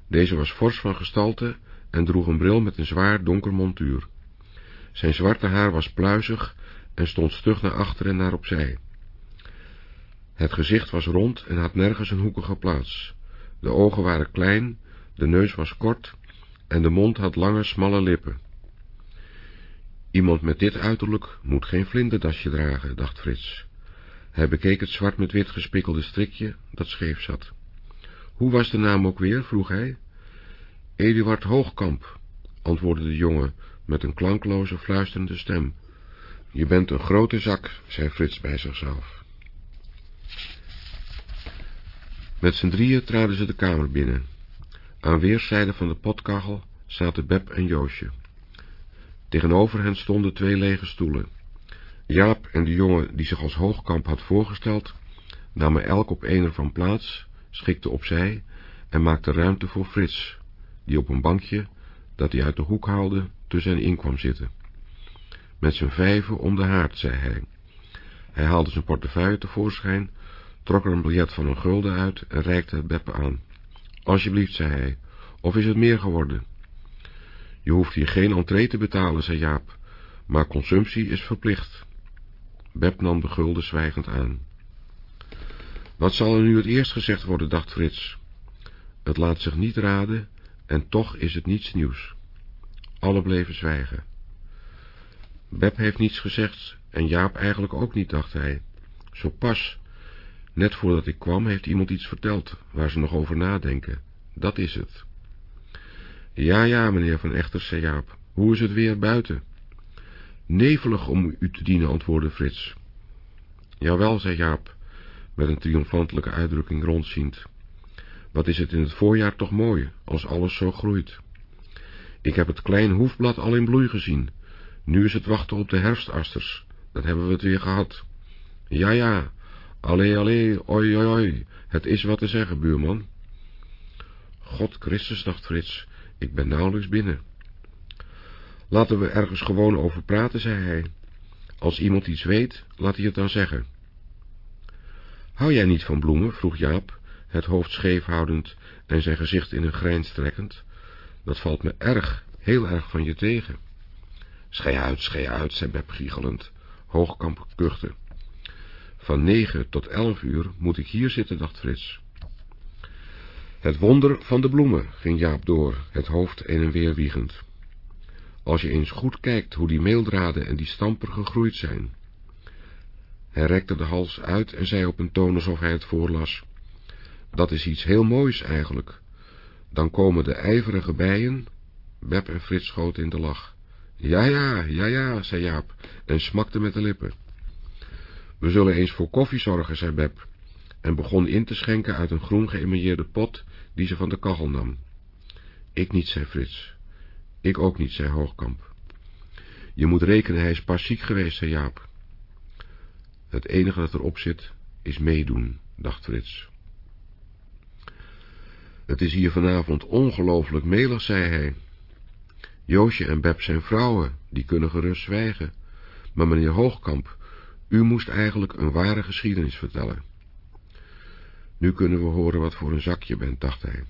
Deze was fors van gestalte en droeg een bril met een zwaar donker montuur. Zijn zwarte haar was pluizig en stond stug naar achter en naar opzij. Het gezicht was rond en had nergens een hoekige plaats. De ogen waren klein, de neus was kort en de mond had lange, smalle lippen. Iemand met dit uiterlijk moet geen vlinderdasje dragen, dacht Frits. Hij bekeek het zwart met wit gespikkelde strikje dat scheef zat. Hoe was de naam ook weer, vroeg hij. Eduard Hoogkamp, antwoordde de jongen met een klankloze, fluisterende stem. Je bent een grote zak, zei Frits bij zichzelf. Met z'n drieën traden ze de kamer binnen. Aan weerszijden van de potkachel zaten Beb en Joosje. Tegenover hen stonden twee lege stoelen. Jaap en de jongen die zich als hoogkamp had voorgesteld, namen elk op een ervan plaats, schikten opzij en maakten ruimte voor Frits, die op een bankje, dat hij uit de hoek haalde, tussen hen in kwam zitten. Met zijn vijven om de haard, zei hij. Hij haalde zijn portefeuille tevoorschijn, trok er een biljet van een gulden uit en reikte het Beppe aan. Alsjeblieft, zei hij, of is het meer geworden? Je hoeft hier geen entree te betalen, zei Jaap, maar consumptie is verplicht. Beb nam de gulden zwijgend aan. Wat zal er nu het eerst gezegd worden, dacht Frits. Het laat zich niet raden, en toch is het niets nieuws. Alle bleven zwijgen. Beb heeft niets gezegd, en Jaap eigenlijk ook niet, dacht hij. Zo pas, net voordat ik kwam, heeft iemand iets verteld, waar ze nog over nadenken. Dat is het. Ja, ja, meneer Van Echters, zei Jaap. Hoe is het weer buiten? Nevelig om u te dienen, antwoordde Frits. Jawel, zei Jaap, met een triomfantelijke uitdrukking rondziend. Wat is het in het voorjaar toch mooi, als alles zo groeit. Ik heb het klein hoefblad al in bloei gezien. Nu is het wachten op de herfstasters. Dat hebben we het weer gehad. Ja, ja, allee, allee, oi, oi, oi, het is wat te zeggen, buurman. God Christus, dacht Frits, ik ben nauwelijks binnen. Laten we ergens gewoon over praten, zei hij. Als iemand iets weet, laat hij het dan zeggen. Hou jij niet van bloemen? vroeg Jaap, het hoofd scheef houdend en zijn gezicht in een grijns trekkend. Dat valt me erg, heel erg van je tegen. Schei uit, schei uit, zei Beb giechelend. Hoogkamp kuchte. Van negen tot elf uur moet ik hier zitten, dacht Frits. Het wonder van de bloemen, ging Jaap door, het hoofd heen en weer wiegend. Als je eens goed kijkt hoe die meeldraden en die stamper gegroeid zijn. Hij rekte de hals uit en zei op een toon alsof hij het voorlas. Dat is iets heel moois eigenlijk. Dan komen de ijverige bijen. Beb en Frits schoten in de lach. Ja, ja, ja, ja, zei Jaap en smakte met de lippen. We zullen eens voor koffie zorgen, zei Beb, en begon in te schenken uit een groen geëmailleerde pot die ze van de kachel nam. Ik niet, zei Frits. Ik ook niet, zei Hoogkamp. Je moet rekenen, hij is pas ziek geweest, zei Jaap. Het enige dat erop zit, is meedoen, dacht Frits. Het is hier vanavond ongelooflijk melig, zei hij. Joosje en Beb zijn vrouwen, die kunnen gerust zwijgen. Maar meneer Hoogkamp, u moest eigenlijk een ware geschiedenis vertellen. Nu kunnen we horen wat voor een zak je bent, dacht hij.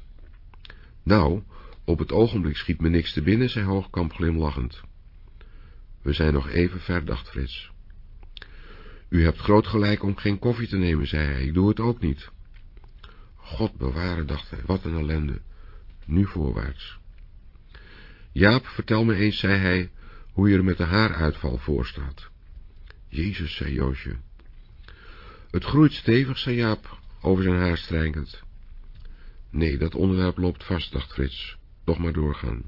Nou, op het ogenblik schiet me niks te binnen, zei Hoogkamp glimlachend. We zijn nog even ver, dacht Frits. U hebt groot gelijk om geen koffie te nemen, zei hij, ik doe het ook niet. God bewaren, dacht hij, wat een ellende. Nu voorwaarts. Jaap, vertel me eens, zei hij, hoe je er met de haaruitval voor staat. Jezus, zei Joosje. Het groeit stevig, zei Jaap, over zijn haar strijkend. Nee, dat onderwerp loopt vast, dacht Frits. Toch maar doorgaan.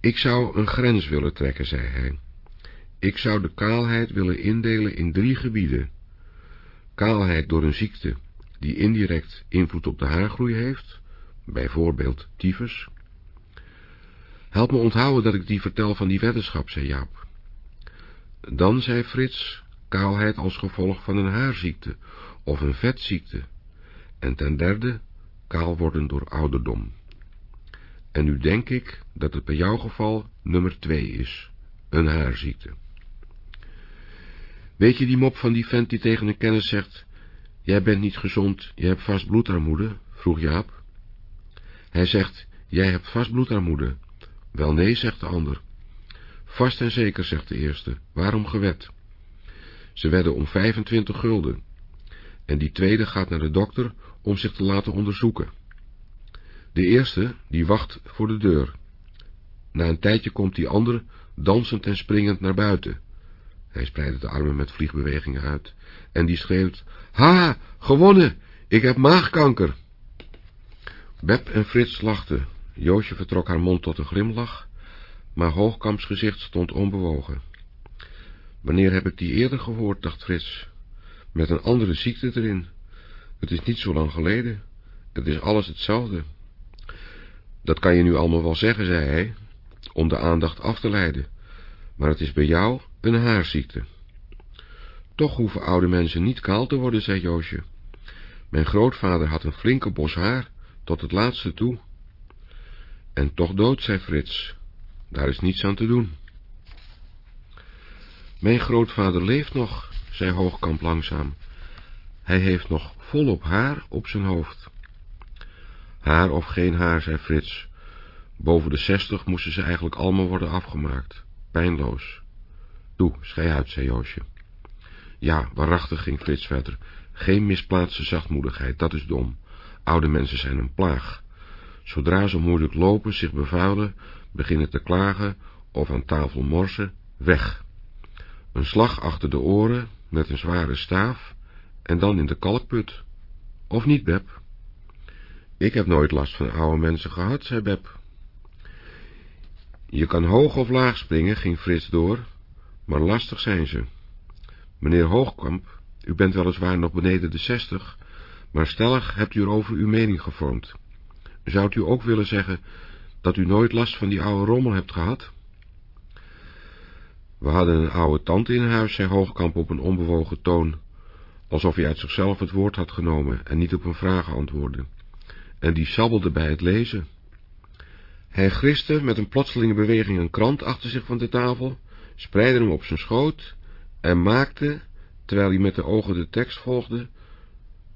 Ik zou een grens willen trekken, zei hij. Ik zou de kaalheid willen indelen in drie gebieden. Kaalheid door een ziekte, die indirect invloed op de haargroei heeft, bijvoorbeeld tyfus. Help me onthouden dat ik die vertel van die weddenschap, zei Jaap. Dan, zei Frits, kaalheid als gevolg van een haarziekte of een vetziekte. En ten derde, kaal worden door ouderdom. En nu denk ik dat het bij jouw geval nummer twee is, een haarziekte. Weet je die mop van die vent die tegen een kennis zegt, Jij bent niet gezond, je hebt vast bloedarmoede, vroeg Jaap. Hij zegt, jij hebt vast bloedarmoede. Wel nee, zegt de ander. Vast en zeker, zegt de eerste. Waarom gewet? Ze wedden om 25 gulden. En die tweede gaat naar de dokter om zich te laten onderzoeken. De eerste, die wacht voor de deur. Na een tijdje komt die andere dansend en springend naar buiten. Hij spreidt de armen met vliegbewegingen uit en die schreeuwt, Ha, gewonnen, ik heb maagkanker. Beb en Frits lachten. Joosje vertrok haar mond tot een glimlach, maar Hoogkamps gezicht stond onbewogen. Wanneer heb ik die eerder gehoord, dacht Frits, met een andere ziekte erin. Het is niet zo lang geleden, het is alles hetzelfde. Dat kan je nu allemaal wel zeggen, zei hij, om de aandacht af te leiden, maar het is bij jou een haarziekte. Toch hoeven oude mensen niet kaal te worden, zei Joosje. Mijn grootvader had een flinke bos haar, tot het laatste toe. En toch dood, zei Frits. Daar is niets aan te doen. Mijn grootvader leeft nog, zei Hoogkamp langzaam. Hij heeft nog volop haar op zijn hoofd. Haar of geen haar, zei Frits. Boven de zestig moesten ze eigenlijk allemaal worden afgemaakt. Pijnloos. Doe, schei uit, zei Joosje. Ja, waarachtig, ging Frits verder. Geen misplaatste zachtmoedigheid, dat is dom. Oude mensen zijn een plaag. Zodra ze moeilijk lopen, zich bevuilen, beginnen te klagen of aan tafel morsen, weg. Een slag achter de oren met een zware staaf en dan in de kalkput. Of niet, Beb? Ik heb nooit last van oude mensen gehad, zei Beb. Je kan hoog of laag springen, ging Frits door, maar lastig zijn ze. Meneer Hoogkamp, u bent weliswaar nog beneden de zestig, maar stellig hebt u erover uw mening gevormd. Zou u ook willen zeggen dat u nooit last van die oude rommel hebt gehad? We hadden een oude tante in huis, zei Hoogkamp op een onbewogen toon, alsof hij uit zichzelf het woord had genomen en niet op een vraag antwoordde, en die sabbelde bij het lezen. Hij griste met een plotselinge beweging een krant achter zich van de tafel, spreidde hem op zijn schoot en maakte, terwijl hij met de ogen de tekst volgde,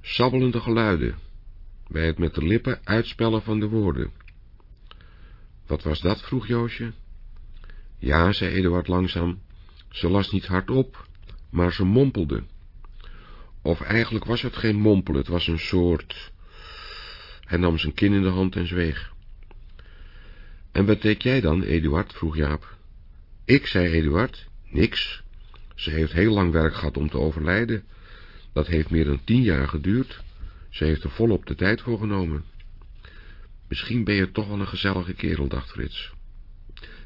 sabbelende geluiden, bij het met de lippen uitspellen van de woorden. Wat was dat? vroeg Joosje. Ja, zei Eduard langzaam, ze las niet hardop, maar ze mompelde. Of eigenlijk was het geen mompelen, het was een soort... Hij nam zijn kin in de hand en zweeg. En wat deed jij dan, Eduard? vroeg Jaap. Ik, zei Eduard, niks. Ze heeft heel lang werk gehad om te overlijden. Dat heeft meer dan tien jaar geduurd. Ze heeft er volop de tijd voor genomen. Misschien ben je toch wel een gezellige kerel, dacht Frits.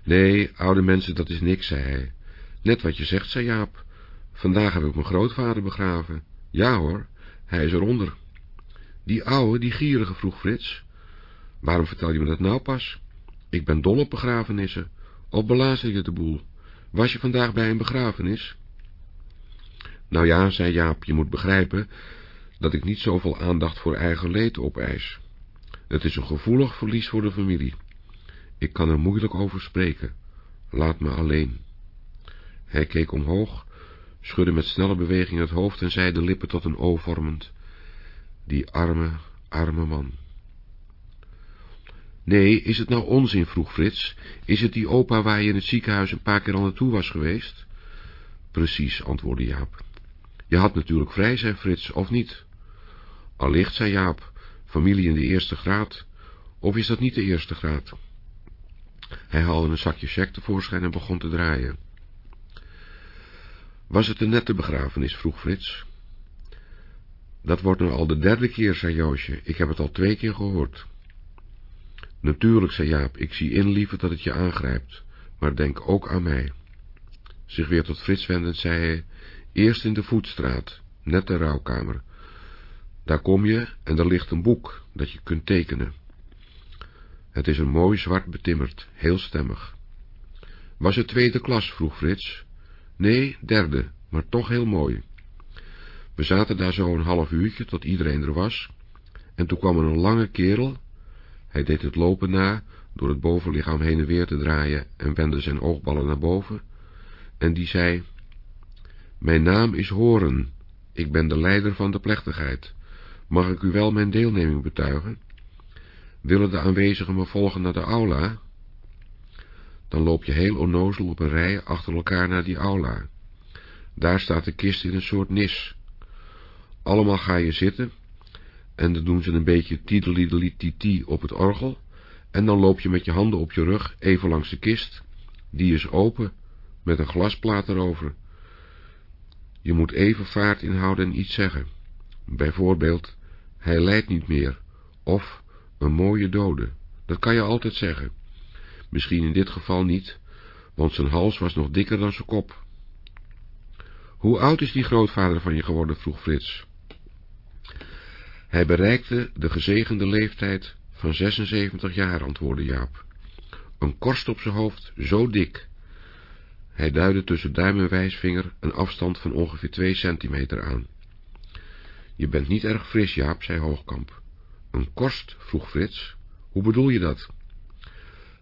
Nee, oude mensen, dat is niks, zei hij. Net wat je zegt, zei Jaap. Vandaag heb ik mijn grootvader begraven. Ja hoor, hij is eronder. Die oude, die gierige, vroeg Frits. Waarom vertel je me dat nou pas? Ik ben dol op begrafenissen. Of belazer je de boel? Was je vandaag bij een begrafenis? Nou ja, zei Jaap, je moet begrijpen dat ik niet zoveel aandacht voor eigen leed opeis. Het is een gevoelig verlies voor de familie. Ik kan er moeilijk over spreken. Laat me alleen. Hij keek omhoog, schudde met snelle beweging het hoofd en zei de lippen tot een O vormend. Die arme, arme man. Nee, is het nou onzin, vroeg Frits. Is het die opa waar je in het ziekenhuis een paar keer al naartoe was geweest? Precies, antwoordde Jaap. Je had natuurlijk vrij, zei Frits, of niet? Allicht, zei Jaap, familie in de eerste graad. Of is dat niet de eerste graad? Hij haalde een zakje cheque tevoorschijn en begon te draaien. Was het een nette begrafenis, vroeg Frits. Dat wordt nu al de derde keer, zei Joosje. Ik heb het al twee keer gehoord. Natuurlijk, zei Jaap, ik zie in liever dat het je aangrijpt, maar denk ook aan mij. Zich weer tot Frits wendend, zei hij, eerst in de voetstraat, net de rouwkamer. Daar kom je en daar ligt een boek dat je kunt tekenen. Het is een mooi zwart betimmerd, heel stemmig. Was het tweede klas, vroeg Frits. Nee, derde, maar toch heel mooi. We zaten daar zo een half uurtje tot iedereen er was, en toen kwam er een lange kerel hij deed het lopen na, door het bovenlichaam heen en weer te draaien en wendde zijn oogballen naar boven, en die zei, Mijn naam is Horen, ik ben de leider van de plechtigheid. Mag ik u wel mijn deelneming betuigen? Willen de aanwezigen me volgen naar de aula? Dan loop je heel onnozel op een rij achter elkaar naar die aula. Daar staat de kist in een soort nis. Allemaal ga je zitten, en dan doen ze een beetje titelidelietiti op het orgel, en dan loop je met je handen op je rug even langs de kist, die is open, met een glasplaat erover. Je moet even vaart inhouden en iets zeggen. Bijvoorbeeld, hij lijdt niet meer, of een mooie dode. Dat kan je altijd zeggen. Misschien in dit geval niet, want zijn hals was nog dikker dan zijn kop. Hoe oud is die grootvader van je geworden, vroeg Frits. Hij bereikte de gezegende leeftijd van 76 jaar, antwoordde Jaap. Een korst op zijn hoofd, zo dik. Hij duidde tussen duim en wijsvinger een afstand van ongeveer twee centimeter aan. Je bent niet erg fris, Jaap, zei Hoogkamp. Een korst, vroeg Frits. Hoe bedoel je dat?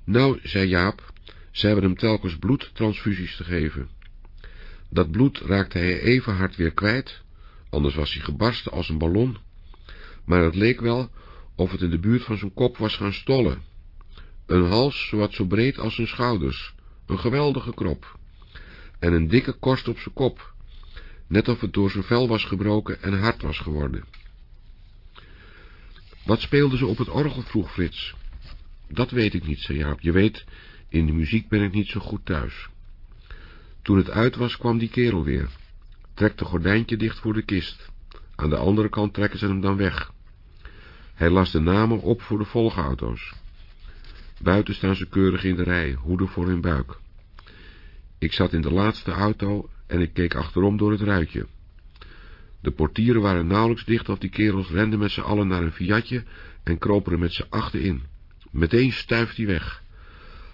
Nou, zei Jaap, ze hebben hem telkens bloedtransfusies te geven. Dat bloed raakte hij even hard weer kwijt, anders was hij gebarsten als een ballon. Maar het leek wel of het in de buurt van zijn kop was gaan stollen. Een hals zowat zo breed als zijn schouders, een geweldige krop. En een dikke korst op zijn kop, net of het door zijn vel was gebroken en hard was geworden. Wat speelden ze op het orgel, vroeg Frits. Dat weet ik niet, zei Jaap. Je weet, in de muziek ben ik niet zo goed thuis. Toen het uit was, kwam die kerel weer. Trekt de gordijntje dicht voor de kist. Aan de andere kant trekken ze hem dan weg. Hij las de namen op voor de volgauto's. Buiten staan ze keurig in de rij, hoeden voor hun buik. Ik zat in de laatste auto en ik keek achterom door het ruitje. De portieren waren nauwelijks dicht of die kerels renden met z'n allen naar een Fiatje en kropen er met z'n achten in. Meteen stuift hij weg.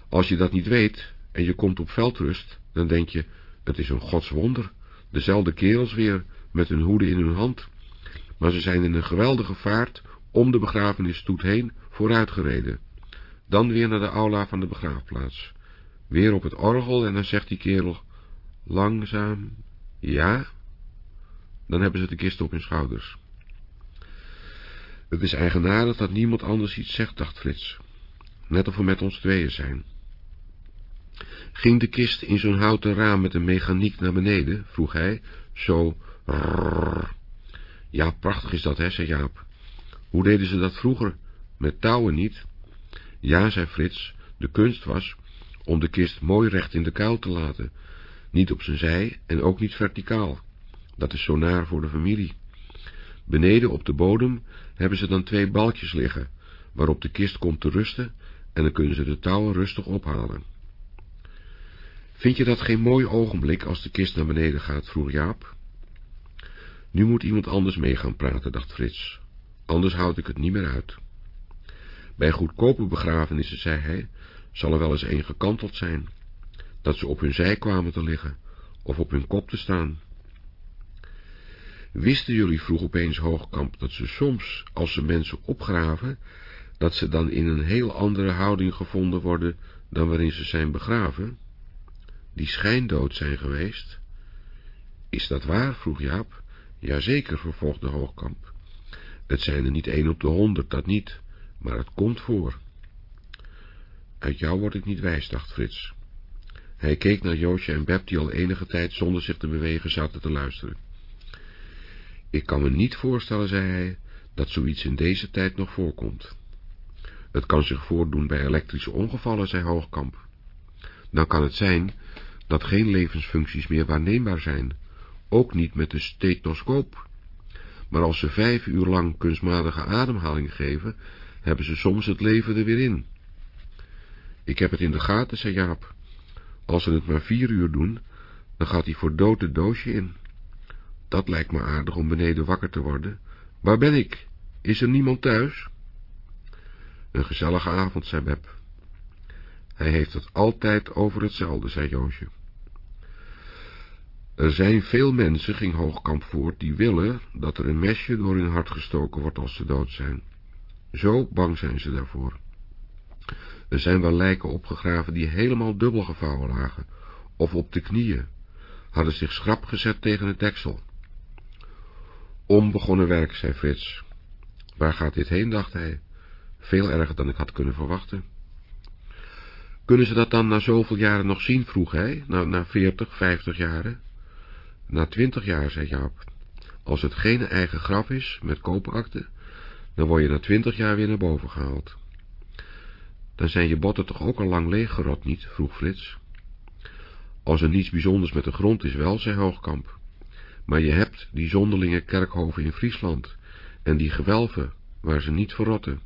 Als je dat niet weet en je komt op veldrust, dan denk je, het is een godswonder, dezelfde kerels weer, met hun hoeden in hun hand. Maar ze zijn in een geweldige vaart om de begrafenisstoet heen vooruitgereden. Dan weer naar de aula van de begraafplaats. Weer op het orgel en dan zegt die kerel, langzaam, ja, dan hebben ze de kist op hun schouders. Het is eigenaardig dat niemand anders iets zegt, dacht Frits. Net of we met ons tweeën zijn. Ging de kist in zo'n houten raam met een mechaniek naar beneden, vroeg hij, zo... Rrr. Ja, prachtig is dat, hè, zei Jaap. Hoe deden ze dat vroeger? Met touwen niet? Ja, zei Frits, de kunst was om de kist mooi recht in de kuil te laten. Niet op zijn zij en ook niet verticaal. Dat is zo naar voor de familie. Beneden op de bodem hebben ze dan twee balkjes liggen, waarop de kist komt te rusten en dan kunnen ze de touwen rustig ophalen. Vind je dat geen mooi ogenblik als de kist naar beneden gaat, vroeg Jaap. Nu moet iemand anders mee gaan praten, dacht Frits, anders houd ik het niet meer uit. Bij goedkope begrafenissen, zei hij, zal er wel eens een gekanteld zijn, dat ze op hun zij kwamen te liggen, of op hun kop te staan. Wisten jullie, vroeg opeens Hoogkamp, dat ze soms, als ze mensen opgraven, dat ze dan in een heel andere houding gevonden worden dan waarin ze zijn begraven? Die schijndood zijn geweest? Is dat waar? vroeg Jaap. Jazeker, vervolgde Hoogkamp. Het zijn er niet één op de honderd, dat niet, maar het komt voor. Uit jou word ik niet wijs, dacht Frits. Hij keek naar Joosje en Beb, die al enige tijd zonder zich te bewegen zaten te luisteren. Ik kan me niet voorstellen, zei hij, dat zoiets in deze tijd nog voorkomt. Het kan zich voordoen bij elektrische ongevallen, zei Hoogkamp. Dan kan het zijn dat geen levensfuncties meer waarneembaar zijn, ook niet met de stethoscoop. Maar als ze vijf uur lang kunstmatige ademhaling geven, hebben ze soms het leven er weer in. Ik heb het in de gaten, zei Jaap. Als ze het maar vier uur doen, dan gaat hij voor dood het doosje in. Dat lijkt me aardig om beneden wakker te worden. Waar ben ik? Is er niemand thuis? Een gezellige avond, zei Beb. Hij heeft het altijd over hetzelfde, zei Joosje. Er zijn veel mensen, ging Hoogkamp voort, die willen dat er een mesje door hun hart gestoken wordt als ze dood zijn. Zo bang zijn ze daarvoor. Er zijn wel lijken opgegraven die helemaal dubbel gevouwen lagen, of op de knieën, hadden zich schrap gezet tegen het deksel. Onbegonnen werk, zei Frits. Waar gaat dit heen, dacht hij. Veel erger dan ik had kunnen verwachten. Kunnen ze dat dan na zoveel jaren nog zien, vroeg hij, na, na veertig, vijftig jaren? Na twintig jaar, zei Jaap. Als het geen eigen graf is, met koperakte, dan word je na twintig jaar weer naar boven gehaald. Dan zijn je botten toch ook al lang leeggerot, niet? vroeg Frits. Als er niets bijzonders met de grond is wel, zei Hoogkamp. Maar je hebt die zonderlinge kerkhoven in Friesland en die gewelven waar ze niet verrotten.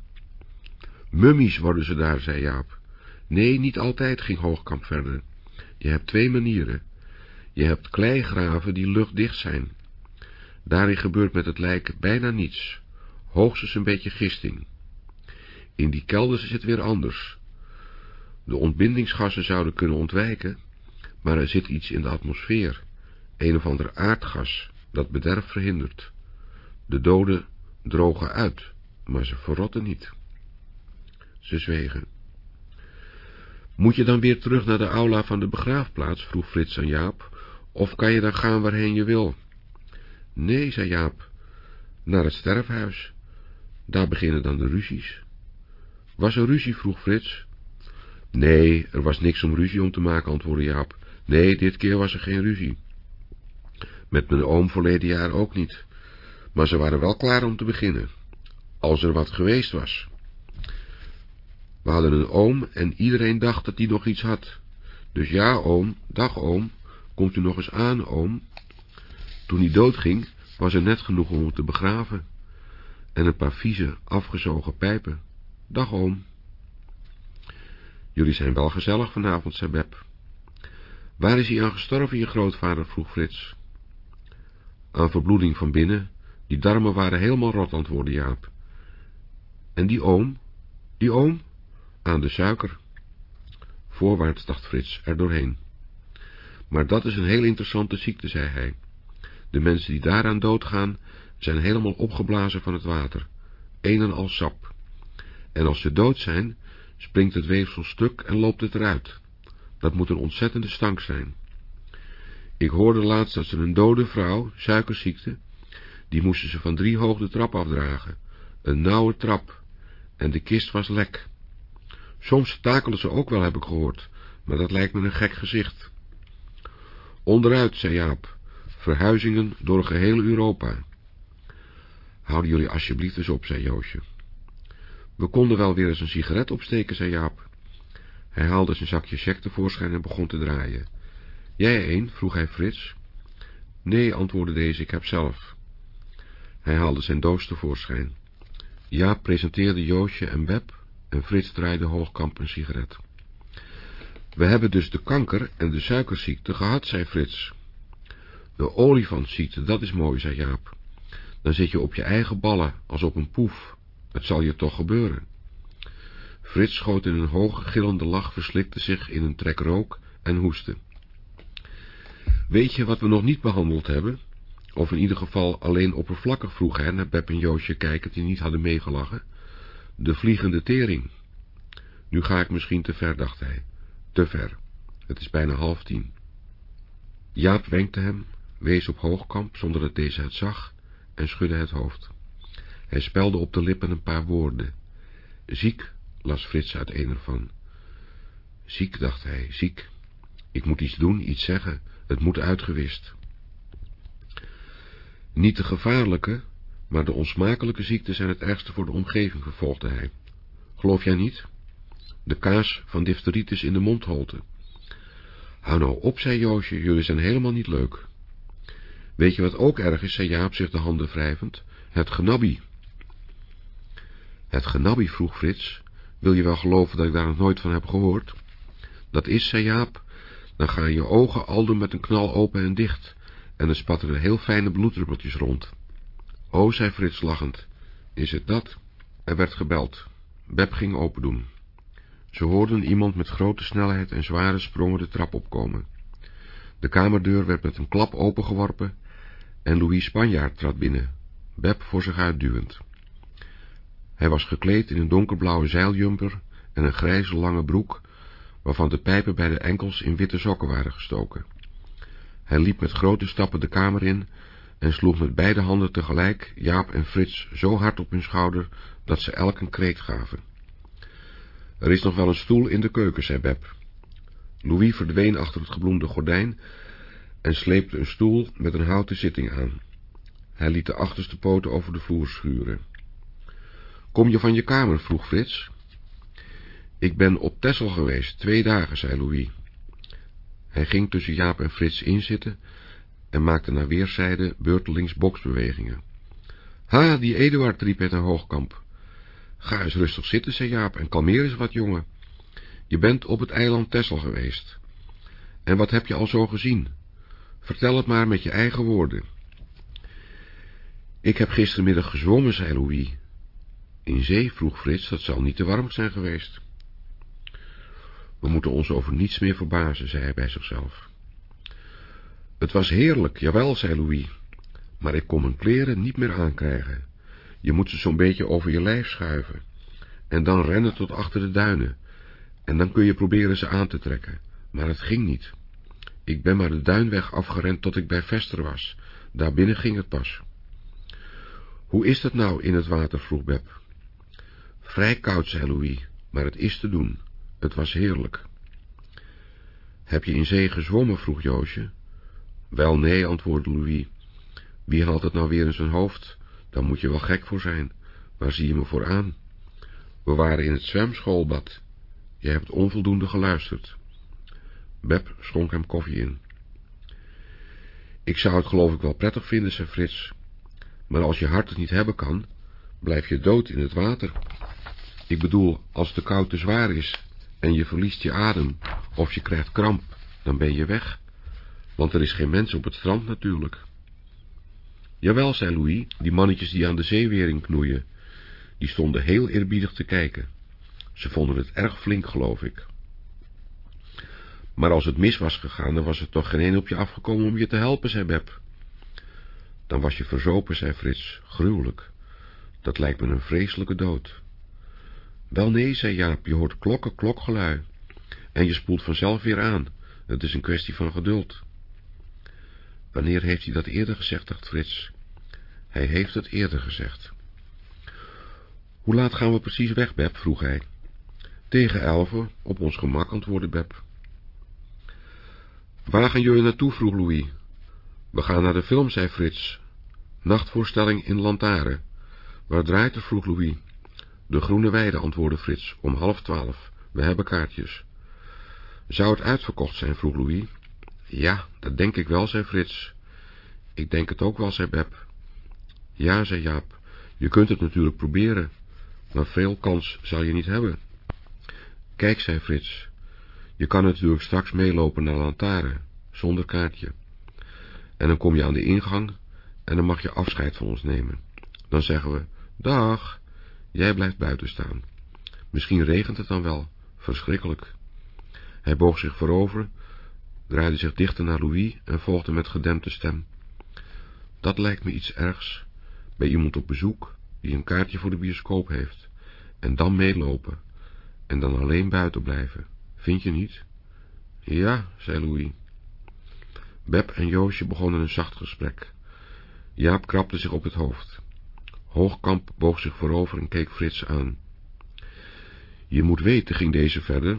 Mummies worden ze daar, zei Jaap. Nee, niet altijd, ging Hoogkamp verder. Je hebt twee manieren. Je hebt kleigraven die luchtdicht zijn. Daarin gebeurt met het lijk bijna niets, hoogstens een beetje gisting. In die kelders is het weer anders. De ontbindingsgassen zouden kunnen ontwijken, maar er zit iets in de atmosfeer, een of ander aardgas, dat bederf verhindert. De doden drogen uit, maar ze verrotten niet. Ze zwegen. Moet je dan weer terug naar de aula van de begraafplaats, vroeg Frits aan Jaap, of kan je dan gaan waarheen je wil? Nee, zei Jaap, naar het sterfhuis. Daar beginnen dan de ruzies. Was er ruzie, vroeg Frits. Nee, er was niks om ruzie om te maken, antwoordde Jaap. Nee, dit keer was er geen ruzie. Met mijn oom verleden jaar ook niet. Maar ze waren wel klaar om te beginnen. Als er wat geweest was. We hadden een oom en iedereen dacht dat hij nog iets had. Dus ja, oom, dag oom, komt u nog eens aan, oom. Toen hij doodging, was er net genoeg om hem te begraven. En een paar vieze, afgezogen pijpen. Dag, oom. Jullie zijn wel gezellig vanavond, zei Beb. Waar is hij aan gestorven, je grootvader, vroeg Frits. Aan verbloeding van binnen. Die darmen waren helemaal rot, antwoordde Jaap. En die oom? Die oom? Aan de suiker. Voorwaarts, dacht Frits, er doorheen. Maar dat is een heel interessante ziekte, zei hij. De mensen die daaraan doodgaan, zijn helemaal opgeblazen van het water, een en al sap. En als ze dood zijn, springt het weefsel stuk en loopt het eruit. Dat moet een ontzettende stank zijn. Ik hoorde laatst dat ze een dode vrouw, suikerziekte, die moesten ze van drie hoog de trap afdragen. Een nauwe trap. En de kist was lek. Soms takelen ze ook wel, heb ik gehoord, maar dat lijkt me een gek gezicht. Onderuit, zei Jaap, verhuizingen door geheel Europa. Houden jullie alsjeblieft eens op, zei Joosje. We konden wel weer eens een sigaret opsteken, zei Jaap. Hij haalde zijn zakje check tevoorschijn en begon te draaien. Jij een? vroeg hij Frits. Nee, antwoordde deze, ik heb zelf. Hij haalde zijn doos tevoorschijn. Jaap presenteerde Joosje en Web en Frits draaide Hoogkamp een sigaret. We hebben dus de kanker en de suikerziekte gehad, zei Frits. De olifantsziekte, dat is mooi, zei Jaap. Dan zit je op je eigen ballen, als op een poef. Het zal je toch gebeuren. Frits schoot in een hoge gillende lach, verslikte zich in een trek rook en hoestte. Weet je wat we nog niet behandeld hebben? Of in ieder geval alleen oppervlakkig vroeg hij naar Beb en Joosje kijken die niet hadden meegelachen. De vliegende tering. Nu ga ik misschien te ver, dacht hij. Te ver. Het is bijna half tien. Jaap wenkte hem, wees op Hoogkamp zonder dat deze het zag en schudde het hoofd. Hij spelde op de lippen een paar woorden. Ziek, las Frits uit een ervan. Ziek, dacht hij, ziek. Ik moet iets doen, iets zeggen. Het moet uitgewist. Niet de gevaarlijke, maar de onsmakelijke ziekten zijn het ergste voor de omgeving, vervolgde hij. Geloof jij niet? De kaas van difteritis in de mondholte. Hou nou op, zei Joosje, jullie zijn helemaal niet leuk. Weet je wat ook erg is, zei Jaap zich de handen wrijvend? Het genabbi. Het genabbi, vroeg Frits. Wil je wel geloven dat ik daar nog nooit van heb gehoord? Dat is, zei Jaap, dan gaan je ogen aldoor met een knal open en dicht, en dan spatten er heel fijne bloeddruppeltjes rond. O, zei Frits lachend, is het dat? Er werd gebeld. Beb ging open doen. Ze hoorden iemand met grote snelheid en zware sprongen de trap opkomen. De kamerdeur werd met een klap opengeworpen en Louis Spanjaard trad binnen, Beb voor zich uitduwend. Hij was gekleed in een donkerblauwe zeiljumper en een grijze lange broek, waarvan de pijpen bij de enkels in witte sokken waren gestoken. Hij liep met grote stappen de kamer in en sloeg met beide handen tegelijk Jaap en Frits zo hard op hun schouder dat ze elk een kreet gaven. Er is nog wel een stoel in de keuken, zei Beb. Louis verdween achter het gebloemde gordijn en sleepte een stoel met een houten zitting aan. Hij liet de achterste poten over de vloer schuren. Kom je van je kamer? vroeg Frits. Ik ben op Tessel geweest, twee dagen, zei Louis. Hij ging tussen Jaap en Frits inzitten en maakte naar weerszijden beurtelings boksbewegingen. Ha, die Eduard, riep hij naar Hoogkamp. Ga eens rustig zitten, zei Jaap, en kalmeer eens wat, jongen. Je bent op het eiland Tessel geweest. En wat heb je al zo gezien? Vertel het maar met je eigen woorden. Ik heb gistermiddag gezwommen, zei Louis. In zee, vroeg Frits, dat zal niet te warm zijn geweest. We moeten ons over niets meer verbazen, zei hij bij zichzelf. Het was heerlijk, jawel, zei Louis, maar ik kon mijn kleren niet meer aankrijgen. Je moet ze zo'n beetje over je lijf schuiven, en dan rennen tot achter de duinen, en dan kun je proberen ze aan te trekken, maar het ging niet. Ik ben maar de duinweg afgerend tot ik bij Vester was, daarbinnen ging het pas. Hoe is dat nou in het water, vroeg Beb. Vrij koud, zei Louis, maar het is te doen. Het was heerlijk. Heb je in zee gezwommen, vroeg Joosje. Wel nee, antwoordde Louis. Wie haalt het nou weer in zijn hoofd? Dan moet je wel gek voor zijn. Waar zie je me voor aan? We waren in het zwemschoolbad. Je hebt onvoldoende geluisterd. Beb schonk hem koffie in. Ik zou het geloof ik wel prettig vinden, zei Frits. Maar als je hart het niet hebben kan, blijf je dood in het water. Ik bedoel, als de kou te zwaar is en je verliest je adem of je krijgt kramp, dan ben je weg. Want er is geen mens op het strand natuurlijk. Jawel, zei Louis, die mannetjes die aan de zeewering knoeien, die stonden heel eerbiedig te kijken. Ze vonden het erg flink, geloof ik. Maar als het mis was gegaan, dan was er toch geen een op je afgekomen om je te helpen, zei Beb. Dan was je verzopen, zei Frits, gruwelijk. Dat lijkt me een vreselijke dood. Wel nee, zei Jaap, je hoort klokken, klokgelui. En je spoelt vanzelf weer aan. Het is een kwestie van geduld. Wanneer heeft hij dat eerder gezegd, dacht Frits. Hij heeft het eerder gezegd. Hoe laat gaan we precies weg, Beb, vroeg hij. Tegen elven, op ons gemak, antwoordde Beb. Waar gaan jullie naartoe, vroeg Louis. We gaan naar de film, zei Frits. Nachtvoorstelling in Lantaren. Waar draait het, vroeg Louis. De Groene Weide, antwoordde Frits, om half twaalf. We hebben kaartjes. Zou het uitverkocht zijn, vroeg Louis. Ja, dat denk ik wel, zei Frits. Ik denk het ook wel, zei Beb. Ja, zei Jaap, je kunt het natuurlijk proberen, maar veel kans zal je niet hebben. Kijk, zei Frits, je kan natuurlijk straks meelopen naar Lantaren, zonder kaartje. En dan kom je aan de ingang en dan mag je afscheid van ons nemen. Dan zeggen we, dag, jij blijft buiten staan. Misschien regent het dan wel, verschrikkelijk. Hij boog zich voorover, draaide zich dichter naar Louis en volgde met gedempte stem. Dat lijkt me iets ergs, bij iemand op bezoek, die een kaartje voor de bioscoop heeft, en dan meelopen, en dan alleen buiten blijven. Vind je niet? Ja, zei Louis. Beb en Joosje begonnen een zacht gesprek. Jaap krabde zich op het hoofd. Hoogkamp boog zich voorover en keek Frits aan. Je moet weten, ging deze verder,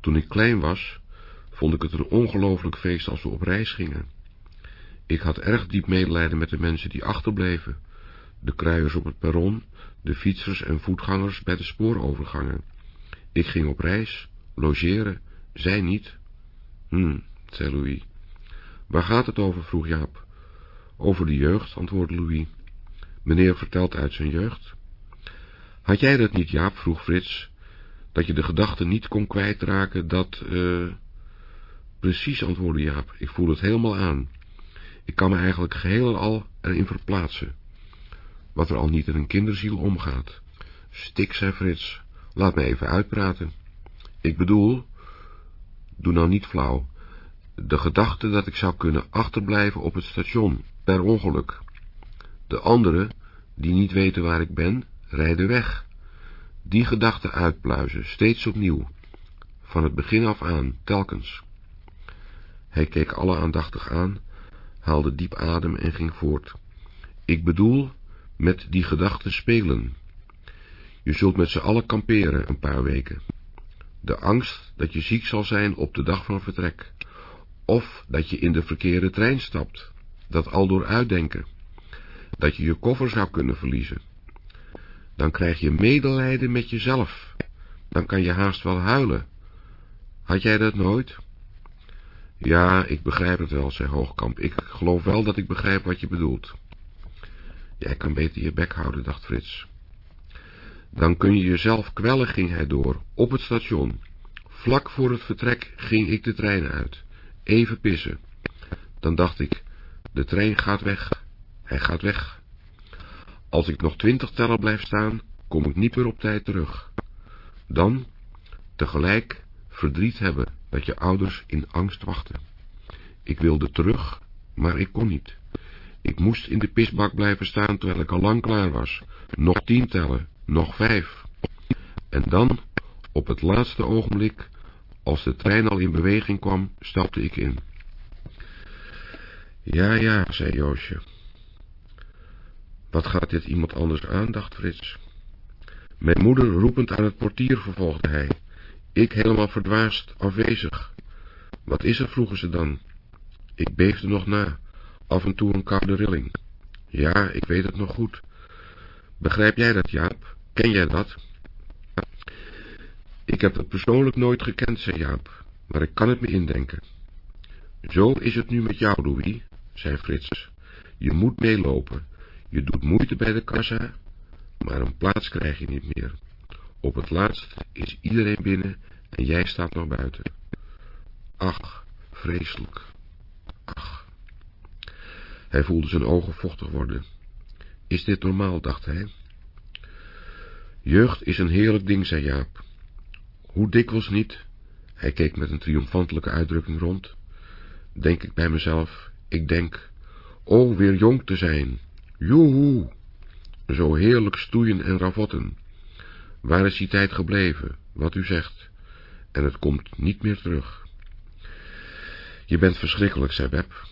toen ik klein was, vond ik het een ongelooflijk feest als we op reis gingen. Ik had erg diep medelijden met de mensen die achterbleven, de kruiers op het perron, de fietsers en voetgangers bij de spoorovergangen. Ik ging op reis, logeren, zij niet. Hm, zei Louis. Waar gaat het over, vroeg Jaap. Over de jeugd, antwoordde Louis. Meneer vertelt uit zijn jeugd. Had jij dat niet, Jaap, vroeg Frits, dat je de gedachte niet kon kwijtraken dat, eh... Precies, antwoordde Jaap, ik voel het helemaal aan. Ik kan me eigenlijk geheel en al erin verplaatsen. Wat er al niet in een kinderziel omgaat. Stik, zei Frits, laat me even uitpraten. Ik bedoel, doe nou niet flauw, de gedachte dat ik zou kunnen achterblijven op het station, per ongeluk. De anderen, die niet weten waar ik ben, rijden weg. Die gedachte uitpluizen, steeds opnieuw, van het begin af aan, telkens. Hij keek alle aandachtig aan, haalde diep adem en ging voort. Ik bedoel, met die gedachten spelen. Je zult met z'n allen kamperen een paar weken. De angst dat je ziek zal zijn op de dag van vertrek. Of dat je in de verkeerde trein stapt. Dat al door uitdenken. Dat je je koffer zou kunnen verliezen. Dan krijg je medelijden met jezelf. Dan kan je haast wel huilen. Had jij dat nooit? Ja, ik begrijp het wel, zei Hoogkamp. Ik geloof wel dat ik begrijp wat je bedoelt. Jij kan beter je bek houden, dacht Frits. Dan kun je jezelf kwellen, ging hij door, op het station. Vlak voor het vertrek ging ik de trein uit. Even pissen. Dan dacht ik, de trein gaat weg. Hij gaat weg. Als ik nog twintig tellen blijf staan, kom ik niet meer op tijd terug. Dan, tegelijk, verdriet hebben dat je ouders in angst wachten. Ik wilde terug, maar ik kon niet. Ik moest in de pisbak blijven staan terwijl ik al lang klaar was. Nog tien tellen, nog vijf. En dan, op het laatste ogenblik, als de trein al in beweging kwam, stapte ik in. Ja, ja, zei Joosje. Wat gaat dit iemand anders aan, dacht Frits. Mijn moeder roepend aan het portier, vervolgde hij. Ik helemaal verdwaasd, afwezig. Wat is er, vroegen ze dan. Ik beefde nog na, af en toe een koude rilling. Ja, ik weet het nog goed. Begrijp jij dat, Jaap? Ken jij dat? Ik heb het persoonlijk nooit gekend, zei Jaap, maar ik kan het me indenken. Zo is het nu met jou, Louis, zei Frits. Je moet meelopen. Je doet moeite bij de kassa, maar een plaats krijg je niet meer. Op het laatst is iedereen binnen en jij staat nog buiten. Ach, vreselijk. Ach. Hij voelde zijn ogen vochtig worden. Is dit normaal, dacht hij. Jeugd is een heerlijk ding, zei Jaap. Hoe dikwijls niet? Hij keek met een triomfantelijke uitdrukking rond. Denk ik bij mezelf, ik denk, oh, weer jong te zijn. Joehoe! Zo heerlijk stoeien en ravotten. Waar is die tijd gebleven, wat u zegt? En het komt niet meer terug. Je bent verschrikkelijk, zei Beb.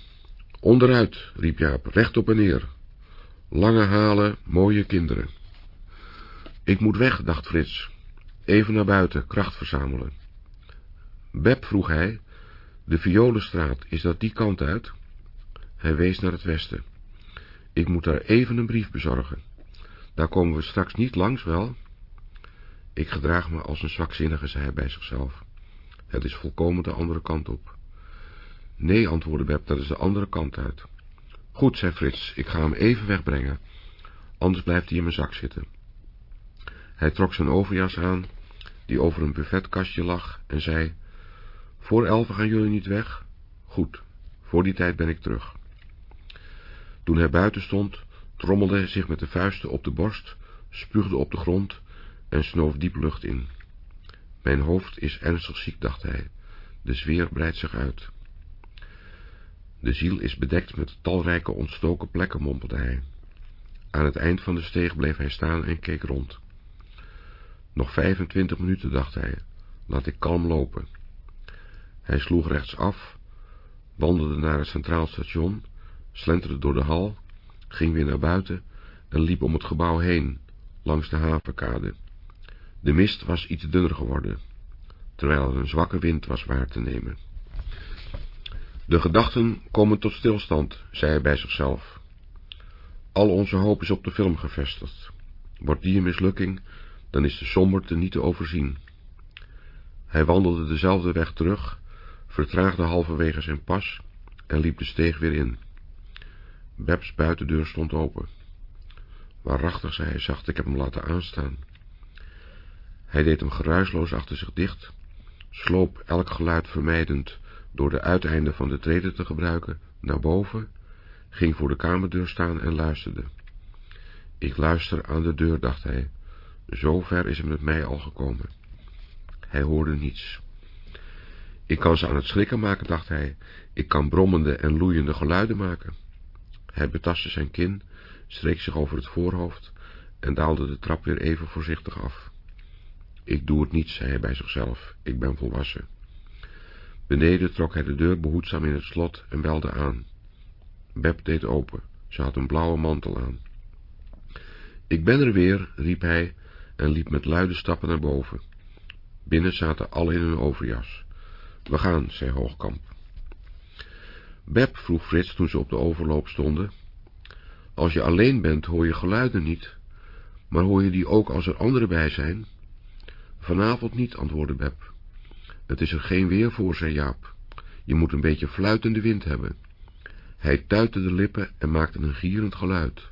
Onderuit, riep Jaap, recht op en neer. Lange halen, mooie kinderen. Ik moet weg, dacht Frits. Even naar buiten, kracht verzamelen. Beb, vroeg hij, de Violenstraat, is dat die kant uit? Hij wees naar het westen. Ik moet daar even een brief bezorgen. Daar komen we straks niet langs, wel? Ik gedraag me als een zwakzinnige, zei hij bij zichzelf. Het is volkomen de andere kant op. Nee, antwoordde Beb, dat is de andere kant uit. Goed, zei Frits, ik ga hem even wegbrengen. Anders blijft hij in mijn zak zitten. Hij trok zijn overjas aan, die over een buffetkastje lag, en zei, voor elfen gaan jullie niet weg? Goed, voor die tijd ben ik terug. Toen hij buiten stond, trommelde hij zich met de vuisten op de borst, spuugde op de grond en snoof diep lucht in. Mijn hoofd is ernstig ziek, dacht hij. De zweer breidt zich uit. De ziel is bedekt met talrijke ontstoken plekken, mompelde hij. Aan het eind van de steeg bleef hij staan en keek rond. Nog vijfentwintig minuten, dacht hij. Laat ik kalm lopen. Hij sloeg rechtsaf, wandelde naar het centraal station, slenterde door de hal, ging weer naar buiten en liep om het gebouw heen, langs de havenkade. De mist was iets dunner geworden, terwijl er een zwakke wind was waar te nemen. De gedachten komen tot stilstand, zei hij bij zichzelf. Al onze hoop is op de film gevestigd. Wordt die een mislukking, dan is de somberte niet te overzien. Hij wandelde dezelfde weg terug, vertraagde halverwege zijn pas en liep de steeg weer in. Bebs buitendeur stond open. Waarachtig, zei hij zacht, ik heb hem laten aanstaan. Hij deed hem geruisloos achter zich dicht, sloop elk geluid vermijdend door de uiteinden van de treden te gebruiken, naar boven, ging voor de kamerdeur staan en luisterde. Ik luister aan de deur, dacht hij. Zo ver is het met mij al gekomen. Hij hoorde niets. Ik kan ze aan het schrikken maken, dacht hij. Ik kan brommende en loeiende geluiden maken. Hij betastte zijn kin, streek zich over het voorhoofd en daalde de trap weer even voorzichtig af. Ik doe het niet, zei hij bij zichzelf, ik ben volwassen. Beneden trok hij de deur behoedzaam in het slot en belde aan. Beb deed open. Ze had een blauwe mantel aan. Ik ben er weer, riep hij en liep met luide stappen naar boven. Binnen zaten alle in hun overjas. We gaan, zei Hoogkamp. Beb, vroeg Frits toen ze op de overloop stonden. Als je alleen bent, hoor je geluiden niet, maar hoor je die ook als er anderen bij zijn? Vanavond niet, antwoordde Beb. Het is er geen weer voor, zei Jaap. Je moet een beetje fluitende wind hebben. Hij tuitte de lippen en maakte een gierend geluid.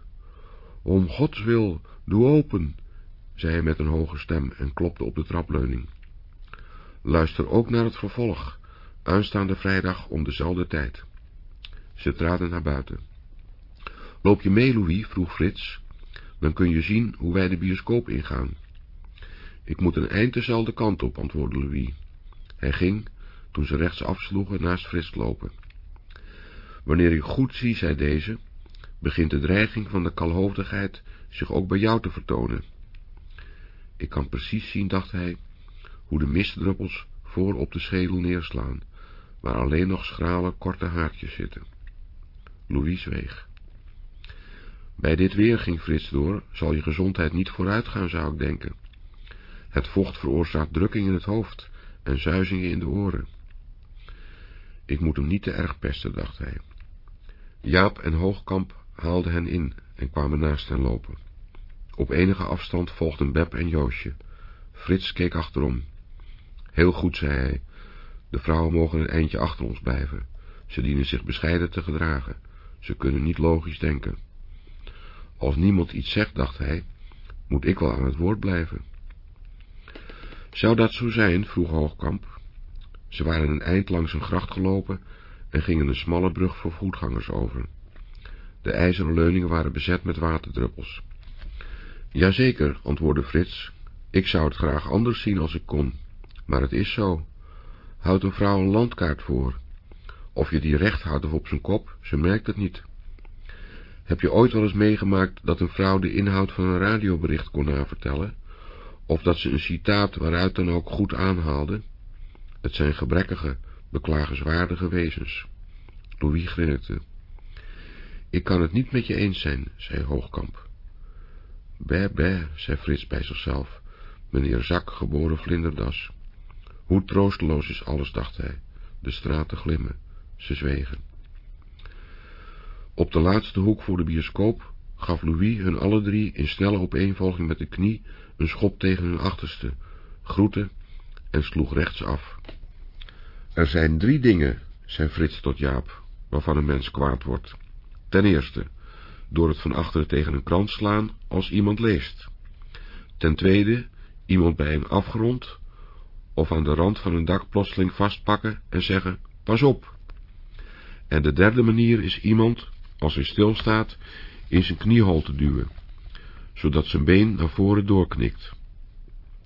Om Gods wil, doe open, zei hij met een hoge stem en klopte op de trapleuning. Luister ook naar het vervolg, aanstaande vrijdag om dezelfde tijd. Ze traden naar buiten. Loop je mee, Louis? vroeg Frits. Dan kun je zien hoe wij de bioscoop ingaan. Ik moet een eind dezelfde kant op, antwoordde Louis. Hij ging, toen ze rechts afsloegen, naast Frits lopen. Wanneer ik goed zie, zei deze, begint de dreiging van de kalhoofdigheid zich ook bij jou te vertonen. Ik kan precies zien, dacht hij, hoe de mistdruppels voor op de schedel neerslaan, waar alleen nog schrale, korte haartjes zitten. Louis zweeg. Bij dit weer, ging Frits door, zal je gezondheid niet vooruitgaan, zou ik denken. Het vocht veroorzaakt drukking in het hoofd en zuizingen in de oren. Ik moet hem niet te erg pesten, dacht hij. Jaap en Hoogkamp haalden hen in en kwamen naast hen lopen. Op enige afstand volgden Beb en Joosje. Frits keek achterom. Heel goed, zei hij. De vrouwen mogen een eindje achter ons blijven. Ze dienen zich bescheiden te gedragen. Ze kunnen niet logisch denken. Als niemand iets zegt, dacht hij, moet ik wel aan het woord blijven. Zou dat zo zijn? vroeg Hoogkamp. Ze waren een eind langs een gracht gelopen en gingen een smalle brug voor voetgangers over. De ijzeren leuningen waren bezet met waterdruppels. Jazeker, antwoordde Frits, ik zou het graag anders zien als ik kon, maar het is zo. Houd een vrouw een landkaart voor. Of je die recht houdt of op zijn kop, ze merkt het niet. Heb je ooit wel eens meegemaakt dat een vrouw de inhoud van een radiobericht kon navertellen? Of dat ze een citaat waaruit dan ook goed aanhaalde? Het zijn gebrekkige, beklagenswaardige wezens. Louis grinnikte. Ik kan het niet met je eens zijn, zei Hoogkamp. Bé, bé, zei Frits bij zichzelf, meneer Zak, geboren vlinderdas. Hoe troosteloos is alles, dacht hij. De straten glimmen. Ze zwegen. Op de laatste hoek voor de bioscoop gaf Louis hun alle drie in snelle opeenvolging met de knie een schop tegen hun achterste, groette en sloeg rechts af. Er zijn drie dingen, zei Frits tot Jaap, waarvan een mens kwaad wordt. Ten eerste, door het van achteren tegen een krant slaan als iemand leest. Ten tweede, iemand bij een afgrond of aan de rand van een dak plotseling vastpakken en zeggen, pas op. En de derde manier is iemand, als hij stilstaat, in zijn kniehol te duwen, zodat zijn been naar voren doorknikt.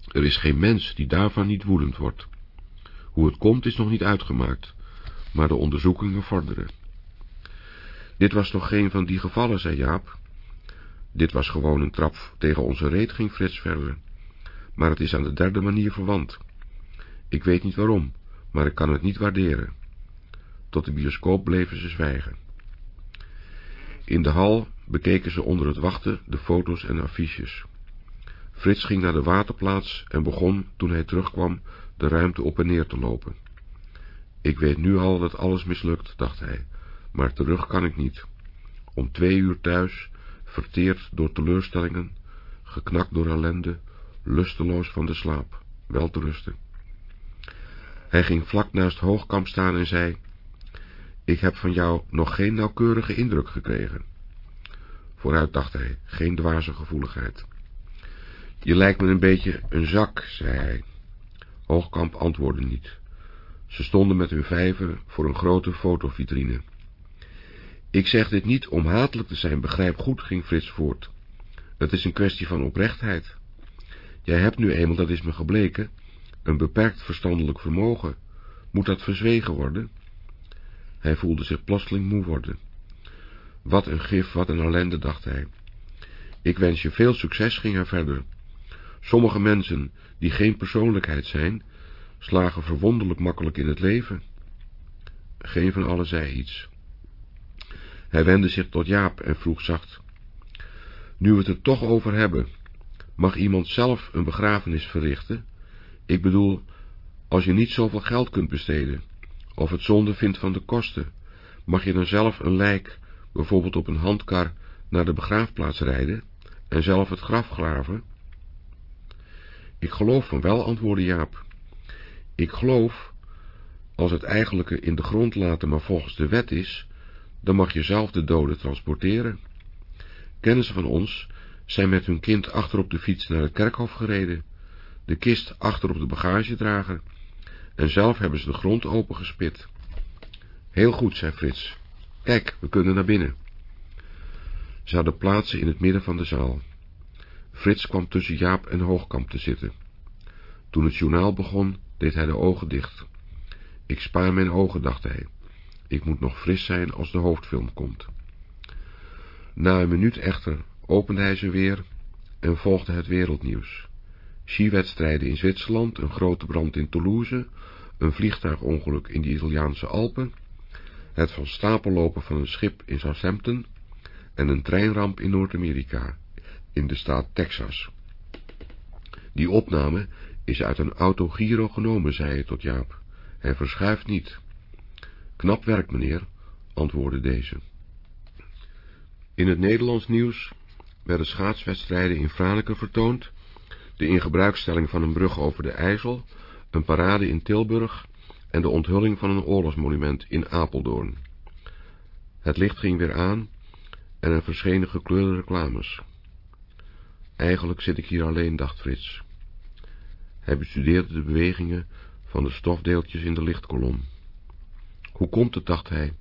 Er is geen mens die daarvan niet woedend wordt. Hoe het komt is nog niet uitgemaakt, maar de onderzoekingen vorderen. Dit was toch geen van die gevallen, zei Jaap. Dit was gewoon een trap tegen onze reet, ging Frits verder. Maar het is aan de derde manier verwant. Ik weet niet waarom, maar ik kan het niet waarderen. Tot de bioscoop bleven ze zwijgen. In de hal bekeken ze onder het wachten de foto's en affiches. Frits ging naar de waterplaats en begon, toen hij terugkwam, de ruimte op en neer te lopen. Ik weet nu al dat alles mislukt, dacht hij, maar terug kan ik niet. Om twee uur thuis, verteerd door teleurstellingen, geknakt door ellende, lusteloos van de slaap, wel te rusten. Hij ging vlak naast Hoogkamp staan en zei, ik heb van jou nog geen nauwkeurige indruk gekregen. Vooruit dacht hij, geen dwaze gevoeligheid. Je lijkt me een beetje een zak, zei hij. Hoogkamp antwoordde niet. Ze stonden met hun vijven voor een grote fotovitrine. Ik zeg dit niet om hatelijk te zijn, begrijp goed, ging Frits voort. Het is een kwestie van oprechtheid. Jij hebt nu eenmaal, dat is me gebleken, een beperkt verstandelijk vermogen. Moet dat verzwegen worden? Hij voelde zich plotseling moe worden. Wat een gif, wat een ellende, dacht hij. Ik wens je veel succes, ging hij verder. Sommige mensen, die geen persoonlijkheid zijn, slagen verwonderlijk makkelijk in het leven. Geen van allen zei iets. Hij wendde zich tot Jaap en vroeg zacht. Nu we het er toch over hebben, mag iemand zelf een begrafenis verrichten? Ik bedoel, als je niet zoveel geld kunt besteden, of het zonde vindt van de kosten, mag je dan zelf een lijk, bijvoorbeeld op een handkar, naar de begraafplaats rijden en zelf het graf graven? Ik geloof van wel, antwoordde Jaap. Ik geloof, als het eigenlijke in de grond laten maar volgens de wet is, dan mag je zelf de doden transporteren. Kennissen van ons zijn met hun kind achter op de fiets naar het kerkhof gereden, de kist achter op de bagagedrager, en zelf hebben ze de grond opengespit. Heel goed, zei Frits. Kijk, we kunnen naar binnen. Ze hadden plaatsen in het midden van de zaal. Frits kwam tussen Jaap en Hoogkamp te zitten. Toen het journaal begon, deed hij de ogen dicht. Ik spaar mijn ogen, dacht hij. Ik moet nog fris zijn als de hoofdfilm komt. Na een minuut echter opende hij ze weer en volgde het wereldnieuws. Skiwedstrijden in Zwitserland, een grote brand in Toulouse, een vliegtuigongeluk in de Italiaanse Alpen, het van stapel lopen van een schip in Southampton en een treinramp in Noord-Amerika, in de staat Texas. Die opname is uit een autogiro genomen, zei hij tot Jaap. Hij verschuift niet. Knap werk, meneer, antwoordde deze. In het Nederlands nieuws werden schaatswedstrijden in Franeker vertoond, de ingebruikstelling van een brug over de IJssel, een parade in Tilburg en de onthulling van een oorlogsmonument in Apeldoorn. Het licht ging weer aan en er verschenen gekleurde reclames. Eigenlijk zit ik hier alleen, dacht Frits. Hij bestudeerde de bewegingen van de stofdeeltjes in de lichtkolom. Hoe komt het, dacht hij,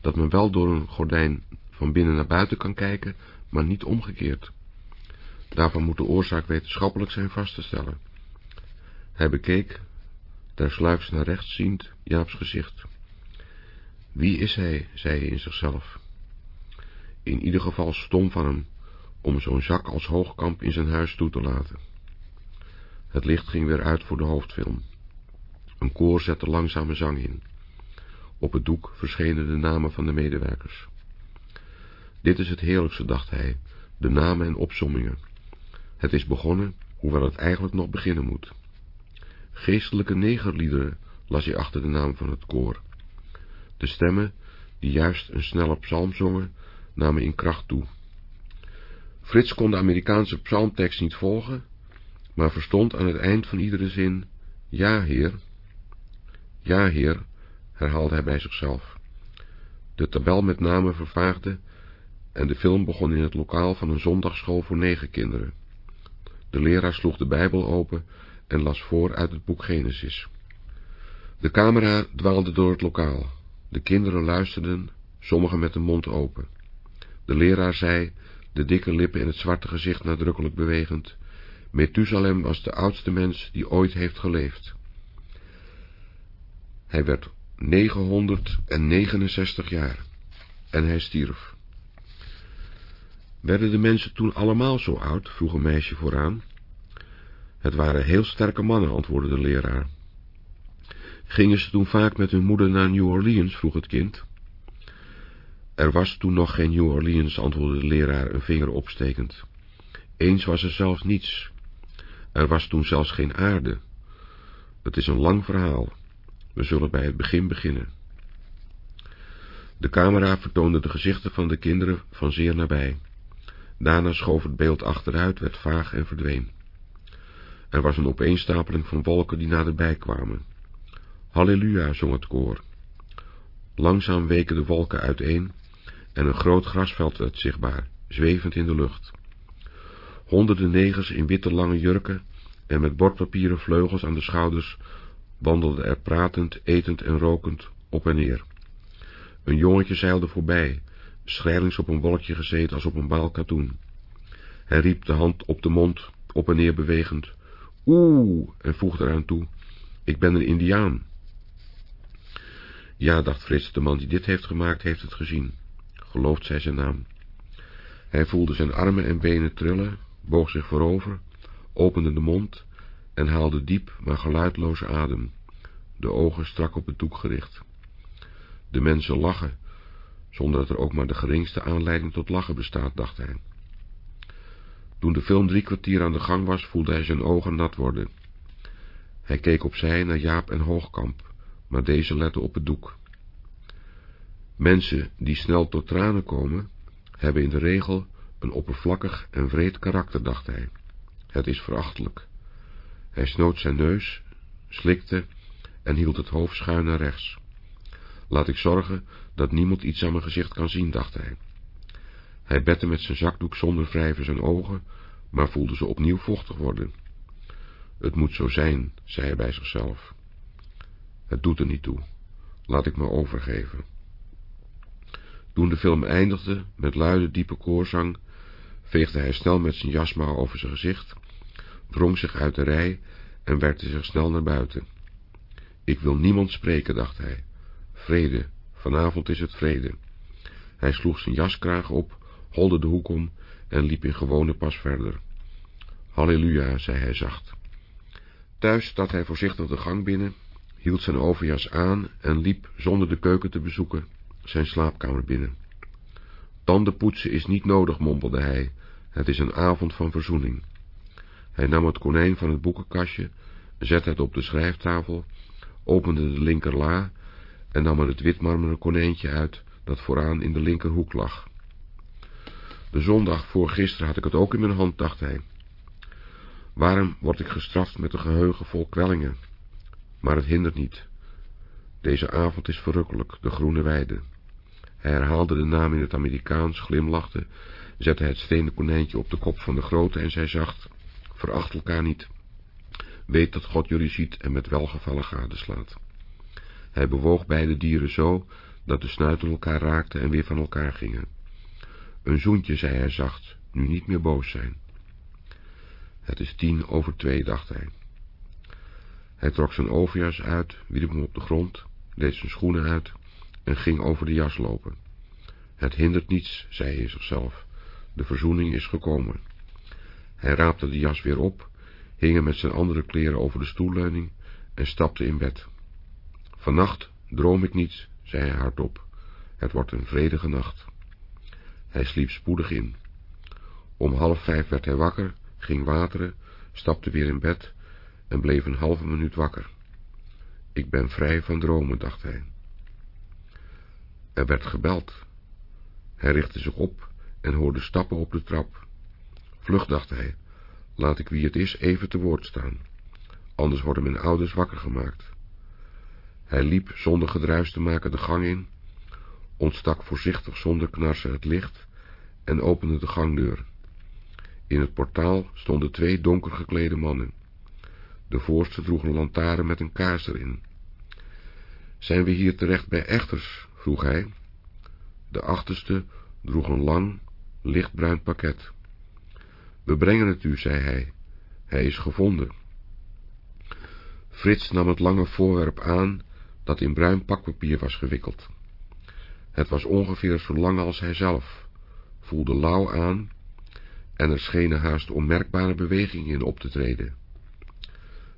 dat men wel door een gordijn van binnen naar buiten kan kijken, maar niet omgekeerd. Daarvan moet de oorzaak wetenschappelijk zijn vast te stellen. Hij bekeek, sluiks naar rechts ziend, Jaaps gezicht. Wie is hij, zei hij in zichzelf. In ieder geval stom van hem, om zo'n zak als hoogkamp in zijn huis toe te laten. Het licht ging weer uit voor de hoofdfilm. Een koor zette langzame zang in. Op het doek verschenen de namen van de medewerkers. Dit is het heerlijkste, dacht hij, de namen en opsommingen. Het is begonnen, hoewel het eigenlijk nog beginnen moet. Geestelijke negerliederen las hij achter de naam van het koor. De stemmen, die juist een snelle psalm zongen, namen in kracht toe. Frits kon de Amerikaanse psalmtekst niet volgen, maar verstond aan het eind van iedere zin, ja, heer. Ja, heer, herhaalde hij bij zichzelf. De tabel met namen vervaagde en de film begon in het lokaal van een zondagschool voor negen kinderen. De leraar sloeg de Bijbel open en las voor uit het boek Genesis. De camera dwaalde door het lokaal. De kinderen luisterden, sommigen met de mond open. De leraar zei, de dikke lippen en het zwarte gezicht nadrukkelijk bewegend, Methusalem was de oudste mens die ooit heeft geleefd. Hij werd 969 jaar en hij stierf. Werden de mensen toen allemaal zo oud? vroeg een meisje vooraan. Het waren heel sterke mannen, antwoordde de leraar. Gingen ze toen vaak met hun moeder naar New Orleans? vroeg het kind. Er was toen nog geen New Orleans, antwoordde de leraar een vinger opstekend. Eens was er zelfs niets. Er was toen zelfs geen aarde. Het is een lang verhaal. We zullen bij het begin beginnen. De camera vertoonde de gezichten van de kinderen van zeer nabij. Daarna schoof het beeld achteruit, werd vaag en verdween. Er was een opeenstapeling van wolken die naderbij kwamen. Halleluja, zong het koor. Langzaam weken de wolken uiteen en een groot grasveld werd zichtbaar, zwevend in de lucht. Honderden negers in witte lange jurken en met bordpapieren vleugels aan de schouders wandelden er pratend, etend en rokend op en neer. Een jongetje zeilde voorbij, schrijlings op een wolkje gezeten als op een baal katoen. Hij riep de hand op de mond, op en neer bewegend, oeh, en voegde eraan toe, ik ben een indiaan. Ja, dacht Frits, de man die dit heeft gemaakt, heeft het gezien. Gelooft zij zijn naam. Hij voelde zijn armen en benen trillen, boog zich voorover, opende de mond en haalde diep, maar geluidloos adem, de ogen strak op het doek gericht. De mensen lachen, zonder dat er ook maar de geringste aanleiding tot lachen bestaat, dacht hij. Toen de film drie kwartier aan de gang was, voelde hij zijn ogen nat worden. Hij keek opzij naar Jaap en Hoogkamp, maar deze letten op het doek. Mensen die snel tot tranen komen, hebben in de regel een oppervlakkig en vreed karakter, dacht hij. Het is verachtelijk. Hij snoot zijn neus, slikte en hield het hoofd schuin naar rechts. Laat ik zorgen dat niemand iets aan mijn gezicht kan zien, dacht hij. Hij bette met zijn zakdoek zonder wrijven zijn ogen, maar voelde ze opnieuw vochtig worden. Het moet zo zijn, zei hij bij zichzelf. Het doet er niet toe. Laat ik me overgeven. Toen de film eindigde met luide, diepe koorzang, veegde hij snel met zijn jasmouw over zijn gezicht, wrong zich uit de rij en werkte zich snel naar buiten. Ik wil niemand spreken, dacht hij. Vrede, vanavond is het vrede. Hij sloeg zijn jaskraag op, holde de hoek om en liep in gewone pas verder. Halleluja, zei hij zacht. Thuis stapte hij voorzichtig de gang binnen, hield zijn overjas aan en liep, zonder de keuken te bezoeken, zijn slaapkamer binnen. Tandenpoetsen is niet nodig, mompelde hij. Het is een avond van verzoening. Hij nam het konijn van het boekenkastje, zette het op de schrijftafel, opende de linkerla en nam er het witmarmeren konijntje uit, dat vooraan in de linkerhoek lag. De zondag voor gisteren had ik het ook in mijn hand, dacht hij. Waarom word ik gestraft met een geheugen vol kwellingen? Maar het hindert niet. Deze avond is verrukkelijk, de groene weide. Hij herhaalde de naam in het Amerikaans, glimlachte, zette het stenen konijntje op de kop van de grote en zei zacht, veracht elkaar niet. Weet dat God jullie ziet en met welgevallen gadeslaat. Hij bewoog beide dieren zo, dat de snuiten elkaar raakten en weer van elkaar gingen. Een zoentje, zei hij zacht, nu niet meer boos zijn. Het is tien over twee, dacht hij. Hij trok zijn overjas uit, wierp hem op de grond, deed zijn schoenen uit en ging over de jas lopen. Het hindert niets, zei hij zichzelf. De verzoening is gekomen. Hij raapte de jas weer op, hing hem met zijn andere kleren over de stoelleuning en stapte in bed. Vannacht droom ik niets, zei hij hardop. Het wordt een vredige nacht. Hij sliep spoedig in. Om half vijf werd hij wakker, ging wateren, stapte weer in bed en bleef een halve minuut wakker. Ik ben vrij van dromen, dacht hij. Er werd gebeld. Hij richtte zich op en hoorde stappen op de trap. Vlug, dacht hij, laat ik wie het is even te woord staan. Anders worden mijn ouders wakker gemaakt. Hij liep zonder gedruis te maken de gang in, ontstak voorzichtig zonder knarsen het licht en opende de gangdeur. In het portaal stonden twee donker geklede mannen. De voorste droeg een lantaarn met een kaars erin. Zijn we hier terecht bij echters? vroeg hij. De achterste droeg een lang, lichtbruin pakket. We brengen het u, zei hij. Hij is gevonden. Frits nam het lange voorwerp aan, dat in bruin pakpapier was gewikkeld. Het was ongeveer zo lang als hij zelf, voelde lauw aan, en er schenen haast onmerkbare bewegingen in op te treden.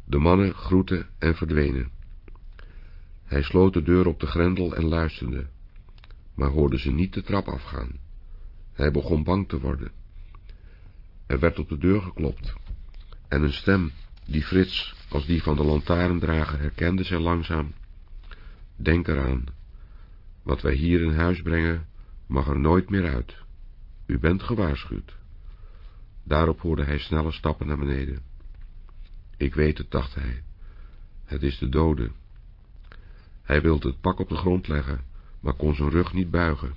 De mannen groetten en verdwenen. Hij sloot de deur op de grendel en luisterde, maar hoorde ze niet de trap afgaan. Hij begon bang te worden. Er werd op de deur geklopt, en een stem, die Frits als die van de lantaarndrager herkende, zei langzaam, Denk eraan, wat wij hier in huis brengen, mag er nooit meer uit. U bent gewaarschuwd. Daarop hoorde hij snelle stappen naar beneden. Ik weet het, dacht hij. Het is de dode. Hij wilde het pak op de grond leggen, maar kon zijn rug niet buigen.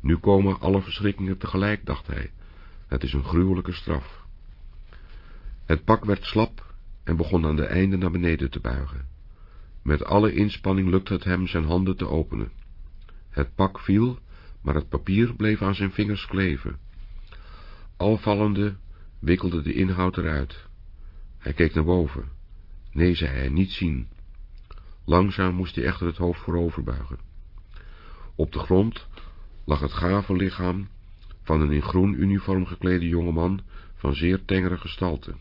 Nu komen alle verschrikkingen tegelijk, dacht hij. Het is een gruwelijke straf. Het pak werd slap en begon aan de einden naar beneden te buigen. Met alle inspanning lukte het hem zijn handen te openen. Het pak viel, maar het papier bleef aan zijn vingers kleven. Alvallende wikkelde de inhoud eruit. Hij keek naar boven. Nee, zei hij, niet zien. Langzaam moest hij echter het hoofd voorover buigen. Op de grond lag het gave lichaam van een in groen uniform geklede jongeman van zeer tengere gestalte.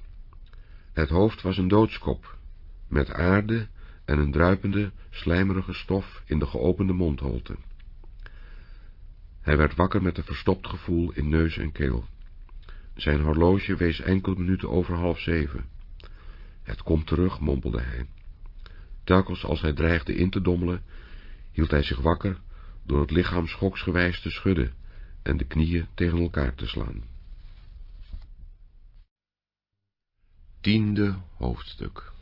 Het hoofd was een doodskop, met aarde en een druipende, slijmerige stof in de geopende mondholte. Hij werd wakker met een verstopt gevoel in neus en keel. Zijn horloge wees enkele minuten over half zeven. Het komt terug, mompelde hij. Telkens als hij dreigde in te dommelen, hield hij zich wakker door het lichaam schoksgewijs te schudden en de knieën tegen elkaar te slaan. Tiende hoofdstuk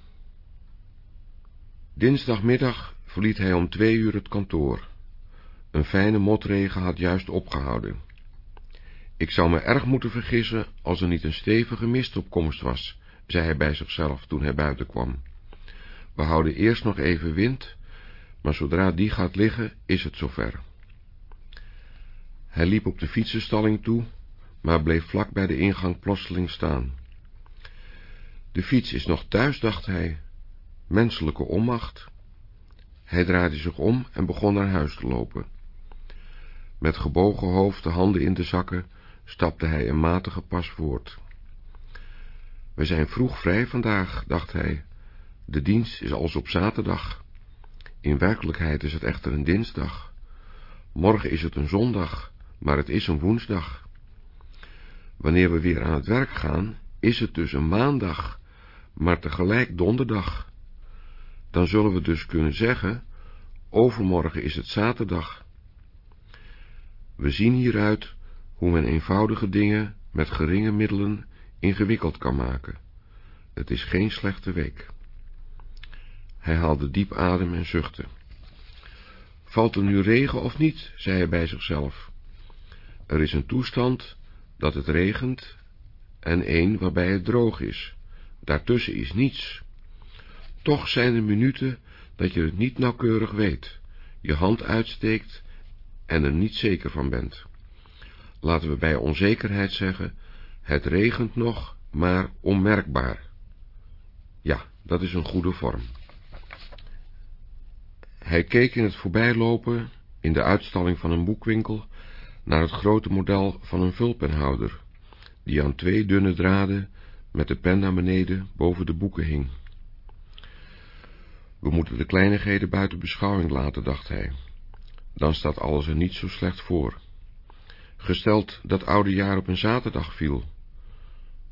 Dinsdagmiddag verliet hij om twee uur het kantoor. Een fijne motregen had juist opgehouden. Ik zou me erg moeten vergissen als er niet een stevige mistopkomst was, zei hij bij zichzelf toen hij buiten kwam. We houden eerst nog even wind, maar zodra die gaat liggen, is het zover. Hij liep op de fietsenstalling toe, maar bleef vlak bij de ingang plotseling staan. De fiets is nog thuis, dacht hij. Menselijke onmacht. Hij draaide zich om en begon naar huis te lopen. Met gebogen hoofd, de handen in de zakken, stapte hij een matige pas voort. We zijn vroeg vrij vandaag, dacht hij. De dienst is als op zaterdag. In werkelijkheid is het echter een dinsdag. Morgen is het een zondag, maar het is een woensdag. Wanneer we weer aan het werk gaan, is het dus een maandag, maar tegelijk donderdag. Dan zullen we dus kunnen zeggen, overmorgen is het zaterdag. We zien hieruit hoe men eenvoudige dingen met geringe middelen ingewikkeld kan maken. Het is geen slechte week. Hij haalde diep adem en zuchtte. Valt er nu regen of niet, zei hij bij zichzelf. Er is een toestand dat het regent en een waarbij het droog is. Daartussen is niets. Toch zijn er minuten dat je het niet nauwkeurig weet, je hand uitsteekt en er niet zeker van bent. Laten we bij onzekerheid zeggen, het regent nog, maar onmerkbaar. Ja, dat is een goede vorm. Hij keek in het voorbijlopen, in de uitstalling van een boekwinkel, naar het grote model van een vulpenhouder, die aan twee dunne draden met de pen naar beneden boven de boeken hing. We moeten de kleinigheden buiten beschouwing laten, dacht hij. Dan staat alles er niet zo slecht voor. Gesteld dat oude jaar op een zaterdag viel.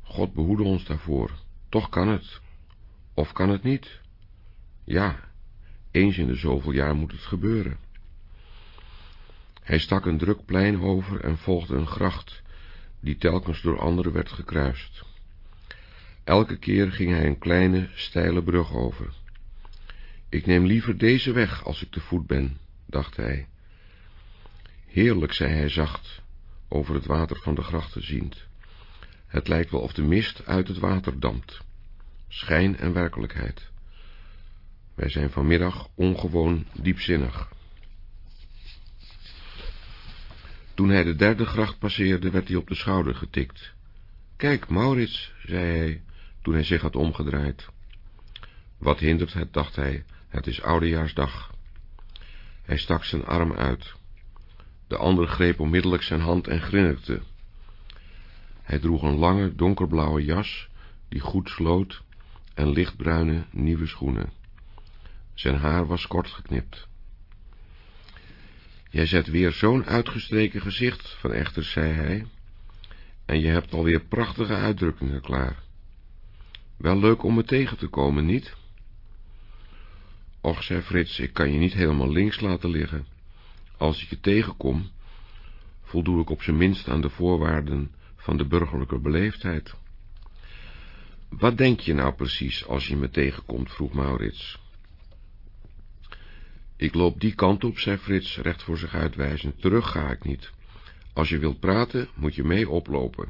God behoede ons daarvoor. Toch kan het. Of kan het niet? Ja, eens in de zoveel jaar moet het gebeuren. Hij stak een druk plein over en volgde een gracht, die telkens door anderen werd gekruist. Elke keer ging hij een kleine, steile brug over. Ik neem liever deze weg als ik te voet ben, dacht hij. Heerlijk, zei hij zacht, over het water van de grachten ziend. Het lijkt wel of de mist uit het water dampt. Schijn en werkelijkheid. Wij zijn vanmiddag ongewoon diepzinnig. Toen hij de derde gracht passeerde, werd hij op de schouder getikt. Kijk, Maurits, zei hij, toen hij zich had omgedraaid. Wat hindert het, dacht hij, het is oudejaarsdag. Hij stak zijn arm uit. De ander greep onmiddellijk zijn hand en grinnikte. Hij droeg een lange, donkerblauwe jas, die goed sloot, en lichtbruine, nieuwe schoenen. Zijn haar was kort geknipt. Jij zet weer zo'n uitgestreken gezicht van echter, zei hij, en je hebt alweer prachtige uitdrukkingen klaar. Wel leuk om me tegen te komen, niet? Och, zei Frits, ik kan je niet helemaal links laten liggen. Als ik je tegenkom, voldoe ik op zijn minst aan de voorwaarden van de burgerlijke beleefdheid. Wat denk je nou precies als je me tegenkomt, vroeg Maurits. Ik loop die kant op, zei Frits, recht voor zich uitwijzend. Terug ga ik niet. Als je wilt praten, moet je mee oplopen.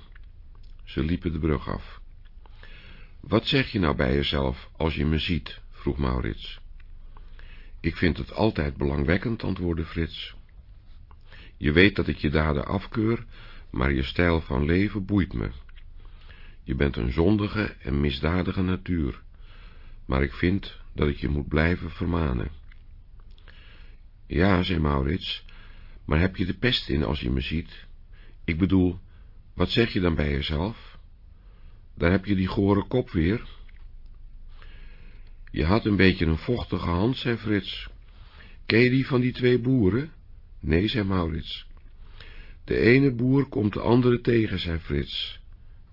Ze liepen de brug af. Wat zeg je nou bij jezelf als je me ziet? vroeg Maurits. Ik vind het altijd belangwekkend, antwoordde Frits. Je weet dat ik je daden afkeur, maar je stijl van leven boeit me. Je bent een zondige en misdadige natuur, maar ik vind dat ik je moet blijven vermanen. Ja, zei Maurits, maar heb je de pest in als je me ziet? Ik bedoel, wat zeg je dan bij jezelf? Daar heb je die gore kop weer. Je had een beetje een vochtige hand, zei Frits. Ken je die van die twee boeren? Nee, zei Maurits. De ene boer komt de andere tegen, zei Frits.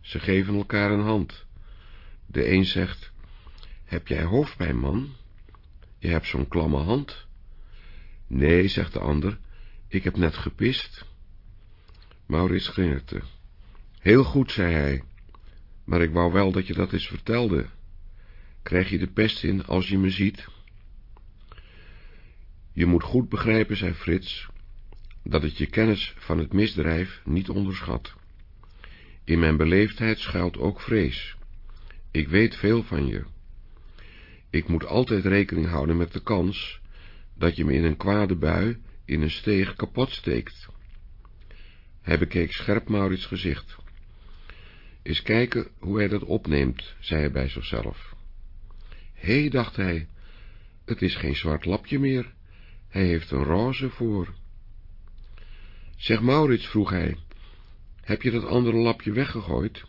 Ze geven elkaar een hand. De een zegt, heb jij hoofdpijn, man? Je hebt zo'n klamme hand. Nee, zegt de ander, ik heb net gepist. Maurits gringerde. Heel goed, zei hij, maar ik wou wel dat je dat eens vertelde. Krijg je de pest in als je me ziet? Je moet goed begrijpen, zei Frits, dat het je kennis van het misdrijf niet onderschat. In mijn beleefdheid schuilt ook vrees. Ik weet veel van je. Ik moet altijd rekening houden met de kans dat je me in een kwade bui in een steeg kapot steekt. Hij bekeek scherp Maurits gezicht. Eens kijken hoe hij dat opneemt, zei hij bij zichzelf. Hé, hey, dacht hij, het is geen zwart lapje meer, hij heeft een roze voor. Zeg Maurits, vroeg hij, heb je dat andere lapje weggegooid?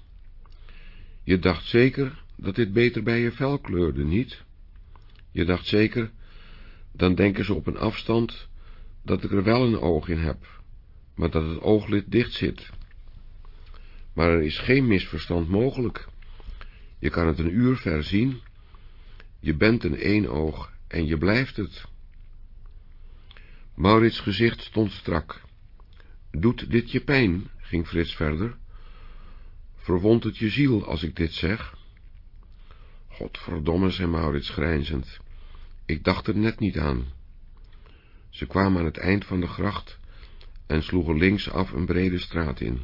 Je dacht zeker dat dit beter bij je vel kleurde, niet? Je dacht zeker, dan denken ze op een afstand dat ik er wel een oog in heb, maar dat het ooglid dicht zit. Maar er is geen misverstand mogelijk. Je kan het een uur ver zien. Je bent een eenoog en je blijft het. Maurits' gezicht stond strak. Doet dit je pijn, ging Frits verder. Verwondt het je ziel als ik dit zeg? Godverdomme, zei Maurits grijnzend. Ik dacht er net niet aan. Ze kwamen aan het eind van de gracht en sloegen linksaf een brede straat in.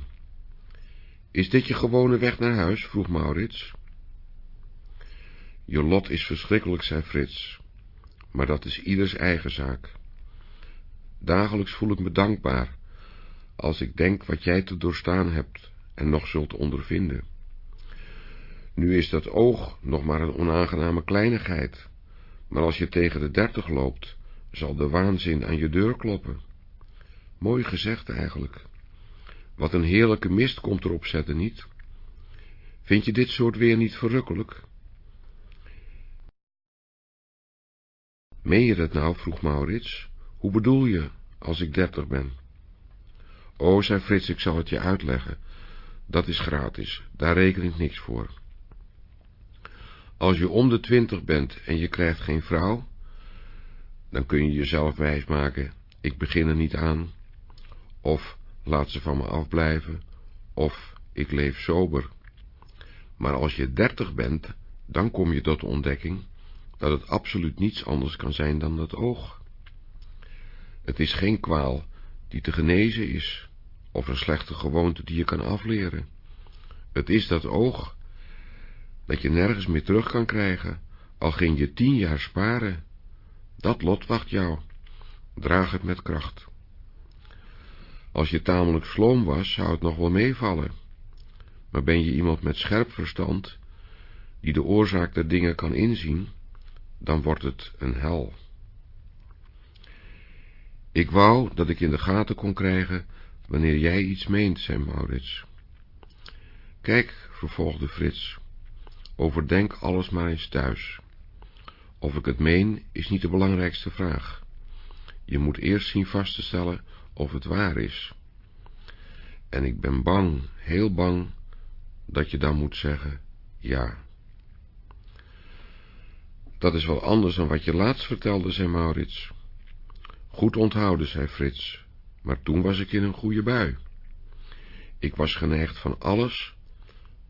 Is dit je gewone weg naar huis? vroeg Maurits. Je lot is verschrikkelijk, zei Frits, maar dat is ieders eigen zaak. Dagelijks voel ik me dankbaar, als ik denk wat jij te doorstaan hebt en nog zult ondervinden. Nu is dat oog nog maar een onaangename kleinigheid, maar als je tegen de dertig loopt, zal de waanzin aan je deur kloppen. Mooi gezegd eigenlijk. Wat een heerlijke mist komt erop zetten, niet? Vind je dit soort weer niet verrukkelijk? Meen je dat nou, vroeg Maurits. Hoe bedoel je, als ik dertig ben? O, zei Frits, ik zal het je uitleggen. Dat is gratis, daar reken ik niks voor. Als je om de twintig bent en je krijgt geen vrouw, dan kun je jezelf wijsmaken, ik begin er niet aan, of laat ze van me afblijven, of ik leef sober. Maar als je dertig bent, dan kom je tot de ontdekking dat het absoluut niets anders kan zijn dan dat oog. Het is geen kwaal die te genezen is, of een slechte gewoonte die je kan afleren. Het is dat oog dat je nergens meer terug kan krijgen, al ging je tien jaar sparen. Dat lot wacht jou. Draag het met kracht. Als je tamelijk sloom was, zou het nog wel meevallen. Maar ben je iemand met scherp verstand, die de oorzaak der dingen kan inzien, dan wordt het een hel. Ik wou dat ik in de gaten kon krijgen wanneer jij iets meent, zei Maurits. Kijk, vervolgde Frits, overdenk alles maar eens thuis. Of ik het meen, is niet de belangrijkste vraag. Je moet eerst zien vast te stellen of het waar is. En ik ben bang, heel bang, dat je dan moet zeggen, ja. Dat is wel anders dan wat je laatst vertelde, zei Maurits. Goed onthouden, zei Frits, maar toen was ik in een goede bui. Ik was geneigd van alles,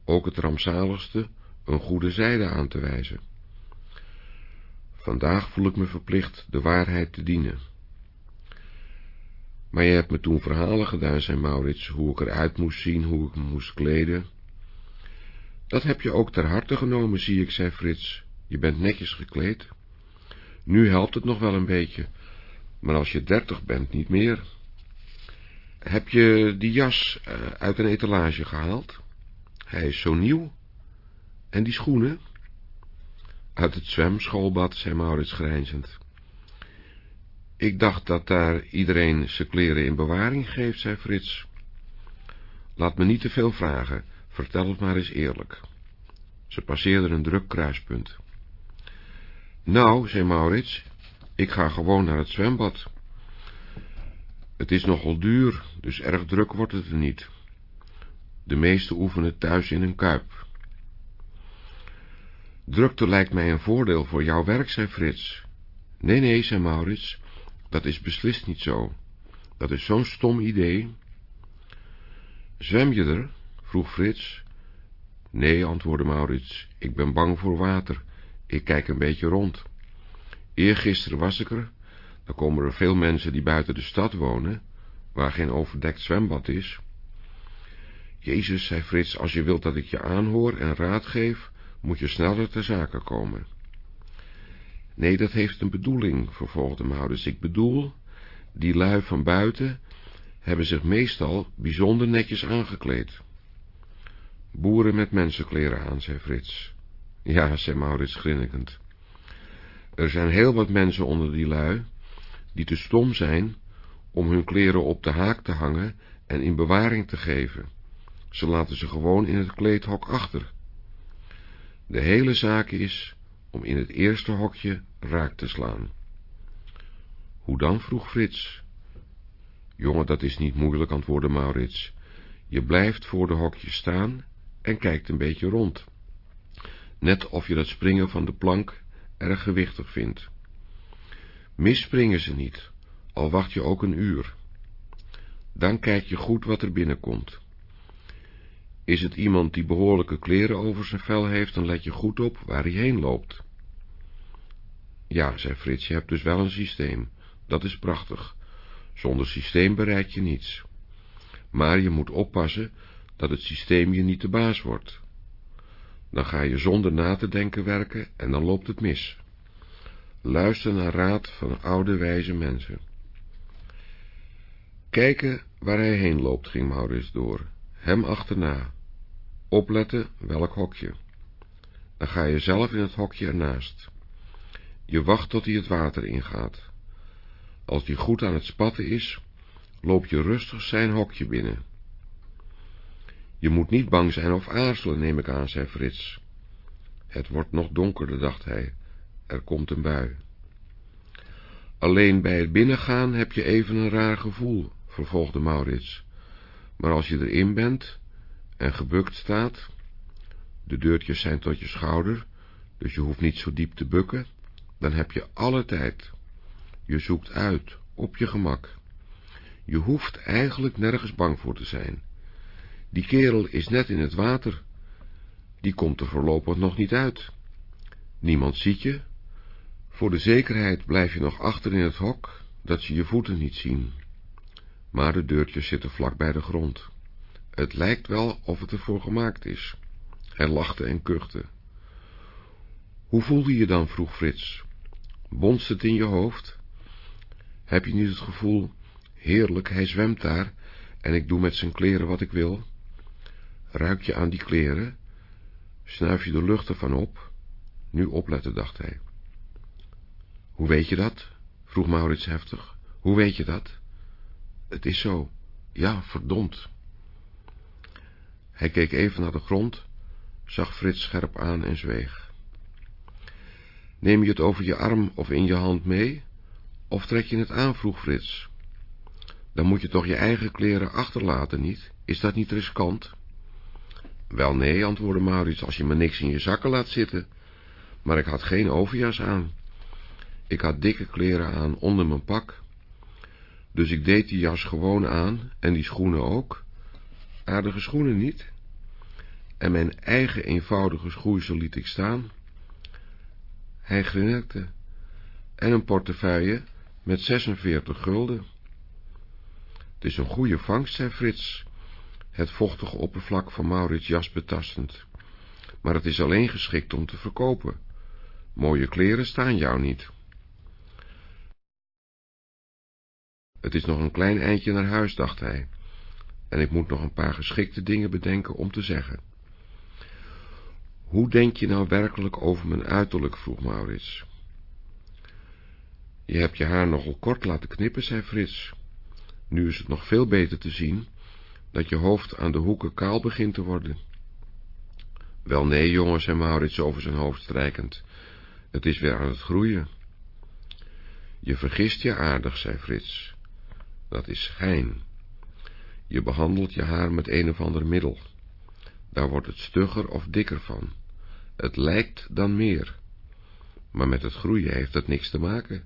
ook het rampzaligste, een goede zijde aan te wijzen. Vandaag voel ik me verplicht de waarheid te dienen. Maar je hebt me toen verhalen gedaan, zei Maurits, hoe ik eruit moest zien, hoe ik me moest kleden. Dat heb je ook ter harte genomen, zie ik, zei Frits. Je bent netjes gekleed. Nu helpt het nog wel een beetje, maar als je dertig bent, niet meer. Heb je die jas uh, uit een etalage gehaald? Hij is zo nieuw. En die schoenen? Uit het zwemschoolbad, zei Maurits grijnzend. Ik dacht dat daar iedereen zijn kleren in bewaring geeft, zei Frits. Laat me niet te veel vragen, vertel het maar eens eerlijk. Ze passeerden een druk kruispunt. Nou, zei Maurits, ik ga gewoon naar het zwembad. Het is nogal duur, dus erg druk wordt het er niet. De meesten oefenen thuis in een kuip. Drukte lijkt mij een voordeel voor jouw werk, zei Frits. Nee, nee, zei Maurits, dat is beslist niet zo. Dat is zo'n stom idee. Zwem je er? vroeg Frits. Nee, antwoordde Maurits, ik ben bang voor water. Ik kijk een beetje rond. Eergisteren was ik er. Dan komen er veel mensen die buiten de stad wonen, waar geen overdekt zwembad is. Jezus, zei Frits, als je wilt dat ik je aanhoor en raad geef, moet je sneller ter zake komen. Nee, dat heeft een bedoeling, vervolgde Maurits. Ik bedoel, die lui van buiten hebben zich meestal bijzonder netjes aangekleed. Boeren met mensenkleren aan, zei Frits. Ja, zei Maurits grinnikend. Er zijn heel wat mensen onder die lui, die te stom zijn om hun kleren op de haak te hangen en in bewaring te geven. Ze laten ze gewoon in het kleedhok achter. De hele zaak is om in het eerste hokje raak te slaan. Hoe dan? vroeg Frits. Jongen, dat is niet moeilijk, antwoordde Maurits. Je blijft voor de hokje staan en kijkt een beetje rond. Net of je dat springen van de plank erg gewichtig vindt. Misspringen ze niet, al wacht je ook een uur. Dan kijk je goed wat er binnenkomt. Is het iemand die behoorlijke kleren over zijn vel heeft, dan let je goed op waar hij heen loopt. Ja, zei Frits, je hebt dus wel een systeem. Dat is prachtig. Zonder systeem bereik je niets. Maar je moet oppassen dat het systeem je niet de baas wordt. Dan ga je zonder na te denken werken en dan loopt het mis. Luister naar raad van oude wijze mensen. Kijken waar hij heen loopt, ging Maurits door. Hem achterna. Opletten welk hokje. Dan ga je zelf in het hokje ernaast. Je wacht tot hij het water ingaat. Als die goed aan het spatten is, loop je rustig zijn hokje binnen. Je moet niet bang zijn of aarzelen, neem ik aan, zei Frits. Het wordt nog donkerder, dacht hij. Er komt een bui. Alleen bij het binnengaan heb je even een raar gevoel, vervolgde Maurits. Maar als je erin bent en gebukt staat, de deurtjes zijn tot je schouder, dus je hoeft niet zo diep te bukken, dan heb je alle tijd. Je zoekt uit, op je gemak. Je hoeft eigenlijk nergens bang voor te zijn. Die kerel is net in het water. Die komt er voorlopig nog niet uit. Niemand ziet je. Voor de zekerheid blijf je nog achter in het hok, dat ze je voeten niet zien. Maar de deurtjes zitten vlak bij de grond. Het lijkt wel of het ervoor gemaakt is. Hij lachte en kuchte. Hoe voelde je dan, vroeg Frits. Bonst het in je hoofd? Heb je niet het gevoel, heerlijk, hij zwemt daar, en ik doe met zijn kleren wat ik wil? Ruik je aan die kleren? Snuif je de lucht ervan op? Nu opletten, dacht hij. Hoe weet je dat? vroeg Maurits heftig. Hoe weet je dat? Het is zo. Ja, verdomd. Hij keek even naar de grond, zag Frits scherp aan en zweeg. Neem je het over je arm of in je hand mee, of trek je het aan, vroeg Frits. Dan moet je toch je eigen kleren achterlaten, niet? Is dat niet riskant? Wel nee, antwoordde Maurits, als je me niks in je zakken laat zitten. Maar ik had geen overjas aan. Ik had dikke kleren aan onder mijn pak. Dus ik deed die jas gewoon aan en die schoenen ook. Aardige schoenen niet? En mijn eigen eenvoudige schoeisel liet ik staan. Hij grinnikte. En een portefeuille met 46 gulden. Het is een goede vangst, zei Frits, het vochtige oppervlak van Maurits jas betastend. Maar het is alleen geschikt om te verkopen. Mooie kleren staan jou niet. Het is nog een klein eindje naar huis, dacht hij, en ik moet nog een paar geschikte dingen bedenken om te zeggen. Hoe denk je nou werkelijk over mijn uiterlijk, vroeg Maurits. Je hebt je haar nogal kort laten knippen, zei Frits. Nu is het nog veel beter te zien dat je hoofd aan de hoeken kaal begint te worden. Wel nee, jongen, zei Maurits over zijn hoofd strijkend. Het is weer aan het groeien. Je vergist je aardig, zei Frits. Dat is schijn. Je behandelt je haar met een of ander middel. Daar wordt het stugger of dikker van. Het lijkt dan meer. Maar met het groeien heeft het niks te maken.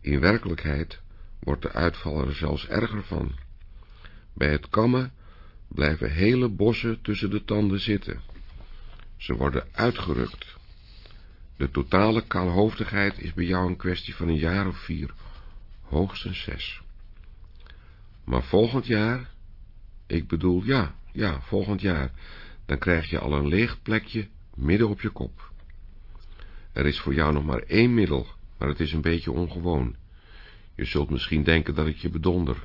In werkelijkheid wordt de uitval er zelfs erger van. Bij het kammen blijven hele bossen tussen de tanden zitten. Ze worden uitgerukt. De totale kaalhoofdigheid is bij jou een kwestie van een jaar of vier, hoogstens zes. Maar volgend jaar, ik bedoel, ja, ja, volgend jaar, dan krijg je al een leeg plekje midden op je kop. Er is voor jou nog maar één middel, maar het is een beetje ongewoon. Je zult misschien denken dat ik je bedonder.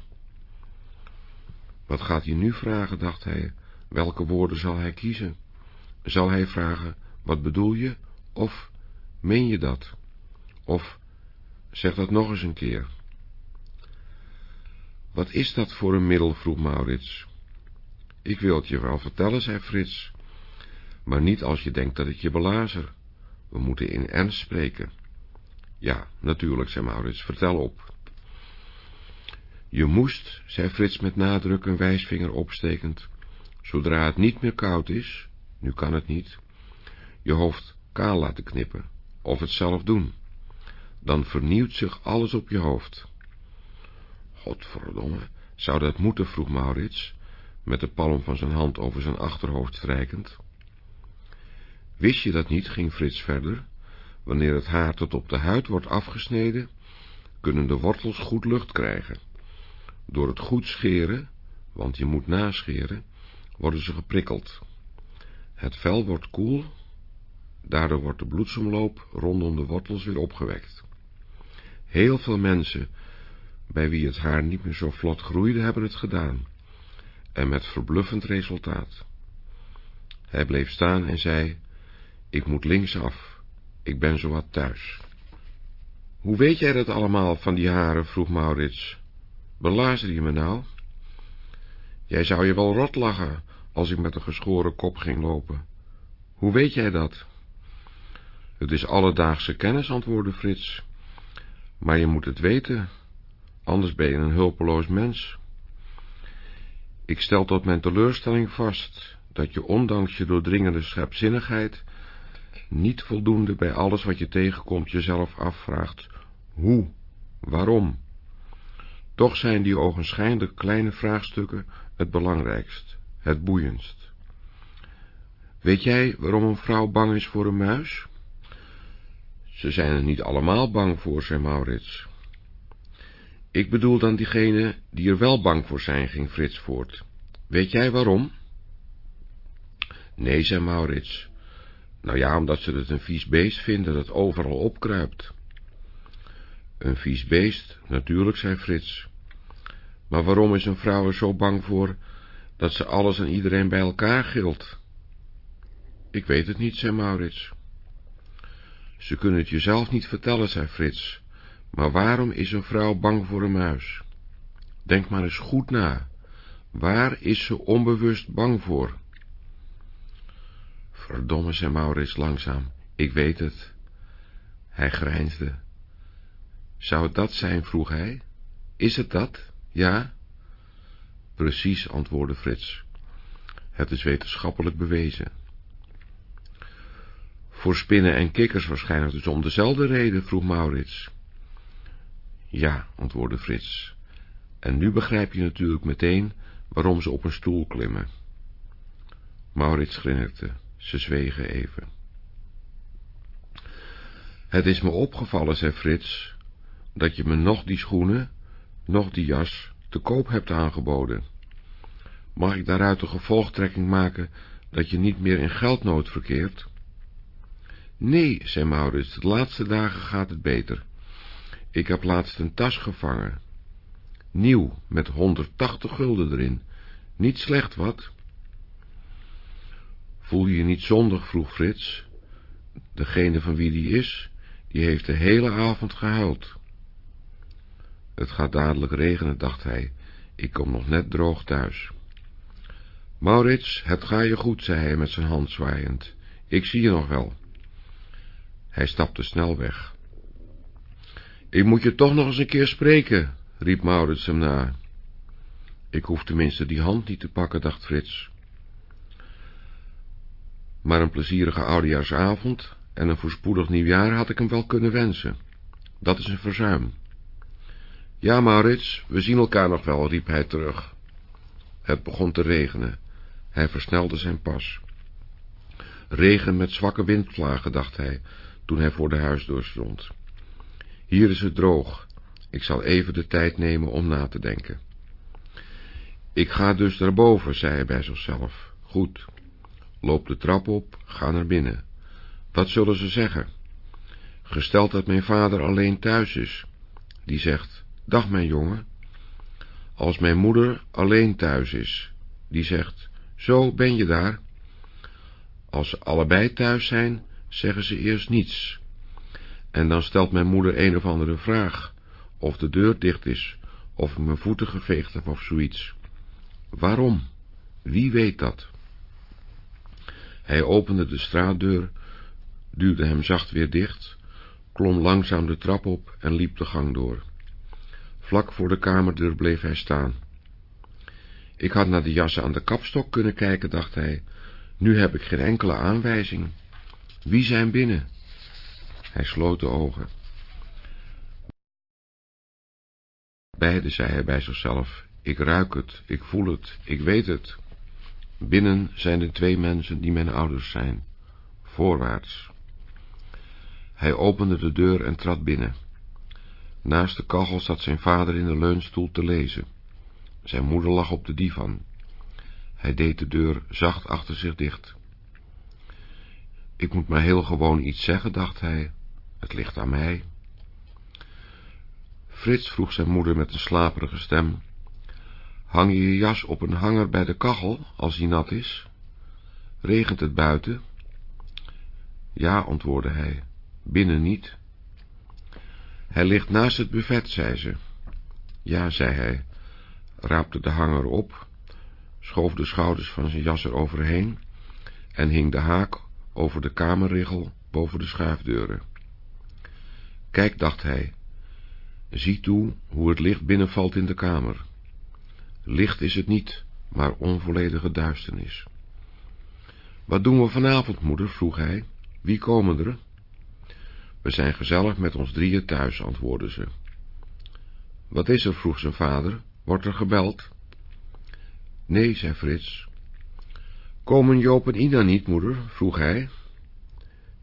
Wat gaat hij nu vragen, dacht hij, welke woorden zal hij kiezen? Zal hij vragen, wat bedoel je, of meen je dat? Of zeg dat nog eens een keer. Wat is dat voor een middel, vroeg Maurits. Ik wil het je wel vertellen, zei Frits, maar niet als je denkt dat ik je belazer. We moeten in ernst spreken. Ja, natuurlijk, zei Maurits, vertel op. Je moest, zei Frits met nadruk een wijsvinger opstekend, zodra het niet meer koud is, nu kan het niet, je hoofd kaal laten knippen, of het zelf doen. Dan vernieuwt zich alles op je hoofd. Godverdomme, zou dat moeten, vroeg Maurits, met de palm van zijn hand over zijn achterhoofd strijkend. Wist je dat niet, ging Frits verder, wanneer het haar tot op de huid wordt afgesneden, kunnen de wortels goed lucht krijgen. Door het goed scheren, want je moet nascheren, worden ze geprikkeld. Het vel wordt koel, daardoor wordt de bloedsomloop rondom de wortels weer opgewekt. Heel veel mensen, bij wie het haar niet meer zo vlot groeide, hebben het gedaan, en met verbluffend resultaat. Hij bleef staan en zei, ik moet linksaf, ik ben zo wat thuis. Hoe weet jij dat allemaal van die haren, vroeg Maurits. Belazer je me nou? Jij zou je wel rot lachen als ik met een geschoren kop ging lopen. Hoe weet jij dat? Het is alledaagse kennis, antwoordde Frits. Maar je moet het weten, anders ben je een hulpeloos mens. Ik stel tot mijn teleurstelling vast dat je ondanks je doordringende scherpzinnigheid niet voldoende bij alles wat je tegenkomt jezelf afvraagt hoe, waarom. Toch zijn die ogenschijnlijk kleine vraagstukken het belangrijkst, het boeiendst. Weet jij waarom een vrouw bang is voor een muis? Ze zijn er niet allemaal bang voor, zei Maurits. Ik bedoel dan diegenen die er wel bang voor zijn, ging Frits voort. Weet jij waarom? Nee, zei Maurits. Nou ja, omdat ze het een vies beest vinden dat overal opkruipt. Een vies beest, natuurlijk, zei Frits. Maar waarom is een vrouw er zo bang voor dat ze alles en iedereen bij elkaar gilt? Ik weet het niet, zei Maurits. Ze kunnen het jezelf niet vertellen, zei Frits. Maar waarom is een vrouw bang voor een muis? Denk maar eens goed na. Waar is ze onbewust bang voor? Verdomme, zei Maurits langzaam. Ik weet het. Hij grijnsde. Zou het dat zijn, vroeg hij. Is het dat? Ja? Precies, antwoordde Frits. Het is wetenschappelijk bewezen. Voor spinnen en kikkers waarschijnlijk dus om dezelfde reden, vroeg Maurits. Ja, antwoordde Frits. En nu begrijp je natuurlijk meteen waarom ze op een stoel klimmen. Maurits grinnikte. Ze zwegen even. Het is me opgevallen, zei Frits, dat je me nog die schoenen, nog die jas te koop hebt aangeboden. Mag ik daaruit de gevolgtrekking maken dat je niet meer in geldnood verkeert? Nee, zei Maurits, de laatste dagen gaat het beter. Ik heb laatst een tas gevangen. Nieuw, met 180 gulden erin. Niet slecht, wat? Voel je je niet zondig, vroeg Frits. Degene van wie die is, die heeft de hele avond gehuild. Het gaat dadelijk regenen, dacht hij. Ik kom nog net droog thuis. Maurits, het ga je goed, zei hij met zijn hand zwaaiend. Ik zie je nog wel. Hij stapte snel weg. Ik moet je toch nog eens een keer spreken, riep Maurits hem na. Ik hoef tenminste die hand niet te pakken, dacht Frits. Maar een plezierige oudejaarsavond en een voorspoedig nieuwjaar had ik hem wel kunnen wensen. Dat is een verzuim. Ja, Maurits, we zien elkaar nog wel, riep hij terug. Het begon te regenen. Hij versnelde zijn pas. Regen met zwakke windvlagen, dacht hij, toen hij voor de huisdeur stond. Hier is het droog. Ik zal even de tijd nemen om na te denken. Ik ga dus naar boven, zei hij bij zichzelf. Goed. Loop de trap op, ga naar binnen. Wat zullen ze zeggen? Gesteld dat mijn vader alleen thuis is. Die zegt, dag mijn jongen. Als mijn moeder alleen thuis is. Die zegt, zo ben je daar. Als ze allebei thuis zijn, zeggen ze eerst niets. En dan stelt mijn moeder een of andere vraag, of de deur dicht is, of ik mijn voeten geveegd heb of zoiets. Waarom? Wie weet dat? Hij opende de straatdeur, duwde hem zacht weer dicht, klom langzaam de trap op en liep de gang door. Vlak voor de kamerdeur bleef hij staan. Ik had naar de jassen aan de kapstok kunnen kijken, dacht hij. Nu heb ik geen enkele aanwijzing. Wie zijn binnen? Hij sloot de ogen. Beide, zei hij bij zichzelf, ik ruik het, ik voel het, ik weet het. Binnen zijn de twee mensen die mijn ouders zijn. Voorwaarts. Hij opende de deur en trad binnen. Naast de kachel zat zijn vader in de leunstoel te lezen. Zijn moeder lag op de divan. Hij deed de deur zacht achter zich dicht. Ik moet maar heel gewoon iets zeggen, dacht hij. Het ligt aan mij. Frits vroeg zijn moeder met een slaperige stem. Hang je je jas op een hanger bij de kachel, als die nat is? Regent het buiten? Ja, antwoordde hij, binnen niet. Hij ligt naast het buffet, zei ze. Ja, zei hij, raapte de hanger op, schoof de schouders van zijn jas eroverheen en hing de haak over de kamerriggel boven de schuifdeuren. Kijk, dacht hij, zie toe hoe het licht binnenvalt in de kamer. Licht is het niet, maar onvolledige duisternis. Wat doen we vanavond, moeder? vroeg hij. Wie komen er? We zijn gezellig met ons drieën thuis, antwoordde ze. Wat is er? vroeg zijn vader. Wordt er gebeld? Nee, zei Frits. Komen Joop en Ina niet, moeder? vroeg hij.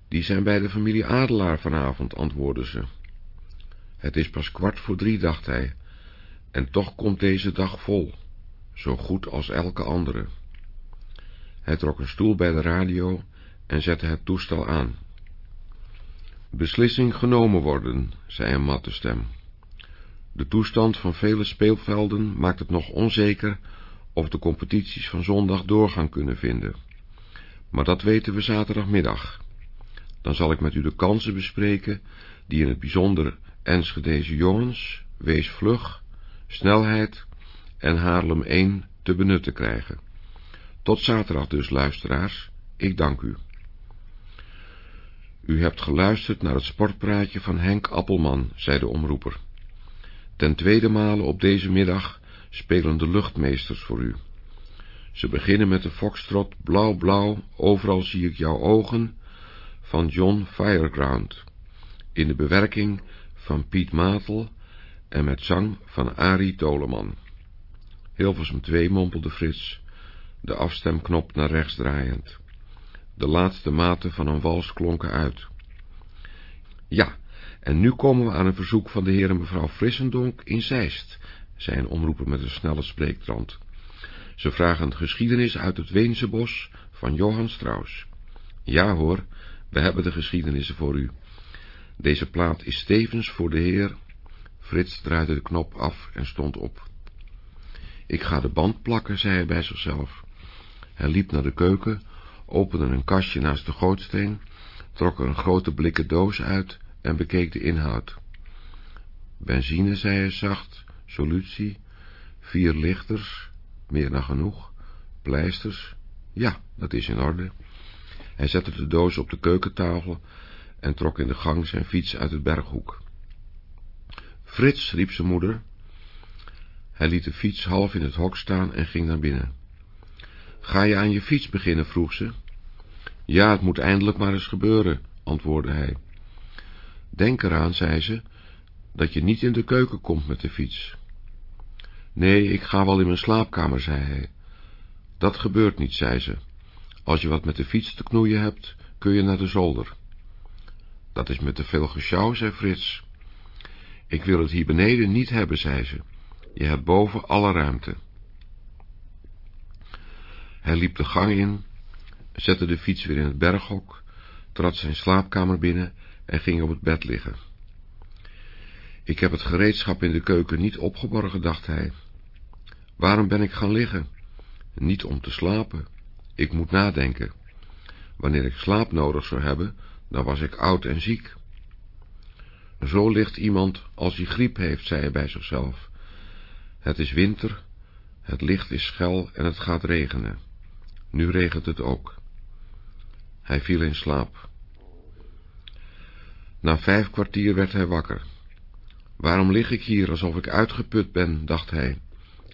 Die zijn bij de familie Adelaar vanavond, antwoordde ze. Het is pas kwart voor drie, dacht hij, en toch komt deze dag vol, zo goed als elke andere. Hij trok een stoel bij de radio en zette het toestel aan. Beslissing genomen worden, zei een matte stem. De toestand van vele speelvelden maakt het nog onzeker of de competities van zondag doorgang kunnen vinden. Maar dat weten we zaterdagmiddag. Dan zal ik met u de kansen bespreken die in het bijzonder Enschedeze jongens, Wees Vlug, Snelheid en Haarlem 1 te benutten krijgen. Tot zaterdag dus, luisteraars. Ik dank u. U hebt geluisterd naar het sportpraatje van Henk Appelman, zei de omroeper. Ten tweede male op deze middag spelen de luchtmeesters voor u. Ze beginnen met de foxtrot Blauw Blauw, overal zie ik jouw ogen, van John Fireground, in de bewerking van Piet Matel en met zang van Arie Toleman. Hilversum 2 mompelde Frits, de afstemknop naar rechts draaiend. De laatste maten van een wals klonken uit. Ja, en nu komen we aan een verzoek van de heer en mevrouw Frissendonk in Zeist, zei een omroeper met een snelle spreektrand. Ze vragen geschiedenis uit het Weense bos van Johann Strauss. Ja hoor, we hebben de geschiedenissen voor u. Deze plaat is tevens voor de heer. Frits draaide de knop af en stond op. Ik ga de band plakken, zei hij bij zichzelf. Hij liep naar de keuken, opende een kastje naast de gootsteen, trok een grote blikken doos uit en bekeek de inhoud. Benzine, zei hij zacht, solutie, vier lichters, meer dan genoeg, pleisters, ja, dat is in orde. Hij zette de doos op de keukentafel en trok in de gang zijn fiets uit het berghoek. Frits, riep zijn moeder, Hij liet de fiets half in het hok staan en ging naar binnen. Ga je aan je fiets beginnen, vroeg ze. Ja, het moet eindelijk maar eens gebeuren, antwoordde hij. Denk eraan, zei ze, dat je niet in de keuken komt met de fiets. Nee, ik ga wel in mijn slaapkamer, zei hij. Dat gebeurt niet, zei ze. Als je wat met de fiets te knoeien hebt, kun je naar de zolder. Dat is met te veel gesjouw, zei Frits. Ik wil het hier beneden niet hebben, zei ze. Je hebt boven alle ruimte. Hij liep de gang in, zette de fiets weer in het berghok, trad zijn slaapkamer binnen en ging op het bed liggen. Ik heb het gereedschap in de keuken niet opgeborgen, dacht hij. Waarom ben ik gaan liggen? Niet om te slapen. Ik moet nadenken. Wanneer ik slaap nodig zou hebben, dan was ik oud en ziek. Zo ligt iemand als hij griep heeft, zei hij bij zichzelf. Het is winter, het licht is schel en het gaat regenen. Nu regent het ook. Hij viel in slaap. Na vijf kwartier werd hij wakker. Waarom lig ik hier alsof ik uitgeput ben, dacht hij.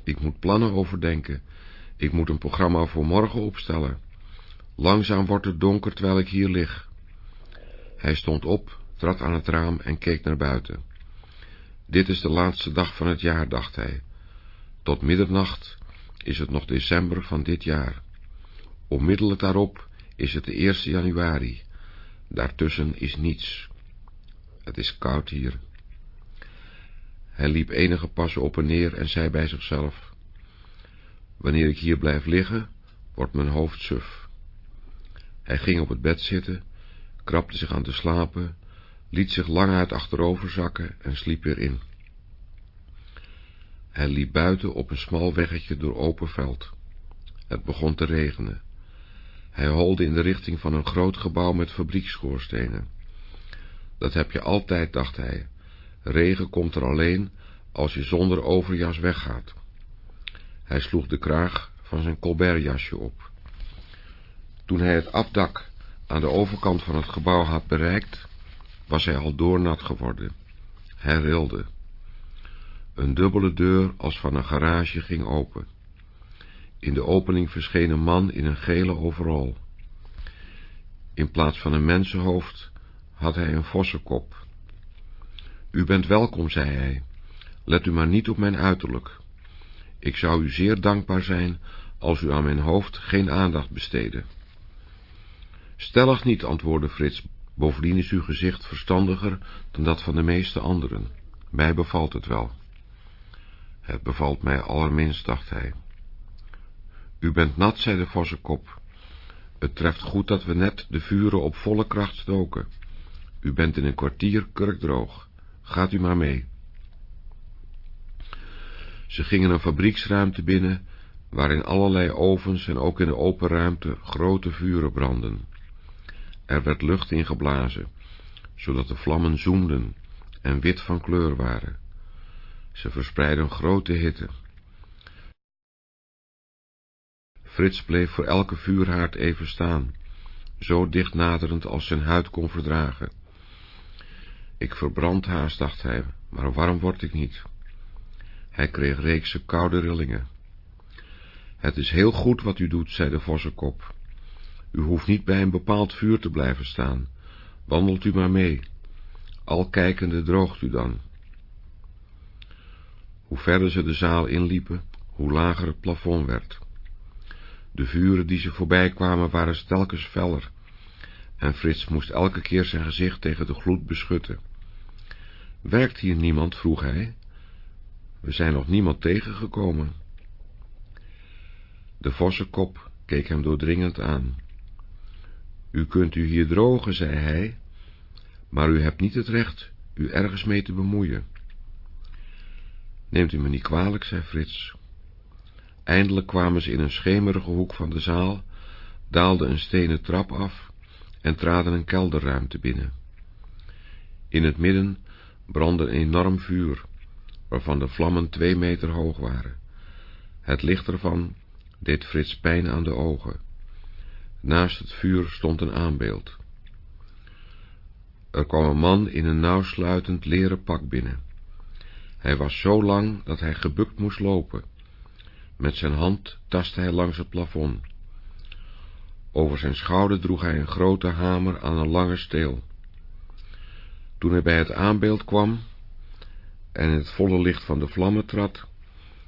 Ik moet plannen overdenken. Ik moet een programma voor morgen opstellen. Langzaam wordt het donker terwijl ik hier lig. Hij stond op, trad aan het raam en keek naar buiten. Dit is de laatste dag van het jaar, dacht hij. Tot middernacht is het nog december van dit jaar. Onmiddellijk daarop is het de 1 januari. Daartussen is niets. Het is koud hier. Hij liep enige passen op en neer en zei bij zichzelf, Wanneer ik hier blijf liggen, wordt mijn hoofd suf. Hij ging op het bed zitten, krabde zich aan te slapen, liet zich lang uit achterover zakken en sliep weer in. Hij liep buiten op een smal weggetje door open veld. Het begon te regenen. Hij holde in de richting van een groot gebouw met fabrieksschoorstenen. Dat heb je altijd, dacht hij. Regen komt er alleen als je zonder overjas weggaat. Hij sloeg de kraag van zijn colbertjasje op. Toen hij het afdak aan de overkant van het gebouw had bereikt, was hij al doornat geworden. Hij rilde. Een dubbele deur als van een garage ging open. In de opening verscheen een man in een gele overal. In plaats van een mensenhoofd had hij een vossenkop. U bent welkom, zei hij. Let u maar niet op mijn uiterlijk. Ik zou u zeer dankbaar zijn als u aan mijn hoofd geen aandacht besteedde. Stellig niet, antwoordde Frits. Bovendien is uw gezicht verstandiger dan dat van de meeste anderen. Mij bevalt het wel. Het bevalt mij allerminst, dacht hij. U bent nat, zei de vossenkop. Het treft goed dat we net de vuren op volle kracht stoken. U bent in een kwartier kurkdroog. Gaat u maar mee. Ze gingen een fabrieksruimte binnen, waarin allerlei ovens en ook in de open ruimte grote vuren brandden. Er werd lucht ingeblazen, zodat de vlammen zoemden en wit van kleur waren. Ze verspreidden grote hitte. Frits bleef voor elke vuurhaard even staan, zo dicht naderend als zijn huid kon verdragen. Ik verbrand haast, dacht hij, maar warm word ik niet. Hij kreeg reekse koude rillingen. Het is heel goed wat u doet, zei de vossenkop. U hoeft niet bij een bepaald vuur te blijven staan. Wandelt u maar mee. Al kijkende droogt u dan. Hoe verder ze de zaal inliepen, hoe lager het plafond werd. De vuren die ze voorbij kwamen waren telkens feller, en Frits moest elke keer zijn gezicht tegen de gloed beschutten. Werkt hier niemand? vroeg hij. We zijn nog niemand tegengekomen. De vossenkop keek hem doordringend aan. U kunt u hier drogen, zei hij, maar u hebt niet het recht u ergens mee te bemoeien. Neemt u me niet kwalijk, zei Frits. Eindelijk kwamen ze in een schemerige hoek van de zaal, daalden een stenen trap af en traden een kelderruimte binnen. In het midden brandde een enorm vuur, waarvan de vlammen twee meter hoog waren. Het licht ervan deed Frits pijn aan de ogen. Naast het vuur stond een aanbeeld. Er kwam een man in een nauwsluitend leren pak binnen. Hij was zo lang dat hij gebukt moest lopen. Met zijn hand tastte hij langs het plafond. Over zijn schouder droeg hij een grote hamer aan een lange steel. Toen hij bij het aanbeeld kwam en in het volle licht van de vlammen trad,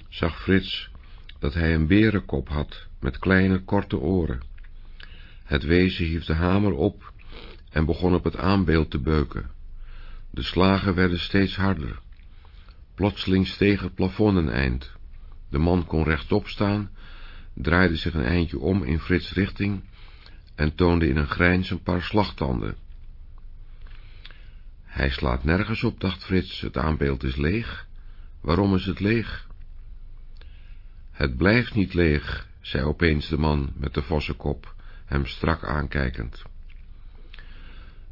zag Frits dat hij een berenkop had met kleine korte oren. Het wezen hief de hamer op en begon op het aanbeeld te beuken. De slagen werden steeds harder. Plotseling steeg het plafond een eind. De man kon rechtop staan, draaide zich een eindje om in Frits' richting en toonde in een grijns een paar slagtanden. Hij slaat nergens op, dacht Frits, het aanbeeld is leeg. Waarom is het leeg? Het blijft niet leeg, zei opeens de man met de vossenkop, hem strak aankijkend.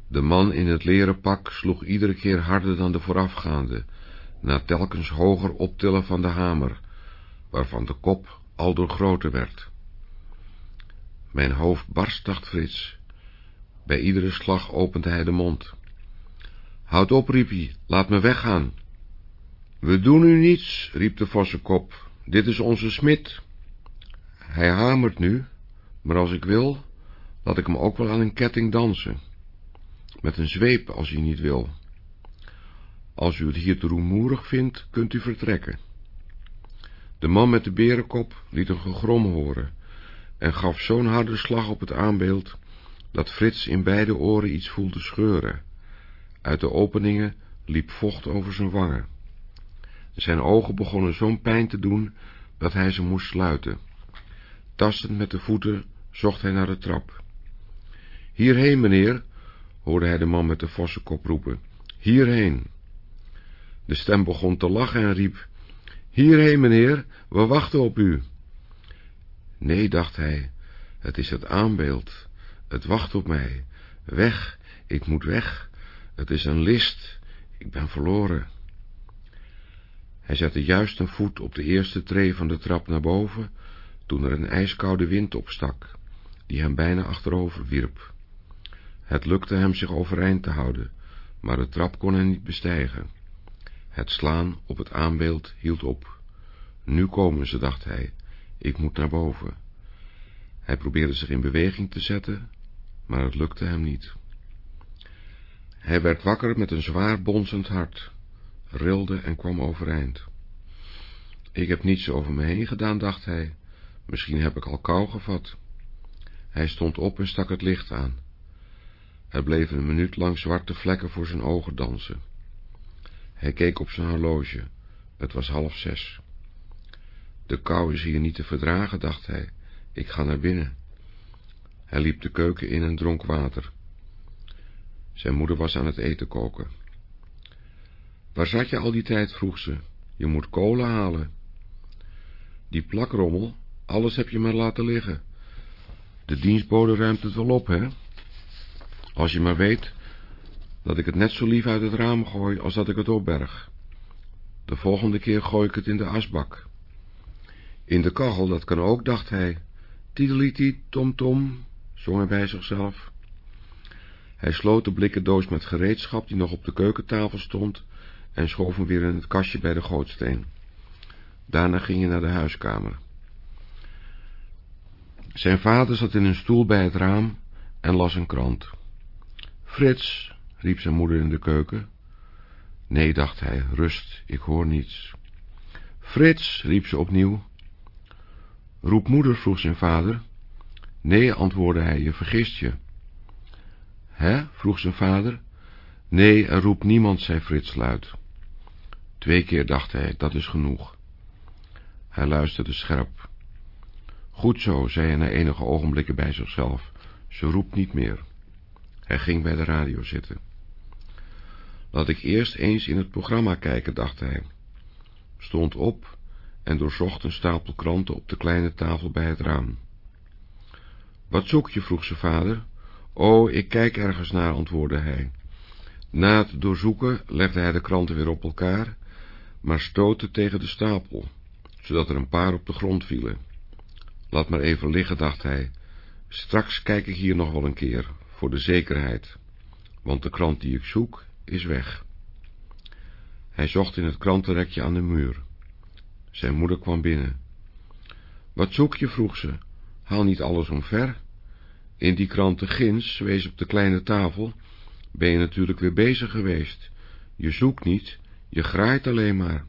De man in het leren pak sloeg iedere keer harder dan de voorafgaande, na telkens hoger optillen van de hamer, waarvan de kop aldoor groter werd. Mijn hoofd barst, dacht Frits. Bij iedere slag opende hij de mond. Houd op, riep hij, laat me weggaan. We doen u niets, riep de vossenkop, dit is onze smid. Hij hamert nu, maar als ik wil, laat ik hem ook wel aan een ketting dansen. Met een zweep, als u niet wil. Als u het hier te rumoerig vindt, kunt u vertrekken. De man met de berenkop liet een gegrom horen en gaf zo'n harde slag op het aanbeeld, dat Frits in beide oren iets voelde scheuren. Uit de openingen liep vocht over zijn wangen. Zijn ogen begonnen zo'n pijn te doen, dat hij ze moest sluiten. Tastend met de voeten zocht hij naar de trap. Hierheen, meneer, hoorde hij de man met de vossenkop roepen. Hierheen. De stem begon te lachen en riep, Hierheen, meneer, we wachten op u. Nee, dacht hij, het is het aanbeeld, het wacht op mij. Weg, ik moet weg, het is een list, ik ben verloren. Hij zette juist een voet op de eerste tree van de trap naar boven, toen er een ijskoude wind opstak, die hem bijna achterover wierp. Het lukte hem zich overeind te houden, maar de trap kon hij niet bestijgen. Het slaan op het aanbeeld hield op. Nu komen ze, dacht hij, ik moet naar boven. Hij probeerde zich in beweging te zetten, maar het lukte hem niet. Hij werd wakker met een zwaar bonzend hart, rilde en kwam overeind. Ik heb niets over me heen gedaan, dacht hij, misschien heb ik al kou gevat. Hij stond op en stak het licht aan. Er bleven een minuut lang zwarte vlekken voor zijn ogen dansen. Hij keek op zijn horloge. Het was half zes. De kou is hier niet te verdragen, dacht hij. Ik ga naar binnen. Hij liep de keuken in en dronk water. Zijn moeder was aan het eten koken. Waar zat je al die tijd, vroeg ze. Je moet kolen halen. Die plakrommel, alles heb je maar laten liggen. De dienstbode ruimt het wel op, hè? Als je maar weet dat ik het net zo lief uit het raam gooi als dat ik het opberg. De volgende keer gooi ik het in de asbak. In de kachel, dat kan ook, dacht hij. Tidelitie, tom tom, zong hij bij zichzelf. Hij sloot de blikken doos met gereedschap die nog op de keukentafel stond en schoof hem weer in het kastje bij de gootsteen. Daarna ging hij naar de huiskamer. Zijn vader zat in een stoel bij het raam en las een krant. Frits, riep zijn moeder in de keuken. Nee, dacht hij, rust, ik hoor niets. Frits, riep ze opnieuw. Roep moeder, vroeg zijn vader. Nee, antwoordde hij, je vergist je. Hè? vroeg zijn vader. Nee, er roept niemand, zei Frits luid. Twee keer dacht hij, dat is genoeg. Hij luisterde scherp. Goed zo, zei hij na enige ogenblikken bij zichzelf. Ze roept niet meer. Hij ging bij de radio zitten. Laat ik eerst eens in het programma kijken, dacht hij. Stond op en doorzocht een stapel kranten op de kleine tafel bij het raam. Wat zoek je? vroeg zijn vader. Oh, ik kijk ergens naar, antwoordde hij. Na het doorzoeken legde hij de kranten weer op elkaar, maar stootte tegen de stapel, zodat er een paar op de grond vielen. Laat maar even liggen, dacht hij. Straks kijk ik hier nog wel een keer, voor de zekerheid, want de krant die ik zoek is weg. Hij zocht in het krantenrekje aan de muur. Zijn moeder kwam binnen. Wat zoek je, vroeg ze. Haal niet alles omver. In die kranten ginds, wees op de kleine tafel, ben je natuurlijk weer bezig geweest. Je zoekt niet, je graait alleen maar.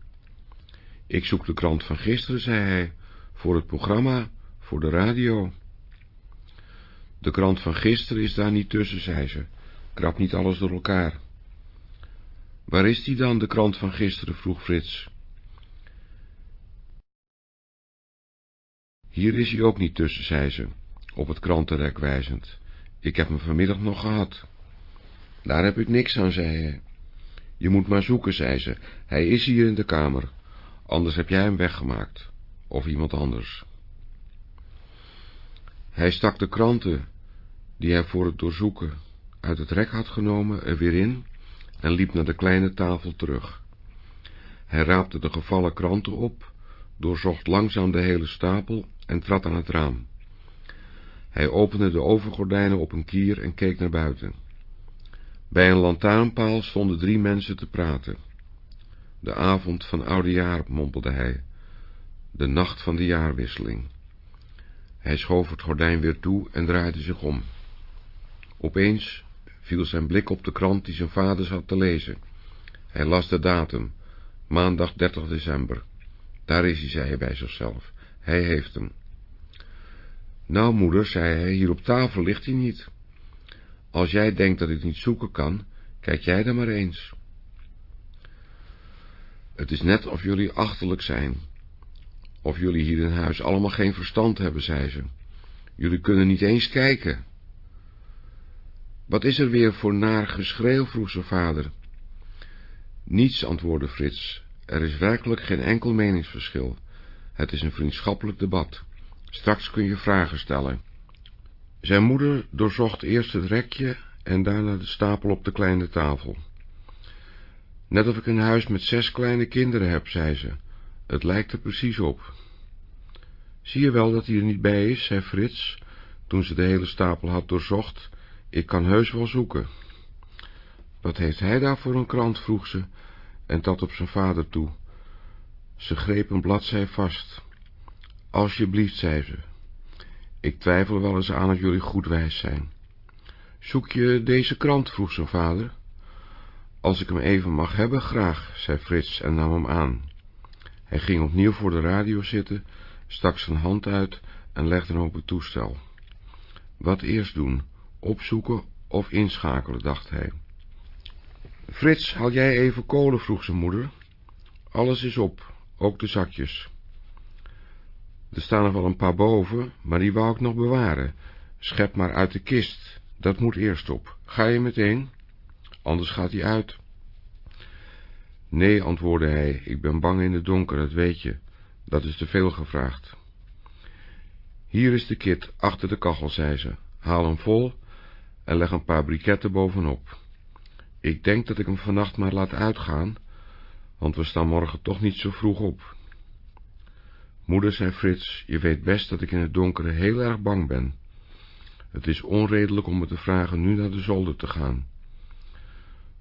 Ik zoek de krant van gisteren, zei hij, voor het programma, voor de radio. De krant van gisteren is daar niet tussen, zei ze. Krap niet alles door elkaar. Waar is die dan, de krant van gisteren, vroeg Frits. Hier is hij ook niet tussen, zei ze, op het krantenrek wijzend. Ik heb hem vanmiddag nog gehad. Daar heb ik niks aan, zei hij. Je moet maar zoeken, zei ze. Hij is hier in de kamer. Anders heb jij hem weggemaakt. Of iemand anders. Hij stak de kranten, die hij voor het doorzoeken uit het rek had genomen, er weer in en liep naar de kleine tafel terug. Hij raapte de gevallen kranten op, doorzocht langzaam de hele stapel en trad aan het raam. Hij opende de overgordijnen op een kier en keek naar buiten. Bij een lantaarnpaal stonden drie mensen te praten. De avond van oudejaar, mompelde hij. De nacht van de jaarwisseling. Hij schoof het gordijn weer toe en draaide zich om. Opeens viel zijn blik op de krant die zijn vader zat te lezen. Hij las de datum, maandag 30 december. Daar is hij, zei hij bij zichzelf. Hij heeft hem. Nou, moeder, zei hij, hier op tafel ligt hij niet. Als jij denkt dat ik niet zoeken kan, kijk jij dan maar eens. Het is net of jullie achterlijk zijn. Of jullie hier in huis allemaal geen verstand hebben, zei ze. Jullie kunnen niet eens kijken. Wat is er weer voor naar geschreeuw, vroeg zijn vader. Niets, antwoordde Frits. Er is werkelijk geen enkel meningsverschil. Het is een vriendschappelijk debat. Straks kun je vragen stellen. Zijn moeder doorzocht eerst het rekje en daarna de stapel op de kleine tafel. Net of ik een huis met zes kleine kinderen heb, zei ze. Het lijkt er precies op. Zie je wel dat hij er niet bij is, zei Frits, toen ze de hele stapel had doorzocht. Ik kan heus wel zoeken. Wat heeft hij daar voor een krant, vroeg ze, en dat op zijn vader toe. Ze greep een bladzij vast. Alsjeblieft, zei ze. Ik twijfel wel eens aan of jullie goed wijs zijn. Zoek je deze krant, vroeg zijn vader. Als ik hem even mag hebben, graag, zei Frits en nam hem aan. Hij ging opnieuw voor de radio zitten, stak zijn hand uit en legde hem op het toestel. Wat eerst doen, opzoeken of inschakelen, dacht hij. Frits, haal jij even kolen, vroeg zijn moeder. Alles is op, ook de zakjes. Er staan nog wel een paar boven, maar die wou ik nog bewaren. Schep maar uit de kist, dat moet eerst op. Ga je meteen? Anders gaat hij uit. Nee, antwoordde hij, ik ben bang in het donker, dat weet je. Dat is te veel gevraagd. Hier is de kit, achter de kachel, zei ze. Haal hem vol en leg een paar briketten bovenop. Ik denk dat ik hem vannacht maar laat uitgaan, want we staan morgen toch niet zo vroeg op. Moeder, zei Frits, je weet best dat ik in het donkere heel erg bang ben. Het is onredelijk om me te vragen nu naar de zolder te gaan.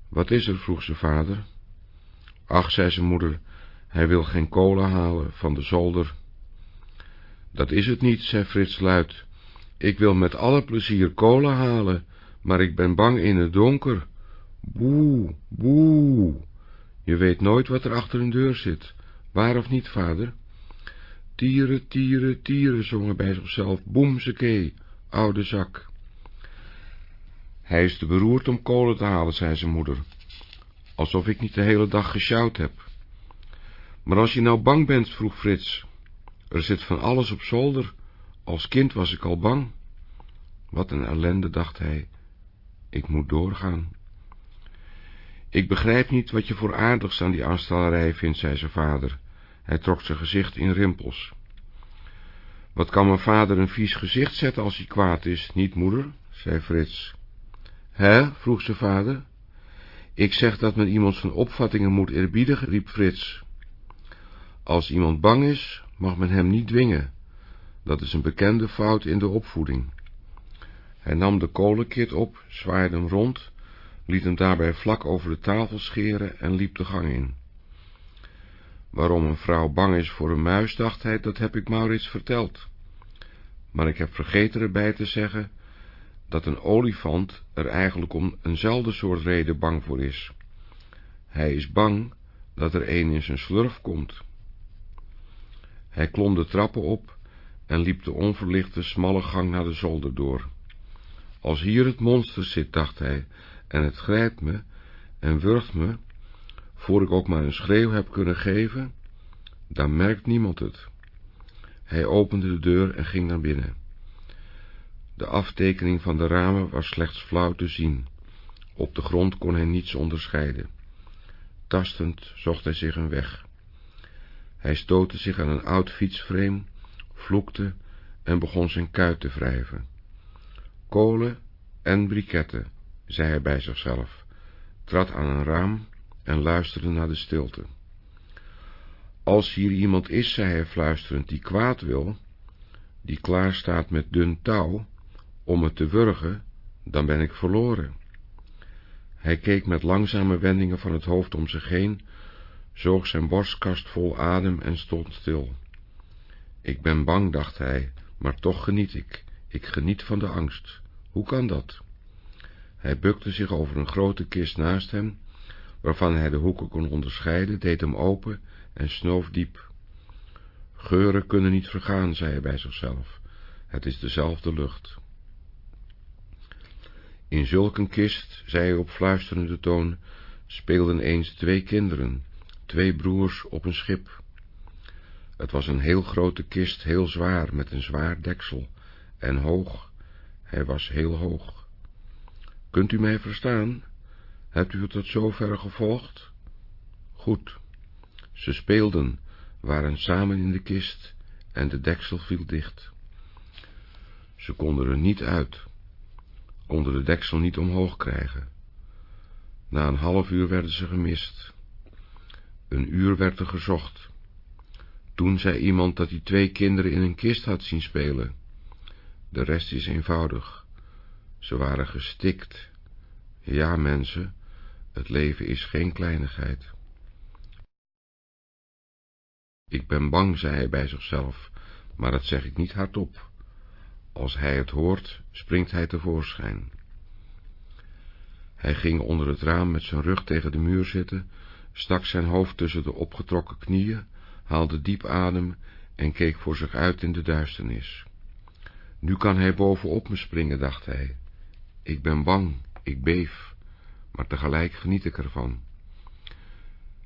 Wat is er, vroeg zijn vader. Ach, zei zijn moeder, hij wil geen kolen halen van de zolder. Dat is het niet, zei Frits luid. Ik wil met alle plezier kolen halen, maar ik ben bang in het donker. Boe, boe. Je weet nooit wat er achter een deur zit. Waar of niet, vader? Tieren, tieren, tieren, zongen bij zichzelf. Boemsekee, oude zak. Hij is te beroerd om kolen te halen, zei zijn moeder. Alsof ik niet de hele dag gesjouwd heb. Maar als je nou bang bent, vroeg Frits. Er zit van alles op zolder. Als kind was ik al bang. Wat een ellende, dacht hij. Ik moet doorgaan. Ik begrijp niet wat je voor aardigs aan die aanstallerij vindt, zei zijn vader. Hij trok zijn gezicht in rimpels. Wat kan mijn vader een vies gezicht zetten als hij kwaad is, niet moeder? zei Frits. Hè? vroeg zijn vader. Ik zeg dat men iemand zijn opvattingen moet eerbiedigen, riep Frits. Als iemand bang is, mag men hem niet dwingen. Dat is een bekende fout in de opvoeding. Hij nam de kolenkit op, zwaaide hem rond, liet hem daarbij vlak over de tafel scheren en liep de gang in. Waarom een vrouw bang is voor een muis, dacht hij, dat heb ik Maurits verteld. Maar ik heb vergeten erbij te zeggen dat een olifant er eigenlijk om eenzelfde soort reden bang voor is. Hij is bang dat er een in zijn slurf komt. Hij klom de trappen op en liep de onverlichte smalle gang naar de zolder door. Als hier het monster zit, dacht hij, en het grijpt me en wurgt me, voor ik ook maar een schreeuw heb kunnen geven, dan merkt niemand het. Hij opende de deur en ging naar binnen. De aftekening van de ramen was slechts flauw te zien. Op de grond kon hij niets onderscheiden. Tastend zocht hij zich een weg. Hij stootte zich aan een oud fietsframe, vloekte en begon zijn kuit te wrijven. Kolen en briketten, zei hij bij zichzelf, trad aan een raam en luisterde naar de stilte. Als hier iemand is, zei hij fluisterend, die kwaad wil, die klaar staat met dun touw, om het te wurgen, dan ben ik verloren. Hij keek met langzame wendingen van het hoofd om zich heen, zoog zijn borstkast vol adem en stond stil. Ik ben bang, dacht hij, maar toch geniet ik. Ik geniet van de angst. Hoe kan dat? Hij bukte zich over een grote kist naast hem, waarvan hij de hoeken kon onderscheiden, deed hem open en snoof diep. Geuren kunnen niet vergaan, zei hij bij zichzelf. Het is dezelfde lucht. In zulk een kist, zei hij op fluisterende toon, speelden eens twee kinderen, twee broers op een schip. Het was een heel grote kist, heel zwaar, met een zwaar deksel, en hoog, hij was heel hoog. Kunt u mij verstaan? Hebt u het tot zover gevolgd? Goed. Ze speelden, waren samen in de kist, en de deksel viel dicht. Ze konden er niet uit, konden de deksel niet omhoog krijgen. Na een half uur werden ze gemist. Een uur werd er gezocht. Toen zei iemand dat hij twee kinderen in een kist had zien spelen. De rest is eenvoudig. Ze waren gestikt. Ja, mensen, het leven is geen kleinigheid. Ik ben bang, zei hij bij zichzelf, maar dat zeg ik niet hardop. Als hij het hoort, springt hij tevoorschijn. Hij ging onder het raam met zijn rug tegen de muur zitten, stak zijn hoofd tussen de opgetrokken knieën, haalde diep adem en keek voor zich uit in de duisternis. Nu kan hij bovenop me springen, dacht hij. Ik ben bang, ik beef, maar tegelijk geniet ik ervan.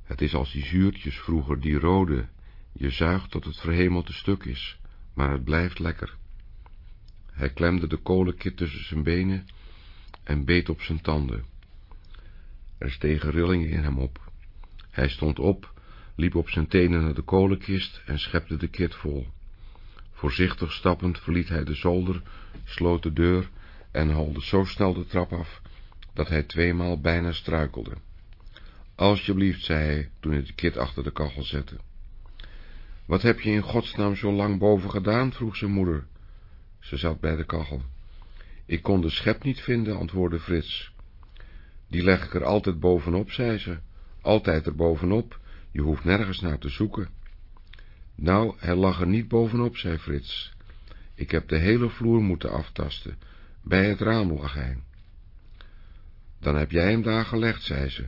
Het is als die zuurtjes vroeger, die rode, je zuigt tot het verhemelde stuk is, maar het blijft lekker. Hij klemde de kolenkit tussen zijn benen en beet op zijn tanden. Er stegen rillingen in hem op. Hij stond op, liep op zijn tenen naar de kolenkist en schepte de kit vol. Voorzichtig stappend verliet hij de zolder, sloot de deur en holde zo snel de trap af, dat hij tweemaal bijna struikelde. Alsjeblieft, zei hij, toen hij de kit achter de kachel zette. Wat heb je in godsnaam zo lang boven gedaan? vroeg zijn moeder. Ze zat bij de kachel. Ik kon de schep niet vinden, antwoordde Frits. Die leg ik er altijd bovenop, zei ze. Altijd er bovenop, je hoeft nergens naar te zoeken. Nou, hij lag er niet bovenop, zei Frits. Ik heb de hele vloer moeten aftasten. Bij het raam lag hij. Dan heb jij hem daar gelegd, zei ze,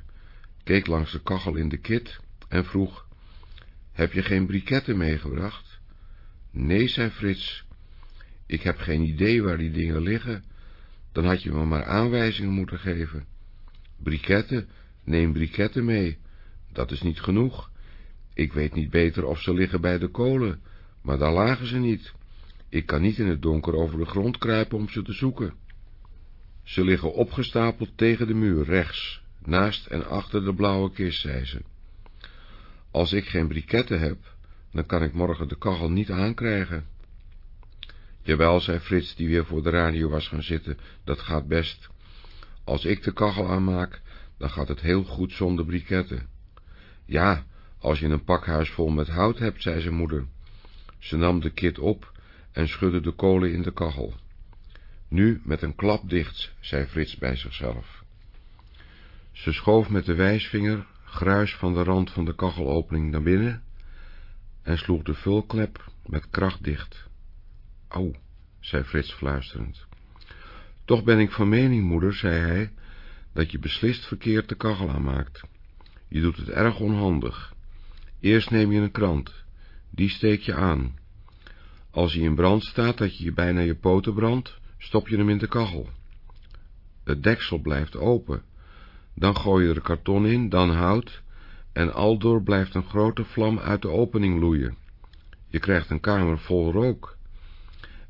keek langs de kachel in de kit en vroeg, heb je geen briketten meegebracht? Nee, zei Frits, ik heb geen idee waar die dingen liggen. Dan had je me maar aanwijzingen moeten geven. Briketten, neem briketten mee. Dat is niet genoeg. Ik weet niet beter of ze liggen bij de kolen, maar daar lagen ze niet. Ik kan niet in het donker over de grond kruipen om ze te zoeken. Ze liggen opgestapeld tegen de muur, rechts, naast en achter de blauwe kist, zei ze. Als ik geen briketten heb, dan kan ik morgen de kachel niet aankrijgen. Jawel, zei Frits, die weer voor de radio was gaan zitten, dat gaat best. Als ik de kachel aanmaak, dan gaat het heel goed zonder briketten. Ja, als je een pakhuis vol met hout hebt, zei zijn moeder. Ze nam de kit op en schudde de kolen in de kachel. Nu met een klap dicht, zei Frits bij zichzelf. Ze schoof met de wijsvinger gruis van de rand van de kachelopening naar binnen en sloeg de vulklep met kracht dicht. Au, zei Frits fluisterend. Toch ben ik van mening, moeder, zei hij, dat je beslist verkeerd de kachel aanmaakt. Je doet het erg onhandig. Eerst neem je een krant, die steek je aan. Als hij in brand staat, dat je je bijna je poten brandt, stop je hem in de kachel. Het deksel blijft open. Dan gooi je er karton in, dan hout, en aldoor blijft een grote vlam uit de opening loeien. Je krijgt een kamer vol rook.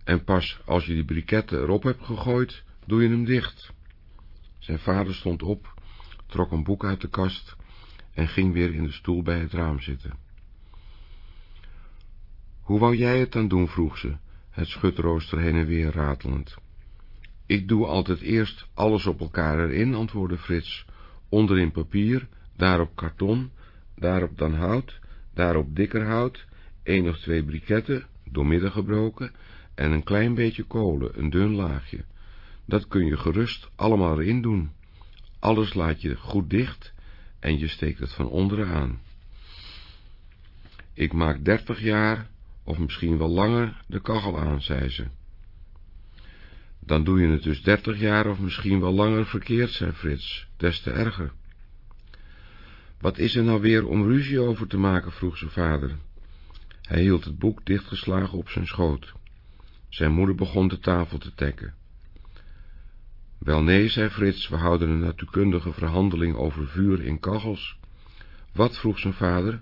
En pas als je die briketten erop hebt gegooid, doe je hem dicht. Zijn vader stond op, trok een boek uit de kast en ging weer in de stoel bij het raam zitten. Hoe wou jij het dan doen, vroeg ze, het schutrooster heen en weer ratelend. Ik doe altijd eerst alles op elkaar erin, antwoordde Frits, onderin papier, daarop karton, daarop dan hout, daarop dikker hout, één of twee briketten, doormidden gebroken, en een klein beetje kolen, een dun laagje. Dat kun je gerust allemaal erin doen. Alles laat je goed dicht en je steekt het van onderen aan. Ik maak dertig jaar, of misschien wel langer, de kachel aan, zei ze. Dan doe je het dus dertig jaar of misschien wel langer verkeerd, zei Frits, des te erger. Wat is er nou weer om ruzie over te maken, vroeg zijn vader. Hij hield het boek dichtgeslagen op zijn schoot. Zijn moeder begon de tafel te tekken. Wel nee, zei Frits, we houden een natuurkundige verhandeling over vuur in kachels. Wat, vroeg zijn vader.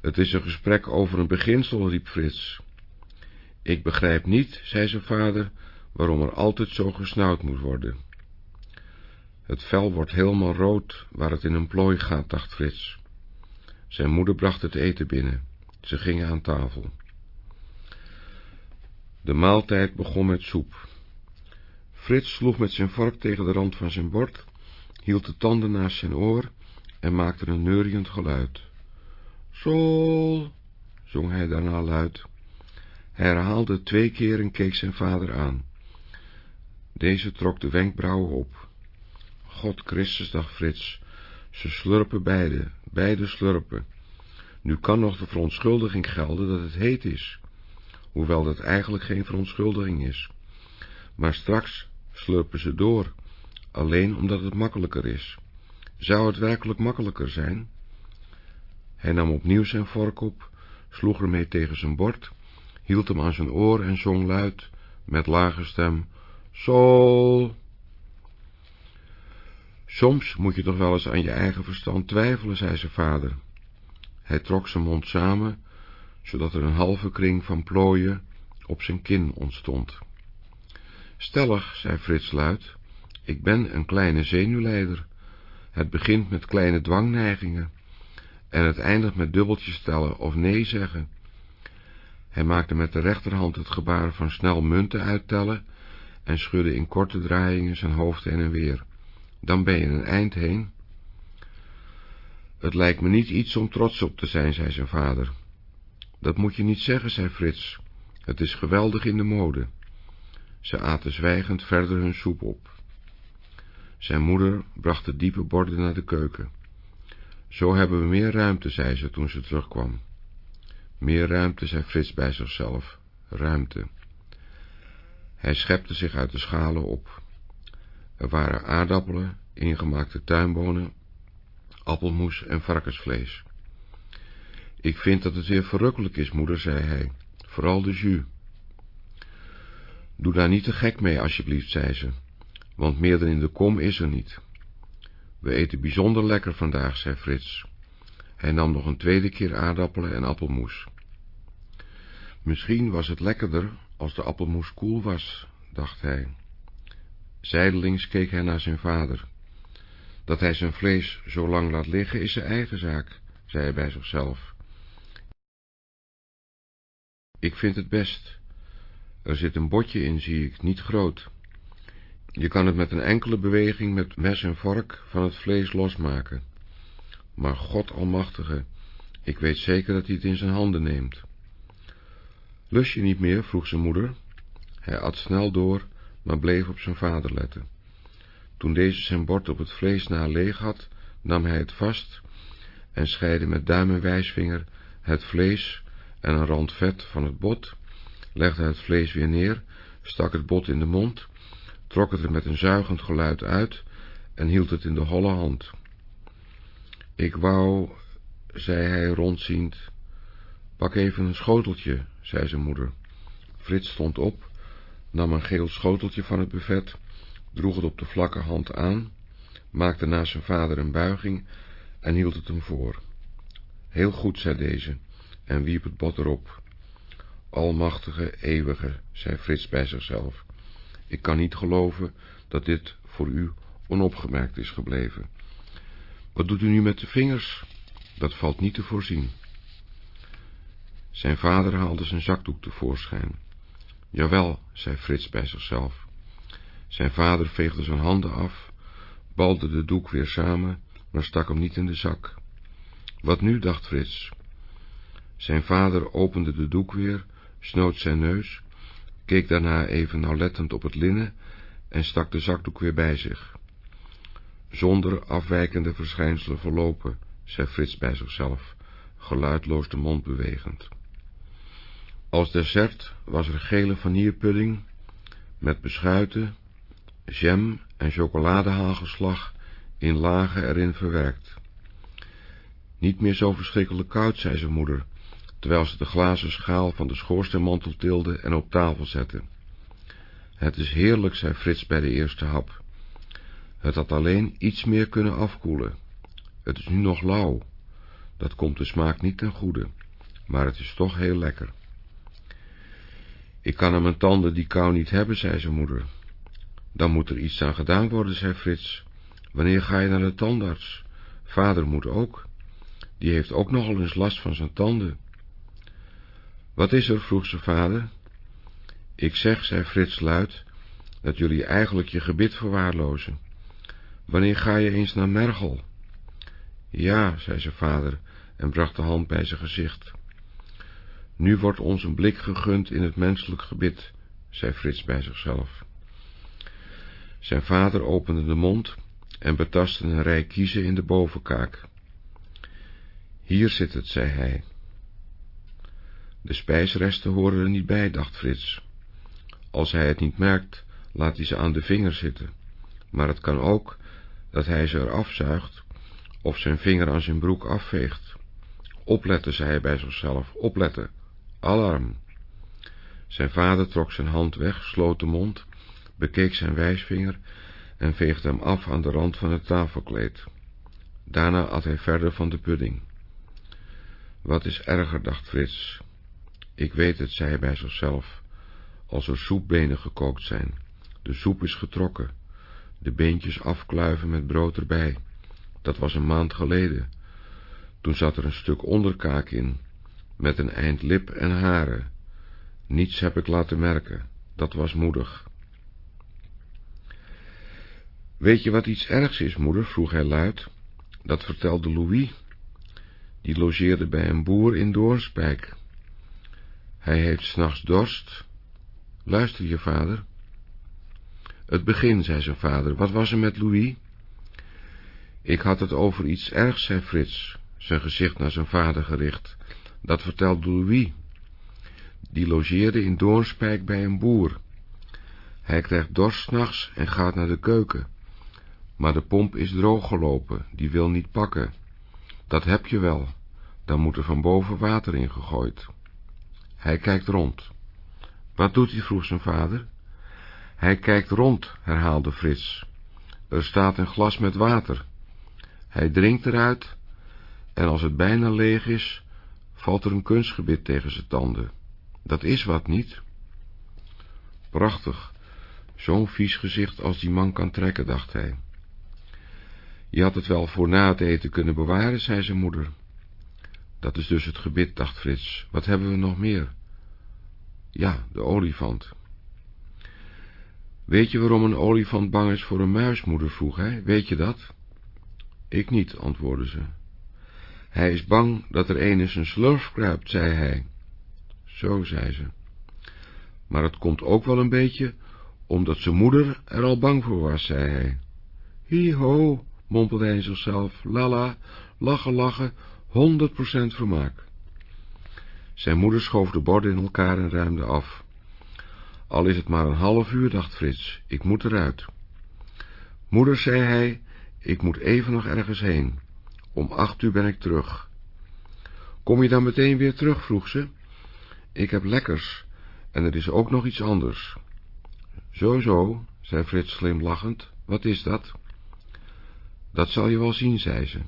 Het is een gesprek over een beginsel, riep Frits. Ik begrijp niet, zei zijn vader, waarom er altijd zo gesnauwd moet worden. Het vel wordt helemaal rood waar het in een plooi gaat, dacht Frits. Zijn moeder bracht het eten binnen. Ze gingen aan tafel. De maaltijd begon met soep. Frits sloeg met zijn vork tegen de rand van zijn bord, hield de tanden naast zijn oor en maakte een neuriënd geluid. Sol, zong hij daarna luid. Hij herhaalde twee keer en keek zijn vader aan. Deze trok de wenkbrauwen op. God Christus, dacht Frits, ze slurpen beide, beide slurpen. Nu kan nog de verontschuldiging gelden dat het heet is, hoewel dat eigenlijk geen verontschuldiging is. Maar straks slurpen ze door, alleen omdat het makkelijker is. Zou het werkelijk makkelijker zijn? Hij nam opnieuw zijn vork op, sloeg ermee tegen zijn bord, hield hem aan zijn oor en zong luid, met lage stem, Sol. Soms moet je toch wel eens aan je eigen verstand twijfelen, zei zijn vader. Hij trok zijn mond samen, zodat er een halve kring van plooien op zijn kin ontstond. Stellig, zei Frits luid, ik ben een kleine zenuwleider. Het begint met kleine dwangneigingen en het eindigt met dubbeltjes tellen of nee zeggen. Hij maakte met de rechterhand het gebaar van snel munten uittellen en schudde in korte draaiingen zijn hoofd heen en weer. Dan ben je een eind heen. Het lijkt me niet iets om trots op te zijn, zei zijn vader. Dat moet je niet zeggen, zei Frits. Het is geweldig in de mode. Ze aten zwijgend verder hun soep op. Zijn moeder bracht de diepe borden naar de keuken. Zo hebben we meer ruimte, zei ze toen ze terugkwam. Meer ruimte, zei Frits bij zichzelf. Ruimte. Hij schepte zich uit de schalen op. Er waren aardappelen, ingemaakte tuinbonen, appelmoes en varkensvlees. Ik vind dat het weer verrukkelijk is, moeder, zei hij, vooral de jus. Doe daar niet te gek mee, alsjeblieft, zei ze, want meer dan in de kom is er niet. We eten bijzonder lekker vandaag, zei Frits. Hij nam nog een tweede keer aardappelen en appelmoes. Misschien was het lekkerder als de appelmoes koel was, dacht hij. Zijdelings keek hij naar zijn vader. Dat hij zijn vlees zo lang laat liggen is zijn eigen zaak, zei hij bij zichzelf. Ik vind het best. Er zit een botje in, zie ik, niet groot. Je kan het met een enkele beweging met mes en vork van het vlees losmaken. Maar God Almachtige, ik weet zeker dat hij het in zijn handen neemt. Lust je niet meer? vroeg zijn moeder. Hij at snel door, maar bleef op zijn vader letten. Toen deze zijn bord op het vlees na leeg had, nam hij het vast en scheidde met duim en wijsvinger het vlees en een rand vet van het bot, legde het vlees weer neer, stak het bot in de mond, trok het er met een zuigend geluid uit en hield het in de holle hand. Ik wou, zei hij rondziend, pak even een schoteltje, zei zijn moeder. Frits stond op, nam een geel schoteltje van het buffet, droeg het op de vlakke hand aan, maakte naast zijn vader een buiging en hield het hem voor. Heel goed, zei deze, en wierp het bot erop. Almachtige, eeuwige, zei Frits bij zichzelf, ik kan niet geloven dat dit voor u onopgemerkt is gebleven. Wat doet u nu met de vingers? Dat valt niet te voorzien. Zijn vader haalde zijn zakdoek tevoorschijn. Jawel, zei Frits bij zichzelf. Zijn vader veegde zijn handen af, balde de doek weer samen, maar stak hem niet in de zak. Wat nu, dacht Frits. Zijn vader opende de doek weer, snoot zijn neus, keek daarna even nauwlettend op het linnen en stak de zakdoek weer bij zich. Zonder afwijkende verschijnselen verlopen, zei Frits bij zichzelf, geluidloos de mond bewegend. Als dessert was er gele vanillepudding met beschuiten, jam en chocoladehagelslag in lagen erin verwerkt. Niet meer zo verschrikkelijk koud, zei zijn moeder, terwijl ze de glazen schaal van de schoorsteenmantel tilde en op tafel zette. Het is heerlijk, zei Frits bij de eerste hap. Het had alleen iets meer kunnen afkoelen. Het is nu nog lauw. Dat komt de smaak niet ten goede, maar het is toch heel lekker. Ik kan aan mijn tanden die kou niet hebben, zei zijn moeder. Dan moet er iets aan gedaan worden, zei Frits. Wanneer ga je naar de tandarts? Vader moet ook. Die heeft ook nogal eens last van zijn tanden. Wat is er? vroeg zijn vader. Ik zeg, zei Frits luid, dat jullie eigenlijk je gebit verwaarlozen. Wanneer ga je eens naar Mergel? Ja, zei zijn vader en bracht de hand bij zijn gezicht. Nu wordt ons een blik gegund in het menselijk gebit, zei Frits bij zichzelf. Zijn vader opende de mond en betastte een rij kiezen in de bovenkaak. Hier zit het, zei hij. De spijsresten horen er niet bij, dacht Frits. Als hij het niet merkt, laat hij ze aan de vinger zitten. Maar het kan ook dat hij ze eraf zuigt of zijn vinger aan zijn broek afveegt. Opletten, zei hij bij zichzelf, opletten, alarm. Zijn vader trok zijn hand weg, sloot de mond, bekeek zijn wijsvinger en veegde hem af aan de rand van het tafelkleed. Daarna at hij verder van de pudding. Wat is erger, dacht Frits. Ik weet het, zei hij bij zichzelf, als er soepbenen gekookt zijn. De soep is getrokken, de beentjes afkluiven met brood erbij. Dat was een maand geleden. Toen zat er een stuk onderkaak in, met een eind lip en haren. Niets heb ik laten merken, dat was moedig. Weet je wat iets ergs is, moeder? vroeg hij luid. Dat vertelde Louis. Die logeerde bij een boer in Doornspijk. Hij heeft s'nachts dorst. Luister, je vader. Het begin, zei zijn vader. Wat was er met Louis? Ik had het over iets ergs, zei Frits, zijn gezicht naar zijn vader gericht. Dat vertelde Louis. Die logeerde in Doornspijk bij een boer. Hij krijgt dorst s'nachts en gaat naar de keuken. Maar de pomp is drooggelopen, die wil niet pakken. Dat heb je wel, dan moet er van boven water in gegooid. Hij kijkt rond. Wat doet hij, vroeg zijn vader. Hij kijkt rond, herhaalde Frits. Er staat een glas met water. Hij drinkt eruit, en als het bijna leeg is, valt er een kunstgebit tegen zijn tanden. Dat is wat niet. Prachtig, zo'n vies gezicht als die man kan trekken, dacht hij. Je had het wel voor na het eten kunnen bewaren, zei zijn moeder. Dat is dus het gebit, dacht Frits. Wat hebben we nog meer? Ja, de olifant. Weet je waarom een olifant bang is voor een muis, moeder, vroeg hij. Weet je dat? Ik niet, antwoordde ze. Hij is bang dat er een in zijn slurf kruipt, zei hij. Zo, zei ze. Maar het komt ook wel een beetje omdat zijn moeder er al bang voor was, zei hij. Hi-ho, mompelde hij in zichzelf, lala, lachen, lachen, honderd procent vermaak. Zijn moeder schoof de borden in elkaar en ruimde af. Al is het maar een half uur, dacht Frits, ik moet eruit. Moeder, zei hij, ik moet even nog ergens heen. Om acht uur ben ik terug. Kom je dan meteen weer terug, vroeg ze. Ik heb lekkers, en er is ook nog iets anders. Zo, zo, zei Frits glimlachend, wat is dat? Dat zal je wel zien, zei ze.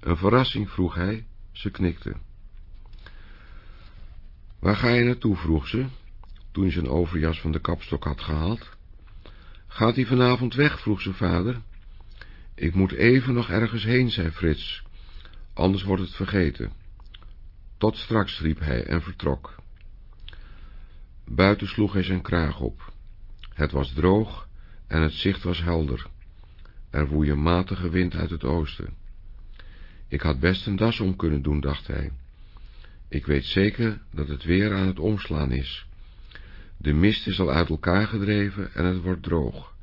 Een verrassing, vroeg hij. Ze knikte. Waar ga je naartoe, vroeg ze, toen ze een overjas van de kapstok had gehaald. Gaat hij vanavond weg, vroeg zijn vader. Ik moet even nog ergens heen, zei Frits, anders wordt het vergeten. Tot straks, riep hij en vertrok. Buiten sloeg hij zijn kraag op. Het was droog en het zicht was helder. Er woei een matige wind uit het oosten. Ik had best een das om kunnen doen, dacht hij. Ik weet zeker dat het weer aan het omslaan is. De mist is al uit elkaar gedreven en het wordt droog.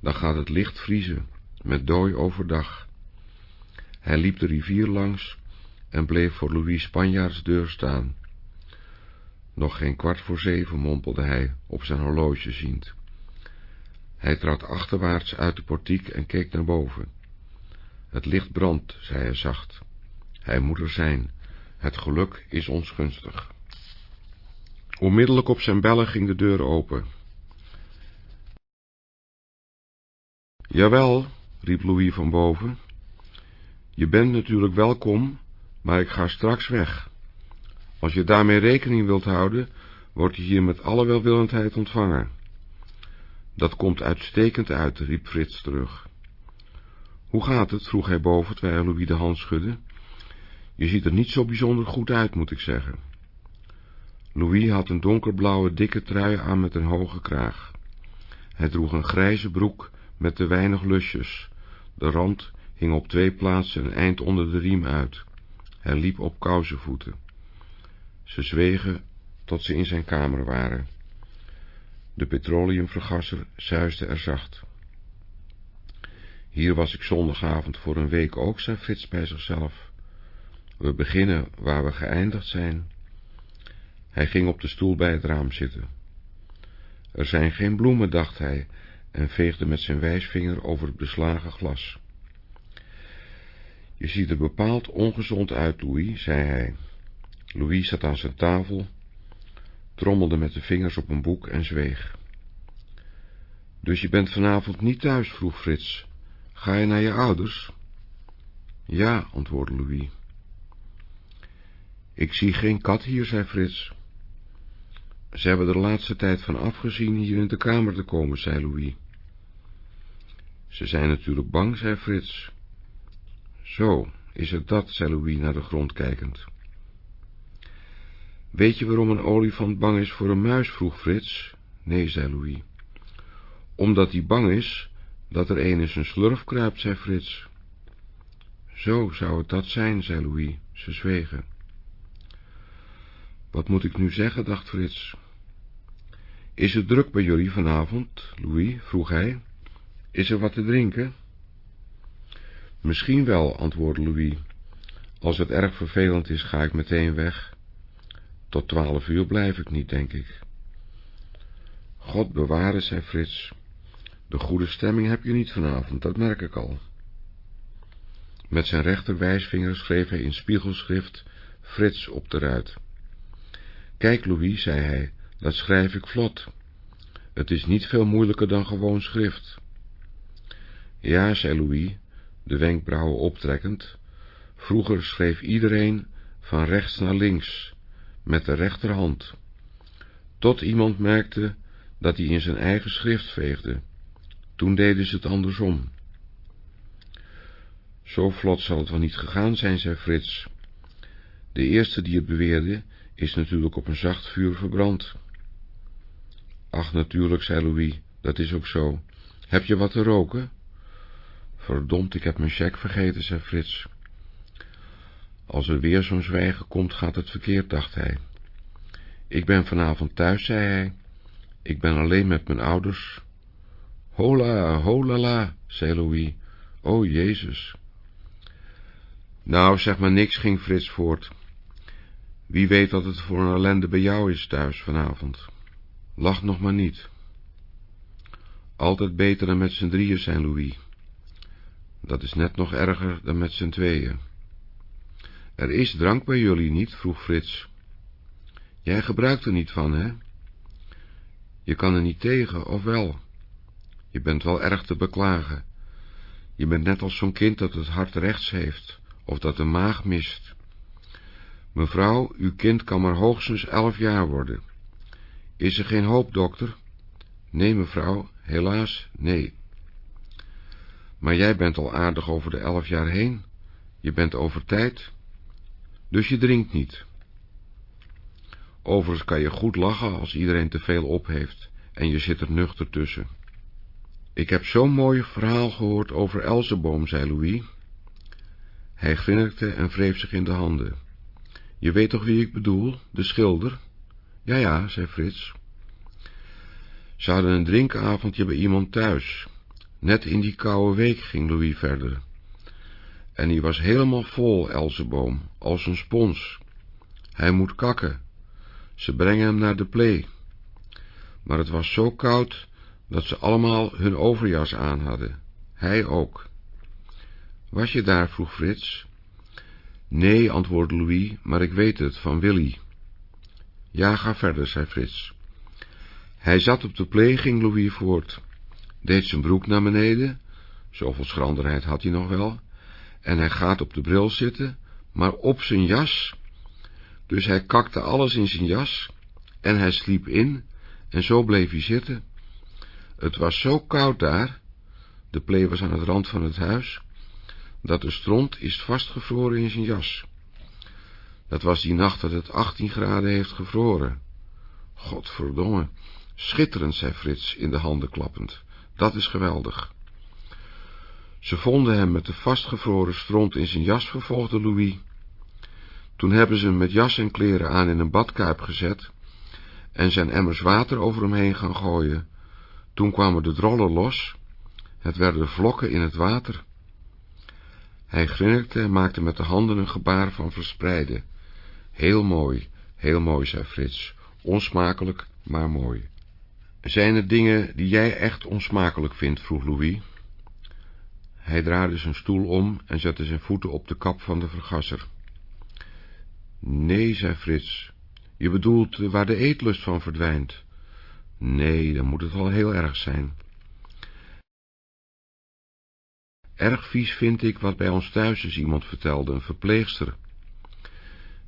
Dan gaat het licht vriezen, met dooi overdag. Hij liep de rivier langs en bleef voor Louis Spanjaards deur staan. Nog geen kwart voor zeven, mompelde hij, op zijn horloge ziend. Hij trad achterwaarts uit de portiek en keek naar boven. Het licht brandt, zei hij zacht. Hij moet er zijn. Het geluk is ons gunstig. Onmiddellijk op zijn bellen ging de deur open. Jawel, riep Louis van boven. Je bent natuurlijk welkom, maar ik ga straks weg. Als je daarmee rekening wilt houden, word je hier met alle welwillendheid ontvangen. Dat komt uitstekend uit, riep Frits terug. Hoe gaat het? vroeg hij boven, terwijl Louis de hand schudde. Je ziet er niet zo bijzonder goed uit, moet ik zeggen. Louis had een donkerblauwe dikke trui aan met een hoge kraag. Hij droeg een grijze broek met te weinig lusjes. De rand hing op twee plaatsen een eind onder de riem uit. Hij liep op kousenvoeten. Ze zwegen tot ze in zijn kamer waren. De petroleumvergasser zuisde er zacht. Hier was ik zondagavond voor een week ook, zei Frits bij zichzelf. We beginnen waar we geëindigd zijn. Hij ging op de stoel bij het raam zitten. Er zijn geen bloemen, dacht hij, en veegde met zijn wijsvinger over het beslagen glas. Je ziet er bepaald ongezond uit, Louis, zei hij. Louis zat aan zijn tafel, trommelde met de vingers op een boek en zweeg. Dus je bent vanavond niet thuis, vroeg Frits. Ga je naar je ouders? Ja, antwoordde Louis. Ik zie geen kat hier, zei Frits. Ze hebben er de laatste tijd van afgezien hier in de kamer te komen, zei Louis. Ze zijn natuurlijk bang, zei Frits. Zo, is het dat, zei Louis naar de grond kijkend. Weet je waarom een olifant bang is voor een muis, vroeg Frits. Nee, zei Louis. Omdat hij bang is dat er een in zijn slurf kruipt, zei Frits. Zo zou het dat zijn, zei Louis. Ze zwegen. Wat moet ik nu zeggen, dacht Frits. Is het druk bij jullie vanavond, Louis? vroeg hij. Is er wat te drinken? Misschien wel, antwoordde Louis. Als het erg vervelend is, ga ik meteen weg. Tot twaalf uur blijf ik niet, denk ik. God beware, zei Frits. De goede stemming heb je niet vanavond, dat merk ik al. Met zijn rechterwijsvinger schreef hij in spiegelschrift Frits op de ruit. Kijk, Louis, zei hij, dat schrijf ik vlot. Het is niet veel moeilijker dan gewoon schrift. Ja, zei Louis, de wenkbrauwen optrekkend, vroeger schreef iedereen van rechts naar links, met de rechterhand, tot iemand merkte dat hij in zijn eigen schrift veegde. Toen deden ze het andersom. Zo vlot zal het wel niet gegaan zijn, zei Frits. De eerste die het beweerde, is natuurlijk op een zacht vuur verbrand. Ach, natuurlijk, zei Louis, dat is ook zo. Heb je wat te roken? Verdomd, ik heb mijn cheque vergeten, zei Frits. Als er weer zo'n zwijgen komt, gaat het verkeerd, dacht hij. Ik ben vanavond thuis, zei hij. Ik ben alleen met mijn ouders. Hola, holala, zei Louis. O, Jezus. Nou, zeg maar niks, ging Frits voort. Wie weet wat het voor een ellende bij jou is thuis vanavond. Lach nog maar niet. Altijd beter dan met z'n drieën zijn, Louis. Dat is net nog erger dan met z'n tweeën. Er is drank bij jullie niet, vroeg Frits. Jij gebruikt er niet van, hè? Je kan er niet tegen, of wel? Je bent wel erg te beklagen. Je bent net als zo'n kind dat het hart rechts heeft, of dat de maag mist. Mevrouw, uw kind kan maar hoogstens elf jaar worden. Is er geen hoop, dokter? Nee, mevrouw, helaas, nee. Maar jij bent al aardig over de elf jaar heen. Je bent over tijd. Dus je drinkt niet. Overigens kan je goed lachen als iedereen te veel op heeft en je zit er nuchter tussen. Ik heb zo'n mooi verhaal gehoord over Elseboom, zei Louis. Hij grinnikte en wreef zich in de handen. Je weet toch wie ik bedoel, de schilder? Ja, ja, zei Frits. Ze hadden een drinkavondje bij iemand thuis. Net in die koude week ging Louis verder. En hij was helemaal vol, Elseboom, als een spons. Hij moet kakken. Ze brengen hem naar de plee. Maar het was zo koud dat ze allemaal hun overjas aan hadden. Hij ook. Was je daar? vroeg Frits. Nee, antwoordde Louis, maar ik weet het, van Willy. Ja, ga verder, zei Frits. Hij zat op de plee, ging Louis voort, deed zijn broek naar beneden, zoveel schranderheid had hij nog wel, en hij gaat op de bril zitten, maar op zijn jas. Dus hij kakte alles in zijn jas, en hij sliep in, en zo bleef hij zitten. Het was zo koud daar, de plee was aan het rand van het huis, dat de stront is vastgevroren in zijn jas. Dat was die nacht dat het 18 graden heeft gevroren. Godverdomme, schitterend, zei Frits, in de handen klappend. Dat is geweldig. Ze vonden hem met de vastgevroren stront in zijn jas, vervolgde Louis. Toen hebben ze hem met jas en kleren aan in een badkuip gezet en zijn emmers water over hem heen gaan gooien. Toen kwamen de drollen los. Het werden vlokken in het water. Hij grinnikte en maakte met de handen een gebaar van verspreiden. Heel mooi, heel mooi, zei Frits. Onsmakelijk, maar mooi. Zijn er dingen die jij echt onsmakelijk vindt, vroeg Louis. Hij draaide zijn stoel om en zette zijn voeten op de kap van de vergasser. Nee, zei Frits, je bedoelt waar de eetlust van verdwijnt. Nee, dan moet het al heel erg zijn. Erg vies vind ik wat bij ons thuis is iemand vertelde, een verpleegster.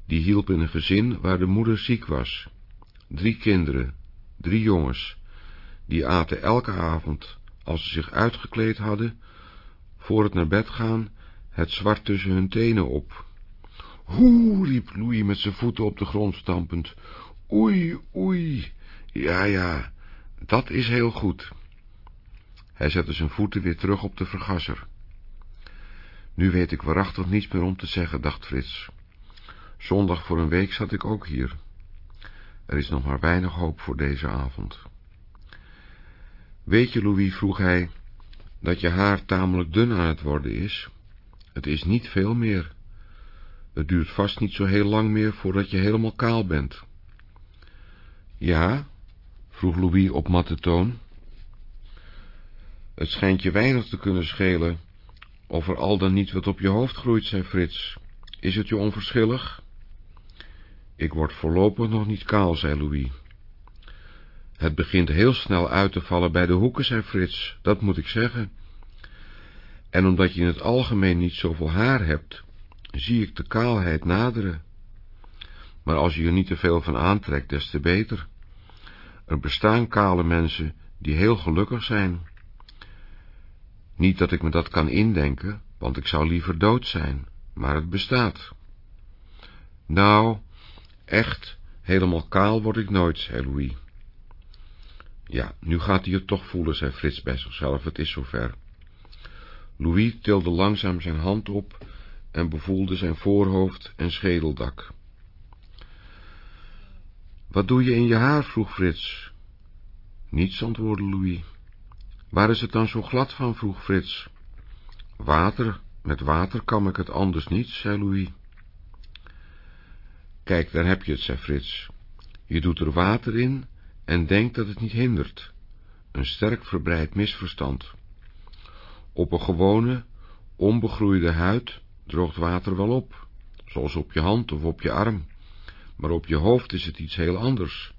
Die hielp in een gezin waar de moeder ziek was. Drie kinderen, drie jongens, die aten elke avond, als ze zich uitgekleed hadden, voor het naar bed gaan, het zwart tussen hun tenen op. Hoe, riep Louis met zijn voeten op de grond stampend. Oei, oei, ja, ja, dat is heel goed. Hij zette zijn voeten weer terug op de vergasser. Nu weet ik waarachtig niets meer om te zeggen, dacht Frits. Zondag voor een week zat ik ook hier. Er is nog maar weinig hoop voor deze avond. Weet je, Louis, vroeg hij, dat je haar tamelijk dun aan het worden is? Het is niet veel meer. Het duurt vast niet zo heel lang meer voordat je helemaal kaal bent. Ja? Vroeg Louis op matte toon. Het schijnt je weinig te kunnen schelen of er al dan niet wat op je hoofd groeit, zei Frits. Is het je onverschillig? Ik word voorlopig nog niet kaal, zei Louis. Het begint heel snel uit te vallen bij de hoeken, zei Frits, dat moet ik zeggen. En omdat je in het algemeen niet zoveel haar hebt, zie ik de kaalheid naderen. Maar als je er niet te veel van aantrekt, des te beter. Er bestaan kale mensen die heel gelukkig zijn. Niet dat ik me dat kan indenken, want ik zou liever dood zijn, maar het bestaat. Nou, echt, helemaal kaal word ik nooit, zei Louis. Ja, nu gaat hij het toch voelen, zei Frits bij zichzelf, het is zover. Louis tilde langzaam zijn hand op en bevoelde zijn voorhoofd en schedeldak. Wat doe je in je haar? vroeg Frits. Niets, antwoordde Louis. Waar is het dan zo glad van? vroeg Frits. Water, met water kan ik het anders niet, zei Louis. Kijk, daar heb je het, zei Frits. Je doet er water in en denkt dat het niet hindert. Een sterk verbreid misverstand. Op een gewone, onbegroeide huid droogt water wel op, zoals op je hand of op je arm, maar op je hoofd is het iets heel anders.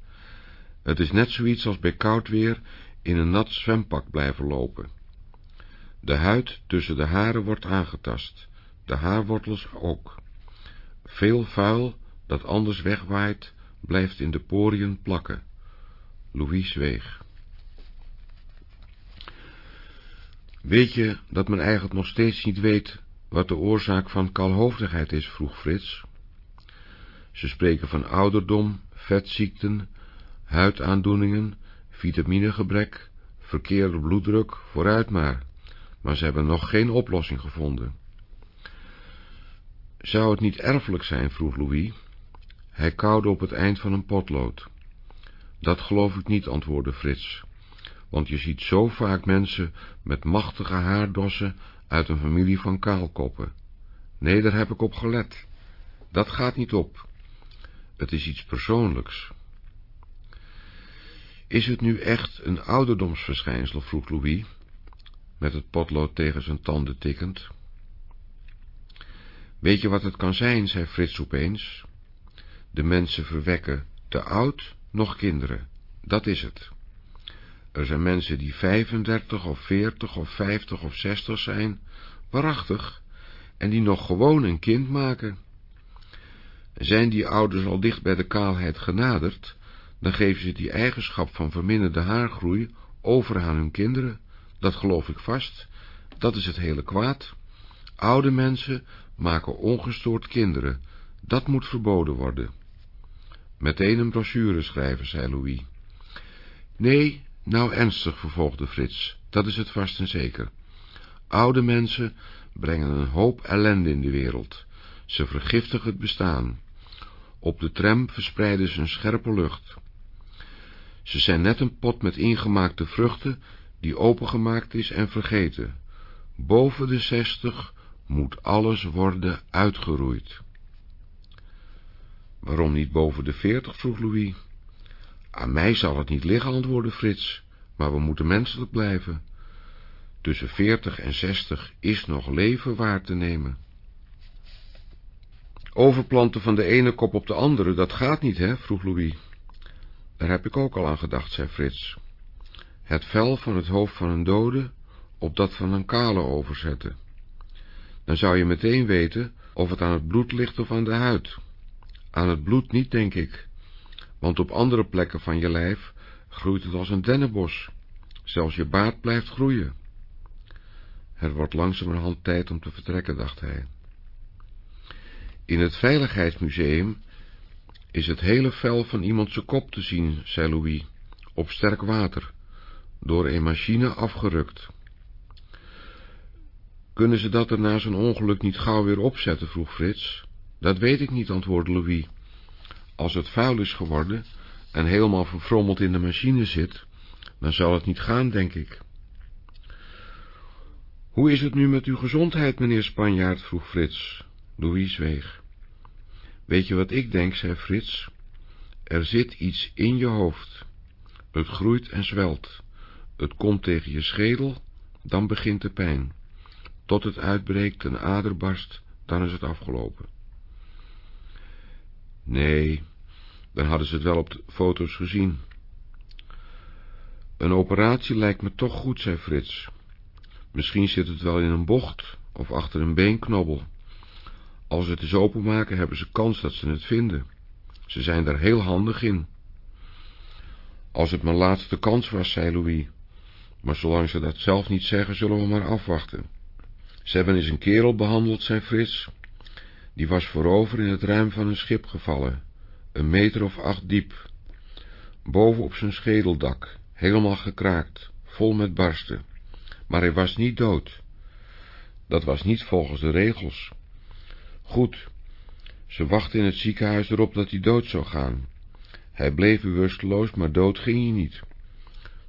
Het is net zoiets als bij koud weer in een nat zwempak blijven lopen. De huid tussen de haren wordt aangetast, de haarwortels ook. Veel vuil dat anders wegwaait, blijft in de poriën plakken. Louis zweeg. Weet je dat men eigenlijk nog steeds niet weet wat de oorzaak van kalhoofdigheid is, vroeg Frits. Ze spreken van ouderdom, vetziekten, huidaandoeningen, vitaminegebrek, verkeerde bloeddruk, vooruit maar, maar ze hebben nog geen oplossing gevonden. Zou het niet erfelijk zijn, vroeg Louis. Hij kauwde op het eind van een potlood. Dat geloof ik niet, antwoordde Frits, want je ziet zo vaak mensen met machtige haardossen uit een familie van kaalkoppen. Nee, daar heb ik op gelet. Dat gaat niet op. Het is iets persoonlijks. Is het nu echt een ouderdomsverschijnsel, vroeg Louis, met het potlood tegen zijn tanden tikkend. Weet je wat het kan zijn, zei Frits opeens. De mensen verwekken te oud nog kinderen, dat is het. Er zijn mensen die 35 of 40 of 50 of 60 zijn, waarachtig, en die nog gewoon een kind maken. Zijn die ouders al dicht bij de kaalheid genaderd, dan geven ze die eigenschap van verminderde haargroei over aan hun kinderen. Dat geloof ik vast. Dat is het hele kwaad. Oude mensen maken ongestoord kinderen. Dat moet verboden worden. Meteen een brochure schrijven, zei Louis. Nee, nou ernstig, vervolgde Frits, dat is het vast en zeker. Oude mensen brengen een hoop ellende in de wereld. Ze vergiftigen het bestaan. Op de tram verspreiden ze een scherpe lucht. Ze zijn net een pot met ingemaakte vruchten, die opengemaakt is en vergeten. Boven de zestig moet alles worden uitgeroeid. Waarom niet boven de veertig, vroeg Louis. Aan mij zal het niet liggen, antwoordde Frits, maar we moeten menselijk blijven. Tussen veertig en zestig is nog leven waar te nemen. Overplanten van de ene kop op de andere, dat gaat niet, hè, vroeg Louis. Daar heb ik ook al aan gedacht, zei Frits. Het vel van het hoofd van een dode op dat van een kale overzetten. Dan zou je meteen weten of het aan het bloed ligt of aan de huid. Aan het bloed niet, denk ik, want op andere plekken van je lijf groeit het als een dennenbos. Zelfs je baard blijft groeien. Het wordt langzamerhand tijd om te vertrekken, dacht hij. In het Veiligheidsmuseum is het hele vel van iemand zijn kop te zien, zei Louis, op sterk water, door een machine afgerukt. Kunnen ze dat er na zo'n ongeluk niet gauw weer opzetten, vroeg Frits. Dat weet ik niet, antwoordde Louis. Als het vuil is geworden en helemaal verfrommeld in de machine zit, dan zal het niet gaan, denk ik. Hoe is het nu met uw gezondheid, meneer Spanjaard? vroeg Frits. Louis zweeg. Weet je wat ik denk, zei Frits? Er zit iets in je hoofd. Het groeit en zwelt. Het komt tegen je schedel, dan begint de pijn. Tot het uitbreekt, een ader barst, dan is het afgelopen. Nee, dan hadden ze het wel op de foto's gezien. Een operatie lijkt me toch goed, zei Frits. Misschien zit het wel in een bocht of achter een beenknobbel. Als ze het eens openmaken, hebben ze kans dat ze het vinden. Ze zijn daar heel handig in. Als het mijn laatste kans was, zei Louis. Maar zolang ze dat zelf niet zeggen, zullen we maar afwachten. Ze hebben eens een kerel behandeld, zei Frits. Die was voorover in het ruim van een schip gevallen, een meter of acht diep. Boven op zijn schedeldak, helemaal gekraakt, vol met barsten. Maar hij was niet dood. Dat was niet volgens de regels. Goed, ze wachtte in het ziekenhuis erop dat hij dood zou gaan. Hij bleef bewusteloos, maar dood ging hij niet.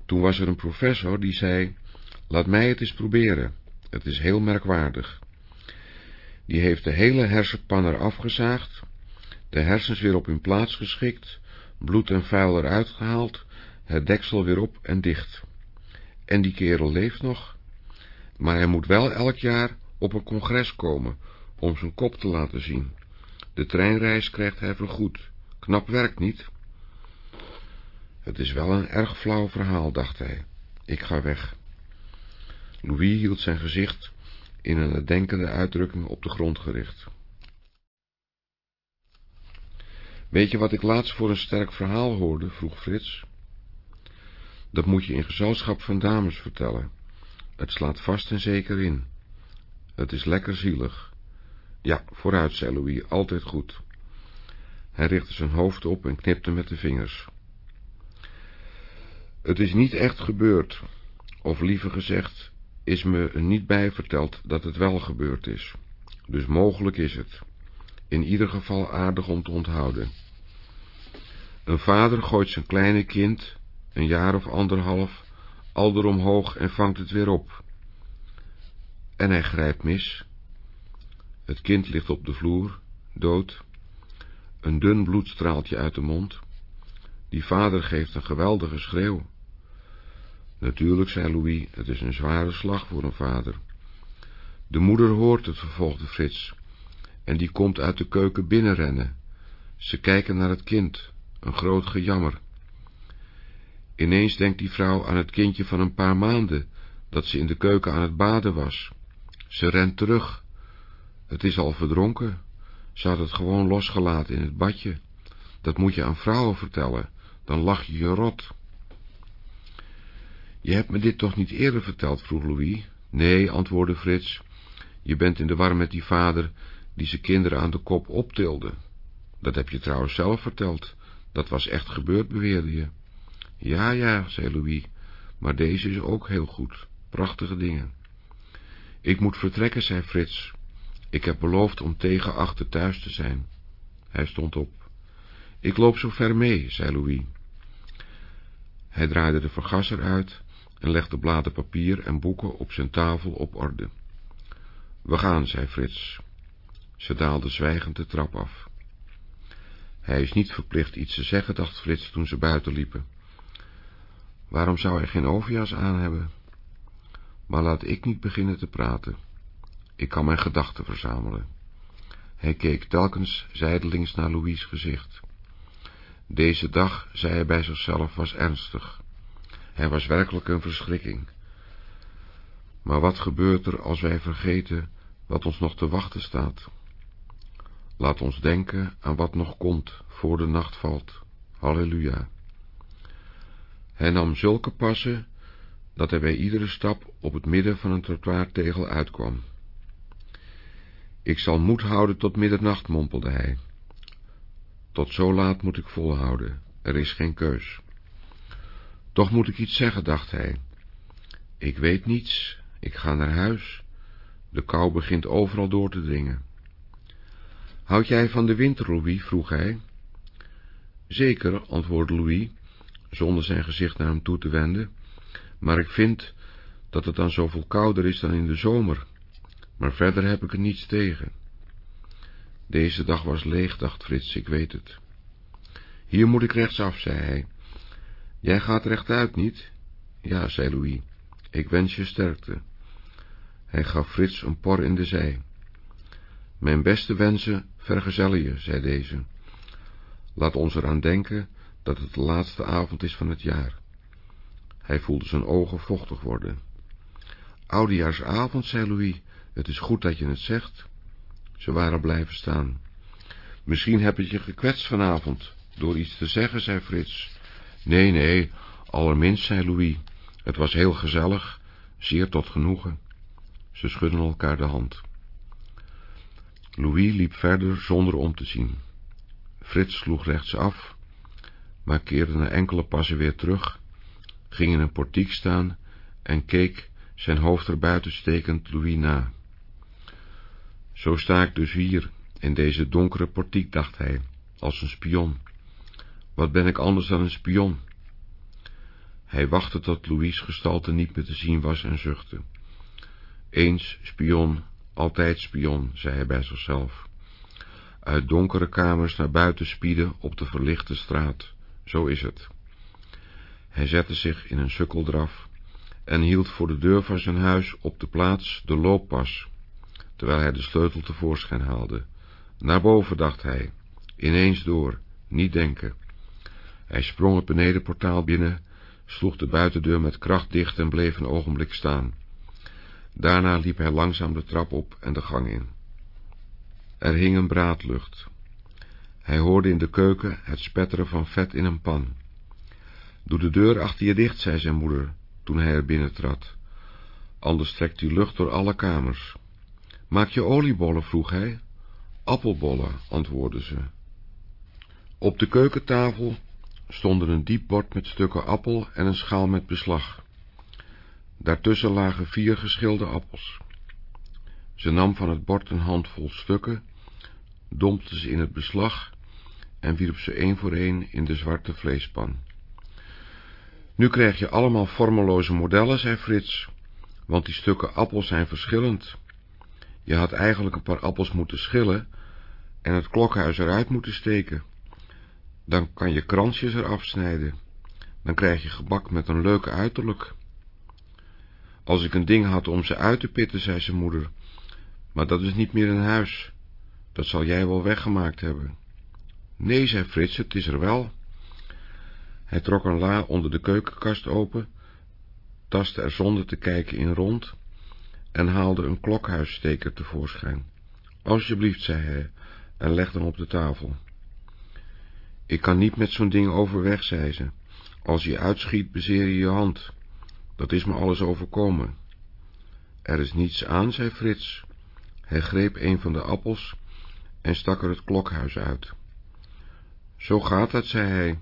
Toen was er een professor die zei, laat mij het eens proberen. Het is heel merkwaardig. Die heeft de hele hersenpan eraf gezaagd, de hersens weer op hun plaats geschikt, bloed en vuil eruit gehaald, het deksel weer op en dicht. En die kerel leeft nog, maar hij moet wel elk jaar op een congres komen om zijn kop te laten zien. De treinreis krijgt hij vergoed. Knap werk niet? Het is wel een erg flauw verhaal, dacht hij. Ik ga weg. Louis hield zijn gezicht in een denkende uitdrukking op de grond gericht. Weet je wat ik laatst voor een sterk verhaal hoorde? vroeg Frits. Dat moet je in gezelschap van dames vertellen. Het slaat vast en zeker in. Het is lekker zielig. Ja, vooruit, zei Louis, altijd goed. Hij richtte zijn hoofd op en knipte met de vingers. Het is niet echt gebeurd, of liever gezegd, is me niet bij verteld dat het wel gebeurd is. Dus mogelijk is het. In ieder geval aardig om te onthouden. Een vader gooit zijn kleine kind, een jaar of anderhalf, al eromhoog en vangt het weer op. En hij grijpt mis. Het kind ligt op de vloer, dood. Een dun bloed straalt je uit de mond. Die vader geeft een geweldige schreeuw. Natuurlijk, zei Louis, het is een zware slag voor een vader. De moeder hoort het, vervolgde Frits, en die komt uit de keuken binnenrennen. Ze kijken naar het kind, een groot gejammer. Ineens denkt die vrouw aan het kindje van een paar maanden, dat ze in de keuken aan het baden was. Ze rent terug. Het is al verdronken. Ze had het gewoon losgelaten in het badje. Dat moet je aan vrouwen vertellen, dan lach je je rot. Je hebt me dit toch niet eerder verteld, vroeg Louis. Nee, antwoordde Frits, je bent in de war met die vader die zijn kinderen aan de kop optilde. Dat heb je trouwens zelf verteld. Dat was echt gebeurd, beweerde je. Ja, ja, zei Louis, maar deze is ook heel goed. Prachtige dingen. Ik moet vertrekken, zei Frits. Ik heb beloofd om tegen achter thuis te zijn. Hij stond op. Ik loop zo ver mee, zei Louis. Hij draaide de vergasser uit en legde bladen papier en boeken op zijn tafel op orde. We gaan, zei Frits. Ze daalde zwijgend de trap af. Hij is niet verplicht iets te zeggen, dacht Frits toen ze buiten liepen. Waarom zou hij geen overjas aan hebben? Maar laat ik niet beginnen te praten. Ik kan mijn gedachten verzamelen. Hij keek telkens zijdelings naar Louis' gezicht. Deze dag, zei hij bij zichzelf, was ernstig. Hij was werkelijk een verschrikking. Maar wat gebeurt er als wij vergeten wat ons nog te wachten staat? Laat ons denken aan wat nog komt voor de nacht valt. Halleluja. Hij nam zulke passen, dat hij bij iedere stap op het midden van een trottoirtegel uitkwam. Ik zal moed houden tot middernacht, mompelde hij. Tot zo laat moet ik volhouden, er is geen keus. Toch moet ik iets zeggen, dacht hij. Ik weet niets, ik ga naar huis. De kou begint overal door te dringen. Houd jij van de winter, Louis? vroeg hij. Zeker, antwoordde Louis, zonder zijn gezicht naar hem toe te wenden, maar ik vind dat het dan zoveel kouder is dan in de zomer, maar verder heb ik er niets tegen. Deze dag was leeg, dacht Frits, ik weet het. Hier moet ik rechtsaf, zei hij. Jij gaat rechtuit, niet? Ja, zei Louis, ik wens je sterkte. Hij gaf Frits een por in de zij. Mijn beste wensen vergezellen je, zei deze. Laat ons eraan denken dat het de laatste avond is van het jaar. Hij voelde zijn ogen vochtig worden. Oudejaarsavond, zei Louis, het is goed dat je het zegt. Ze waren blijven staan. Misschien heb je je gekwetst vanavond, door iets te zeggen, zei Frits. Nee, nee, allerminst, zei Louis. Het was heel gezellig, zeer tot genoegen. Ze schudden elkaar de hand. Louis liep verder zonder om te zien. Frits sloeg rechtsaf, maar keerde na enkele passen weer terug, ging in een portiek staan en keek, zijn hoofd erbuiten stekend, Louis na. Zo sta ik dus hier, in deze donkere portiek, dacht hij, als een spion. Wat ben ik anders dan een spion? Hij wachtte tot Louis' gestalte niet meer te zien was en zuchtte. Eens spion, altijd spion, zei hij bij zichzelf. uit donkere kamers naar buiten spieden op de verlichte straat. Zo is het. Hij zette zich in een sukkeldraf en hield voor de deur van zijn huis op de plaats de looppas, terwijl hij de sleutel tevoorschijn haalde. Naar boven, dacht hij, ineens door, niet denken. Hij sprong het benedenportaal binnen, sloeg de buitendeur met kracht dicht en bleef een ogenblik staan. Daarna liep hij langzaam de trap op en de gang in. Er hing een braadlucht. Hij hoorde in de keuken het spetteren van vet in een pan. Doe de deur achter je dicht, zei zijn moeder, toen hij er binnen trad. Anders trekt u lucht door alle kamers. Maak je oliebollen, vroeg hij. Appelbollen, antwoordde ze. Op de keukentafel stonden een diep bord met stukken appel en een schaal met beslag. Daartussen lagen vier geschilde appels. Ze nam van het bord een handvol stukken, dompte ze in het beslag en wierp ze één voor één in de zwarte vleespan. Nu krijg je allemaal vormeloze modellen, zei Frits, want die stukken appel zijn verschillend. Je had eigenlijk een paar appels moeten schillen en het klokhuis eruit moeten steken. Dan kan je kransjes eraf snijden. Dan krijg je gebak met een leuke uiterlijk. Als ik een ding had om ze uit te pitten, zei zijn moeder, maar dat is niet meer in huis. Dat zal jij wel weggemaakt hebben. Nee, zei Frits, het is er wel. Hij trok een la onder de keukenkast open, tastte er zonder te kijken in rond en haalde een klokhuissteker tevoorschijn. Alsjeblieft, zei hij, en legde hem op de tafel. Ik kan niet met zo'n ding overweg, zei ze. Als je uitschiet, bezeer je je hand. Dat is me alles overkomen. Er is niets aan, zei Frits. Hij greep een van de appels en stak er het klokhuis uit. Zo gaat het, zei hij.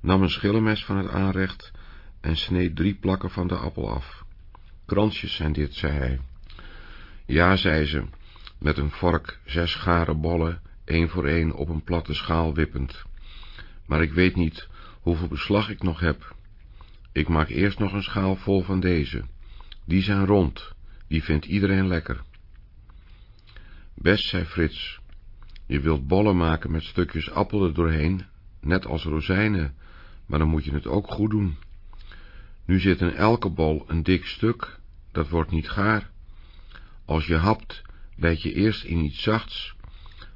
Nam een schillenmes van het aanrecht en sneed drie plakken van de appel af. Kransjes zijn dit, zei hij. Ja, zei ze, met een vork zes gare bollen, één voor één op een platte schaal wippend. Maar ik weet niet hoeveel beslag ik nog heb. Ik maak eerst nog een schaal vol van deze. Die zijn rond, die vindt iedereen lekker. Best, zei Frits, je wilt bollen maken met stukjes appel er doorheen, net als rozijnen, maar dan moet je het ook goed doen. Nu zit in elke bol een dik stuk, dat wordt niet gaar. Als je hapt, bijt je eerst in iets zachts,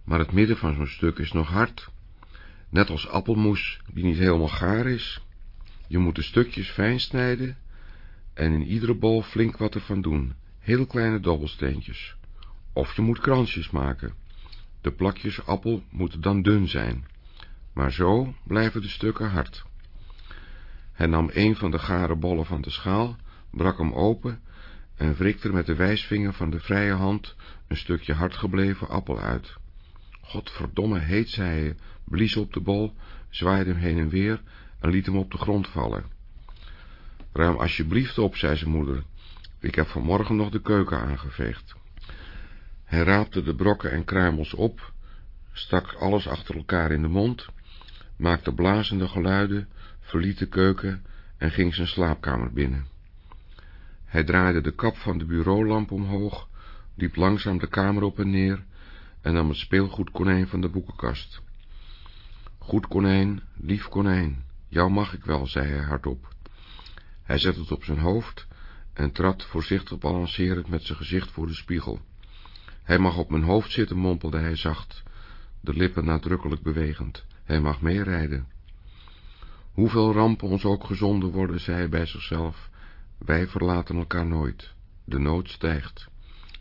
maar het midden van zo'n stuk is nog hard, net als appelmoes die niet helemaal gaar is. Je moet de stukjes fijn snijden en in iedere bol flink wat ervan doen, heel kleine dobbelsteentjes. Of je moet kransjes maken. De plakjes appel moeten dan dun zijn, maar zo blijven de stukken hard. Hij nam een van de gare bollen van de schaal, brak hem open en wrikte met de wijsvinger van de vrije hand een stukje hardgebleven appel uit. Godverdomme heet, zei hij, blies op de bol, zwaaide hem heen en weer en liet hem op de grond vallen. Ruim alsjeblieft op, zei zijn moeder, ik heb vanmorgen nog de keuken aangeveegd. Hij raapte de brokken en kruimels op, stak alles achter elkaar in de mond, maakte blazende geluiden, verliet de keuken en ging zijn slaapkamer binnen. Hij draaide de kap van de bureaulamp omhoog, liep langzaam de kamer op en neer en nam het speelgoedkonijn van de boekenkast. Goed konijn, lief konijn, jou mag ik wel, zei hij hardop. Hij zette het op zijn hoofd en trad voorzichtig balancerend met zijn gezicht voor de spiegel. Hij mag op mijn hoofd zitten, mompelde hij zacht, de lippen nadrukkelijk bewegend. Hij mag meerijden. Hoeveel rampen ons ook gezonden worden, zei hij bij zichzelf, wij verlaten elkaar nooit. De nood stijgt,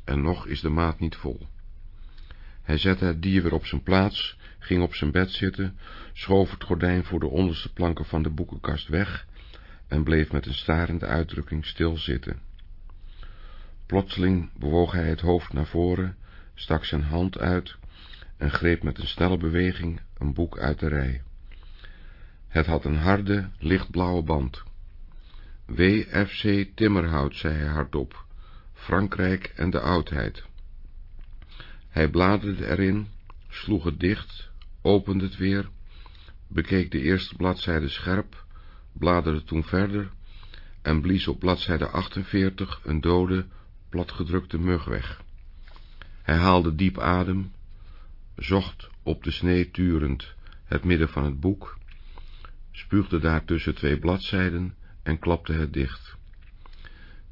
en nog is de maat niet vol. Hij zette het dier weer op zijn plaats, ging op zijn bed zitten, schoof het gordijn voor de onderste planken van de boekenkast weg en bleef met een starende uitdrukking stilzitten. Plotseling bewoog hij het hoofd naar voren, stak zijn hand uit en greep met een snelle beweging een boek uit de rij. Het had een harde, lichtblauwe band. WFC Timmerhout, zei hij hardop, Frankrijk en de oudheid. Hij bladerde erin, sloeg het dicht, opende het weer, bekeek de eerste bladzijde scherp, bladerde toen verder en blies op bladzijde 48 een dode, platgedrukte mug weg. Hij haalde diep adem, zocht op de snee turend het midden van het boek, spuugde daar tussen twee bladzijden en klapte het dicht.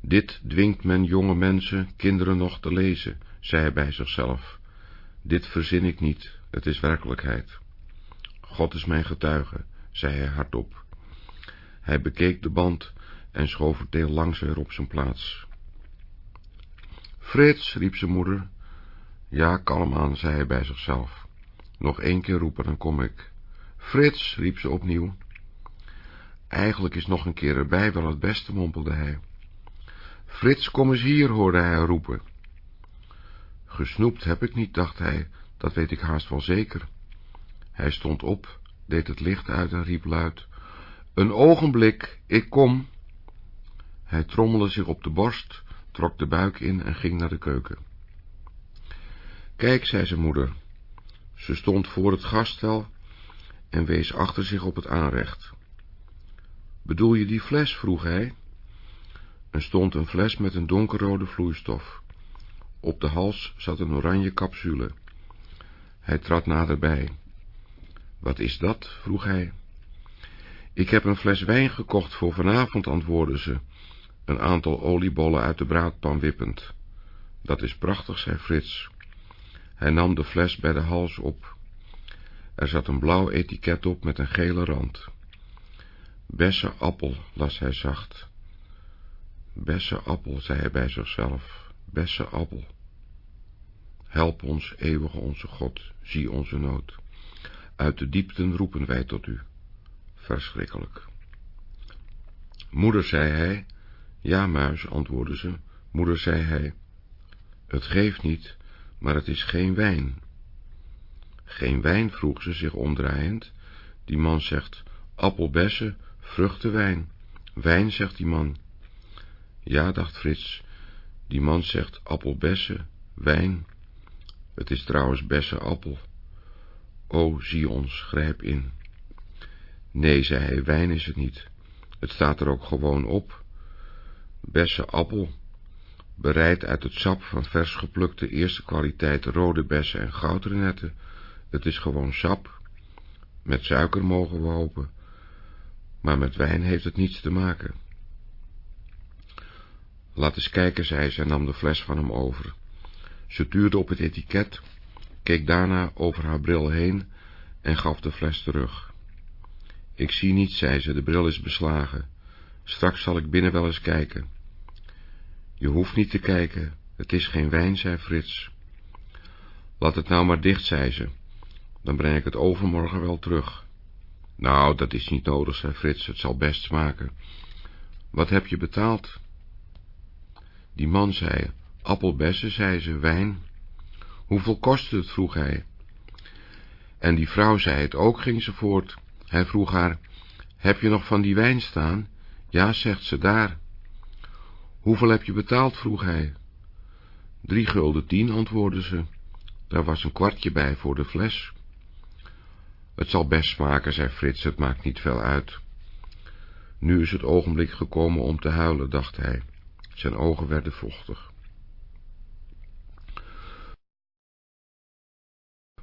Dit dwingt men jonge mensen, kinderen nog te lezen, zei hij bij zichzelf. Dit verzin ik niet, het is werkelijkheid. God is mijn getuige, zei hij hardop. Hij bekeek de band en schoof het deel langs weer op zijn plaats. Frits, riep zijn moeder. Ja, kalm aan, zei hij bij zichzelf. Nog één keer roepen, dan kom ik. Frits, riep ze opnieuw. Eigenlijk is nog een keer erbij wel het beste, mompelde hij. Frits, kom eens hier, hoorde hij roepen. Gesnoept heb ik niet, dacht hij, dat weet ik haast wel zeker. Hij stond op, deed het licht uit en riep luid, Een ogenblik, ik kom. Hij trommelde zich op de borst, trok de buik in en ging naar de keuken. Kijk, zei zijn moeder. Ze stond voor het gaststel en wees achter zich op het aanrecht. Bedoel je die fles? vroeg hij. Er stond een fles met een donkerrode vloeistof. Op de hals zat een oranje capsule. Hij trad naderbij. Wat is dat? vroeg hij. Ik heb een fles wijn gekocht voor vanavond, antwoordde ze, een aantal oliebollen uit de braadpan wippend. Dat is prachtig, zei Frits. Hij nam de fles bij de hals op. Er zat een blauw etiket op met een gele rand. Besse appel, las hij zacht. Besse appel, zei hij bij zichzelf, besse appel. Help ons, eeuwige onze God, zie onze nood. Uit de diepten roepen wij tot u. Verschrikkelijk. Moeder, zei hij. Ja, muis, antwoordde ze. Moeder, zei hij. Het geeft niet, maar het is geen wijn. Geen wijn, vroeg ze zich omdraaiend. Die man zegt, appelbessen, vruchtenwijn. Wijn, zegt die man. Ja, dacht Frits, die man zegt appelbessen, wijn. Het is trouwens bessenappel. O, zie ons, grijp in. Nee, zei hij, wijn is het niet. Het staat er ook gewoon op. Bessenappel, bereid uit het sap van vers geplukte eerste kwaliteit rode bessen en goudrenetten. Het is gewoon sap. Met suiker mogen we hopen. Maar met wijn heeft het niets te maken. Laat eens kijken, zei ze en nam de fles van hem over. Ze tuurde op het etiket, keek daarna over haar bril heen en gaf de fles terug. Ik zie niets, zei ze, de bril is beslagen. Straks zal ik binnen wel eens kijken. Je hoeft niet te kijken, het is geen wijn, zei Frits. Laat het nou maar dicht, zei ze, dan breng ik het overmorgen wel terug. Nou, dat is niet nodig, zei Frits, het zal best smaken. Wat heb je betaald? Die man zei, appelbessen, zei ze, wijn. Hoeveel kostte het, vroeg hij. En die vrouw zei het ook, ging ze voort. Hij vroeg haar, heb je nog van die wijn staan? Ja, zegt ze, daar. Hoeveel heb je betaald, vroeg hij. Drie gulden tien, antwoordde ze. Daar was een kwartje bij voor de fles. Het zal best smaken, zei Frits, het maakt niet veel uit. Nu is het ogenblik gekomen om te huilen, dacht hij. Zijn ogen werden vochtig.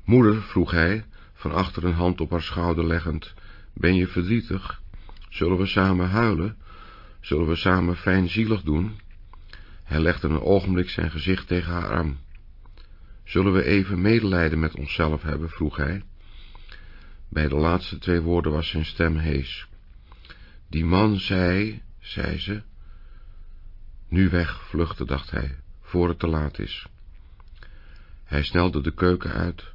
Moeder, vroeg hij, van achter een hand op haar schouder leggend, ben je verdrietig? Zullen we samen huilen? Zullen we samen fijnzielig doen? Hij legde een ogenblik zijn gezicht tegen haar arm. Zullen we even medelijden met onszelf hebben? vroeg hij. Bij de laatste twee woorden was zijn stem hees. Die man zei, zei ze. Nu weg, vluchten, dacht hij, voor het te laat is. Hij snelde de keuken uit,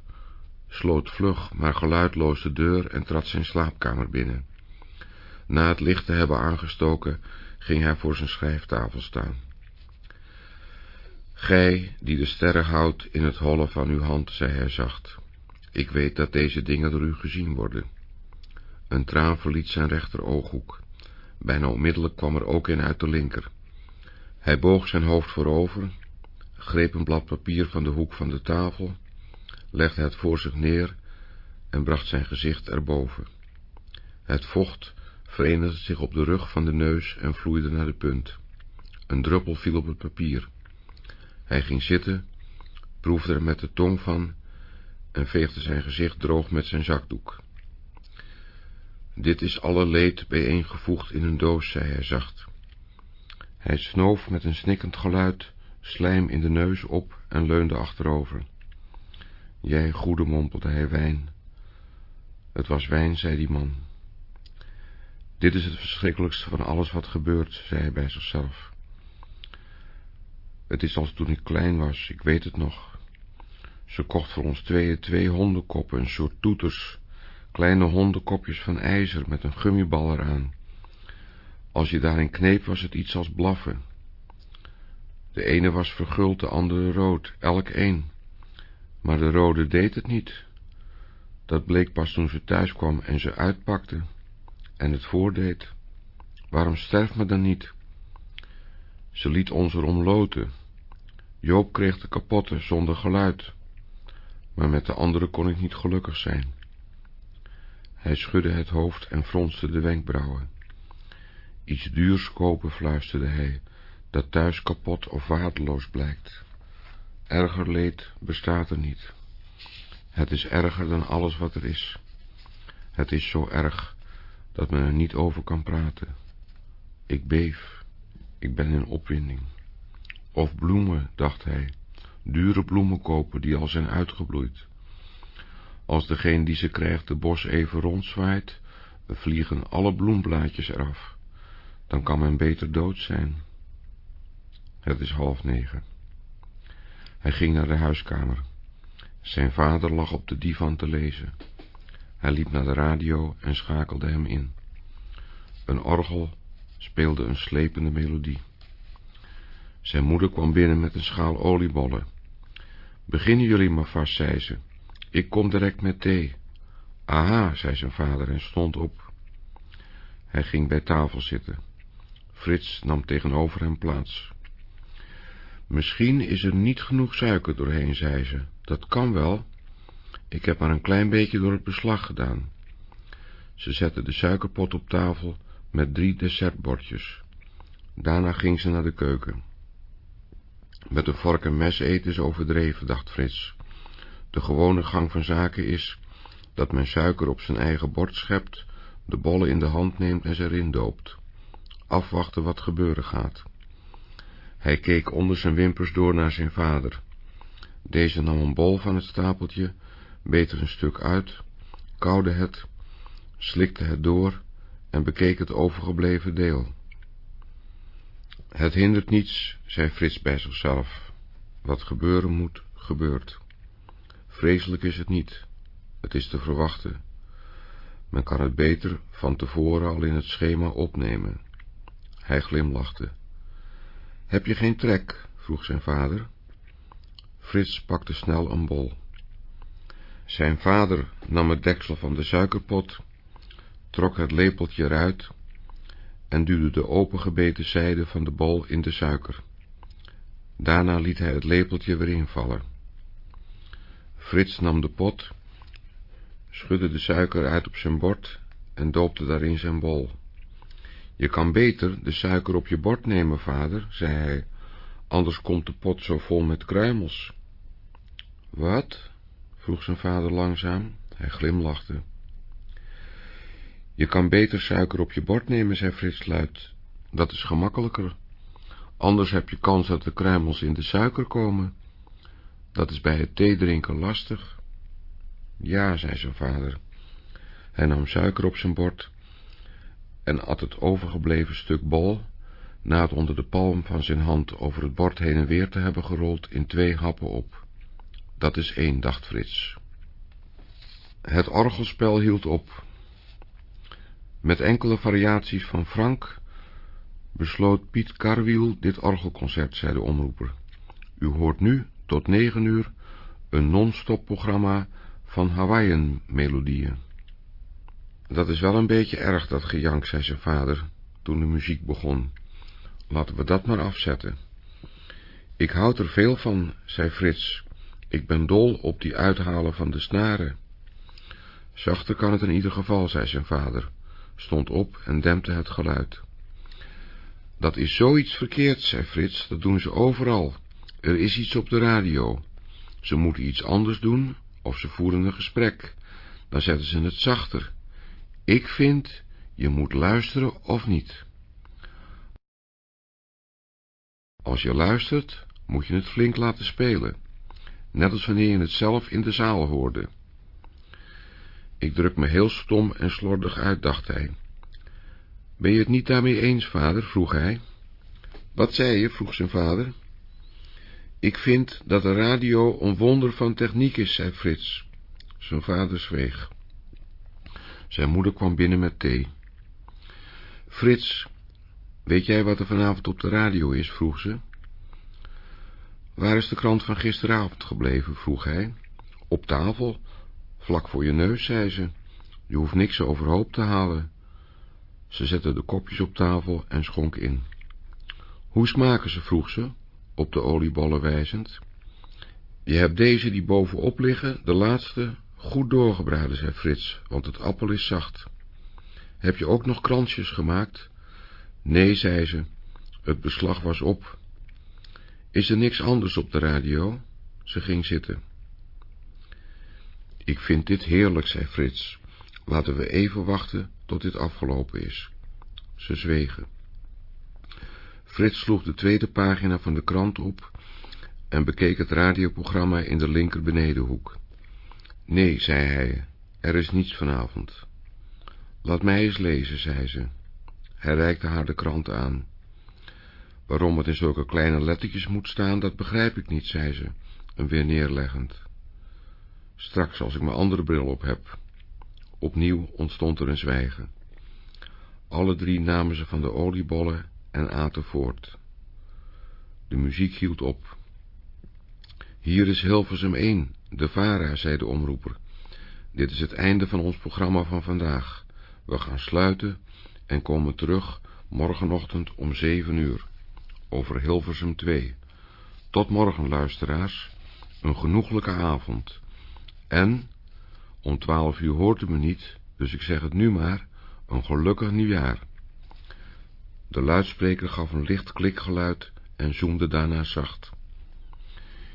sloot vlug, maar geluidloos de deur en trad zijn slaapkamer binnen. Na het licht te hebben aangestoken, ging hij voor zijn schrijftafel staan. Gij, die de sterren houdt in het holle van uw hand, zei hij zacht, ik weet dat deze dingen door u gezien worden. Een traan verliet zijn rechterooghoek. Bijna onmiddellijk kwam er ook een uit de linker. Hij boog zijn hoofd voorover, greep een blad papier van de hoek van de tafel, legde het voor zich neer en bracht zijn gezicht erboven. Het vocht verenigde zich op de rug van de neus en vloeide naar de punt. Een druppel viel op het papier. Hij ging zitten, proefde er met de tong van en veegde zijn gezicht droog met zijn zakdoek. Dit is alle leed bijeengevoegd in een doos, zei hij zacht. Hij snoof met een snikkend geluid, slijm in de neus op en leunde achterover. Jij goede, mompelde hij, wijn. Het was wijn, zei die man. Dit is het verschrikkelijkste van alles wat gebeurt, zei hij bij zichzelf. Het is als toen ik klein was, ik weet het nog. Ze kocht voor ons tweeën twee hondenkoppen, een soort toeters, kleine hondenkopjes van ijzer met een gummibal eraan. Als je daarin kneep, was het iets als blaffen. De ene was verguld, de andere rood, elk één. Maar de rode deed het niet. Dat bleek pas toen ze thuis kwam en ze uitpakte en het voordeed. Waarom sterft me dan niet? Ze liet ons erom loten. Joop kreeg de kapotte zonder geluid, maar met de andere kon ik niet gelukkig zijn. Hij schudde het hoofd en fronste de wenkbrauwen. Iets duurs kopen, fluisterde hij, dat thuis kapot of waardeloos blijkt. Erger leed bestaat er niet. Het is erger dan alles wat er is. Het is zo erg dat men er niet over kan praten. Ik beef, ik ben in opwinding. Of bloemen, dacht hij, dure bloemen kopen die al zijn uitgebloeid. Als degene die ze krijgt de bos even rondzwaait, vliegen alle bloemblaadjes eraf. Dan kan men beter dood zijn. Het is half negen. Hij ging naar de huiskamer. Zijn vader lag op de divan te lezen. Hij liep naar de radio en schakelde hem in. Een orgel speelde een slepende melodie. Zijn moeder kwam binnen met een schaal oliebollen. Beginnen jullie maar vast, zei ze. Ik kom direct met thee. Aha, zei zijn vader en stond op. Hij ging bij tafel zitten. Frits nam tegenover hem plaats. Misschien is er niet genoeg suiker doorheen, zei ze. Dat kan wel. Ik heb maar een klein beetje door het beslag gedaan. Ze zette de suikerpot op tafel met drie dessertbordjes. Daarna ging ze naar de keuken. Met een vork en mes eten is overdreven, dacht Frits. De gewone gang van zaken is dat men suiker op zijn eigen bord schept, de bollen in de hand neemt en ze erin doopt. Afwachten wat gebeuren gaat. Hij keek onder zijn wimpers door naar zijn vader. Deze nam een bol van het stapeltje, beet er een stuk uit, kauwde het, slikte het door en bekeek het overgebleven deel. Het hindert niets, zei Frits bij zichzelf. Wat gebeuren moet, gebeurt. Vreselijk is het niet, het is te verwachten. Men kan het beter van tevoren al in het schema opnemen. Hij glimlachte. Heb je geen trek? vroeg zijn vader. Frits pakte snel een bol. Zijn vader nam het deksel van de suikerpot, trok het lepeltje eruit en duwde de opengebeten zijde van de bol in de suiker. Daarna liet hij het lepeltje weer invallen. Frits nam de pot, schudde de suiker uit op zijn bord en doopte daarin zijn bol. Je kan beter de suiker op je bord nemen, vader, zei hij, anders komt de pot zo vol met kruimels. Wat? vroeg zijn vader langzaam. Hij glimlachte. Je kan beter suiker op je bord nemen, zei Frits luid. Dat is gemakkelijker. Anders heb je kans dat de kruimels in de suiker komen. Dat is bij het theedrinken lastig. Ja, zei zijn vader. Hij nam suiker op zijn bord en at het overgebleven stuk bol, na het onder de palm van zijn hand over het bord heen en weer te hebben gerold, in twee happen op. Dat is één, dacht Frits. Het orgelspel hield op. Met enkele variaties van Frank besloot Piet Karwiel dit orgelconcert, zei de omroeper. U hoort nu, tot negen uur, een non-stop programma van Hawaiian-melodieën. Dat is wel een beetje erg, dat gejank, zei zijn vader, toen de muziek begon. Laten we dat maar afzetten. Ik houd er veel van, zei Frits. Ik ben dol op die uithalen van de snaren. Zachter kan het in ieder geval, zei zijn vader, stond op en dempte het geluid. Dat is zoiets verkeerd, zei Frits, dat doen ze overal. Er is iets op de radio. Ze moeten iets anders doen, of ze voeren een gesprek. Dan zetten ze het zachter. Ik vind, je moet luisteren of niet. Als je luistert, moet je het flink laten spelen, net als wanneer je het zelf in de zaal hoorde. Ik druk me heel stom en slordig uit, dacht hij. Ben je het niet daarmee eens, vader? vroeg hij. Wat zei je? vroeg zijn vader. Ik vind dat de radio een wonder van techniek is, zei Frits. Zijn vader zweeg. Zijn moeder kwam binnen met thee. Frits, weet jij wat er vanavond op de radio is? vroeg ze. Waar is de krant van gisteravond gebleven? vroeg hij. Op tafel, vlak voor je neus, zei ze. Je hoeft niks overhoop te halen. Ze zette de kopjes op tafel en schonk in. Hoe smaken ze? vroeg ze, op de oliebollen wijzend. Je hebt deze die bovenop liggen, de laatste, goed doorgebraden, zei Frits, want het appel is zacht. Heb je ook nog kransjes gemaakt? Nee, zei ze, het beslag was op. Is er niks anders op de radio? Ze ging zitten. Ik vind dit heerlijk, zei Frits. Laten we even wachten tot dit afgelopen is. Ze zwegen. Frits sloeg de tweede pagina van de krant op en bekeek het radioprogramma in de linker benedenhoek. Nee, zei hij, er is niets vanavond. Laat mij eens lezen, zei ze. Hij reikte haar de krant aan. Waarom het in zulke kleine lettertjes moet staan, dat begrijp ik niet, zei ze, hem weer neerleggend. Straks als ik mijn andere bril op heb. Opnieuw ontstond er een zwijgen. Alle drie namen ze van de oliebollen en aten voort. De muziek hield op. Hier is Hilversum 1, de VARA, zei de omroeper. Dit is het einde van ons programma van vandaag. We gaan sluiten en komen terug morgenochtend om zeven uur, over Hilversum 2. Tot morgen, luisteraars, een genoeglijke avond. En, om twaalf uur hoort u me niet, dus ik zeg het nu maar, een gelukkig nieuwjaar. De luidspreker gaf een licht klikgeluid en zoemde daarna zacht.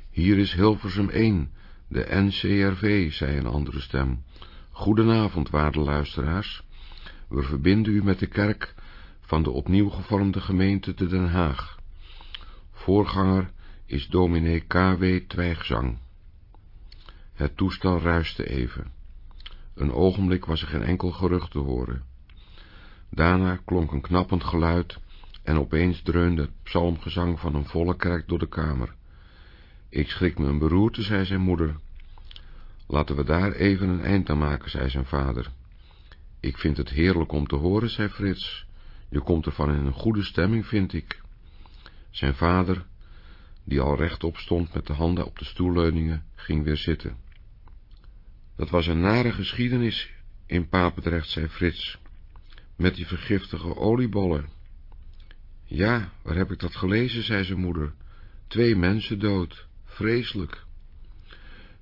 Hier is Hilversum 1, de NCRV, zei een andere stem. Goedenavond, waarde luisteraars. We verbinden u met de kerk van de opnieuw gevormde gemeente te Den Haag. Voorganger is dominee K.W. Twijgzang. Het toestel ruiste even. Een ogenblik was er geen enkel gerucht te horen. Daarna klonk een knappend geluid en opeens dreunde het psalmgezang van een volle kerk door de kamer. Ik schrik me een beroerte, zei zijn moeder. Laten we daar even een eind aan maken, zei zijn vader. Ik vind het heerlijk om te horen, zei Frits. Je komt ervan in een goede stemming, vind ik. Zijn vader, die al rechtop stond met de handen op de stoelleuningen, ging weer zitten. Dat was een nare geschiedenis in Papendrecht, zei Frits, met die vergiftige oliebollen. Ja, waar heb ik dat gelezen, zei zijn moeder. Twee mensen dood, vreselijk.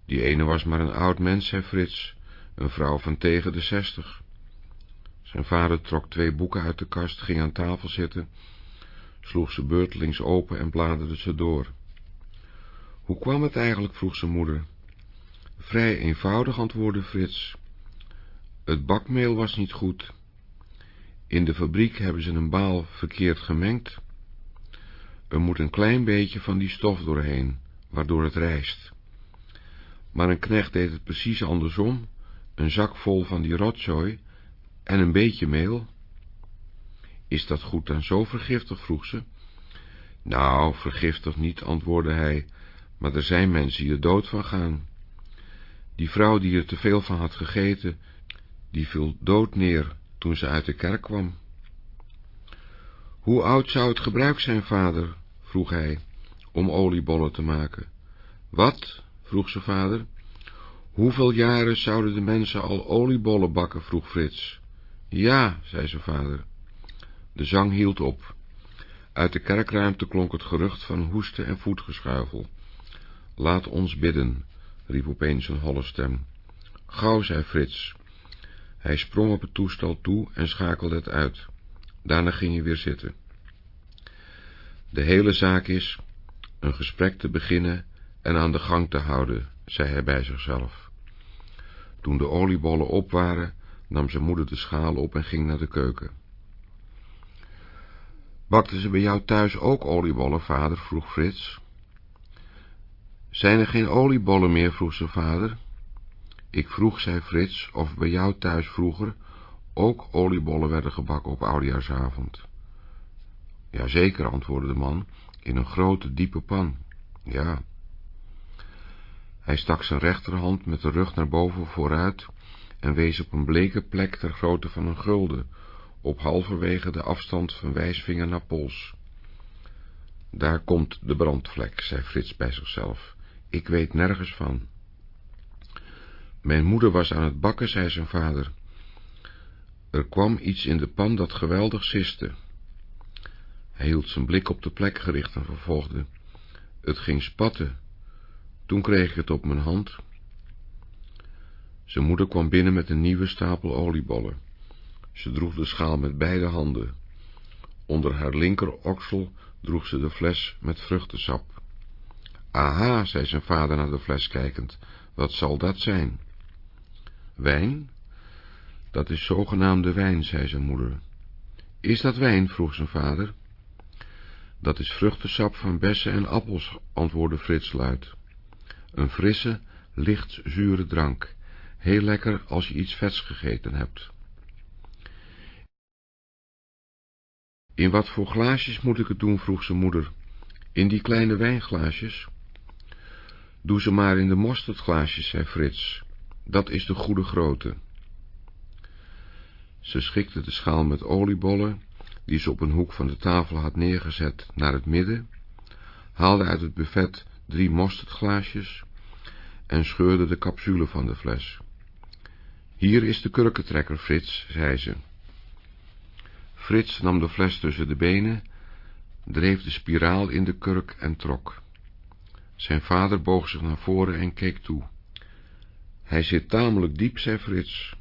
Die ene was maar een oud mens, zei Frits, een vrouw van tegen de zestig. Zijn vader trok twee boeken uit de kast, ging aan tafel zitten, sloeg ze beurtelings open en bladerde ze door. Hoe kwam het eigenlijk, vroeg zijn moeder. Vrij eenvoudig, antwoordde Frits. Het bakmeel was niet goed. In de fabriek hebben ze een baal verkeerd gemengd. Er moet een klein beetje van die stof doorheen, waardoor het rijst. Maar een knecht deed het precies andersom, een zak vol van die rotzooi en een beetje meel. Is dat goed dan zo vergiftig, vroeg ze. Nou, vergiftig niet, antwoordde hij, maar er zijn mensen die er dood van gaan. Die vrouw die er te veel van had gegeten, die viel dood neer toen ze uit de kerk kwam. Hoe oud zou het gebruik zijn, vader? vroeg hij, om oliebollen te maken. Wat? vroeg zijn vader. Hoeveel jaren zouden de mensen al oliebollen bakken? vroeg Frits. Ja, zei zijn vader. De zang hield op. Uit de kerkruimte klonk het gerucht van hoesten en voetgeschuifel. Laat ons bidden, riep opeens een holle stem. Gauw, zei Frits. Hij sprong op het toestel toe en schakelde het uit. Daarna ging hij weer zitten. De hele zaak is een gesprek te beginnen en aan de gang te houden, zei hij bij zichzelf. Toen de oliebollen op waren, nam zijn moeder de schaal op en ging naar de keuken. Bakten ze bij jou thuis ook oliebollen, vader? vroeg Frits. Zijn er geen oliebollen meer, vroeg zijn vader. Ik vroeg, zei Frits, of bij jou thuis vroeger ook oliebollen werden gebakken op oudejaarsavond. Jazeker, antwoordde de man, in een grote, diepe pan. Ja. Hij stak zijn rechterhand met de rug naar boven vooruit en wees op een bleke plek ter grootte van een gulden, op halverwege de afstand van wijsvinger naar pols. Daar komt de brandvlek, zei Frits bij zichzelf. Ik weet nergens van. Mijn moeder was aan het bakken, zei zijn vader. Er kwam iets in de pan dat geweldig siste. Hij hield zijn blik op de plek gericht en vervolgde. Het ging spatten. Toen kreeg ik het op mijn hand. Zijn moeder kwam binnen met een nieuwe stapel oliebollen. Ze droeg de schaal met beide handen. Onder haar linker oksel droeg ze de fles met vruchtensap. Aha, zei zijn vader naar de fles kijkend, wat zal dat zijn? Wijn? Dat is zogenaamde wijn, zei zijn moeder. Is dat wijn? vroeg zijn vader. Dat is vruchtensap van bessen en appels, antwoordde Frits luid. Een frisse, licht zure drank, heel lekker als je iets vets gegeten hebt. In wat voor glaasjes moet ik het doen, vroeg zijn moeder. In die kleine wijnglaasjes? Doe ze maar in de mosterdglaasjes, zei Frits. Dat is de goede grootte. Ze schikte de schaal met oliebollen, die ze op een hoek van de tafel had neergezet, naar het midden, haalde uit het buffet drie mosterdglaasjes en scheurde de capsule van de fles. Hier is de kurkentrekker, Frits, zei ze. Frits nam de fles tussen de benen, dreef de spiraal in de kurk en trok. Zijn vader boog zich naar voren en keek toe. Hij zit tamelijk diep, zei Frits.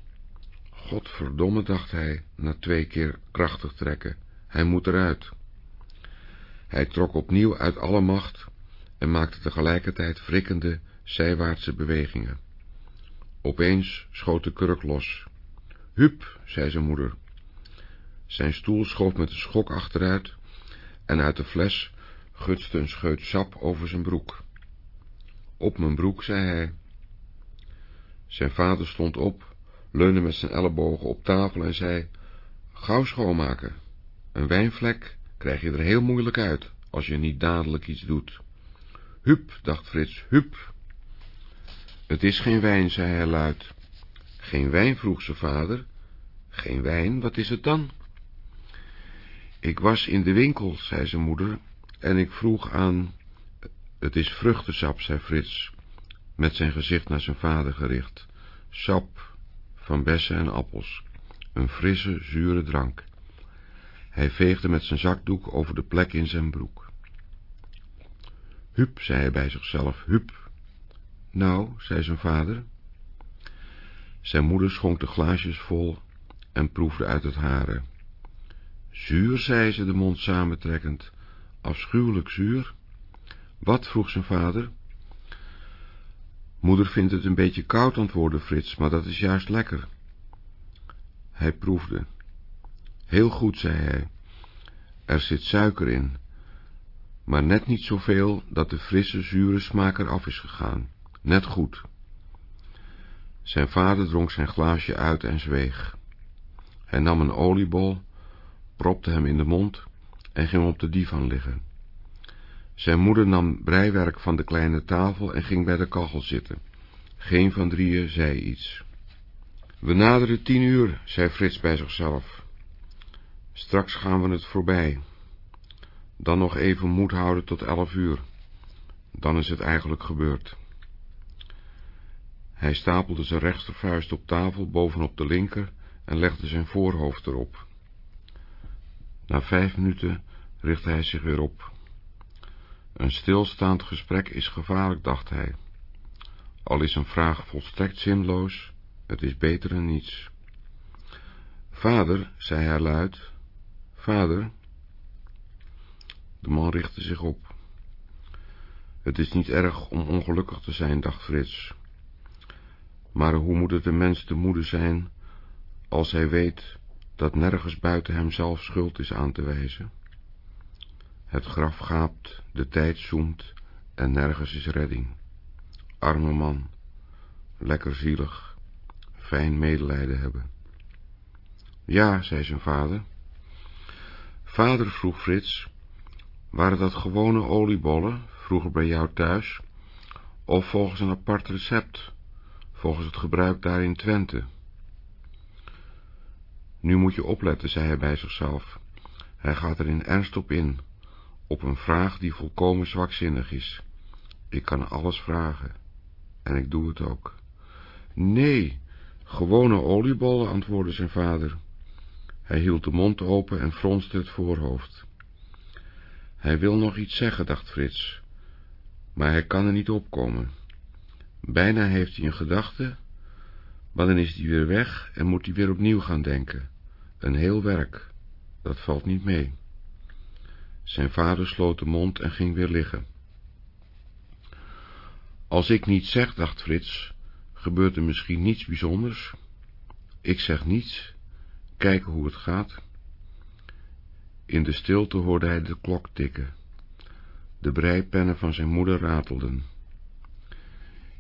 Godverdomme, dacht hij, na twee keer krachtig trekken. Hij moet eruit. Hij trok opnieuw uit alle macht en maakte tegelijkertijd wrikkende, zijwaartse bewegingen. Opeens schoot de kurk los. Hup, zei zijn moeder. Zijn stoel schoof met een schok achteruit en uit de fles gutste een scheut sap over zijn broek. Op mijn broek, zei hij. Zijn vader stond op, leunde met zijn ellebogen op tafel en zei, gauw schoonmaken. Een wijnvlek krijg je er heel moeilijk uit, als je niet dadelijk iets doet. Hup, dacht Frits, hup. Het is geen wijn, zei hij luid. Geen wijn, vroeg zijn vader. Geen wijn, wat is het dan? Ik was in de winkel, zei zijn moeder, en ik vroeg aan... Het is vruchtensap, zei Frits, met zijn gezicht naar zijn vader gericht. Sap van bessen en appels, een frisse, zure drank. Hij veegde met zijn zakdoek over de plek in zijn broek. Hup, zei hij bij zichzelf, hup. Nou, zei zijn vader. Zijn moeder schonk de glaasjes vol en proefde uit het hare. Zuur, zei ze, de mond samentrekkend, afschuwelijk zuur. Wat, vroeg zijn vader. Moeder vindt het een beetje koud, antwoordde Frits, maar dat is juist lekker. Hij proefde. Heel goed, zei hij. Er zit suiker in, maar net niet zoveel dat de frisse, zure smaak eraf is gegaan. Net goed. Zijn vader dronk zijn glaasje uit en zweeg. Hij nam een oliebol, propte hem in de mond en ging op de divan liggen. Zijn moeder nam breiwerk van de kleine tafel en ging bij de kachel zitten. Geen van drieën zei iets. We naderen tien uur, zei Frits bij zichzelf. Straks gaan we het voorbij. Dan nog even moed houden tot elf uur. Dan is het eigenlijk gebeurd. Hij stapelde zijn rechtervuist op tafel bovenop de linker en legde zijn voorhoofd erop. Na vijf minuten richtte hij zich weer op. Een stilstaand gesprek is gevaarlijk, dacht hij. Al is een vraag volstrekt zinloos, het is beter dan niets. Vader, zei hij luid, vader. De man richtte zich op. Het is niet erg om ongelukkig te zijn, dacht Frits. Maar hoe moet het een mens te moede zijn, als hij weet dat nergens buiten hemzelf schuld is aan te wijzen? Het graf gaapt, de tijd zoemt en nergens is redding. Arme man, lekker zielig, fijn medelijden hebben. Ja, zei zijn vader. Vader, vroeg Frits, waren dat gewone oliebollen, vroeger bij jou thuis, of volgens een apart recept, volgens het gebruik daar in Twente? Nu moet je opletten, zei hij bij zichzelf. Hij gaat er in ernst op in, op een vraag die volkomen zwakzinnig is. Ik kan alles vragen, en ik doe het ook. Nee, gewone oliebollen, antwoordde zijn vader. Hij hield de mond open en fronste het voorhoofd. Hij wil nog iets zeggen, dacht Frits, maar hij kan er niet opkomen. Bijna heeft hij een gedachte, maar dan is hij weer weg en moet hij weer opnieuw gaan denken. Een heel werk, dat valt niet mee. Zijn vader sloot de mond en ging weer liggen. Als ik niets zeg, dacht Frits, gebeurt er misschien niets bijzonders. Ik zeg niets, kijken hoe het gaat. In de stilte hoorde hij de klok tikken. De breipennen van zijn moeder ratelden.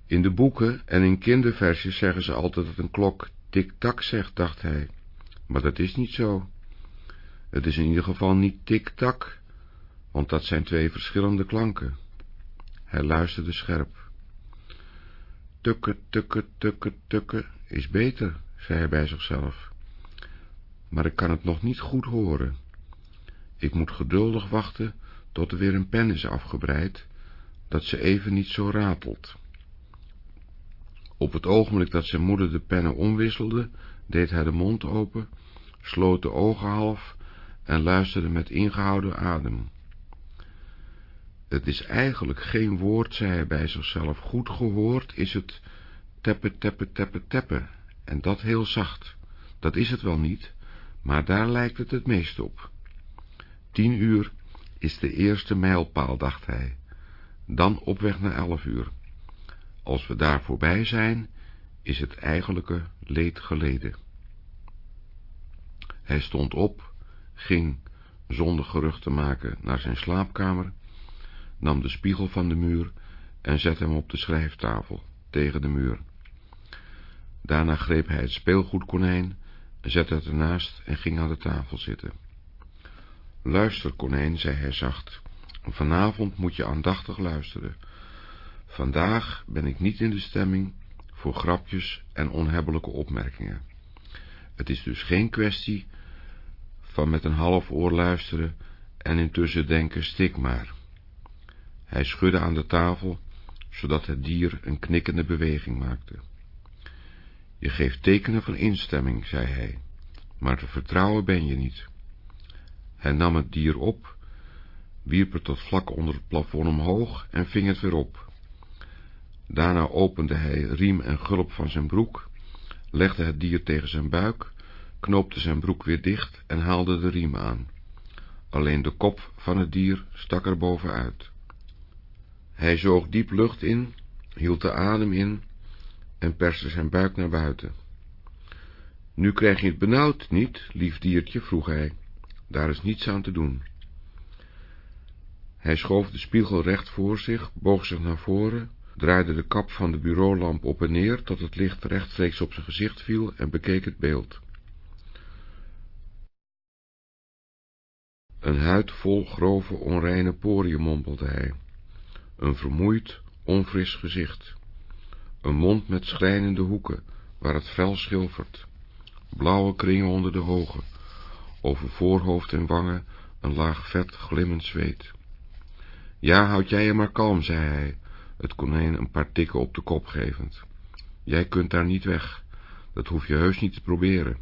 In de boeken en in kinderversjes zeggen ze altijd dat een klok tik-tak zegt, dacht hij. Maar dat is niet zo. Het is in ieder geval niet tik-tak, want dat zijn twee verschillende klanken. Hij luisterde scherp. Tukke, tukke, tukke, tukke is beter, zei hij bij zichzelf. Maar ik kan het nog niet goed horen. Ik moet geduldig wachten tot er weer een pen is afgebreid, dat ze even niet zo ratelt. Op het ogenblik dat zijn moeder de pennen omwisselde, deed hij de mond open, sloot de ogen half en luisterde met ingehouden adem. Het is eigenlijk geen woord, zei hij bij zichzelf. Goed gehoord is het teppe, teppe, teppe, teppe, en dat heel zacht. Dat is het wel niet, maar daar lijkt het het meest op. Tien uur is de eerste mijlpaal, dacht hij. Dan op weg naar elf uur. Als we daar voorbij zijn, is het eigenlijke leed geleden. Hij stond op, ging, zonder gerucht te maken, naar zijn slaapkamer, nam de spiegel van de muur en zette hem op de schrijftafel, tegen de muur. Daarna greep hij het speelgoedkonijn, zette het ernaast en ging aan de tafel zitten. Luister, konijn, zei hij zacht, vanavond moet je aandachtig luisteren. Vandaag ben ik niet in de stemming voor grapjes en onhebbelijke opmerkingen. Het is dus geen kwestie van met een half oor luisteren en intussen denken, stik maar. Hij schudde aan de tafel, zodat het dier een knikkende beweging maakte. Je geeft tekenen van instemming, zei hij, maar te vertrouwen ben je niet. Hij nam het dier op, wierp het tot vlak onder het plafond omhoog en ving het weer op. Daarna opende hij riem en gulp van zijn broek, legde het dier tegen zijn buik, knoopte zijn broek weer dicht en haalde de riem aan. Alleen de kop van het dier stak er bovenuit. Hij zoog diep lucht in, hield de adem in en perste zijn buik naar buiten. Nu krijg je het benauwd, niet, lief diertje, vroeg hij. Daar is niets aan te doen. Hij schoof de spiegel recht voor zich, boog zich naar voren, draaide de kap van de bureaulamp op en neer, tot het licht rechtstreeks op zijn gezicht viel en bekeek het beeld. Een huid vol grove, onreine poriën, mompelde hij. Een vermoeid, onfris gezicht. Een mond met schrijnende hoeken, waar het vel schilfert. Blauwe kringen onder de ogen. Over voorhoofd en wangen een laag vet glimmend zweet. Ja, houd jij je maar kalm, zei hij, het konijn een paar tikken op de kop gevend. Jij kunt daar niet weg, dat hoef je heus niet te proberen.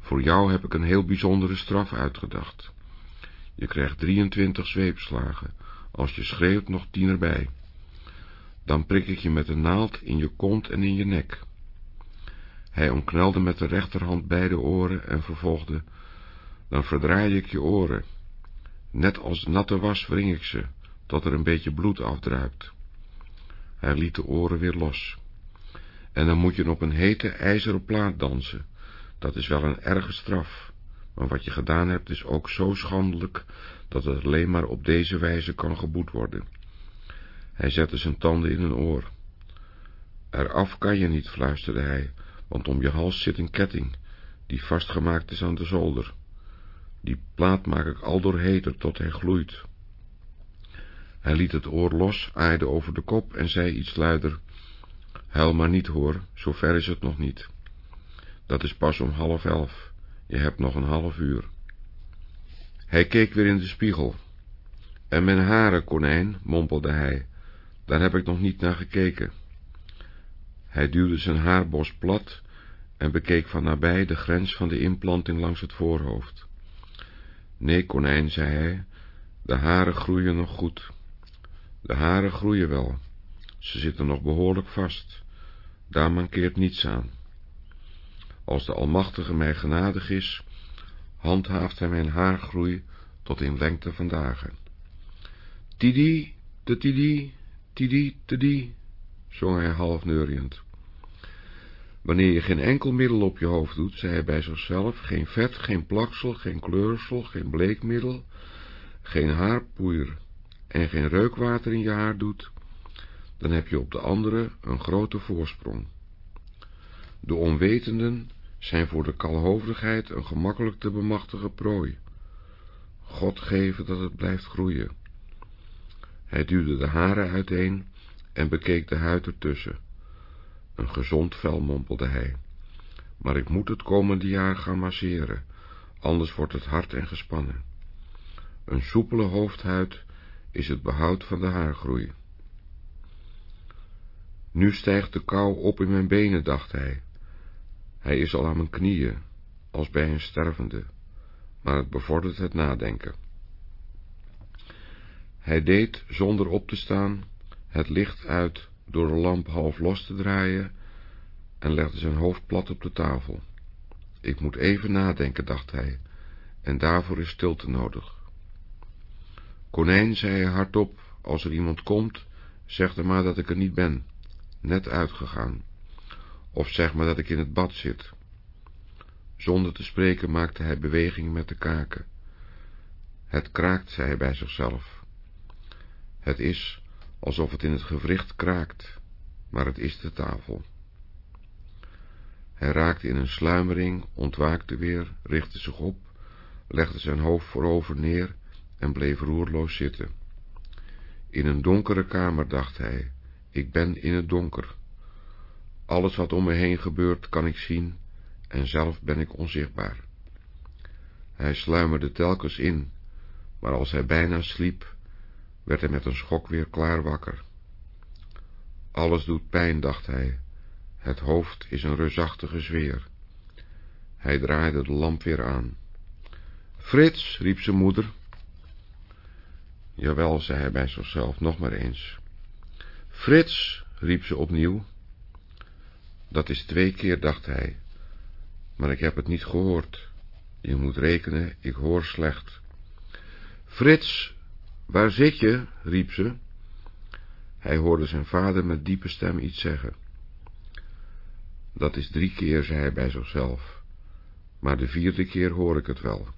Voor jou heb ik een heel bijzondere straf uitgedacht. Je krijgt 23 zweepslagen, als je schreeuwt nog tien erbij. Dan prik ik je met een naald in je kont en in je nek. Hij omknelde met de rechterhand beide oren en vervolgde, dan verdraai ik je oren. Net als natte was wring ik ze, tot er een beetje bloed afdruipt. Hij liet de oren weer los. En dan moet je op een hete ijzeren plaat dansen. Dat is wel een erge straf, maar wat je gedaan hebt is ook zo schandelijk, dat het alleen maar op deze wijze kan geboet worden. Hij zette zijn tanden in een oor. Eraf kan je niet, fluisterde hij, want om je hals zit een ketting, die vastgemaakt is aan de zolder. Die plaat maak ik al door heter tot hij gloeit. Hij liet het oor los, aaide over de kop en zei iets luider, Huil maar niet, hoor, zo ver is het nog niet. Dat is pas om half elf, je hebt nog een half uur. Hij keek weer in de spiegel. En mijn haren, konijn, mompelde hij, daar heb ik nog niet naar gekeken. Hij duwde zijn haarbos plat en bekeek van nabij de grens van de implanting langs het voorhoofd. Nee, konijn, zei hij, de haren groeien nog goed. De haren groeien wel, ze zitten nog behoorlijk vast. Daar mankeert niets aan. Als de Almachtige mij genadig is, handhaaft hij mijn haargroei tot in lengte van dagen. Tidi, de tidi, tidi, tidi, zong hij half neuriënd. Wanneer je geen enkel middel op je hoofd doet, zei hij bij zichzelf, geen vet, geen plaksel, geen kleursel, geen bleekmiddel, geen haarpoeier en geen reukwater in je haar doet, dan heb je op de anderen een grote voorsprong. De onwetenden zijn voor de kalhoofdigheid een gemakkelijk te bemachtigen prooi. God geven dat het blijft groeien. Hij duwde de haren uiteen en bekeek de huid ertussen. Een gezond vel, mompelde hij. Maar ik moet het komende jaar gaan masseren, anders wordt het hard en gespannen. Een soepele hoofdhuid is het behoud van de haargroei. Nu stijgt de kou op in mijn benen, dacht hij. Hij is al aan mijn knieën, als bij een stervende, maar het bevordert het nadenken. Hij deed, zonder op te staan, het licht uit door de lamp half los te draaien en legde zijn hoofd plat op de tafel. Ik moet even nadenken, dacht hij, en daarvoor is stilte nodig. Konijn, zei hij hardop, als er iemand komt, zeg er maar dat ik er niet ben net uitgegaan, of zeg maar dat ik in het bad zit. Zonder te spreken maakte hij bewegingen met de kaken. Het kraakt, zei hij bij zichzelf. Het is alsof het in het gewricht kraakt, maar het is de tafel. Hij raakte in een sluimering, ontwaakte weer, richtte zich op, legde zijn hoofd voorover neer en bleef roerloos zitten. In een donkere kamer, dacht hij, ik ben in het donker. Alles wat om me heen gebeurt kan ik zien en zelf ben ik onzichtbaar. Hij sluimerde telkens in, maar als hij bijna sliep, werd hij met een schok weer klaar wakker. Alles doet pijn, dacht hij. Het hoofd is een reusachtige zweer. Hij draaide de lamp weer aan. Frits, riep zijn moeder. Jawel, zei hij bij zichzelf, nog maar eens. Frits, riep ze opnieuw. Dat is twee keer, dacht hij, maar ik heb het niet gehoord. Je moet rekenen, ik hoor slecht. Frits, waar zit je? riep ze. Hij hoorde zijn vader met diepe stem iets zeggen. Dat is drie keer, zei hij bij zichzelf, maar de vierde keer hoor ik het wel.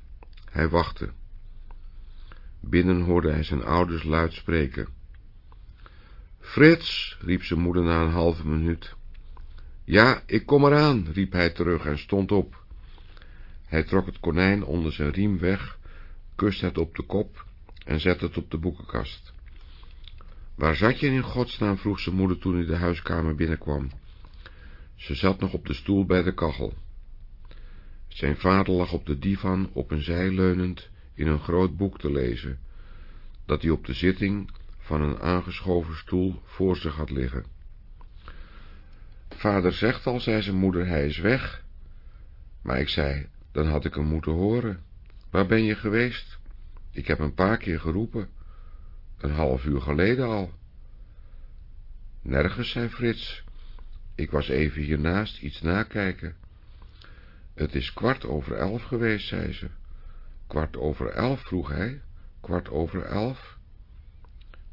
Hij wachtte. Binnen hoorde hij zijn ouders luid spreken. Frits, riep zijn moeder na een halve minuut. Ja, ik kom eraan, riep hij terug en stond op. Hij trok het konijn onder zijn riem weg, kuste het op de kop en zette het op de boekenkast. Waar zat je in godsnaam, vroeg zijn moeder toen hij de huiskamer binnenkwam. Ze zat nog op de stoel bij de kachel. Zijn vader lag op de divan op een zij leunend in een groot boek te lezen, dat hij op de zitting van een aangeschoven stoel voor zich had liggen. Vader zegt al, zei zijn moeder, hij is weg. Maar ik zei, dan had ik hem moeten horen. Waar ben je geweest? Ik heb een paar keer geroepen. Een half uur geleden al. Nergens, zei Frits. Ik was even hiernaast iets nakijken. Het is kwart over elf geweest, zei ze. Kwart over elf, vroeg hij. Kwart over elf?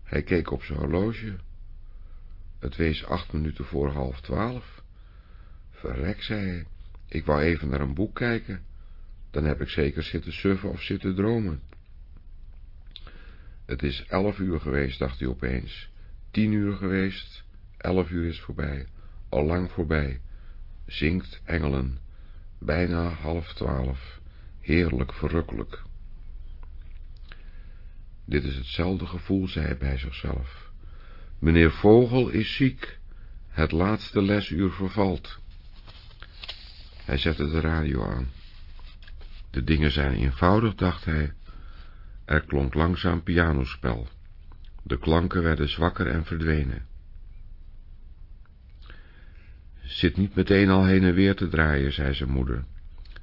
Hij keek op zijn horloge. Het wees acht minuten voor half twaalf. Verrek, zei hij, ik wou even naar een boek kijken. Dan heb ik zeker zitten suffen of zitten dromen. Het is elf uur geweest, dacht hij opeens. Tien uur geweest, elf uur is voorbij, al lang voorbij. Zingt engelen, bijna half twaalf, heerlijk verrukkelijk. Dit is hetzelfde gevoel, zei hij bij zichzelf. Meneer Vogel is ziek, het laatste lesuur vervalt. Hij zette de radio aan. De dingen zijn eenvoudig, dacht hij. Er klonk langzaam pianospel. De klanken werden zwakker en verdwenen. Zit niet meteen al heen en weer te draaien, zei zijn moeder.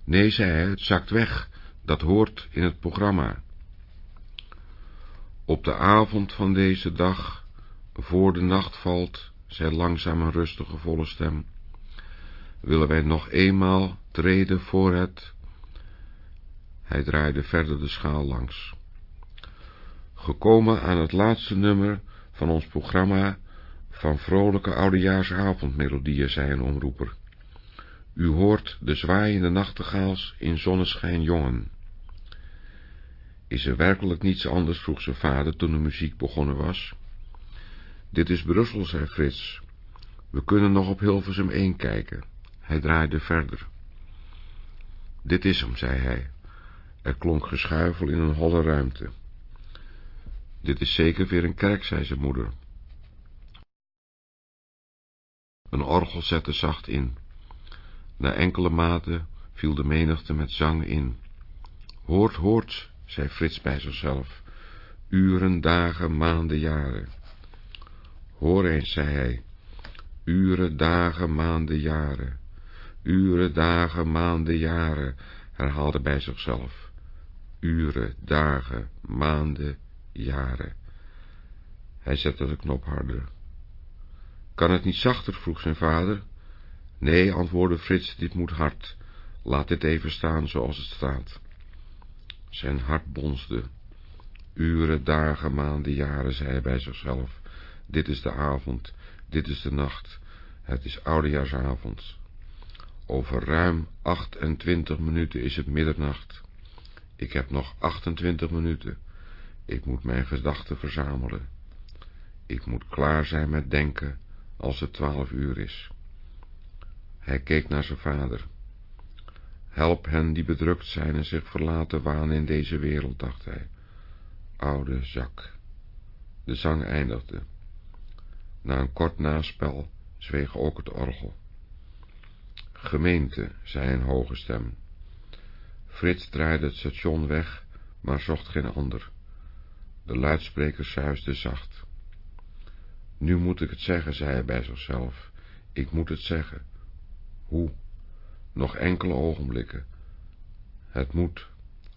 Nee, zei hij, het zakt weg, dat hoort in het programma. Op de avond van deze dag, voor de nacht valt, zei langzaam een rustige volle stem, willen wij nog eenmaal treden voor het... Hij draaide verder de schaal langs. Gekomen aan het laatste nummer van ons programma van vrolijke oudejaarsavondmelodieën, zei een omroeper. U hoort de zwaaiende nachtegaals in zonneschijn jongen. Is er werkelijk niets anders, vroeg zijn vader toen de muziek begonnen was. Dit is Brussel, zei Frits. We kunnen nog op Hilversum 1 kijken. Hij draaide verder. Dit is hem, zei hij. Er klonk geschuifel in een holle ruimte. Dit is zeker weer een kerk, zei zijn moeder. Een orgel zette zacht in. Na enkele maten viel de menigte met zang in. Hoort, hoort, zei Frits bij zichzelf. Uren, dagen, maanden, jaren. Hoor eens, zei hij. Uren, dagen, maanden, jaren. Uren, dagen, maanden, jaren, herhaalde bij zichzelf. Uren, dagen, maanden, jaren. Hij zette de knop harder. Kan het niet zachter? vroeg zijn vader. Nee, antwoordde Frits, dit moet hard. Laat dit even staan zoals het staat. Zijn hart bonsde. Uren, dagen, maanden, jaren, zei hij bij zichzelf. Dit is de avond, dit is de nacht, het is oudejaarsavond. Over ruim 28 minuten is het middernacht. Ik heb nog 28 minuten. Ik moet mijn gedachten verzamelen. Ik moet klaar zijn met denken als het twaalf uur is. Hij keek naar zijn vader. Help hen die bedrukt zijn en zich verlaten wanen in deze wereld, dacht hij. Oude zak. De zang eindigde. Na een kort naspel zweeg ook het orgel. Gemeente, zei een hoge stem. Frits draaide het station weg, maar zocht geen ander. De luidspreker suisde zacht. Nu moet ik het zeggen, zei hij bij zichzelf. Ik moet het zeggen. Hoe? Nog enkele ogenblikken. Het moet.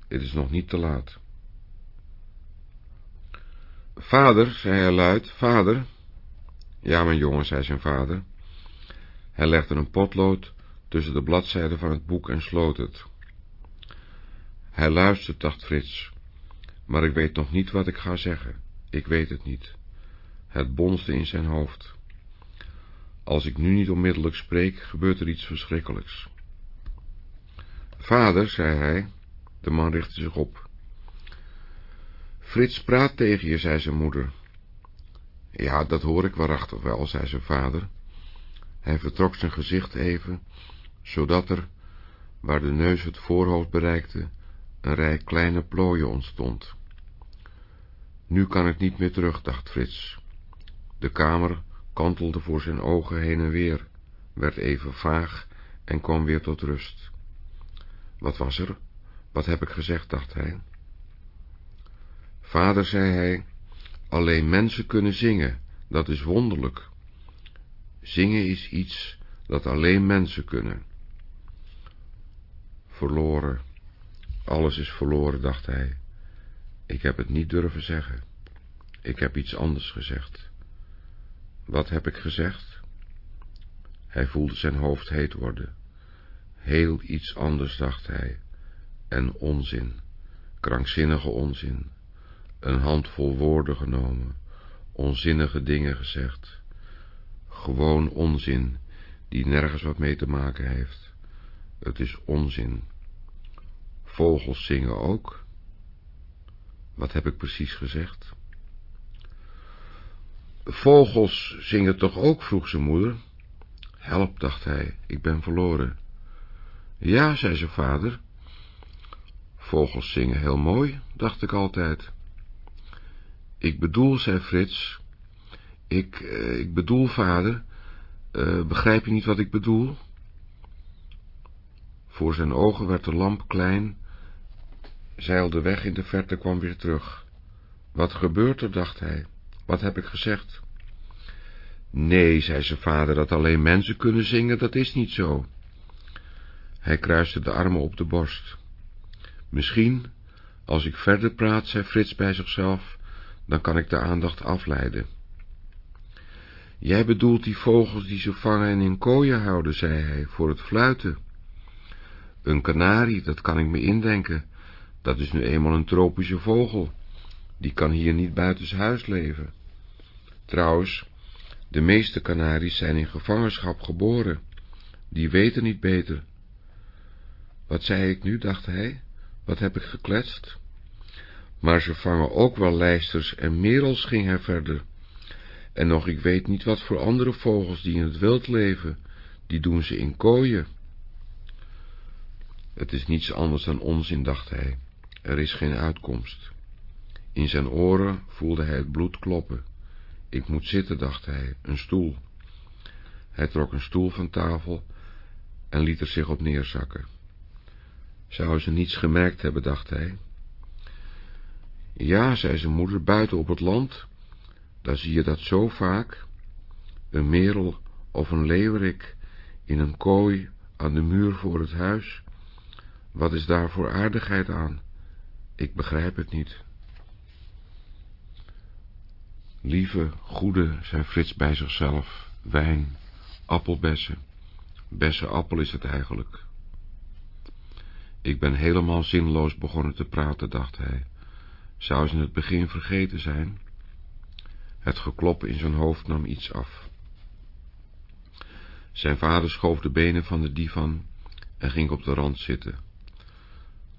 Het is nog niet te laat. Vader, zei hij luid, vader. Ja, mijn jongen, zei zijn vader. Hij legde een potlood tussen de bladzijden van het boek en sloot het. Hij luistert, dacht Frits, maar ik weet nog niet wat ik ga zeggen. Ik weet het niet. Het bonsde in zijn hoofd. Als ik nu niet onmiddellijk spreek, gebeurt er iets verschrikkelijks. Vader, zei hij, de man richtte zich op. Frits praat tegen je, zei zijn moeder. Ja, dat hoor ik waarachtig wel, zei zijn vader. Hij vertrok zijn gezicht even, zodat er, waar de neus het voorhoofd bereikte, een rij kleine plooien ontstond. Nu kan ik niet meer terug, dacht Frits. De kamer kantelde voor zijn ogen heen en weer, werd even vaag en kwam weer tot rust. Wat was er? Wat heb ik gezegd, dacht hij. Vader, zei hij, alleen mensen kunnen zingen, dat is wonderlijk. Zingen is iets dat alleen mensen kunnen. Verloren, alles is verloren, dacht hij. Ik heb het niet durven zeggen. Ik heb iets anders gezegd. Wat heb ik gezegd? Hij voelde zijn hoofd heet worden. Heel iets anders, dacht hij. En onzin, krankzinnige onzin. Een handvol woorden genomen, onzinnige dingen gezegd. Gewoon onzin, die nergens wat mee te maken heeft. Het is onzin. Vogels zingen ook. Wat heb ik precies gezegd? Vogels zingen toch ook, vroeg zijn moeder. Help, dacht hij, ik ben verloren. Ja, zei zijn vader. Vogels zingen heel mooi, dacht ik altijd. Ik bedoel, zei Frits, ik, eh, ik bedoel, vader, uh, begrijp je niet wat ik bedoel? Voor zijn ogen werd de lamp klein, zeilde weg in de verte, kwam weer terug. Wat gebeurt er, dacht hij, wat heb ik gezegd? Nee, zei zijn vader, dat alleen mensen kunnen zingen, dat is niet zo. Hij kruiste de armen op de borst. Misschien, als ik verder praat, zei Frits bij zichzelf, dan kan ik de aandacht afleiden. Jij bedoelt die vogels die ze vangen en in kooien houden, zei hij, voor het fluiten. Een kanarie, dat kan ik me indenken, dat is nu eenmaal een tropische vogel. Die kan hier niet buitenshuis leven. Trouwens, de meeste kanaries zijn in gevangenschap geboren. Die weten niet beter. Wat zei ik nu, dacht hij, wat heb ik gekletst? Maar ze vangen ook wel lijsters en merels, ging hij verder. En nog ik weet niet wat voor andere vogels die in het wild leven, die doen ze in kooien. Het is niets anders dan onzin, dacht hij. Er is geen uitkomst. In zijn oren voelde hij het bloed kloppen. Ik moet zitten, dacht hij, een stoel. Hij trok een stoel van tafel en liet er zich op neerzakken. Zou ze niets gemerkt hebben, dacht hij. Ja, zei zijn moeder, buiten op het land, daar zie je dat zo vaak. Een merel of een leeuwerik in een kooi aan de muur voor het huis. Wat is daar voor aardigheid aan? Ik begrijp het niet. Lieve, goede, zei Frits bij zichzelf, wijn, appelbessen, bessenappel is het eigenlijk. Ik ben helemaal zinloos begonnen te praten, dacht hij. Zou ze in het begin vergeten zijn? Het gekloppen in zijn hoofd nam iets af. Zijn vader schoof de benen van de divan en ging op de rand zitten.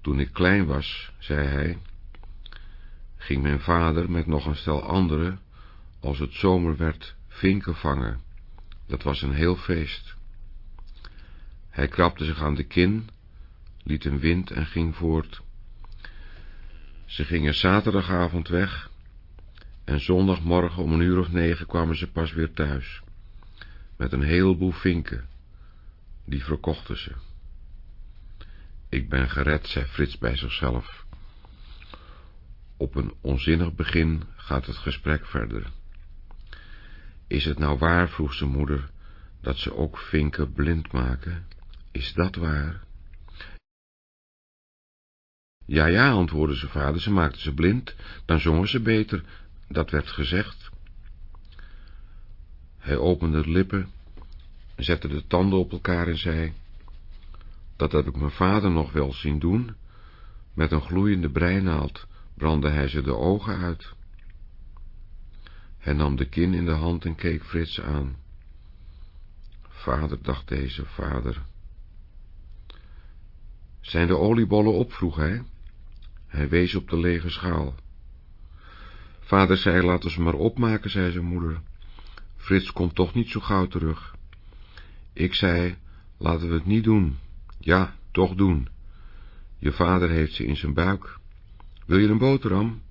Toen ik klein was, zei hij, ging mijn vader met nog een stel anderen, als het zomer werd, vinken vangen. Dat was een heel feest. Hij krabde zich aan de kin, liet een wind en ging voort. Ze gingen zaterdagavond weg en zondagmorgen om een uur of negen kwamen ze pas weer thuis, met een heleboel vinken. Die verkochten ze. Ik ben gered, zei Frits bij zichzelf. Op een onzinnig begin gaat het gesprek verder. Is het nou waar, vroeg zijn moeder, dat ze ook vinken blind maken? Is dat waar? Ja, ja, antwoordde zijn vader, ze maakten ze blind, dan zongen ze beter, dat werd gezegd. Hij opende de lippen, zette de tanden op elkaar en zei, dat heb ik mijn vader nog wel zien doen. Met een gloeiende breinaald brandde hij ze de ogen uit. Hij nam de kin in de hand en keek Frits aan. Vader, dacht deze, vader. Zijn de oliebollen op, vroeg hij. Hij wees op de lege schaal. Vader zei, laten ze maar opmaken, zei zijn moeder. Frits komt toch niet zo gauw terug. Ik zei, laten we het niet doen. Ja, toch doen. Je vader heeft ze in zijn buik. Wil je een boterham?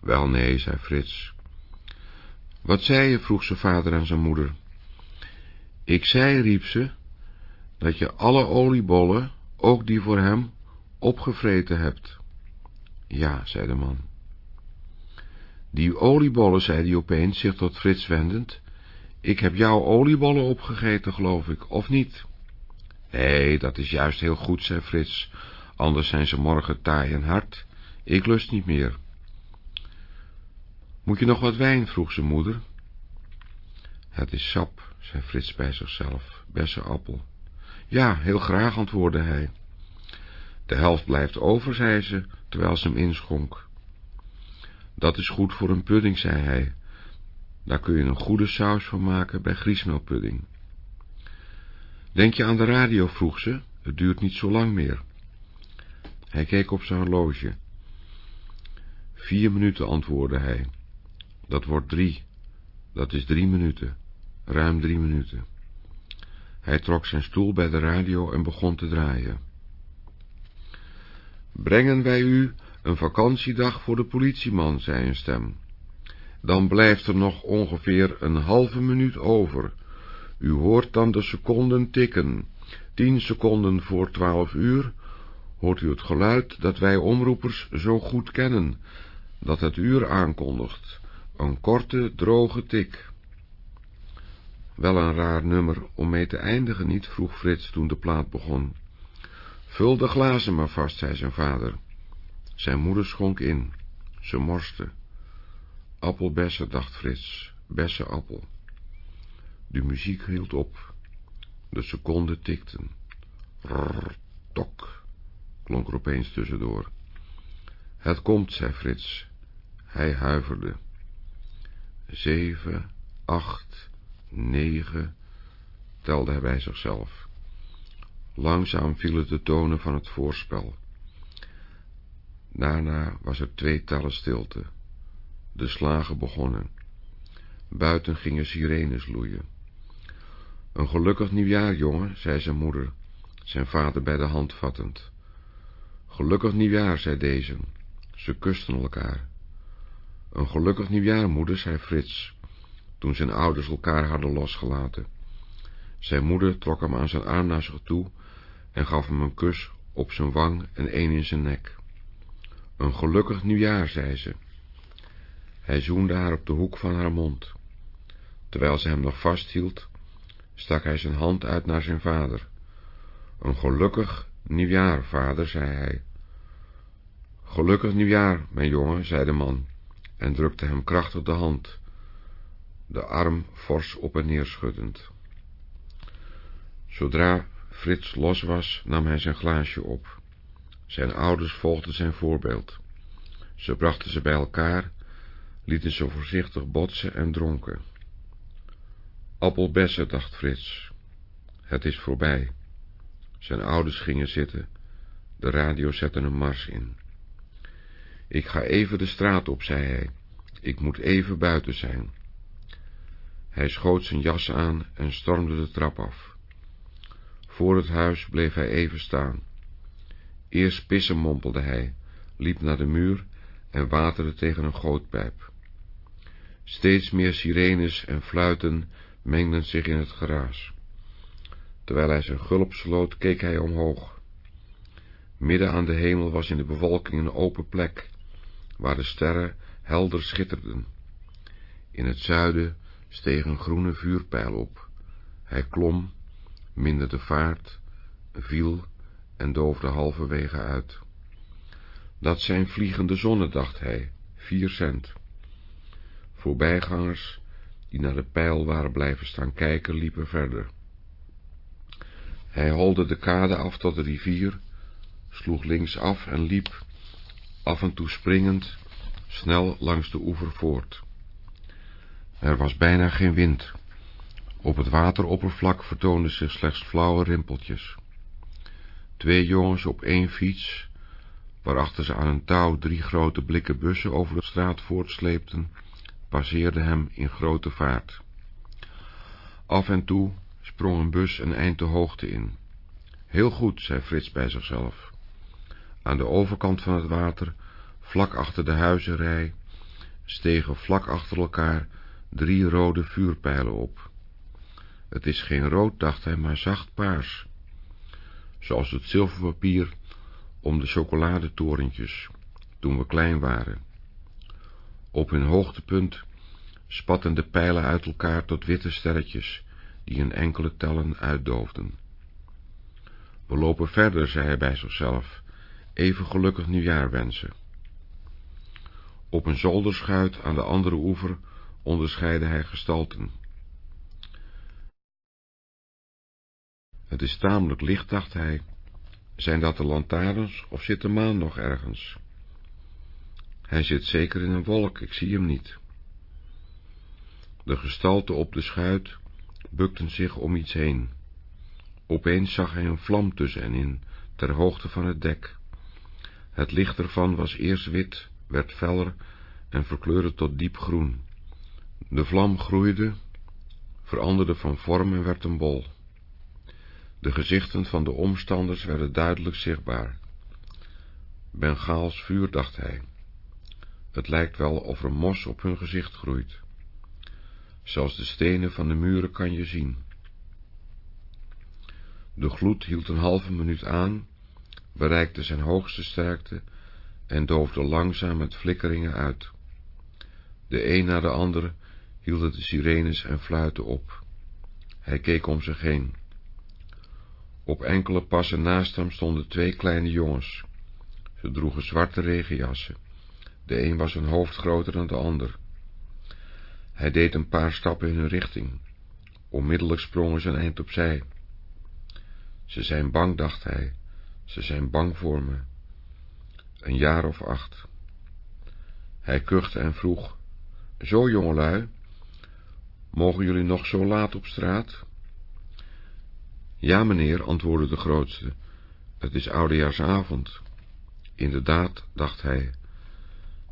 Wel, nee, zei Frits. Wat zei je? vroeg zijn vader aan zijn moeder. Ik zei, riep ze, dat je alle oliebollen, ook die voor hem, opgevreten hebt. Ja, zei de man. Die oliebollen, zei hij opeens, zich tot Frits wendend, ik heb jouw oliebollen opgegeten, geloof ik, of niet? Nee, dat is juist heel goed, zei Frits, anders zijn ze morgen taai en hard. Ik lust niet meer. Moet je nog wat wijn? vroeg zijn moeder. Het is sap, zei Frits bij zichzelf, bessenappel. Ja, heel graag, antwoordde hij. De helft blijft over, zei ze, terwijl ze hem inschonk. Dat is goed voor een pudding, zei hij. Daar kun je een goede saus van maken bij griesmeelpudding. Denk je aan de radio, vroeg ze. Het duurt niet zo lang meer. Hij keek op zijn horloge. Vier minuten, antwoordde hij. Dat wordt drie. Dat is drie minuten. Ruim drie minuten. Hij trok zijn stoel bij de radio en begon te draaien. Brengen wij u een vakantiedag voor de politieman, zei een stem. Dan blijft er nog ongeveer een halve minuut over. U hoort dan de seconden tikken. Tien seconden voor twaalf uur hoort u het geluid dat wij omroepers zo goed kennen, dat het uur aankondigt. Een korte, droge tik. Wel een raar nummer om mee te eindigen, niet? vroeg Frits toen de plaat begon. Vul de glazen maar vast, zei zijn vader. Zijn moeder schonk in. Ze morste. Appelbessen, dacht Frits. Bessenappel. De muziek hield op. De seconden tikten. Rrr, tok, klonk er opeens tussendoor. Het komt, zei Frits. Hij huiverde. Zeven, acht, negen, telde hij bij zichzelf. Langzaam vielen de tonen van het voorspel. Daarna was er twee tellen stilte. De slagen begonnen. Buiten gingen sirenes loeien. Een gelukkig nieuwjaar, jongen, zei zijn moeder, zijn vader bij de hand vattend. Gelukkig nieuwjaar, zei deze. Ze kusten elkaar. Een gelukkig nieuwjaar, moeder, zei Frits, toen zijn ouders elkaar hadden losgelaten. Zijn moeder trok hem aan zijn arm naar zich toe en gaf hem een kus op zijn wang en een in zijn nek. Een gelukkig nieuwjaar, zei ze. Hij zoende haar op de hoek van haar mond. Terwijl ze hem nog vasthield, stak hij zijn hand uit naar zijn vader. Een gelukkig nieuwjaar, vader, zei hij. Gelukkig nieuwjaar, mijn jongen, zei de man, en drukte hem krachtig de hand, de arm fors op en neer schuddend. Zodra Frits los was, nam hij zijn glaasje op. Zijn ouders volgden zijn voorbeeld. Ze brachten ze bij elkaar, lieten ze voorzichtig botsen en dronken. Appelbessen, dacht Frits. Het is voorbij. Zijn ouders gingen zitten. De radio zette een mars in. Ik ga even de straat op, zei hij. Ik moet even buiten zijn. Hij schoot zijn jas aan en stormde de trap af. Voor het huis bleef hij even staan. Eerst pissen, mompelde hij, liep naar de muur en waterde tegen een gootpijp. Steeds meer sirenes en fluiten mengden zich in het geraas. Terwijl hij zijn gulp sloot, keek hij omhoog. Midden aan de hemel was in de bewolking een open plek, waar de sterren helder schitterden. In het zuiden steeg een groene vuurpijl op. Hij klom, minderde vaart, viel en doofde halverwege uit. Dat zijn vliegende zonnen, dacht hij, vier cent. Voorbijgangers, die naar de pijl waren blijven staan kijken, liepen verder. Hij holde de kade af tot de rivier, sloeg links af en liep, af en toe springend, snel langs de oever voort. Er was bijna geen wind. Op het wateroppervlak vertoonden zich slechts flauwe rimpeltjes. Twee jongens op één fiets, waarachter ze aan een touw drie grote blikken bussen over de straat voortsleepten, passeerden hem in grote vaart. Af en toe sprong een bus een eind de hoogte in. Heel goed, zei Frits bij zichzelf. Aan de overkant van het water, vlak achter de huizenrij, stegen vlak achter elkaar drie rode vuurpijlen op. Het is geen rood, dacht hij, maar zacht paars, zoals het zilverpapier om de chocoladetorentjes, toen we klein waren. Op hun hoogtepunt spatten de pijlen uit elkaar tot witte sterretjes, die in enkele tellen uitdoofden. We lopen verder, zei hij bij zichzelf, even gelukkig nieuwjaar wensen. Op een zolderschuit aan de andere oever onderscheidde hij gestalten. Het is tamelijk licht, dacht hij. Zijn dat de lantaarns of zit de maan nog ergens? Hij zit zeker in een wolk, ik zie hem niet. De gestalten op de schuit bukten zich om iets heen. Opeens zag hij een vlam tussenin, ter hoogte van het dek. Het licht ervan was eerst wit, werd feller en verkleurde tot diep groen. De vlam groeide, veranderde van vorm en werd een bol. De gezichten van de omstanders werden duidelijk zichtbaar. Bengaals vuur, dacht hij. Het lijkt wel of er mos op hun gezicht groeit. Zelfs de stenen van de muren kan je zien. De gloed hield een halve minuut aan, bereikte zijn hoogste sterkte en doofde langzaam met flikkeringen uit. De een na de ander hielden de sirenes en fluiten op. Hij keek om zich heen. Op enkele passen naast hem stonden twee kleine jongens. Ze droegen zwarte regenjassen. De een was een hoofd groter dan de ander. Hij deed een paar stappen in hun richting. Onmiddellijk sprongen ze een eind opzij. Ze zijn bang, dacht hij. Ze zijn bang voor me. Een jaar of acht. Hij kuchte en vroeg, Zo, jongelui, mogen jullie nog zo laat op straat? Ja, meneer, antwoordde de grootste, het is oudejaarsavond. Inderdaad, dacht hij,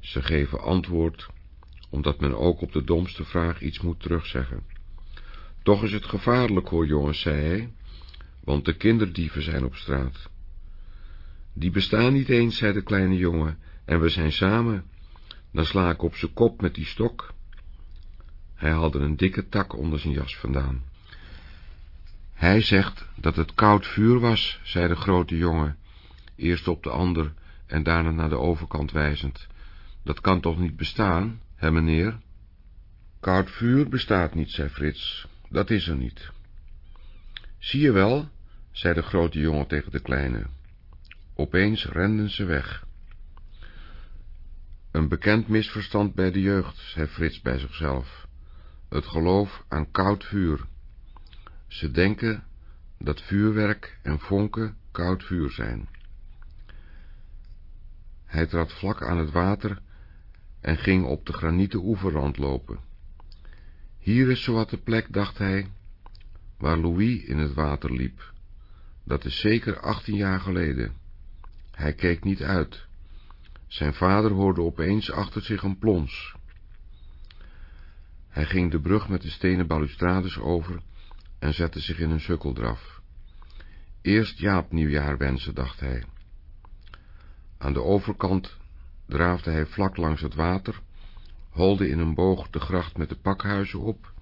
ze geven antwoord, omdat men ook op de domste vraag iets moet terugzeggen. Toch is het gevaarlijk, hoor jongens, zei hij, want de kinderdieven zijn op straat. Die bestaan niet eens, zei de kleine jongen, en we zijn samen. Dan sla ik op zijn kop met die stok. Hij haalde een dikke tak onder zijn jas vandaan. Hij zegt dat het koud vuur was, zei de grote jongen, eerst op de ander en daarna naar de overkant wijzend. Dat kan toch niet bestaan, hè meneer? Koud vuur bestaat niet, zei Frits, dat is er niet. Zie je wel, zei de grote jongen tegen de kleine. Opeens renden ze weg. Een bekend misverstand bij de jeugd, zei Frits bij zichzelf. Het geloof aan koud vuur. Ze denken dat vuurwerk en vonken koud vuur zijn. Hij trad vlak aan het water en ging op de granieten oeverrand lopen. Hier is zowat de plek, dacht hij, waar Louis in het water liep. Dat is zeker achttien jaar geleden. Hij keek niet uit. Zijn vader hoorde opeens achter zich een plons. Hij ging de brug met de stenen balustrades over en zette zich in een sukkeldraf. Eerst Jaap nieuwjaar wensen, dacht hij. Aan de overkant draafde hij vlak langs het water, holde in een boog de gracht met de pakhuizen op,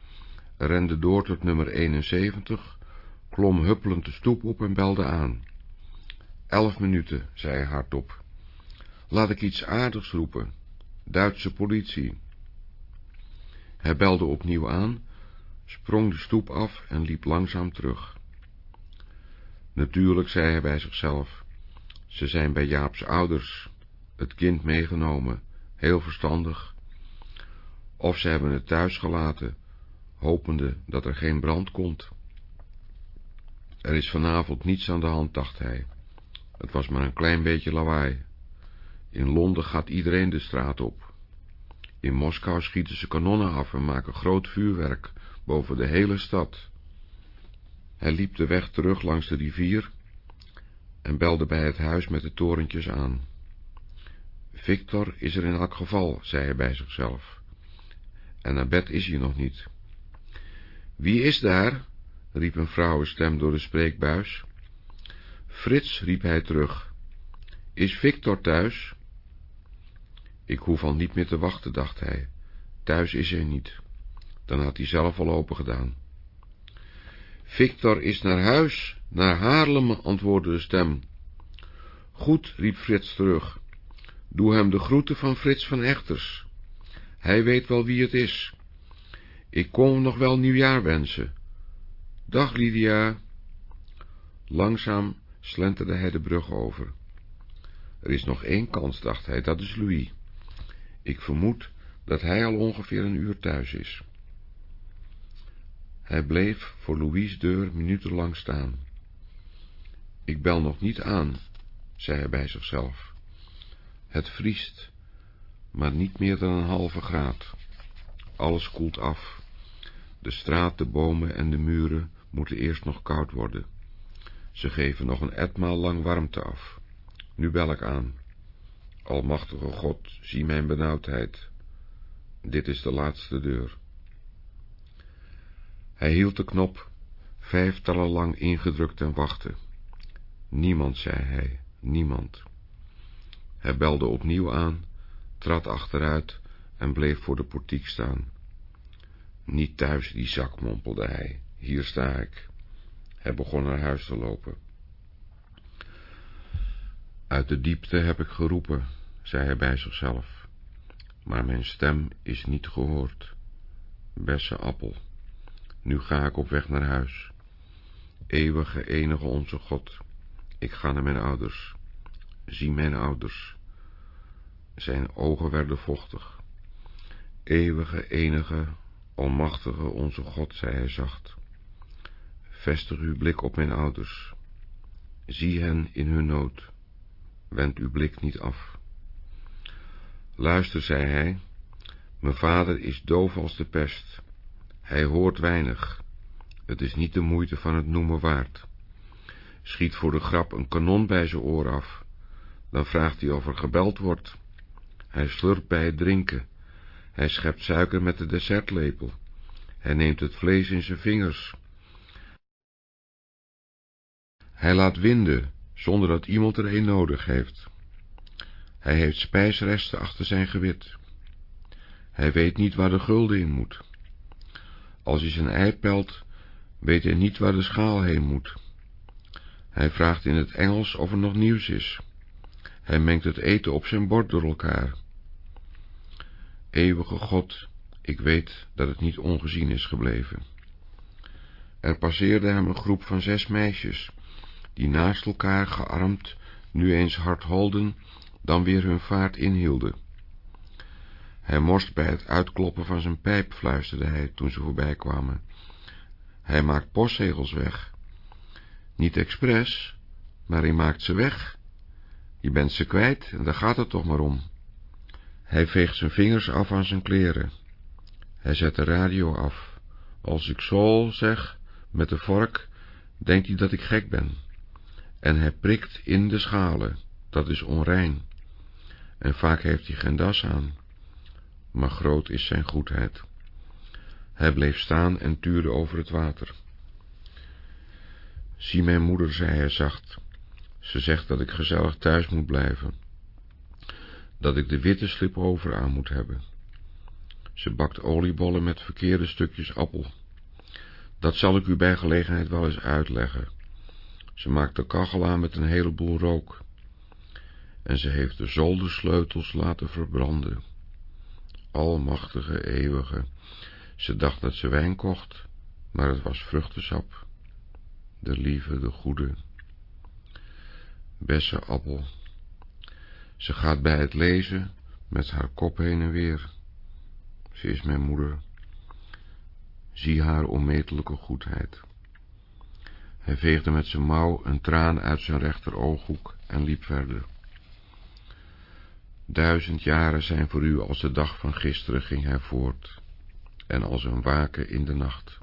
rende door tot nummer 71, klom huppelend de stoep op en belde aan. Elf minuten, zei hij hardop. Laat ik iets aardigs roepen. Duitse politie. Hij belde opnieuw aan, sprong de stoep af en liep langzaam terug. Natuurlijk, zei hij bij zichzelf, ze zijn bij Jaaps ouders, het kind meegenomen, heel verstandig. Of ze hebben het thuis gelaten, hopende dat er geen brand komt. Er is vanavond niets aan de hand, dacht hij. Het was maar een klein beetje lawaai. In Londen gaat iedereen de straat op. In Moskou schieten ze kanonnen af en maken groot vuurwerk boven de hele stad. Hij liep de weg terug langs de rivier en belde bij het huis met de torentjes aan. Victor is er in elk geval, zei hij bij zichzelf. En naar bed is hij nog niet. Wie is daar? riep een vrouwenstem door de spreekbuis. Frits, riep hij terug. Is Victor thuis? Ik hoef al niet meer te wachten, dacht hij. Thuis is hij niet. Dan had hij zelf al open gedaan. Victor is naar huis, naar Haarlem, antwoordde de stem. Goed, riep Frits terug. Doe hem de groeten van Frits van Echters. Hij weet wel wie het is. Ik kom nog wel nieuwjaar wensen. Dag, Lydia. Langzaam slenterde hij de brug over. Er is nog één kans, dacht hij, dat is Louis. Ik vermoed dat hij al ongeveer een uur thuis is. Hij bleef voor Louis' deur minutenlang staan. Ik bel nog niet aan, zei hij bij zichzelf. Het vriest, maar niet meer dan een halve graad. Alles koelt af. De straat, de bomen en de muren moeten eerst nog koud worden. Ze geven nog een etmaal lang warmte af. Nu bel ik aan. Almachtige God, zie mijn benauwdheid. Dit is de laatste deur. Hij hield de knop, vijftallen lang ingedrukt en wachtte. Niemand, zei hij, niemand. Hij belde opnieuw aan, trad achteruit en bleef voor de portiek staan. Niet thuis, die zak, mompelde hij. Hier sta ik. Hij begon naar huis te lopen. Uit de diepte heb ik geroepen, zei hij bij zichzelf, maar mijn stem is niet gehoord. Besse appel, nu ga ik op weg naar huis. Eeuwige, enige onze God, ik ga naar mijn ouders. Zie mijn ouders. Zijn ogen werden vochtig. Eeuwige, enige, almachtige onze God, zei hij zacht. Vestig uw blik op mijn ouders. Zie hen in hun nood. Wend uw blik niet af. Luister, zei hij, mijn vader is doof als de pest. Hij hoort weinig. Het is niet de moeite van het noemen waard. Schiet voor de grap een kanon bij zijn oor af. Dan vraagt hij of er gebeld wordt. Hij slurpt bij het drinken. Hij schept suiker met de dessertlepel. Hij neemt het vlees in zijn vingers. Hij laat winden, zonder dat iemand er een nodig heeft. Hij heeft spijsresten achter zijn gewit. Hij weet niet waar de gulden in moet. Als hij zijn ei pelt, weet hij niet waar de schaal heen moet. Hij vraagt in het Engels of er nog nieuws is. Hij mengt het eten op zijn bord door elkaar. Eeuwige God, ik weet dat het niet ongezien is gebleven. Er passeerde hem een groep van zes meisjes, die naast elkaar gearmd nu eens hard holden, dan weer hun vaart inhielden. Hij morst bij het uitkloppen van zijn pijp, fluisterde hij toen ze voorbij kwamen. Hij maakt postzegels weg. Niet expres, maar hij maakt ze weg. Je bent ze kwijt en daar gaat het toch maar om. Hij veegt zijn vingers af aan zijn kleren. Hij zet de radio af. Als ik zool zeg, met de vork, denkt hij dat ik gek ben. En hij prikt in de schalen, dat is onrein. En vaak heeft hij geen das aan. Maar groot is zijn goedheid. Hij bleef staan en tuurde over het water. Zie mijn moeder, zei hij zacht. Ze zegt dat ik gezellig thuis moet blijven. Dat ik de witte slipover aan moet hebben. Ze bakt oliebollen met verkeerde stukjes appel. Dat zal ik u bij gelegenheid wel eens uitleggen. Ze maakt de kachel aan met een heleboel rook. En ze heeft de zoldersleutels laten verbranden. Almachtige, eeuwige. Ze dacht dat ze wijn kocht, maar het was vruchtensap. De lieve, de goede. Bessenappel. Ze gaat bij het lezen met haar kop heen en weer. Ze is mijn moeder. Zie haar onmetelijke goedheid. Hij veegde met zijn mouw een traan uit zijn rechterooghoek en liep verder. Duizend jaren zijn voor u als de dag van gisteren, ging hij voort, en als een waken in de nacht.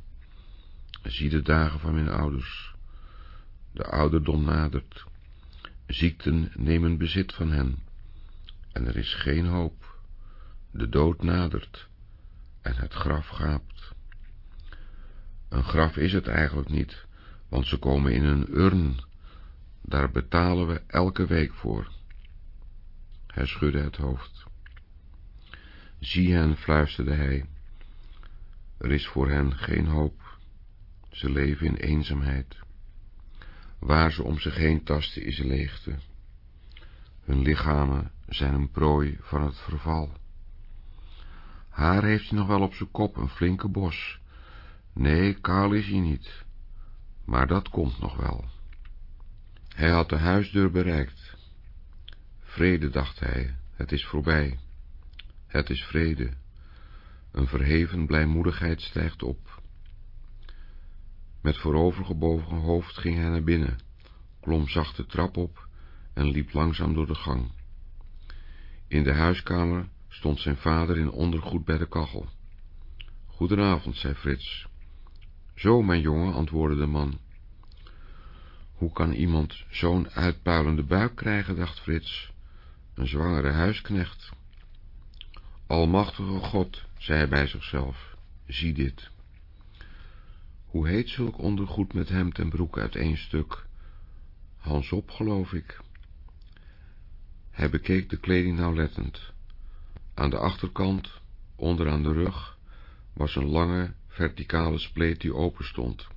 Zie de dagen van mijn ouders. De ouderdom nadert. Ziekten nemen bezit van hen. En er is geen hoop. De dood nadert. En het graf gaapt. Een graf is het eigenlijk niet, want ze komen in een urn. Daar betalen we elke week voor. Hij schudde het hoofd. Zie hen, fluisterde hij. Er is voor hen geen hoop. Ze leven in eenzaamheid. Waar ze om zich heen tasten is leegte. Hun lichamen zijn een prooi van het verval. Haar heeft hij nog wel op zijn kop, een flinke bos. Nee, kaal is hij niet. Maar dat komt nog wel. Hij had de huisdeur bereikt. Vrede, dacht hij, het is voorbij. Het is vrede. Een verheven blijmoedigheid stijgt op. Met voorovergebogen hoofd ging hij naar binnen, klom zacht de trap op en liep langzaam door de gang. In de huiskamer stond zijn vader in ondergoed bij de kachel. Goedenavond, zei Frits. Zo, mijn jongen, antwoordde de man. Hoe kan iemand zo'n uitpuilende buik krijgen, dacht Frits. Een zwangere huisknecht. Almachtige God, zei hij bij zichzelf, zie dit. Hoe heet zulk ondergoed met hemd en broek uit één stuk? Hans op, geloof ik. Hij bekeek de kleding nauwlettend. Aan de achterkant, onderaan de rug, was een lange, verticale spleet die open stond.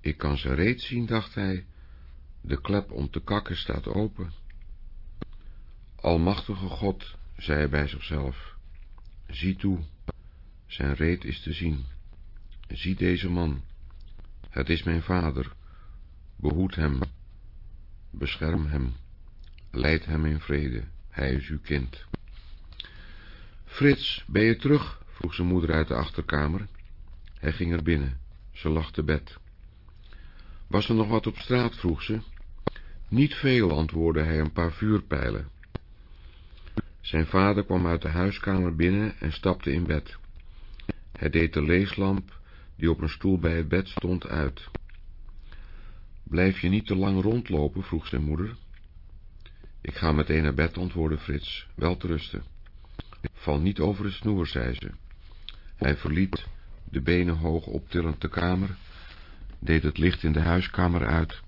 Ik kan ze reet zien, dacht hij. De klep om te kakken staat open. Almachtige God, zei hij bij zichzelf, zie toe, zijn reet is te zien. Zie deze man, het is mijn vader, behoed hem, bescherm hem, leid hem in vrede, hij is uw kind. Frits, ben je terug? vroeg zijn moeder uit de achterkamer. Hij ging er binnen, ze lag te bed. Was er nog wat op straat, vroeg ze. Niet veel, antwoordde hij, een paar vuurpijlen. Zijn vader kwam uit de huiskamer binnen en stapte in bed. Hij deed de leeslamp, die op een stoel bij het bed stond, uit. Blijf je niet te lang rondlopen, vroeg zijn moeder. Ik ga meteen naar bed, antwoordde Frits, wel te rusten. Val niet over de snoer, zei ze. Hij verliet, de benen hoog optillend de kamer, deed het licht in de huiskamer uit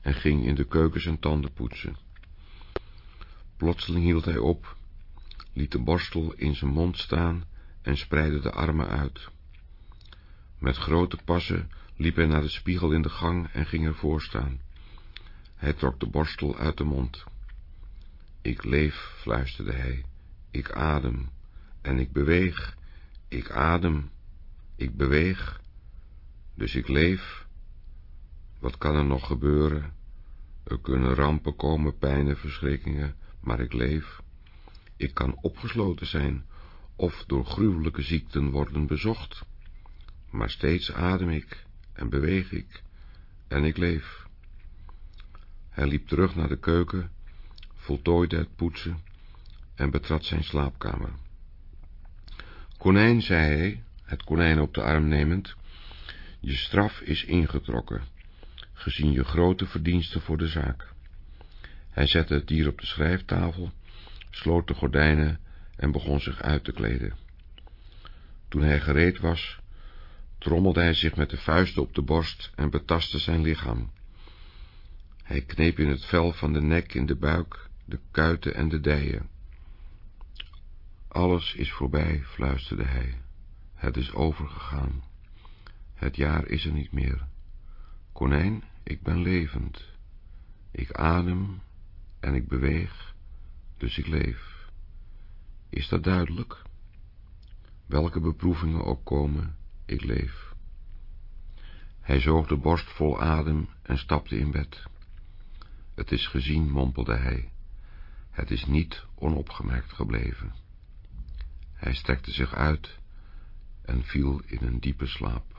en ging in de keuken zijn tanden poetsen. Plotseling hield hij op, liet de borstel in zijn mond staan en spreidde de armen uit. Met grote passen liep hij naar de spiegel in de gang en ging ervoor staan. Hij trok de borstel uit de mond. Ik leef, fluisterde hij, ik adem, en ik beweeg, ik adem, ik beweeg, dus ik leef. Wat kan er nog gebeuren? Er kunnen rampen komen, pijnen, verschrikkingen, maar ik leef. Ik kan opgesloten zijn, of door gruwelijke ziekten worden bezocht, maar steeds adem ik en beweeg ik, en ik leef. Hij liep terug naar de keuken, voltooide het poetsen en betrad zijn slaapkamer. Konijn, zei hij, het konijn op de arm nemend, je straf is ingetrokken, gezien je grote verdiensten voor de zaak. Hij zette het dier op de schrijftafel, sloot de gordijnen en begon zich uit te kleden. Toen hij gereed was, trommelde hij zich met de vuisten op de borst en betastte zijn lichaam. Hij kneep in het vel van de nek, in de buik, de kuiten en de dijen. Alles is voorbij, fluisterde hij. Het is overgegaan. Het jaar is er niet meer. Konijn, ik ben levend. Ik adem en ik beweeg, dus ik leef. Is dat duidelijk? Welke beproevingen ook komen, ik leef. Hij zoog de borst vol adem en stapte in bed. Het is gezien, mompelde hij. Het is niet onopgemerkt gebleven. Hij strekte zich uit en viel in een diepe slaap.